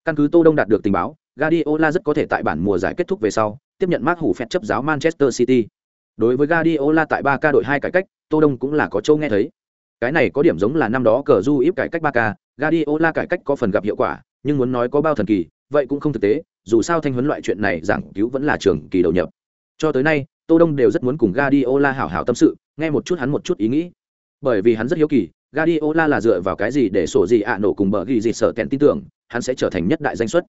Căn cứ Tô Đông đạt được tình báo, Guardiola rất có thể tại bản mùa giải kết thúc về sau, tiếp nhận Mark Hủ phép chấp giáo Manchester City. Đối với Guardiola tại ba ca đội hai cải cách, Tô Đông cũng là có châu nghe thấy. Cái này có điểm giống là năm đó cờ du íp cải cách ba ca, gadiola cải cách có phần gặp hiệu quả, nhưng muốn nói có bao thần kỳ, vậy cũng không thực tế, dù sao thanh huấn loại chuyện này giảng cứu vẫn là trường kỳ đầu nhập. Cho tới nay, Tô Đông đều rất muốn cùng gadiola hảo hảo tâm sự, nghe một chút hắn một chút ý nghĩ. Bởi vì hắn rất hiếu kỳ, Guardiola là dựa vào cái gì để sổ gì ạ nổ cùng bờ ghi gì sợ kẹn tin tưởng, hắn sẽ trở thành nhất đại danh xuất.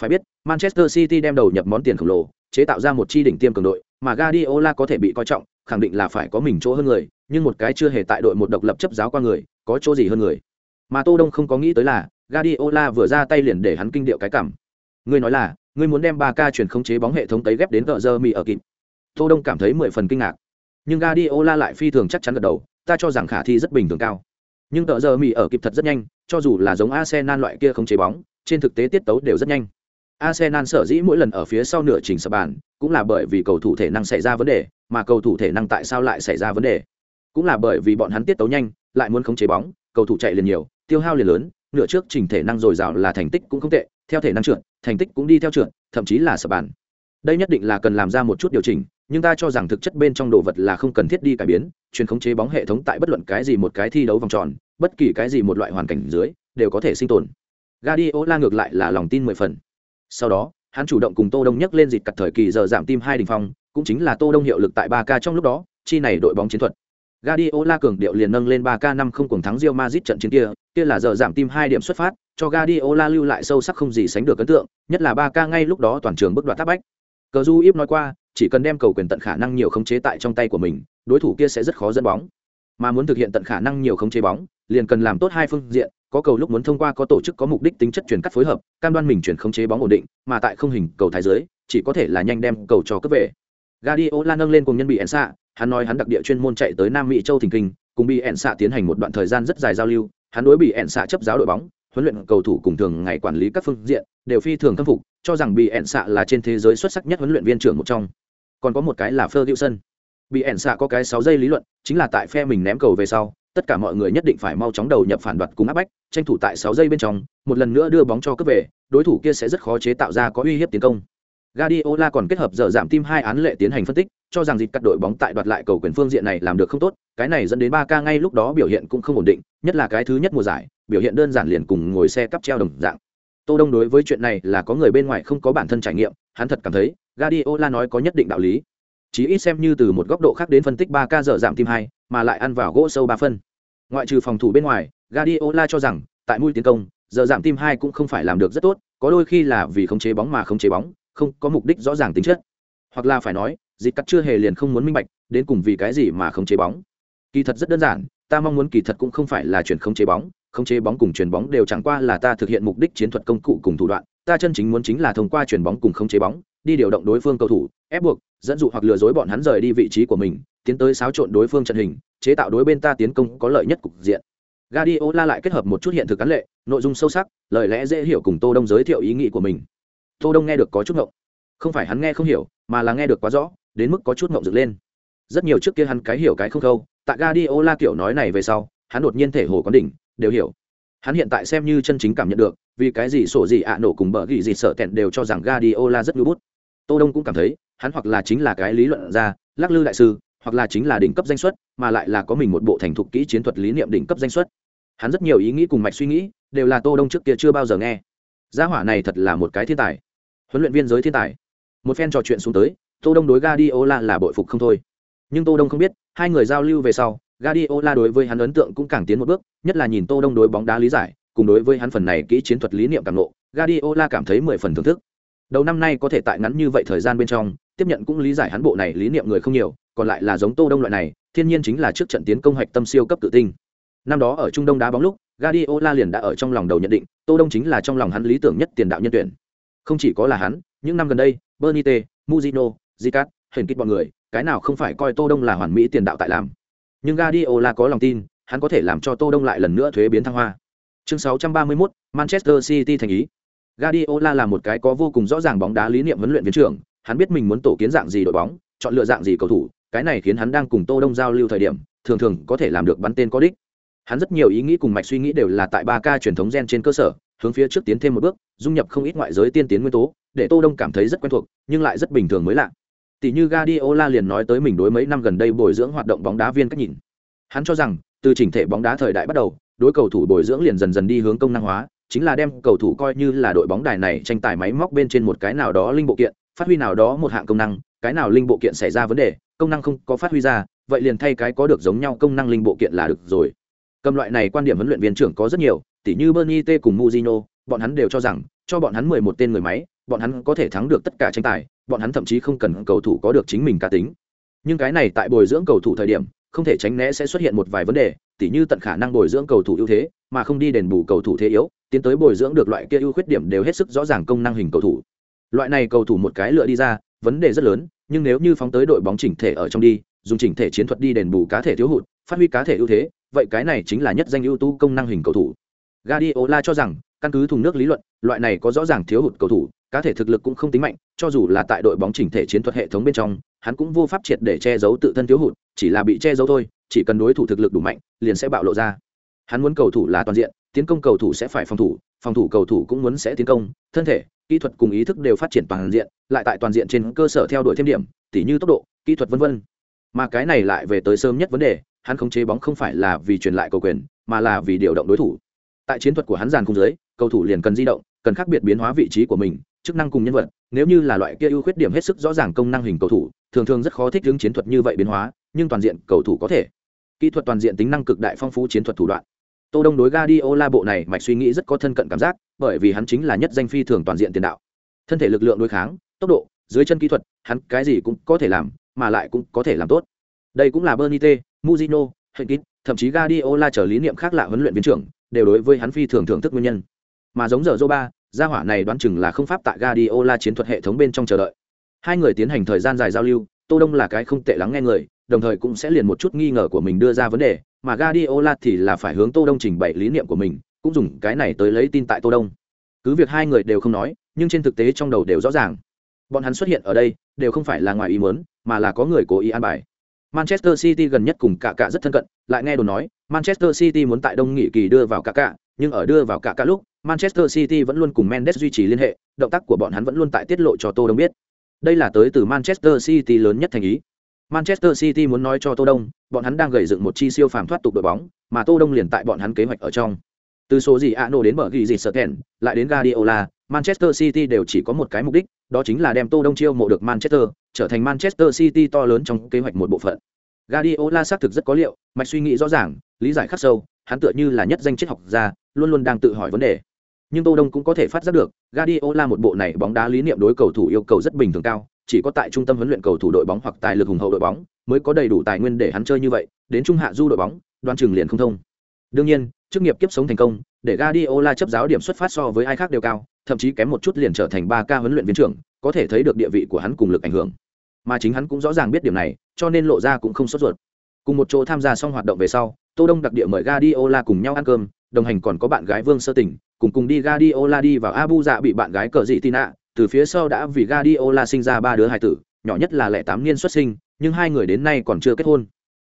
Phải biết, Manchester City đem đầu nhập món tiền khổng lồ, chế tạo ra một chi đỉnh tiêm cường đội, mà Guardiola có thể bị coi trọng, khẳng định là phải có mình chỗ hơn người, nhưng một cái chưa hề tại đội một độc lập chấp giáo qua người, có chỗ gì hơn người. Mà Tô Đông không có nghĩ tới là, Guardiola vừa ra tay liền để hắn kinh điệu cái cảm. Ngươi nói là, ngươi muốn đem 3K chuyển khống chế bóng hệ thống tấy ghép đến tợ giờ mì ở kịp. Tô Đông cảm thấy mười phần kinh ngạc. Nhưng Guardiola lại phi thường chắc chắn gật đầu, ta cho rằng khả thi rất bình thường cao. Nhưng tợ giờ mì ở kịp thật rất nhanh, cho dù là giống Arsenal loại kia không chế bóng, trên thực tế tiết tấu đều rất nhanh. Arsenal sở dĩ mỗi lần ở phía sau nửa chỉnh sập bàn, cũng là bởi vì cầu thủ thể năng xảy ra vấn đề, mà cầu thủ thể năng tại sao lại xảy ra vấn đề? Cũng là bởi vì bọn hắn tiết tấu nhanh, lại muốn khống chế bóng, cầu thủ chạy liền nhiều, tiêu hao liền lớn, nửa trước trình thể năng dồi dào là thành tích cũng không tệ, theo thể năng trượt, thành tích cũng đi theo trượt, thậm chí là sập bàn. Đây nhất định là cần làm ra một chút điều chỉnh, nhưng ta cho rằng thực chất bên trong đồ vật là không cần thiết đi cải biến, truyền khống chế bóng hệ thống tại bất luận cái gì một cái thi đấu vòng tròn, bất kỳ cái gì một loại hoàn cảnh dưới, đều có thể sinh tồn. Guardiola ngược lại là lòng tin mười phần. Sau đó, hắn chủ động cùng Tô Đông nhắc lên dịch cật thời kỳ giờ giảm tim hai đỉnh phong, cũng chính là Tô Đông hiệu lực tại 3K trong lúc đó, chi này đội bóng chiến thuật. Guardiola cường điệu liền nâng lên 3K năm không cùng thắng Real Madrid trận chiến kia, kia là giờ giảm tim hai điểm xuất phát, cho Guardiola lưu lại sâu sắc không gì sánh được ấn tượng, nhất là 3K ngay lúc đó toàn trường bước đoạt tháp bách. Cờ Du Íp nói qua, chỉ cần đem cầu quyền tận khả năng nhiều khống chế tại trong tay của mình, đối thủ kia sẽ rất khó dẫn bóng. Mà muốn thực hiện tận khả năng nhiều khống chế bóng, liền cần làm tốt hai phương diện, có cầu lúc muốn thông qua có tổ chức có mục đích tính chất chuyển cắt phối hợp, cam đoan mình chuyển khống chế bóng ổn định, mà tại không hình cầu thái dưới, chỉ có thể là nhanh đem cầu cho cấp về. Guardiola nâng lên cùng nhân bị Ensa, hắn nói hắn đặc địa chuyên môn chạy tới Nam Mỹ châu thỉnh kinh, cùng bị Ensa tiến hành một đoạn thời gian rất dài giao lưu, hắn đối bị Ensa chấp giáo đội bóng, huấn luyện cầu thủ cùng thường ngày quản lý các phương diện, đều phi thường khâm phục, cho rằng bị Ensa là trên thế giới xuất sắc nhất huấn luyện viên trưởng một trong. Còn có một cái là Ferguson. Bị Ensa có cái 6 giây lý luận, chính là tại phe mình ném cầu về sau, tất cả mọi người nhất định phải mau chóng đầu nhập phản đoạt cùng áp bách, tranh thủ tại 6 giây bên trong, một lần nữa đưa bóng cho cướp về, đối thủ kia sẽ rất khó chế tạo ra có uy hiếp tiến công. Guardiola còn kết hợp giờ giảm tim hai án lệ tiến hành phân tích, cho rằng dịch cắt đội bóng tại đoạt lại cầu quyền phương diện này làm được không tốt, cái này dẫn đến 3K ngay lúc đó biểu hiện cũng không ổn định, nhất là cái thứ nhất mùa giải, biểu hiện đơn giản liền cùng ngồi xe cắp treo đồng dạng. Tô Đông đối với chuyện này là có người bên ngoài không có bản thân trải nghiệm, hắn thật cảm thấy Guardiola nói có nhất định đạo lý. Chỉ ít xem như từ một góc độ khác đến phân tích 3K giờ giảm tim hai, mà lại ăn vào gỗ sâu 3 phân. Ngoại trừ phòng thủ bên ngoài, Guardiola cho rằng tại mũi tiến công, giờ giảm tim hai cũng không phải làm được rất tốt, có đôi khi là vì không chế bóng mà không chế bóng, không có mục đích rõ ràng tính chất. Hoặc là phải nói, dịch cắt chưa hề liền không muốn minh bạch, đến cùng vì cái gì mà không chế bóng. Kỳ thật rất đơn giản, ta mong muốn kỳ thật cũng không phải là chuyển không chế bóng, không chế bóng cùng chuyển bóng đều chẳng qua là ta thực hiện mục đích chiến thuật công cụ cùng thủ đoạn, ta chân chính muốn chính là thông qua chuyển bóng cùng không chế bóng, đi điều động đối phương cầu thủ, ép buộc, dẫn dụ hoặc lừa dối bọn hắn rời đi vị trí của mình, tiến tới xáo trộn đối phương trận hình, chế tạo đối bên ta tiến công có lợi nhất cục diện. Guardiola lại kết hợp một chút hiện thực cán lệ, nội dung sâu sắc, lời lẽ dễ hiểu cùng tô đông giới thiệu ý nghĩ của mình tô đông nghe được có chút ngộng. Không phải hắn nghe không hiểu, mà là nghe được quá rõ, đến mức có chút ngộng dựng lên. Rất nhiều trước kia hắn cái hiểu cái không khâu, tại Guardiola kiểu nói này về sau, hắn đột nhiên thể hồ có đỉnh, đều hiểu. Hắn hiện tại xem như chân chính cảm nhận được, vì cái gì sổ gì ạ nổ cùng bờ gỉ gì sợ tẹn đều cho rằng Guardiola rất nhu bút. Tô đông cũng cảm thấy, hắn hoặc là chính là cái lý luận ra lắc lư đại sư, hoặc là chính là đỉnh cấp danh xuất, mà lại là có mình một bộ thành thục kỹ chiến thuật lý niệm đỉnh cấp danh xuất. Hắn rất nhiều ý nghĩ cùng mạch suy nghĩ, đều là tô đông trước kia chưa bao giờ nghe gia hỏa này thật là một cái thiên tài. Huấn luyện viên giới thiên tài. Một phen trò chuyện xuống tới, tô đông đối gadiola là bội phục không thôi. Nhưng tô đông không biết, hai người giao lưu về sau gadiola đối với hắn ấn tượng cũng càng tiến một bước, nhất là nhìn tô đông đối bóng đá lý giải, cùng đối với hắn phần này kỹ chiến thuật lý niệm càng lộ gadiola cảm thấy mười phần thưởng thức. Đầu năm nay có thể tại ngắn như vậy thời gian bên trong, tiếp nhận cũng lý giải hắn bộ này lý niệm người không nhiều, còn lại là giống tô đông loại này, thiên nhiên chính là trước trận tiến công hạch tâm siêu cấp tự tinh năm đó ở trung đông đá bóng lúc Guardiola liền đã ở trong lòng đầu nhận định tô đông chính là trong lòng hắn lý tưởng nhất tiền đạo nhân tuyển. Không chỉ có là hắn những năm gần đây bernite Mujino, zicat hình kích bọn người cái nào không phải coi tô đông là hoàn mỹ tiền đạo tại làm. Nhưng Guardiola có lòng tin hắn có thể làm cho tô đông lại lần nữa thuế biến thăng hoa. Chương 631, manchester city thành ý. Guardiola là một cái có vô cùng rõ ràng bóng đá lý niệm huấn luyện viên trưởng hắn biết mình muốn tổ kiến dạng gì đội bóng chọn lựa dạng gì cầu thủ cái này khiến hắn đang cùng tô đông giao lưu thời điểm thường thường có thể làm được bắn tên có đích hắn rất nhiều ý nghĩ cùng mạch suy nghĩ đều là tại ba ca truyền thống gen trên cơ sở, hướng phía trước tiến thêm một bước, dung nhập không ít ngoại giới tiên tiến nguyên tố, để tô đông cảm thấy rất quen thuộc, nhưng lại rất bình thường mới lạ. Tỷ như Guardiola liền nói tới mình đối mấy năm gần đây bồi dưỡng hoạt động bóng đá viên cách nhìn. Hắn cho rằng, từ chỉnh thể bóng đá thời đại bắt đầu, đối cầu thủ bồi dưỡng liền dần dần đi hướng công năng hóa, chính là đem cầu thủ coi như là đội bóng đài này tranh tài máy móc bên trên một cái nào đó linh bộ kiện, phát huy nào đó một hạng công năng, cái nào linh bộ kiện xảy ra vấn đề, công năng không có phát huy ra, vậy liền thay cái có được giống nhau công năng linh bộ kiện là được rồi cầm loại này quan điểm huấn luyện viên trưởng có rất nhiều, tỉ như bernie t cùng muzino bọn hắn đều cho rằng, cho bọn hắn mười một tên người máy, bọn hắn có thể thắng được tất cả tranh tài, bọn hắn thậm chí không cần cầu thủ có được chính mình cá tính. Nhưng cái này tại bồi dưỡng cầu thủ thời điểm, không thể tránh né sẽ xuất hiện một vài vấn đề, tỉ như tận khả năng bồi dưỡng cầu thủ ưu thế, mà không đi đền bù cầu thủ thế yếu, tiến tới bồi dưỡng được loại kia ưu khuyết điểm đều hết sức rõ ràng công năng hình cầu thủ. Loại này cầu thủ một cái lựa đi ra, vấn đề rất lớn, nhưng nếu như phóng tới đội bóng chỉnh thể ở trong đi, dùng chỉnh thể chiến thuật đi đền bù cá thể thiếu hụt phát huy cá thể ưu thế, vậy cái này chính là nhất danh ưu tú công năng hình cầu thủ. Guardiola cho rằng, căn cứ thùng nước lý luận, loại này có rõ ràng thiếu hụt cầu thủ, cá thể thực lực cũng không tính mạnh, cho dù là tại đội bóng chỉnh thể chiến thuật hệ thống bên trong, hắn cũng vô pháp triệt để che giấu tự thân thiếu hụt, chỉ là bị che giấu thôi, chỉ cần đối thủ thực lực đủ mạnh, liền sẽ bạo lộ ra. Hắn muốn cầu thủ là toàn diện, tiến công cầu thủ sẽ phải phòng thủ phòng thủ cầu thủ cũng muốn sẽ tiến công, thân thể, kỹ thuật cùng ý thức đều phát triển toàn diện, lại tại toàn diện trên cơ sở theo đuổi thêm điểm, tỉ như tốc độ, kỹ thuật vân vân. Mà cái này lại về tới sớm nhất vấn đề hắn khống chế bóng không phải là vì truyền lại cầu quyền mà là vì điều động đối thủ. Tại chiến thuật của hắn giàn cung dưới cầu thủ liền cần di động cần khác biệt biến hóa vị trí của mình chức năng cùng nhân vật. Nếu như là loại kia ưu khuyết điểm hết sức rõ ràng công năng hình cầu thủ thường thường rất khó thích ứng chiến thuật như vậy biến hóa nhưng toàn diện cầu thủ có thể. Kỹ thuật toàn diện tính năng cực đại phong phú chiến thuật thủ đoạn. Tô đông đối Guardiola bộ này mạch suy nghĩ rất có thân cận cảm giác bởi vì hắn chính là nhất danh phi thường toàn diện tiền đạo. Thân thể lực lượng đối kháng tốc độ dưới chân kỹ thuật hắn cái gì cũng có thể làm mà lại cũng có thể làm tốt. Đây cũng là Bernite, Mujino, Hinkit, thậm chí Guardiola trở lý niệm khác lạ huấn luyện viên trưởng đều đối với hắn phi thường thưởng thức nguyên nhân. Mà giống giờ Zoba, gia hỏa này đoán chừng là không pháp tại Guardiola chiến thuật hệ thống bên trong chờ đợi. Hai người tiến hành thời gian dài giao lưu tô đông là cái không tệ lắng nghe người đồng thời cũng sẽ liền một chút nghi ngờ của mình đưa ra vấn đề mà Guardiola thì là phải hướng tô đông trình bày lý niệm của mình cũng dùng cái này tới lấy tin tại tô đông. Cứ việc hai người đều không nói nhưng trên thực tế trong đầu đều rõ ràng. Bọn hắn xuất hiện ở đây đều không phải là ngoài ý muốn mà là có người cố ý an bài manchester city gần nhất cùng cả cả rất thân cận lại nghe đồn nói manchester city muốn tại đông nghị kỳ đưa vào cả cả nhưng ở đưa vào cả cả lúc manchester city vẫn luôn cùng mendes duy trì liên hệ động tác của bọn hắn vẫn luôn tại tiết lộ cho tô đông biết. Đây là tới từ manchester city lớn nhất thành ý. Manchester city muốn nói cho tô đông bọn hắn đang gầy dựng một chi siêu phàm thoát tục đội bóng mà tô đông liền tại bọn hắn kế hoạch ở trong. Từ số gì Ano đến mở ghi gì sợ lại đến Guardiola, Manchester City đều chỉ có một cái mục đích, đó chính là đem Tô Đông chiêu mộ được Manchester, trở thành Manchester City to lớn trong kế hoạch một bộ phận. Guardiola xác thực rất có liệu, mạch suy nghĩ rõ ràng, lý giải khắc sâu, hắn tựa như là nhất danh triết học gia, luôn luôn đang tự hỏi vấn đề. Nhưng Tô Đông cũng có thể phát giác được, Guardiola một bộ này bóng đá lý niệm đối cầu thủ yêu cầu rất bình thường cao, chỉ có tại trung tâm huấn luyện cầu thủ đội bóng hoặc tài lực hùng hậu đội bóng mới có đầy đủ tài nguyên để hắn chơi như vậy, đến trung hạ du đội bóng, đoan chừng liền không thông. Đương nhiên, chức nghiệp kiếp sống thành công, để Guardiola chấp giáo điểm xuất phát so với ai khác đều cao, thậm chí kém một chút liền trở thành ba ca huấn luyện viên trưởng, có thể thấy được địa vị của hắn cùng lực ảnh hưởng. Mà chính hắn cũng rõ ràng biết điểm này, cho nên lộ ra cũng không sốt ruột. Cùng một chỗ tham gia xong hoạt động về sau, Tô Đông đặc địa mời Guardiola cùng nhau ăn cơm, đồng hành còn có bạn gái Vương Sơ Tình, cùng cùng đi Guardiola đi vào Abu Dạ bị bạn gái cờ dị Tina, từ phía sau đã vì Guardiola sinh ra ba đứa hài tử, nhỏ nhất là lẻ tám niên xuất sinh, nhưng hai người đến nay còn chưa kết hôn.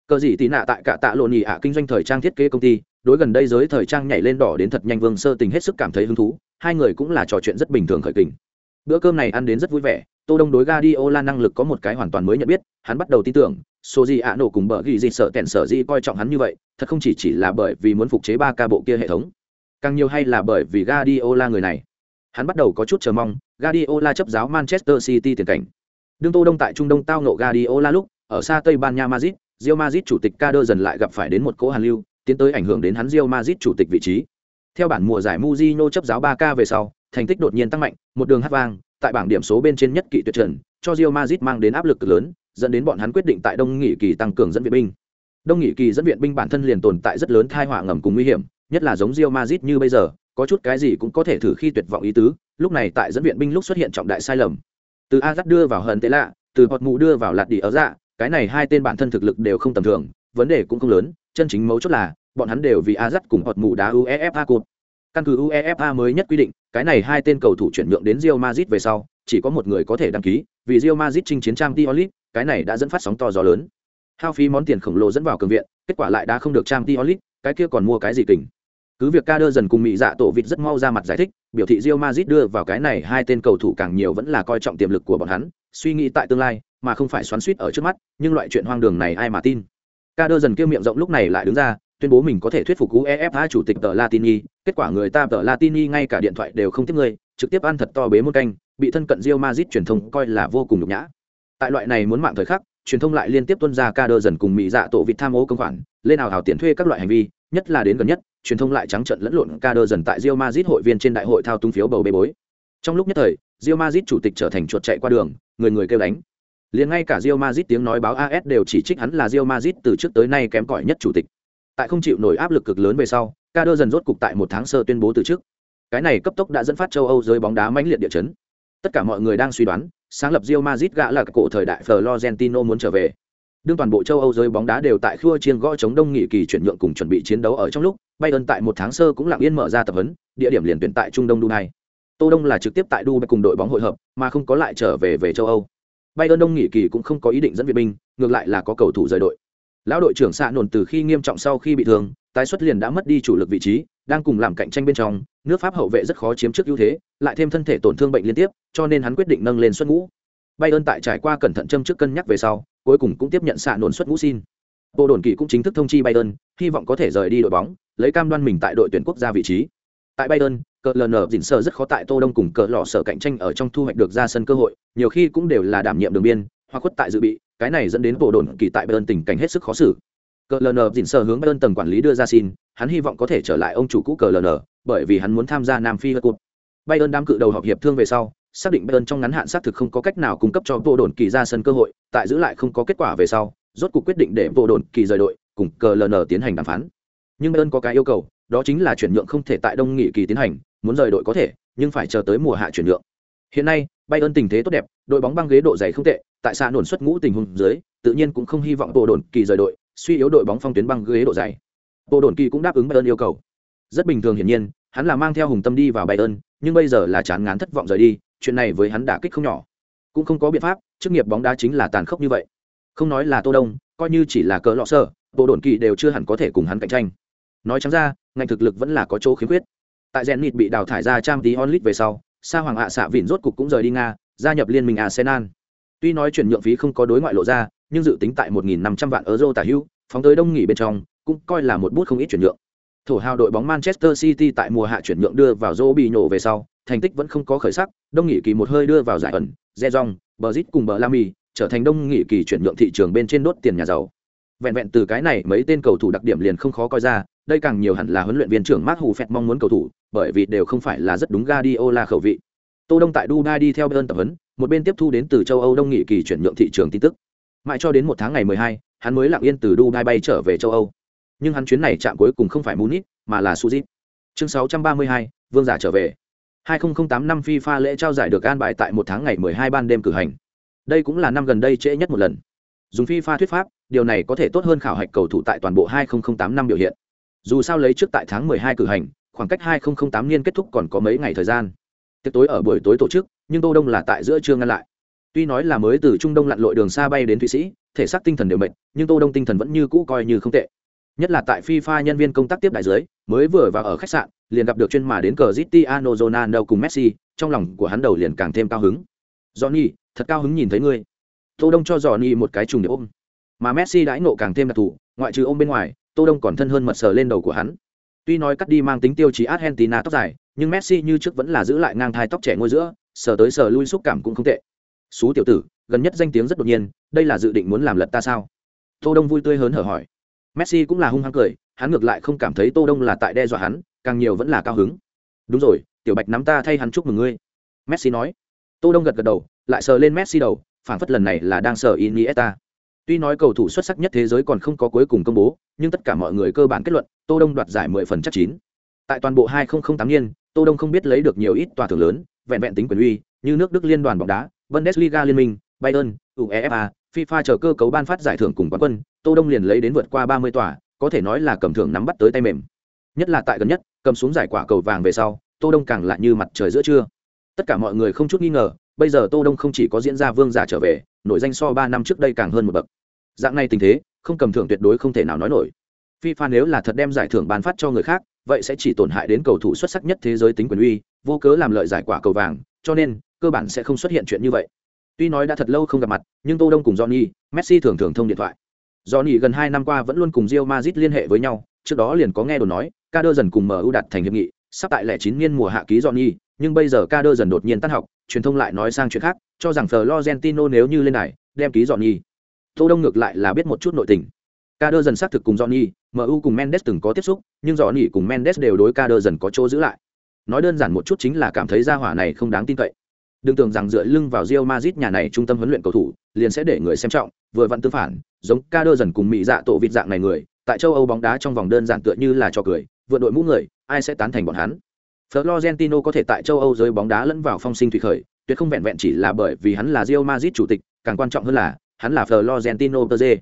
Cờ dị Tina tại cả tạ lộn nhị ạ kinh doanh thời trang thiết kế công ty, đối gần đây giới thời trang nhảy lên đỏ đến thật nhanh vương sơ tình hết sức cảm thấy hứng thú, hai người cũng là trò chuyện rất bình thường khởi kình. Bữa cơm này ăn đến rất vui vẻ, tô đông đối Guardiola năng lực có một cái hoàn toàn mới nhận biết, hắn bắt đầu tin tưởng, số gì ạ nổ cùng bờ ghi gì sợ kẹn sở gì coi trọng hắn như vậy, thật không chỉ chỉ là bởi vì muốn phục chế ba ca bộ kia hệ thống, càng nhiều hay là bởi vì Guardiola người này. Hắn bắt đầu có chút chờ mong, Guardiola chấp giáo Manchester City tiền cảnh. Đương tô đông tại trung đông tao nộ Guardiola lúc, ở xa tây ban nha Madrid, Real Madrid chủ tịch Kader dần lại gặp phải đến một cỗ hàn lưu tiến tới ảnh hưởng đến hắn Real Madrid chủ tịch vị trí. Theo bản mùa giải Mourinho chấp giáo 3K về sau, thành tích đột nhiên tăng mạnh, một đường hát vang, tại bảng điểm số bên trên nhất kỵ tuyệt trần, cho Real Madrid mang đến áp lực lớn, dẫn đến bọn hắn quyết định tại Đông Nghị kỳ tăng cường dẫn viện binh. Đông Nghị kỳ dẫn viện binh bản thân liền tồn tại rất lớn tai họa ngầm cùng nguy hiểm, nhất là giống Real Madrid như bây giờ, có chút cái gì cũng có thể thử khi tuyệt vọng ý tứ, lúc này tại dẫn viện binh lúc xuất hiện trọng đại sai lầm. Từ Azat đưa vào hận tệ lạ, từ Hột Mù đưa vào Lạt Đi ở dạ, cái này hai tên bản thân thực lực đều không tầm thường, vấn đề cũng không lớn, chân chính mấu chốt là bọn hắn đều vì Azat cùng hột mù đá UEFA cột. Căn cứ UEFA mới nhất quy định, cái này hai tên cầu thủ chuyển nhượng đến Real Madrid về sau, chỉ có một người có thể đăng ký, vì Real Madrid chinh chiến Champions League, cái này đã dẫn phát sóng to gió lớn. Hao phí món tiền khổng lồ dẫn vào cường viện, kết quả lại đã không được Champions League, cái kia còn mua cái gì kỉnh. Cứ việc Kader dần cùng mỹ dạ tổ vịt rất mau ra mặt giải thích, biểu thị Real Madrid đưa vào cái này hai tên cầu thủ càng nhiều vẫn là coi trọng tiềm lực của bọn hắn, suy nghĩ tại tương lai, mà không phải xoắn xuýt ở trước mắt, nhưng loại chuyện hoang đường này ai mà tin. Kader dần kêu miệng rộng lúc này lại đứng ra, tuyên bố mình có thể thuyết phục uefa chủ tịch tờ latini. Kết quả người ta tờ latini ngay cả điện thoại đều không tiếp người trực tiếp ăn thật to bế một canh bị thân cận rio mazit truyền thông coi là vô cùng nhục nhã. Tại loại này muốn mạng thời khắc truyền thông lại liên tiếp tuân ra ca đơ dần cùng mỹ dạ tổ vịt tham ô công khoản lên nào hào tiền thuê các loại hành vi nhất là đến gần nhất truyền thông lại trắng trận lẫn lộn ca đơ dần tại rio mazit hội viên trên đại hội thao túng phiếu bầu bê bối. Trong lúc nhất thời rio mazit chủ tịch trở thành chuột chạy qua đường người người kêu đánh liền ngay cả Real Madrid tiếng nói báo as đều chỉ trích hắn là Real Madrid từ trước tới nay kém cỏi nhất chủ tịch. Tại không chịu nổi áp lực cực lớn về sau ca dần rốt cục tại một tháng sơ tuyên bố từ trước cái này cấp tốc đã dẫn phát châu âu giới bóng đá mãnh liệt địa chấn. Tất cả mọi người đang suy đoán, sáng lập Real Madrid gã là cổ thời đại florentino muốn trở về. Đương toàn bộ châu âu giới bóng đá đều tại khua chiên gõ chống đông nghị kỳ chuyển nhượng cùng chuẩn bị chiến đấu ở trong lúc, bayern tại một tháng sơ cũng lặng yên mở ra tập huấn, địa điểm liền tuyển tại trung đông dubai tô đông là trực tiếp tại dubai cùng đội bóng hội hợp, mà không có lại trở về về châu âu bayern đông nghị kỳ cũng không có ý định dẫn viện binh, ngược lại là có cầu thủ rời đội. Lão đội trưởng xạ nổn từ khi nghiêm trọng sau khi bị thương, tái xuất liền đã mất đi chủ lực vị trí, đang cùng làm cạnh tranh bên trong, nước pháp hậu vệ rất khó chiếm trước ưu thế, lại thêm thân thể tổn thương bệnh liên tiếp, cho nên hắn quyết định nâng lên xuất ngũ. Bayern tại trải qua cẩn thận châm trước cân nhắc về sau, cuối cùng cũng tiếp nhận xạ nổn xuất ngũ xin. Bộ đồn kỳ cũng chính thức thông chi bayern, hy vọng có thể rời đi đội bóng, lấy cam đoan mình tại đội tuyển quốc gia vị trí tại bayern, cờ ln dỉn sở rất khó tại tô đông cùng cờ lọ sở cạnh tranh ở trong thu hoạch được ra sân cơ hội, nhiều khi cũng đều là đảm nhiệm đường biên, hoặc khuất tại dự bị, cái này dẫn đến bộ đồn kỳ tại bayern tình cảnh hết sức khó xử. Cờ ln dỉn sở hướng bayern tầng quản lý đưa ra xin, hắn hy vọng có thể trở lại ông chủ cũ cờ ln bởi vì hắn muốn tham gia nam phi cup. Bayern đám cự đầu họp hiệp thương về sau, xác định bayern trong ngắn hạn xác thực không có cách nào cung cấp cho bộ đồn kỳ ra sân cơ hội, tại giữ lại không có kết quả về sau, rốt cuộc quyết định để bộ đồn kỳ rời đội, cùng cờ ln tiến hành đàm phán. Nhưng bayern có cái yêu cầu đó chính là chuyển nhượng không thể tại đông nghị kỳ tiến hành, muốn rời đội có thể, nhưng phải chờ tới mùa hạ chuyển nhượng. Hiện nay, bayern tình thế tốt đẹp, đội bóng băng ghế độ dày không tệ, tại xa nổn xuất ngũ tình huống dưới, tự nhiên cũng không hy vọng bộ đồn kỳ rời đội, suy yếu đội bóng phong tuyến băng ghế độ dày. Bộ đồn kỳ cũng đáp ứng bayern yêu cầu. Rất bình thường hiển nhiên, hắn là mang theo hùng tâm đi vào bayern, nhưng bây giờ là chán ngán thất vọng rời đi, chuyện này với hắn đả kích không nhỏ. Cũng không có biện pháp, chức nghiệp bóng đá chính là tàn khốc như vậy. Không nói là tô đông, coi như chỉ là cỡ lọ sơ bộ đồn kỳ đều chưa hẳn có thể cùng hắn cạnh tranh. Nói chẳng ra ngành thực lực vẫn là có chỗ khiếm khuyết. Tại rèn nịt bị đào thải ra trang tí onlit về sau, sa hoàng hạ xạ vịn rốt cục cũng rời đi nga, gia nhập liên minh arsenal. Tuy nói chuyển nhượng phí không có đối ngoại lộ ra, nhưng dự tính tại 1.500 vạn euro tả hữu, phóng tới đông nghỉ bên trong, cũng coi là một bút không ít chuyển nhượng. Thổ hào đội bóng manchester city tại mùa hạ chuyển nhượng đưa vào joe bị nhổ về sau, thành tích vẫn không có khởi sắc, đông nghỉ kỳ một hơi đưa vào giải ẩn re rong bờ zit cùng bờ lami trở thành đông nghỉ kỳ chuyển nhượng thị trường bên trên đốt tiền nhà giàu vẹn vẹn từ cái này mấy tên cầu thủ đặc điểm liền không khó coi ra đây càng nhiều hẳn là huấn luyện viên trưởng Mark Hù Phẹt mong muốn cầu thủ, bởi vì đều không phải là rất đúng Guardiola khẩu vị. Tô Đông tại Dubai đi theo bên tập huấn, một bên tiếp thu đến từ châu Âu đông nghị kỳ chuyển nhượng thị trường tin tức. Mãi cho đến một tháng ngày 12, hắn mới lặng yên từ Dubai bay trở về châu Âu. Nhưng hắn chuyến này chạm cuối cùng không phải Munich, mà là Suzit. Chương 632, Vương giả trở về. 2008 năm FIFA lễ trao giải được an bài tại một tháng ngày 12 ban đêm cử hành. Đây cũng là năm gần đây trễ nhất một lần. Dùng FIFA thuyết pháp, điều này có thể tốt hơn khảo hạch cầu thủ tại toàn bộ 2008 năm biểu hiện. Dù sao lấy trước tại tháng 12 cử hành, khoảng cách 2008 niên kết thúc còn có mấy ngày thời gian. Tiệc tối ở buổi tối tổ chức, nhưng Tô Đông là tại giữa trưa ngăn lại. Tuy nói là mới từ Trung Đông lặn lội đường xa bay đến Thụy Sĩ, thể xác tinh thần đều mệt, nhưng Tô Đông tinh thần vẫn như cũ coi như không tệ. Nhất là tại FIFA nhân viên công tác tiếp đại dưới, mới vừa vào ở khách sạn, liền gặp được chuyên mà đến cờ Cristiano Ronaldo cùng Messi, trong lòng của hắn đầu liền càng thêm cao hứng. Johnny, thật cao hứng nhìn thấy ngươi. Tô Đông cho Johnny một cái trùng để ôm. Mà Messi đãi nộ càng thêm đặc thù, ngoại trừ ôm bên ngoài, Tô Đông còn thân hơn mật sờ lên đầu của hắn. Tuy nói cắt đi mang tính tiêu chí Argentina tóc dài, nhưng Messi như trước vẫn là giữ lại ngang thai tóc trẻ ngôi giữa, sờ tới sờ lui xúc cảm cũng không tệ. Xú tiểu tử, gần nhất danh tiếng rất đột nhiên, đây là dự định muốn làm lật ta sao? Tô Đông vui tươi hớn hở hỏi. Messi cũng là hung hăng cười, hắn ngược lại không cảm thấy Tô Đông là tại đe dọa hắn, càng nhiều vẫn là cao hứng đúng rồi tiểu bạch nắm ta thay hắn chúc mừng ngươi messi nói tô đông gật gật đầu lại sờ lên messi đầu phản phất lần này là đang sợ iniesta. Tuy nói cầu thủ xuất sắc nhất thế giới còn không có cuối cùng công bố, nhưng tất cả mọi người cơ bản kết luận, tô đông đoạt giải 10 phần chắc chín. Tại toàn bộ 2008 niên, tô đông không biết lấy được nhiều ít tòa thưởng lớn, vẹn vẹn tính quyền uy, như nước đức liên đoàn bóng đá, bundesliga liên minh, bayern, uefa, fifa chờ cơ cấu ban phát giải thưởng cùng quán quân, tô đông liền lấy đến vượt qua 30 tòa, có thể nói là cầm thưởng nắm bắt tới tay mềm. Nhất là tại gần nhất, cầm xuống giải quả cầu vàng về sau, tô đông càng lạ như mặt trời giữa trưa. Tất cả mọi người không chút nghi ngờ bây giờ tô đông không chỉ có diễn ra vương giả trở về nội danh so ba năm trước đây càng hơn một bậc. Dạng này tình thế không cầm thưởng tuyệt đối không thể nào nói nổi. Fifa nếu là thật đem giải thưởng bán phát cho người khác vậy sẽ chỉ tổn hại đến cầu thủ xuất sắc nhất thế giới tính quyền uy vô cớ làm lợi giải quả cầu vàng cho nên cơ bản sẽ không xuất hiện chuyện như vậy. Tuy nói đã thật lâu không gặp mặt nhưng tô đông cùng johnny messi thường thường thông điện thoại. Johnny gần hai năm qua vẫn luôn cùng rio mazit liên hệ với nhau trước đó liền có nghe đồn nói ca đơ dần cùng MU đặt thành hiệp nghị, sắp tại lẻ chín niên mùa hạ ký Johnny, nhưng bây giờ ca đơ dần đột nhiên tan học, truyền thông lại nói sang chuyện khác, cho rằng Florentino nếu như lên này, đem ký dọn Nhi tô đông ngược lại là biết một chút nội tình. Ca đơ dần xác thực cùng johnny mu cùng mendes từng có tiếp xúc nhưng johnny cùng mendes đều đối ca đơ dần có chỗ giữ lại. Nói đơn giản một chút chính là cảm thấy gia hỏa này không đáng tin cậy. Đừng tưởng rằng dựa lưng vào Real Madrid nhà này trung tâm huấn luyện cầu thủ liền sẽ để người xem trọng vừa vặn tương phản giống ca đơ dần cùng mỹ dạ tổ vịt dạng này người tại châu âu bóng đá trong vòng đơn giản tựa như là cho cười vượt đội mũ người ai sẽ tán thành bọn hắn? Florentino có thể tại châu âu giới bóng đá lẫn vào phong sinh thủy khởi, tuyệt không vẹn vẹn chỉ là bởi vì hắn là Real Madrid chủ tịch, càng quan trọng hơn là, hắn là Florentino Perez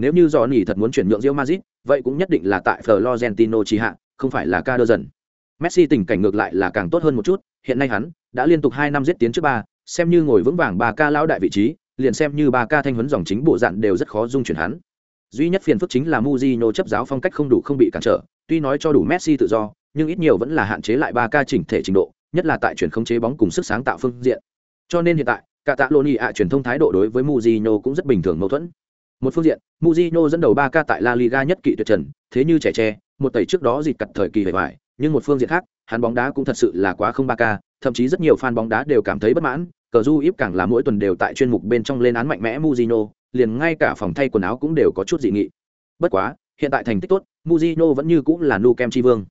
nếu như Johnny thật muốn chuyển nhượng Real Madrid, vậy cũng nhất định là tại Florentino chỉ hạ, không phải là Caderson. Messi tình cảnh ngược lại là càng tốt hơn một chút, hiện nay hắn đã liên tục hai năm giết tiến trước ba, xem như ngồi vững vàng ba ca lão đại vị trí, liền xem như ba ca thanh huấn dòng chính bộ dạng đều rất khó dung chuyển hắn duy nhất phiền phức chính là Mourinho chấp giáo phong cách không đủ không bị cản trở, tuy nói cho đủ Messi tự do nhưng ít nhiều vẫn là hạn chế lại ba ca chỉnh thể trình độ nhất là tại chuyển khống chế bóng cùng sức sáng tạo phương diện cho nên hiện tại cả tạ loni ạ truyền thông thái độ đối với Mujino cũng rất bình thường mâu thuẫn một phương diện Mujino dẫn đầu ba ca tại La Liga nhất kỵ tuyệt trần thế như trẻ tre một tẩy trước đó dịt cặt thời kỳ hề vải nhưng một phương diện khác hắn bóng đá cũng thật sự là quá không ba ca thậm chí rất nhiều fan bóng đá đều cảm thấy bất mãn cờ du íp càng là mỗi tuần đều tại chuyên mục bên trong lên án mạnh mẽ Mujino, liền ngay cả phòng thay quần áo cũng đều có chút dị nghị. Bất quá, hiện tại thành tích tốt, Mujino vẫn như cũng là nu kem chi vương.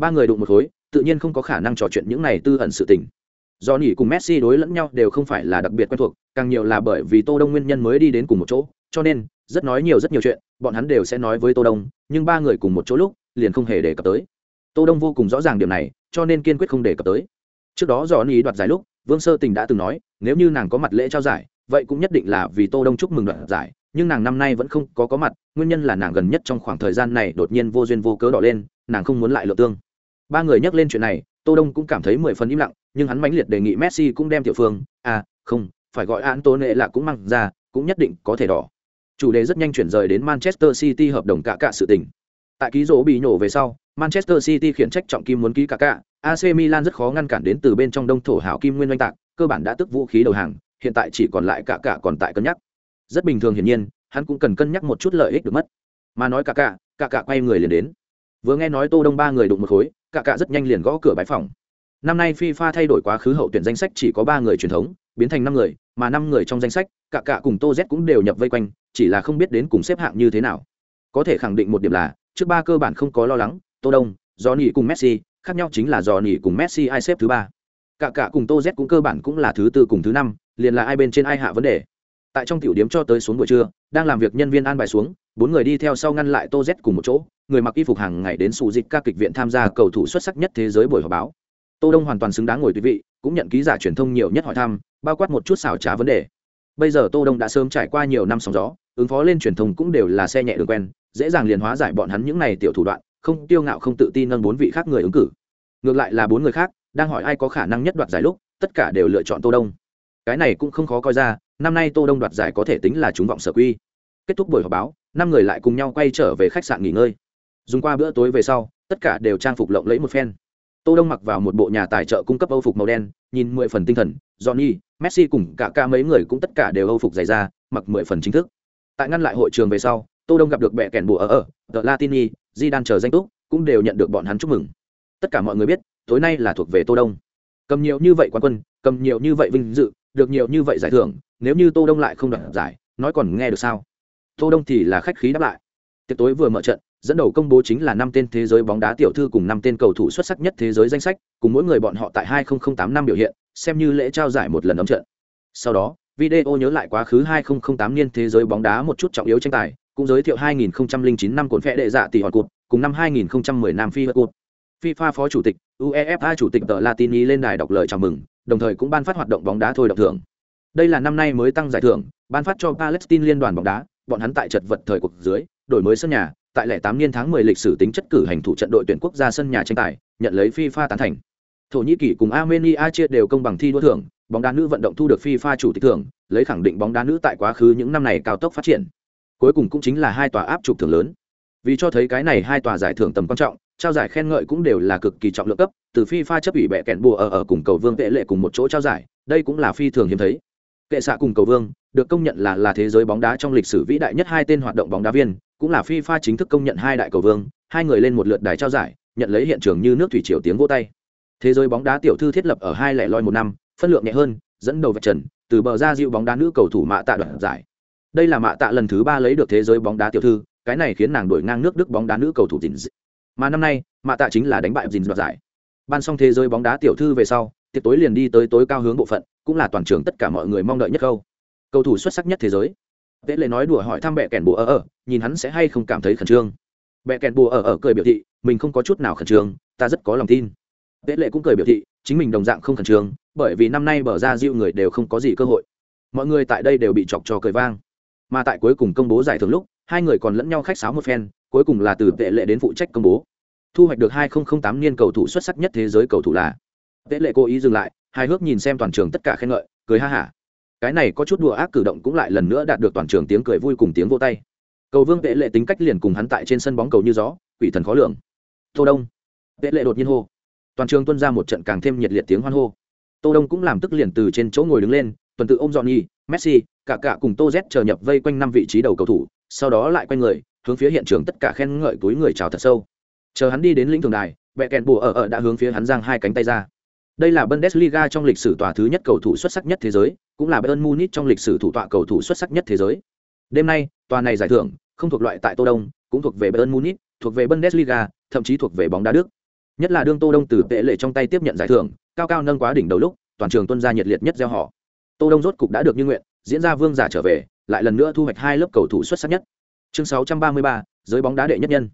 Ba người đụng một khối, tự nhiên không có khả năng trò chuyện những này tư ẩn sự tình. Do nhỉ cùng Messi đối lẫn nhau đều không phải là đặc biệt quen thuộc, càng nhiều là bởi vì Tô Đông nguyên nhân mới đi đến cùng một chỗ, cho nên rất nói nhiều rất nhiều chuyện, bọn hắn đều sẽ nói với Tô Đông, nhưng ba người cùng một chỗ lúc, liền không hề đề cập tới. Tô Đông vô cùng rõ ràng điểm này, cho nên kiên quyết không đề cập tới. Trước đó Do nhỉ đoạt giải lúc, Vương Sơ Tình đã từng nói, nếu như nàng có mặt lễ trao giải, vậy cũng nhất định là vì Tô Đông chúc mừng đoạt giải, nhưng nàng năm nay vẫn không có có mặt, nguyên nhân là nàng gần nhất trong khoảng thời gian này đột nhiên vô duyên vô cớ đỏ lên, nàng không muốn lại lộ tương. Ba người nhắc lên chuyện này, Tô Đông cũng cảm thấy mười phần im lặng, nhưng hắn mãnh liệt đề nghị Messi cũng đem tiểu phương, à, không, phải gọi án tố nệ là cũng mang ra, cũng nhất định có thể đỏ. Chủ đề rất nhanh chuyển rời đến Manchester City hợp đồng cả cả sự tình. Tại ký rỗ bị nổ về sau, Manchester City khiển trách trọng kim muốn ký cả cả, AC Milan rất khó ngăn cản đến từ bên trong đông thổ hảo kim nguyên oanh tạc, cơ bản đã tức vũ khí đầu hàng, hiện tại chỉ còn lại cả cả còn tại cân nhắc. Rất bình thường hiển nhiên, hắn cũng cần cân nhắc một chút lợi ích được mất. Mà nói cả cả, cả cả quay người liền đến. Vừa nghe nói Tô Đông ba người đụng một khối, cả cả rất nhanh liền gõ cửa bãi phòng. Năm nay FIFA thay đổi quá khứ hậu tuyển danh sách chỉ có ba người truyền thống, biến thành năm người, mà năm người trong danh sách, cả cả cùng Tô Z cũng đều nhập vây quanh, chỉ là không biết đến cùng xếp hạng như thế nào. Có thể khẳng định một điểm là, trước ba cơ bản không có lo lắng, Tô Đông, do nỉ cùng Messi, khác nhau chính là do nỉ cùng Messi ai xếp thứ ba. Cả cả cùng Tô Z cũng cơ bản cũng là thứ tư cùng thứ năm, liền là ai bên trên ai hạ vấn đề. Tại trong tiểu điểm cho tới xuống buổi trưa, đang làm việc nhân viên an bài xuống, bốn người đi theo sau ngăn lại Tô Z cùng một chỗ, người mặc y phục hàng ngày đến sụ dịch ca kịch viện tham gia cầu thủ xuất sắc nhất thế giới buổi họp báo. Tô Đông hoàn toàn xứng đáng ngồi tùy vị, cũng nhận ký giả truyền thông nhiều nhất hỏi thăm, bao quát một chút xảo trá vấn đề. Bây giờ Tô Đông đã sớm trải qua nhiều năm sóng gió, ứng phó lên truyền thông cũng đều là xe nhẹ đường quen, dễ dàng liền hóa giải bọn hắn những này tiểu thủ đoạn, không tiêu ngạo không tự tin nâng bốn vị khác người ứng cử ngược lại là bốn người khác đang hỏi ai có khả năng nhất đoạt giải lúc tất cả đều lựa chọn tô đông cái này cũng không khó coi ra năm nay tô đông đoạt giải có thể tính là chúng vọng sở quy kết thúc buổi họp báo, năm người lại cùng nhau quay trở về khách sạn nghỉ ngơi. Dùng qua bữa tối về sau, tất cả đều trang phục lộng lẫy một phen. Tô đông mặc vào một bộ nhà tài trợ cung cấp âu phục màu đen, nhìn mười phần tinh thần, johnny, messi cùng cả ca mấy người cũng tất cả đều âu phục dày ra mặc mười phần chính thức. Tại ngăn lại hội trường về sau, tô đông gặp được bệ kèn bùa ở ở, the latini di đan chờ danh túc, cũng đều nhận được bọn hắn chúc mừng. Tất cả mọi người biết, tối nay là thuộc về tô đông. Cầm nhiều như vậy quan quân, cầm nhiều như vậy vinh dự, được nhiều như vậy giải thưởng, nếu như tô đông lại không đoạt giải, nói còn nghe được sao? Tô đông thì là khách khí đáp lại. Tiệc tối vừa mở trận dẫn đầu công bố chính là năm tên thế giới bóng đá tiểu thư cùng năm tên cầu thủ xuất sắc nhất thế giới danh sách cùng mỗi người bọn họ tại 2008 năm biểu hiện xem như lễ trao giải một lần ấm trận. Sau đó video nhớ lại quá khứ 2008 niên thế giới bóng đá một chút trọng yếu tranh tài cũng giới thiệu 2009 năm cuốn phệ đệ dạ tỷ hòn cụt cùng năm 2010 Nam Phi cụt FIFA phó chủ tịch, UEFA chủ tịch tờ Latini lên đài đọc lời chào mừng, đồng thời cũng ban phát hoạt động bóng đá thôi đọc thưởng. Đây là năm nay mới tăng giải thưởng, ban phát cho Palestine liên đoàn bóng đá, bọn hắn tại trận vật thời cuộc dưới, đổi mới sân nhà, tại lẻ tám niên tháng 10 lịch sử tính chất cử hành thủ trận đội tuyển quốc gia sân nhà tranh tài, nhận lấy FIFA tán thành. Thổ Nhĩ Kỳ cùng Armenia chia đều công bằng thi đua thưởng, bóng đá nữ vận động thu được FIFA chủ tịch thưởng, lấy khẳng định bóng đá nữ tại quá khứ những năm này cao tốc phát triển. Cuối cùng cũng chính là hai tòa áp trục thưởng lớn. Vì cho thấy cái này hai tòa giải thưởng tầm quan trọng, trao giải khen ngợi cũng đều là cực kỳ trọng lượng cấp từ FIFA chấp ủy bẹ kẹn bùa ở ở cùng cầu vương tệ lệ cùng một chỗ trao giải đây cũng là phi thường hiếm thấy kệ xạ cùng cầu vương được công nhận là là thế giới bóng đá trong lịch sử vĩ đại nhất hai tên hoạt động bóng đá viên, cũng là phi pha chính thức công nhận hai đại cầu vương, hai người lên một lượt đài trao giải, nhận lấy hiện trường như nước thủy triều tiếng vỗ tay. Thế giới bóng đá tiểu thư thiết lập ở hai lẻ loi một năm, phân lượng nhẹ hơn, dẫn đầu vạch trần, từ bờ ra dịu bóng đá nữ cầu thủ mạ tạ đoạn giải. Đây là mạ tạ lần thứ ba lấy được thế giới bóng đá tiểu thư, cái này khiến nàng đổi ngang nước đức bóng đá nữ cầu thủ dình mà năm nay, mạ tạ chính là đánh bại dình đoạt giải. Ban xong thế giới bóng đá tiểu thư về sau, tiệc tối liền đi tới tối cao hướng bộ phận, cũng là toàn trường tất cả mọi người mong đợi nhất câu cầu thủ xuất sắc nhất thế giới. Tệ lệ nói đùa hỏi thăm bẹ kèn bùa ở ở, nhìn hắn sẽ hay không cảm thấy khẩn trương. Bẹ kèn bùa ở ở cười biểu thị, mình không có chút nào khẩn trương, ta rất có lòng tin. Tệ lệ cũng cười biểu thị, chính mình đồng dạng không khẩn trương, bởi vì năm nay bở ra diệu người đều không có gì cơ hội. Mọi người tại đây đều bị chọc cho cười vang. Mà tại cuối cùng công bố giải thưởng lúc, hai người còn lẫn nhau khách sáo một phen, cuối cùng là từ tệ lệ đến phụ trách công bố. Thu hoạch được 2008 niên cầu thủ xuất sắc nhất thế giới cầu thủ là. Tệ lệ cố ý dừng lại hai hước nhìn xem toàn trường tất cả khen ngợi, cười ha hả cái này có chút đùa ác cử động cũng lại lần nữa đạt được toàn trường tiếng cười vui cùng tiếng vô tay. Cầu vương vệ lệ tính cách liền cùng hắn tại trên sân bóng cầu như gió, quỷ thần khó lường. Tô đông. Vệ lệ đột nhiên hô. Toàn trường tuân ra một trận càng thêm nhiệt liệt tiếng hoan hô. Tô đông cũng làm tức liền từ trên chỗ ngồi đứng lên, tuần tự ôm dọn nhi messi, cả cả cùng tô z chờ nhập vây quanh năm vị trí đầu cầu thủ, sau đó lại quanh người, hướng phía hiện trường tất cả khen ngợi túi người chào thật sâu. Chờ hắn đi đến lĩnh thường đài vệ kẹn bùa ở ở đã hướng phía hắn giang hai cánh tay ra đây là bundesliga trong lịch sử tòa thứ nhất cầu thủ xuất sắc nhất thế giới cũng là bayern munich trong lịch sử thủ tọa cầu thủ xuất sắc nhất thế giới. Đêm nay tòa này giải thưởng không thuộc loại tại tô đông cũng thuộc về bayern munich thuộc về bundesliga thậm chí thuộc về bóng đá đức. Nhất là đương tô đông từ tệ lệ trong tay tiếp nhận giải thưởng cao cao nâng quá đỉnh đầu lúc toàn trường tuân ra nhiệt liệt nhất gieo họ. Tô đông rốt cục đã được như nguyện diễn ra vương giả trở về lại lần nữa thu hoạch hai lớp cầu thủ xuất sắc nhất. Chương 633, giới bóng đá đệ nhất nhân.